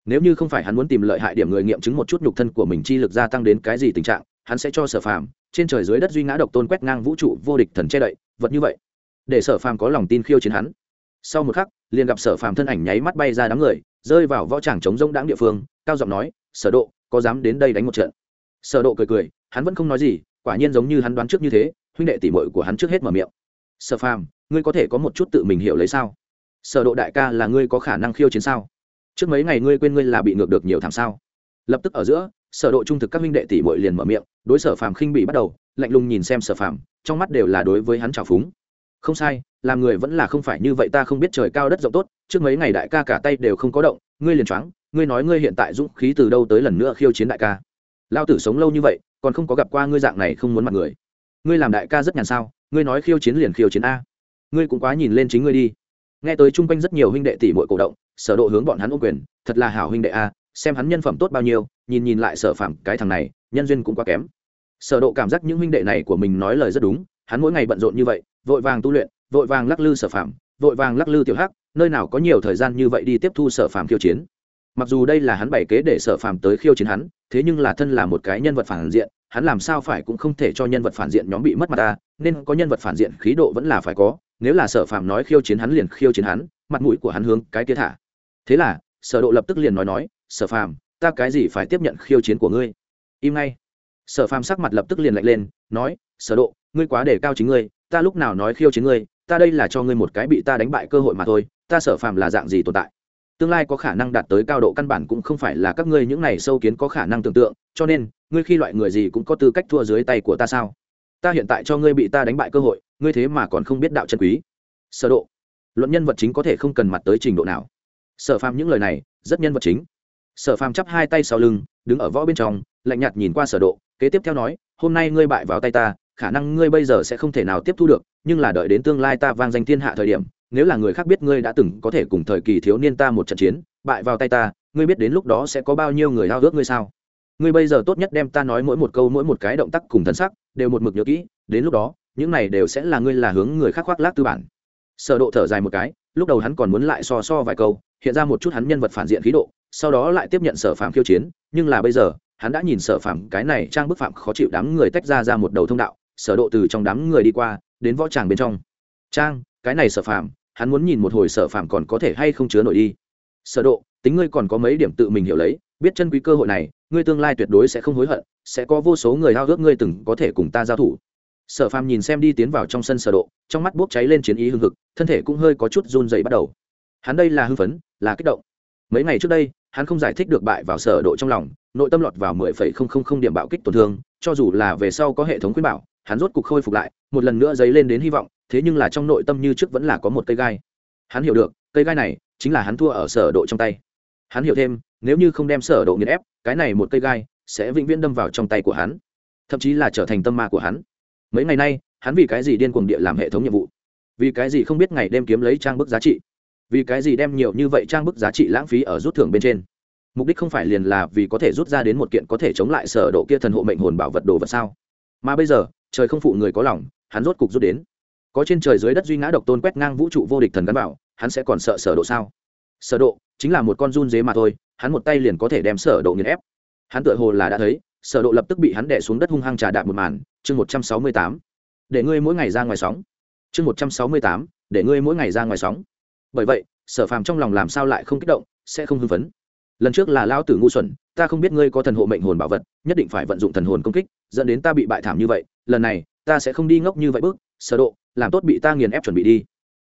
Nếu như không phải hắn muốn tìm lợi hại điểm người nghiệm chứng một chút nhục thân của mình chi lực gia tăng đến cái gì tình trạng hắn sẽ cho sở phàm, trên trời dưới đất duy ngã độc tôn quét ngang vũ trụ vô địch thần che đậy, vật như vậy. Để sở phàm có lòng tin khiêu chiến hắn. Sau một khắc, liền gặp sở phàm thân ảnh nháy mắt bay ra đám người, rơi vào võ tràng chống rông đáng địa phương, cao giọng nói, sở độ, có dám đến đây đánh một trận? Sở độ cười cười, hắn vẫn không nói gì, quả nhiên giống như hắn đoán trước như thế, huynh đệ tỷ muội của hắn trước hết mở miệng. Sở phàm, ngươi có thể có một chút tự mình hiểu lấy sao? Sở độ đại ca là ngươi có khả năng khiêu chiến sao? Trước mấy ngày ngươi quên ngươi là bị ngược được nhiều thảm sao? Lập tức ở giữa, sở độ trung thực các huynh đệ tỷ muội liền mở miệng đối sở phàm khinh bị bắt đầu, lạnh lùng nhìn xem sở phàm, trong mắt đều là đối với hắn trào phúng. Không sai, làm người vẫn là không phải như vậy, ta không biết trời cao đất rộng tốt, trước mấy ngày đại ca cả tay đều không có động, ngươi liền choáng, ngươi nói ngươi hiện tại dũng khí từ đâu tới lần nữa khiêu chiến đại ca. Lao tử sống lâu như vậy, còn không có gặp qua ngươi dạng này không muốn mặt người. Ngươi làm đại ca rất nhàn sao, ngươi nói khiêu chiến liền khiêu chiến a. Ngươi cũng quá nhìn lên chính ngươi đi. Nghe tới chung quanh rất nhiều huynh đệ tỷ muội cổ động, sở độ hướng bọn hắn ô quyền, thật là hảo huynh đệ a, xem hắn nhân phẩm tốt bao nhiêu, nhìn nhìn lại sở phạm cái thằng này nhân duyên cũng quá kém. Sở độ cảm giác những huynh đệ này của mình nói lời rất đúng, hắn mỗi ngày bận rộn như vậy, vội vàng tu luyện, vội vàng lắc lư sở phạm vội vàng lắc lư tiểu hắc, nơi nào có nhiều thời gian như vậy đi tiếp thu sở phạm khiêu chiến. Mặc dù đây là hắn bày kế để sở phạm tới khiêu chiến hắn, thế nhưng là thân là một cái nhân vật phản diện, hắn làm sao phải cũng không thể cho nhân vật phản diện nhóm bị mất mặt ta, nên có nhân vật phản diện khí độ vẫn là phải có, nếu là sở phạm nói khiêu chiến hắn liền khiêu chiến hắn, mặt mũi của hắn hướng cái kia thả. Thế là, sở độ lập tức liền nói nói, sở phạm ta cái gì phải tiếp nhận khiêu chiến của ngươi? Im ngay. Sở Phàm sắc mặt lập tức liền lạnh lên, nói, sở độ, ngươi quá đề cao chính ngươi, ta lúc nào nói khiêu chiến ngươi, ta đây là cho ngươi một cái bị ta đánh bại cơ hội mà thôi, ta sở Phàm là dạng gì tồn tại? Tương lai có khả năng đạt tới cao độ căn bản cũng không phải là các ngươi những này sâu kiến có khả năng tưởng tượng, cho nên, ngươi khi loại người gì cũng có tư cách thua dưới tay của ta sao? Ta hiện tại cho ngươi bị ta đánh bại cơ hội, ngươi thế mà còn không biết đạo chân quý. Sở độ, luận nhân vật chính có thể không cần mặt tới trình độ nào. Sở phàm những lời này, rất nhân vật chính. Sở phàm chắp hai tay sau lưng, đứng ở võ bên trong lạnh nhạt nhìn qua sở độ, kế tiếp theo nói, hôm nay ngươi bại vào tay ta, khả năng ngươi bây giờ sẽ không thể nào tiếp thu được, nhưng là đợi đến tương lai ta vang danh thiên hạ thời điểm, nếu là người khác biết ngươi đã từng có thể cùng thời kỳ thiếu niên ta một trận chiến, bại vào tay ta, ngươi biết đến lúc đó sẽ có bao nhiêu người hao ước ngươi sao? Ngươi bây giờ tốt nhất đem ta nói mỗi một câu, mỗi một cái động tác cùng thân sắc, đều một mực nhớ kỹ, đến lúc đó, những này đều sẽ là ngươi là hướng người khác khoác lác tư bản. Sở độ thở dài một cái, lúc đầu hắn còn muốn lại so so vài câu, hiện ra một chút hắn nhân vật phản diện khí độ, sau đó lại tiếp nhận sở phạm khiêu chiến, nhưng là bây giờ hắn đã nhìn sở phạm cái này trang bức phạm khó chịu đám người tách ra ra một đầu thông đạo, sở độ từ trong đám người đi qua, đến võ tràng bên trong. Trang, cái này sở phạm hắn muốn nhìn một hồi sở phạm còn có thể hay không chứa nổi đi. Sở độ, tính ngươi còn có mấy điểm tự mình hiểu lấy, biết chân quý cơ hội này, ngươi tương lai tuyệt đối sẽ không hối hận, sẽ có vô số người hao ước ngươi từng có thể cùng ta giao thủ. Sở phàm nhìn xem đi tiến vào trong sân sở độ, trong mắt bốc cháy lên chiến ý hưng hực, thân thể cũng hơi có chút run rẩy bắt đầu. Hắn đây là hưng phấn, là kích động. Mấy ngày trước đây hắn không giải thích được bại vào sở độ trong lòng, nội tâm lọt vào 10.000 điểm bạo kích tổn thương, cho dù là về sau có hệ thống khuyến bảo, hắn rốt cục khôi phục lại, một lần nữa dấy lên đến hy vọng, thế nhưng là trong nội tâm như trước vẫn là có một cây gai. Hắn hiểu được, cây gai này chính là hắn thua ở sở độ trong tay. Hắn hiểu thêm, nếu như không đem sở độ nghiền ép, cái này một cây gai sẽ vĩnh viễn đâm vào trong tay của hắn, thậm chí là trở thành tâm ma của hắn. Mấy ngày nay, hắn vì cái gì điên cuồng địa làm hệ thống nhiệm vụ? Vì cái gì không biết ngày đêm kiếm lấy trang bức giá trị? Vì cái gì đem nhiều như vậy trang bức giá trị lãng phí ở rút thưởng bên trên? Mục đích không phải liền là vì có thể rút ra đến một kiện có thể chống lại sở độ kia thần hộ mệnh hồn bảo vật đồ vật sao? Mà bây giờ, trời không phụ người có lòng, hắn rốt cục rút đến. Có trên trời dưới đất duy ngã độc tôn quét ngang vũ trụ vô địch thần gắn bảo, hắn sẽ còn sợ sở độ sao? Sở độ chính là một con run dế mà thôi, hắn một tay liền có thể đem sở độ nghiền ép. Hắn tựa hồ là đã thấy, sở độ lập tức bị hắn đè xuống đất hung hăng trà đạp một màn, chương 168. để ngươi mỗi ngày ra ngoài sóng. Chương 168. để ngươi mỗi ngày ra ngoài sóng bởi vậy, sở phàm trong lòng làm sao lại không kích động, sẽ không hưng phấn. Lần trước là lao tử ngu xuẩn, ta không biết ngươi có thần hộ mệnh hồn bảo vật, nhất định phải vận dụng thần hồn công kích, dẫn đến ta bị bại thảm như vậy, lần này, ta sẽ không đi ngốc như vậy bước, sở độ, làm tốt bị ta nghiền ép chuẩn bị đi.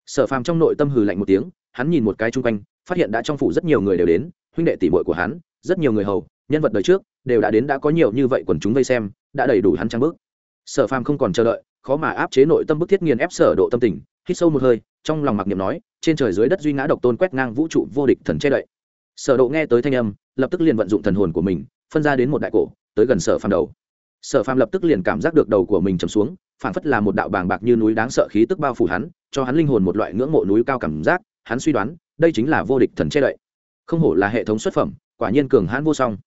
Sở phàm trong nội tâm hừ lạnh một tiếng, hắn nhìn một cái chung quanh, phát hiện đã trong phủ rất nhiều người đều đến, huynh đệ tỷ muội của hắn, rất nhiều người hầu, nhân vật đời trước, đều đã đến đã có nhiều như vậy quần chúng vây xem, đã đầy đủ hắn trang bước. Sở phàm không còn chờ đợi, khó mà áp chế nội tâm bức thiết nghiền ép sở độ tâm tình, hít sâu một hơi trong lòng mặc niệm nói, trên trời dưới đất duy ngã độc tôn quét ngang vũ trụ vô địch thần che đậy. Sở độ nghe tới thanh âm, lập tức liền vận dụng thần hồn của mình, phân ra đến một đại cổ, tới gần sở phàm đầu. Sở phàm lập tức liền cảm giác được đầu của mình trầm xuống phản phất là một đạo bàng bạc như núi đáng sợ khí tức bao phủ hắn, cho hắn linh hồn một loại ngưỡng mộ núi cao cảm giác, hắn suy đoán, đây chính là vô địch thần che đậy. Không hổ là hệ thống xuất phẩm, quả nhiên cường hãn vô song.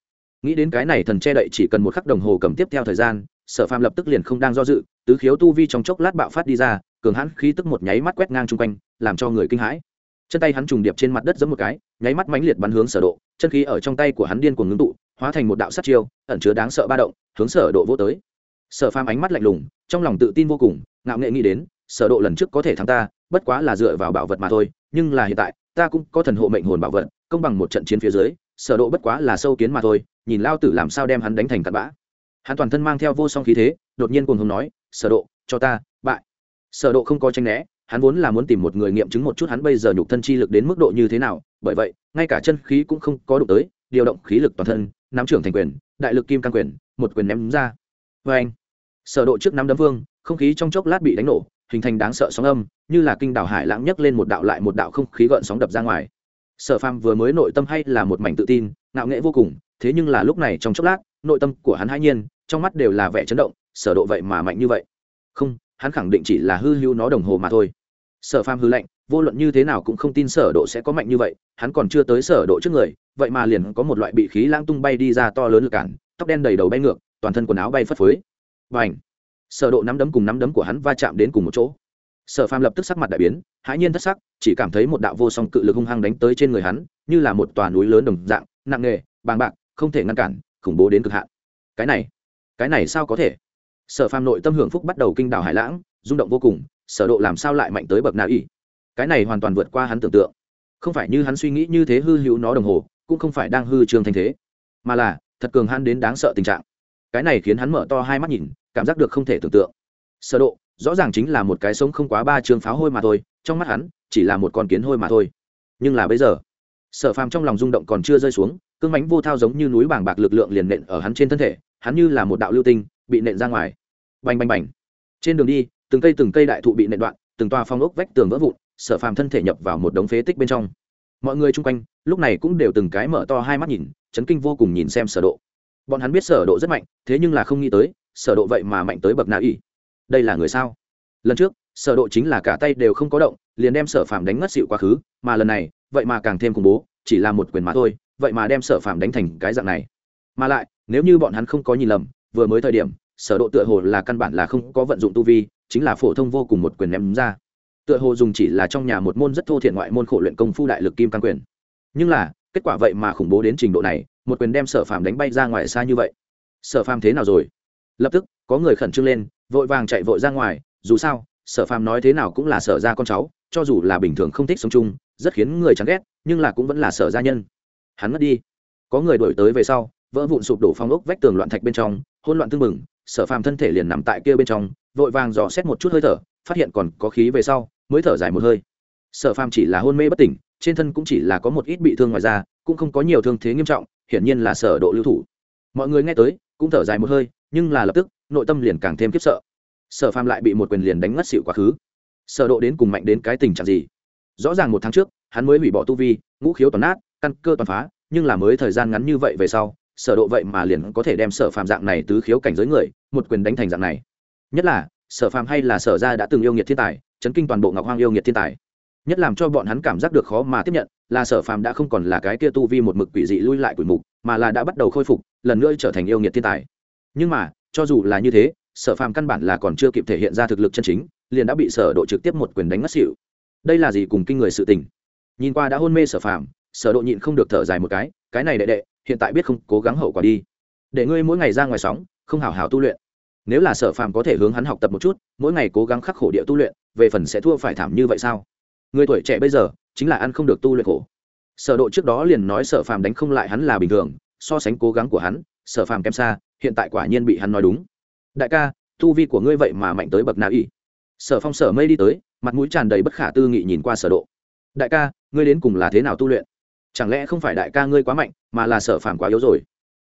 Nghĩ đến cái này thần che đậy chỉ cần một khắc đồng hồ cầm tiếp theo thời gian, sở phàm lập tức liền không đang do dự, tứ khiếu tu vi trong chốc lát bạo phát đi ra cường hãn khí tức một nháy mắt quét ngang chung quanh, làm cho người kinh hãi. Chân tay hắn trùng điệp trên mặt đất giẫm một cái, nháy mắt mãnh liệt bắn hướng sở độ. Chân khí ở trong tay của hắn điên cuồng ngưng tụ, hóa thành một đạo sát chiêu, ẩn chứa đáng sợ ba động, hướng sở độ vô tới. Sở phàm ánh mắt lạnh lùng, trong lòng tự tin vô cùng, ngạo nghệ nghĩ đến, sở độ lần trước có thể thắng ta, bất quá là dựa vào bảo vật mà thôi, nhưng là hiện tại, ta cũng có thần hộ mệnh hồn bảo vật, công bằng một trận chiến phía dưới, sở độ bất quá là sâu kiến mà thôi, nhìn lao tử làm sao đem hắn đánh thành cặn bã. Hắn toàn thân mang theo vô song khí thế, đột nhiên cuồng hùng nói, sở độ, cho ta sở độ không có tranh né, hắn vốn là muốn tìm một người nghiệm chứng một chút hắn bây giờ nhục thân chi lực đến mức độ như thế nào, bởi vậy, ngay cả chân khí cũng không có đụng tới, điều động khí lực toàn thân, nắm trưởng thành quyền, đại lực kim căn quyền, một quyền ném ra. Với anh, sở độ trước nắm đấm vương, không khí trong chốc lát bị đánh nổ, hình thành đáng sợ sóng âm, như là kinh đảo hải lãng nhấc lên một đạo lại một đạo không khí gợn sóng đập ra ngoài. Sở phàm vừa mới nội tâm hay là một mảnh tự tin, ngạo nghễ vô cùng, thế nhưng là lúc này trong chốc lát, nội tâm của hắn hãi nhiên, trong mắt đều là vẻ chấn động, sở độ vậy mà mạnh như vậy. Không hắn khẳng định chỉ là hư hưu nó đồng hồ mà thôi. Sở phàm hư lệnh, vô luận như thế nào cũng không tin sở độ sẽ có mạnh như vậy hắn còn chưa tới sở độ trước người vậy mà liền có một loại bị khí lãng tung bay đi ra to lớn lực cản tóc đen đầy đầu bay ngược toàn thân quần áo bay phất phới. Bành! Sở độ nắm đấm cùng nắm đấm của hắn va chạm đến cùng một chỗ. Sở phàm lập tức sắc mặt đại biến hãi nhiên thất sắc chỉ cảm thấy một đạo vô song cự lực hung hăng đánh tới trên người hắn như là một tòa núi lớn đồng dạng nặng nề bàng bạc không thể ngăn cản khủng bố đến cực hạn. Cái này cái này sao có thể? Sở phàm nội tâm hưởng phúc bắt đầu kinh đảo hải lãng, rung động vô cùng, sở độ làm sao lại mạnh tới bậc nào ỉ cái này hoàn toàn vượt qua hắn tưởng tượng. Không phải như hắn suy nghĩ như thế hư hữu nó đồng hồ, cũng không phải đang hư trương thành thế, mà là, thật cường hắn đến đáng sợ tình trạng. Cái này khiến hắn mở to hai mắt nhìn, cảm giác được không thể tưởng tượng. Sở độ, rõ ràng chính là một cái sống không quá ba trường pháo hôi mà thôi, trong mắt hắn, chỉ là một con kiến hôi mà thôi. Nhưng là bây giờ, sở phàm trong lòng rung động còn chưa rơi xuống, cương mánh vô thao giống như núi bảng bạc lực lượng liền nện ở hắn trên thân thể, hắn như là một đạo lưu tinh bị nện ra ngoài. Bành bành bành. Trên đường đi, từng cây từng cây đại thụ bị nện đoạn, từng toa phong ốc vách tường vỡ vụn, sở phàm thân thể nhập vào một đống phế tích bên trong. Mọi người chung quanh, lúc này cũng đều từng cái mở to hai mắt nhìn, chấn kinh vô cùng nhìn xem sở độ. Bọn hắn biết sở độ rất mạnh, thế nhưng là không nghĩ tới, sở độ vậy mà mạnh tới bậc nào ý? Đây là người sao? Lần trước, sở độ chính là cả tay đều không có động, liền đem sở phàm đánh ngất xỉu quá khứ, mà lần này, vậy mà càng thêm khủng bố, chỉ là một quyền mà thôi, vậy mà đem sở phàm đánh thành cái dạng này. Mà lại, nếu như bọn hắn không có nhìn lầm vừa mới thời điểm, sở độ tựa hồ là căn bản là không có vận dụng tu vi, chính là phổ thông vô cùng một quyền ném ra. Tựa hồ dùng chỉ là trong nhà một môn rất thô thiện ngoại môn khổ luyện công phu đại lực kim căn quyền. Nhưng là, kết quả vậy mà khủng bố đến trình độ này, một quyền đem sở phàm đánh bay ra ngoài xa như vậy. Sở phàm thế nào rồi? Lập tức, có người khẩn trương lên, vội vàng chạy vội ra ngoài, dù sao, sở phàm nói thế nào cũng là sở ra con cháu, cho dù là bình thường không thích sống chung, rất khiến người chán ghét, nhưng là cũng vẫn là sở gia nhân. Hắn mất đi. Có người đổi tới về sau, vỡ vụn sụp đổ phong ốc vách tường loạn thạch bên trong hôn loạn tương mừng sở phàm thân thể liền nằm tại kia bên trong, vội vàng dò xét một chút hơi thở, phát hiện còn có khí về sau, mới thở dài một hơi. Sở phàm chỉ là hôn mê bất tỉnh, trên thân cũng chỉ là có một ít bị thương ngoài ra cũng không có nhiều thương thế nghiêm trọng, hiển nhiên là sở độ lưu thủ. Mọi người nghe tới, cũng thở dài một hơi, nhưng là lập tức, nội tâm liền càng thêm kiếp sợ. Sở phàm lại bị một quyền liền đánh ngất xỉu quá khứ. Sở độ đến cùng mạnh đến cái tình trạng gì? Rõ ràng một tháng trước, hắn mới hủy bỏ tu vi, ngũ khiếu toàn nát, căn cơ toàn phá, nhưng là mới thời gian ngắn như vậy về sau sở độ vậy mà liền có thể đem sở phàm dạng này tứ khiếu cảnh giới người, một quyền đánh thành dạng này. Nhất là, sở phàm hay là sở gia đã từng yêu nghiệt thiên tài, chấn kinh toàn bộ ngọc hoang yêu nghiệt thiên tài. Nhất làm cho bọn hắn cảm giác được khó mà tiếp nhận, là sở phàm đã không còn là cái kia tu vi một mực quỷ dị lui lại quỷ mục, mà là đã bắt đầu khôi phục, lần nữa trở thành yêu nghiệt thiên tài. Nhưng mà, cho dù là như thế, sở phàm căn bản là còn chưa kịp thể hiện ra thực lực chân chính, liền đã bị sở độ trực tiếp một quyền đánh ngất xỉu. Đây là gì cùng kinh người sự tình? Nhìn qua đã hôn mê sở phàm, sở độ nhịn không được thở dài một cái cái này đệ đệ hiện tại biết không, cố gắng hậu quả đi. Để ngươi mỗi ngày ra ngoài sóng, không hảo hảo tu luyện. Nếu là sở phàm có thể hướng hắn học tập một chút, mỗi ngày cố gắng khắc khổ địa tu luyện, về phần sẽ thua phải thảm như vậy sao? Người tuổi trẻ bây giờ, chính là ăn không được tu luyện khổ. Sở độ trước đó liền nói sở phàm đánh không lại hắn là bình thường, so sánh cố gắng của hắn, sở phàm kém xa, hiện tại quả nhiên bị hắn nói đúng. Đại ca, tu vi của ngươi vậy mà mạnh tới bậc nào ỉ sở phong sở mây đi tới, mặt mũi tràn đầy bất khả tư nghị nhìn qua sở độ. Đại ca, ngươi đến cùng là thế nào tu luyện? Chẳng lẽ không phải đại ca ngươi quá mạnh, mà là sở phàm quá yếu rồi?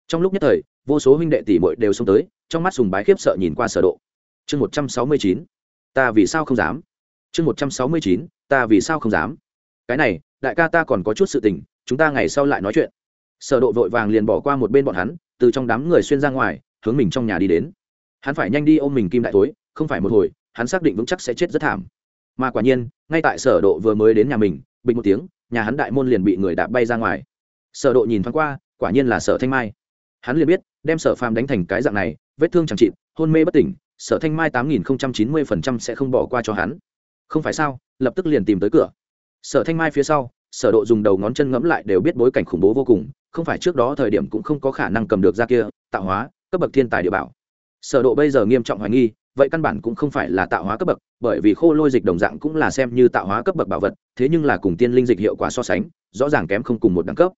Trong lúc nhất thời, vô số huynh đệ tỷ muội đều xông tới, trong mắt sùng bái khiếp sợ nhìn qua sở độ. Chương một trăm sáu mươi chín, ta vì sao không dám? Chương một trăm sáu mươi chín, ta vì sao không dám? Cái này, đại ca ta còn có chút sự tình, chúng ta ngày sau lại nói chuyện. Sở độ vội vàng liền bỏ qua một bên bọn hắn, từ trong đám người xuyên ra ngoài, hướng mình trong nhà đi đến. Hắn phải nhanh đi ôm mình kim đại tối không phải một hồi, hắn xác định vững chắc sẽ chết rất thảm. Mà quả nhiên, ngay tại sở độ vừa mới đến nhà mình bình một tiếng, nhà hắn đại môn liền bị người đạp bay ra ngoài. Sở độ nhìn thoáng qua, quả nhiên là sở thanh mai. Hắn liền biết, đem sở phàm đánh thành cái dạng này, vết thương chẳng trị hôn mê bất tỉnh, sở thanh mai tám nghìn chín mươi phần trăm sẽ không bỏ qua cho hắn. Không phải sao, lập tức liền tìm tới cửa. Sở thanh mai phía sau, sở độ dùng đầu ngón chân ngẫm lại đều biết bối cảnh khủng bố vô cùng, không phải trước đó thời điểm cũng không có khả năng cầm được ra kia, tạo hóa, cấp bậc thiên tài địa bảo. Sở độ bây giờ nghiêm trọng hoài nghi vậy căn bản cũng không phải là tạo hóa cấp bậc, bởi vì khô lôi dịch đồng dạng cũng là xem như tạo hóa cấp bậc bảo vật, thế nhưng là cùng tiên linh dịch hiệu quả so sánh, rõ ràng kém không cùng một đẳng cấp.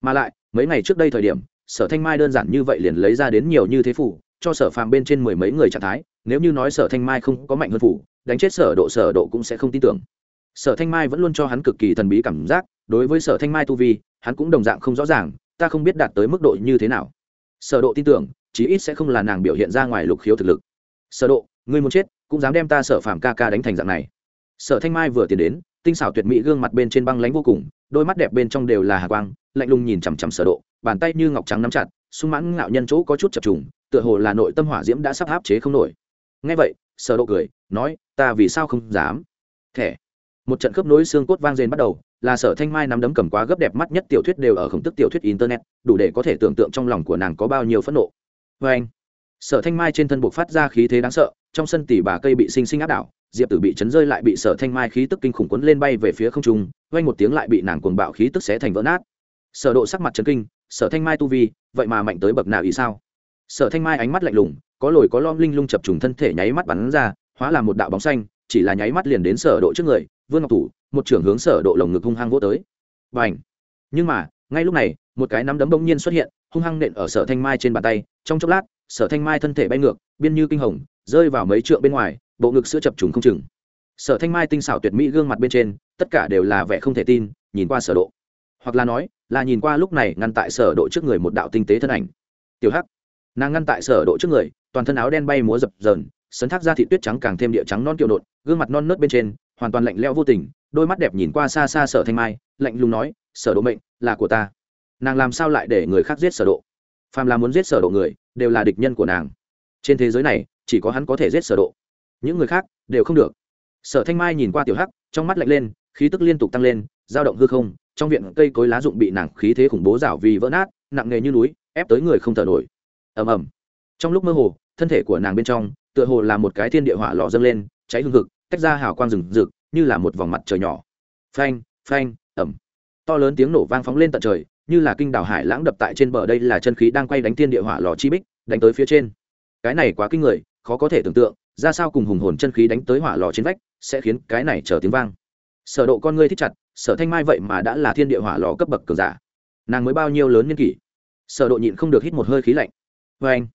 Mà lại, mấy ngày trước đây thời điểm, sở thanh mai đơn giản như vậy liền lấy ra đến nhiều như thế phủ, cho sở phàm bên trên mười mấy người trạng thái, nếu như nói sở thanh mai không có mạnh hơn phủ, đánh chết sở độ sở độ cũng sẽ không tin tưởng. Sở thanh mai vẫn luôn cho hắn cực kỳ thần bí cảm giác, đối với sở thanh mai tu vi, hắn cũng đồng dạng không rõ ràng, ta không biết đạt tới mức độ như thế nào. Sở độ tin tưởng, chí ít sẽ không là nàng biểu hiện ra ngoài lục khiếu thực lực sở độ, ngươi muốn chết, cũng dám đem ta sở phàm ca ca đánh thành dạng này. Sở thanh mai vừa tiến đến, tinh xảo tuyệt mỹ gương mặt bên trên băng lãnh vô cùng, đôi mắt đẹp bên trong đều là hà quang, lạnh lùng nhìn chằm chằm sở độ, bàn tay như ngọc trắng nắm chặt, sung mãn ngạo nhân chỗ có chút chập trùng, tựa hồ là nội tâm hỏa diễm đã sắp áp chế không nổi. Nghe vậy, sở độ cười, nói, ta vì sao không dám? Thẻ. Một trận khớp nối xương cốt vang rền bắt đầu, là sở thanh mai nắm đấm cầm quá gấp đẹp mắt nhất tiểu thuyết đều ở khổng tức tiểu thuyết internet, đủ để có thể tưởng tượng trong lòng của nàng có bao nhiêu phẫn nộ. Với anh sở thanh mai trên thân buộc phát ra khí thế đáng sợ, trong sân tỷ bà cây bị sinh sinh áp đảo, diệp tử bị chấn rơi lại bị sở thanh mai khí tức kinh khủng quấn lên bay về phía không trung vay một tiếng lại bị nàng cuồng bạo khí tức xé thành vỡ nát. Sở độ sắc mặt chấn kinh, sở thanh mai tu vi, vậy mà mạnh tới bậc nào ý sao? Sở thanh mai ánh mắt lạnh lùng, có lồi có lom linh lung chập trùng thân thể nháy mắt bắn ra, hóa là một đạo bóng xanh, chỉ là nháy mắt liền đến sở độ trước người, vương ngọc thủ, một trưởng hướng sở độ lồng ngực hung hăng vỗ tới. Bành! Nhưng mà, ngay lúc này, một cái nắm đấm bỗng nhiên xuất hiện, hung hăng nện ở sở thanh mai trên bàn tay, trong chốc lát sở thanh mai thân thể bay ngược, biên như kinh hồng, rơi vào mấy trượng bên ngoài, bộ ngực sữa chập trùng không chừng. Sở thanh mai tinh xảo tuyệt mỹ gương mặt bên trên, tất cả đều là vẻ không thể tin, nhìn qua sở độ. Hoặc là nói, là nhìn qua lúc này ngăn tại sở độ trước người một đạo tinh tế thân ảnh. Tiểu hắc, nàng ngăn tại sở độ trước người, toàn thân áo đen bay múa dập dờn, sấn thác ra thị tuyết trắng càng thêm địa trắng non kiều nộn, gương mặt non nớt bên trên, hoàn toàn lạnh lẽo vô tình, đôi mắt đẹp nhìn qua xa xa sở thanh mai, lạnh lùng nói, sở độ mệnh, là của ta. Nàng làm sao lại để người khác giết sở độ? Phàm là muốn giết sở độ người, đều là địch nhân của nàng. Trên thế giới này, chỉ có hắn có thể giết sở độ. Những người khác, đều không được. Sở thanh mai nhìn qua tiểu hắc, trong mắt lạnh lên, khí tức liên tục tăng lên, dao động hư không, trong viện cây cối lá rụng bị nàng khí thế khủng bố rảo vì vỡ nát, nặng nề như núi, ép tới người không thở nổi. Ầm ầm. Trong lúc mơ hồ, thân thể của nàng bên trong, tựa hồ là một cái thiên địa hỏa lò dâng lên, cháy hương hực, tách ra hào quang rừng rực, như là một vòng mặt trời nhỏ. Phanh phanh ẩm to lớn tiếng nổ vang phóng lên tận trời như là kinh đảo hải lãng đập tại trên bờ đây là chân khí đang quay đánh thiên địa hỏa lò chi bích, đánh tới phía trên. Cái này quá kinh người, khó có thể tưởng tượng, ra sao cùng hùng hồn chân khí đánh tới hỏa lò trên vách, sẽ khiến cái này trở tiếng vang. Sở độ con ngươi thích chặt, sở thanh mai vậy mà đã là thiên địa hỏa lò cấp bậc cường giả. Nàng mới bao nhiêu lớn nhân kỷ? Sở độ nhịn không được hít một hơi khí lạnh. Với anh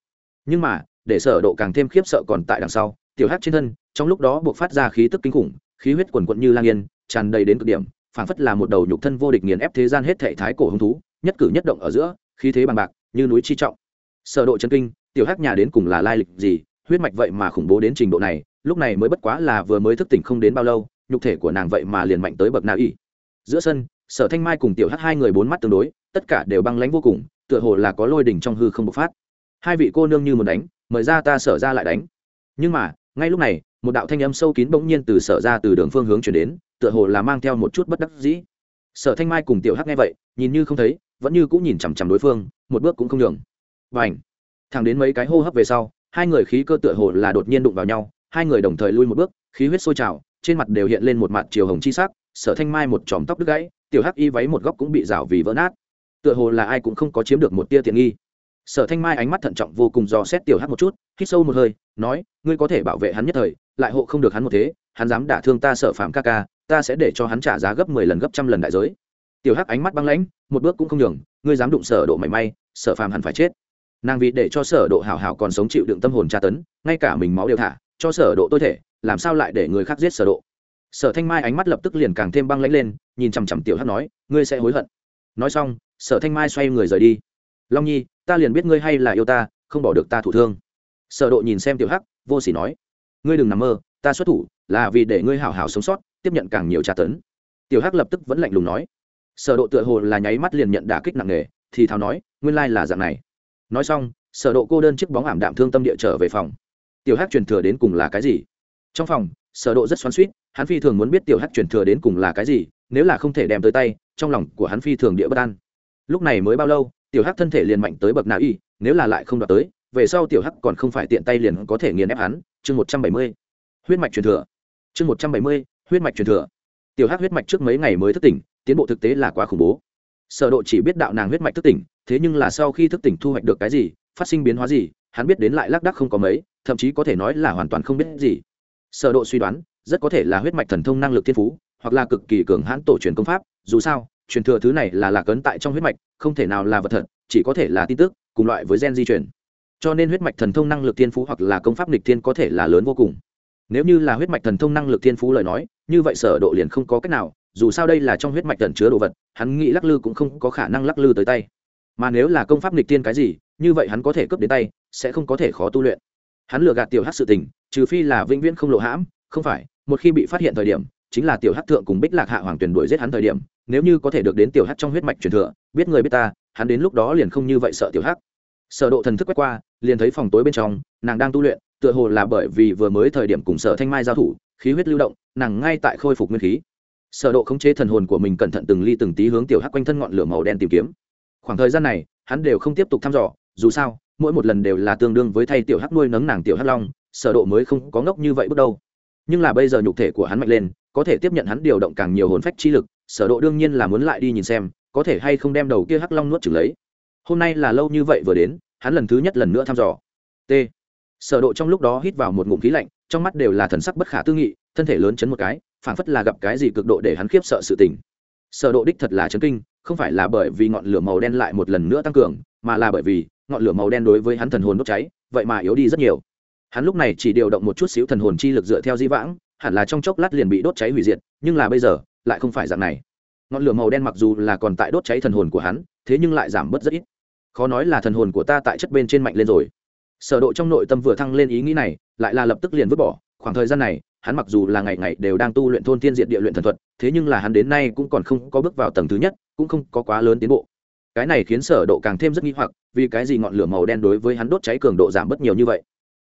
nhưng mà, để sở độ càng thêm khiếp sợ còn tại đằng sau, tiểu hắc trên thân, trong lúc đó buộc phát ra khí tức kinh khủng, khí huyết cuồn cuộn như lang yên, tràn đầy đến cực điểm phảng phất là một đầu nhục thân vô địch nghiền ép thế gian hết thể thái cổ hung thú, nhất cử nhất động ở giữa, khí thế bằng bạc, như núi chi trọng. Sở độ chân kinh, tiểu hắc nhà đến cùng là lai lịch gì, huyết mạch vậy mà khủng bố đến trình độ này, lúc này mới bất quá là vừa mới thức tỉnh không đến bao lâu, nhục thể của nàng vậy mà liền mạnh tới bậc nào y giữa sân, sở thanh mai cùng tiểu hắc hai người bốn mắt tương đối, tất cả đều băng lãnh vô cùng, tựa hồ là có lôi đỉnh trong hư không bộc phát. Hai vị cô nương như muốn đánh, mời ra ta sở ra lại đánh. Nhưng mà ngay lúc này, một đạo thanh âm sâu kín bỗng nhiên từ sở ra từ đường phương hướng chuyển đến, tựa hồ là mang theo một chút bất đắc dĩ. Sở thanh mai cùng tiểu hắc nghe vậy, nhìn như không thấy, vẫn như cũng nhìn chằm chằm đối phương, một bước cũng không nhường. Và ảnh thẳng đến mấy cái hô hấp về sau, hai người khí cơ tựa hồ là đột nhiên đụng vào nhau, hai người đồng thời lui một bước, khí huyết sôi trào, trên mặt đều hiện lên một mặt chiều hồng chi sắc, sở thanh mai một chòm tóc đứt gãy, tiểu hắc y váy một góc cũng bị rào vì vỡ nát. Tựa hồ là ai cũng không có chiếm được một tia tiện nghi sở thanh mai ánh mắt thận trọng vô cùng dò xét tiểu hắc một chút, hít sâu một hơi, nói, ngươi có thể bảo vệ hắn nhất thời, lại hộ không được hắn một thế, hắn dám đả thương ta sở phạm ca ca, ta sẽ để cho hắn trả giá gấp mười lần gấp trăm lần đại giới. Tiểu hắc ánh mắt băng lãnh, một bước cũng không nhường, ngươi dám đụng sở độ mảy may, sở phàm hẳn phải chết. Nàng vì để cho sở độ hảo hảo còn sống chịu đựng tâm hồn tra tấn, ngay cả mình máu đều thả, cho sở độ tôi thể, làm sao lại để người khác giết sở độ? Sở thanh mai ánh mắt lập tức liền càng thêm băng lãnh lên, nhìn chằm chằm tiểu hắc nói, ngươi sẽ hối hận. Nói xong, sở thanh mai xoay người rời đi. Long nhi ta liền biết ngươi hay là yêu ta, không bỏ được ta thủ thương. Sở độ nhìn xem tiểu hắc, vô sỉ nói, ngươi đừng nằm mơ, ta xuất thủ là vì để ngươi hảo hảo sống sót, tiếp nhận càng nhiều tra tấn. Tiểu hắc lập tức vẫn lạnh lùng nói. Sở độ tựa hồ là nháy mắt liền nhận đả kích nặng nề, thì thào nói, nguyên lai là dạng này. Nói xong, sở độ cô đơn chiếc bóng ảm đạm thương tâm địa trở về phòng. Tiểu hắc truyền thừa đến cùng là cái gì? Trong phòng, sở độ rất xoắn xuýt, hắn phi thường muốn biết tiểu hắc truyền thừa đến cùng là cái gì, nếu là không thể đem tới tay, trong lòng của hắn phi thường địa bất an. Lúc này mới bao lâu tiểu hắc thân thể liền mạnh tới bậc nào y, nếu là lại không đoạt tới, về sau tiểu hắc còn không phải tiện tay liền có thể nghiền ép hắn. Chương 170 huyết mạch truyền thừa. Chương 170 huyết mạch truyền thừa. Tiểu hắc huyết mạch trước mấy ngày mới thức tỉnh, tiến bộ thực tế là quá khủng bố. Sở độ chỉ biết đạo nàng huyết mạch thức tỉnh, thế nhưng là sau khi thức tỉnh thu hoạch được cái gì, phát sinh biến hóa gì, hắn biết đến lại lác đác không có mấy, thậm chí có thể nói là hoàn toàn không biết gì. Sở độ suy đoán, rất có thể là huyết mạch thần thông năng lực thiên phú, hoặc là cực kỳ cường hãn tổ truyền công pháp, dù sao truyền thừa thứ này là lạc ấn tại trong huyết mạch, không thể nào là vật thật, chỉ có thể là tin tức, cùng loại với gen di truyền. Cho nên huyết mạch thần thông năng lực thiên phú hoặc là công pháp nghịch thiên có thể là lớn vô cùng. Nếu như là huyết mạch thần thông năng lực thiên phú lời nói, như vậy sở độ liền không có cách nào, dù sao đây là trong huyết mạch tẩn chứa đồ vật, hắn nghĩ lắc lư cũng không có khả năng lắc lư tới tay. Mà nếu là công pháp nghịch tiên cái gì, như vậy hắn có thể cướp đến tay, sẽ không có thể khó tu luyện. Hắn lừa gạt tiểu hắc sự tình, trừ phi là vĩnh viễn không lộ hãm, không phải, một khi bị phát hiện thời điểm chính là tiểu hát thượng cùng bích lạc hạ hoàng tuyển đuổi giết hắn thời điểm, nếu như có thể được đến tiểu hát trong huyết mạch truyền thừa, biết người biết ta, hắn đến lúc đó liền không như vậy sợ tiểu hát sở độ thần thức quét qua, liền thấy phòng tối bên trong, nàng đang tu luyện, tựa hồ là bởi vì vừa mới thời điểm cùng sở thanh mai giao thủ, khí huyết lưu động, nàng ngay tại khôi phục nguyên khí. Sở độ khống chế thần hồn của mình cẩn thận từng ly từng tí hướng tiểu hắc quanh thân ngọn lửa màu đen tìm kiếm. Khoảng thời gian này, hắn đều không tiếp tục thăm dò, dù sao, mỗi một lần đều là tương đương với thay tiểu hắc nuôi nấng nàng tiểu hắc long, sở độ mới không có ngốc như vậy bước đâu nhưng là bây giờ nhục thể của hắn mạnh lên có thể tiếp nhận hắn điều động càng nhiều hồn phách chi lực, sở độ đương nhiên là muốn lại đi nhìn xem, có thể hay không đem đầu kia hắc long nuốt chửng lấy. Hôm nay là lâu như vậy vừa đến, hắn lần thứ nhất lần nữa thăm dò. T. Sở độ trong lúc đó hít vào một ngụm khí lạnh, trong mắt đều là thần sắc bất khả tư nghị, thân thể lớn chấn một cái, phảng phất là gặp cái gì cực độ để hắn khiếp sợ sự tình. Sở độ đích thật là chấn kinh, không phải là bởi vì ngọn lửa màu đen lại một lần nữa tăng cường, mà là bởi vì ngọn lửa màu đen đối với hắn thần hồn đốt cháy, vậy mà yếu đi rất nhiều. Hắn lúc này chỉ điều động một chút xíu thần hồn chi lực dựa theo di vãng hẳn là trong chốc lát liền bị đốt cháy hủy diệt, nhưng là bây giờ, lại không phải dạng này. Ngọn lửa màu đen mặc dù là còn tại đốt cháy thần hồn của hắn, thế nhưng lại giảm bớt rất ít. Khó nói là thần hồn của ta tại chất bên trên mạnh lên rồi. Sở độ trong nội tâm vừa thăng lên ý nghĩ này, lại là lập tức liền vứt bỏ. Khoảng thời gian này, hắn mặc dù là ngày ngày đều đang tu luyện thôn thiên diện địa luyện thần thuật, thế nhưng là hắn đến nay cũng còn không có bước vào tầng thứ nhất, cũng không có quá lớn tiến bộ. Cái này khiến sở độ càng thêm rất nghi hoặc, vì cái gì ngọn lửa màu đen đối với hắn đốt cháy cường độ giảm bớt nhiều như vậy?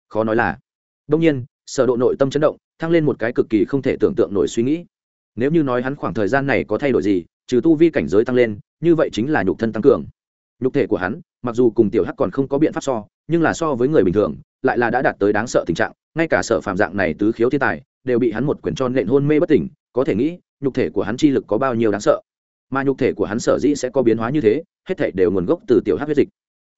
Khó nói là. Đương nhiên sở độ nội tâm chấn động, thăng lên một cái cực kỳ không thể tưởng tượng nổi suy nghĩ. Nếu như nói hắn khoảng thời gian này có thay đổi gì, trừ tu vi cảnh giới tăng lên, như vậy chính là nhục thân tăng cường. Nhục thể của hắn, mặc dù cùng tiểu hắc còn không có biện pháp so, nhưng là so với người bình thường, lại là đã đạt tới đáng sợ tình trạng, ngay cả sở phạm dạng này tứ khiếu thiên tài, đều bị hắn một quyển tròn nện hôn mê bất tỉnh, có thể nghĩ, nhục thể của hắn chi lực có bao nhiêu đáng sợ. Mà nhục thể của hắn sở dĩ sẽ có biến hóa như thế, hết thể đều nguồn gốc từ tiểu hắc huyết dịch.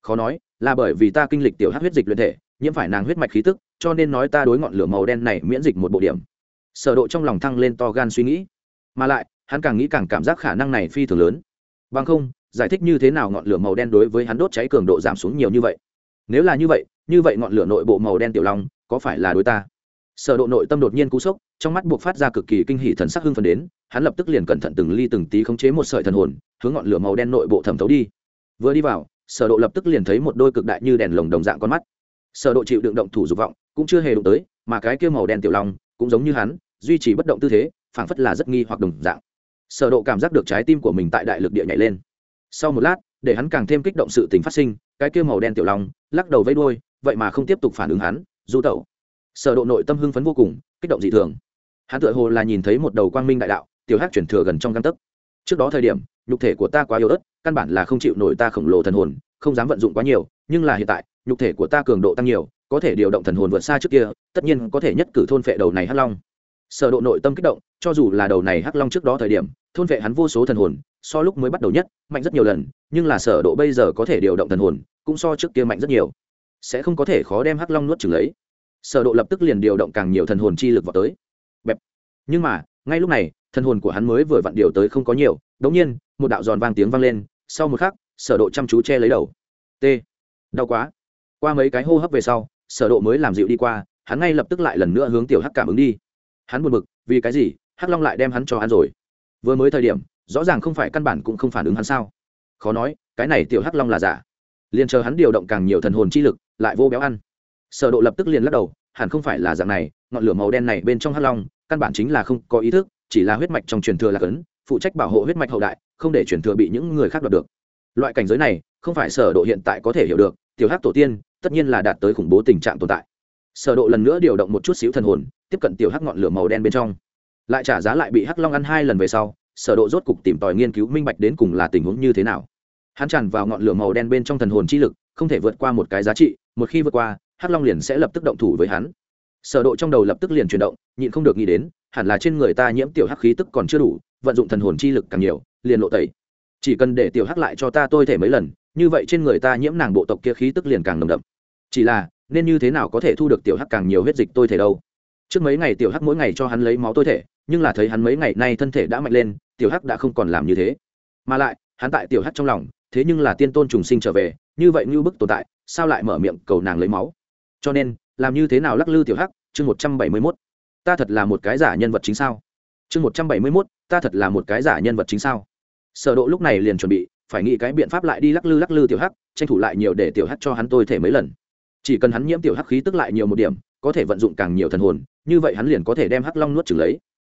Khó nói, là bởi vì ta kinh lịch tiểu hắc huyết dịch luyện thể, nhiễm phải nàng huyết mạch khí tức cho nên nói ta đối ngọn lửa màu đen này miễn dịch một bộ điểm. Sở độ trong lòng thăng lên to gan suy nghĩ. Mà lại, hắn càng nghĩ càng cảm giác khả năng này phi thường lớn. Bằng không, giải thích như thế nào ngọn lửa màu đen đối với hắn đốt cháy cường độ giảm xuống nhiều như vậy? Nếu là như vậy như vậy ngọn lửa nội bộ màu đen tiểu long, có phải là đối ta? Sở độ nội tâm đột nhiên cú sốc, trong mắt buộc phát ra cực kỳ kinh hỉ thần sắc hưng phấn đến, hắn lập tức liền cẩn thận từng ly từng tí khống chế một sợi thần hồn, hướng ngọn lửa màu đen nội bộ thẩm thấu đi. Vừa đi vào, sở độ lập tức liền thấy một đôi cực đại như đèn lồng đồng dạng con mắt sở độ chịu đựng động thủ dục vọng cũng chưa hề đụng tới, mà cái kia màu đen tiểu long cũng giống như hắn, duy trì bất động tư thế, phảng phất là rất nghi hoặc đồng dạng. Sở độ cảm giác được trái tim của mình tại đại lực địa nhảy lên. Sau một lát, để hắn càng thêm kích động sự tình phát sinh, cái kia màu đen tiểu long lắc đầu vẫy đuôi, vậy mà không tiếp tục phản ứng hắn, du tẩu. Sở độ nội tâm hưng phấn vô cùng, kích động dị thường. Hắn tựa hồ là nhìn thấy một đầu quang minh đại đạo, tiểu hắc chuyển thừa gần trong căn tấc. Trước đó thời điểm, nhục thể của ta quá yếu ớt, căn bản là không chịu nổi ta khổng lồ thần hồn, không dám vận dụng quá nhiều, nhưng là hiện tại nhục thể của ta cường độ tăng nhiều, có thể điều động thần hồn vượt xa trước kia, tất nhiên có thể nhất cử thôn phệ đầu này hắc long. Sở độ nội tâm kích động, cho dù là đầu này hắc long trước đó thời điểm, thôn phệ hắn vô số thần hồn, so lúc mới bắt đầu nhất, mạnh rất nhiều lần, nhưng là sở độ bây giờ có thể điều động thần hồn, cũng so trước kia mạnh rất nhiều. Sẽ không có thể khó đem hắc long nuốt chửng lấy. Sở độ lập tức liền điều động càng nhiều thần hồn chi lực vào tới. Bẹp. Nhưng mà, ngay lúc này, thần hồn của hắn mới vừa vặn điều tới không có nhiều đống nhiên, một đạo giòn vang tiếng vang lên, sau một khắc, sở độ chăm chú che lấy đầu. T. Đau quá qua mấy cái hô hấp về sau, sở độ mới làm dịu đi qua, hắn ngay lập tức lại lần nữa hướng tiểu hắc cảm ứng đi. Hắn buồn bực, vì cái gì? Hắc long lại đem hắn cho hắn rồi. Vừa mới thời điểm, rõ ràng không phải căn bản cũng không phản ứng hắn sao? Khó nói, cái này tiểu hắc long là giả. Liền chờ hắn điều động càng nhiều thần hồn chi lực, lại vô béo ăn. Sở độ lập tức liền lắc đầu, hẳn không phải là dạng này, ngọn lửa màu đen này bên trong hắc long, căn bản chính là không có ý thức, chỉ là huyết mạch trong truyền thừa là cấn, phụ trách bảo hộ huyết mạch hậu đại, không để truyền thừa bị những người khác đoạt được. Loại cảnh giới này, không phải sở độ hiện tại có thể hiểu được tiểu hắc tổ tiên, tất nhiên là đạt tới khủng bố tình trạng tồn tại. Sở độ lần nữa điều động một chút xíu thần hồn, tiếp cận tiểu hắc ngọn lửa màu đen bên trong. Lại trả giá lại bị hắc long ăn hai lần về sau, sở độ rốt cục tìm tòi nghiên cứu minh bạch đến cùng là tình huống như thế nào. Hắn tràn vào ngọn lửa màu đen bên trong thần hồn chi lực, không thể vượt qua một cái giá trị, một khi vượt qua, hắc long liền sẽ lập tức động thủ với hắn. Sở độ trong đầu lập tức liền chuyển động, nhịn không được nghĩ đến, hẳn là trên người ta nhiễm tiểu hắc khí tức còn chưa đủ, vận dụng thần hồn chi lực càng nhiều, liền lộ tẩy chỉ cần để tiểu hắc lại cho ta tôi thể mấy lần, như vậy trên người ta nhiễm nàng bộ tộc kia khí tức liền càng nồng đậm. Chỉ là, nên như thế nào có thể thu được tiểu hắc càng nhiều huyết dịch tôi thể đâu? Trước mấy ngày tiểu hắc mỗi ngày cho hắn lấy máu tôi thể, nhưng là thấy hắn mấy ngày nay thân thể đã mạnh lên, tiểu hắc đã không còn làm như thế. Mà lại, hắn tại tiểu hắc trong lòng, thế nhưng là tiên tôn trùng sinh trở về, như vậy như bức tồn tại, sao lại mở miệng cầu nàng lấy máu? Cho nên, làm như thế nào lắc lư tiểu hắc? Chương một trăm bảy mươi mốt. Ta thật là một cái giả nhân vật chính sao? Chương một trăm bảy mươi mốt, ta thật là một cái giả nhân vật chính sao? Sở độ lúc này liền chuẩn bị, phải nghĩ cái biện pháp lại đi lắc lư lắc lư tiểu hắc, tranh thủ lại nhiều để tiểu hắc cho hắn tôi thể mấy lần. Chỉ cần hắn nhiễm tiểu hắc khí tức lại nhiều một điểm, có thể vận dụng càng nhiều thần hồn, như vậy hắn liền có thể đem hắc long nuốt chửng lấy.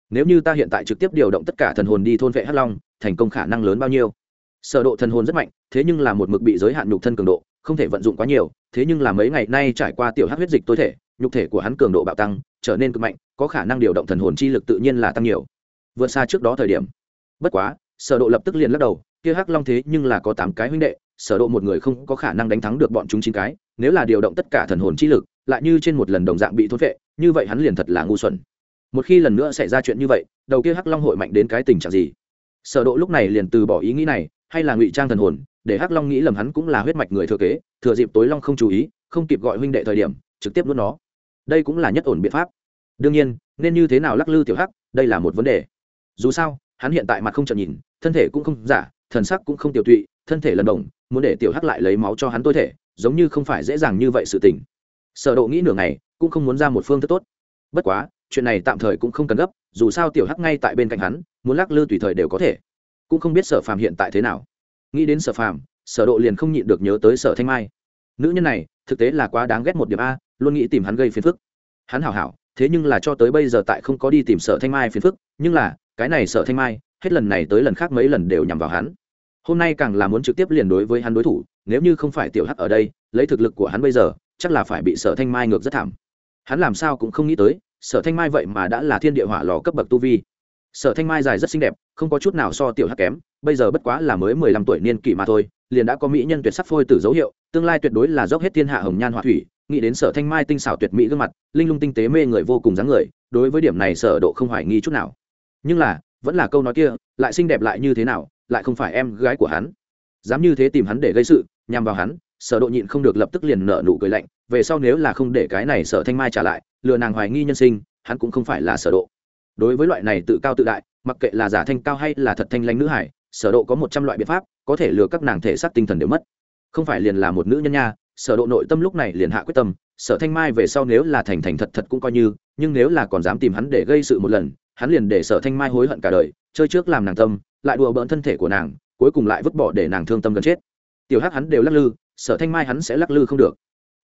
Nếu như ta hiện tại trực tiếp điều động tất cả thần hồn đi thôn vệ hắc long, thành công khả năng lớn bao nhiêu? Sở độ thần hồn rất mạnh, thế nhưng là một mực bị giới hạn nhục thân cường độ, không thể vận dụng quá nhiều, thế nhưng là mấy ngày nay trải qua tiểu hắc huyết dịch tối thể, nhục thể của hắn cường độ bạo tăng, trở nên cực mạnh, có khả năng điều động thần hồn chi lực tự nhiên là tăng nhiều. Vượt xa trước đó thời điểm. Bất quá sở độ lập tức liền lắc đầu, kia hắc long thế nhưng là có tám cái huynh đệ, sở độ một người không có khả năng đánh thắng được bọn chúng chín cái, nếu là điều động tất cả thần hồn chi lực, lại như trên một lần đồng dạng bị thôn vệ như vậy hắn liền thật là ngu xuẩn. Một khi lần nữa xảy ra chuyện như vậy, đầu kia hắc long hội mạnh đến cái tình trạng gì? Sở độ lúc này liền từ bỏ ý nghĩ này, hay là ngụy trang thần hồn, để hắc long nghĩ lầm hắn cũng là huyết mạch người thừa kế, thừa dịp tối long không chú ý, không kịp gọi huynh đệ thời điểm, trực tiếp nuốt nó. Đây cũng là nhất ổn biện pháp. Đương nhiên, nên như thế nào lắc lư tiểu hắc, đây là một vấn đề. Dù sao hắn hiện tại mặt không chợt nhìn, thân thể cũng không giả, thần sắc cũng không tiểu tụy, thân thể lần đồng, muốn để tiểu hắc lại lấy máu cho hắn tôi thể, giống như không phải dễ dàng như vậy sự tình. Sở độ nghĩ nửa ngày, cũng không muốn ra một phương thức tốt. Bất quá, chuyện này tạm thời cũng không cần gấp, dù sao tiểu hắc ngay tại bên cạnh hắn, muốn lắc lư tùy thời đều có thể. Cũng không biết sở phàm hiện tại thế nào. Nghĩ đến sở phàm, sở độ liền không nhịn được nhớ tới sở thanh mai. Nữ nhân này, thực tế là quá đáng ghét một điểm a, luôn nghĩ tìm hắn gây phiền phức. Hắn hảo hảo, thế nhưng là cho tới bây giờ tại không có đi tìm sở thanh mai phiền phức, nhưng là cái này sở thanh mai, hết lần này tới lần khác mấy lần đều nhằm vào hắn. Hôm nay càng là muốn trực tiếp liền đối với hắn đối thủ, nếu như không phải tiểu hắc ở đây, lấy thực lực của hắn bây giờ, chắc là phải bị sở thanh mai ngược rất thảm. Hắn làm sao cũng không nghĩ tới sở thanh mai vậy mà đã là thiên địa hỏa lò cấp bậc tu vi. Sở thanh mai dài rất xinh đẹp, không có chút nào so tiểu hắc kém, bây giờ bất quá là mới mười lăm tuổi niên kỷ mà thôi, liền đã có mỹ nhân tuyệt sắc phôi từ dấu hiệu, tương lai tuyệt đối là dốc hết thiên hạ hồng nhan hỏa thủy, nghĩ đến sở thanh mai tinh xảo tuyệt mỹ gương mặt, linh lung tinh tế mê người vô cùng dáng người, đối với điểm này sở độ không hoài nghi chút nào nhưng là, vẫn là câu nói kia, lại xinh đẹp lại như thế nào, lại không phải em gái của hắn. Dám như thế tìm hắn để gây sự, nhằm vào hắn, sở độ nhịn không được lập tức liền nở nụ cười lạnh, về sau nếu là không để cái này sở thanh mai trả lại, lừa nàng hoài nghi nhân sinh, hắn cũng không phải là sở độ. Đối với loại này tự cao tự đại, mặc kệ là giả thanh cao hay là thật thanh lãnh nữ hải, sở độ có một trăm loại biện pháp, có thể lừa các nàng thể xác tinh thần đều mất. Không phải liền là một nữ nhân nha, sở độ nội tâm lúc này liền hạ quyết tâm, sở thanh mai về sau nếu là thành thành thật thật cũng coi như, nhưng nếu là còn dám tìm hắn để gây sự một lần hắn liền để sở thanh mai hối hận cả đời, chơi trước làm nàng tâm, lại đùa bỡn thân thể của nàng, cuối cùng lại vứt bỏ để nàng thương tâm gần chết. Tiểu hắc hắn đều lắc lư, sở thanh mai hắn sẽ lắc lư không được.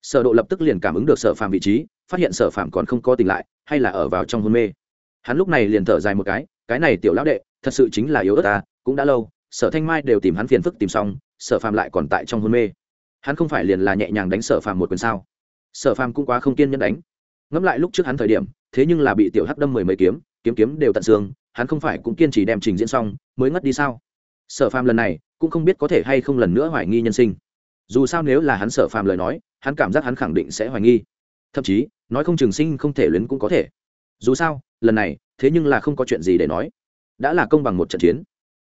Sở độ lập tức liền cảm ứng được sở phạm vị trí, phát hiện sở phạm còn không có tỉnh lại, hay là ở vào trong hôn mê. Hắn lúc này liền thở dài một cái cái này tiểu lão đệ, thật sự chính là yếu ớt ta, cũng đã lâu, sở thanh mai đều tìm hắn phiền phức tìm xong, sở phạm lại còn tại trong hôn mê. Hắn không phải liền là nhẹ nhàng đánh sở phạm một quyền sao? Sở phạm cũng quá không kiên nhẫn đánh. Ngẫm lại lúc trước hắn thời điểm, thế nhưng là bị tiểu hắc đâm mười mấy kiếm kiếm kiếm đều tận xương, hắn không phải cũng kiên trì đem trình diễn xong, mới ngất đi sao? Sở Phàm lần này cũng không biết có thể hay không lần nữa hoài nghi nhân sinh. Dù sao nếu là hắn sở phàm lời nói, hắn cảm giác hắn khẳng định sẽ hoài nghi. Thậm chí, nói không trường sinh không thể luyến cũng có thể. Dù sao, lần này, thế nhưng là không có chuyện gì để nói. Đã là công bằng một trận chiến.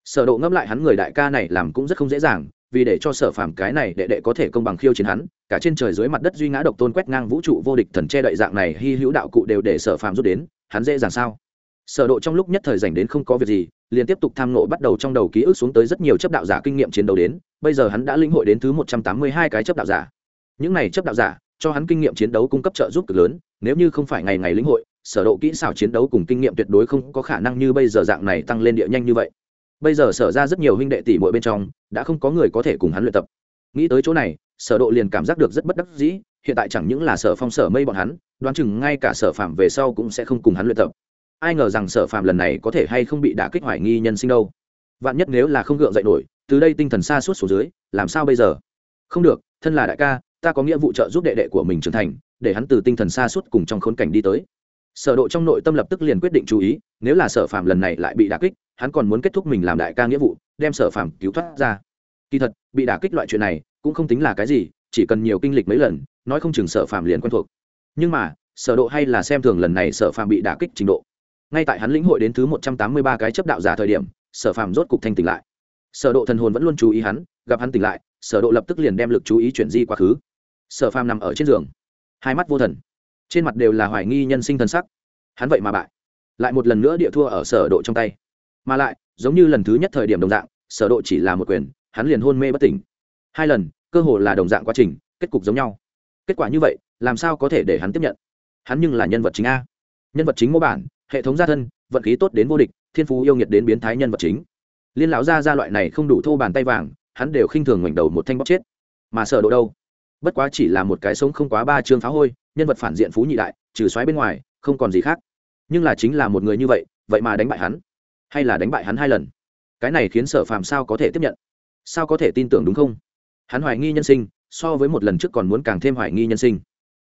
Sở độ ngẫm lại hắn người đại ca này làm cũng rất không dễ dàng, vì để cho sở phàm cái này đệ đệ có thể công bằng khiêu chiến hắn, cả trên trời dưới mặt đất duy ngã độc tôn quét ngang vũ trụ vô địch thần che đậy dạng này hy hữu đạo cụ đều để sở phàm rút đến, hắn dễ dàng sao? Sở độ trong lúc nhất thời rảnh đến không có việc gì, liền tiếp tục tham nộ bắt đầu trong đầu ký ức xuống tới rất nhiều chấp đạo giả kinh nghiệm chiến đấu đến, bây giờ hắn đã lĩnh hội đến thứ 182 cái chấp đạo giả. Những này chấp đạo giả, cho hắn kinh nghiệm chiến đấu cung cấp trợ giúp cực lớn, nếu như không phải ngày ngày lĩnh hội, sở độ kỹ xảo chiến đấu cùng kinh nghiệm tuyệt đối không có khả năng như bây giờ dạng này tăng lên địa nhanh như vậy. Bây giờ sở ra rất nhiều huynh đệ tỷ muội bên trong, đã không có người có thể cùng hắn luyện tập. Nghĩ tới chỗ này, sở độ liền cảm giác được rất bất đắc dĩ, hiện tại chẳng những là sở phong sở mây bọn hắn, đoán chừng ngay cả sở phạm về sau cũng sẽ không cùng hắn luyện tập ai ngờ rằng sở phàm lần này có thể hay không bị đả kích hoài nghi nhân sinh đâu. Vạn nhất nếu là không gượng dậy nổi, từ đây tinh thần xa suốt xuống dưới, làm sao bây giờ? Không được, thân là đại ca, ta có nghĩa vụ trợ giúp đệ đệ của mình trưởng thành, để hắn từ tinh thần xa suốt cùng trong khốn cảnh đi tới. Sở độ trong nội tâm lập tức liền quyết định chú ý, nếu là sở phàm lần này lại bị đả kích, hắn còn muốn kết thúc mình làm đại ca nghĩa vụ, đem sở phàm cứu thoát ra. Kỳ thật, bị đả kích loại chuyện này, cũng không tính là cái gì, chỉ cần nhiều kinh lịch mấy lần, nói không chừng sở phàm liền quen thuộc. Nhưng mà, sở độ hay là xem thường lần này sở phàm bị đả kích trình độ ngay tại hắn lĩnh hội đến thứ một trăm tám mươi ba cái chấp đạo giả thời điểm, sở phàm rốt cục thanh tỉnh lại. Sở độ thần hồn vẫn luôn chú ý hắn, gặp hắn tỉnh lại, sở độ lập tức liền đem lực chú ý chuyển di quá khứ. Sở phàm nằm ở trên giường, hai mắt vô thần, trên mặt đều là hoài nghi nhân sinh thần sắc. Hắn vậy mà bại, lại một lần nữa địa thua ở sở độ trong tay. Mà lại, giống như lần thứ nhất thời điểm đồng dạng, sở độ chỉ là một quyền, hắn liền hôn mê bất tỉnh. Hai lần, cơ hồ là đồng dạng quá trình, kết cục giống nhau. Kết quả như vậy, làm sao có thể để hắn tiếp nhận? Hắn nhưng là nhân vật chính a. Nhân vật chính mô bản hệ thống gia thân, vận khí tốt đến vô địch, thiên phú yêu nghiệt đến biến thái nhân vật chính. Liên lão gia gia loại này không đủ thô bàn tay vàng, hắn đều khinh thường ngoảnh đầu một thanh bóc chết. Mà sợ độ đâu? Bất quá chỉ là một cái sống không quá ba chương phá hôi, nhân vật phản diện phú nhị đại, trừ xoáy bên ngoài, không còn gì khác. Nhưng là chính là một người như vậy vậy mà đánh bại hắn. Hay là đánh bại hắn hai lần? Cái này khiến sở phàm sao có thể tiếp nhận? Sao có thể tin tưởng đúng không? Hắn hoài nghi nhân sinh, so với một lần trước còn muốn càng thêm hoài nghi nhân sinh.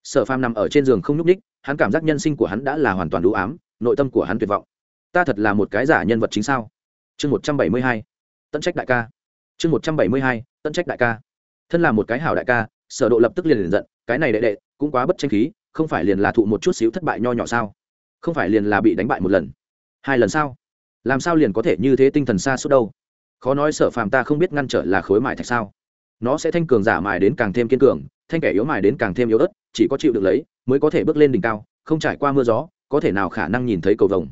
Sở phàm nằm ở trên giường không nhúc ních hắn cảm giác nhân sinh của hắn đã là hoàn toàn đủ ám nội tâm của hắn tuyệt vọng. Ta thật là một cái giả nhân vật chính sao? Chương một trăm bảy mươi hai tận trách đại ca. Chương một trăm bảy mươi hai tận trách đại ca. Thân là một cái hảo đại ca, sở độ lập tức liền liền giận, cái này đệ đệ, cũng quá bất tranh khí, không phải liền là thụ một chút xíu thất bại nho nhỏ sao? Không phải liền là bị đánh bại một lần. Hai lần sao? Làm sao liền có thể như thế tinh thần xa suốt đâu? Khó nói sở phàm ta không biết ngăn trở là khối mài thạch sao? Nó sẽ thanh cường giả mài đến càng thêm kiên cường, thanh kẻ yếu mài đến càng thêm yếu ớt, chỉ có chịu được lấy, mới có thể bước lên đỉnh cao, không trải qua mưa gió có thể nào khả năng nhìn thấy cầu vồng?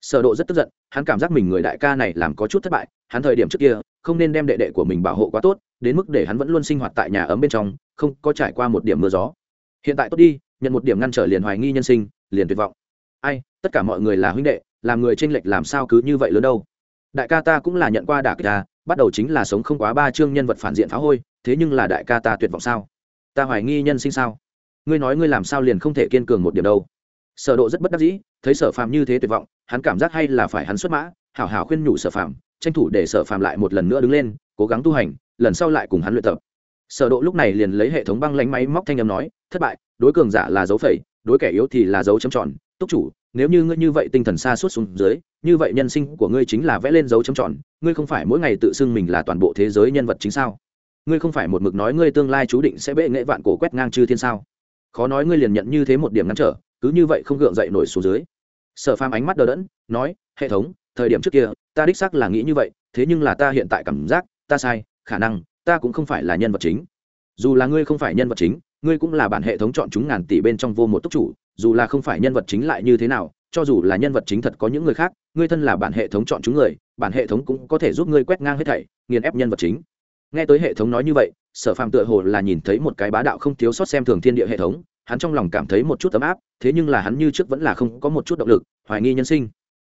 Sở độ rất tức giận, hắn cảm giác mình người đại ca này làm có chút thất bại, hắn thời điểm trước kia, không nên đem đệ đệ của mình bảo hộ quá tốt, đến mức để hắn vẫn luôn sinh hoạt tại nhà ấm bên trong, không có trải qua một điểm mưa gió. Hiện tại tốt đi, nhận một điểm ngăn trở liền hoài nghi nhân sinh, liền tuyệt vọng. Ai, tất cả mọi người là huynh đệ, làm người trên lệch làm sao cứ như vậy lớn đâu? Đại ca ta cũng là nhận qua đả kích ta, bắt đầu chính là sống không quá ba chương nhân vật phản diện phá hôi, thế nhưng là đại ca ta tuyệt vọng sao? Ta hoài nghi nhân sinh sao? Ngươi nói ngươi làm sao liền không thể kiên cường một điểm đâu? Sở độ rất bất đắc dĩ, thấy sở phàm như thế tuyệt vọng, hắn cảm giác hay là phải hắn xuất mã, hảo hảo khuyên nhủ sở phàm, tranh thủ để sở phàm lại một lần nữa đứng lên, cố gắng tu hành, lần sau lại cùng hắn luyện tập. Sở độ lúc này liền lấy hệ thống băng lãnh máy móc thanh âm nói, thất bại, đối cường giả là dấu phẩy, đối kẻ yếu thì là dấu chấm tròn. Túc chủ, nếu như ngươi như vậy tinh thần xa suốt xuống dưới, như vậy nhân sinh của ngươi chính là vẽ lên dấu chấm tròn, ngươi không phải mỗi ngày tự xưng mình là toàn bộ thế giới nhân vật chính sao? Ngươi không phải một mực nói ngươi tương lai chú định sẽ bệ nghệ vạn cổ quét ngang chư thiên sao? Khó nói ngươi liền nhận như thế một điểm ngăn trở cứ như vậy không gượng dậy nổi xuống dưới. Sở phàm ánh mắt đờ đẫn, nói, hệ thống, thời điểm trước kia, ta đích xác là nghĩ như vậy, thế nhưng là ta hiện tại cảm giác, ta sai, khả năng, ta cũng không phải là nhân vật chính. Dù là ngươi không phải nhân vật chính, ngươi cũng là bản hệ thống chọn chúng ngàn tỷ bên trong vô một túc chủ, dù là không phải nhân vật chính lại như thế nào, cho dù là nhân vật chính thật có những người khác, ngươi thân là bản hệ thống chọn chúng người, bản hệ thống cũng có thể giúp ngươi quét ngang hết thảy, nghiền ép nhân vật chính. Nghe tới hệ thống nói như vậy, sở phàm tựa hồ là nhìn thấy một cái bá đạo không thiếu sót xem thường thiên địa hệ thống, hắn trong lòng cảm thấy một chút ấm áp thế nhưng là hắn như trước vẫn là không có một chút động lực, hoài nghi nhân sinh.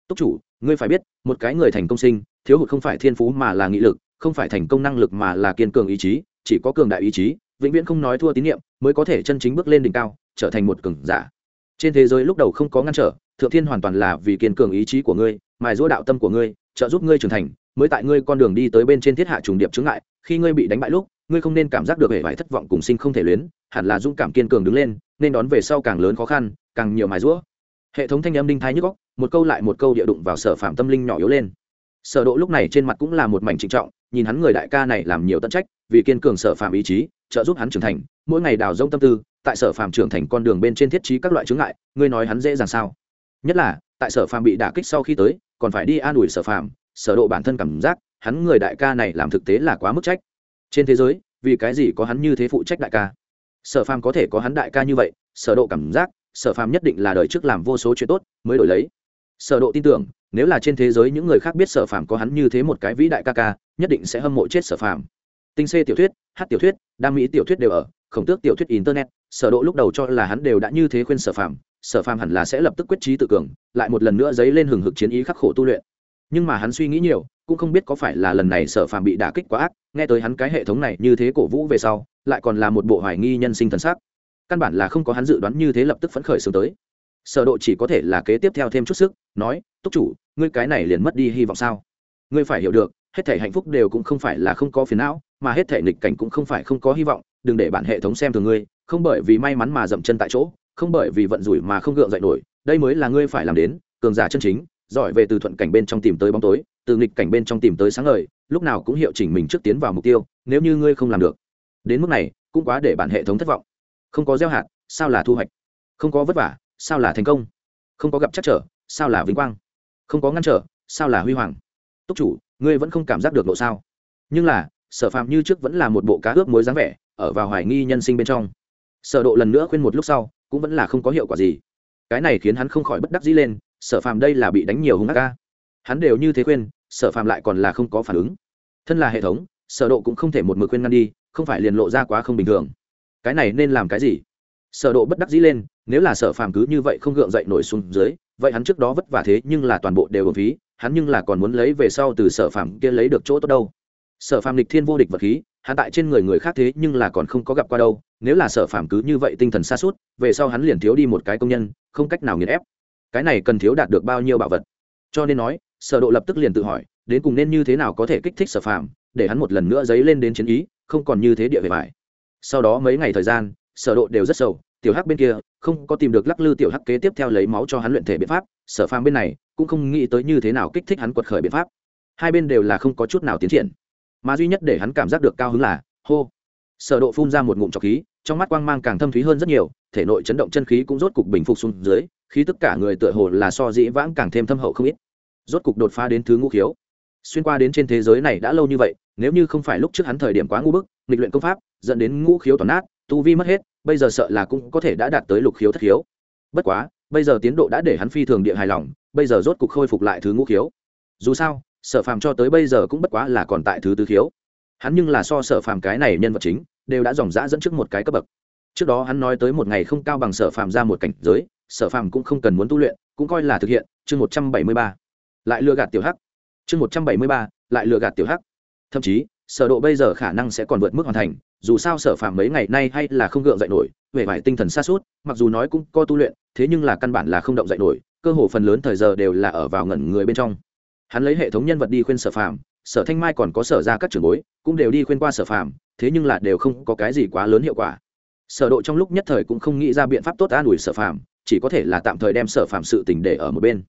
Túc chủ, ngươi phải biết, một cái người thành công sinh, thiếu hụt không phải thiên phú mà là nghị lực, không phải thành công năng lực mà là kiên cường ý chí, chỉ có cường đại ý chí, vĩnh viễn không nói thua tín nhiệm, mới có thể chân chính bước lên đỉnh cao, trở thành một cường giả. Trên thế giới lúc đầu không có ngăn trở, thượng thiên hoàn toàn là vì kiên cường ý chí của ngươi, mài giũa đạo tâm của ngươi, trợ giúp ngươi trưởng thành, mới tại ngươi con đường đi tới bên trên thiết hạ trùng điệp chứng ngại, khi ngươi bị đánh bại lúc, ngươi không nên cảm giác được vẻ vải thất vọng cùng sinh không thể luyến, hẳn là dũng cảm kiên cường đứng lên nên đón về sau càng lớn khó khăn, càng nhiều mài rũa. hệ thống thanh âm đinh thái nhức góc một câu lại một câu địa đụng vào sở phạm tâm linh nhỏ yếu lên. Sở độ lúc này trên mặt cũng là một mảnh trịnh trọng, nhìn hắn người đại ca này làm nhiều tận trách, vì kiên cường sở phạm ý chí, trợ giúp hắn trưởng thành, mỗi ngày đào rông tâm tư, tại sở phạm trưởng thành con đường bên trên thiết trí các loại chứng ngại, ngươi nói hắn dễ dàng sao? Nhất là, tại sở phạm bị đả kích sau khi tới, còn phải đi an ủi sở phạm sở độ bản thân cảm giác, hắn người đại ca này làm thực tế là quá mức trách. Trên thế giới, vì cái gì có hắn như thế phụ trách đại ca? Sở phàm có thể có hắn đại ca như vậy, sở độ cảm giác, sở phàm nhất định là đời trước làm vô số chuyện tốt mới đổi lấy. Sở độ tin tưởng, nếu là trên thế giới những người khác biết sở phàm có hắn như thế một cái vĩ đại ca ca, nhất định sẽ hâm mộ chết sở phàm. Tinh xê tiểu thuyết, hát tiểu thuyết, đam mỹ tiểu thuyết đều ở, khổng tước tiểu thuyết internet, sở độ lúc đầu cho là hắn đều đã như thế khuyên sở phàm sở phàm hẳn là sẽ lập tức quyết trí tự cường, lại một lần nữa dấy lên hừng hực chiến ý khắc khổ tu luyện. Nhưng mà hắn suy nghĩ nhiều, cũng không biết có phải là lần này sở phàm bị đả kích quá ác nghe tới hắn cái hệ thống này như thế cổ vũ về sau, lại còn là một bộ hoài nghi nhân sinh thần sắc. Căn bản là không có hắn dự đoán như thế lập tức phấn khởi sướng tới. Sở độ chỉ có thể là kế tiếp theo thêm chút sức, nói, túc chủ, ngươi cái này liền mất đi hy vọng sao? Ngươi phải hiểu được, hết thảy hạnh phúc đều cũng không phải là không có phiền não, mà hết thảy nghịch cảnh cũng không phải không có hy vọng, đừng để bản hệ thống xem thường ngươi, không bởi vì may mắn mà dậm chân tại chỗ, không bởi vì vận rủi mà không gượng dậy nổi, đây mới là ngươi phải làm đến, cường giả chân chính, giỏi về từ thuận cảnh bên trong tìm tới bóng tối, từ nghịch cảnh bên trong tìm tới sáng ngời lúc nào cũng hiệu chỉnh mình trước tiến vào mục tiêu, nếu như ngươi không làm được. Đến mức này, cũng quá để bản hệ thống thất vọng. Không có gieo hạt, sao là thu hoạch? Không có vất vả, sao là thành công? Không có gặp chắc trở, sao là vinh quang? Không có ngăn trở, sao là huy hoàng? Túc chủ, ngươi vẫn không cảm giác được độ sao? Nhưng là, sở phạm như trước vẫn là một bộ cá ướp mối dáng vẻ, ở vào hoài nghi nhân sinh bên trong. Sở độ lần nữa khuyên một lúc sau, cũng vẫn là không có hiệu quả gì. Cái này khiến hắn không khỏi bất đắc dĩ lên, sở phạm đây là bị đánh nhiều hung ác ca hắn đều như thế khuyên sở phạm lại còn là không có phản ứng. Thân là hệ thống, sở độ cũng không thể một mực quên ngăn đi, không phải liền lộ ra quá không bình thường. Cái này nên làm cái gì? Sở độ bất đắc dĩ lên, nếu là sở phạm cứ như vậy không gượng dậy nổi xuống dưới, vậy hắn trước đó vất vả thế nhưng là toàn bộ đều uổng phí, hắn nhưng là còn muốn lấy về sau từ sở phạm kia lấy được chỗ tốt đâu. Sở phạm lịch thiên vô địch vật khí, hắn tại trên người người khác thế nhưng là còn không có gặp qua đâu, nếu là sở phạm cứ như vậy tinh thần xa suốt về sau hắn liền thiếu đi một cái công nhân, không cách nào nghiền ép. Cái này cần thiếu đạt được bao nhiêu bảo vật? Cho nên nói sở độ lập tức liền tự hỏi, đến cùng nên như thế nào có thể kích thích sở phạm để hắn một lần nữa dấy lên đến chiến ý, không còn như thế địa về vải sau đó mấy ngày thời gian, sở độ đều rất sâu tiểu hắc bên kia, không có tìm được lắc lư tiểu hắc kế tiếp theo lấy máu cho hắn luyện thể biện pháp, sở phàm bên này cũng không nghĩ tới như thế nào kích thích hắn quật khởi biện pháp. Hai bên đều là không có chút nào tiến triển. Mà duy nhất để hắn cảm giác được cao hứng là, hô. Sở độ phun ra một ngụm trọc khí, trong mắt quang mang càng thâm thúy hơn rất nhiều, thể nội chấn động chân khí cũng rốt cục bình phục xuống dưới, khí tức cả người tựa hồ là so dĩ vãng càng thêm thâm hậu không ít rốt cục đột phá đến thứ ngũ khiếu. Xuyên qua đến trên thế giới này đã lâu như vậy, nếu như không phải lúc trước hắn thời điểm quá ngu bức, nghịch luyện công pháp, dẫn đến ngũ khiếu toàn nát, tu vi mất hết, bây giờ sợ là cũng có thể đã đạt tới lục khiếu thất khiếu. Bất quá, bây giờ tiến độ đã để hắn phi thường địa hài lòng, bây giờ rốt cục khôi phục lại thứ ngũ khiếu. Dù sao, sở phàm cho tới bây giờ cũng bất quá là còn tại thứ tứ khiếu. Hắn nhưng là so sở phàm cái này nhân vật chính, đều đã dòng dã dẫn trước một cái cấp bậc. Trước đó hắn nói tới một ngày không cao bằng sở phàm ra một cảnh giới, sở phàm cũng không cần muốn tu luyện, cũng coi là thực hiện, chương một trăm bảy mươi ba lại lừa gạt tiểu hắc. Chương một trăm bảy mươi ba, lại lừa gạt tiểu hắc. Thậm chí, sở độ bây giờ khả năng sẽ còn vượt mức hoàn thành, dù sao sở phạm mấy ngày nay hay là không gượng dậy nổi về vải tinh thần xa suốt mặc dù nói cũng có tu luyện, thế nhưng là căn bản là không động dậy nổi, cơ hồ phần lớn thời giờ đều là ở vào ngẩn người bên trong. Hắn lấy hệ thống nhân vật đi khuyên sở phạm sở thanh mai còn có sở ra các trưởng bối, cũng đều đi khuyên qua sở phạm thế nhưng là đều không có cái gì quá lớn hiệu quả. Sở độ trong lúc nhất thời cũng không nghĩ ra biện pháp tốt an ủi sở phạm chỉ có thể là tạm thời đem sở phạm sự tình để ở một bên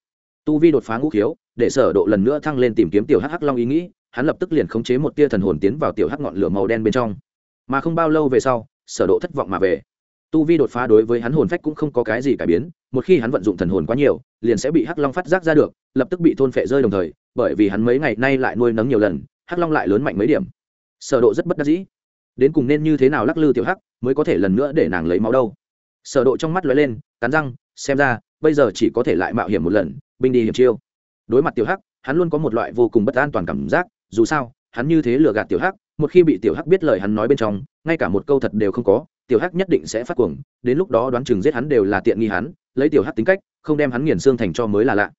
tu vi đột phá ngũ khiếu, để sở độ lần nữa thăng lên tìm kiếm tiểu hắc hắc long ý nghĩ, hắn lập tức liền khống chế một tia thần hồn tiến vào tiểu hắc ngọn lửa màu đen bên trong. Mà không bao lâu về sau, sở độ thất vọng mà về. Tu vi đột phá đối với hắn hồn phách cũng không có cái gì cải biến, một khi hắn vận dụng thần hồn quá nhiều, liền sẽ bị hắc long phát giác ra được, lập tức bị thôn phệ rơi đồng thời, bởi vì hắn mấy ngày nay lại nuôi nấng nhiều lần, hắc long lại lớn mạnh mấy điểm. Sở độ rất bất đắc dĩ. Đến cùng nên như thế nào lắc lư tiểu hắc, mới có thể lần nữa để nàng lấy máu đâu? Sở độ trong mắt lóe lên, cắn răng, xem ra bây giờ chỉ có thể lại mạo hiểm một lần, binh đi hiểm chiêu. Đối mặt tiểu hắc, hắn luôn có một loại vô cùng bất an toàn cảm giác, dù sao, hắn như thế lừa gạt tiểu hắc, một khi bị tiểu hắc biết lời hắn nói bên trong, ngay cả một câu thật đều không có, tiểu hắc nhất định sẽ phát cuồng, đến lúc đó đoán chừng giết hắn đều là tiện nghi hắn, lấy tiểu hắc tính cách, không đem hắn nghiền xương thành cho mới là lạ.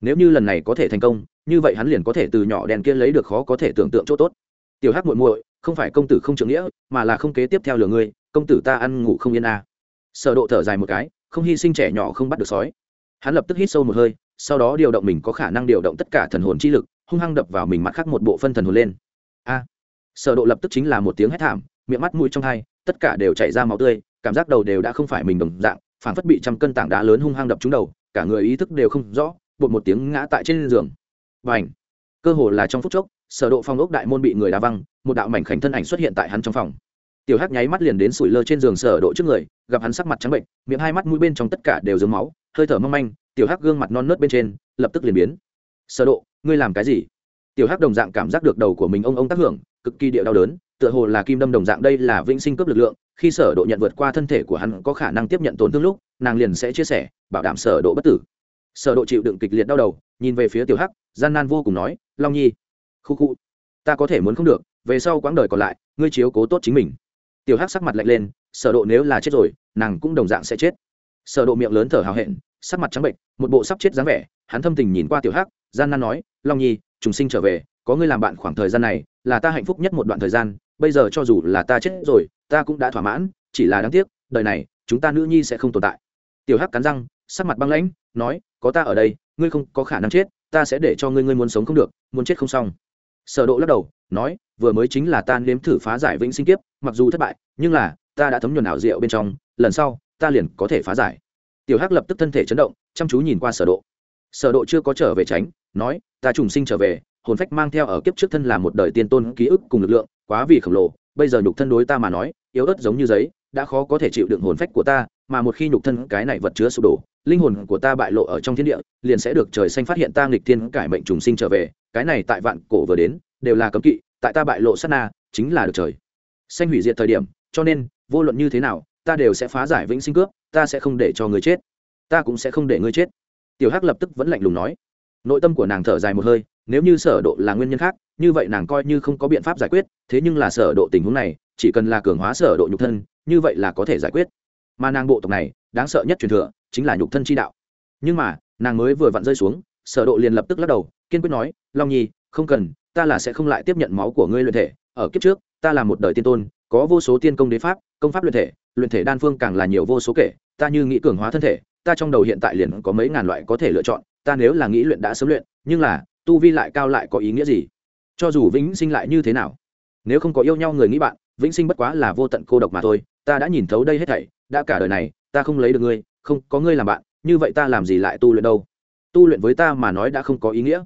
Nếu như lần này có thể thành công, như vậy hắn liền có thể từ nhỏ đèn kia lấy được khó có thể tưởng tượng chỗ tốt. Tiểu hắc muội muội, không phải công tử không trưởng nghĩa, mà là không kế tiếp theo lừa ngươi, công tử ta ăn ngủ không yên à. sở độ thở dài một cái không hy sinh trẻ nhỏ không bắt được sói. Hắn lập tức hít sâu một hơi, sau đó điều động mình có khả năng điều động tất cả thần hồn chi lực, hung hăng đập vào mình mắt khác một bộ phân thần hồn lên. A! Sở độ lập tức chính là một tiếng hét thảm, miệng mắt mũi trong hai, tất cả đều chảy ra máu tươi, cảm giác đầu đều đã không phải mình đồng dạng phản phất bị trăm cân tảng đá lớn hung hăng đập trúng đầu, cả người ý thức đều không rõ, bột một tiếng ngã tại trên giường. Bảnh cơ hồ là trong phút chốc, sở độ phong ốc đại môn bị người đá văng, một đạo mảnh khảnh thân ảnh xuất hiện tại hắn trong phòng tiểu hắc nháy mắt liền đến sủi lơ trên giường sở độ trước người, gặp hắn sắc mặt trắng bệnh, miệng hai mắt mũi bên trong tất cả đều dướng máu, hơi thở mong manh, tiểu hắc gương mặt non nớt bên trên, lập tức liền biến. Sở độ, ngươi làm cái gì? Tiểu hắc đồng dạng cảm giác được đầu của mình ông ông tác hưởng, cực kỳ địa đau đớn, tựa hồ là kim đâm đồng dạng đây là vĩnh sinh cấp lực lượng, khi sở độ nhận vượt qua thân thể của hắn có khả năng tiếp nhận tổn thương lúc, nàng liền sẽ chia sẻ, bảo đảm sở độ bất tử. Sở độ chịu đựng kịch liệt đau đầu, nhìn về phía tiểu hắc, gian nan vô cùng nói, long nhi, khu khu, ta có thể muốn không được, về sau quãng đời còn lại, ngươi chiếu cố tốt chính mình tiểu hắc sắc mặt lạnh lên, sở độ nếu là chết rồi, nàng cũng đồng dạng sẽ chết. Sở độ miệng lớn thở hào hẹn, sắc mặt trắng bệnh, một bộ sắp chết dáng vẻ, hắn thâm tình nhìn qua tiểu hắc, gian nan nói, long nhi, trùng sinh trở về, có ngươi làm bạn khoảng thời gian này, là ta hạnh phúc nhất một đoạn thời gian, bây giờ cho dù là ta chết rồi, ta cũng đã thỏa mãn, chỉ là đáng tiếc, đời này, chúng ta nữ nhi sẽ không tồn tại. Tiểu hắc cắn răng, sắc mặt băng lãnh, nói, có ta ở đây, ngươi không có khả năng chết, ta sẽ để cho ngươi ngươi muốn sống không được, muốn chết không xong. Sở độ lắc đầu, nói vừa mới chính là ta nếm thử phá giải vĩnh sinh kiếp, mặc dù thất bại, nhưng là, ta đã thấm nhuần ảo diệu bên trong, lần sau, ta liền có thể phá giải. Tiểu hắc lập tức thân thể chấn động, chăm chú nhìn qua sở độ. Sở độ chưa có trở về tránh, nói, ta trùng sinh trở về, hồn phách mang theo ở kiếp trước thân là một đời tiên tôn ký ức cùng lực lượng, quá vì khổng lồ, bây giờ nhục thân đối ta mà nói, yếu ớt giống như giấy, đã khó có thể chịu đựng hồn phách của ta, mà một khi nhục thân cái này vật chứa sụp đổ, linh hồn của ta bại lộ ở trong thiên địa, liền sẽ được trời xanh phát hiện ta nghịch thiên cải mệnh trùng sinh trở về, cái này tại vạn cổ vừa đến, đều là cấm kỵ tại ta bại lộ sát na, chính là được trời. Xanh hủy diệt thời điểm, cho nên, vô luận như thế nào, ta đều sẽ phá giải vĩnh sinh cướp, ta sẽ không để cho người chết. Ta cũng sẽ không để ngươi chết. Tiểu hắc lập tức vẫn lạnh lùng nói. Nội tâm của nàng thở dài một hơi, nếu như sở độ là nguyên nhân khác, như vậy nàng coi như không có biện pháp giải quyết, thế nhưng là sở độ tình huống này, chỉ cần là cường hóa sở độ nhục thân, như vậy là có thể giải quyết. Mà nàng bộ tộc này, đáng sợ nhất truyền thừa, chính là nhục thân chi đạo. Nhưng mà, nàng mới vừa vặn rơi xuống, sở độ liền lập tức lắc đầu, kiên quyết nói, long nhi, không cần ta là sẽ không lại tiếp nhận máu của ngươi luyện thể. Ở kiếp trước, ta là một đời tiên tôn, có vô số tiên công đế pháp, công pháp luyện thể luyện thể đan phương càng là nhiều vô số kể. Ta như nghĩ cường hóa thân thể, ta trong đầu hiện tại liền có mấy ngàn loại có thể lựa chọn. Ta nếu là nghĩ luyện đã sớm luyện, nhưng là, tu vi lại cao lại có ý nghĩa gì? Cho dù vĩnh sinh lại như thế nào, nếu không có yêu nhau người nghĩ bạn, vĩnh sinh bất quá là vô tận cô độc mà thôi. Ta đã nhìn thấu đây hết thảy, đã cả đời này, ta không lấy được ngươi, không có ngươi làm bạn, như vậy ta làm gì lại tu luyện đâu? Tu luyện với ta mà nói đã không có ý nghĩa.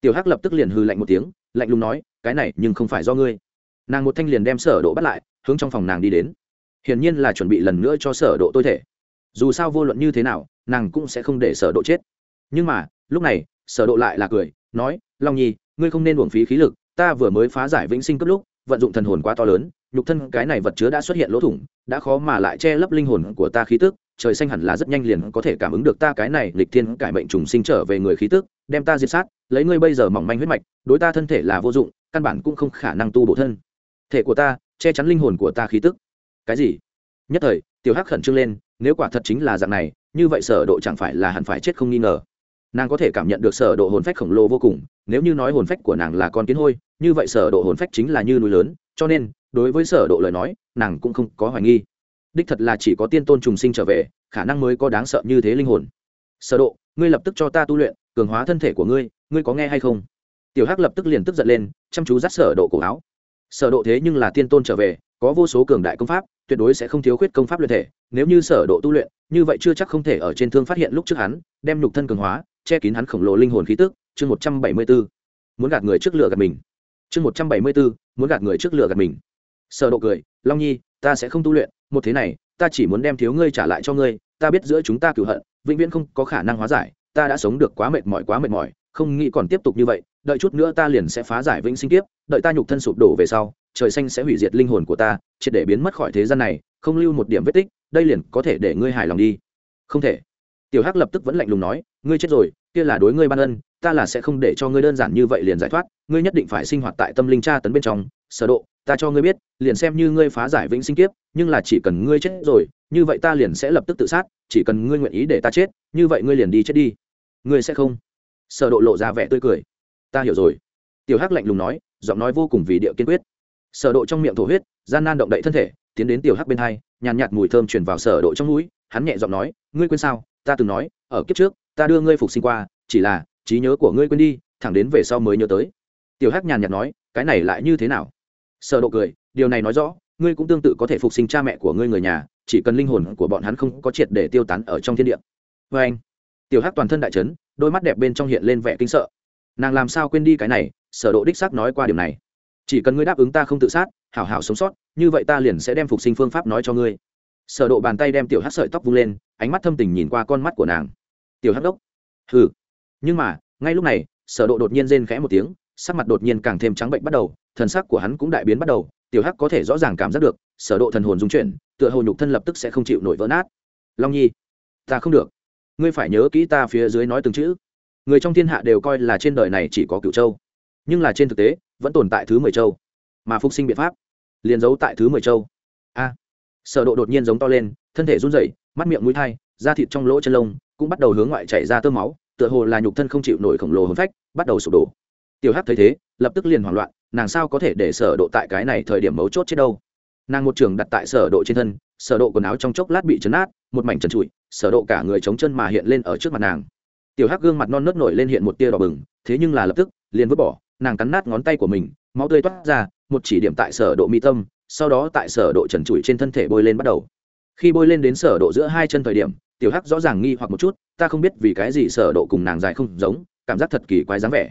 Tiểu hắc lập tức liền hư lạnh một tiếng lạnh lùng nói, cái này nhưng không phải do ngươi. Nàng một thanh liền đem sở độ bắt lại, hướng trong phòng nàng đi đến. Hiển nhiên là chuẩn bị lần nữa cho sở độ tôi thể. Dù sao vô luận như thế nào, nàng cũng sẽ không để sở độ chết. Nhưng mà, lúc này, sở độ lại là cười, nói, long nhi, ngươi không nên uổng phí khí lực, ta vừa mới phá giải vĩnh sinh cấp lúc vận dụng thần hồn quá to lớn, nhục thân cái này vật chứa đã xuất hiện lỗ thủng, đã khó mà lại che lấp linh hồn của ta khí tức, trời xanh hẳn là rất nhanh liền có thể cảm ứng được ta cái này lịch thiên cải mệnh trùng sinh trở về người khí tức, đem ta diệt sát, lấy ngươi bây giờ mỏng manh huyết mạch, đối ta thân thể là vô dụng, căn bản cũng không khả năng tu bổ thân. Thể của ta, che chắn linh hồn của ta khí tức. Cái gì? Nhất thời, tiểu hắc khẩn trương lên, nếu quả thật chính là dạng này, như vậy sở độ chẳng phải là hẳn phải chết không nghi ngờ nàng có thể cảm nhận được sở độ hồn phách khổng lồ vô cùng, nếu như nói hồn phách của nàng là con kiến hôi, như vậy sở độ hồn phách chính là như núi lớn, cho nên, đối với sở độ lời nói, nàng cũng không có hoài nghi. Đích thật là chỉ có tiên tôn trùng sinh trở về, khả năng mới có đáng sợ như thế linh hồn. Sở độ, ngươi lập tức cho ta tu luyện, cường hóa thân thể của ngươi ngươi có nghe hay không? Tiểu hắc lập tức liền tức giận lên, chăm chú dắt sở độ cổ áo. Sở độ thế nhưng là tiên tôn trở về, có vô số cường đại công pháp, tuyệt đối sẽ không thiếu khuyết công pháp luyện thể. Nếu như sở độ tu luyện, như vậy chưa chắc không thể ở trên thương phát hiện lúc trước hắn, đem nhục thân cường hóa che kín hắn khổng lồ linh hồn khí tức, chương 174 muốn gạt người trước lửa gạt mình. Chương 174 muốn gạt người trước lửa gạt mình. Sở độ cười, long nhi, ta sẽ không tu luyện, một thế này, ta chỉ muốn đem thiếu ngươi trả lại cho ngươi, ta biết giữa chúng ta cửu hận, vĩnh viễn không có khả năng hóa giải, ta đã sống được quá mệt mỏi, quá mệt mỏi, không nghĩ còn tiếp tục như vậy, đợi chút nữa ta liền sẽ phá giải vĩnh sinh kiếp, đợi ta nhục thân sụp đổ về sau, trời xanh sẽ hủy diệt linh hồn của ta, triệt để biến mất khỏi thế gian này, không lưu một điểm vết tích, đây liền có thể để ngươi hài lòng đi. Không thể tiểu hắc lập tức vẫn lạnh lùng nói, ngươi chết rồi, kia là đối ngươi ban ân, ta là sẽ không để cho ngươi đơn giản như vậy liền giải thoát, ngươi nhất định phải sinh hoạt tại tâm linh tra tấn bên trong, sở độ, ta cho ngươi biết, liền xem như ngươi phá giải vĩnh sinh kiếp, nhưng là chỉ cần ngươi chết rồi, như vậy ta liền sẽ lập tức tự sát, chỉ cần ngươi nguyện ý để ta chết, như vậy ngươi liền đi chết đi. Ngươi sẽ không. Sở độ lộ ra vẻ tươi cười. Ta hiểu rồi. Tiểu hắc lạnh lùng nói, giọng nói vô cùng vì địa kiên quyết. Sở độ trong miệng thổ huyết, gian nan động đậy thân thể, tiến đến tiểu hắc bên hai, nhàn nhạt mùi thơm truyền vào sở độ trong mũi, hắn nhẹ giọng nói, ngươi quên sao? Ta từng nói, ở kiếp trước, ta đưa ngươi phục sinh qua, chỉ là, trí nhớ của ngươi quên đi, thẳng đến về sau mới nhớ tới. Tiểu hắc nhàn nhạt nói, cái này lại như thế nào? Sở độ cười, điều này nói rõ, ngươi cũng tương tự có thể phục sinh cha mẹ của ngươi người nhà, chỉ cần linh hồn của bọn hắn không có triệt để tiêu tán ở trong thiên địa. Với anh. Tiểu hắc toàn thân đại chấn, đôi mắt đẹp bên trong hiện lên vẻ kinh sợ. Nàng làm sao quên đi cái này? Sở độ đích xác nói qua điểm này. Chỉ cần ngươi đáp ứng ta không tự sát, hảo hảo sống sót, như vậy ta liền sẽ đem phục sinh phương pháp nói cho ngươi. Sở độ bàn tay đem tiểu hắc sợi tóc vung lên ánh mắt thâm tình nhìn qua con mắt của nàng. Tiểu hắc đốc. Hừ. Nhưng mà, ngay lúc này, sở độ đột nhiên rên khẽ một tiếng, sắc mặt đột nhiên càng thêm trắng bệnh bắt đầu, thần sắc của hắn cũng đại biến bắt đầu, tiểu hắc có thể rõ ràng cảm giác được, sở độ thần hồn dung chuyển, tựa hồ nhục thân lập tức sẽ không chịu nổi vỡ nát. Long nhi, ta không được. Ngươi phải nhớ kỹ ta phía dưới nói từng chữ. Người trong thiên hạ đều coi là trên đời này chỉ có cửu châu. Nhưng là trên thực tế, vẫn tồn tại thứ mười châu. Mà phục sinh biện pháp, liền giấu tại thứ mười châu. A sở độ đột nhiên giống to lên, thân thể run rẩy, mắt miệng mũi thai, da thịt trong lỗ chân lông cũng bắt đầu hướng ngoại chảy ra tơ máu, tựa hồ là nhục thân không chịu nổi khổng lồ hồn phách, bắt đầu sụp đổ. Tiểu hắc thấy thế, lập tức liền hoảng loạn, nàng sao có thể để sở độ tại cái này thời điểm mấu chốt chết đâu? Nàng một trường đặt tại sở độ trên thân, sở độ quần áo trong chốc lát bị chấn nát một mảnh trần trụi, sở độ cả người chống chân mà hiện lên ở trước mặt nàng. Tiểu hắc gương mặt non nớt nổi lên hiện một tia đỏ bừng, thế nhưng là lập tức, liền vứt bỏ, nàng cắn nát ngón tay của mình, máu tươi toát ra, một chỉ điểm tại sở độ mi tâm sau đó tại sở độ trần trụi trên thân thể bôi lên bắt đầu. Khi bôi lên đến sở độ giữa hai chân thời điểm, tiểu hắc rõ ràng nghi hoặc một chút, ta không biết vì cái gì sở độ cùng nàng dài không giống, cảm giác thật kỳ quái dáng vẻ.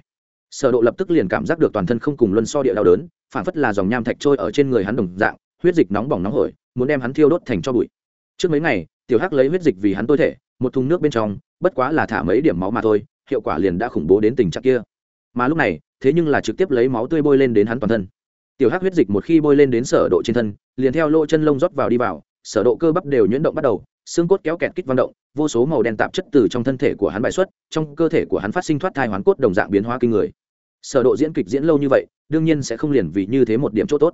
Sở độ lập tức liền cảm giác được toàn thân không cùng luân so địa đau đớn, phản phất là dòng nham thạch trôi ở trên người hắn đồng dạng, huyết dịch nóng bỏng nóng hổi, muốn đem hắn thiêu đốt thành cho bụi. Trước mấy ngày, tiểu hắc lấy huyết dịch vì hắn tôi thể, một thùng nước bên trong, bất quá là thả mấy điểm máu mà thôi, hiệu quả liền đã khủng bố đến tình trạng kia. Mà lúc này, thế nhưng là trực tiếp lấy máu tươi bôi lên đến hắn toàn thân tiểu hắc huyết dịch một khi bôi lên đến sở độ trên thân, liền theo lỗ chân lông rót vào đi vào, sở độ cơ bắp đều nhuyễn động bắt đầu, xương cốt kéo kẹt kích vang động, vô số màu đen tạp chất từ trong thân thể của hắn bài xuất, trong cơ thể của hắn phát sinh thoát thai hoán cốt đồng dạng biến hóa kinh người. Sở độ diễn kịch diễn lâu như vậy, đương nhiên sẽ không liền vì như thế một điểm chỗ tốt.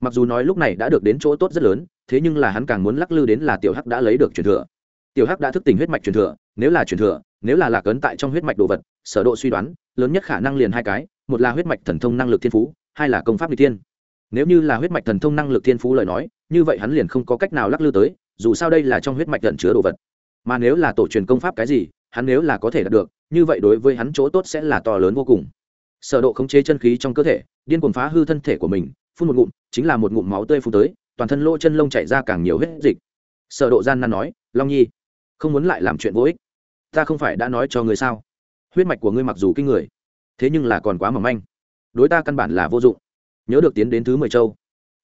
Mặc dù nói lúc này đã được đến chỗ tốt rất lớn, thế nhưng là hắn càng muốn lắc lư đến là tiểu hắc đã lấy được truyền thừa. Tiểu hắc đã thức tỉnh huyết mạch truyền thừa, nếu là truyền thừa, nếu là lạc ấn tại trong huyết mạch đồ vật, sở độ suy đoán, lớn nhất khả năng liền hai cái, một là huyết mạch thần thông năng lực thiên phú hai là công pháp n thiên. Nếu như là huyết mạch thần thông năng lực thiên phú lời nói, như vậy hắn liền không có cách nào lắc lư tới, dù sao đây là trong huyết mạch gần chứa đồ vật. Mà nếu là tổ truyền công pháp cái gì, hắn nếu là có thể đạt được, như vậy đối với hắn chỗ tốt sẽ là to lớn vô cùng. Sở độ khống chế chân khí trong cơ thể, điên cuồng phá hư thân thể của mình, phun một ngụm, chính là một ngụm máu tươi phun tới, toàn thân lỗ chân lông chảy ra càng nhiều huyết dịch. Sở độ gian nan nói, long nhi, không muốn lại làm chuyện vô ích. Ta không phải đã nói cho ngươi sao? Huyết mạch của ngươi mặc dù kinh người, thế nhưng là còn quá mỏng manh đối ta căn bản là vô dụng. Nhớ được tiến đến thứ mười châu.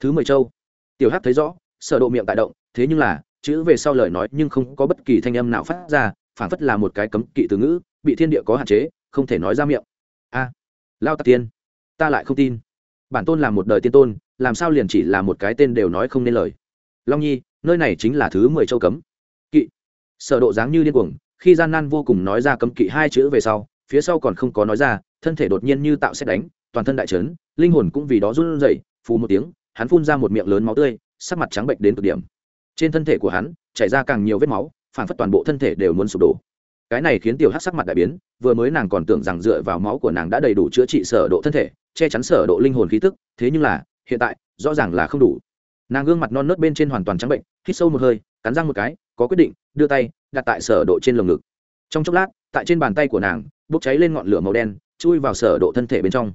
Thứ mười châu. Tiểu hắc thấy rõ, sở độ miệng tại động, thế nhưng là, chữ về sau lời nói nhưng không có bất kỳ thanh âm nào phát ra phản phất là một cái cấm kỵ từ ngữ, bị thiên địa có hạn chế, không thể nói ra miệng. A, lao tạc tiên, ta lại không tin. Bản tôn là một đời tiên tôn, làm sao liền chỉ là một cái tên đều nói không nên lời. Long nhi, nơi này chính là thứ mười châu cấm. Kỵ. Sở độ dáng như điên cuồng, khi gian nan vô cùng nói ra cấm kỵ hai chữ về sau, phía sau còn không có nói ra, thân thể đột nhiên như tạo xét đánh toàn thân đại chấn linh hồn cũng vì đó run rẩy, phù một tiếng, hắn phun ra một miệng lớn máu tươi, sắc mặt trắng bệnh đến cực điểm. Trên thân thể của hắn, chảy ra càng nhiều vết máu, phản phất toàn bộ thân thể đều muốn sụp đổ. Cái này khiến tiểu hắc sắc mặt đại biến, vừa mới nàng còn tưởng rằng dựa vào máu của nàng đã đầy đủ chữa trị sở độ thân thể, che chắn sở độ linh hồn khí tức, thế nhưng là, hiện tại, rõ ràng là không đủ. Nàng gương mặt non nớt bên trên hoàn toàn trắng bệnh, hít sâu một hơi, cắn răng một cái, có quyết định, đưa tay, đặt tại sở độ trên lồng ngực. Trong chốc lát, tại trên bàn tay của nàng, bốc cháy lên ngọn lửa màu đen, chui vào sở độ thân thể bên trong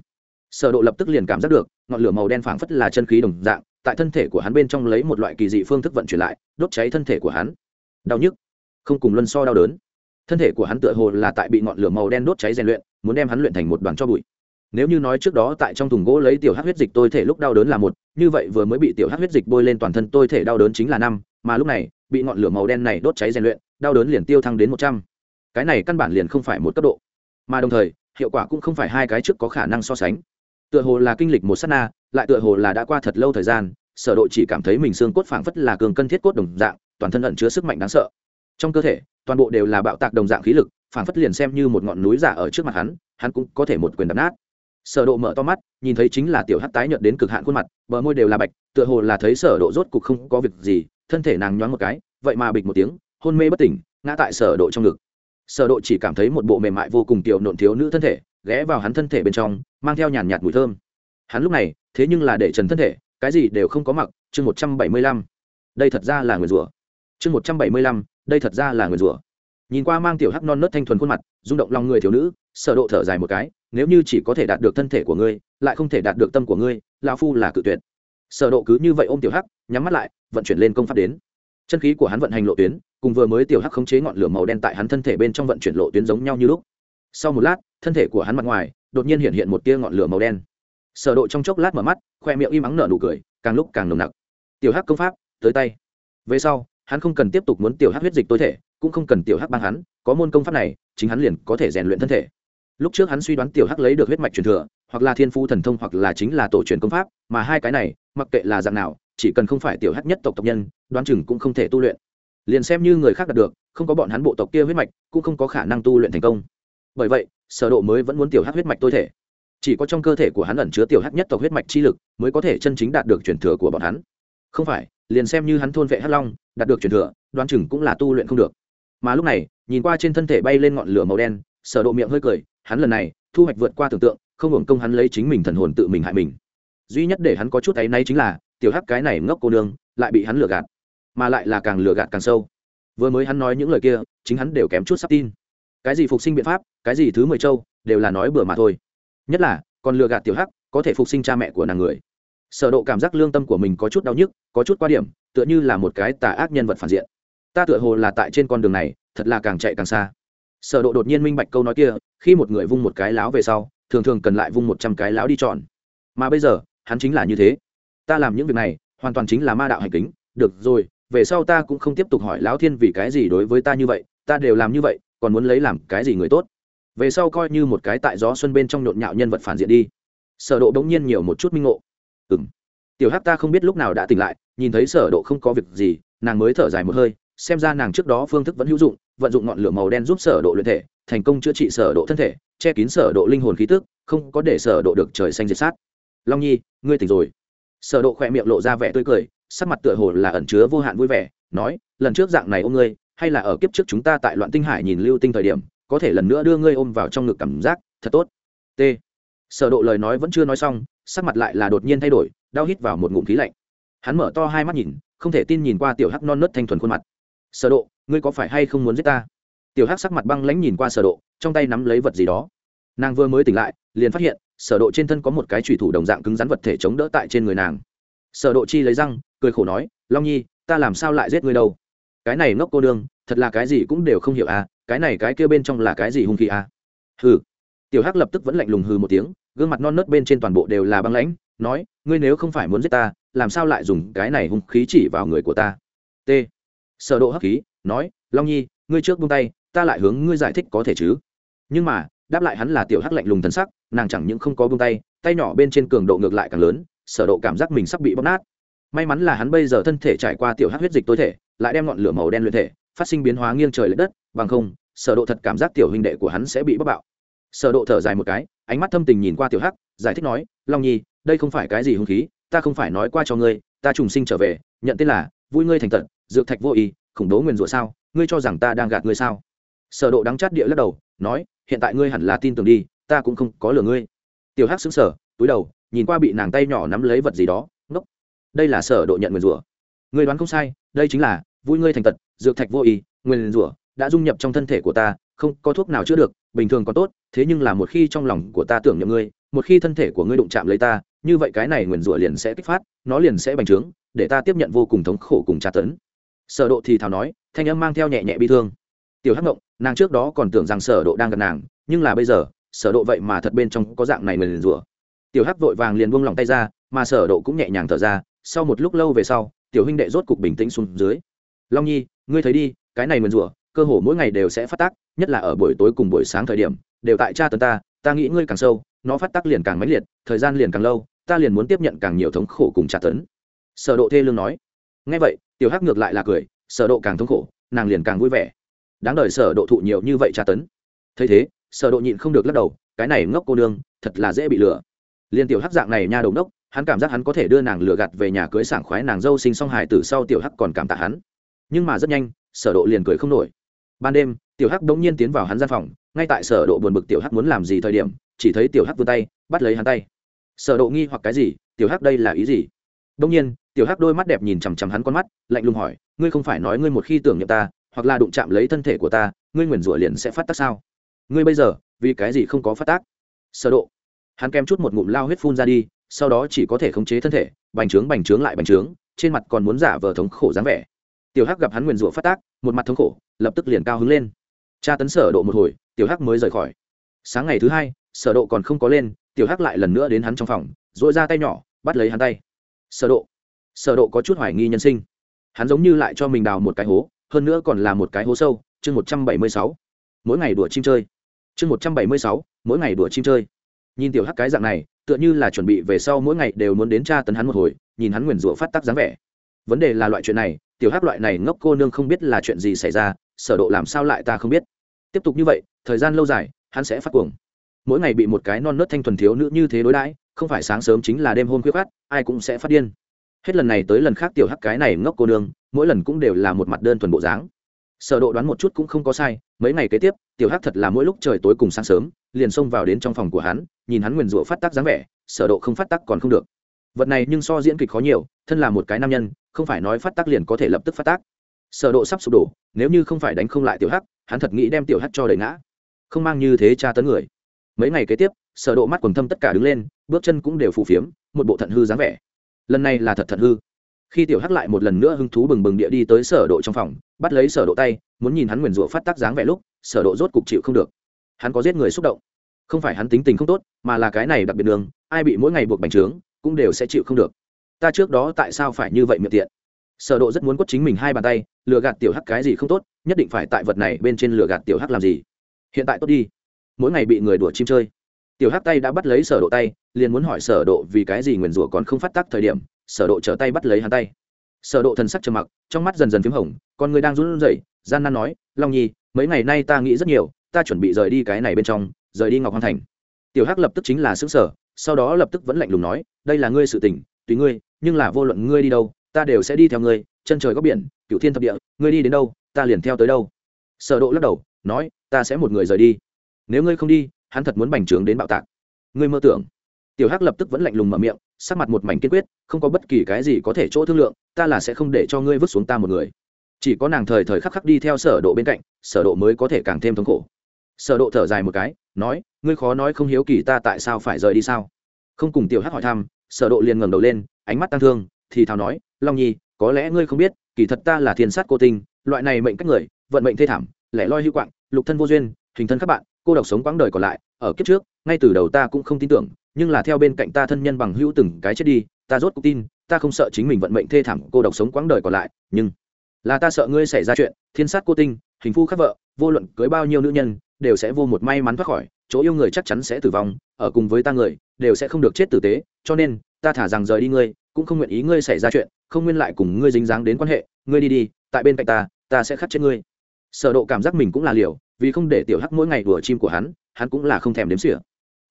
sở độ lập tức liền cảm giác được, ngọn lửa màu đen phảng phất là chân khí đồng dạng, tại thân thể của hắn bên trong lấy một loại kỳ dị phương thức vận chuyển lại, đốt cháy thân thể của hắn. Đau nhức, không cùng luân so đau đớn. Thân thể của hắn tựa hồ là tại bị ngọn lửa màu đen đốt cháy rèn luyện, muốn đem hắn luyện thành một đoàn cho bụi. Nếu như nói trước đó tại trong thùng gỗ lấy tiểu hát huyết dịch tôi thể lúc đau đớn là một, như vậy vừa mới bị tiểu hát huyết dịch bôi lên toàn thân tôi thể đau đớn chính là năm, mà lúc này, bị ngọn lửa màu đen này đốt cháy rèn luyện, đau đớn liền tiêu thăng đến một trăm. Cái này căn bản liền không phải một cấp độ. Mà đồng thời, hiệu quả cũng không phải hai cái trước có khả năng so sánh tựa hồ là kinh lịch một s á t na, lại tựa hồ là đã qua thật lâu thời gian, sở độ chỉ cảm thấy mình xương cốt phảng phất là cường cân thiết cốt đồng dạng, toàn thân ẩn chứa sức mạnh đáng sợ. Trong cơ thể, toàn bộ đều là bạo tạc đồng dạng khí lực, phảng phất liền xem như một ngọn núi giả ở trước mặt hắn hắn cũng có thể một quyền đập nát. Sở độ mở to mắt, nhìn thấy chính là tiểu hắc tái nhợt đến cực hạn khuôn mặt, bờ môi đều là bạch, tựa hồ là thấy sở độ rốt cục không có việc gì, thân thể nàng nhoáng một cái, vậy mà bịch một tiếng, hôn mê bất tỉnh, ngã tại sở độ trong ngực. Sở độ chỉ cảm thấy một bộ mềm mại vô cùng tiểu nộn thiếu nữ thân thể ghé vào hắn thân thể bên trong, mang theo nhàn nhạt mùi thơm. Hắn lúc này, thế nhưng là để trần thân thể, cái gì đều không có mặc, chương 175 đây thật ra là người rủa. Chương 175 đây thật ra là người rủa. Nhìn qua mang tiểu hắc non nớt thanh thuần khuôn mặt, rung động lòng người thiếu nữ, sở độ thở dài một cái, nếu như chỉ có thể đạt được thân thể của ngươi, lại không thể đạt được tâm của ngươi, lão phu là cự tuyệt. Sở độ cứ như vậy ôm tiểu hắc, nhắm mắt lại, vận chuyển lên công pháp đến. Chân khí của hắn vận hành lộ tuyến, cùng vừa mới tiểu hắc khống chế ngọn lửa màu đen tại hắn thân thể bên trong vận chuyển lộ tuyến giống nhau như lúc. Sau một lát thân thể của hắn mặt ngoài, đột nhiên hiện hiện một tia ngọn lửa màu đen. Sở độ trong chốc lát mở mắt, khoe miệng im ắng nở nụ cười, càng lúc càng nồng nặc. Tiểu hắc công pháp, tới tay. Về sau, hắn không cần tiếp tục muốn tiểu hắc huyết dịch tối thể, cũng không cần tiểu hắc băng hắn, có môn công pháp này, chính hắn liền có thể rèn luyện thân thể. Lúc trước hắn suy đoán tiểu hắc lấy được huyết mạch truyền thừa, hoặc là thiên phu thần thông hoặc là chính là tổ truyền công pháp, mà hai cái này, mặc kệ là dạng nào, chỉ cần không phải tiểu hắc nhất tộc tộc nhân, đoán chừng cũng không thể tu luyện. Liền xem như người khác đạt được, không có bọn hắn bộ tộc kia huyết mạch, cũng không có khả năng tu luyện thành công bởi vậy, sở độ mới vẫn muốn tiểu hắc huyết mạch tôi thể. Chỉ có trong cơ thể của hắn ẩn chứa tiểu hắc nhất tộc huyết mạch chi lực, mới có thể chân chính đạt được truyền thừa của bọn hắn. Không phải, liền xem như hắn thôn vệ hắc long, đạt được truyền thừa, đoán chừng cũng là tu luyện không được. Mà lúc này, nhìn qua trên thân thể bay lên ngọn lửa màu đen, sở độ miệng hơi cười, hắn lần này, thu hoạch vượt qua tưởng tượng, không hưởng công hắn lấy chính mình thần hồn tự mình hại mình. Duy nhất để hắn có chút ấy nay chính là, tiểu hắc cái này ngốc cô nương, lại bị hắn lừa gạt. Mà lại là càng lừa gạt càng sâu. Vừa mới hắn nói những lời kia, chính hắn đều kém chút sắp tin cái gì phục sinh biện pháp, cái gì thứ mười châu, đều là nói bừa mà thôi. Nhất là, còn lừa gạt tiểu hắc, có thể phục sinh cha mẹ của nàng người. Sở độ cảm giác lương tâm của mình có chút đau nhức, có chút qua điểm, tựa như là một cái tà ác nhân vật phản diện. Ta tựa hồ là tại trên con đường này, thật là càng chạy càng xa. Sở độ đột nhiên minh bạch câu nói kia, khi một người vung một cái láo về sau, thường thường cần lại vung một trăm cái láo đi chọn. Mà bây giờ, hắn chính là như thế. Ta làm những việc này, hoàn toàn chính là ma đạo hành kính. Được rồi, về sau ta cũng không tiếp tục hỏi lão thiên vì cái gì đối với ta như vậy, ta đều làm như vậy còn muốn lấy làm cái gì người tốt? Về sau coi như một cái tại gió xuân bên trong nhộn nhạo nhân vật phản diện đi. Sở độ đống nhiên nhiều một chút minh ngộ. Ừm. Tiểu hắc ta không biết lúc nào đã tỉnh lại, nhìn thấy sở độ không có việc gì, nàng mới thở dài một hơi, xem ra nàng trước đó phương thức vẫn hữu dụng, vận dụng ngọn lửa màu đen giúp sở độ luyện thể, thành công chữa trị sở độ thân thể, che kín sở độ linh hồn khí tức, không có để sở độ được trời xanh diệt sát. Long nhi, ngươi tỉnh rồi. Sở độ khoe miệng lộ ra vẻ tươi cười, sắc mặt tựa hồ là ẩn chứa vô hạn vui vẻ, nói, lần trước dạng này ôm ngươi hay là ở kiếp trước chúng ta tại loạn tinh hải nhìn lưu tinh thời điểm, có thể lần nữa đưa ngươi ôm vào trong ngực cảm giác, thật tốt. T. Sở độ lời nói vẫn chưa nói xong, sắc mặt lại là đột nhiên thay đổi, đau hít vào một ngụm khí lạnh. Hắn mở to hai mắt nhìn, không thể tin nhìn qua tiểu hắc non nớt thanh thuần khuôn mặt. Sở độ, ngươi có phải hay không muốn giết ta? Tiểu hắc sắc mặt băng lãnh nhìn qua sở độ, trong tay nắm lấy vật gì đó. Nàng vừa mới tỉnh lại, liền phát hiện, sở độ trên thân có một cái chủy thủ đồng dạng cứng rắn vật thể chống đỡ tại trên người nàng. Sở độ chi lấy răng, cười khổ nói, long nhi, ta làm sao lại giết ngươi đâu? Cái này ngốc cô đương thật là cái gì cũng đều không hiểu à cái này cái kia bên trong là cái gì hung khí à? Hừ. Tiểu hắc lập tức vẫn lạnh lùng hừ một tiếng, gương mặt non nớt bên trên toàn bộ đều là băng lãnh, nói, ngươi nếu không phải muốn giết ta, làm sao lại dùng cái này hung khí chỉ vào người của ta? T. Sở độ hắc khí, nói, long nhi, ngươi trước buông tay, ta lại hướng ngươi giải thích có thể chứ? Nhưng mà, đáp lại hắn là tiểu hắc lạnh lùng thần sắc, nàng chẳng những không có buông tay tay nhỏ bên trên cường độ ngược lại càng lớn, sở độ cảm giác mình sắp bị bóp nát. May mắn là hắn bây giờ thân thể trải qua tiểu hắc huyết dịch tối thể lại đem ngọn lửa màu đen luyện thể phát sinh biến hóa nghiêng trời lệch đất, bằng không, sở độ thật cảm giác tiểu huynh đệ của hắn sẽ bị bất bạo. Sở độ thở dài một cái, ánh mắt thâm tình nhìn qua tiểu hắc, giải thích nói, long nhi, đây không phải cái gì hung khí, ta không phải nói qua cho ngươi, ta trùng sinh trở về, nhận tên là vui ngươi thành tận dược thạch vô ý, khủng bố nguyền rủa sao, ngươi cho rằng ta đang gạt ngươi sao? Sở độ đắng chát địa lắc đầu, nói, hiện tại ngươi hẳn là tin tưởng đi, ta cũng không có lừa ngươi. Tiểu hắc sững sờ, túi đầu, nhìn qua bị nàng tay nhỏ nắm lấy vật gì đó, ngốc. Đây là sở độ nhận nguyền rủa. Ngươi đoán không sai, đây chính là vui ngươi thành tật, dược thạch vô ý nguyền rủa, đã dung nhập trong thân thể của ta, không có thuốc nào chữa được, bình thường còn tốt, thế nhưng là một khi trong lòng của ta tưởng nhầm ngươi, một khi thân thể của ngươi đụng chạm lấy ta, như vậy cái này nguyền rủa liền sẽ kích phát, nó liền sẽ bành trướng, để ta tiếp nhận vô cùng thống khổ cùng tra tấn. Sở độ thì thào nói, thanh âm mang theo nhẹ nhẹ bi thương. Tiểu hắc ngộng, nàng trước đó còn tưởng rằng sở độ đang gần nàng, nhưng là bây giờ, sở độ vậy mà thật bên trong có dạng này nguyền rủa. Tiểu hắc vội vàng liền buông lòng tay ra, mà sở độ cũng nhẹ nhàng thở ra, sau một lúc lâu về sau, tiểu huynh đệ rốt cục bình tĩnh xuống dưới long nhi, ngươi thấy đi, cái này mượn rủa cơ hồ mỗi ngày đều sẽ phát tác, nhất là ở buổi tối cùng buổi sáng thời điểm, đều tại cha tấn ta ta nghĩ ngươi càng sâu, nó phát tác liền càng mãnh liệt, thời gian liền càng lâu, ta liền muốn tiếp nhận càng nhiều thống khổ cùng tra tấn. Sở độ thê lương nói. Nghe vậy, tiểu hắc ngược lại là cười, sở độ càng thống khổ, nàng liền càng vui vẻ. Đáng đời sở độ thụ nhiều như vậy tra tấn. Thấy thế, sở độ nhịn không được lắc đầu, cái này ngốc cô đương thật là dễ bị lừa. Liên tiểu hắc dạng này nha đầu đốc hắn cảm giác hắn có thể đưa nàng lừa gạt về nhà cưới sảng khoái nàng dâu sinh song hài tử sau tiểu hắc còn cảm tạ hắn nhưng mà rất nhanh, sở độ liền cười không nổi. Ban đêm, tiểu hắc đống nhiên tiến vào hắn gian phòng, ngay tại sở độ buồn bực tiểu hắc muốn làm gì thời điểm, chỉ thấy tiểu hắc vươn tay, bắt lấy hắn tay. Sở độ nghi hoặc cái gì? Tiểu hắc đây là ý gì? Đống nhiên, tiểu hắc đôi mắt đẹp nhìn chằm chằm hắn con mắt, lạnh lùng hỏi, ngươi không phải nói ngươi một khi tưởng niệm ta, hoặc là đụng chạm lấy thân thể của ta, ngươi nguyền rủa liền sẽ phát tác sao? Ngươi bây giờ, vì cái gì không có phát tác? Sở độ. Hắn kém chút một ngụm lao huyết phun ra đi, sau đó chỉ có thể khống chế thân thể, bành trướng bành trướng lại bành trướng, trên mặt còn muốn giả vờ thống khổ dáng vẻ tiểu hắc gặp hắn nguyền rủa phát tác một mặt thống khổ lập tức liền cao hứng lên. Tra tấn sở độ một hồi tiểu hắc mới rời khỏi. Sáng ngày thứ hai sở độ còn không có lên tiểu hắc lại lần nữa đến hắn trong phòng dội ra tay nhỏ bắt lấy hắn tay. Sở độ. Sở độ có chút hoài nghi nhân sinh. Hắn giống như lại cho mình đào một cái hố hơn nữa còn là một cái hố sâu chương 176. mỗi ngày đùa chim chơi. Chương 176, mỗi ngày đùa chim chơi. Nhìn tiểu hắc cái dạng này tựa như là chuẩn bị về sau mỗi ngày đều muốn đến tra tấn hắn một hồi nhìn hắn nguyền rủa phát tác dáng vẻ. Vấn đề là loại chuyện này tiểu hắc loại này ngốc cô nương không biết là chuyện gì xảy ra, sở độ làm sao lại ta không biết. Tiếp tục như vậy, thời gian lâu dài, hắn sẽ phát cuồng. Mỗi ngày bị một cái non nớt thanh thuần thiếu nữ như thế đối đãi, không phải sáng sớm chính là đêm hôm khuya khát ai cũng sẽ phát điên. Hết lần này tới lần khác tiểu hắc cái này ngốc cô nương, mỗi lần cũng đều là một mặt đơn thuần bộ dáng. Sở độ đoán một chút cũng không có sai, mấy ngày kế tiếp, tiểu hắc thật là mỗi lúc trời tối cùng sáng sớm, liền xông vào đến trong phòng của hắn, nhìn hắn nguyền rủa phát tác dáng vẻ, sở độ không phát tác còn không được vật này nhưng so diễn kịch khó nhiều, thân là một cái nam nhân, không phải nói phát tác liền có thể lập tức phát tác. Sở độ sắp sụp đổ, nếu như không phải đánh không lại tiểu hắc, hắn thật nghĩ đem tiểu hắc cho đẩy ngã. Không mang như thế tra tấn người. Mấy ngày kế tiếp, sở độ mắt quần thâm tất cả đứng lên, bước chân cũng đều phù phiếm, một bộ thận hư dáng vẻ. Lần này là thật thận hư. Khi tiểu hắc lại một lần nữa hứng thú bừng bừng địa đi tới sở độ trong phòng, bắt lấy sở độ tay, muốn nhìn hắn nguyền rủa phát tác dáng vẻ lúc, sở độ rốt cục chịu không được. Hắn có giết người xúc động. Không phải hắn tính tình không tốt, mà là cái này đặc biệt đường, ai bị mỗi ngày buộc bành trướng cũng đều sẽ chịu không được. Ta trước đó tại sao phải như vậy miệng tiện? Sở độ rất muốn quất chính mình hai bàn tay, lừa gạt tiểu hắc cái gì không tốt, nhất định phải tại vật này bên trên lừa gạt tiểu hắc làm gì? Hiện tại tốt đi. Mỗi ngày bị người đùa chim chơi. Tiểu hắc tay đã bắt lấy sở độ tay, liền muốn hỏi sở độ vì cái gì nguyền rủa còn không phát tác thời điểm, sở độ trở tay bắt lấy hắn tay. Sở độ thần sắc trầm mặc, trong mắt dần dần phím hồng, con người đang run rẩy, gian nan nói, long nhi, mấy ngày nay ta nghĩ rất nhiều, ta chuẩn bị rời đi cái này bên trong, rời đi ngọc hoàng thành. Tiểu hắc lập tức chính là sững sở sau đó lập tức vẫn lạnh lùng nói, đây là ngươi sự tình, tùy ngươi, nhưng là vô luận ngươi đi đâu, ta đều sẽ đi theo ngươi, chân trời góc biển, cửu thiên thập địa, ngươi đi đến đâu, ta liền theo tới đâu. Sở độ lắc đầu, nói, ta sẽ một người rời đi. Nếu ngươi không đi, hắn thật muốn bành trướng đến bạo tạc. Ngươi mơ tưởng. Tiểu hắc lập tức vẫn lạnh lùng mở miệng, sắc mặt một mảnh kiên quyết, không có bất kỳ cái gì có thể chỗ thương lượng, ta là sẽ không để cho ngươi vứt xuống ta một người. Chỉ có nàng thời thời khắc khắc đi theo sở độ bên cạnh, sở độ mới có thể càng thêm thống khổ. Sở độ thở dài một cái nói, ngươi khó nói không hiếu kỳ ta tại sao phải rời đi sao? Không cùng tiểu hắc hỏi thăm, sở độ liền ngẩng đầu lên, ánh mắt tăng thương, thì thào nói, long nhi, có lẽ ngươi không biết, kỳ thật ta là thiên sát cô tinh, loại này mệnh cách người, vận mệnh thê thảm, lẻ loi hữu quạng, lục thân vô duyên, hình thân các bạn, cô độc sống quãng đời còn lại, ở kiếp trước, ngay từ đầu ta cũng không tin tưởng, nhưng là theo bên cạnh ta thân nhân bằng hữu từng cái chết đi, ta rốt cuộc tin, ta không sợ chính mình vận mệnh thê thảm, cô độc sống quãng đời còn lại, nhưng là ta sợ ngươi xảy ra chuyện, thiên sát cô tinh, hình phu khắc vợ, vô luận cưới bao nhiêu nữ nhân đều sẽ vô một may mắn thoát khỏi, chỗ yêu người chắc chắn sẽ tử vong, ở cùng với ta người, đều sẽ không được chết tử tế, cho nên, ta thả rằng rời đi ngươi, cũng không nguyện ý ngươi xảy ra chuyện, không nguyên lại cùng ngươi dính dáng đến quan hệ, ngươi đi đi, tại bên cạnh ta ta sẽ khắc chết ngươi. Sở độ cảm giác mình cũng là liều, vì không để tiểu hắc mỗi ngày đùa chim của hắn hắn cũng là không thèm đếm xỉa.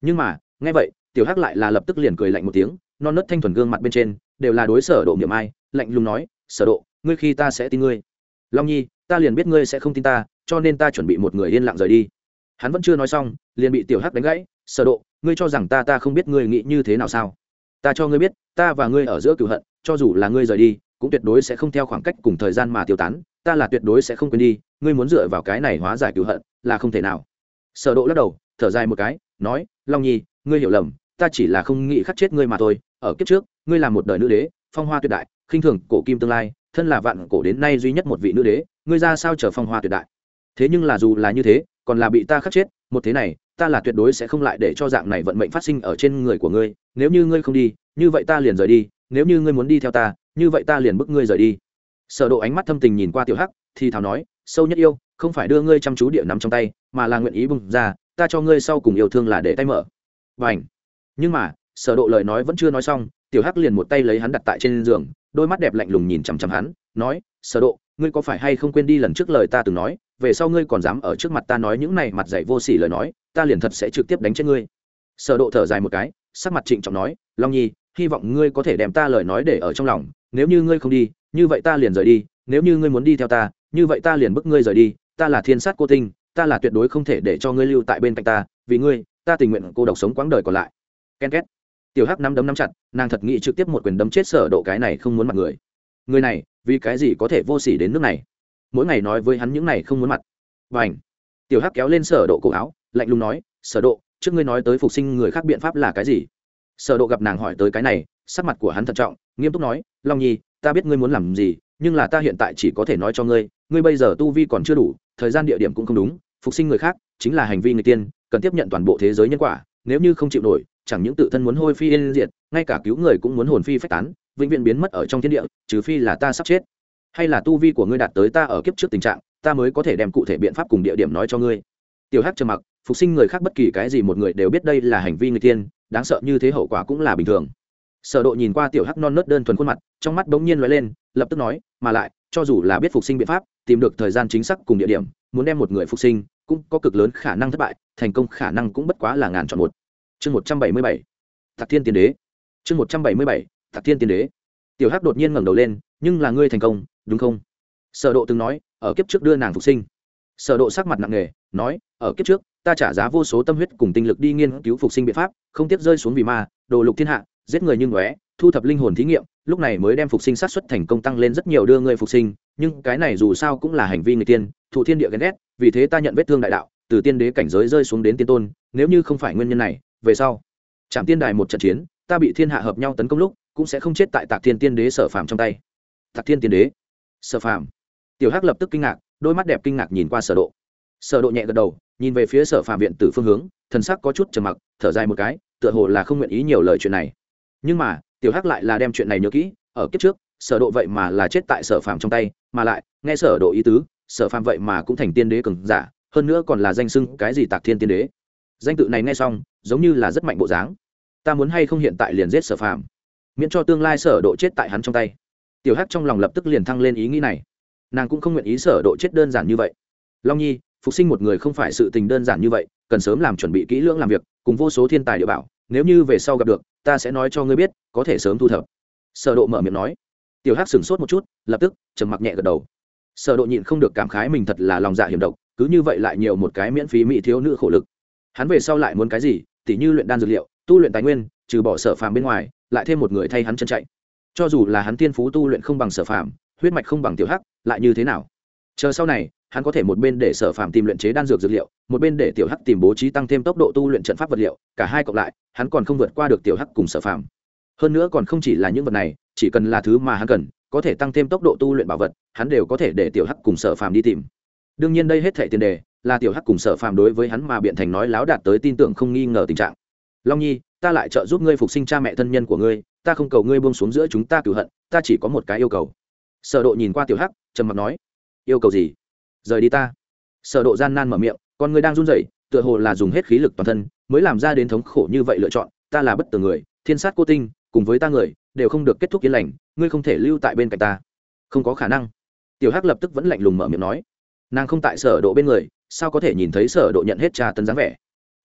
Nhưng mà, nghe vậy, tiểu hắc lại là lập tức liền cười lạnh một tiếng, non nớt thanh thuần gương mặt bên trên, đều là đối sở độ miệng ai, lạnh lùng nói, sở độ, ngươi khi ta sẽ tin ngươi. Long nhi, ta liền biết ngươi sẽ không tin ta, cho nên ta chuẩn bị một người yên lặng rời đi hắn vẫn chưa nói xong, liền bị tiểu hắc đánh gãy, sở độ, ngươi cho rằng ta ta không biết ngươi nghĩ như thế nào sao? Ta cho ngươi biết, ta và ngươi ở giữa cửu hận, cho dù là ngươi rời đi, cũng tuyệt đối sẽ không theo khoảng cách cùng thời gian mà tiêu tán, ta là tuyệt đối sẽ không quên đi, ngươi muốn dựa vào cái này hóa giải cửu hận là không thể nào. Sở độ lắc đầu, thở dài một cái, nói, long nhi, ngươi hiểu lầm, ta chỉ là không nghĩ khắc chết ngươi mà thôi. Ở kiếp trước, ngươi là một đời nữ đế, phong hoa tuyệt đại, khinh thường cổ kim tương lai, thân là vạn cổ đến nay duy nhất một vị nữ đế, ngươi ra sao trở phong hoa tuyệt đại? Thế nhưng là dù là như thế, còn là bị ta khắc chết, một thế này, ta là tuyệt đối sẽ không lại để cho dạng này vận mệnh phát sinh ở trên người của ngươi. Nếu như ngươi không đi, như vậy ta liền rời đi. Nếu như ngươi muốn đi theo ta, như vậy ta liền bức ngươi rời đi. Sở độ ánh mắt thâm tình nhìn qua tiểu hắc, thì thào nói, sâu nhất yêu, không phải đưa ngươi chăm chú địa nắm trong tay, mà là nguyện ý bung ra, ta cho ngươi sau cùng yêu thương là để tay mở. Bảnh. nhưng mà, sở độ lời nói vẫn chưa nói xong, tiểu hắc liền một tay lấy hắn đặt tại trên giường, đôi mắt đẹp lạnh lùng nhìn chằm chằm hắn, nói, sở độ, ngươi có phải hay không quên đi lần trước lời ta từng nói về sau ngươi còn dám ở trước mặt ta nói những này mặt dạy vô sỉ lời nói, ta liền thật sẽ trực tiếp đánh chết ngươi. Sở độ thở dài một cái, sắc mặt trịnh trọng nói, long nhi, hy vọng ngươi có thể đem ta lời nói để ở trong lòng, nếu như ngươi không đi, như vậy ta liền rời đi, nếu như ngươi muốn đi theo ta, như vậy ta liền bức ngươi rời đi, ta là thiên sát cô tinh, ta là tuyệt đối không thể để cho ngươi lưu tại bên cạnh ta, vì ngươi, ta tình nguyện cô độc sống quãng đời còn lại. Ken két. Tiểu hắc nắm đấm nắm chặt, nàng thật nghĩ trực tiếp một quyền đấm chết sở độ cái này không muốn mặt người. Người này, vì cái gì có thể vô sỉ đến nước này? Mỗi ngày nói với hắn những này không muốn mặt. Và ảnh tiểu hắc kéo lên sở độ cổ áo, lạnh lùng nói, sở độ, trước ngươi nói tới phục sinh người khác biện pháp là cái gì? Sở độ gặp nàng hỏi tới cái này, sắc mặt của hắn thận trọng, nghiêm túc nói, long nhi, ta biết ngươi muốn làm gì, nhưng là ta hiện tại chỉ có thể nói cho ngươi ngươi bây giờ tu vi còn chưa đủ, thời gian địa điểm cũng không đúng, phục sinh người khác chính là hành vi người tiên, cần tiếp nhận toàn bộ thế giới nhân quả, nếu như không chịu nổi, chẳng những tự thân muốn hôi phi yên diệt, ngay cả cứu người cũng muốn hồn phi phách tán, vĩnh viễn biến mất ở trong thiên địa, trừ phi là ta sắp chết hay là tu vi của ngươi đạt tới ta ở kiếp trước tình trạng, ta mới có thể đem cụ thể biện pháp cùng địa điểm nói cho ngươi. Tiểu hắc trầm mặc, phục sinh người khác bất kỳ cái gì một người đều biết đây là hành vi người tiên, đáng sợ như thế hậu quả cũng là bình thường. Sở độ nhìn qua tiểu hắc non nớt đơn thuần khuôn mặt, trong mắt bỗng nhiên lóe lên, lập tức nói, mà lại, cho dù là biết phục sinh biện pháp, tìm được thời gian chính xác cùng địa điểm, muốn đem một người phục sinh, cũng có cực lớn khả năng thất bại, thành công khả năng cũng bất quá là ngàn chọn một. Chương một trăm bảy mươi bảy thiên tiên đế. Chương một trăm bảy mươi bảy thiên tiên đế. Tiểu hắc đột nhiên ngẩng đầu lên, nhưng là ngươi thành công đúng không? Sở độ từng nói, ở kiếp trước đưa nàng phục sinh. Sở độ sắc mặt nặng nề, nói, ở kiếp trước, ta trả giá vô số tâm huyết cùng tinh lực đi nghiên cứu phục sinh biện pháp, không tiếc rơi xuống vì ma, đồ lục thiên hạ, giết người như ngóe, thu thập linh hồn thí nghiệm, lúc này mới đem phục sinh sát xuất thành công tăng lên rất nhiều đưa người phục sinh, nhưng cái này dù sao cũng là hành vi người tiên, thụ thiên địa ghen ghét, vì thế ta nhận vết thương đại đạo, từ tiên đế cảnh giới rơi xuống đến tiên tôn, nếu như không phải nguyên nhân này, về sau trạm tiên đài một trận chiến, ta bị thiên hạ hợp nhau tấn công lúc, cũng sẽ không chết tại tạc thiên tiên đế sở phàm trong tay. Tạc thiên tiên đế sở phàm. Tiểu hắc lập tức kinh ngạc, đôi mắt đẹp kinh ngạc nhìn qua sở độ. Sở độ nhẹ gật đầu, nhìn về phía sở phàm viện tử phương hướng, thần sắc có chút trầm mặc, thở dài một cái, tựa hồ là không nguyện ý nhiều lời chuyện này. Nhưng mà, tiểu hắc lại là đem chuyện này nhớ kỹ, ở kiếp trước, sở độ vậy mà là chết tại sở phàm trong tay, mà lại, nghe sở độ ý tứ, sở phàm vậy mà cũng thành tiên đế cường giả, hơn nữa còn là danh sưng cái gì tạc thiên tiên đế. Danh tự này nghe xong, giống như là rất mạnh bộ dáng. Ta muốn hay không hiện tại liền giết sở phàm, miễn cho tương lai sở độ chết tại hắn trong tay tiểu hắc trong lòng lập tức liền thăng lên ý nghĩ này. Nàng cũng không nguyện ý sở độ chết đơn giản như vậy. Long nhi, phục sinh một người không phải sự tình đơn giản như vậy, cần sớm làm chuẩn bị kỹ lưỡng làm việc, cùng vô số thiên tài địa bảo, nếu như về sau gặp được, ta sẽ nói cho ngươi biết, có thể sớm thu thập. Sở độ mở miệng nói. Tiểu hắc sừng sốt một chút, lập tức, trầm mặc nhẹ gật đầu. Sở độ nhịn không được cảm khái mình thật là lòng dạ hiểm độc, cứ như vậy lại nhiều một cái miễn phí mỹ thiếu nữ khổ lực. Hắn về sau lại muốn cái gì? Tỉ như luyện đan dược liệu, tu luyện tài nguyên, trừ bỏ sở phàm bên ngoài, lại thêm một người thay hắn chân chạy cho dù là hắn tiên phú tu luyện không bằng sở phàm, huyết mạch không bằng tiểu hắc, lại như thế nào? Chờ sau này, hắn có thể một bên để sở phàm tìm luyện chế đan dược dược liệu, một bên để tiểu hắc tìm bố trí tăng thêm tốc độ tu luyện trận pháp vật liệu, cả hai cộng lại, hắn còn không vượt qua được tiểu hắc cùng sở phàm. Hơn nữa còn không chỉ là những vật này, chỉ cần là thứ mà hắn cần, có thể tăng thêm tốc độ tu luyện bảo vật, hắn đều có thể để tiểu hắc cùng sở phàm đi tìm. Đương nhiên đây hết thể tiền đề, là tiểu hắc cùng sở phàm đối với hắn mà biện thành nói láo đạt tới tin tưởng không nghi ngờ tình trạng. Long nhi, ta lại trợ giúp ngươi phục sinh cha mẹ thân nhân của ngươi ta không cầu ngươi buông xuống giữa chúng ta cửu hận, ta chỉ có một cái yêu cầu. Sở độ nhìn qua tiểu hắc, trầm mặc nói, yêu cầu gì? Rời đi ta. Sở độ gian nan mở miệng, con ngươi đang run rẩy, tựa hồ là dùng hết khí lực toàn thân, mới làm ra đến thống khổ như vậy lựa chọn, ta là bất tử người, thiên sát cô tinh, cùng với ta người, đều không được kết thúc yên lành, ngươi không thể lưu tại bên cạnh ta. Không có khả năng. Tiểu hắc lập tức vẫn lạnh lùng mở miệng nói. Nàng không tại sở độ bên người, sao có thể nhìn thấy sở độ nhận hết tra tấn dáng vẻ?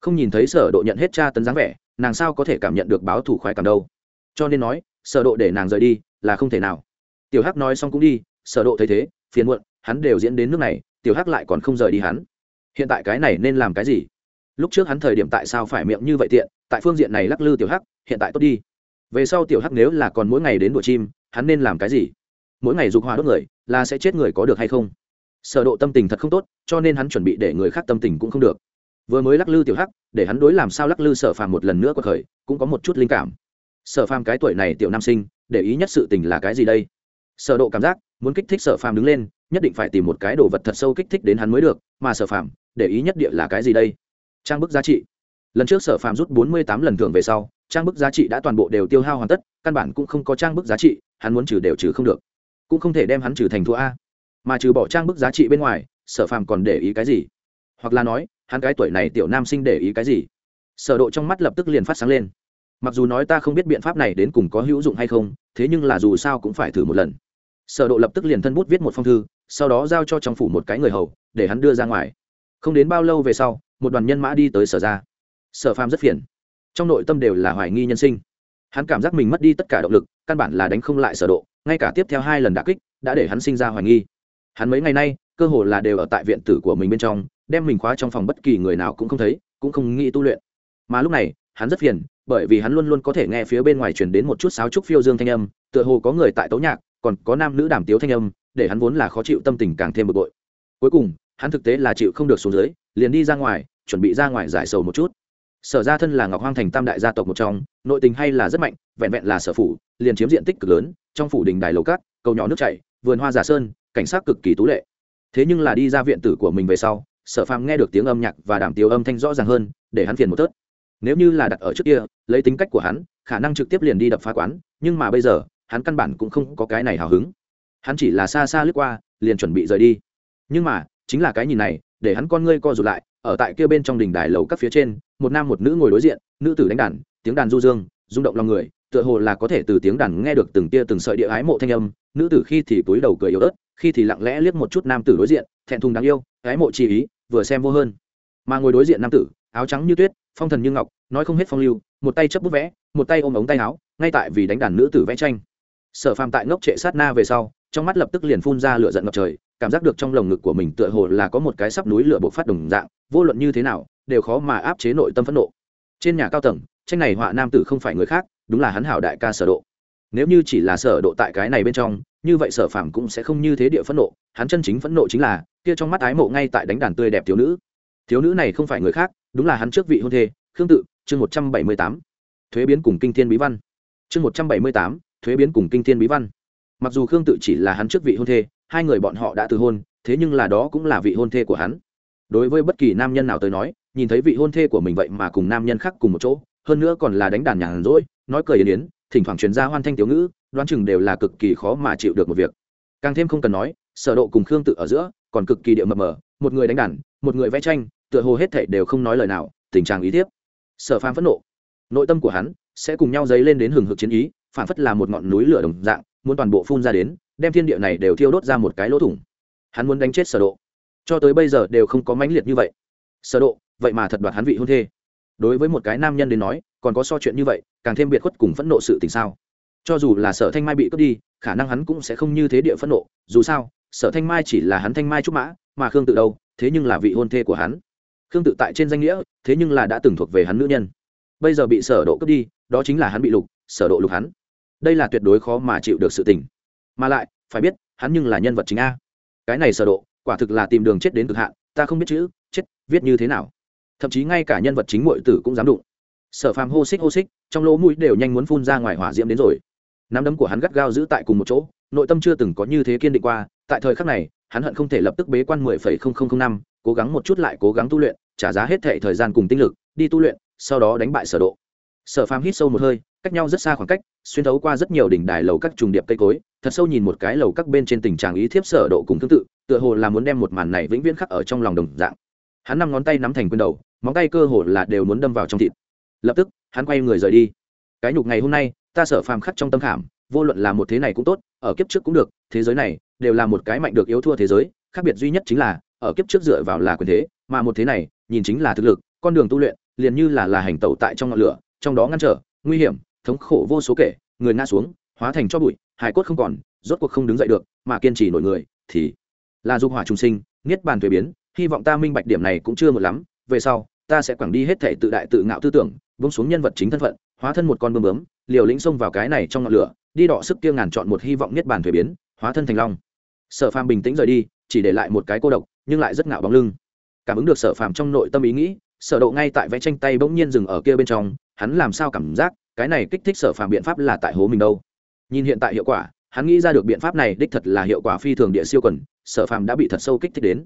Không nhìn thấy sở độ nhận hết tra tấn dáng vẻ, nàng sao có thể cảm nhận được báo thủ khoái cảm đâu? Cho nên nói, sở độ để nàng rời đi là không thể nào. Tiểu hắc nói xong cũng đi, sở độ thấy thế, phiền muộn, hắn đều diễn đến nước này, tiểu hắc lại còn không rời đi hắn. Hiện tại cái này nên làm cái gì? Lúc trước hắn thời điểm tại sao phải miệng như vậy tiện, tại phương diện này lắc lư tiểu hắc, hiện tại tốt đi. Về sau tiểu hắc nếu là còn mỗi ngày đến đùa chim, hắn nên làm cái gì? Mỗi ngày dục hòa đốt người, là sẽ chết người có được hay không? Sở độ tâm tình thật không tốt, cho nên hắn chuẩn bị để người khác tâm tình cũng không được. Vừa mới lắc lư tiểu hắc, để hắn đối làm sao lắc lư sở phàm một lần nữa qua khởi, cũng có một chút linh cảm sở phàm cái tuổi này tiểu nam sinh, để ý nhất sự tình là cái gì đây? Sở độ cảm giác, muốn kích thích sở phàm đứng lên, nhất định phải tìm một cái đồ vật thật sâu kích thích đến hắn mới được, mà sở phàm, để ý nhất địa là cái gì đây? Trang bức giá trị. Lần trước sở phàm rút 48 lần thưởng về sau, trang bức giá trị đã toàn bộ đều tiêu hao hoàn tất, căn bản cũng không có trang bức giá trị, hắn muốn trừ đều trừ không được. Cũng không thể đem hắn trừ thành thua a. Mà trừ bỏ trang bức giá trị bên ngoài, sở phàm còn để ý cái gì? Hoặc là nói, hắn cái tuổi này tiểu nam sinh để ý cái gì? Sở độ trong mắt lập tức liền phát sáng lên mặc dù nói ta không biết biện pháp này đến cùng có hữu dụng hay không, thế nhưng là dù sao cũng phải thử một lần. Sở độ lập tức liền thân bút viết một phong thư, sau đó giao cho trong phủ một cái người hầu, để hắn đưa ra ngoài. Không đến bao lâu về sau, một đoàn nhân mã đi tới sở ra. Sở phàm rất phiền. Trong nội tâm đều là hoài nghi nhân sinh. Hắn cảm giác mình mất đi tất cả động lực, căn bản là đánh không lại sở độ, ngay cả tiếp theo hai lần đả kích, đã để hắn sinh ra hoài nghi. Hắn mấy ngày nay, cơ hồ là đều ở tại viện tử của mình bên trong, đem mình khóa trong phòng bất kỳ người nào cũng không thấy, cũng không nghĩ tu luyện. Mà lúc này, hắn rất phiền bởi vì hắn luôn luôn có thể nghe phía bên ngoài truyền đến một chút sáo trúc phiêu dương thanh âm, tựa hồ có người tại tấu nhạc, còn có nam nữ đàm tiếu thanh âm, để hắn vốn là khó chịu tâm tình càng thêm bực bội. Cuối cùng, hắn thực tế là chịu không được xuống dưới, liền đi ra ngoài, chuẩn bị ra ngoài giải sầu một chút. Sở gia thân là ngọc hoang thành tam đại gia tộc một trong, nội tình hay là rất mạnh, vẹn vẹn là sở phủ, liền chiếm diện tích cực lớn, trong phủ đình đài lầu cát cầu nhỏ nước chảy, vườn hoa giả sơn, cảnh sát cực kỳ tú lệ. Thế nhưng là đi ra viện tử của mình về sau, sở phàm nghe được tiếng âm nhạc và đàm tiếu âm thanh rõ ràng hơn, để hắn phiền một tớt nếu như là đặt ở trước kia, lấy tính cách của hắn, khả năng trực tiếp liền đi đập phá quán, nhưng mà bây giờ, hắn căn bản cũng không có cái này hào hứng. Hắn chỉ là xa xa lướt qua, liền chuẩn bị rời đi. Nhưng mà, chính là cái nhìn này, để hắn con ngươi co rụt lại, ở tại kia bên trong đỉnh đài lầu các phía trên, một nam một nữ ngồi đối diện, nữ tử đánh đàn, tiếng đàn du dương, rung động lòng người, tựa hồ là có thể từ tiếng đàn nghe được từng tia từng sợi địa ái mộ thanh âm, nữ tử khi thì túi đầu cười yếu ớt, khi thì lặng lẽ liếc một chút nam tử đối diện, thẹn thùng đáng yêu, ái mộ chi ý, vừa xem vô hơn. Mà ngồi đối diện nam tử, áo trắng như tuyết phong thần như ngọc, nói không hết phong lưu, một tay chấp bút vẽ, một tay ôm ống tay áo, ngay tại vì đánh đàn nữ tử vẽ tranh. Sở phàm tại ngốc trệ sát na về sau, trong mắt lập tức liền phun ra lửa giận ngập trời, cảm giác được trong lồng ngực của mình tựa hồ là có một cái sắp núi lửa bộc phát đồng dạng, vô luận như thế nào, đều khó mà áp chế nội tâm phẫn nộ. Trên nhà cao tầng, tranh này họa nam tử không phải người khác, đúng là hắn hảo đại ca sở độ. Nếu như chỉ là sở độ tại cái này bên trong, như vậy sở phàm cũng sẽ không như thế địa phẫn nộ, hắn chân chính phẫn nộ chính là, kia trong mắt ái mộ ngay tại đánh đàn tươi đẹp thiếu nữ. Thiếu nữ này không phải người khác đúng là hắn trước vị hôn thê, khương tự, chương một trăm bảy mươi tám. Thuế biến cùng kinh thiên bí văn. Chương một trăm bảy mươi tám, thuế biến cùng kinh thiên bí văn. Mặc dù khương tự chỉ là hắn trước vị hôn thê, hai người bọn họ đã từ hôn, thế nhưng là đó cũng là vị hôn thê của hắn. Đối với bất kỳ nam nhân nào tới nói, nhìn thấy vị hôn thê của mình vậy mà cùng nam nhân khác cùng một chỗ, hơn nữa còn là đánh đàn nhàn rỗi, nói cười yên yến, thỉnh thoảng truyền ra hoan thanh tiểu ngữ, đoán chừng đều là cực kỳ khó mà chịu được một việc. Càng thêm không cần nói, sở độ cùng khương tự ở giữa còn cực kỳ điệu mập mờ, một người đánh đàn, một người vẽ tranh tựa hồ hết thảy đều không nói lời nào, tình trạng ý tiếp sở phàm phẫn nộ. Nội tâm của hắn sẽ cùng nhau dấy lên đến hừng hực chiến ý, phản phất là một ngọn núi lửa đồng dạng, muốn toàn bộ phun ra đến, đem thiên địa này đều thiêu đốt ra một cái lỗ thủng. Hắn muốn đánh chết sở độ. Cho tới bây giờ đều không có mãnh liệt như vậy. Sở độ, vậy mà thật đoạt hắn vị hôn thê. Đối với một cái nam nhân đến nói, còn có so chuyện như vậy, càng thêm biệt khuất cùng phẫn nộ sự tình sao? Cho dù là sở thanh mai bị cướp đi, khả năng hắn cũng sẽ không như thế địa phẫn nộ. Dù sao, sở thanh mai chỉ là hắn thanh mai trúc mã, mà khương tự đâu, thế nhưng là vị hôn thê của hắn khương tự tại trên danh nghĩa, thế nhưng là đã từng thuộc về hắn nữ nhân. Bây giờ bị sở độ cướp đi, đó chính là hắn bị lục, sở độ lục hắn. Đây là tuyệt đối khó mà chịu được sự tình. Mà lại, phải biết, hắn nhưng là nhân vật chính a. Cái này sở độ, quả thực là tìm đường chết đến cực hạn, ta không biết chữ, chết, viết như thế nào. Thậm chí ngay cả nhân vật chính muội tử cũng dám đụng. Sở phàm hô xích hô xích, trong lỗ mũi đều nhanh muốn phun ra ngoài hỏa diễm đến rồi. Nắm đấm của hắn gắt gao giữ tại cùng một chỗ, nội tâm chưa từng có như thế kiên định qua, tại thời khắc này, hắn hận không thể lập tức bế quan mười phẩy không không không năm cố gắng một chút lại cố gắng tu luyện, trả giá hết thệ thời gian cùng tinh lực, đi tu luyện, sau đó đánh bại sở độ. Sở phàm hít sâu một hơi, cách nhau rất xa khoảng cách, xuyên thấu qua rất nhiều đỉnh đài lầu các trùng điệp cây cối, thật sâu nhìn một cái lầu các bên trên tình trạng ý thiếp sở độ cùng tương tự, tựa hồ là muốn đem một màn này vĩnh viễn khắc ở trong lòng đồng dạng. Hắn năm ngón tay nắm thành quyền đầu, móng tay cơ hồ là đều muốn đâm vào trong thịt. Lập tức, hắn quay người rời đi. Cái nhục ngày hôm nay, ta sở phàm khắc trong tâm khảm, vô luận là một thế này cũng tốt, ở kiếp trước cũng được, thế giới này, đều là một cái mạnh được yếu thua thế giới, khác biệt duy nhất chính là ở kiếp trước dựa vào là quyền thế, mà một thế này, nhìn chính là thực lực, con đường tu luyện, liền như là là hành tẩu tại trong ngọn lửa, trong đó ngăn trở, nguy hiểm, thống khổ vô số kể, người ngã xuống, hóa thành cho bụi hải cốt không còn, rốt cuộc không đứng dậy được, mà kiên trì nổi người, thì là dục hỏa trung sinh, niết bàn thuế biến, hy vọng ta minh bạch điểm này cũng chưa một lắm, về sau, ta sẽ quẳng đi hết thể tự đại tự ngạo tư tưởng, vung xuống nhân vật chính thân phận, hóa thân một con bơm bướm, liều lĩnh xông vào cái này trong ngọn lửa, đi đọ sức kia ngàn chọn một hy vọng niết bàn thuế biến, hóa thân thành long. Sở phàm bình tĩnh rời đi, chỉ để lại một cái cô độc nhưng lại rất ngạo bóng lưng. Cảm ứng được sở phàm trong nội tâm ý nghĩ, sở độ ngay tại vẽ tranh tay bỗng nhiên dừng ở kia bên trong, hắn làm sao cảm giác, cái này kích thích sở phàm biện pháp là tại hố mình đâu? Nhìn hiện tại hiệu quả, hắn nghĩ ra được biện pháp này đích thật là hiệu quả phi thường địa siêu quần, sở phàm đã bị thật sâu kích thích đến.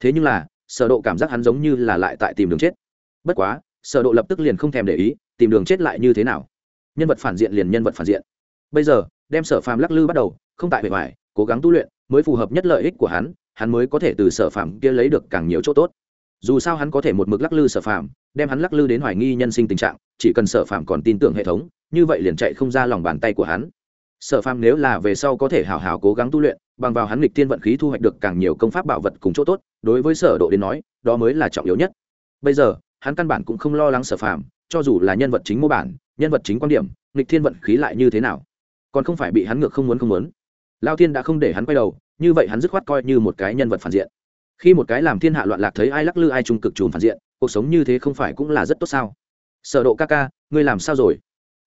Thế nhưng là, sở độ cảm giác hắn giống như là lại tại tìm đường chết. Bất quá, sở độ lập tức liền không thèm để ý, tìm đường chết lại như thế nào? Nhân vật phản diện liền nhân vật phản diện. Bây giờ, đem sở phàm lắc lư bắt đầu, không tại bề ngoài, cố gắng tu luyện, mới phù hợp nhất lợi ích của hắn hắn mới có thể từ sở phạm kia lấy được càng nhiều chỗ tốt. Dù sao hắn có thể một mực lắc lư sở phạm, đem hắn lắc lư đến hoài nghi nhân sinh tình trạng chỉ cần sở phạm còn tin tưởng hệ thống như vậy liền chạy không ra lòng bàn tay của hắn. Sở phạm nếu là về sau có thể hào hào cố gắng tu luyện bằng vào hắn lịch thiên vận khí thu hoạch được càng nhiều công pháp bảo vật cùng chỗ tốt đối với sở độ đến nói đó mới là trọng yếu nhất. Bây giờ hắn căn bản cũng không lo lắng sở phạm, cho dù là nhân vật chính mô bản nhân vật chính quan điểm lịch thiên vận khí lại như thế nào? Còn không phải bị hắn ngược không muốn không muốn. Lao thiên đã không để hắn quay đầu như vậy hắn dứt khoát coi như một cái nhân vật phản diện. Khi một cái làm thiên hạ loạn lạc thấy ai lắc lư ai trung cực trùm phản diện, cuộc sống như thế không phải cũng là rất tốt sao? Sở độ ca ca, ngươi làm sao rồi?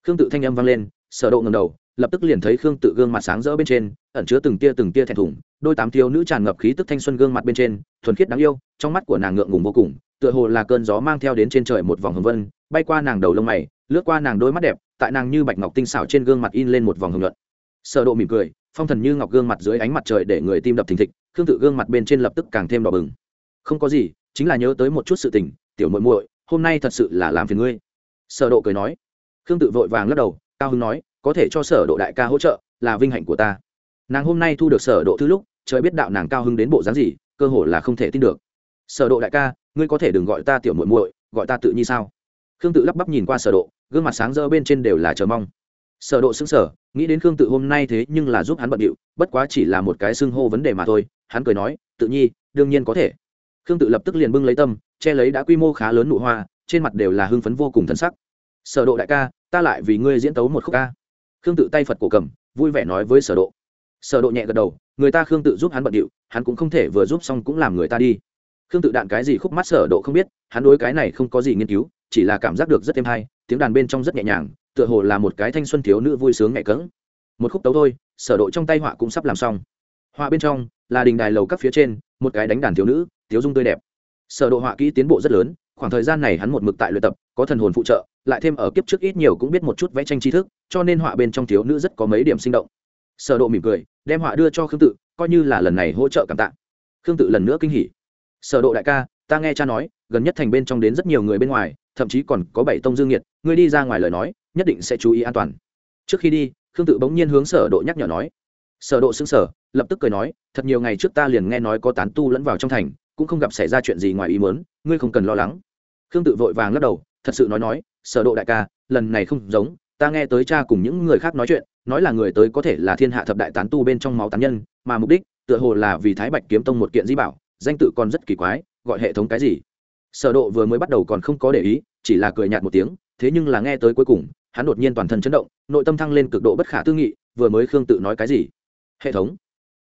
Khương tự thanh âm vang lên, sở độ ngẩng đầu, lập tức liền thấy khương tự gương mặt sáng rỡ bên trên, ẩn chứa từng tia từng tia thẹn thùng, đôi tám thiếu nữ tràn ngập khí tức thanh xuân gương mặt bên trên, thuần khiết đáng yêu, trong mắt của nàng ngượng ngùng vô cùng, tựa hồ là cơn gió mang theo đến trên trời một vòng hồng vân, bay qua nàng đầu lông mày, lướt qua nàng đôi mắt đẹp, tại nàng như bạch ngọc tinh xảo trên gương mặt in lên một vòng hồng nhuận. Sở độ mỉm cười phong thần như ngọc gương mặt dưới ánh mặt trời để người tim đập thình thịch, khương tự gương mặt bên trên lập tức càng thêm đỏ bừng. Không có gì, chính là nhớ tới một chút sự tình, tiểu muội muội, hôm nay thật sự là làm phiền ngươi. Sở độ cười nói. Khương tự vội vàng lắc đầu, cao hứng nói, có thể cho sở độ đại ca hỗ trợ, là vinh hạnh của ta. Nàng hôm nay thu được sở độ thứ lúc, trời biết đạo nàng cao hứng đến bộ dáng gì, cơ hồ là không thể tin được. Sở độ đại ca, ngươi có thể đừng gọi ta tiểu muội muội, gọi ta tự nhi sao? Khương tự lắp bắp nhìn qua sở độ, gương mặt sáng rỡ bên trên đều là chờ mong sở độ sững sờ, nghĩ đến khương tự hôm nay thế nhưng là giúp hắn bận điệu, bất quá chỉ là một cái xưng hô vấn đề mà thôi, hắn cười nói, tự nhi, đương nhiên có thể. Khương tự lập tức liền bưng lấy tâm, che lấy đã quy mô khá lớn nụ hoa, trên mặt đều là hưng phấn vô cùng thần sắc. Sở độ đại ca, ta lại vì ngươi diễn tấu một khúc ca. Khương tự tay phật cổ cầm, vui vẻ nói với sở độ. Sở độ nhẹ gật đầu, người ta khương tự giúp hắn bận điệu, hắn cũng không thể vừa giúp xong cũng làm người ta đi. Khương tự đạn cái gì khúc mắt sở độ không biết, hắn đối cái này không có gì nghiên cứu, chỉ là cảm giác được rất êm hay, tiếng đàn bên trong rất nhẹ nhàng tựa hồ là một cái thanh xuân thiếu nữ vui sướng nhẹ cẫng. Một khúc tấu thôi, sở độ trong tay họa cũng sắp làm xong. Họa bên trong, là đình đài lầu các phía trên, một cái đánh đàn thiếu nữ thiếu dung tươi đẹp. Sở độ họa kỹ tiến bộ rất lớn, khoảng thời gian này hắn một mực tại luyện tập, có thần hồn phụ trợ, lại thêm ở kiếp trước ít nhiều cũng biết một chút vẽ tranh tri thức, cho nên họa bên trong thiếu nữ rất có mấy điểm sinh động. Sở độ mỉm cười, đem họa đưa cho khương tự, coi như là lần này hỗ trợ cảm tạ. Khương tự lần nữa kinh hỉ. Sở độ đại ca, ta nghe cha nói, gần nhất thành bên trong đến rất nhiều người bên ngoài, thậm chí còn có bảy tông dương nhiệt, ngươi đi ra ngoài lời nói nhất định sẽ chú ý an toàn. Trước khi đi, khương tự bỗng nhiên hướng sở độ nhắc nhở nói. Sở độ sững sờ, lập tức cười nói, thật nhiều ngày trước ta liền nghe nói có tán tu lẫn vào trong thành, cũng không gặp xảy ra chuyện gì ngoài ý muốn, ngươi không cần lo lắng. Khương tự vội vàng lắc đầu, thật sự nói nói, sở độ đại ca, lần này không giống, ta nghe tới cha cùng những người khác nói chuyện, nói là người tới có thể là thiên hạ thập đại tán tu bên trong máu tán nhân, mà mục đích, tựa hồ là vì thái bạch kiếm tông một kiện di bảo, danh tự còn rất kỳ quái, gọi hệ thống cái gì? Sở độ vừa mới bắt đầu còn không có để ý, chỉ là cười nhạt một tiếng, thế nhưng là nghe tới cuối cùng hắn đột nhiên toàn thân chấn động, nội tâm thăng lên cực độ bất khả tư nghị, vừa mới khương tự nói cái gì? Hệ thống.